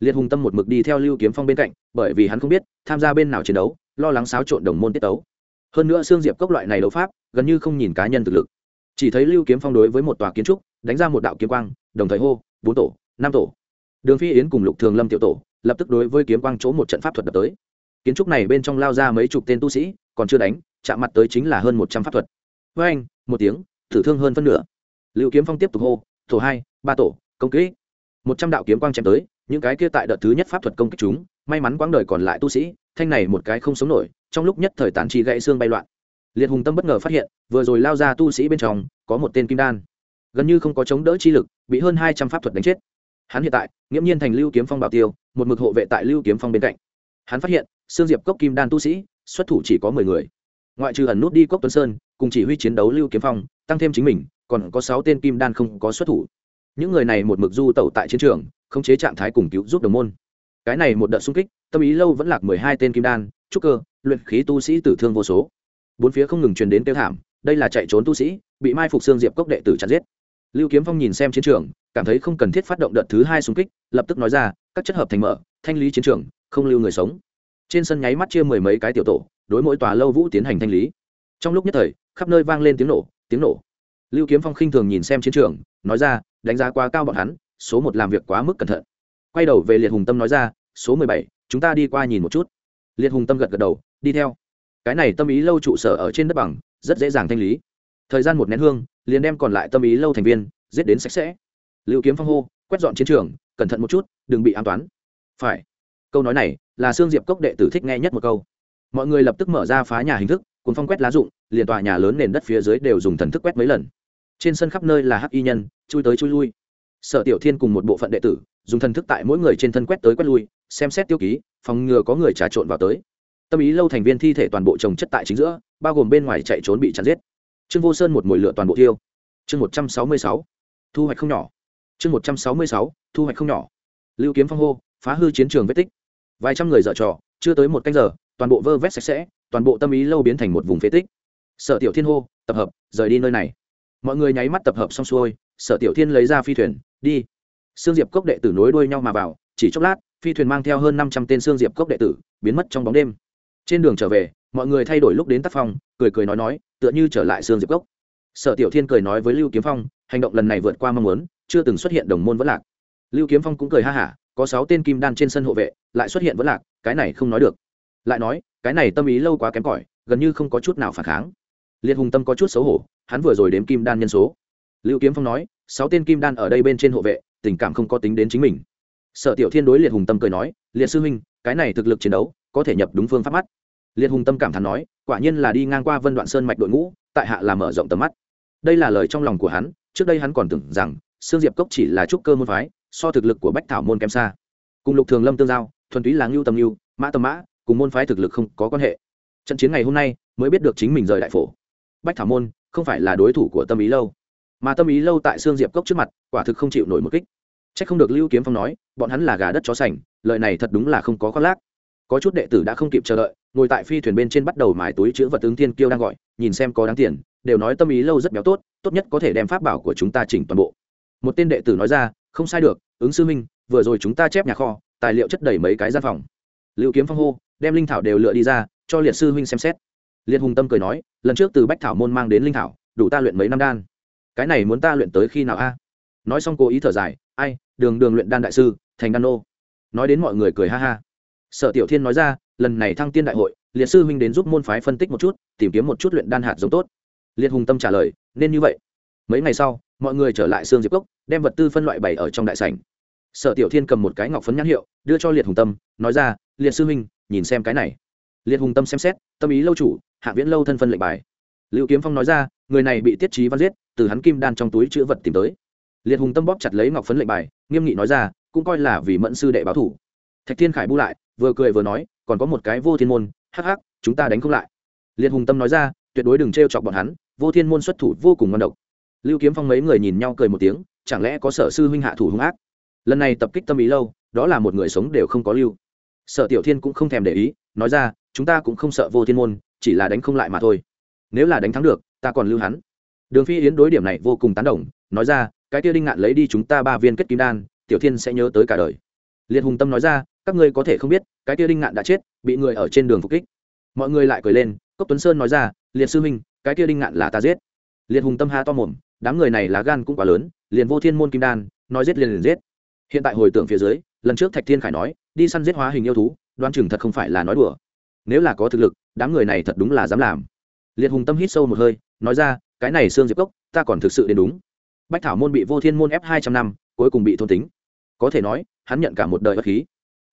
Liệt hùng tâm một mực đi theo lưu kiếm phong bên cạnh, bởi vì hắn không biết tham gia bên nào chiến đấu, lo lắng xáo trộn đồng môn tiết tấu. Hơn nữa xương diệp cốc loại này đấu pháp, gần như không nhìn cá nhân thực lực. Chỉ thấy lưu kiếm phong đối với một tòa kiến trúc, đánh ra một đạo kiếm quang, đồng thời hô, bốn tổ, năm tổ. Đường phi yến cùng lục thường lâm tiểu tổ, lập tức đối với kiếm quang chỗ một trận pháp thuật đập tới. Kiến trúc này bên trong lao ra mấy chục tên tu sĩ, còn chưa đánh, chạm mặt tới chính là hơn một trăm pháp thuật. Với anh một tiếng, thử thương hơn phân nửa lưu kiếm phong tiếp tục hô, tổ hai, ba tổ, công kích một trăm đạo kiếm quang chém tới, những cái kia tại đợt thứ nhất pháp thuật công kích chúng, may mắn quãng đời còn lại tu sĩ, thanh này một cái không sống nổi, trong lúc nhất thời tản chi gãy xương bay loạn. Liệt hùng tâm bất ngờ phát hiện, vừa rồi lao ra tu sĩ bên trong, có một tên kim đan. Gần như không có chống đỡ chi lực, bị hơn hai trăm pháp thuật đánh chết. Hắn hiện tại, nghiễm nhiên thành lưu kiếm phong bảo tiêu, một mực hộ vệ tại lưu kiếm phong bên cạnh. Hắn phát hiện xương diệp cốc kim đan tu sĩ, xuất thủ chỉ có mười người. Ngoại trừ ẩn nút đi cốc tuấn sơn, cùng chỉ huy chiến đấu lưu kiếm phong, tăng thêm chính mình còn có sáu tên kim đan không có xuất thủ. Những người này một mực du tẩu tại chiến trường không chế trạng thái cùng cứu giúp đồng môn. Cái này một đợt xung kích, tâm ý lâu vẫn lạc mười hai tên kim đan, trúc cơ, luyện khí tu sĩ tử thương vô số. Bốn phía không ngừng truyền đến tiêu thảm, đây là chạy trốn tu sĩ, bị mai phục xương diệp cốc đệ tử chặt giết. Lưu kiếm phong nhìn xem chiến trường, cảm thấy không cần thiết phát động đợt thứ hai xung kích, lập tức nói ra, các chất hợp thành mở, thanh lý chiến trường, không lưu người sống. Trên sân nháy mắt chia mười mấy cái tiểu tổ, đối mỗi tòa lâu vũ tiến hành thanh lý. Trong lúc nhất thời, khắp nơi vang lên tiếng nổ tiếng nổ lưu kiếm phong khinh thường nhìn xem chiến trường, nói ra, đánh giá quá cao bọn hắn, số một làm việc quá mức cẩn thận. Quay đầu về liệt hùng tâm nói ra, số mười bảy, chúng ta đi qua nhìn một chút. Liệt hùng tâm gật gật đầu, đi theo. Cái này tâm ý lâu trụ sở ở trên đất bằng, rất dễ dàng thanh lý. Thời gian một nén hương, liền đem còn lại tâm ý lâu thành viên, giết đến sạch sẽ. Lưu kiếm phong hô, quét dọn chiến trường, cẩn thận một chút, đừng bị an toán. Phải. Câu nói này, là sương diệp cốc đệ tử thích nghe nhất một câu. Mọi người lập tức mở ra phá nhà hình thức, cuốn phong quét lá rụng liền tòa nhà lớn nền đất phía dưới đều dùng thần thức quét mấy lần trên sân khắp nơi là hắc y nhân, chui tới chui lui. Sở tiểu thiên cùng một bộ phận đệ tử, dùng thần thức tại mỗi người trên thân quét tới quét lui, xem xét tiêu ký, phòng ngừa có người trà trộn vào tới. Tâm ý lâu thành viên thi thể toàn bộ trồng chất tại chính giữa, bao gồm bên ngoài chạy trốn bị chặn giết. Trương vô sơn một mồi lửa toàn bộ tiêu chương một trăm sáu mươi sáu, thu hoạch không nhỏ. Chương một trăm sáu mươi sáu, thu hoạch không nhỏ. Lưu kiếm phong hô, phá hư chiến trường vết tích. Vài trăm người dở trò, chưa tới một canh giờ, toàn bộ vơ vét sạch sẽ, toàn bộ tâm ý lâu biến thành một vùng phế tích. Sở tiểu thiên hô, tập hợp, rời đi nơi này mọi người nháy mắt tập hợp xong xuôi, sở tiểu thiên lấy ra phi thuyền, đi. Sương diệp cốc đệ tử nối đuôi nhau mà vào, chỉ chốc lát, phi thuyền mang theo hơn năm trăm tên sương diệp cốc đệ tử, biến mất trong bóng đêm. Trên đường trở về, mọi người thay đổi lúc đến tác phong, cười cười nói nói, tựa như trở lại sương diệp cốc. Sở tiểu thiên cười nói với lưu kiếm phong, hành động lần này vượt qua mong muốn, chưa từng xuất hiện đồng môn vẫn lạc. Lưu kiếm phong cũng cười ha hả, có sáu tên kim đan trên sân hộ vệ, lại xuất hiện vẫn lạc, cái này không nói được. Lại nói, cái này tâm ý lâu quá kém cỏi, gần như không có chút nào phản kháng. Liệt hùng tâm có chút xấu hổ hắn vừa rồi đếm kim đan nhân số. Lưu kiếm phong nói, sáu tên kim đan ở đây bên trên hộ vệ, tình cảm không có tính đến chính mình. Sở tiểu thiên đối liệt hùng tâm cười nói, liệt sư huynh, cái này thực lực chiến đấu, có thể nhập đúng phương pháp mắt. Liệt hùng tâm cảm thán nói, quả nhiên là đi ngang qua vân đoạn sơn mạch đội ngũ, tại hạ là mở rộng tầm mắt. Đây là lời trong lòng của hắn, trước đây hắn còn tưởng rằng, sương diệp cốc chỉ là trúc cơ môn phái, so thực lực của bách thảo môn kém xa. Cùng lục thường lâm tương giao, thuần túy là ngưu tầm ngưu, mã tầm mã, cùng môn phái thực lực không có quan hệ. Trận chiến ngày hôm nay, mới biết được chính mình rời đại phổ. Bách thảo môn không phải là đối thủ của tâm ý lâu, mà tâm ý lâu tại xương diệp cốc trước mặt, quả thực không chịu nổi một kích. C h ắ c không được lưu kiếm phong nói, bọn hắn là gà đất chó sành lợi này thật đúng là không có khoác lác. Có chút đệ tử đã không kịp chờ đợi, ngồi tại phi thuyền bên trên bắt đầu mài túi chữ vật tướng thiên kiêu đang gọi, nhìn xem có đáng tiền, đều nói tâm ý lâu rất béo tốt tốt nhất có thể đem pháp bảo của chúng ta chỉnh toàn bộ. Một tên đệ tử nói ra, không sai được, ứng sư minh, vừa rồi chúng ta chép nhà kho, tài liệu chất đầy mấy cái gian phòng. Lưu kiếm phong hô, đem linh thảo đều lựa đi ra, cho liệt sư huynh xem xét liệt hùng tâm cười nói, lần trước từ bách thảo môn mang đến linh thảo, đủ ta luyện mấy năm đan. Cái này muốn ta luyện tới khi nào a? Nói xong cố ý thở dài, ai, đường đường luyện đan đại sư, thành đan nô. Nói đến mọi người cười ha ha. Sở tiểu thiên nói ra, lần này thăng tiên đại hội, liệt sư huynh đến giúp môn phái phân tích một chút, tìm kiếm một chút luyện đan hạt giống tốt. Liệt hùng tâm trả lời, nên như vậy. Mấy ngày sau, mọi người trở lại xương diệp cốc, đem vật tư phân loại bày ở trong đại sảnh. Sở tiểu thiên cầm một cái ngọc phấn nhãn hiệu, đưa cho liệt hùng tâm, nói ra, liệt sư huynh, nhìn xem cái này liệt hùng tâm xem xét, tâm ý lâu chủ, hạ viễn lâu thân phân lệnh bài. Liệu kiếm phong nói ra, người này bị tiết trí văn giết, từ hắn kim đan trong túi chữ vật tìm tới. Liệt hùng tâm bóp chặt lấy ngọc phấn lệnh bài, nghiêm nghị nói ra, cũng coi là vì mẫn sư đệ báo thủ. Thạch thiên khải bu lại, vừa cười vừa nói, còn có một cái vô thiên môn, hắc hắc, chúng ta đánh không lại. Liệt hùng tâm nói ra, tuyệt đối đừng t r e o chọc bọn hắn, vô thiên môn xuất thủ vô cùng ngon độc. Lưu kiếm phong mấy người nhìn nhau cười một tiếng, chẳng lẽ có sở sư huynh hạ thủ hung ác? Lần này tập kích tâm ý lâu, đó là một người sống đều không có lưu. Sở tiểu thiên cũng không thèm để ý, nói ra chúng ta cũng không sợ vô thiên môn, chỉ là đánh không lại mà thôi. Nếu là đánh thắng được, ta còn lưu hắn. Đường phi yến đối điểm này vô cùng tán đồng, nói ra, cái kia đinh ngạn lấy đi chúng ta ba viên kết kim đan, tiểu thiên sẽ nhớ tới cả đời. Liệt hùng tâm nói ra, các ngươi có thể không biết, cái kia đinh ngạn đã chết, bị người ở trên đường phục kích. Mọi người lại cười lên, cốc tuấn sơn nói ra, liệt sư huynh, cái kia đinh ngạn là ta giết. Liệt hùng tâm ha to mồm, đám người này là gan cũng quá lớn, liền vô thiên môn kim đan, nói giết liền liền giết. Hiện tại hồi tưởng phía dưới, lần trước thạch thiên khải nói, đi săn giết hóa hình yêu thú đoan chừng thật không phải là nói đùa nếu là có thực lực, đám người này thật đúng là dám làm. Liệt hùng tâm hít sâu một hơi, nói ra, cái này xương diệp cốc, ta còn thực sự đến đúng. Bách thảo môn bị vô thiên môn ép hai trăm năm, cuối cùng bị thôn tính. Có thể nói, hắn nhận cả một đời bất khí.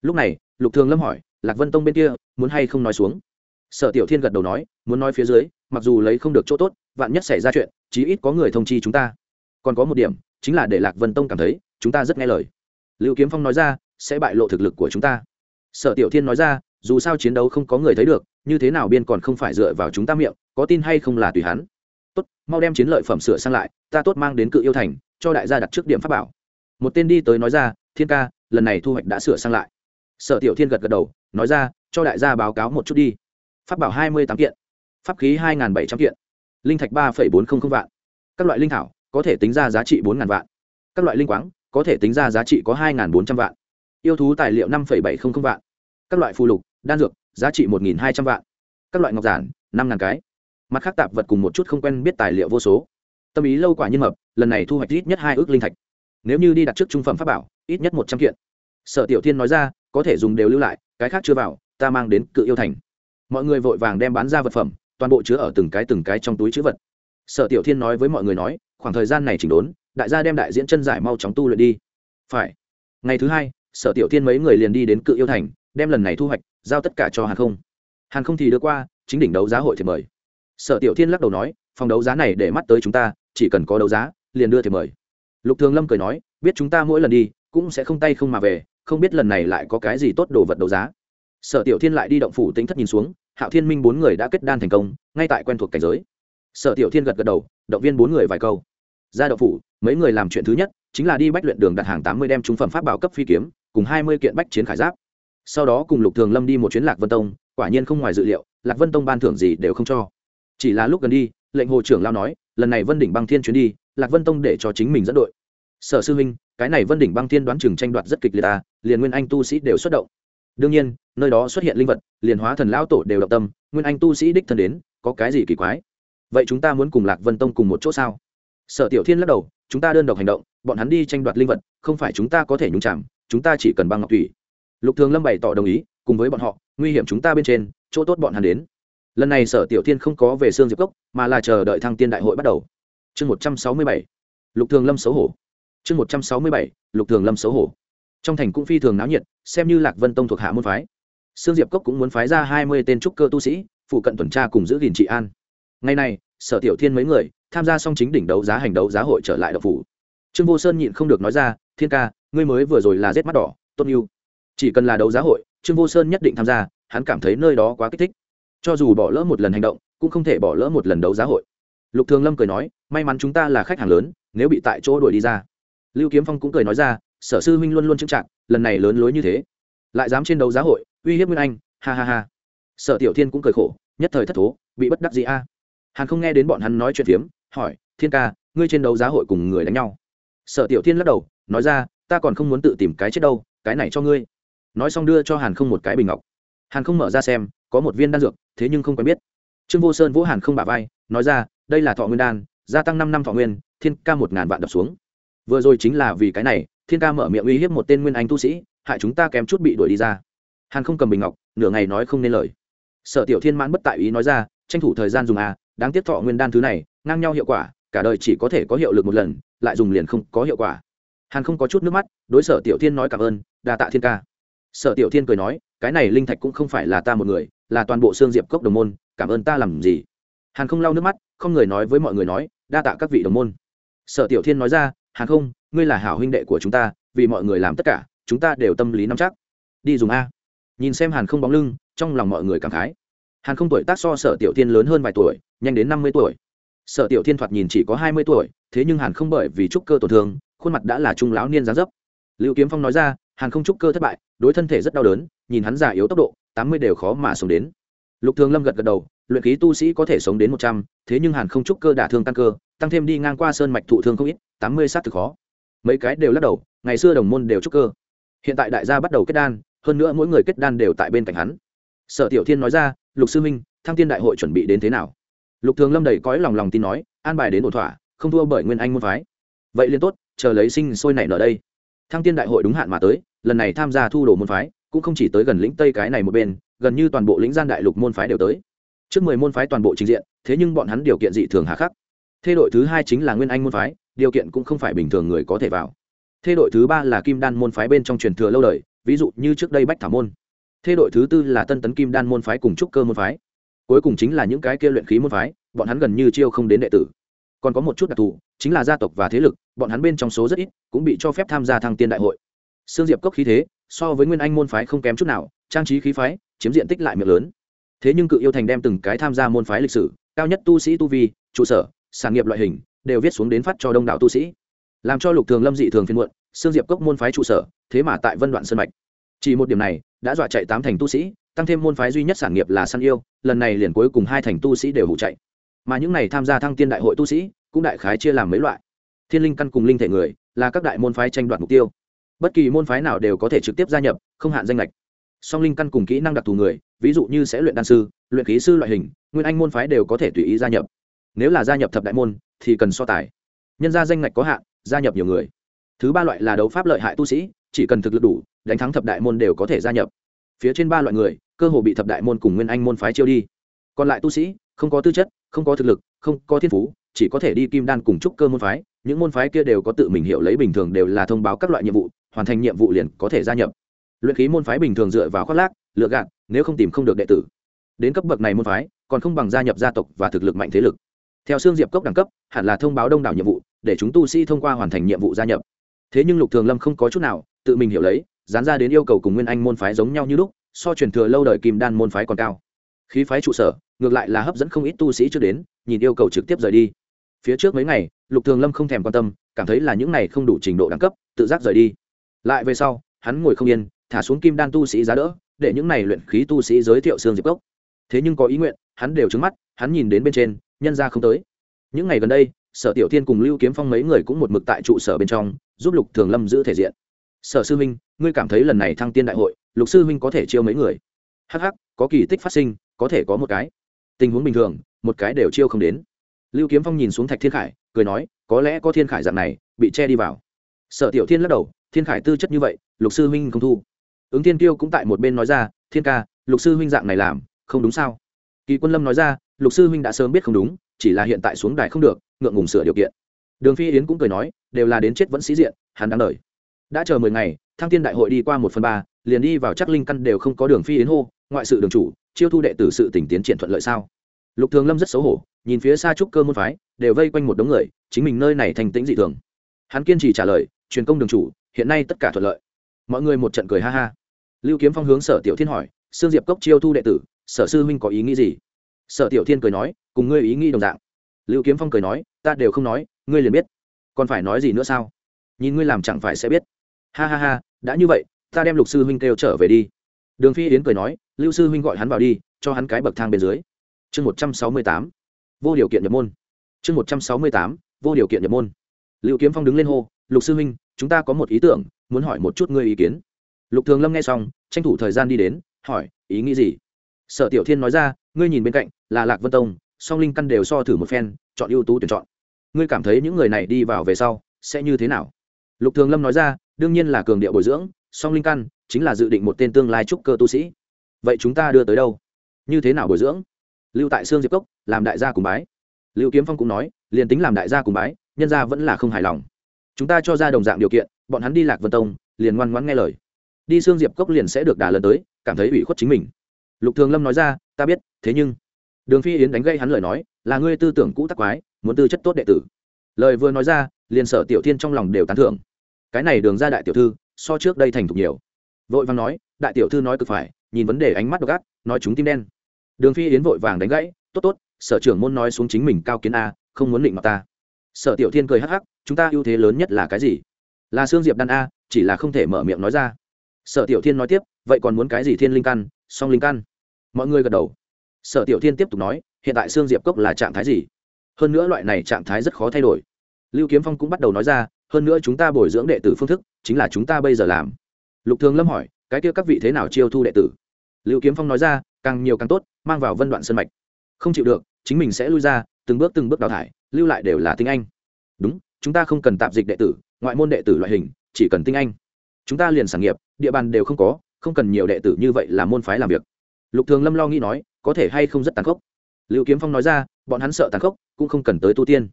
Lúc này, lục thường lâm hỏi, lạc vân tông bên kia, muốn hay không nói xuống? Sở tiểu thiên gật đầu nói, muốn nói phía dưới, mặc dù lấy không được chỗ tốt, vạn nhất xảy ra chuyện, chí ít có người thông chi chúng ta. Còn có một điểm, chính là để lạc vân tông cảm thấy, chúng ta rất nghe lời. Lưu kiếm phong nói ra, sẽ bại lộ thực lực của chúng ta. Sở tiểu thiên nói ra dù sao chiến đấu không có người thấy được, như thế nào biên còn không phải dựa vào chúng ta miệng, có tin hay không là tùy hắn. Tốt, mau đem chiến lợi phẩm sửa sang lại, ta tốt mang đến cự yêu thành, cho đại gia đặt trước điểm pháp bảo. Một tên đi tới nói ra, thiên ca, lần này thu hoạch đã sửa sang lại. Sở tiểu thiên gật gật đầu, nói ra, cho đại gia báo cáo một chút đi. Pháp bảo hai mươi tám kiện, pháp khí hai bảy trăm kiện, linh thạch ba bốn trăm linh vạn. Các loại linh thảo có thể tính ra giá trị bốn ngàn vạn. Các loại linh quáng có thể tính ra giá trị có hai bốn trăm vạn. Yêu thú tài liệu năm bảy trăm linh vạn. Các loại phù lục đan dược, giá trị một hai trăm vạn. Các loại ngọc giản, năm ngàn cái. Mặt khác tạp vật cùng một chút không quen biết tài liệu vô số. Tâm ý lâu quả nhiên mập, lần này thu hoạch ít nhất hai ước linh thạch. Nếu như đi đặt trước trung phẩm pháp bảo, ít nhất một trăm kiện. Sở tiểu thiên nói ra, có thể dùng đều lưu lại, cái khác chưa vào, ta mang đến cự yêu thành. Mọi người vội vàng đem bán ra vật phẩm, toàn bộ chứa ở từng cái từng cái trong túi chữ vật. Sở tiểu thiên nói với mọi người nói, khoảng thời gian này chỉnh đốn, đại gia đem đại diễn chân giải mau chóng tu luyện đi. Phải. Ngày thứ hai, sở tiểu thiên mấy người liền đi đến cự yêu thành đem lần này thu hoạch, giao tất cả cho hàng không. Hàng không thì đưa qua, chính đỉnh đấu giá hội thì mời. Sở tiểu thiên lắc đầu nói, phòng đấu giá này để mắt tới chúng ta, chỉ cần có đấu giá, liền đưa thì mời. Lục thường lâm cười nói, biết chúng ta mỗi lần đi, cũng sẽ không tay không mà về, không biết lần này lại có cái gì tốt đồ vật đấu giá. Sở tiểu thiên lại đi động phủ tính thất nhìn xuống, hạo thiên minh bốn người đã kết đan thành công, ngay tại quen thuộc cảnh giới. Sở tiểu thiên gật gật đầu, động viên bốn người vài câu. Ra động phủ, mấy người làm chuyện thứ nhất, chính là đi bách luyện đường đặt hàng tám mươi đem trung phẩm pháp bảo cấp phi kiếm, cùng hai mươi kiện bách chiến khải giáp sau đó cùng lục thường lâm đi một chuyến lạc vân tông, quả nhiên không ngoài dự liệu, lạc vân tông ban thưởng gì đều không cho. Chỉ là lúc gần đi, lệnh hồ trưởng lao nói, lần này vân đỉnh băng thiên chuyến đi, lạc vân tông để cho chính mình dẫn đội. Sở sư huynh, cái này vân đỉnh băng thiên đoán chừng tranh đoạt rất kịch liệt ta liền nguyên anh tu sĩ đều xuất động. Đương nhiên, nơi đó xuất hiện linh vật, liền hóa thần lão tổ đều động tâm, nguyên anh tu sĩ đích thân đến, có cái gì kỳ quái? Vậy chúng ta muốn cùng lạc vân tông cùng một chỗ sao? Sở tiểu thiên lắc đầu, chúng ta đơn độc hành động, bọn hắn đi tranh đoạt linh vật, không phải chúng ta có thể nhúng chạm chúng ta chỉ cần băng ngọc thủy lục thường lâm bày tỏ đồng ý, cùng với bọn họ, nguy hiểm chúng ta bên trên, chỗ tốt bọn hắn đến. Lần này sở tiểu thiên không có về xương diệp cốc, mà là chờ đợi thăng tiên đại hội bắt đầu. Chương một trăm sáu mươi bảy, lục thường lâm xấu hổ. Chương một trăm sáu mươi bảy, lục thường lâm xấu hổ. Trong thành cũng phi thường náo nhiệt, xem như lạc vân tông thuộc hạ môn phái. Sương diệp cốc cũng muốn phái ra hai mươi tên trúc cơ tu sĩ, phụ cận tuần tra cùng giữ gìn trị an. Ngày nay sở tiểu thiên mấy người tham gia xong chính đỉnh đấu giá hành đấu giá hội trở lại độc phủ. Trương vô sơn nhịn không được nói ra, thiên ca, ngươi mới vừa rồi là rét mắt đỏ, tốt yêu chỉ cần là đấu giá hội, trương vô sơn nhất định tham gia, hắn cảm thấy nơi đó quá kích thích. Cho dù bỏ lỡ một lần hành động, cũng không thể bỏ lỡ một lần đấu giá hội. Lục thường lâm cười nói, may mắn chúng ta là khách hàng lớn, nếu bị tại chỗ đuổi đi ra. Lưu kiếm phong cũng cười nói ra, sở sư huynh luôn luôn trưng trạng lần này lớn lối như thế. Lại dám trên đấu giá hội, uy hiếp nguyên anh, ha ha ha. Sở tiểu thiên cũng cười khổ, nhất thời thất thố, bị bất đắc gì a. À? hàn không nghe đến bọn hắn nói chuyện phiếm, hỏi, thiên ca, ngươi trên đấu giá hội cùng người đánh nhau? Sở tiểu thiên lắc đầu, nói ra, ta còn không muốn tự tìm cái chết đâu, cái này cho ngươi nói xong đưa cho hàn không một cái bình ngọc hàn không mở ra xem có một viên đan dược thế nhưng không quen biết trương vô sơn vỗ hàn không bả vai nói ra đây là thọ nguyên đan gia tăng năm năm thọ nguyên thiên ca một ngàn vạn đập xuống vừa rồi chính là vì cái này thiên ca mở miệng uy hiếp một tên nguyên anh tu sĩ hại chúng ta kém chút bị đuổi đi ra hàn không cầm bình ngọc nửa ngày nói không nên lời sở tiểu thiên mãn bất tại ý nói ra tranh thủ thời gian dùng à đáng tiếc thọ nguyên đan thứ này ngang nhau hiệu quả cả đời chỉ có thể có hiệu lực một lần lại dùng liền không có hiệu quả hàn không có chút nước mắt đối sở tiểu thiên nói cảm ơn đa tạ thiên ca sở tiểu thiên cười nói, cái này linh thạch cũng không phải là ta một người, là toàn bộ xương diệp cốc đồng môn, cảm ơn ta làm gì? Hàn không lau nước mắt, không người nói với mọi người nói, đa tạ các vị đồng môn. Sở tiểu thiên nói ra, hàn không, ngươi là hảo huynh đệ của chúng ta, vì mọi người làm tất cả, chúng ta đều tâm lý nắm chắc. Đi dùng a. Nhìn xem hàn không bóng lưng, trong lòng mọi người cảm khái. Hàn không tuổi tác so sở tiểu thiên lớn hơn vài tuổi, nhanh đến năm mươi tuổi. Sở tiểu thiên thoạt nhìn chỉ có hai mươi tuổi, thế nhưng hàn không bởi vì trúc cơ tổn thương, khuôn mặt đã là trung lão niên gián dấp. Liệu kiếm phong nói ra, hàn không trúc cơ thất bại đối thân thể rất đau đớn, nhìn hắn già yếu tốc độ, tám mươi đều khó mà sống đến. Lục thường lâm gật gật đầu, luyện khí tu sĩ có thể sống đến một trăm, thế nhưng hàn không trúc cơ đả thương tăng cơ, tăng thêm đi ngang qua sơn mạch thụ thương không ít, tám mươi sát thực khó. Mấy cái đều lắc đầu, ngày xưa đồng môn đều trúc cơ. Hiện tại đại gia bắt đầu kết đan, hơn nữa mỗi người kết đan đều tại bên cạnh hắn. Sở tiểu thiên nói ra, lục sư minh thăng tiên đại hội chuẩn bị đến thế nào? Lục thường lâm đầy cõi lòng lòng tin nói, an bài đến ổn thỏa, không thua bởi nguyên anh môn phái. Vậy liên tốt, chờ lấy sinh sôi nảy nở đây thăng tiên đại hội đúng hạn mà tới, lần này tham gia thu đồ môn phái, cũng không chỉ tới gần lĩnh tây cái này một bên, gần như toàn bộ lĩnh gian đại lục môn phái đều tới. Trước mười môn phái toàn bộ trình diện, thế nhưng bọn hắn điều kiện dị thường hà khắc. Thế đội thứ hai chính là nguyên anh môn phái, điều kiện cũng không phải bình thường người có thể vào. Thế đội thứ ba là kim đan môn phái bên trong truyền thừa lâu đời, ví dụ như trước đây bách thảo môn. Thế đội thứ tư là tân tấn kim đan môn phái cùng trúc cơ môn phái. Cuối cùng chính là những cái kia luyện khí môn phái, bọn hắn gần như chiêu không đến đệ tử. Còn có một chút đặc thù chính là gia tộc và thế lực, bọn hắn bên trong số rất ít, cũng bị cho phép tham gia thăng tiên đại hội. Sương diệp cốc khí thế, so với nguyên anh môn phái không kém chút nào, trang trí khí phái, chiếm diện tích lại miệng lớn. Thế nhưng cự yêu thành đem từng cái tham gia môn phái lịch sử, cao nhất tu sĩ tu vi, trụ sở, sản nghiệp loại hình, đều viết xuống đến phát cho đông đảo tu sĩ. Làm cho lục thường lâm dị thường phiên muộn, sương diệp cốc môn phái trụ sở, thế mà tại vân đoạn sơn mạch. Chỉ một điểm này, đã dọa chạy tám thành tu sĩ, tăng thêm môn phái duy nhất sản nghiệp là săn yêu, lần này liền cuối cùng hai thành tu sĩ đều hủ chạy. Mà những này tham gia thăng tiên đại hội tu sĩ cũng đại khái chia làm mấy loại. Thiên linh căn cùng linh thể người là các đại môn phái tranh đoạt mục tiêu. Bất kỳ môn phái nào đều có thể trực tiếp gia nhập, không hạn danh lệch. Song linh căn cùng kỹ năng đặc thù người, ví dụ như sẽ luyện đan sư, luyện khí sư loại hình, nguyên anh môn phái đều có thể tùy ý gia nhập. Nếu là gia nhập thập đại môn, thì cần so tài. Nhân ra danh ngạch có hạn, gia nhập nhiều người. Thứ ba loại là đấu pháp lợi hại tu sĩ, chỉ cần thực lực đủ, đánh thắng thập đại môn đều có thể gia nhập. Phía trên ba loại người, cơ hồ bị thập đại môn cùng nguyên anh môn phái chiêu đi. Còn lại tu sĩ, không có tư chất, không có thực lực, không có thiên phú chỉ có thể đi kim đan cùng trúc cơ môn phái, những môn phái kia đều có tự mình hiểu lấy bình thường đều là thông báo các loại nhiệm vụ, hoàn thành nhiệm vụ liền có thể gia nhập. Luyện khí môn phái bình thường dựa vào khoác lác, lựa gạt, nếu không tìm không được đệ tử. Đến cấp bậc này môn phái, còn không bằng gia nhập gia tộc và thực lực mạnh thế lực. Theo xương diệp cốc đẳng cấp, hẳn là thông báo đông đảo nhiệm vụ, để chúng tu sĩ thông qua hoàn thành nhiệm vụ gia nhập. Thế nhưng lục thường lâm không có chút nào, tự mình hiểu lấy, dán ra đến yêu cầu cùng nguyên anh môn phái giống nhau như lúc, so truyền thừa lâu đời kim đan môn phái còn cao. Khí phái trụ sở, ngược lại là hấp dẫn không ít tu sĩ chưa đến, nhìn yêu cầu trực tiếp rời đi phía trước mấy ngày, lục thường lâm không thèm quan tâm, cảm thấy là những này không đủ trình độ đẳng cấp, tự giác rời đi. Lại về sau, hắn ngồi không yên, thả xuống kim đan tu sĩ giá đỡ, để những này luyện khí tu sĩ giới thiệu xương diệp cốc. Thế nhưng có ý nguyện, hắn đều trứng mắt, hắn nhìn đến bên trên, nhân ra không tới. Những ngày gần đây, sở tiểu thiên cùng lưu kiếm phong mấy người cũng một mực tại trụ sở bên trong, giúp lục thường lâm giữ thể diện. Sở sư huynh, ngươi cảm thấy lần này thăng tiên đại hội, lục sư huynh có thể chiêu mấy người? Hh có kỳ tích phát sinh, có thể có một cái. Tình huống bình thường, một cái đều chiêu không đến lưu kiếm phong nhìn xuống thạch thiên khải, cười nói, có lẽ có thiên khải dạng này, bị che đi vào. Sở tiểu thiên lắc đầu, thiên khải tư chất như vậy, lục sư huynh không thu. Ứng thiên tiêu cũng tại một bên nói ra, thiên ca, lục sư huynh dạng này làm, không đúng sao? Kỳ quân lâm nói ra, lục sư huynh đã sớm biết không đúng, chỉ là hiện tại xuống đài không được, ngượng ngùng sửa điều kiện. Đường phi yến cũng cười nói, đều là đến chết vẫn sĩ diện, hắn đáng đời. Đã chờ mười ngày, thăng tiên đại hội đi qua một phần ba, liền đi vào chắc linh căn đều không có đường phi yến hô, ngoại sự đường chủ, chiêu thu đệ tử sự tỉnh tiến triển thuận lợi sao? Lục thường lâm rất xấu hổ, nhìn phía xa trúc cơ môn phái, đều vây quanh một đống người, chính mình nơi này thành tĩnh dị thường. Hắn kiên trì trả lời, truyền công đường chủ, hiện nay tất cả thuận lợi. Mọi người một trận cười ha ha. Lưu kiếm phong hướng sở tiểu thiên hỏi, sương diệp cốc chiêu thu đệ tử, sở sư huynh có ý nghĩ gì? Sở tiểu thiên cười nói, cùng ngươi ý nghĩ đồng dạng. Lưu kiếm phong cười nói, ta đều không nói, ngươi liền biết. Còn phải nói gì nữa sao? Nhìn ngươi làm chẳng phải sẽ biết. Ha ha ha, đã như vậy, ta đem lục sư huynh kêu trở về đi. Đường phi yến cười nói, lưu sư huynh gọi hắn vào đi, cho hắn cái bậc thang bên dưới chương một trăm sáu mươi tám, vô điều kiện nhập môn. Chương một trăm sáu mươi tám, vô điều kiện nhập môn. Liệu kiếm phong đứng lên hô, lục sư huynh, chúng ta có một ý tưởng, muốn hỏi một chút ngươi ý kiến. Lục thường lâm nghe xong, tranh thủ thời gian đi đến, hỏi, ý nghĩ gì? Sở tiểu thiên nói ra, ngươi nhìn bên cạnh, là lạc vân tông, song linh căn đều so thử một phen, chọn ưu tú tuyển chọn. Ngươi cảm thấy những người này đi vào về sau, sẽ như thế nào? Lục thường lâm nói ra, đương nhiên là cường điệu bồi dưỡng, song linh căn chính là dự định một tên tương lai trúc cơ tu sĩ. Vậy chúng ta đưa tới đâu? Như thế nào bồi dưỡng? Lưu tại sương diệp cốc, làm đại gia cùng bái. Lưu kiếm phong cũng nói, liền tính làm đại gia cùng bái, nhân gia vẫn là không hài lòng. Chúng ta cho ra đồng dạng điều kiện, bọn hắn đi lạc vân tông, liền ngoan ngoãn nghe lời. Đi sương diệp cốc liền sẽ được đà lần tới, cảm thấy ủy khuất chính mình. Lục thường lâm nói ra, ta biết, thế nhưng đường phi yến đánh gây hắn lời nói, là ngươi tư tưởng cũ tắc quái, muốn tư chất tốt đệ tử. Lời vừa nói ra, liền sở tiểu thiên trong lòng đều tán thưởng. Cái này đường ra đại tiểu thư, so trước đây thành thục nhiều. Vội vàng nói, đại tiểu thư nói cực phải, nhìn vấn đề ánh mắt độc ác, nói chúng tim đen đường phi yến vội vàng đánh gãy, tốt tốt, sở trưởng môn nói xuống chính mình cao kiến a, không muốn định mặt ta. Sở tiểu thiên cười hắc hắc, chúng ta ưu thế lớn nhất là cái gì? Là xương diệp đan a, chỉ là không thể mở miệng nói ra. Sở tiểu thiên nói tiếp, vậy còn muốn cái gì thiên linh căn, song linh căn? Mọi người gật đầu. Sở tiểu thiên tiếp tục nói, hiện tại xương diệp cốc là trạng thái gì? Hơn nữa loại này trạng thái rất khó thay đổi. Lưu kiếm phong cũng bắt đầu nói ra, hơn nữa chúng ta bồi dưỡng đệ tử phương thức, chính là chúng ta bây giờ làm. Lục thường lâm hỏi, cái kia các vị thế nào chiêu thu đệ tử? Lưu kiếm phong nói ra càng nhiều càng tốt, mang vào vân đoạn sân mạch. Không chịu được, chính mình sẽ lui ra, từng bước từng bước đào thải, lưu lại đều là tinh anh. Đúng, chúng ta không cần tạp dịch đệ tử, ngoại môn đệ tử loại hình, chỉ cần tinh anh. Chúng ta liền sản nghiệp, địa bàn đều không có, không cần nhiều đệ tử như vậy là môn phái làm việc. Lục thường lâm lo nghĩ nói, có thể hay không rất tàn khốc. Liệu kiếm phong nói ra, bọn hắn sợ tàn khốc, cũng không cần tới tu tiên.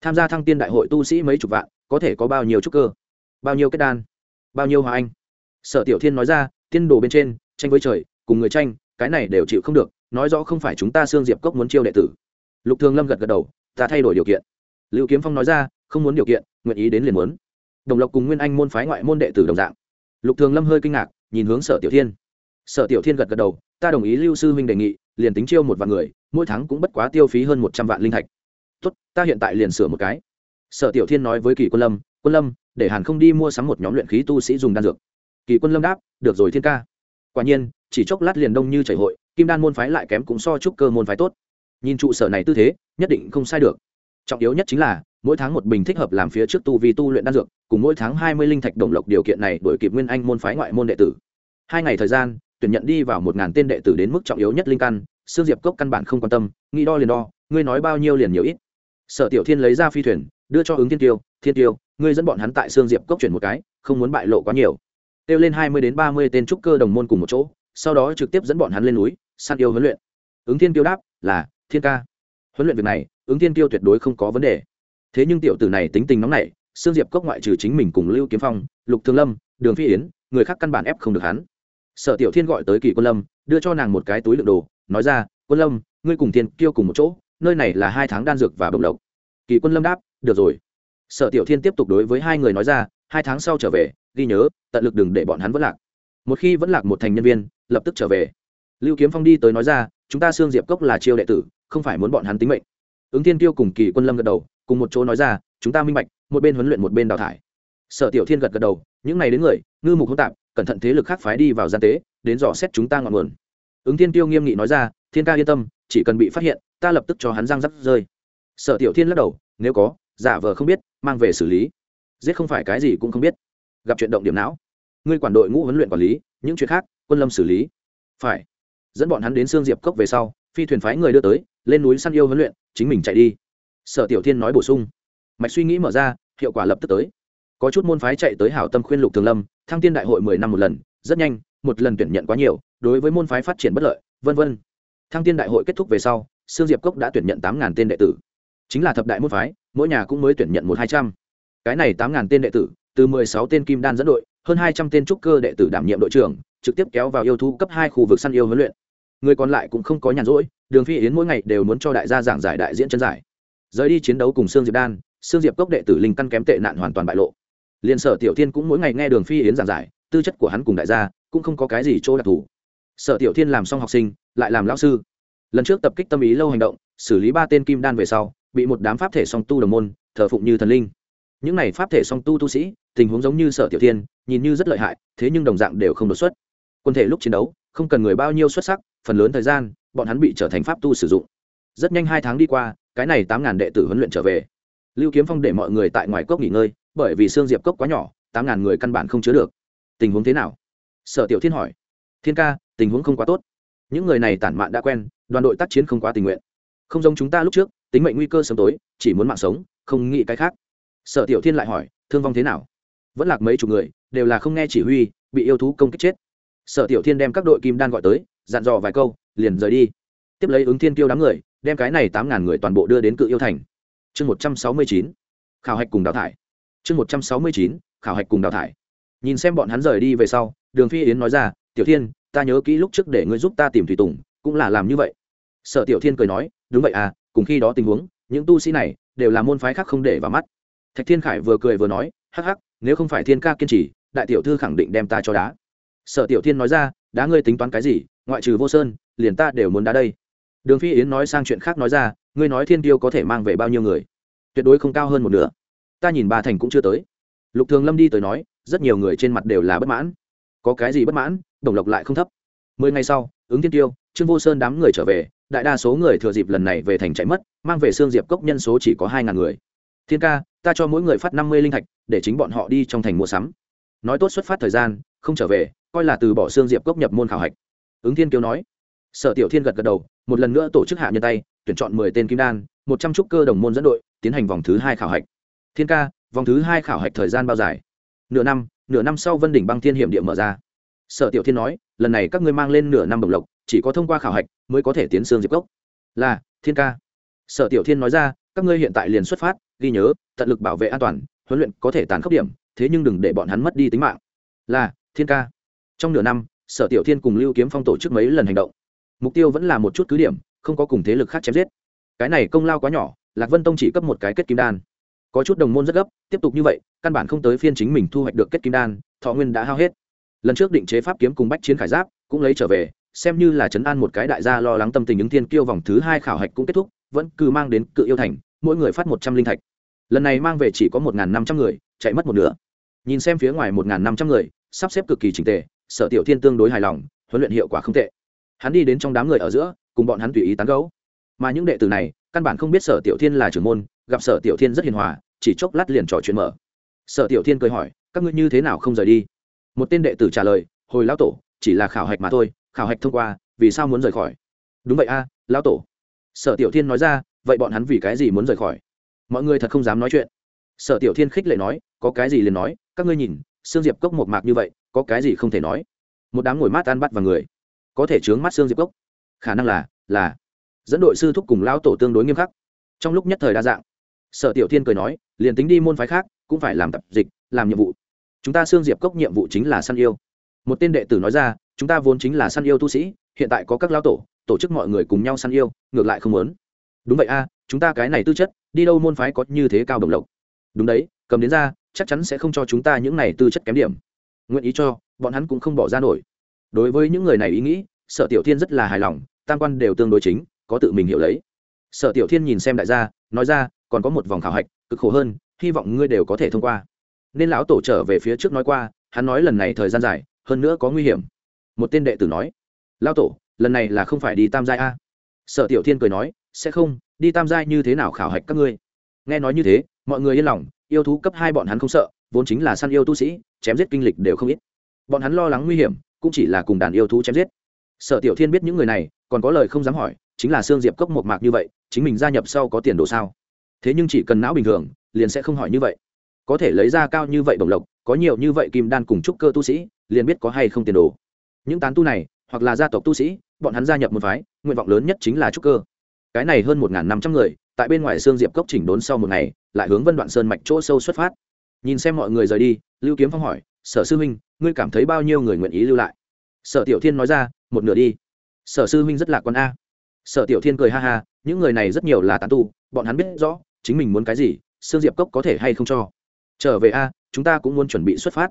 Tham gia thăng tiên đại hội tu sĩ mấy chục vạn, có thể có bao nhiêu trúc cơ? Bao nhiêu kết đan? Bao nhiêu hòa anh? Sở tiểu thiên nói ra, tiên đồ bên trên, tranh với trời, cùng người tranh cái này đều chịu không được, nói rõ không phải chúng ta xương diệp cốc muốn chiêu đệ tử. Lục thường lâm gật gật đầu, ta thay đổi điều kiện. Liệu kiếm phong nói ra, không muốn điều kiện, nguyện ý đến liền muốn. Đồng lộc cùng nguyên anh môn phái ngoại môn đệ tử đồng dạng. Lục thường lâm hơi kinh ngạc, nhìn hướng sở tiểu thiên. Sở tiểu thiên gật gật đầu, ta đồng ý lưu sư huynh đề nghị, liền tính chiêu một vạn người, mỗi tháng cũng bất quá tiêu phí hơn một trăm vạn linh thạch. Tốt, ta hiện tại liền sửa một cái. Sở tiểu thiên nói với kỳ quân lâm quân lâm, để hàn không đi mua sắm một nhóm luyện khí tu sĩ dùng đan dược. Kỳ quân lâm đáp, được rồi thiên ca quả nhiên, chỉ chốc lát liền đông như chảy hội, kim đan môn phái lại kém cũng so chúc cơ môn phái tốt. Nhìn trụ sở này tư thế, nhất định không sai được. Trọng yếu nhất chính là, mỗi tháng một bình thích hợp làm phía trước tu vi tu luyện đan dược, cùng mỗi tháng hai mươi linh thạch đồng lộc điều kiện này đổi kịp nguyên anh môn phái ngoại môn đệ tử. Hai ngày thời gian, tuyển nhận đi vào một ngàn tên đệ tử đến mức trọng yếu nhất linh căn xương diệp cốc căn bản không quan tâm, nghĩ đo liền đo, ngươi nói bao nhiêu liền nhiều ít. Sở tiểu thiên lấy ra phi thuyền, đưa cho ứng thiên tiêu thiên tiêu, ngươi dẫn bọn hắn tại xương diệp cốc chuyển một cái, không muốn bại lộ quá nhiều tiêu lên hai mươi đến ba mươi tên trúc cơ đồng môn cùng một chỗ, sau đó trực tiếp dẫn bọn hắn lên núi, săn yêu huấn luyện. Ứng thiên tiêu đáp, là, thiên ca. Huấn luyện việc này, ứng thiên tiêu tuyệt đối không có vấn đề. Thế nhưng tiểu tử này tính tình nóng nảy xương diệp cốc ngoại trừ chính mình cùng lưu kiếm phong, lục thương lâm, đường phi yến, người khác căn bản ép không được hắn. Sở tiểu thiên gọi tới kỳ quân lâm, đưa cho nàng một cái túi lượng đồ, nói ra, quân lâm, ngươi cùng thiên kiêu cùng một chỗ, nơi này là hai tháng đan dược và bồng lộc. Kỳ quân lâm đáp, được rồi. Sở tiểu thiên tiếp tục đối với hai người nói ra hai tháng sau trở về, ghi nhớ, tận lực đừng để bọn hắn vẫn lạc. Một khi vẫn lạc một thành nhân viên, lập tức trở về. Lưu kiếm phong đi tới nói ra, chúng ta xương diệp cốc là chiêu đệ tử, không phải muốn bọn hắn tính mệnh. Ứng thiên tiêu cùng kỳ quân lâm gật đầu, cùng một chỗ nói ra, chúng ta minh bạch, một bên huấn luyện một bên đào thải. Sở tiểu thiên gật gật đầu, những này đến người, ngư mục hỗn tạp, cẩn thận thế lực khác phái đi vào gian tế, đến dò xét chúng ta ngọn nguồn. Ứng thiên tiêu nghiêm nghị nói ra, thiên ca yên tâm, chỉ cần bị phát hiện, ta lập tức cho hắn răng rắc rơi. Sở tiểu thiên lắc đầu, nếu có, giả vờ không biết, mang về xử lý giết không phải cái gì cũng không biết. Gặp chuyện động điểm não. Ngươi quản đội ngũ huấn luyện quản lý, những chuyện khác, quân lâm xử lý. Phải. Dẫn bọn hắn đến xương diệp cốc về sau, phi thuyền phái người đưa tới, lên núi săn yêu huấn luyện, chính mình chạy đi. Sở tiểu thiên nói bổ sung. Mạch suy nghĩ mở ra, hiệu quả lập tức tới. Có chút môn phái chạy tới hảo tâm khuyên lục thường lâm, thăng tiên đại hội mười năm một lần, rất nhanh, một lần tuyển nhận quá nhiều, đối với môn phái phát triển bất lợi, vân vân. Thăng tiên đại hội kết thúc về sau, sương diệp cốc đã tuyển nhận tám ngàn tên đệ tử. Chính là thập đại môn phái, mỗi nhà cũng mới tuyển nhận một hai trăm cái này tám ngàn tên đệ tử, từ mười sáu tên kim đan dẫn đội, hơn hai trăm tên trúc cơ đệ tử đảm nhiệm đội trưởng, trực tiếp kéo vào yêu thú cấp hai khu vực săn yêu huấn luyện. Người còn lại cũng không có nhàn rỗi, đường phi yến mỗi ngày đều muốn cho đại gia giảng giải đại diễn chân giải. Rời đi chiến đấu cùng sương diệp đan, sương diệp cốc đệ tử linh căn kém tệ nạn hoàn toàn bại lộ. Liền sở tiểu thiên cũng mỗi ngày nghe đường phi yến giảng giải, tư chất của hắn cùng đại gia cũng không có cái gì chỗ đặc thù. Sở tiểu thiên làm xong học sinh, lại làm lão sư. Lần trước tập kích tâm ý lâu hành động, xử lý ba tên kim đan về sau, bị một đám pháp thể song tu đồng môn, thờ phụng như thần linh những này pháp thể song tu tu sĩ, tình huống giống như sở tiểu thiên, nhìn như rất lợi hại, thế nhưng đồng dạng đều không đột xuất. Quân thể lúc chiến đấu, không cần người bao nhiêu xuất sắc, phần lớn thời gian, bọn hắn bị trở thành pháp tu sử dụng. Rất nhanh hai tháng đi qua, cái này tám ngàn đệ tử huấn luyện trở về. Lưu kiếm phong để mọi người tại ngoài cốc nghỉ ngơi, bởi vì xương diệp cốc quá nhỏ, tám ngàn người căn bản không chứa được. Tình huống thế nào? Sở tiểu thiên hỏi. Thiên ca, tình huống không quá tốt. Những người này tản mạn đã quen, đoàn đội tác chiến không quá tình nguyện. Không giống chúng ta lúc trước, tính mệnh nguy cơ sớm tối, chỉ muốn mạng sống, không nghĩ cái khác sở tiểu thiên lại hỏi, thương vong thế nào? Vẫn lạc mấy chục người, đều là không nghe chỉ huy, bị yêu thú công kích chết. Sở tiểu thiên đem các đội kim đan gọi tới, dặn dò vài câu, liền rời đi. Tiếp lấy ứng thiên tiêu đám người, đem cái này tám ngàn người toàn bộ đưa đến cự yêu thành. Chương một trăm sáu mươi chín, khảo hạch cùng đào thải. Chương một trăm sáu mươi chín, khảo hạch cùng đào thải. Nhìn xem bọn hắn rời đi về sau, đường phi yến nói ra, tiểu thiên, ta nhớ kỹ lúc trước để ngươi giúp ta tìm thủy tùng, cũng là làm như vậy. Sở tiểu thiên cười nói, đúng vậy à cùng khi đó tình huống, những tu sĩ này đều là môn phái khác không để vào mắt thạch thiên khải vừa cười vừa nói, hắc hắc, nếu không phải thiên ca kiên trì, đại tiểu thư khẳng định đem ta cho đá. Sở tiểu thiên nói ra, đá ngươi tính toán cái gì, ngoại trừ vô sơn, liền ta đều muốn đá đây. Đường phi yến nói sang chuyện khác nói ra, ngươi nói thiên tiêu có thể mang về bao nhiêu người? Tuyệt đối không cao hơn một nửa. Ta nhìn ba thành cũng chưa tới. Lục thường lâm đi tới nói, rất nhiều người trên mặt đều là bất mãn. Có cái gì bất mãn, đồng lộc lại không thấp. Mười ngày sau, ứng thiên tiêu, trương vô sơn đám người trở về, đại đa số người thừa dịp lần này về thành chạy mất, mang về xương diệp cốc nhân số chỉ có hai ngàn người. Thiên ca ta cho mỗi người phát năm mươi linh thạch, để chính bọn họ đi trong thành mua sắm. Nói tốt xuất phát thời gian, không trở về, coi là từ bỏ xương diệp cốc nhập môn khảo hạch. Ứng thiên kiêu nói. Sở tiểu thiên gật gật đầu, một lần nữa tổ chức hạ nhân tay, tuyển chọn mười tên kim đan, một trăm trúc cơ đồng môn dẫn đội, tiến hành vòng thứ hai khảo hạch. Thiên ca, vòng thứ hai khảo hạch thời gian bao dài? Nửa năm nửa năm sau vân đỉnh băng thiên hiểm địa mở ra. Sở tiểu thiên nói, lần này các ngươi mang lên nửa năm đồng lộc, chỉ có thông qua khảo hạch mới có thể tiến xương diệp cốc. Là, thiên ca. Sở tiểu thiên nói ra, các ngươi hiện tại liền xuất phát ghi nhớ, tận lực bảo vệ an toàn, huấn luyện có thể tàn khốc điểm, thế nhưng đừng để bọn hắn mất đi tính mạng. Là, thiên ca. Trong nửa năm, sở tiểu thiên cùng lưu kiếm phong tổ chức mấy lần hành động. Mục tiêu vẫn là một chút cứ điểm, không có cùng thế lực khác chém giết. Cái này công lao quá nhỏ, lạc vân tông chỉ cấp một cái kết kim đan. Có chút đồng môn rất gấp, tiếp tục như vậy, căn bản không tới phiên chính mình thu hoạch được kết kim đan, thọ nguyên đã hao hết. Lần trước định chế pháp kiếm cùng bách chiến khải giáp, cũng lấy trở về, xem như là chấn an một cái đại gia lo lắng tâm tình ứng thiên kiêu vòng thứ hai khảo hạch cũng kết thúc, vẫn cứ mang đến cự yêu thành, mỗi người phát một trăm linh thạch lần này mang về chỉ có một năm trăm người, chạy mất một nửa. Nhìn xem phía ngoài một năm trăm người, sắp xếp cực kỳ trình tề, sở tiểu thiên tương đối hài lòng, huấn luyện hiệu quả không tệ. Hắn đi đến trong đám người ở giữa, cùng bọn hắn tùy ý tán gấu mà những đệ tử này, căn bản không biết sở tiểu thiên là trưởng môn, gặp sở tiểu thiên rất hiền hòa, chỉ chốc lát liền trò chuyện mở. Sở tiểu thiên cười hỏi, các ngươi như thế nào không rời đi? Một tên đệ tử trả lời, hồi lão tổ, chỉ là khảo hạch mà thôi, khảo hạch thông qua, vì sao muốn rời khỏi? Đúng vậy a, lão tổ. Sở tiểu thiên nói ra, vậy bọn hắn vì cái gì muốn rời khỏi? Mọi người thật không dám nói chuyện. Sở tiểu thiên khích lệ nói, có cái gì liền nói, các ngươi nhìn xương diệp cốc một mạc như vậy, có cái gì không thể nói. Một đám ngồi mát ăn bắt vào người, có thể chướng mắt xương diệp cốc. Khả năng là là dẫn đội sư thúc cùng lão tổ tương đối nghiêm khắc. Trong lúc nhất thời đa dạng, sở tiểu thiên cười nói, liền tính đi môn phái khác, cũng phải làm tập dịch, làm nhiệm vụ. Chúng ta xương diệp cốc nhiệm vụ chính là săn yêu. Một tên đệ tử nói ra, chúng ta vốn chính là săn yêu tu sĩ, hiện tại có các lão tổ tổ chức mọi người cùng nhau săn yêu, ngược lại không muốn. Đúng vậy a chúng ta cái này tư chất, đi đâu môn phái có như thế cao đồng lộc? Đúng đấy, cầm đến ra, chắc chắn sẽ không cho chúng ta những này tư chất kém điểm. Nguyện ý cho, bọn hắn cũng không bỏ ra nổi. Đối với những người này ý nghĩ, sở tiểu thiên rất là hài lòng, tam quan đều tương đối chính, có tự mình hiểu lấy. Sở tiểu thiên nhìn xem đại gia, nói ra, còn có một vòng khảo hạch, cực khổ hơn, hy vọng ngươi đều có thể thông qua. Nên lão tổ trở về phía trước nói qua, hắn nói lần này thời gian dài, hơn nữa có nguy hiểm. Một tên đệ tử nói, lão tổ, lần này là không phải đi tam giai a. Sở tiểu thiên cười nói, sẽ không đi tam giai như thế nào khảo hạch các ngươi? Nghe nói như thế, mọi người yên lòng, yêu thú cấp hai bọn hắn không sợ, vốn chính là săn yêu tu sĩ, chém giết kinh lịch đều không ít. Bọn hắn lo lắng nguy hiểm, cũng chỉ là cùng đàn yêu thú chém giết. Sở tiểu thiên biết những người này, còn có lời không dám hỏi, chính là xương diệp cốc một mạc như vậy, chính mình gia nhập sau có tiền đồ sao? Thế nhưng chỉ cần não bình thường, liền sẽ không hỏi như vậy. Có thể lấy ra cao như vậy đồng lộc, có nhiều như vậy kim đan cùng trúc cơ tu sĩ, liền biết có hay không tiền đồ. Những tán tu này, hoặc là gia tộc tu sĩ, bọn hắn gia nhập một phái, nguyện vọng lớn nhất chính là trúc cơ cái này hơn một năm trăm người, tại bên ngoài xương diệp cốc chỉnh đốn sau một ngày, lại hướng vân đoạn sơn mạch chỗ sâu xuất phát. Nhìn xem mọi người rời đi, lưu kiếm phong hỏi, sở sư huynh, ngươi cảm thấy bao nhiêu người nguyện ý lưu lại? Sở tiểu thiên nói ra, một nửa đi. Sở sư huynh rất lạc quan a. Sở tiểu thiên cười ha ha, những người này rất nhiều là tán tu, bọn hắn biết rõ, chính mình muốn cái gì sương diệp cốc có thể hay không cho. Trở về a, chúng ta cũng muốn chuẩn bị xuất phát.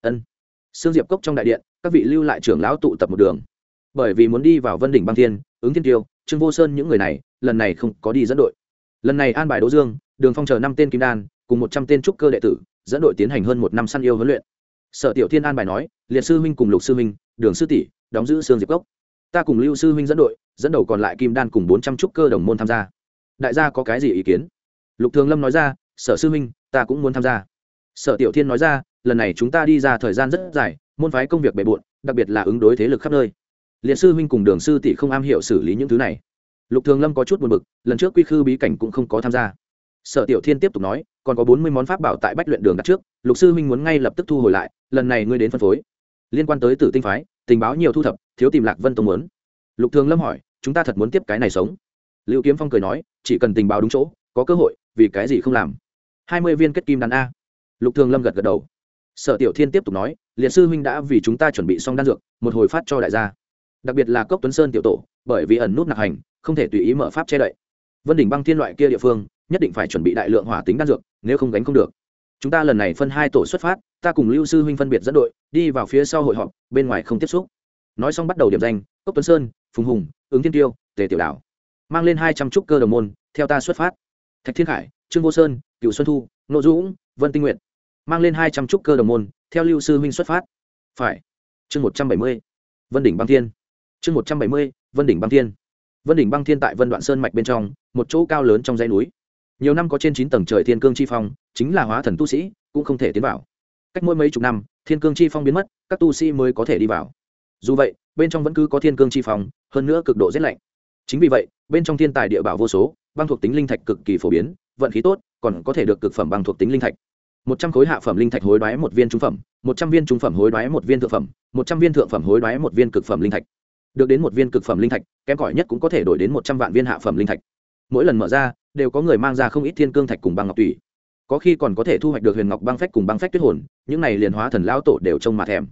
Ân. Sương diệp cốc trong đại điện, các vị lưu lại trưởng lão tụ tập một đường. Bởi vì muốn đi vào vân đỉnh băng thiên, ứng thiên tiêu trương vô sơn những người này, lần này không có đi dẫn đội. Lần này an bài đỗ dương, đường phong chờ năm tên kim đan, cùng một trăm tên trúc cơ đệ tử, dẫn đội tiến hành hơn một năm săn yêu huấn luyện. Sở tiểu thiên an bài nói, liệt sư huynh cùng lục sư huynh, đường sư tỷ, đóng giữ sương diệp cốc. Ta cùng lưu sư huynh dẫn đội, dẫn đầu còn lại kim đan cùng bốn trăm trúc cơ đồng môn tham gia. Đại gia có cái gì ý kiến? Lục thường lâm nói ra, sở sư huynh, ta cũng muốn tham gia. Sở tiểu thiên nói ra, lần này chúng ta đi ra thời gian rất dài, môn phái công việc bề bộn, đặc biệt là ứng đối thế lực khắp nơi liệt sư huynh cùng đường sư tỷ không am hiểu xử lý những thứ này. Lục thường lâm có chút buồn bực, lần trước quy khư bí cảnh cũng không có tham gia. Sở tiểu thiên tiếp tục nói, còn có bốn mươi món pháp bảo tại bách luyện đường đặt trước, lục sư huynh muốn ngay lập tức thu hồi lại, lần này ngươi đến phân phối. Liên quan tới tử tinh phái, tình báo nhiều thu thập, thiếu tìm lạc vân tông muốn. Lục thường lâm hỏi, chúng ta thật muốn tiếp cái này sống? Lưu kiếm phong cười nói, chỉ cần tình báo đúng chỗ, có cơ hội, vì cái gì không làm? Hai mươi viên kết kim đàn a. Lục thường lâm gật gật đầu. Sở tiểu thiên tiếp tục nói, liệt sư huynh đã vì chúng ta chuẩn bị xong đan dược, một hồi phát cho đại gia đặc biệt là cốc tuấn sơn tiểu tổ, bởi vì ẩn nút nạc hành, không thể tùy ý mở pháp che đậy. Vân đỉnh băng thiên loại kia địa phương, nhất định phải chuẩn bị đại lượng hỏa tính đan dược, nếu không gánh không được. Chúng ta lần này phân hai tổ xuất phát, ta cùng lưu sư huynh phân biệt dẫn đội, đi vào phía sau hội họp, bên ngoài không tiếp xúc. Nói xong bắt đầu điểm danh, cốc tuấn sơn, phùng hùng, ứng thiên tiêu, tề tiểu đảo. Mang lên hai trăm trúc cơ đồng môn, theo ta xuất phát. Thạch thiên khải, trương vô sơn cựu xuân thu nội dũng, vân tinh nguyện mang lên hai trăm trúc cơ đồng môn, theo lưu sư huynh xuất phát. Phải. Chương một trăm bảy mươi, vân đỉnh băng thiên chương một trăm bảy mươi, vân đỉnh băng thiên. Vân đỉnh băng thiên tại vân đoạn sơn mạch bên trong, một chỗ cao lớn trong dãy núi. Nhiều năm có trên chín tầng trời thiên cương chi phong, chính là hóa thần tu sĩ, cũng không thể tiến vào. Cách mỗi mấy chục năm, thiên cương chi phong biến mất, các tu sĩ mới có thể đi vào. Dù vậy, bên trong vẫn cứ có thiên cương chi phong, hơn nữa cực độ rét lạnh. Chính vì vậy, bên trong thiên tài địa bảo vô số, băng thuộc tính linh thạch cực kỳ phổ biến, vận khí tốt, còn có thể được cực phẩm băng thuộc tính linh thạch. Một trăm khối hạ phẩm linh thạch hối đoái một viên trung phẩm, một trăm viên trung phẩm hối đoái một viên thượng phẩm, một trăm viên thượng phẩm hối đoái một viên cực phẩm linh thạch được đến một viên cực phẩm linh thạch, kém cỏi nhất cũng có thể đổi đến một trăm vạn viên hạ phẩm linh thạch. Mỗi lần mở ra, đều có người mang ra không ít thiên cương thạch cùng băng ngọc tùy. Có khi còn có thể thu hoạch được huyền ngọc băng phách cùng băng phách tuyết hồn, những này liền hóa thần lao tổ đều trông mà thèm.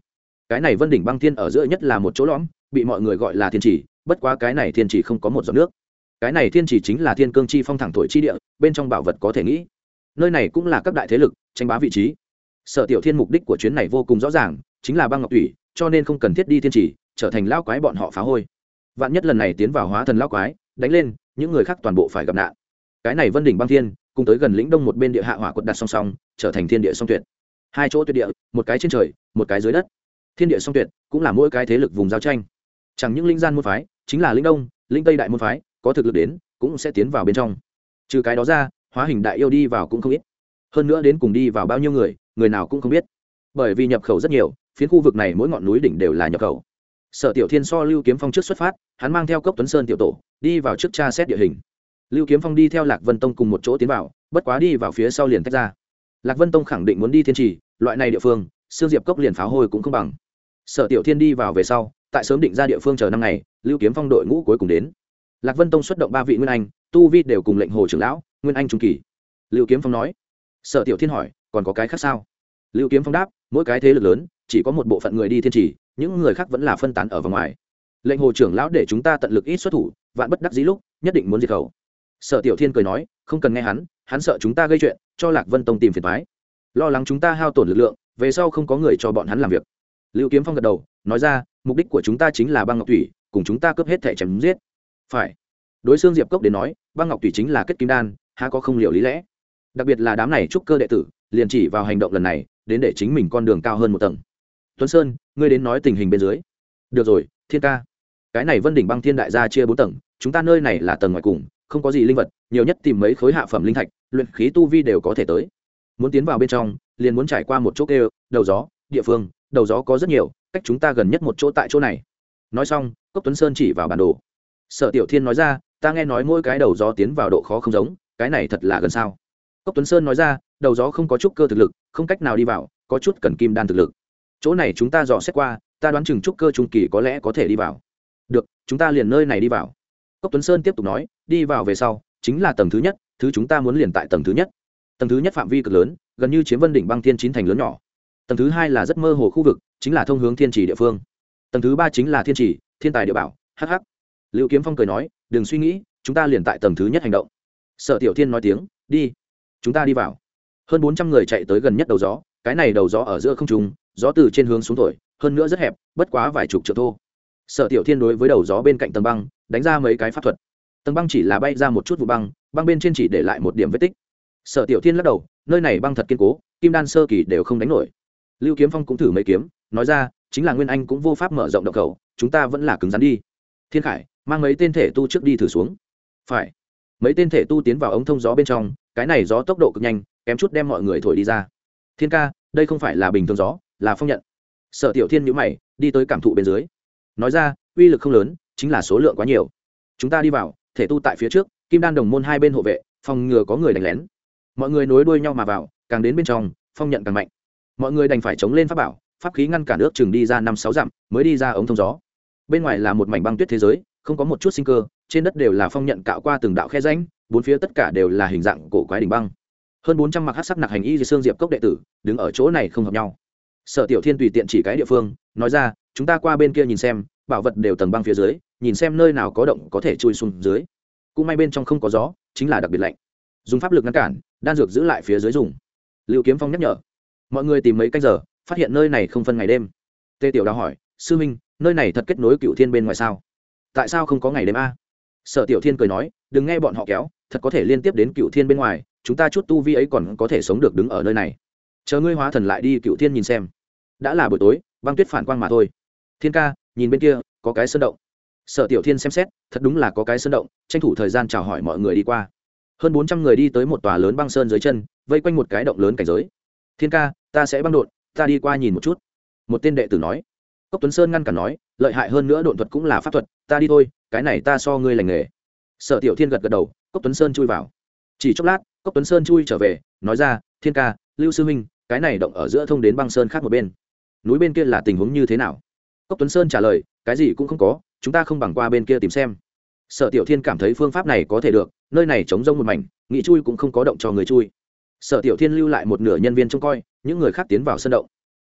Cái này vân đỉnh băng thiên ở giữa nhất là một chỗ lõm, bị mọi người gọi là thiên trì bất quá cái này thiên trì không có một giọt nước. Cái này thiên trì chính là thiên cương chi phong thẳng thổi chi địa, bên trong bảo vật có thể nghĩ. Nơi này cũng là các đại thế lực, tranh bá vị trí. Sở tiểu thiên mục đích của chuyến này vô cùng rõ ràng, chính là băng ngọc thủy cho nên không cần thiết đi thiên trì trở thành lao quái bọn họ phá hôi. Vạn nhất lần này tiến vào hóa thần lao quái, đánh lên, những người khác toàn bộ phải gặp nạn. Cái này vân đỉnh băng thiên, cùng tới gần lĩnh đông một bên địa hạ hỏa quật đặt song song, trở thành thiên địa song tuyệt. Hai chỗ tuyệt địa, một cái trên trời, một cái dưới đất. Thiên địa song tuyệt cũng là mỗi cái thế lực vùng giao tranh. Chẳng những linh gian môn phái, chính là linh đông, linh tây đại môn phái, có thực lực đến, cũng sẽ tiến vào bên trong. Trừ cái đó ra, hóa hình đại yêu đi vào cũng không ít. Hơn nữa đến cùng đi vào bao nhiêu người người nào cũng không biết. Bởi vì nhập khẩu rất nhiều, phiến khu vực này mỗi ngọn núi đỉnh đều là nhập khẩu sở tiểu thiên so lưu kiếm phong trước xuất phát, hắn mang theo cốc tuấn sơn tiểu tổ, đi vào trước tra xét địa hình. Lưu kiếm phong đi theo lạc vân tông cùng một chỗ tiến vào, bất quá đi vào phía sau liền tách ra. Lạc vân tông khẳng định muốn đi thiên trì, loại này địa phương xương diệp cốc liền pháo hồi cũng không bằng. Sở tiểu thiên đi vào về sau, tại sớm định ra địa phương chờ năm ngày, lưu kiếm phong đội ngũ cuối cùng đến. Lạc vân tông xuất động ba vị nguyên anh, tu vi đều cùng lệnh hồ trưởng lão, nguyên anh trung kỳ. Lưu kiếm phong nói. Sở tiểu thiên hỏi, còn có cái khác sao? Lưu kiếm phong đáp, mỗi cái thế lực lớn, chỉ có một bộ phận người đi thiên trì những người khác vẫn là phân tán ở vòng ngoài. Lệnh hồ trưởng lão để chúng ta tận lực ít xuất thủ, vạn bất đắc dĩ lúc, nhất định muốn diệt khẩu. Sở tiểu thiên cười nói, không cần nghe hắn hắn sợ chúng ta gây chuyện, cho lạc vân tông tìm phiền thoái lo lắng chúng ta hao tổn lực lượng, về sau không có người cho bọn hắn làm việc. Lưu kiếm phong gật đầu, nói ra, mục đích của chúng ta chính là băng ngọc thủy, cùng chúng ta cướp hết thẻ chém giết. Phải. Đối xương diệp cốc đến nói, băng ngọc thủy chính là kết kim đan, há có không liệu lý lẽ. Đặc biệt là đám này trúc cơ đệ tử, liền chỉ vào hành động lần này, đến để chính mình con đường cao hơn một tầng tuấn sơn, ngươi đến nói tình hình bên dưới. Được rồi, thiên ca. Cái này vân đỉnh băng thiên đại gia chia bốn tầng, chúng ta nơi này là tầng ngoài cùng, không có gì linh vật, nhiều nhất tìm mấy khối hạ phẩm linh thạch, luyện khí tu vi đều có thể tới. Muốn tiến vào bên trong, liền muốn trải qua một chỗ kêu, đầu gió, địa phương, đầu gió có rất nhiều, cách chúng ta gần nhất một chỗ tại chỗ này. Nói xong, cốc tuấn sơn chỉ vào bản đồ. Sở tiểu thiên nói ra, ta nghe nói mỗi cái đầu gió tiến vào độ khó không giống, cái này thật là gần sao? Cốc tuấn sơn nói ra, đầu gió không có chút cơ thực lực, không cách nào đi vào, có chút cần kim đan thực lực chỗ này chúng ta dò xét qua, ta đoán chừng trúc cơ trung kỳ có lẽ có thể đi vào. Được, chúng ta liền nơi này đi vào. Cốc tuấn sơn tiếp tục nói, đi vào về sau, chính là tầng thứ nhất, thứ chúng ta muốn liền tại tầng thứ nhất. Tầng thứ nhất phạm vi cực lớn, gần như chiếm vân đỉnh băng thiên chín thành lớn nhỏ. Tầng thứ hai là rất mơ hồ khu vực, chính là thông hướng thiên trì địa phương. Tầng thứ ba chính là thiên trì, thiên tài địa bảo hh liệu kiếm phong cười nói, đừng suy nghĩ, chúng ta liền tại tầng thứ nhất hành động. Sợ tiểu thiên nói tiếng, đi, chúng ta đi vào. Hơn bốn trăm người chạy tới gần nhất đầu gió, cái này đầu gió ở giữa không trung gió từ trên hướng xuống thổi, hơn nữa rất hẹp, bất quá vài chục triệu thô. Sở tiểu thiên đối với đầu gió bên cạnh tầng băng, đánh ra mấy cái pháp thuật. Tầng băng chỉ là bay ra một chút vụ băng băng bên trên chỉ để lại một điểm vết tích. Sở tiểu thiên lắc đầu, nơi này băng thật kiên cố, kim đan sơ kỳ đều không đánh nổi. Lưu kiếm phong cũng thử mấy kiếm, nói ra, chính là nguyên anh cũng vô pháp mở rộng động khẩu chúng ta vẫn là cứng rắn đi. Thiên khải, mang mấy tên thể tu trước đi thử xuống. Phải. Mấy tên thể tu tiến vào ống thông gió bên trong, cái này gió tốc độ cực nhanh, kém chút đem mọi người thổi đi ra. Thiên ca, đây không phải là bình thường gió là phong nhận. Sở tiểu thiên nhữ mày, đi tới cảm thụ bên dưới. Nói ra, uy lực không lớn, chính là số lượng quá nhiều. Chúng ta đi vào, thể tu tại phía trước, kim đan đồng môn hai bên hộ vệ, phòng ngừa có người đánh lén. Mọi người nối đuôi nhau mà vào, càng đến bên trong, phong nhận càng mạnh. Mọi người đành phải chống lên pháp bảo, pháp khí ngăn cản nước chừng đi ra năm sáu dặm, mới đi ra ống thông gió. Bên ngoài là một mảnh băng tuyết thế giới, không có một chút sinh cơ, trên đất đều là phong nhận cạo qua từng đạo khe ránh bốn phía tất cả đều là hình dạng cổ quái đỉnh băng. Hơn bốn trăm mặc hát sắc nặc hành y dưới xương diệp cốc đệ tử, đứng ở chỗ này không hợp nhau sở tiểu thiên tùy tiện chỉ cái địa phương, nói ra, chúng ta qua bên kia nhìn xem, bảo vật đều tầng băng phía dưới, nhìn xem nơi nào có động có thể chui xuống dưới. Cũng may bên trong không có gió, chính là đặc biệt lạnh. Dùng pháp lực ngăn cản, đan dược giữ lại phía dưới dùng. Liệu kiếm phong nhắc nhở, mọi người tìm mấy canh giờ, phát hiện nơi này không phân ngày đêm. Tê tiểu đào hỏi, sư minh, nơi này thật kết nối cựu thiên bên ngoài sao? Tại sao không có ngày đêm a? Sở tiểu thiên cười nói, đừng nghe bọn họ kéo, thật có thể liên tiếp đến cựu thiên bên ngoài, chúng ta chút tu vi ấy còn có thể sống được đứng ở nơi này chờ ngươi hóa thần lại đi cựu thiên nhìn xem. Đã là buổi tối, băng tuyết phản quang mà thôi. Thiên ca, nhìn bên kia, có cái sơn động. Sở tiểu thiên xem xét, thật đúng là có cái sơn động, tranh thủ thời gian chào hỏi mọi người đi qua. Hơn bốn trăm người đi tới một tòa lớn băng sơn dưới chân, vây quanh một cái động lớn cảnh giới. Thiên ca, ta sẽ băng đột ta đi qua nhìn một chút. Một tên đệ tử nói. Cốc tuấn sơn ngăn cản nói, lợi hại hơn nữa độn thuật cũng là pháp thuật, ta đi thôi, cái này ta so ngươi lành nghề. Sở tiểu thiên gật gật đầu, cốc tuấn sơn chui vào. Chỉ chốc lát, cốc tuấn sơn chui trở về, nói ra, thiên ca, lưu sư huynh cái này động ở giữa thông đến băng sơn khác một bên. Núi bên kia là tình huống như thế nào? Cốc tuấn sơn trả lời, cái gì cũng không có, chúng ta không bằng qua bên kia tìm xem. Sở tiểu thiên cảm thấy phương pháp này có thể được, nơi này chống rông một mảnh, nghĩ chui cũng không có động cho người chui. Sở tiểu thiên lưu lại một nửa nhân viên trông coi, những người khác tiến vào sân động.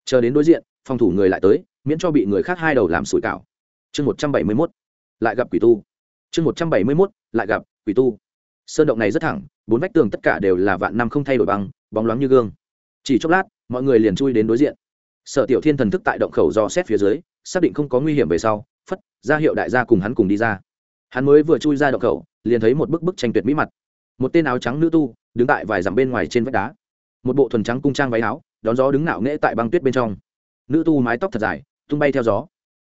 Chờ đến đối diện, phòng thủ người lại tới, miễn cho bị người khác hai đầu làm sủi cảo. Chương một trăm bảy mươi mốt, lại gặp quỷ tu. Chương một trăm bảy mươi mốt, lại gặp quỷ tu. Sơn động này rất thẳng, bốn vách tường tất cả đều là vạn năm không thay đổi băng bóng loáng như gương chỉ chốc lát, mọi người liền chui đến đối diện. Sở tiểu thiên thần thức tại động khẩu do xét phía dưới, xác định không có nguy hiểm về sau, phất, ra hiệu đại gia cùng hắn cùng đi ra. Hắn mới vừa chui ra động khẩu, liền thấy một bức bức tranh tuyệt mỹ mặt. Một tên áo trắng nữ tu, đứng tại vài dặm bên ngoài trên vách đá. Một bộ thuần trắng cung trang váy áo, đón gió đứng nạo nghễ tại băng tuyết bên trong. Nữ tu mái tóc thật dài, tung bay theo gió.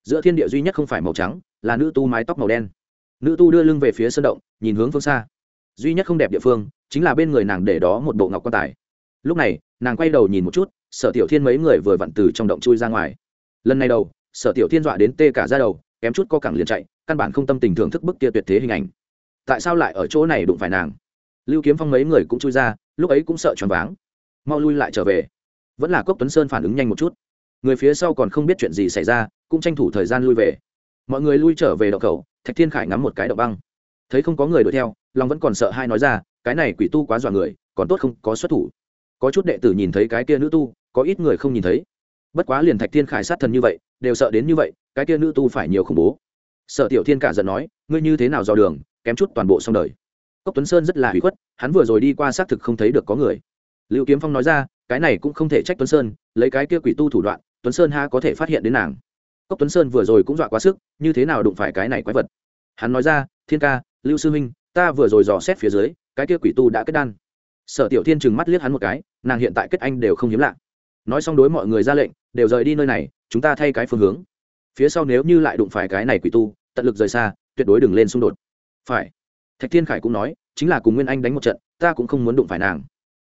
Giữa thiên địa duy nhất không phải màu trắng, là nữ tu mái tóc màu đen. Nữ tu đưa lưng về phía sân động, nhìn hướng phương xa. Duy nhất không đẹp địa phương, chính là bên người nàng để đó một bộ ngọc quan tài lúc này, nàng quay đầu nhìn một chút, sở tiểu thiên mấy người vừa vặn từ trong động chui ra ngoài. Lần này đầu, sở tiểu thiên dọa đến tê cả ra đầu, kém chút co cẳng liền chạy, căn bản không tâm tình thưởng thức bức kia tuyệt thế hình ảnh. Tại sao lại ở chỗ này đụng phải nàng? Lưu kiếm phong mấy người cũng chui ra, lúc ấy cũng sợ choáng váng. Mau lui lại trở về. Vẫn là cốc tuấn sơn phản ứng nhanh một chút. Người phía sau còn không biết chuyện gì xảy ra, cũng tranh thủ thời gian lui về. Mọi người lui trở về đậu khẩu, thạch thiên khải ngắm một cái đậu băng. Thấy không có người đuổi theo, lòng vẫn còn sợ hai nói ra, cái này quỷ tu quá dọa người, còn tốt không có xuất thủ có chút đệ tử nhìn thấy cái kia nữ tu, có ít người không nhìn thấy. Bất quá liền thạch thiên khải sát thần như vậy, đều sợ đến như vậy, cái kia nữ tu phải nhiều khủng bố. Sợ tiểu thiên cả giận nói, ngươi như thế nào do đường, kém chút toàn bộ xong đời. Cốc tuấn sơn rất là hủy khuất, hắn vừa rồi đi qua xác thực không thấy được có người. Lưu kiếm phong nói ra, cái này cũng không thể trách tuấn sơn, lấy cái kia quỷ tu thủ đoạn, tuấn sơn ha có thể phát hiện đến nàng. Cốc tuấn sơn vừa rồi cũng dọa quá sức, như thế nào đụng phải cái này quái vật? Hắn nói ra, thiên ca, lưu sư huynh ta vừa rồi dò xét phía dưới, cái kia quỷ tu đã kết đan sở tiểu thiên trừng mắt liếc hắn một cái, nàng hiện tại kết anh đều không hiếm lạ. Nói xong đối mọi người ra lệnh, đều rời đi nơi này, chúng ta thay cái phương hướng. Phía sau nếu như lại đụng phải cái này quỷ tu, tận lực rời xa, tuyệt đối đừng lên xung đột. Phải. Thạch thiên khải cũng nói, chính là cùng nguyên anh đánh một trận, ta cũng không muốn đụng phải nàng.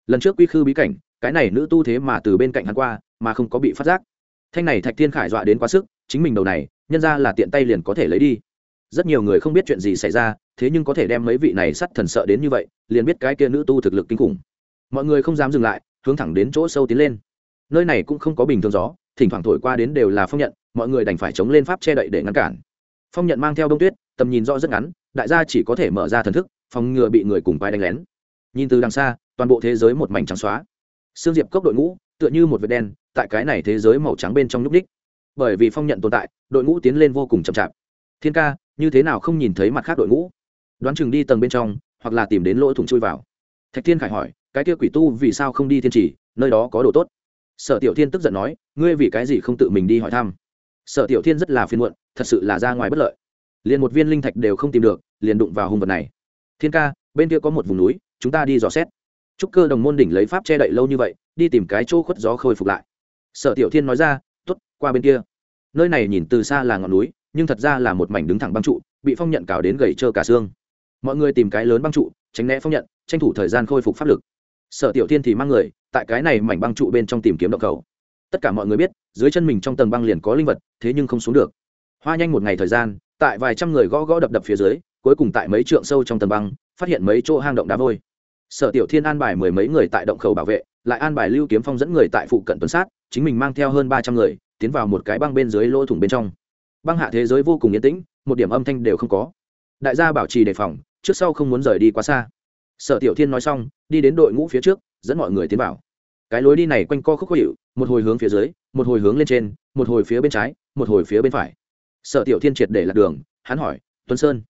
Lần trước quy khư bí cảnh, cái này nữ tu thế mà từ bên cạnh hắn qua, mà không có bị phát giác. Thanh này thạch thiên khải dọa đến quá sức, chính mình đầu này, nhân ra là tiện tay liền có thể lấy đi rất nhiều người không biết chuyện gì xảy ra, thế nhưng có thể đem mấy vị này sắt thần sợ đến như vậy, liền biết cái kia nữ tu thực lực kinh khủng. Mọi người không dám dừng lại, hướng thẳng đến chỗ sâu tiến lên. Nơi này cũng không có bình thường gió, thỉnh thoảng thổi qua đến đều là phong nhận, mọi người đành phải chống lên pháp che đậy để ngăn cản. Phong nhận mang theo đông tuyết, tầm nhìn rõ rất ngắn, đại gia chỉ có thể mở ra thần thức, phòng ngừa bị người cùng quái đánh lén. Nhìn từ đằng xa, toàn bộ thế giới một mảnh trắng xóa. Xương diệp cốc đội ngũ, tựa như một vệt đen, tại cái này thế giới màu trắng bên trong nhúc ních bởi vì phong nhận tồn tại, đội ngũ tiến lên vô cùng chậm chạp thiên ca, như thế nào không nhìn thấy mặt khác đội ngũ? Đoán chừng đi tầng bên trong, hoặc là tìm đến lỗ thủng chui vào. Thạch thiên khải hỏi, cái kia quỷ tu vì sao không đi thiên trì nơi đó có đồ tốt? Sở tiểu thiên tức giận nói, ngươi vì cái gì không tự mình đi hỏi thăm? Sở tiểu thiên rất là phiền muộn, thật sự là ra ngoài bất lợi. Liền một viên linh thạch đều không tìm được, liền đụng vào hung vật này. Thiên ca, bên kia có một vùng núi, chúng ta đi dò xét. Trúc cơ đồng môn đỉnh lấy pháp che đậy lâu như vậy, đi tìm cái chỗ khuất gió khôi phục lại. Sở tiểu thiên nói ra t ố t qua bên kia. Nơi này nhìn từ xa là ngọn núi nhưng thật ra là một mảnh đứng thẳng băng trụ, bị phong nhận cào đến gầy trơ cả xương. Mọi người tìm cái lớn băng trụ, tránh né phong nhận, tranh thủ thời gian khôi phục pháp lực. Sở tiểu thiên thì mang người, tại cái này mảnh băng trụ bên trong tìm kiếm động cầu. Tất cả mọi người biết, dưới chân mình trong tầng băng liền có linh vật, thế nhưng không xuống được. Hoa nhanh một ngày thời gian, tại vài trăm người gõ gõ đập đập phía dưới, cuối cùng tại mấy trượng sâu trong tầng băng, phát hiện mấy chỗ hang động đá vôi. Sở tiểu thiên an bài mười mấy người tại động khẩu bảo vệ, lại an bài lưu kiếm phong dẫn người tại phụ cận tuần sát, chính mình mang theo hơn ba trăm người, tiến vào một cái băng bên dưới lỗ thủng bên trong băng hạ thế giới vô cùng yên tĩnh, một điểm âm thanh đều không có. Đại gia bảo trì đề phòng, trước sau không muốn rời đi quá xa. Sở tiểu thiên nói xong, đi đến đội ngũ phía trước, dẫn mọi người tiến vào. Cái lối đi này quanh co khúc khó hiệu một hồi hướng phía dưới, một hồi hướng lên trên, một hồi phía bên trái, một hồi phía bên phải. Sở tiểu thiên triệt để lạc đường, hắn hỏi, tuấn sơn,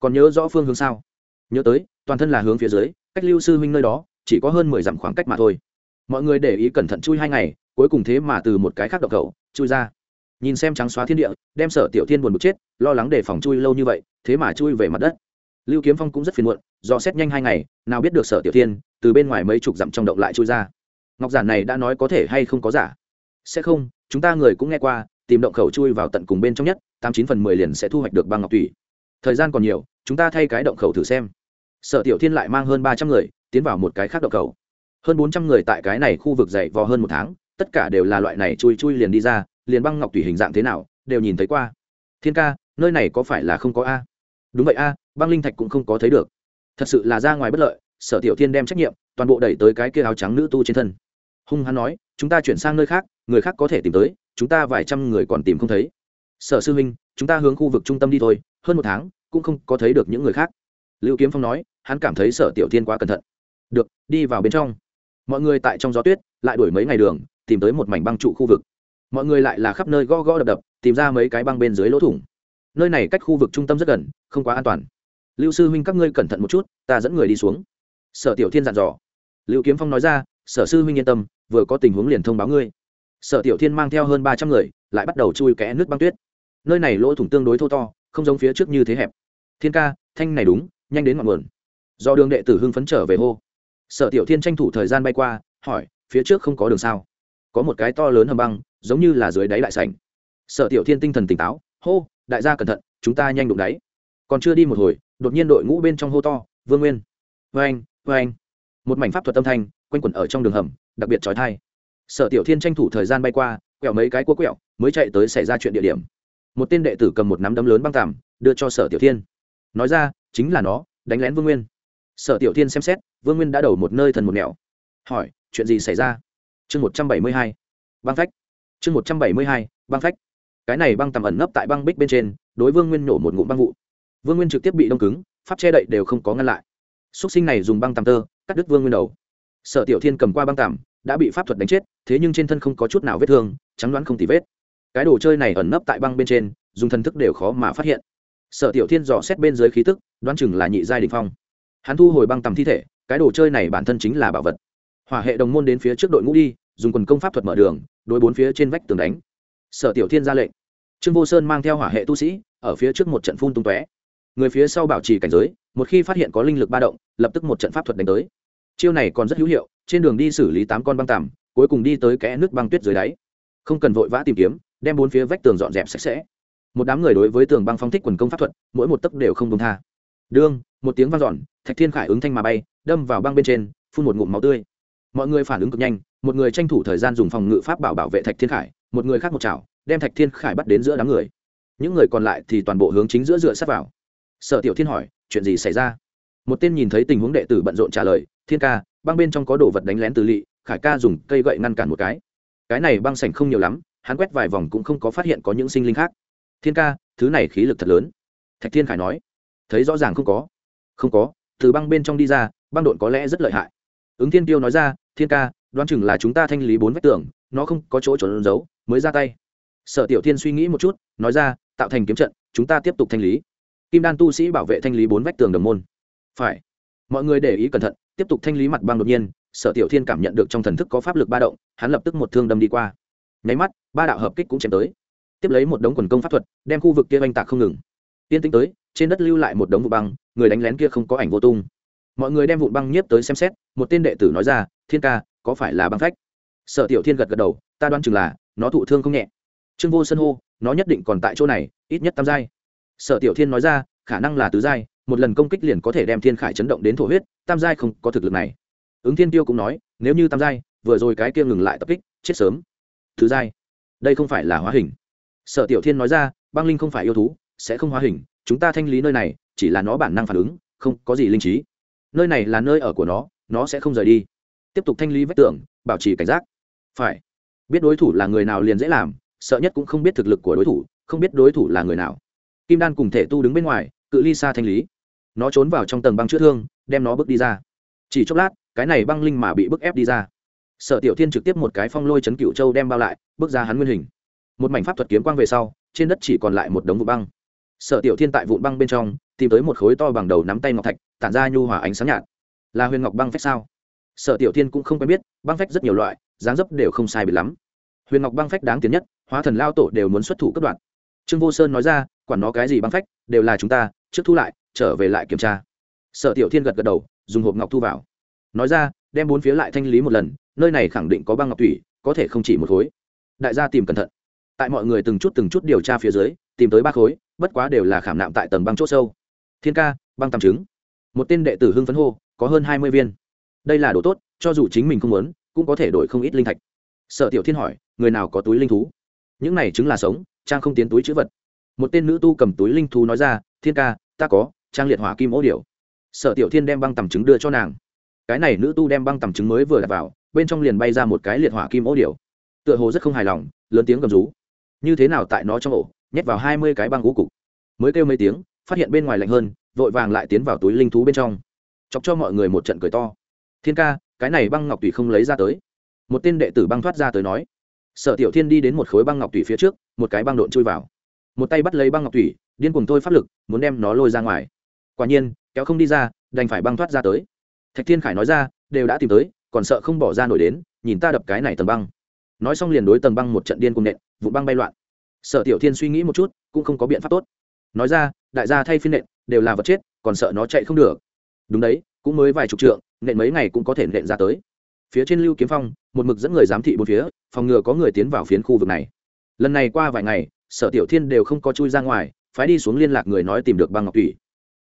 còn nhớ rõ phương hướng sao? Nhớ tới, toàn thân là hướng phía dưới, cách lưu sư huynh nơi đó, chỉ có hơn mười dặm khoảng cách mà thôi. Mọi người để ý cẩn thận chui hai ngày, cuối cùng thế mà từ một cái khác độc khẩu chui ra nhìn xem trắng xóa thiên địa, đem sở tiểu thiên buồn bực chết, lo lắng để phòng chui lâu như vậy, thế mà chui về mặt đất. Lưu kiếm phong cũng rất phiền muộn, do xét nhanh hai ngày, nào biết được sở tiểu thiên từ bên ngoài mấy chục dặm trong động lại chui ra. Ngọc giản này đã nói có thể hay không có giả? Sẽ không, chúng ta người cũng nghe qua, tìm động khẩu chui vào tận cùng bên trong nhất, tám chín phần mười liền sẽ thu hoạch được băng ngọc thủy. Thời gian còn nhiều, chúng ta thay cái động khẩu thử xem. Sở tiểu thiên lại mang hơn ba trăm người, tiến vào một cái khác động khẩu. Hơn bốn trăm người tại cái này khu vực dày vò hơn một tháng, tất cả đều là loại này chui chui liền đi ra liền băng ngọc thủy hình dạng thế nào, đều nhìn thấy qua. Thiên ca, nơi này có phải là không có a? Đúng vậy a, băng linh thạch cũng không có thấy được. Thật sự là ra ngoài bất lợi, sở tiểu thiên đem trách nhiệm, toàn bộ đẩy tới cái kia áo trắng nữ tu trên thân. Hung hắn nói, chúng ta chuyển sang nơi khác, người khác có thể tìm tới, chúng ta vài trăm người còn tìm không thấy. Sở sư huynh, chúng ta hướng khu vực trung tâm đi thôi, hơn một tháng, cũng không có thấy được những người khác. Lưu kiếm phong nói, hắn cảm thấy sở tiểu thiên quá cẩn thận. Được, đi vào bên trong. Mọi người tại trong gió tuyết, lại đuổi mấy ngày đường, tìm tới một mảnh băng trụ khu vực mọi người lại là khắp nơi gõ gõ đập đập, tìm ra mấy cái băng bên dưới lỗ thủng. Nơi này cách khu vực trung tâm rất gần, không quá an toàn. Lưu sư huynh các ngươi cẩn thận một chút, ta dẫn người đi xuống. Sở tiểu thiên dặn dò. Lưu kiếm phong nói ra, sở sư huynh yên tâm, vừa có tình huống liền thông báo ngươi. Sở tiểu thiên mang theo hơn ba trăm người, lại bắt đầu chui kẽ nước băng tuyết. Nơi này lỗ thủng tương đối thô to, không giống phía trước như thế hẹp. Thiên ca, thanh này đúng, nhanh đến ngọn nguồn. Do đường đệ tử hưng phấn trở về hô. Sở tiểu thiên tranh thủ thời gian bay qua, hỏi, phía trước không có đường sao? Có một cái to lớn hầm băng giống như là dưới đáy đại sảnh. Sở tiểu thiên tinh thần tỉnh táo, hô, đại gia cẩn thận, chúng ta nhanh đụng đáy. Còn chưa đi một hồi, đột nhiên đội ngũ bên trong hô to, vương nguyên vê anh vê anh một mảnh pháp thuật âm thanh, quanh quẩn ở trong đường hầm, đặc biệt trói thai sở tiểu thiên tranh thủ thời gian bay qua, quẹo mấy cái cua quẹo, mới chạy tới xảy ra chuyện địa điểm. Một tên đệ tử cầm một nắm đấm lớn băng tàm, đưa cho sở tiểu thiên. Nói ra, chính là nó, đánh lén vương nguyên. Sở tiểu thiên xem xét, vương nguyên đã đầu một nơi thần một nẻo. Hỏi, chuyện gì xảy ra? Chương một trăm bảy mươi hai. Băng phách chương một trăm bảy mươi hai, băng phách. Cái này băng tầm ẩn nấp tại băng bích bên trên, đối vương nguyên nổ một ngụm băng vụ. Vương nguyên trực tiếp bị đông cứng, pháp che đậy đều không có ngăn lại. Xúc sinh này dùng băng tầm tơ, cắt đứt vương nguyên đầu. Sở tiểu thiên cầm qua băng tầm, đã bị pháp thuật đánh chết, thế nhưng trên thân không có chút nào vết thương, trắng đoán không tì vết. Cái đồ chơi này ẩn nấp tại băng bên trên, dùng thần thức đều khó mà phát hiện. Sở tiểu thiên dò xét bên dưới khí tức, đoán chừng là nhị giai đình phong. Hắn thu hồi băng tầm thi thể, cái đồ chơi này bản thân chính là bảo vật. Hỏa hệ đồng môn đến phía trước đội ngũ đi, dùng quần công pháp thuật mở đường đối bốn phía trên vách tường đánh. Sở tiểu thiên ra lệnh. Trương vô sơn mang theo hỏa hệ tu sĩ, ở phía trước một trận phun tung tóe. Người phía sau bảo trì cảnh giới, một khi phát hiện có linh lực ba động, lập tức một trận pháp thuật đánh tới. Chiêu này còn rất hữu hiệu, trên đường đi xử lý tám con băng tằm, cuối cùng đi tới kẽ nước băng tuyết dưới đáy. Không cần vội vã tìm kiếm, đem bốn phía vách tường dọn dẹp sạch sẽ. Một đám người đối với tường băng phong thích quần công pháp thuật, mỗi một tấc đều không công tha. Đương, một tiếng vang dọn, thạch thiên khải ứng thanh mà bay, đâm vào băng bên trên, phun một ngụm máu tươi. Mọi người phản ứng cực nhanh một người tranh thủ thời gian dùng phòng ngự pháp bảo bảo vệ thạch thiên khải, một người khác một chảo, đem thạch thiên khải bắt đến giữa đám người. Những người còn lại thì toàn bộ hướng chính giữa dựa sát vào. Sở tiểu thiên hỏi, chuyện gì xảy ra? Một tên nhìn thấy tình huống đệ tử bận rộn trả lời, thiên ca, băng bên trong có đồ vật đánh lén từ lỵ khải ca dùng cây gậy ngăn cản một cái. Cái này băng sành không nhiều lắm, hắn quét vài vòng cũng không có phát hiện có những sinh linh khác. Thiên ca, thứ này khí lực thật lớn. Thạch thiên khải nói, thấy rõ ràng không có. Không có, từ băng bên trong đi ra, băng độn có lẽ rất lợi hại. Ứng thiên tiêu nói ra, thiên ca đoán chừng là chúng ta thanh lý bốn vách tường, nó không có chỗ trốn giấu, mới ra tay. Sở tiểu thiên suy nghĩ một chút, nói ra, tạo thành kiếm trận, chúng ta tiếp tục thanh lý. Kim đan tu sĩ bảo vệ thanh lý bốn vách tường đồng môn. Phải. Mọi người để ý cẩn thận, tiếp tục thanh lý mặt băng đột nhiên, sở tiểu thiên cảm nhận được trong thần thức có pháp lực ba động, hắn lập tức một thương đâm đi qua. Nháy mắt, ba đạo hợp kích cũng chém tới. Tiếp lấy một đống quần công pháp thuật, đem khu vực kia oanh tạc không ngừng. Tiên tính tới, trên đất lưu lại một đống vụ băng, người đánh lén kia không có ảnh vô tung. Mọi người đem vụn băng nhiếp tới xem xét một tên đệ tử nói ra, thiên ca, có phải là băng phách? Sở tiểu thiên gật gật đầu, ta đoán chừng là, nó thụ thương không nhẹ. Trương vô sân hô, nó nhất định còn tại chỗ này, ít nhất tam giai. Sở tiểu thiên nói ra, khả năng là tứ giai, một lần công kích liền có thể đem thiên khải chấn động đến thổ huyết, tam giai không có thực lực này. Ứng thiên tiêu cũng nói, nếu như tam giai, vừa rồi cái kia ngừng lại tập kích, chết sớm. Thứ giai, đây không phải là hóa hình. Sở tiểu thiên nói ra, băng linh không phải yêu thú, sẽ không hóa hình, chúng ta thanh lý nơi này, chỉ là nó bản năng phản ứng, không có gì linh trí. Nơi này là nơi ở của nó nó sẽ không rời đi. Tiếp tục thanh lý vách tường, bảo trì cảnh giác. Phải. Biết đối thủ là người nào liền dễ làm, sợ nhất cũng không biết thực lực của đối thủ, không biết đối thủ là người nào. Kim đan cùng thể tu đứng bên ngoài, cự ly xa thanh lý. Nó trốn vào trong tầng băng chữa thương, đem nó bước đi ra. Chỉ chốc lát, cái này băng linh mà bị bức ép đi ra. Sở tiểu thiên trực tiếp một cái phong lôi chấn cựu châu đem bao lại, bước ra hắn nguyên hình. Một mảnh pháp thuật kiếm quang về sau, trên đất chỉ còn lại một đống vụ băng. Sở tiểu thiên tại vụn băng bên trong, tìm tới một khối to bằng đầu nắm tay ngọc thạch, tản ra nhu hòa ánh sáng nhạt là huyền ngọc băng phách sao? Sở tiểu thiên cũng không quen biết, băng phách rất nhiều loại, dáng dấp đều không sai bị lắm. Huyền ngọc băng phách đáng tiền nhất, hóa thần lao tổ đều muốn xuất thủ cấp đoạn trương vô sơn nói ra, quản nó cái gì băng phách, đều là chúng ta, trước thu lại, trở về lại kiểm tra. Sở tiểu thiên gật gật đầu, dùng hộp ngọc thu vào. Nói ra, đem bốn phía lại thanh lý một lần, nơi này khẳng định có băng ngọc thủy, có thể không chỉ một khối. Đại gia tìm cẩn thận. Tại mọi người từng chút từng chút điều tra phía dưới, tìm tới ba khối, bất quá đều là khảm nạm tại tầng băng c h ỗ sâu. Thiên ca, băng tam trứng một tên đệ tử hưng phấn hô có hơn hai mươi viên. Đây là đồ tốt, cho dù chính mình không muốn, cũng có thể đổi không ít linh thạch. Sở tiểu thiên hỏi, người nào có túi linh thú? Những này chứng là sống, trang không tiến túi chữ vật. Một tên nữ tu cầm túi linh thú nói ra, thiên ca, ta có, trang liệt hỏa kim ố điệu sở tiểu thiên đem băng tầm trứng đưa cho nàng. Cái này nữ tu đem băng tầm trứng mới vừa đặt vào, bên trong liền bay ra một cái liệt hỏa kim ố điệu tựa hồ rất không hài lòng, lớn tiếng gầm rú. Như thế nào tại nó trong ổ, nhét vào hai mươi cái băng ngũ cục? Mới kêu mấy tiếng, phát hiện bên ngoài lạnh hơn, vội vàng lại tiến vào túi linh thú bên trong chọc cho mọi người một trận cười to. Thiên ca, cái này băng ngọc tùy không lấy ra tới. Một tên đệ tử băng thoát ra tới nói. Sở tiểu thiên đi đến một khối băng ngọc tùy phía trước, một cái băng độn chui vào. Một tay bắt lấy băng ngọc tùy, điên cùng thôi pháp lực, muốn đem nó lôi ra ngoài. Quả nhiên, kéo không đi ra, đành phải băng thoát ra tới. Thạch thiên khải nói ra, đều đã tìm tới, còn sợ không bỏ ra nổi đến, nhìn ta đập cái này tầng băng. Nói xong liền đối tầng băng một trận điên cùng nện vụ băng bay loạn. Sở tiểu thiên suy nghĩ một chút, cũng không có biện pháp tốt. Nói ra, đại gia thay phiên nện, đều là vật chết, còn sợ nó chạy không được đúng đấy, cũng mới vài chục trượng, nện mấy ngày cũng có thể nện ra tới. Phía trên lưu kiếm phong, một mực dẫn người giám thị bốn phía, phòng ngừa có người tiến vào phiến khu vực này. Lần này qua vài ngày, sở tiểu thiên đều không có chui ra ngoài, phái đi xuống liên lạc người nói tìm được băng ngọc thủy.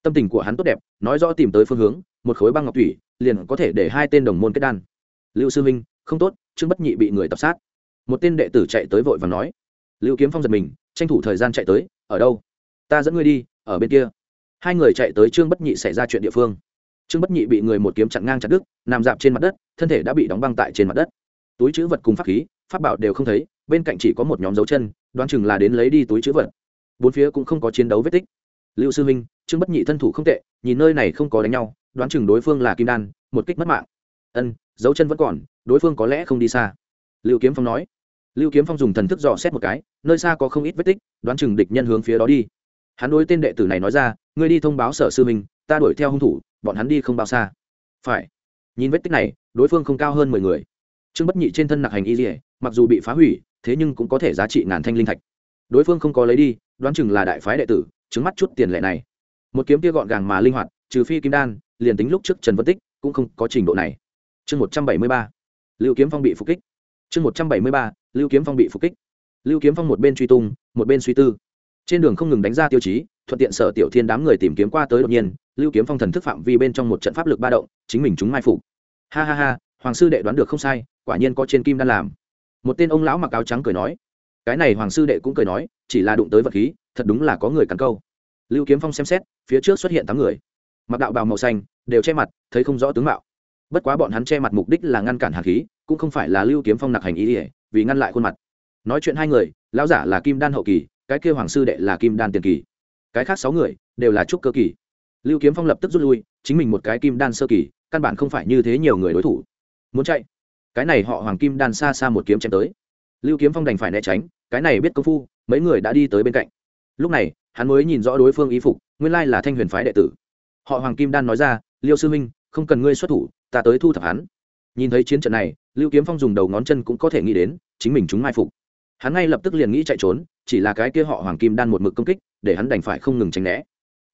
Tâm tình của hắn tốt đẹp, nói rõ tìm tới phương hướng, một khối băng ngọc thủy, liền có thể để hai tên đồng môn kết đan. Lưu sư minh, không tốt, trương bất nhị bị người tập sát. Một tên đệ tử chạy tới vội và nói. Lưu kiếm phong giật mình, tranh thủ thời gian chạy tới, ở đâu? Ta dẫn ngươi đi, ở bên kia. Hai người chạy tới trương bất nhị xảy ra chuyện địa phương trương bất nhị bị người một kiếm chặn ngang chặt đứt nằm dạp trên mặt đất thân thể đã bị đóng băng tại trên mặt đất túi chữ vật cùng pháp khí pháp bảo đều không thấy bên cạnh chỉ có một nhóm dấu chân đoán chừng là đến lấy đi túi chữ vật bốn phía cũng không có chiến đấu vết tích lưu sư minh trương bất nhị thân thủ không tệ nhìn nơi này không có đánh nhau đoán chừng đối phương là kim đan một kích mất mạng ân dấu chân vẫn còn đối phương có lẽ không đi xa lưu kiếm phong nói lưu kiếm phong dùng thần thức dò xét một cái nơi xa có không ít vết tích đoán chừng địch nhân hướng phía đó đi hắn đối tên đệ tử này nói ra ngươi đi thông báo sở sư minh ta đuổi theo hung thủ bọn hắn đi không bao xa. Phải. Nhìn vết tích này, đối phương không cao hơn mười người. Trương bất nhị trên thân nặc hành y dỉa mặc dù bị phá hủy, thế nhưng cũng có thể giá trị ngàn thanh linh thạch. Đối phương không có lấy đi, đoán chừng là đại phái đệ tử chứng mắt chút tiền lệ này. Một kiếm tia gọn gàng mà linh hoạt, trừ phi kim đan, liền tính lúc trước trần vân tích cũng không có trình độ này. Chương một trăm bảy mươi ba. Lưu kiếm phong bị phục kích. Chương một trăm bảy mươi ba. Lưu kiếm phong bị phục kích. Lưu kiếm phong một bên truy tung, một bên suy tư. Trên đường không ngừng đánh ra tiêu chí, thuận tiện sở tiểu thiên đám người tìm kiếm qua tới đột nhiên lưu kiếm phong thần thức phạm vi bên trong một trận pháp lực ba động, chính mình chúng mai phục. Ha ha ha, hoàng sư đệ đoán được không sai, quả nhiên có trên kim đan làm. Một tên ông lão mặc áo trắng cười nói. Cái này hoàng sư đệ cũng cười nói, chỉ là đụng tới vật khí, thật đúng là có người cắn câu. Lưu kiếm phong xem xét, phía trước xuất hiện tám người. Mặc đạo bào màu xanh, đều che mặt, thấy không rõ tướng mạo. Bất quá bọn hắn che mặt mục đích là ngăn cản hàn khí, cũng không phải là lưu kiếm phong nặc hành ý ỉa vì ngăn lại khuôn mặt. Nói chuyện hai người, lão giả là kim đan hậu kỳ, cái kêu hoàng sư đệ là kim đan tiền kỳ. Cái khác sáu người, đều là trúc cơ kỳ lưu kiếm phong lập tức rút lui, chính mình một cái kim đan sơ kỳ, căn bản không phải như thế nhiều người đối thủ. Muốn chạy? Cái này họ hoàng kim đan xa xa một kiếm chém tới. Lưu kiếm phong đành phải né tránh, cái này biết công phu, mấy người đã đi tới bên cạnh. Lúc này, hắn mới nhìn rõ đối phương ý phục, nguyên lai là thanh huyền phái đệ tử. Họ hoàng kim đan nói ra, liêu sư minh không cần ngươi xuất thủ, ta tới thu thập hắn. Nhìn thấy chiến trận này, lưu kiếm phong dùng đầu ngón chân cũng có thể nghĩ đến, chính mình chúng mai phục. Hắn ngay lập tức liền nghĩ chạy trốn, chỉ là cái kia họ hoàng kim đan một mực công kích, để hắn đành phải không ngừng tránh né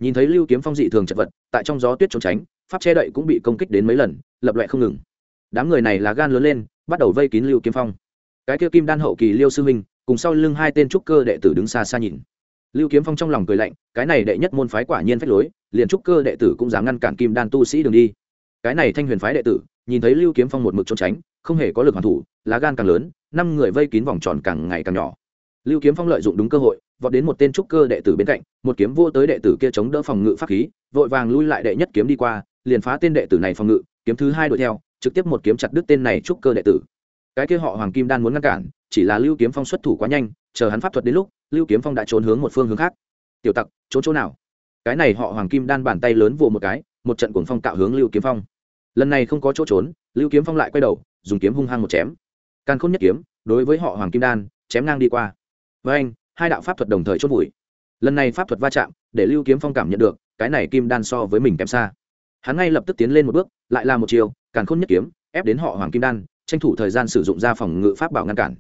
nhìn thấy lưu kiếm phong dị thường chật vật, tại trong gió tuyết trốn tránh, pháp che đậy cũng bị công kích đến mấy lần, lập loại không ngừng. Đám người này là gan lớn lên, bắt đầu vây kín lưu kiếm phong. Cái kia kim đan hậu kỳ liêu sư minh, cùng sau lưng hai tên trúc cơ đệ tử đứng xa xa nhìn. Lưu kiếm phong trong lòng cười lạnh, cái này đệ nhất môn phái quả nhiên phách lối, liền trúc cơ đệ tử cũng dám ngăn cản kim đan tu sĩ đường đi. Cái này thanh huyền phái đệ tử, nhìn thấy lưu kiếm phong một mực trốn tránh, không hề có lực hoàn thủ, lá gan càng lớn, năm người vây kín vòng tròn càng ngày càng nhỏ lưu kiếm phong lợi dụng đúng cơ hội, vọt đến một tên trúc cơ đệ tử bên cạnh, một kiếm vô tới đệ tử kia chống đỡ phòng ngự pháp khí, vội vàng lui lại đệ nhất kiếm đi qua, liền phá tên đệ tử này phòng ngự, kiếm thứ hai đuổi theo, trực tiếp một kiếm chặt đứt tên này trúc cơ đệ tử. Cái kia họ hoàng kim đan muốn ngăn cản, chỉ là lưu kiếm phong xuất thủ quá nhanh, chờ hắn pháp thuật đến lúc, lưu kiếm phong đã trốn hướng một phương hướng khác. Tiểu tặc, trốn chỗ nào? Cái này họ hoàng kim đan bàn tay lớn vồ một cái, một trận cuồng phong tạo hướng lưu kiếm phong. Lần này không có chỗ trốn, lưu kiếm phong lại quay đầu, dùng kiếm hung hăng một chém. Càn khôn nhất kiếm, đối với họ hoàng kim đan, chém ngang đi qua với anh, hai đạo pháp thuật đồng thời chốt vùi. Lần này pháp thuật va chạm, để lưu kiếm phong cảm nhận được, cái này kim đan so với mình kém xa. Hắn ngay lập tức tiến lên một bước, lại là một chiều, càn khôn nhất kiếm, ép đến họ hoàng kim đan, tranh thủ thời gian sử dụng ra phòng ngự pháp bảo ngăn cản.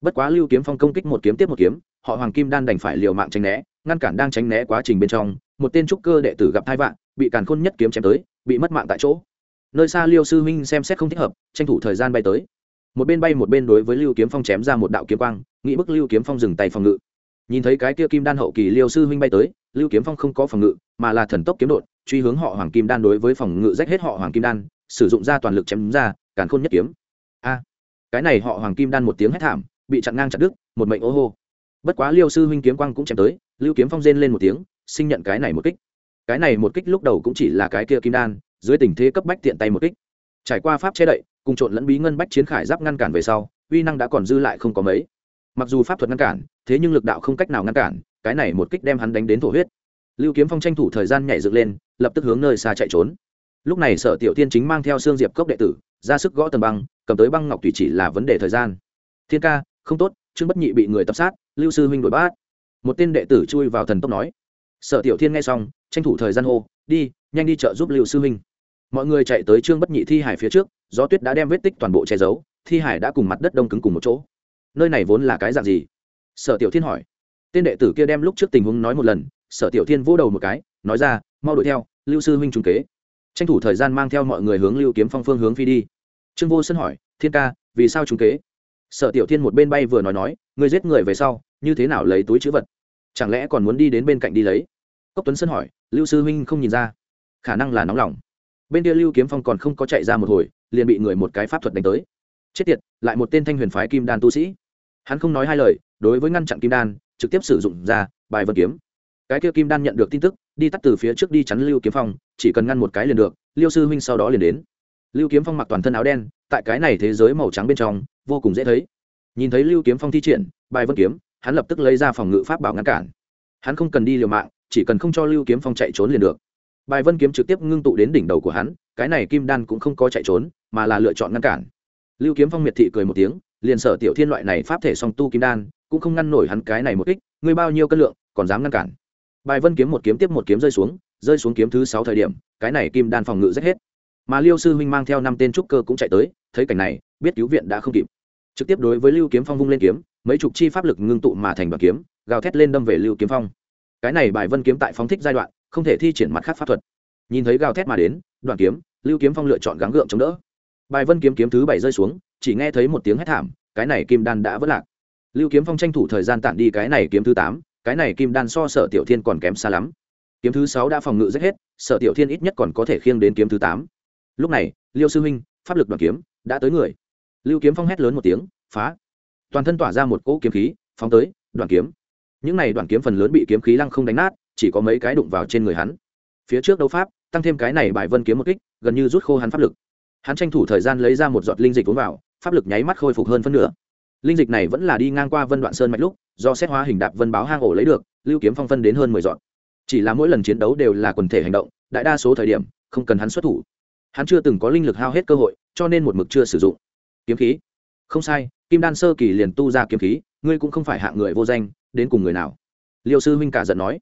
Bất quá lưu kiếm phong công kích một kiếm tiếp một kiếm, họ hoàng kim đan đành phải liều mạng tránh né, ngăn cản đang tránh né quá trình bên trong, một tên trúc cơ đệ tử gặp hai vạn bị càn khôn nhất kiếm chém tới, bị mất mạng tại chỗ. Nơi xa liêu sư huynh xem xét không thích hợp, tranh thủ thời gian bay tới một bên bay một bên đối với lưu kiếm phong chém ra một đạo kiếm quang, nghĩ bức lưu kiếm phong dừng tay phòng ngự. Nhìn thấy cái kia kim đan hậu kỳ liêu sư huynh bay tới, lưu kiếm phong không có phòng ngự, mà là thần tốc kiếm đột, truy hướng họ hoàng kim đan đối với phòng ngự rách hết họ hoàng kim đan, sử dụng ra toàn lực chém ra, càn khôn nhất kiếm. A, cái này họ hoàng kim đan một tiếng hét thảm, bị chặn ngang chặt đứt, một mệnh ô hô. Bất quá liêu sư huynh kiếm quang cũng chém tới, lưu kiếm phong rên lên một tiếng, sinh nhận cái này một kích. Cái này một kích lúc đầu cũng chỉ là cái kia kim đan, dưới tình thế cấp bách tiện tay một kích. Trải qua pháp che đậy cùng trộn lẫn bí ngân bách chiến khải giáp ngăn cản về sau, uy năng đã còn dư lại không có mấy. Mặc dù pháp thuật ngăn cản, thế nhưng lực đạo không cách nào ngăn cản, cái này một kích đem hắn đánh đến thổ huyết. Lưu kiếm phong tranh thủ thời gian nhảy dựng lên, lập tức hướng nơi xa chạy trốn. Lúc này sở tiểu tiên chính mang theo xương diệp cốc đệ tử, ra sức gõ tầng băng, cầm tới băng ngọc thủy chỉ là vấn đề thời gian. Thiên ca, không tốt, trương bất nhị bị người tập sát, lưu sư huynh đuổi bát một tên đệ tử chui vào thần tốc nói. Sở tiểu thiên nghe xong, tranh thủ thời gian hô, đi, nhanh đi chợ giúp lưu sư huynh mọi người chạy tới trương bất nhị thi hải phía trước, gió tuyết đã đem vết tích toàn bộ che giấu, thi hải đã cùng mặt đất đông cứng cùng một chỗ. Nơi này vốn là cái dạng gì? Sở tiểu thiên hỏi. Tên đệ tử kia đem lúc trước tình huống nói một lần, sở tiểu thiên vỗ đầu một cái, nói ra, mau đuổi theo, lưu sư huynh trung kế. Tranh thủ thời gian mang theo mọi người hướng lưu kiếm phong phương hướng phi đi. Trương vô sân hỏi, thiên ca, vì sao trung kế? Sở tiểu thiên một bên bay vừa nói nói người giết người về sau, như thế nào lấy túi chữ vật? Chẳng lẽ còn muốn đi đến bên cạnh đi lấy? Cốc tuấn sơn hỏi, lưu sư huynh không nhìn ra, khả năng là nóng lòng bên kia lưu kiếm phong còn không có chạy ra một hồi, liền bị người một cái pháp thuật đánh tới. Chết tiệt, lại một tên thanh huyền phái kim đan tu sĩ. Hắn không nói hai lời, đối với ngăn chặn kim đan, trực tiếp sử dụng ra bài vân kiếm. Cái kia kim đan nhận được tin tức, đi tắt từ phía trước đi chắn lưu kiếm phong, chỉ cần ngăn một cái liền được, liêu sư huynh sau đó liền đến. Lưu kiếm phong mặc toàn thân áo đen, tại cái này thế giới màu trắng bên trong, vô cùng dễ thấy. Nhìn thấy lưu kiếm phong thi triển bài vân kiếm, hắn lập tức lấy ra phòng ngự pháp bảo ngăn cản. Hắn không cần đi liều mạng, chỉ cần không cho lưu kiếm phong chạy trốn liền được bài vân kiếm trực tiếp ngưng tụ đến đỉnh đầu của hắn, cái này kim đan cũng không có chạy trốn, mà là lựa chọn ngăn cản. Lưu kiếm phong miệt thị cười một tiếng, liền sở tiểu thiên loại này pháp thể song tu kim đan, cũng không ngăn nổi hắn cái này một kích, ngươi bao nhiêu cân lượng, còn dám ngăn cản. Bài vân kiếm một kiếm tiếp một kiếm rơi xuống rơi xuống kiếm thứ sáu thời điểm, cái này kim đan phòng ngự rất hết. Mà liêu sư huynh mang theo năm tên trúc cơ cũng chạy tới, thấy cảnh này, biết cứu viện đã không kịp. Trực tiếp đối với lưu kiếm phong vung lên kiếm, mấy chục chi pháp lực ngưng tụ mà thành đoạn kiếm, gào thét lên đâm về lưu kiếm phong. Cái này bài vân kiếm tại phóng thích giai đoạn không thể thi triển mặt khác pháp thuật. Nhìn thấy gào thét mà đến, đoạn kiếm, lưu kiếm phong lựa chọn gắng gượng chống đỡ. Bài vân kiếm kiếm thứ bảy rơi xuống, chỉ nghe thấy một tiếng hét thảm, cái này kim đan đã vất lạc. Lưu kiếm phong tranh thủ thời gian tản đi cái này kiếm thứ tám, cái này kim đan so sở tiểu thiên còn kém xa lắm. Kiếm thứ sáu đã phòng ngự rất hết, sở tiểu thiên ít nhất còn có thể khiêng đến kiếm thứ tám. Lúc này, liêu sư huynh pháp lực đoàn kiếm, đã tới người. Lưu kiếm phong hét lớn một tiếng, phá. Toàn thân tỏa ra một cỗ kiếm khí, phóng tới đoàn kiếm. Những này đoàn kiếm phần lớn bị kiếm khí lăng không đánh nát chỉ có mấy cái đụng vào trên người hắn. Phía trước đấu pháp, tăng thêm cái này bài vân kiếm một kích, gần như rút khô hắn pháp lực. Hắn tranh thủ thời gian lấy ra một giọt linh dịch uống vào, pháp lực nháy mắt khôi phục hơn phân nửa. Linh dịch này vẫn là đi ngang qua vân đoạn sơn mạch lúc, do xét hóa hình đạp vân báo hang ổ lấy được, lưu kiếm phong phân đến hơn mười dọn chỉ là mỗi lần chiến đấu đều là quần thể hành động, đại đa số thời điểm, không cần hắn xuất thủ. Hắn chưa từng có linh lực hao hết cơ hội, cho nên một mực chưa sử dụng. Kiếm khí. Không sai, kim đan sơ kỳ liền tu ra kiếm khí, ngươi cũng không phải hạng người vô danh, đến cùng người nào? Liêu sư huynh cả giận nói.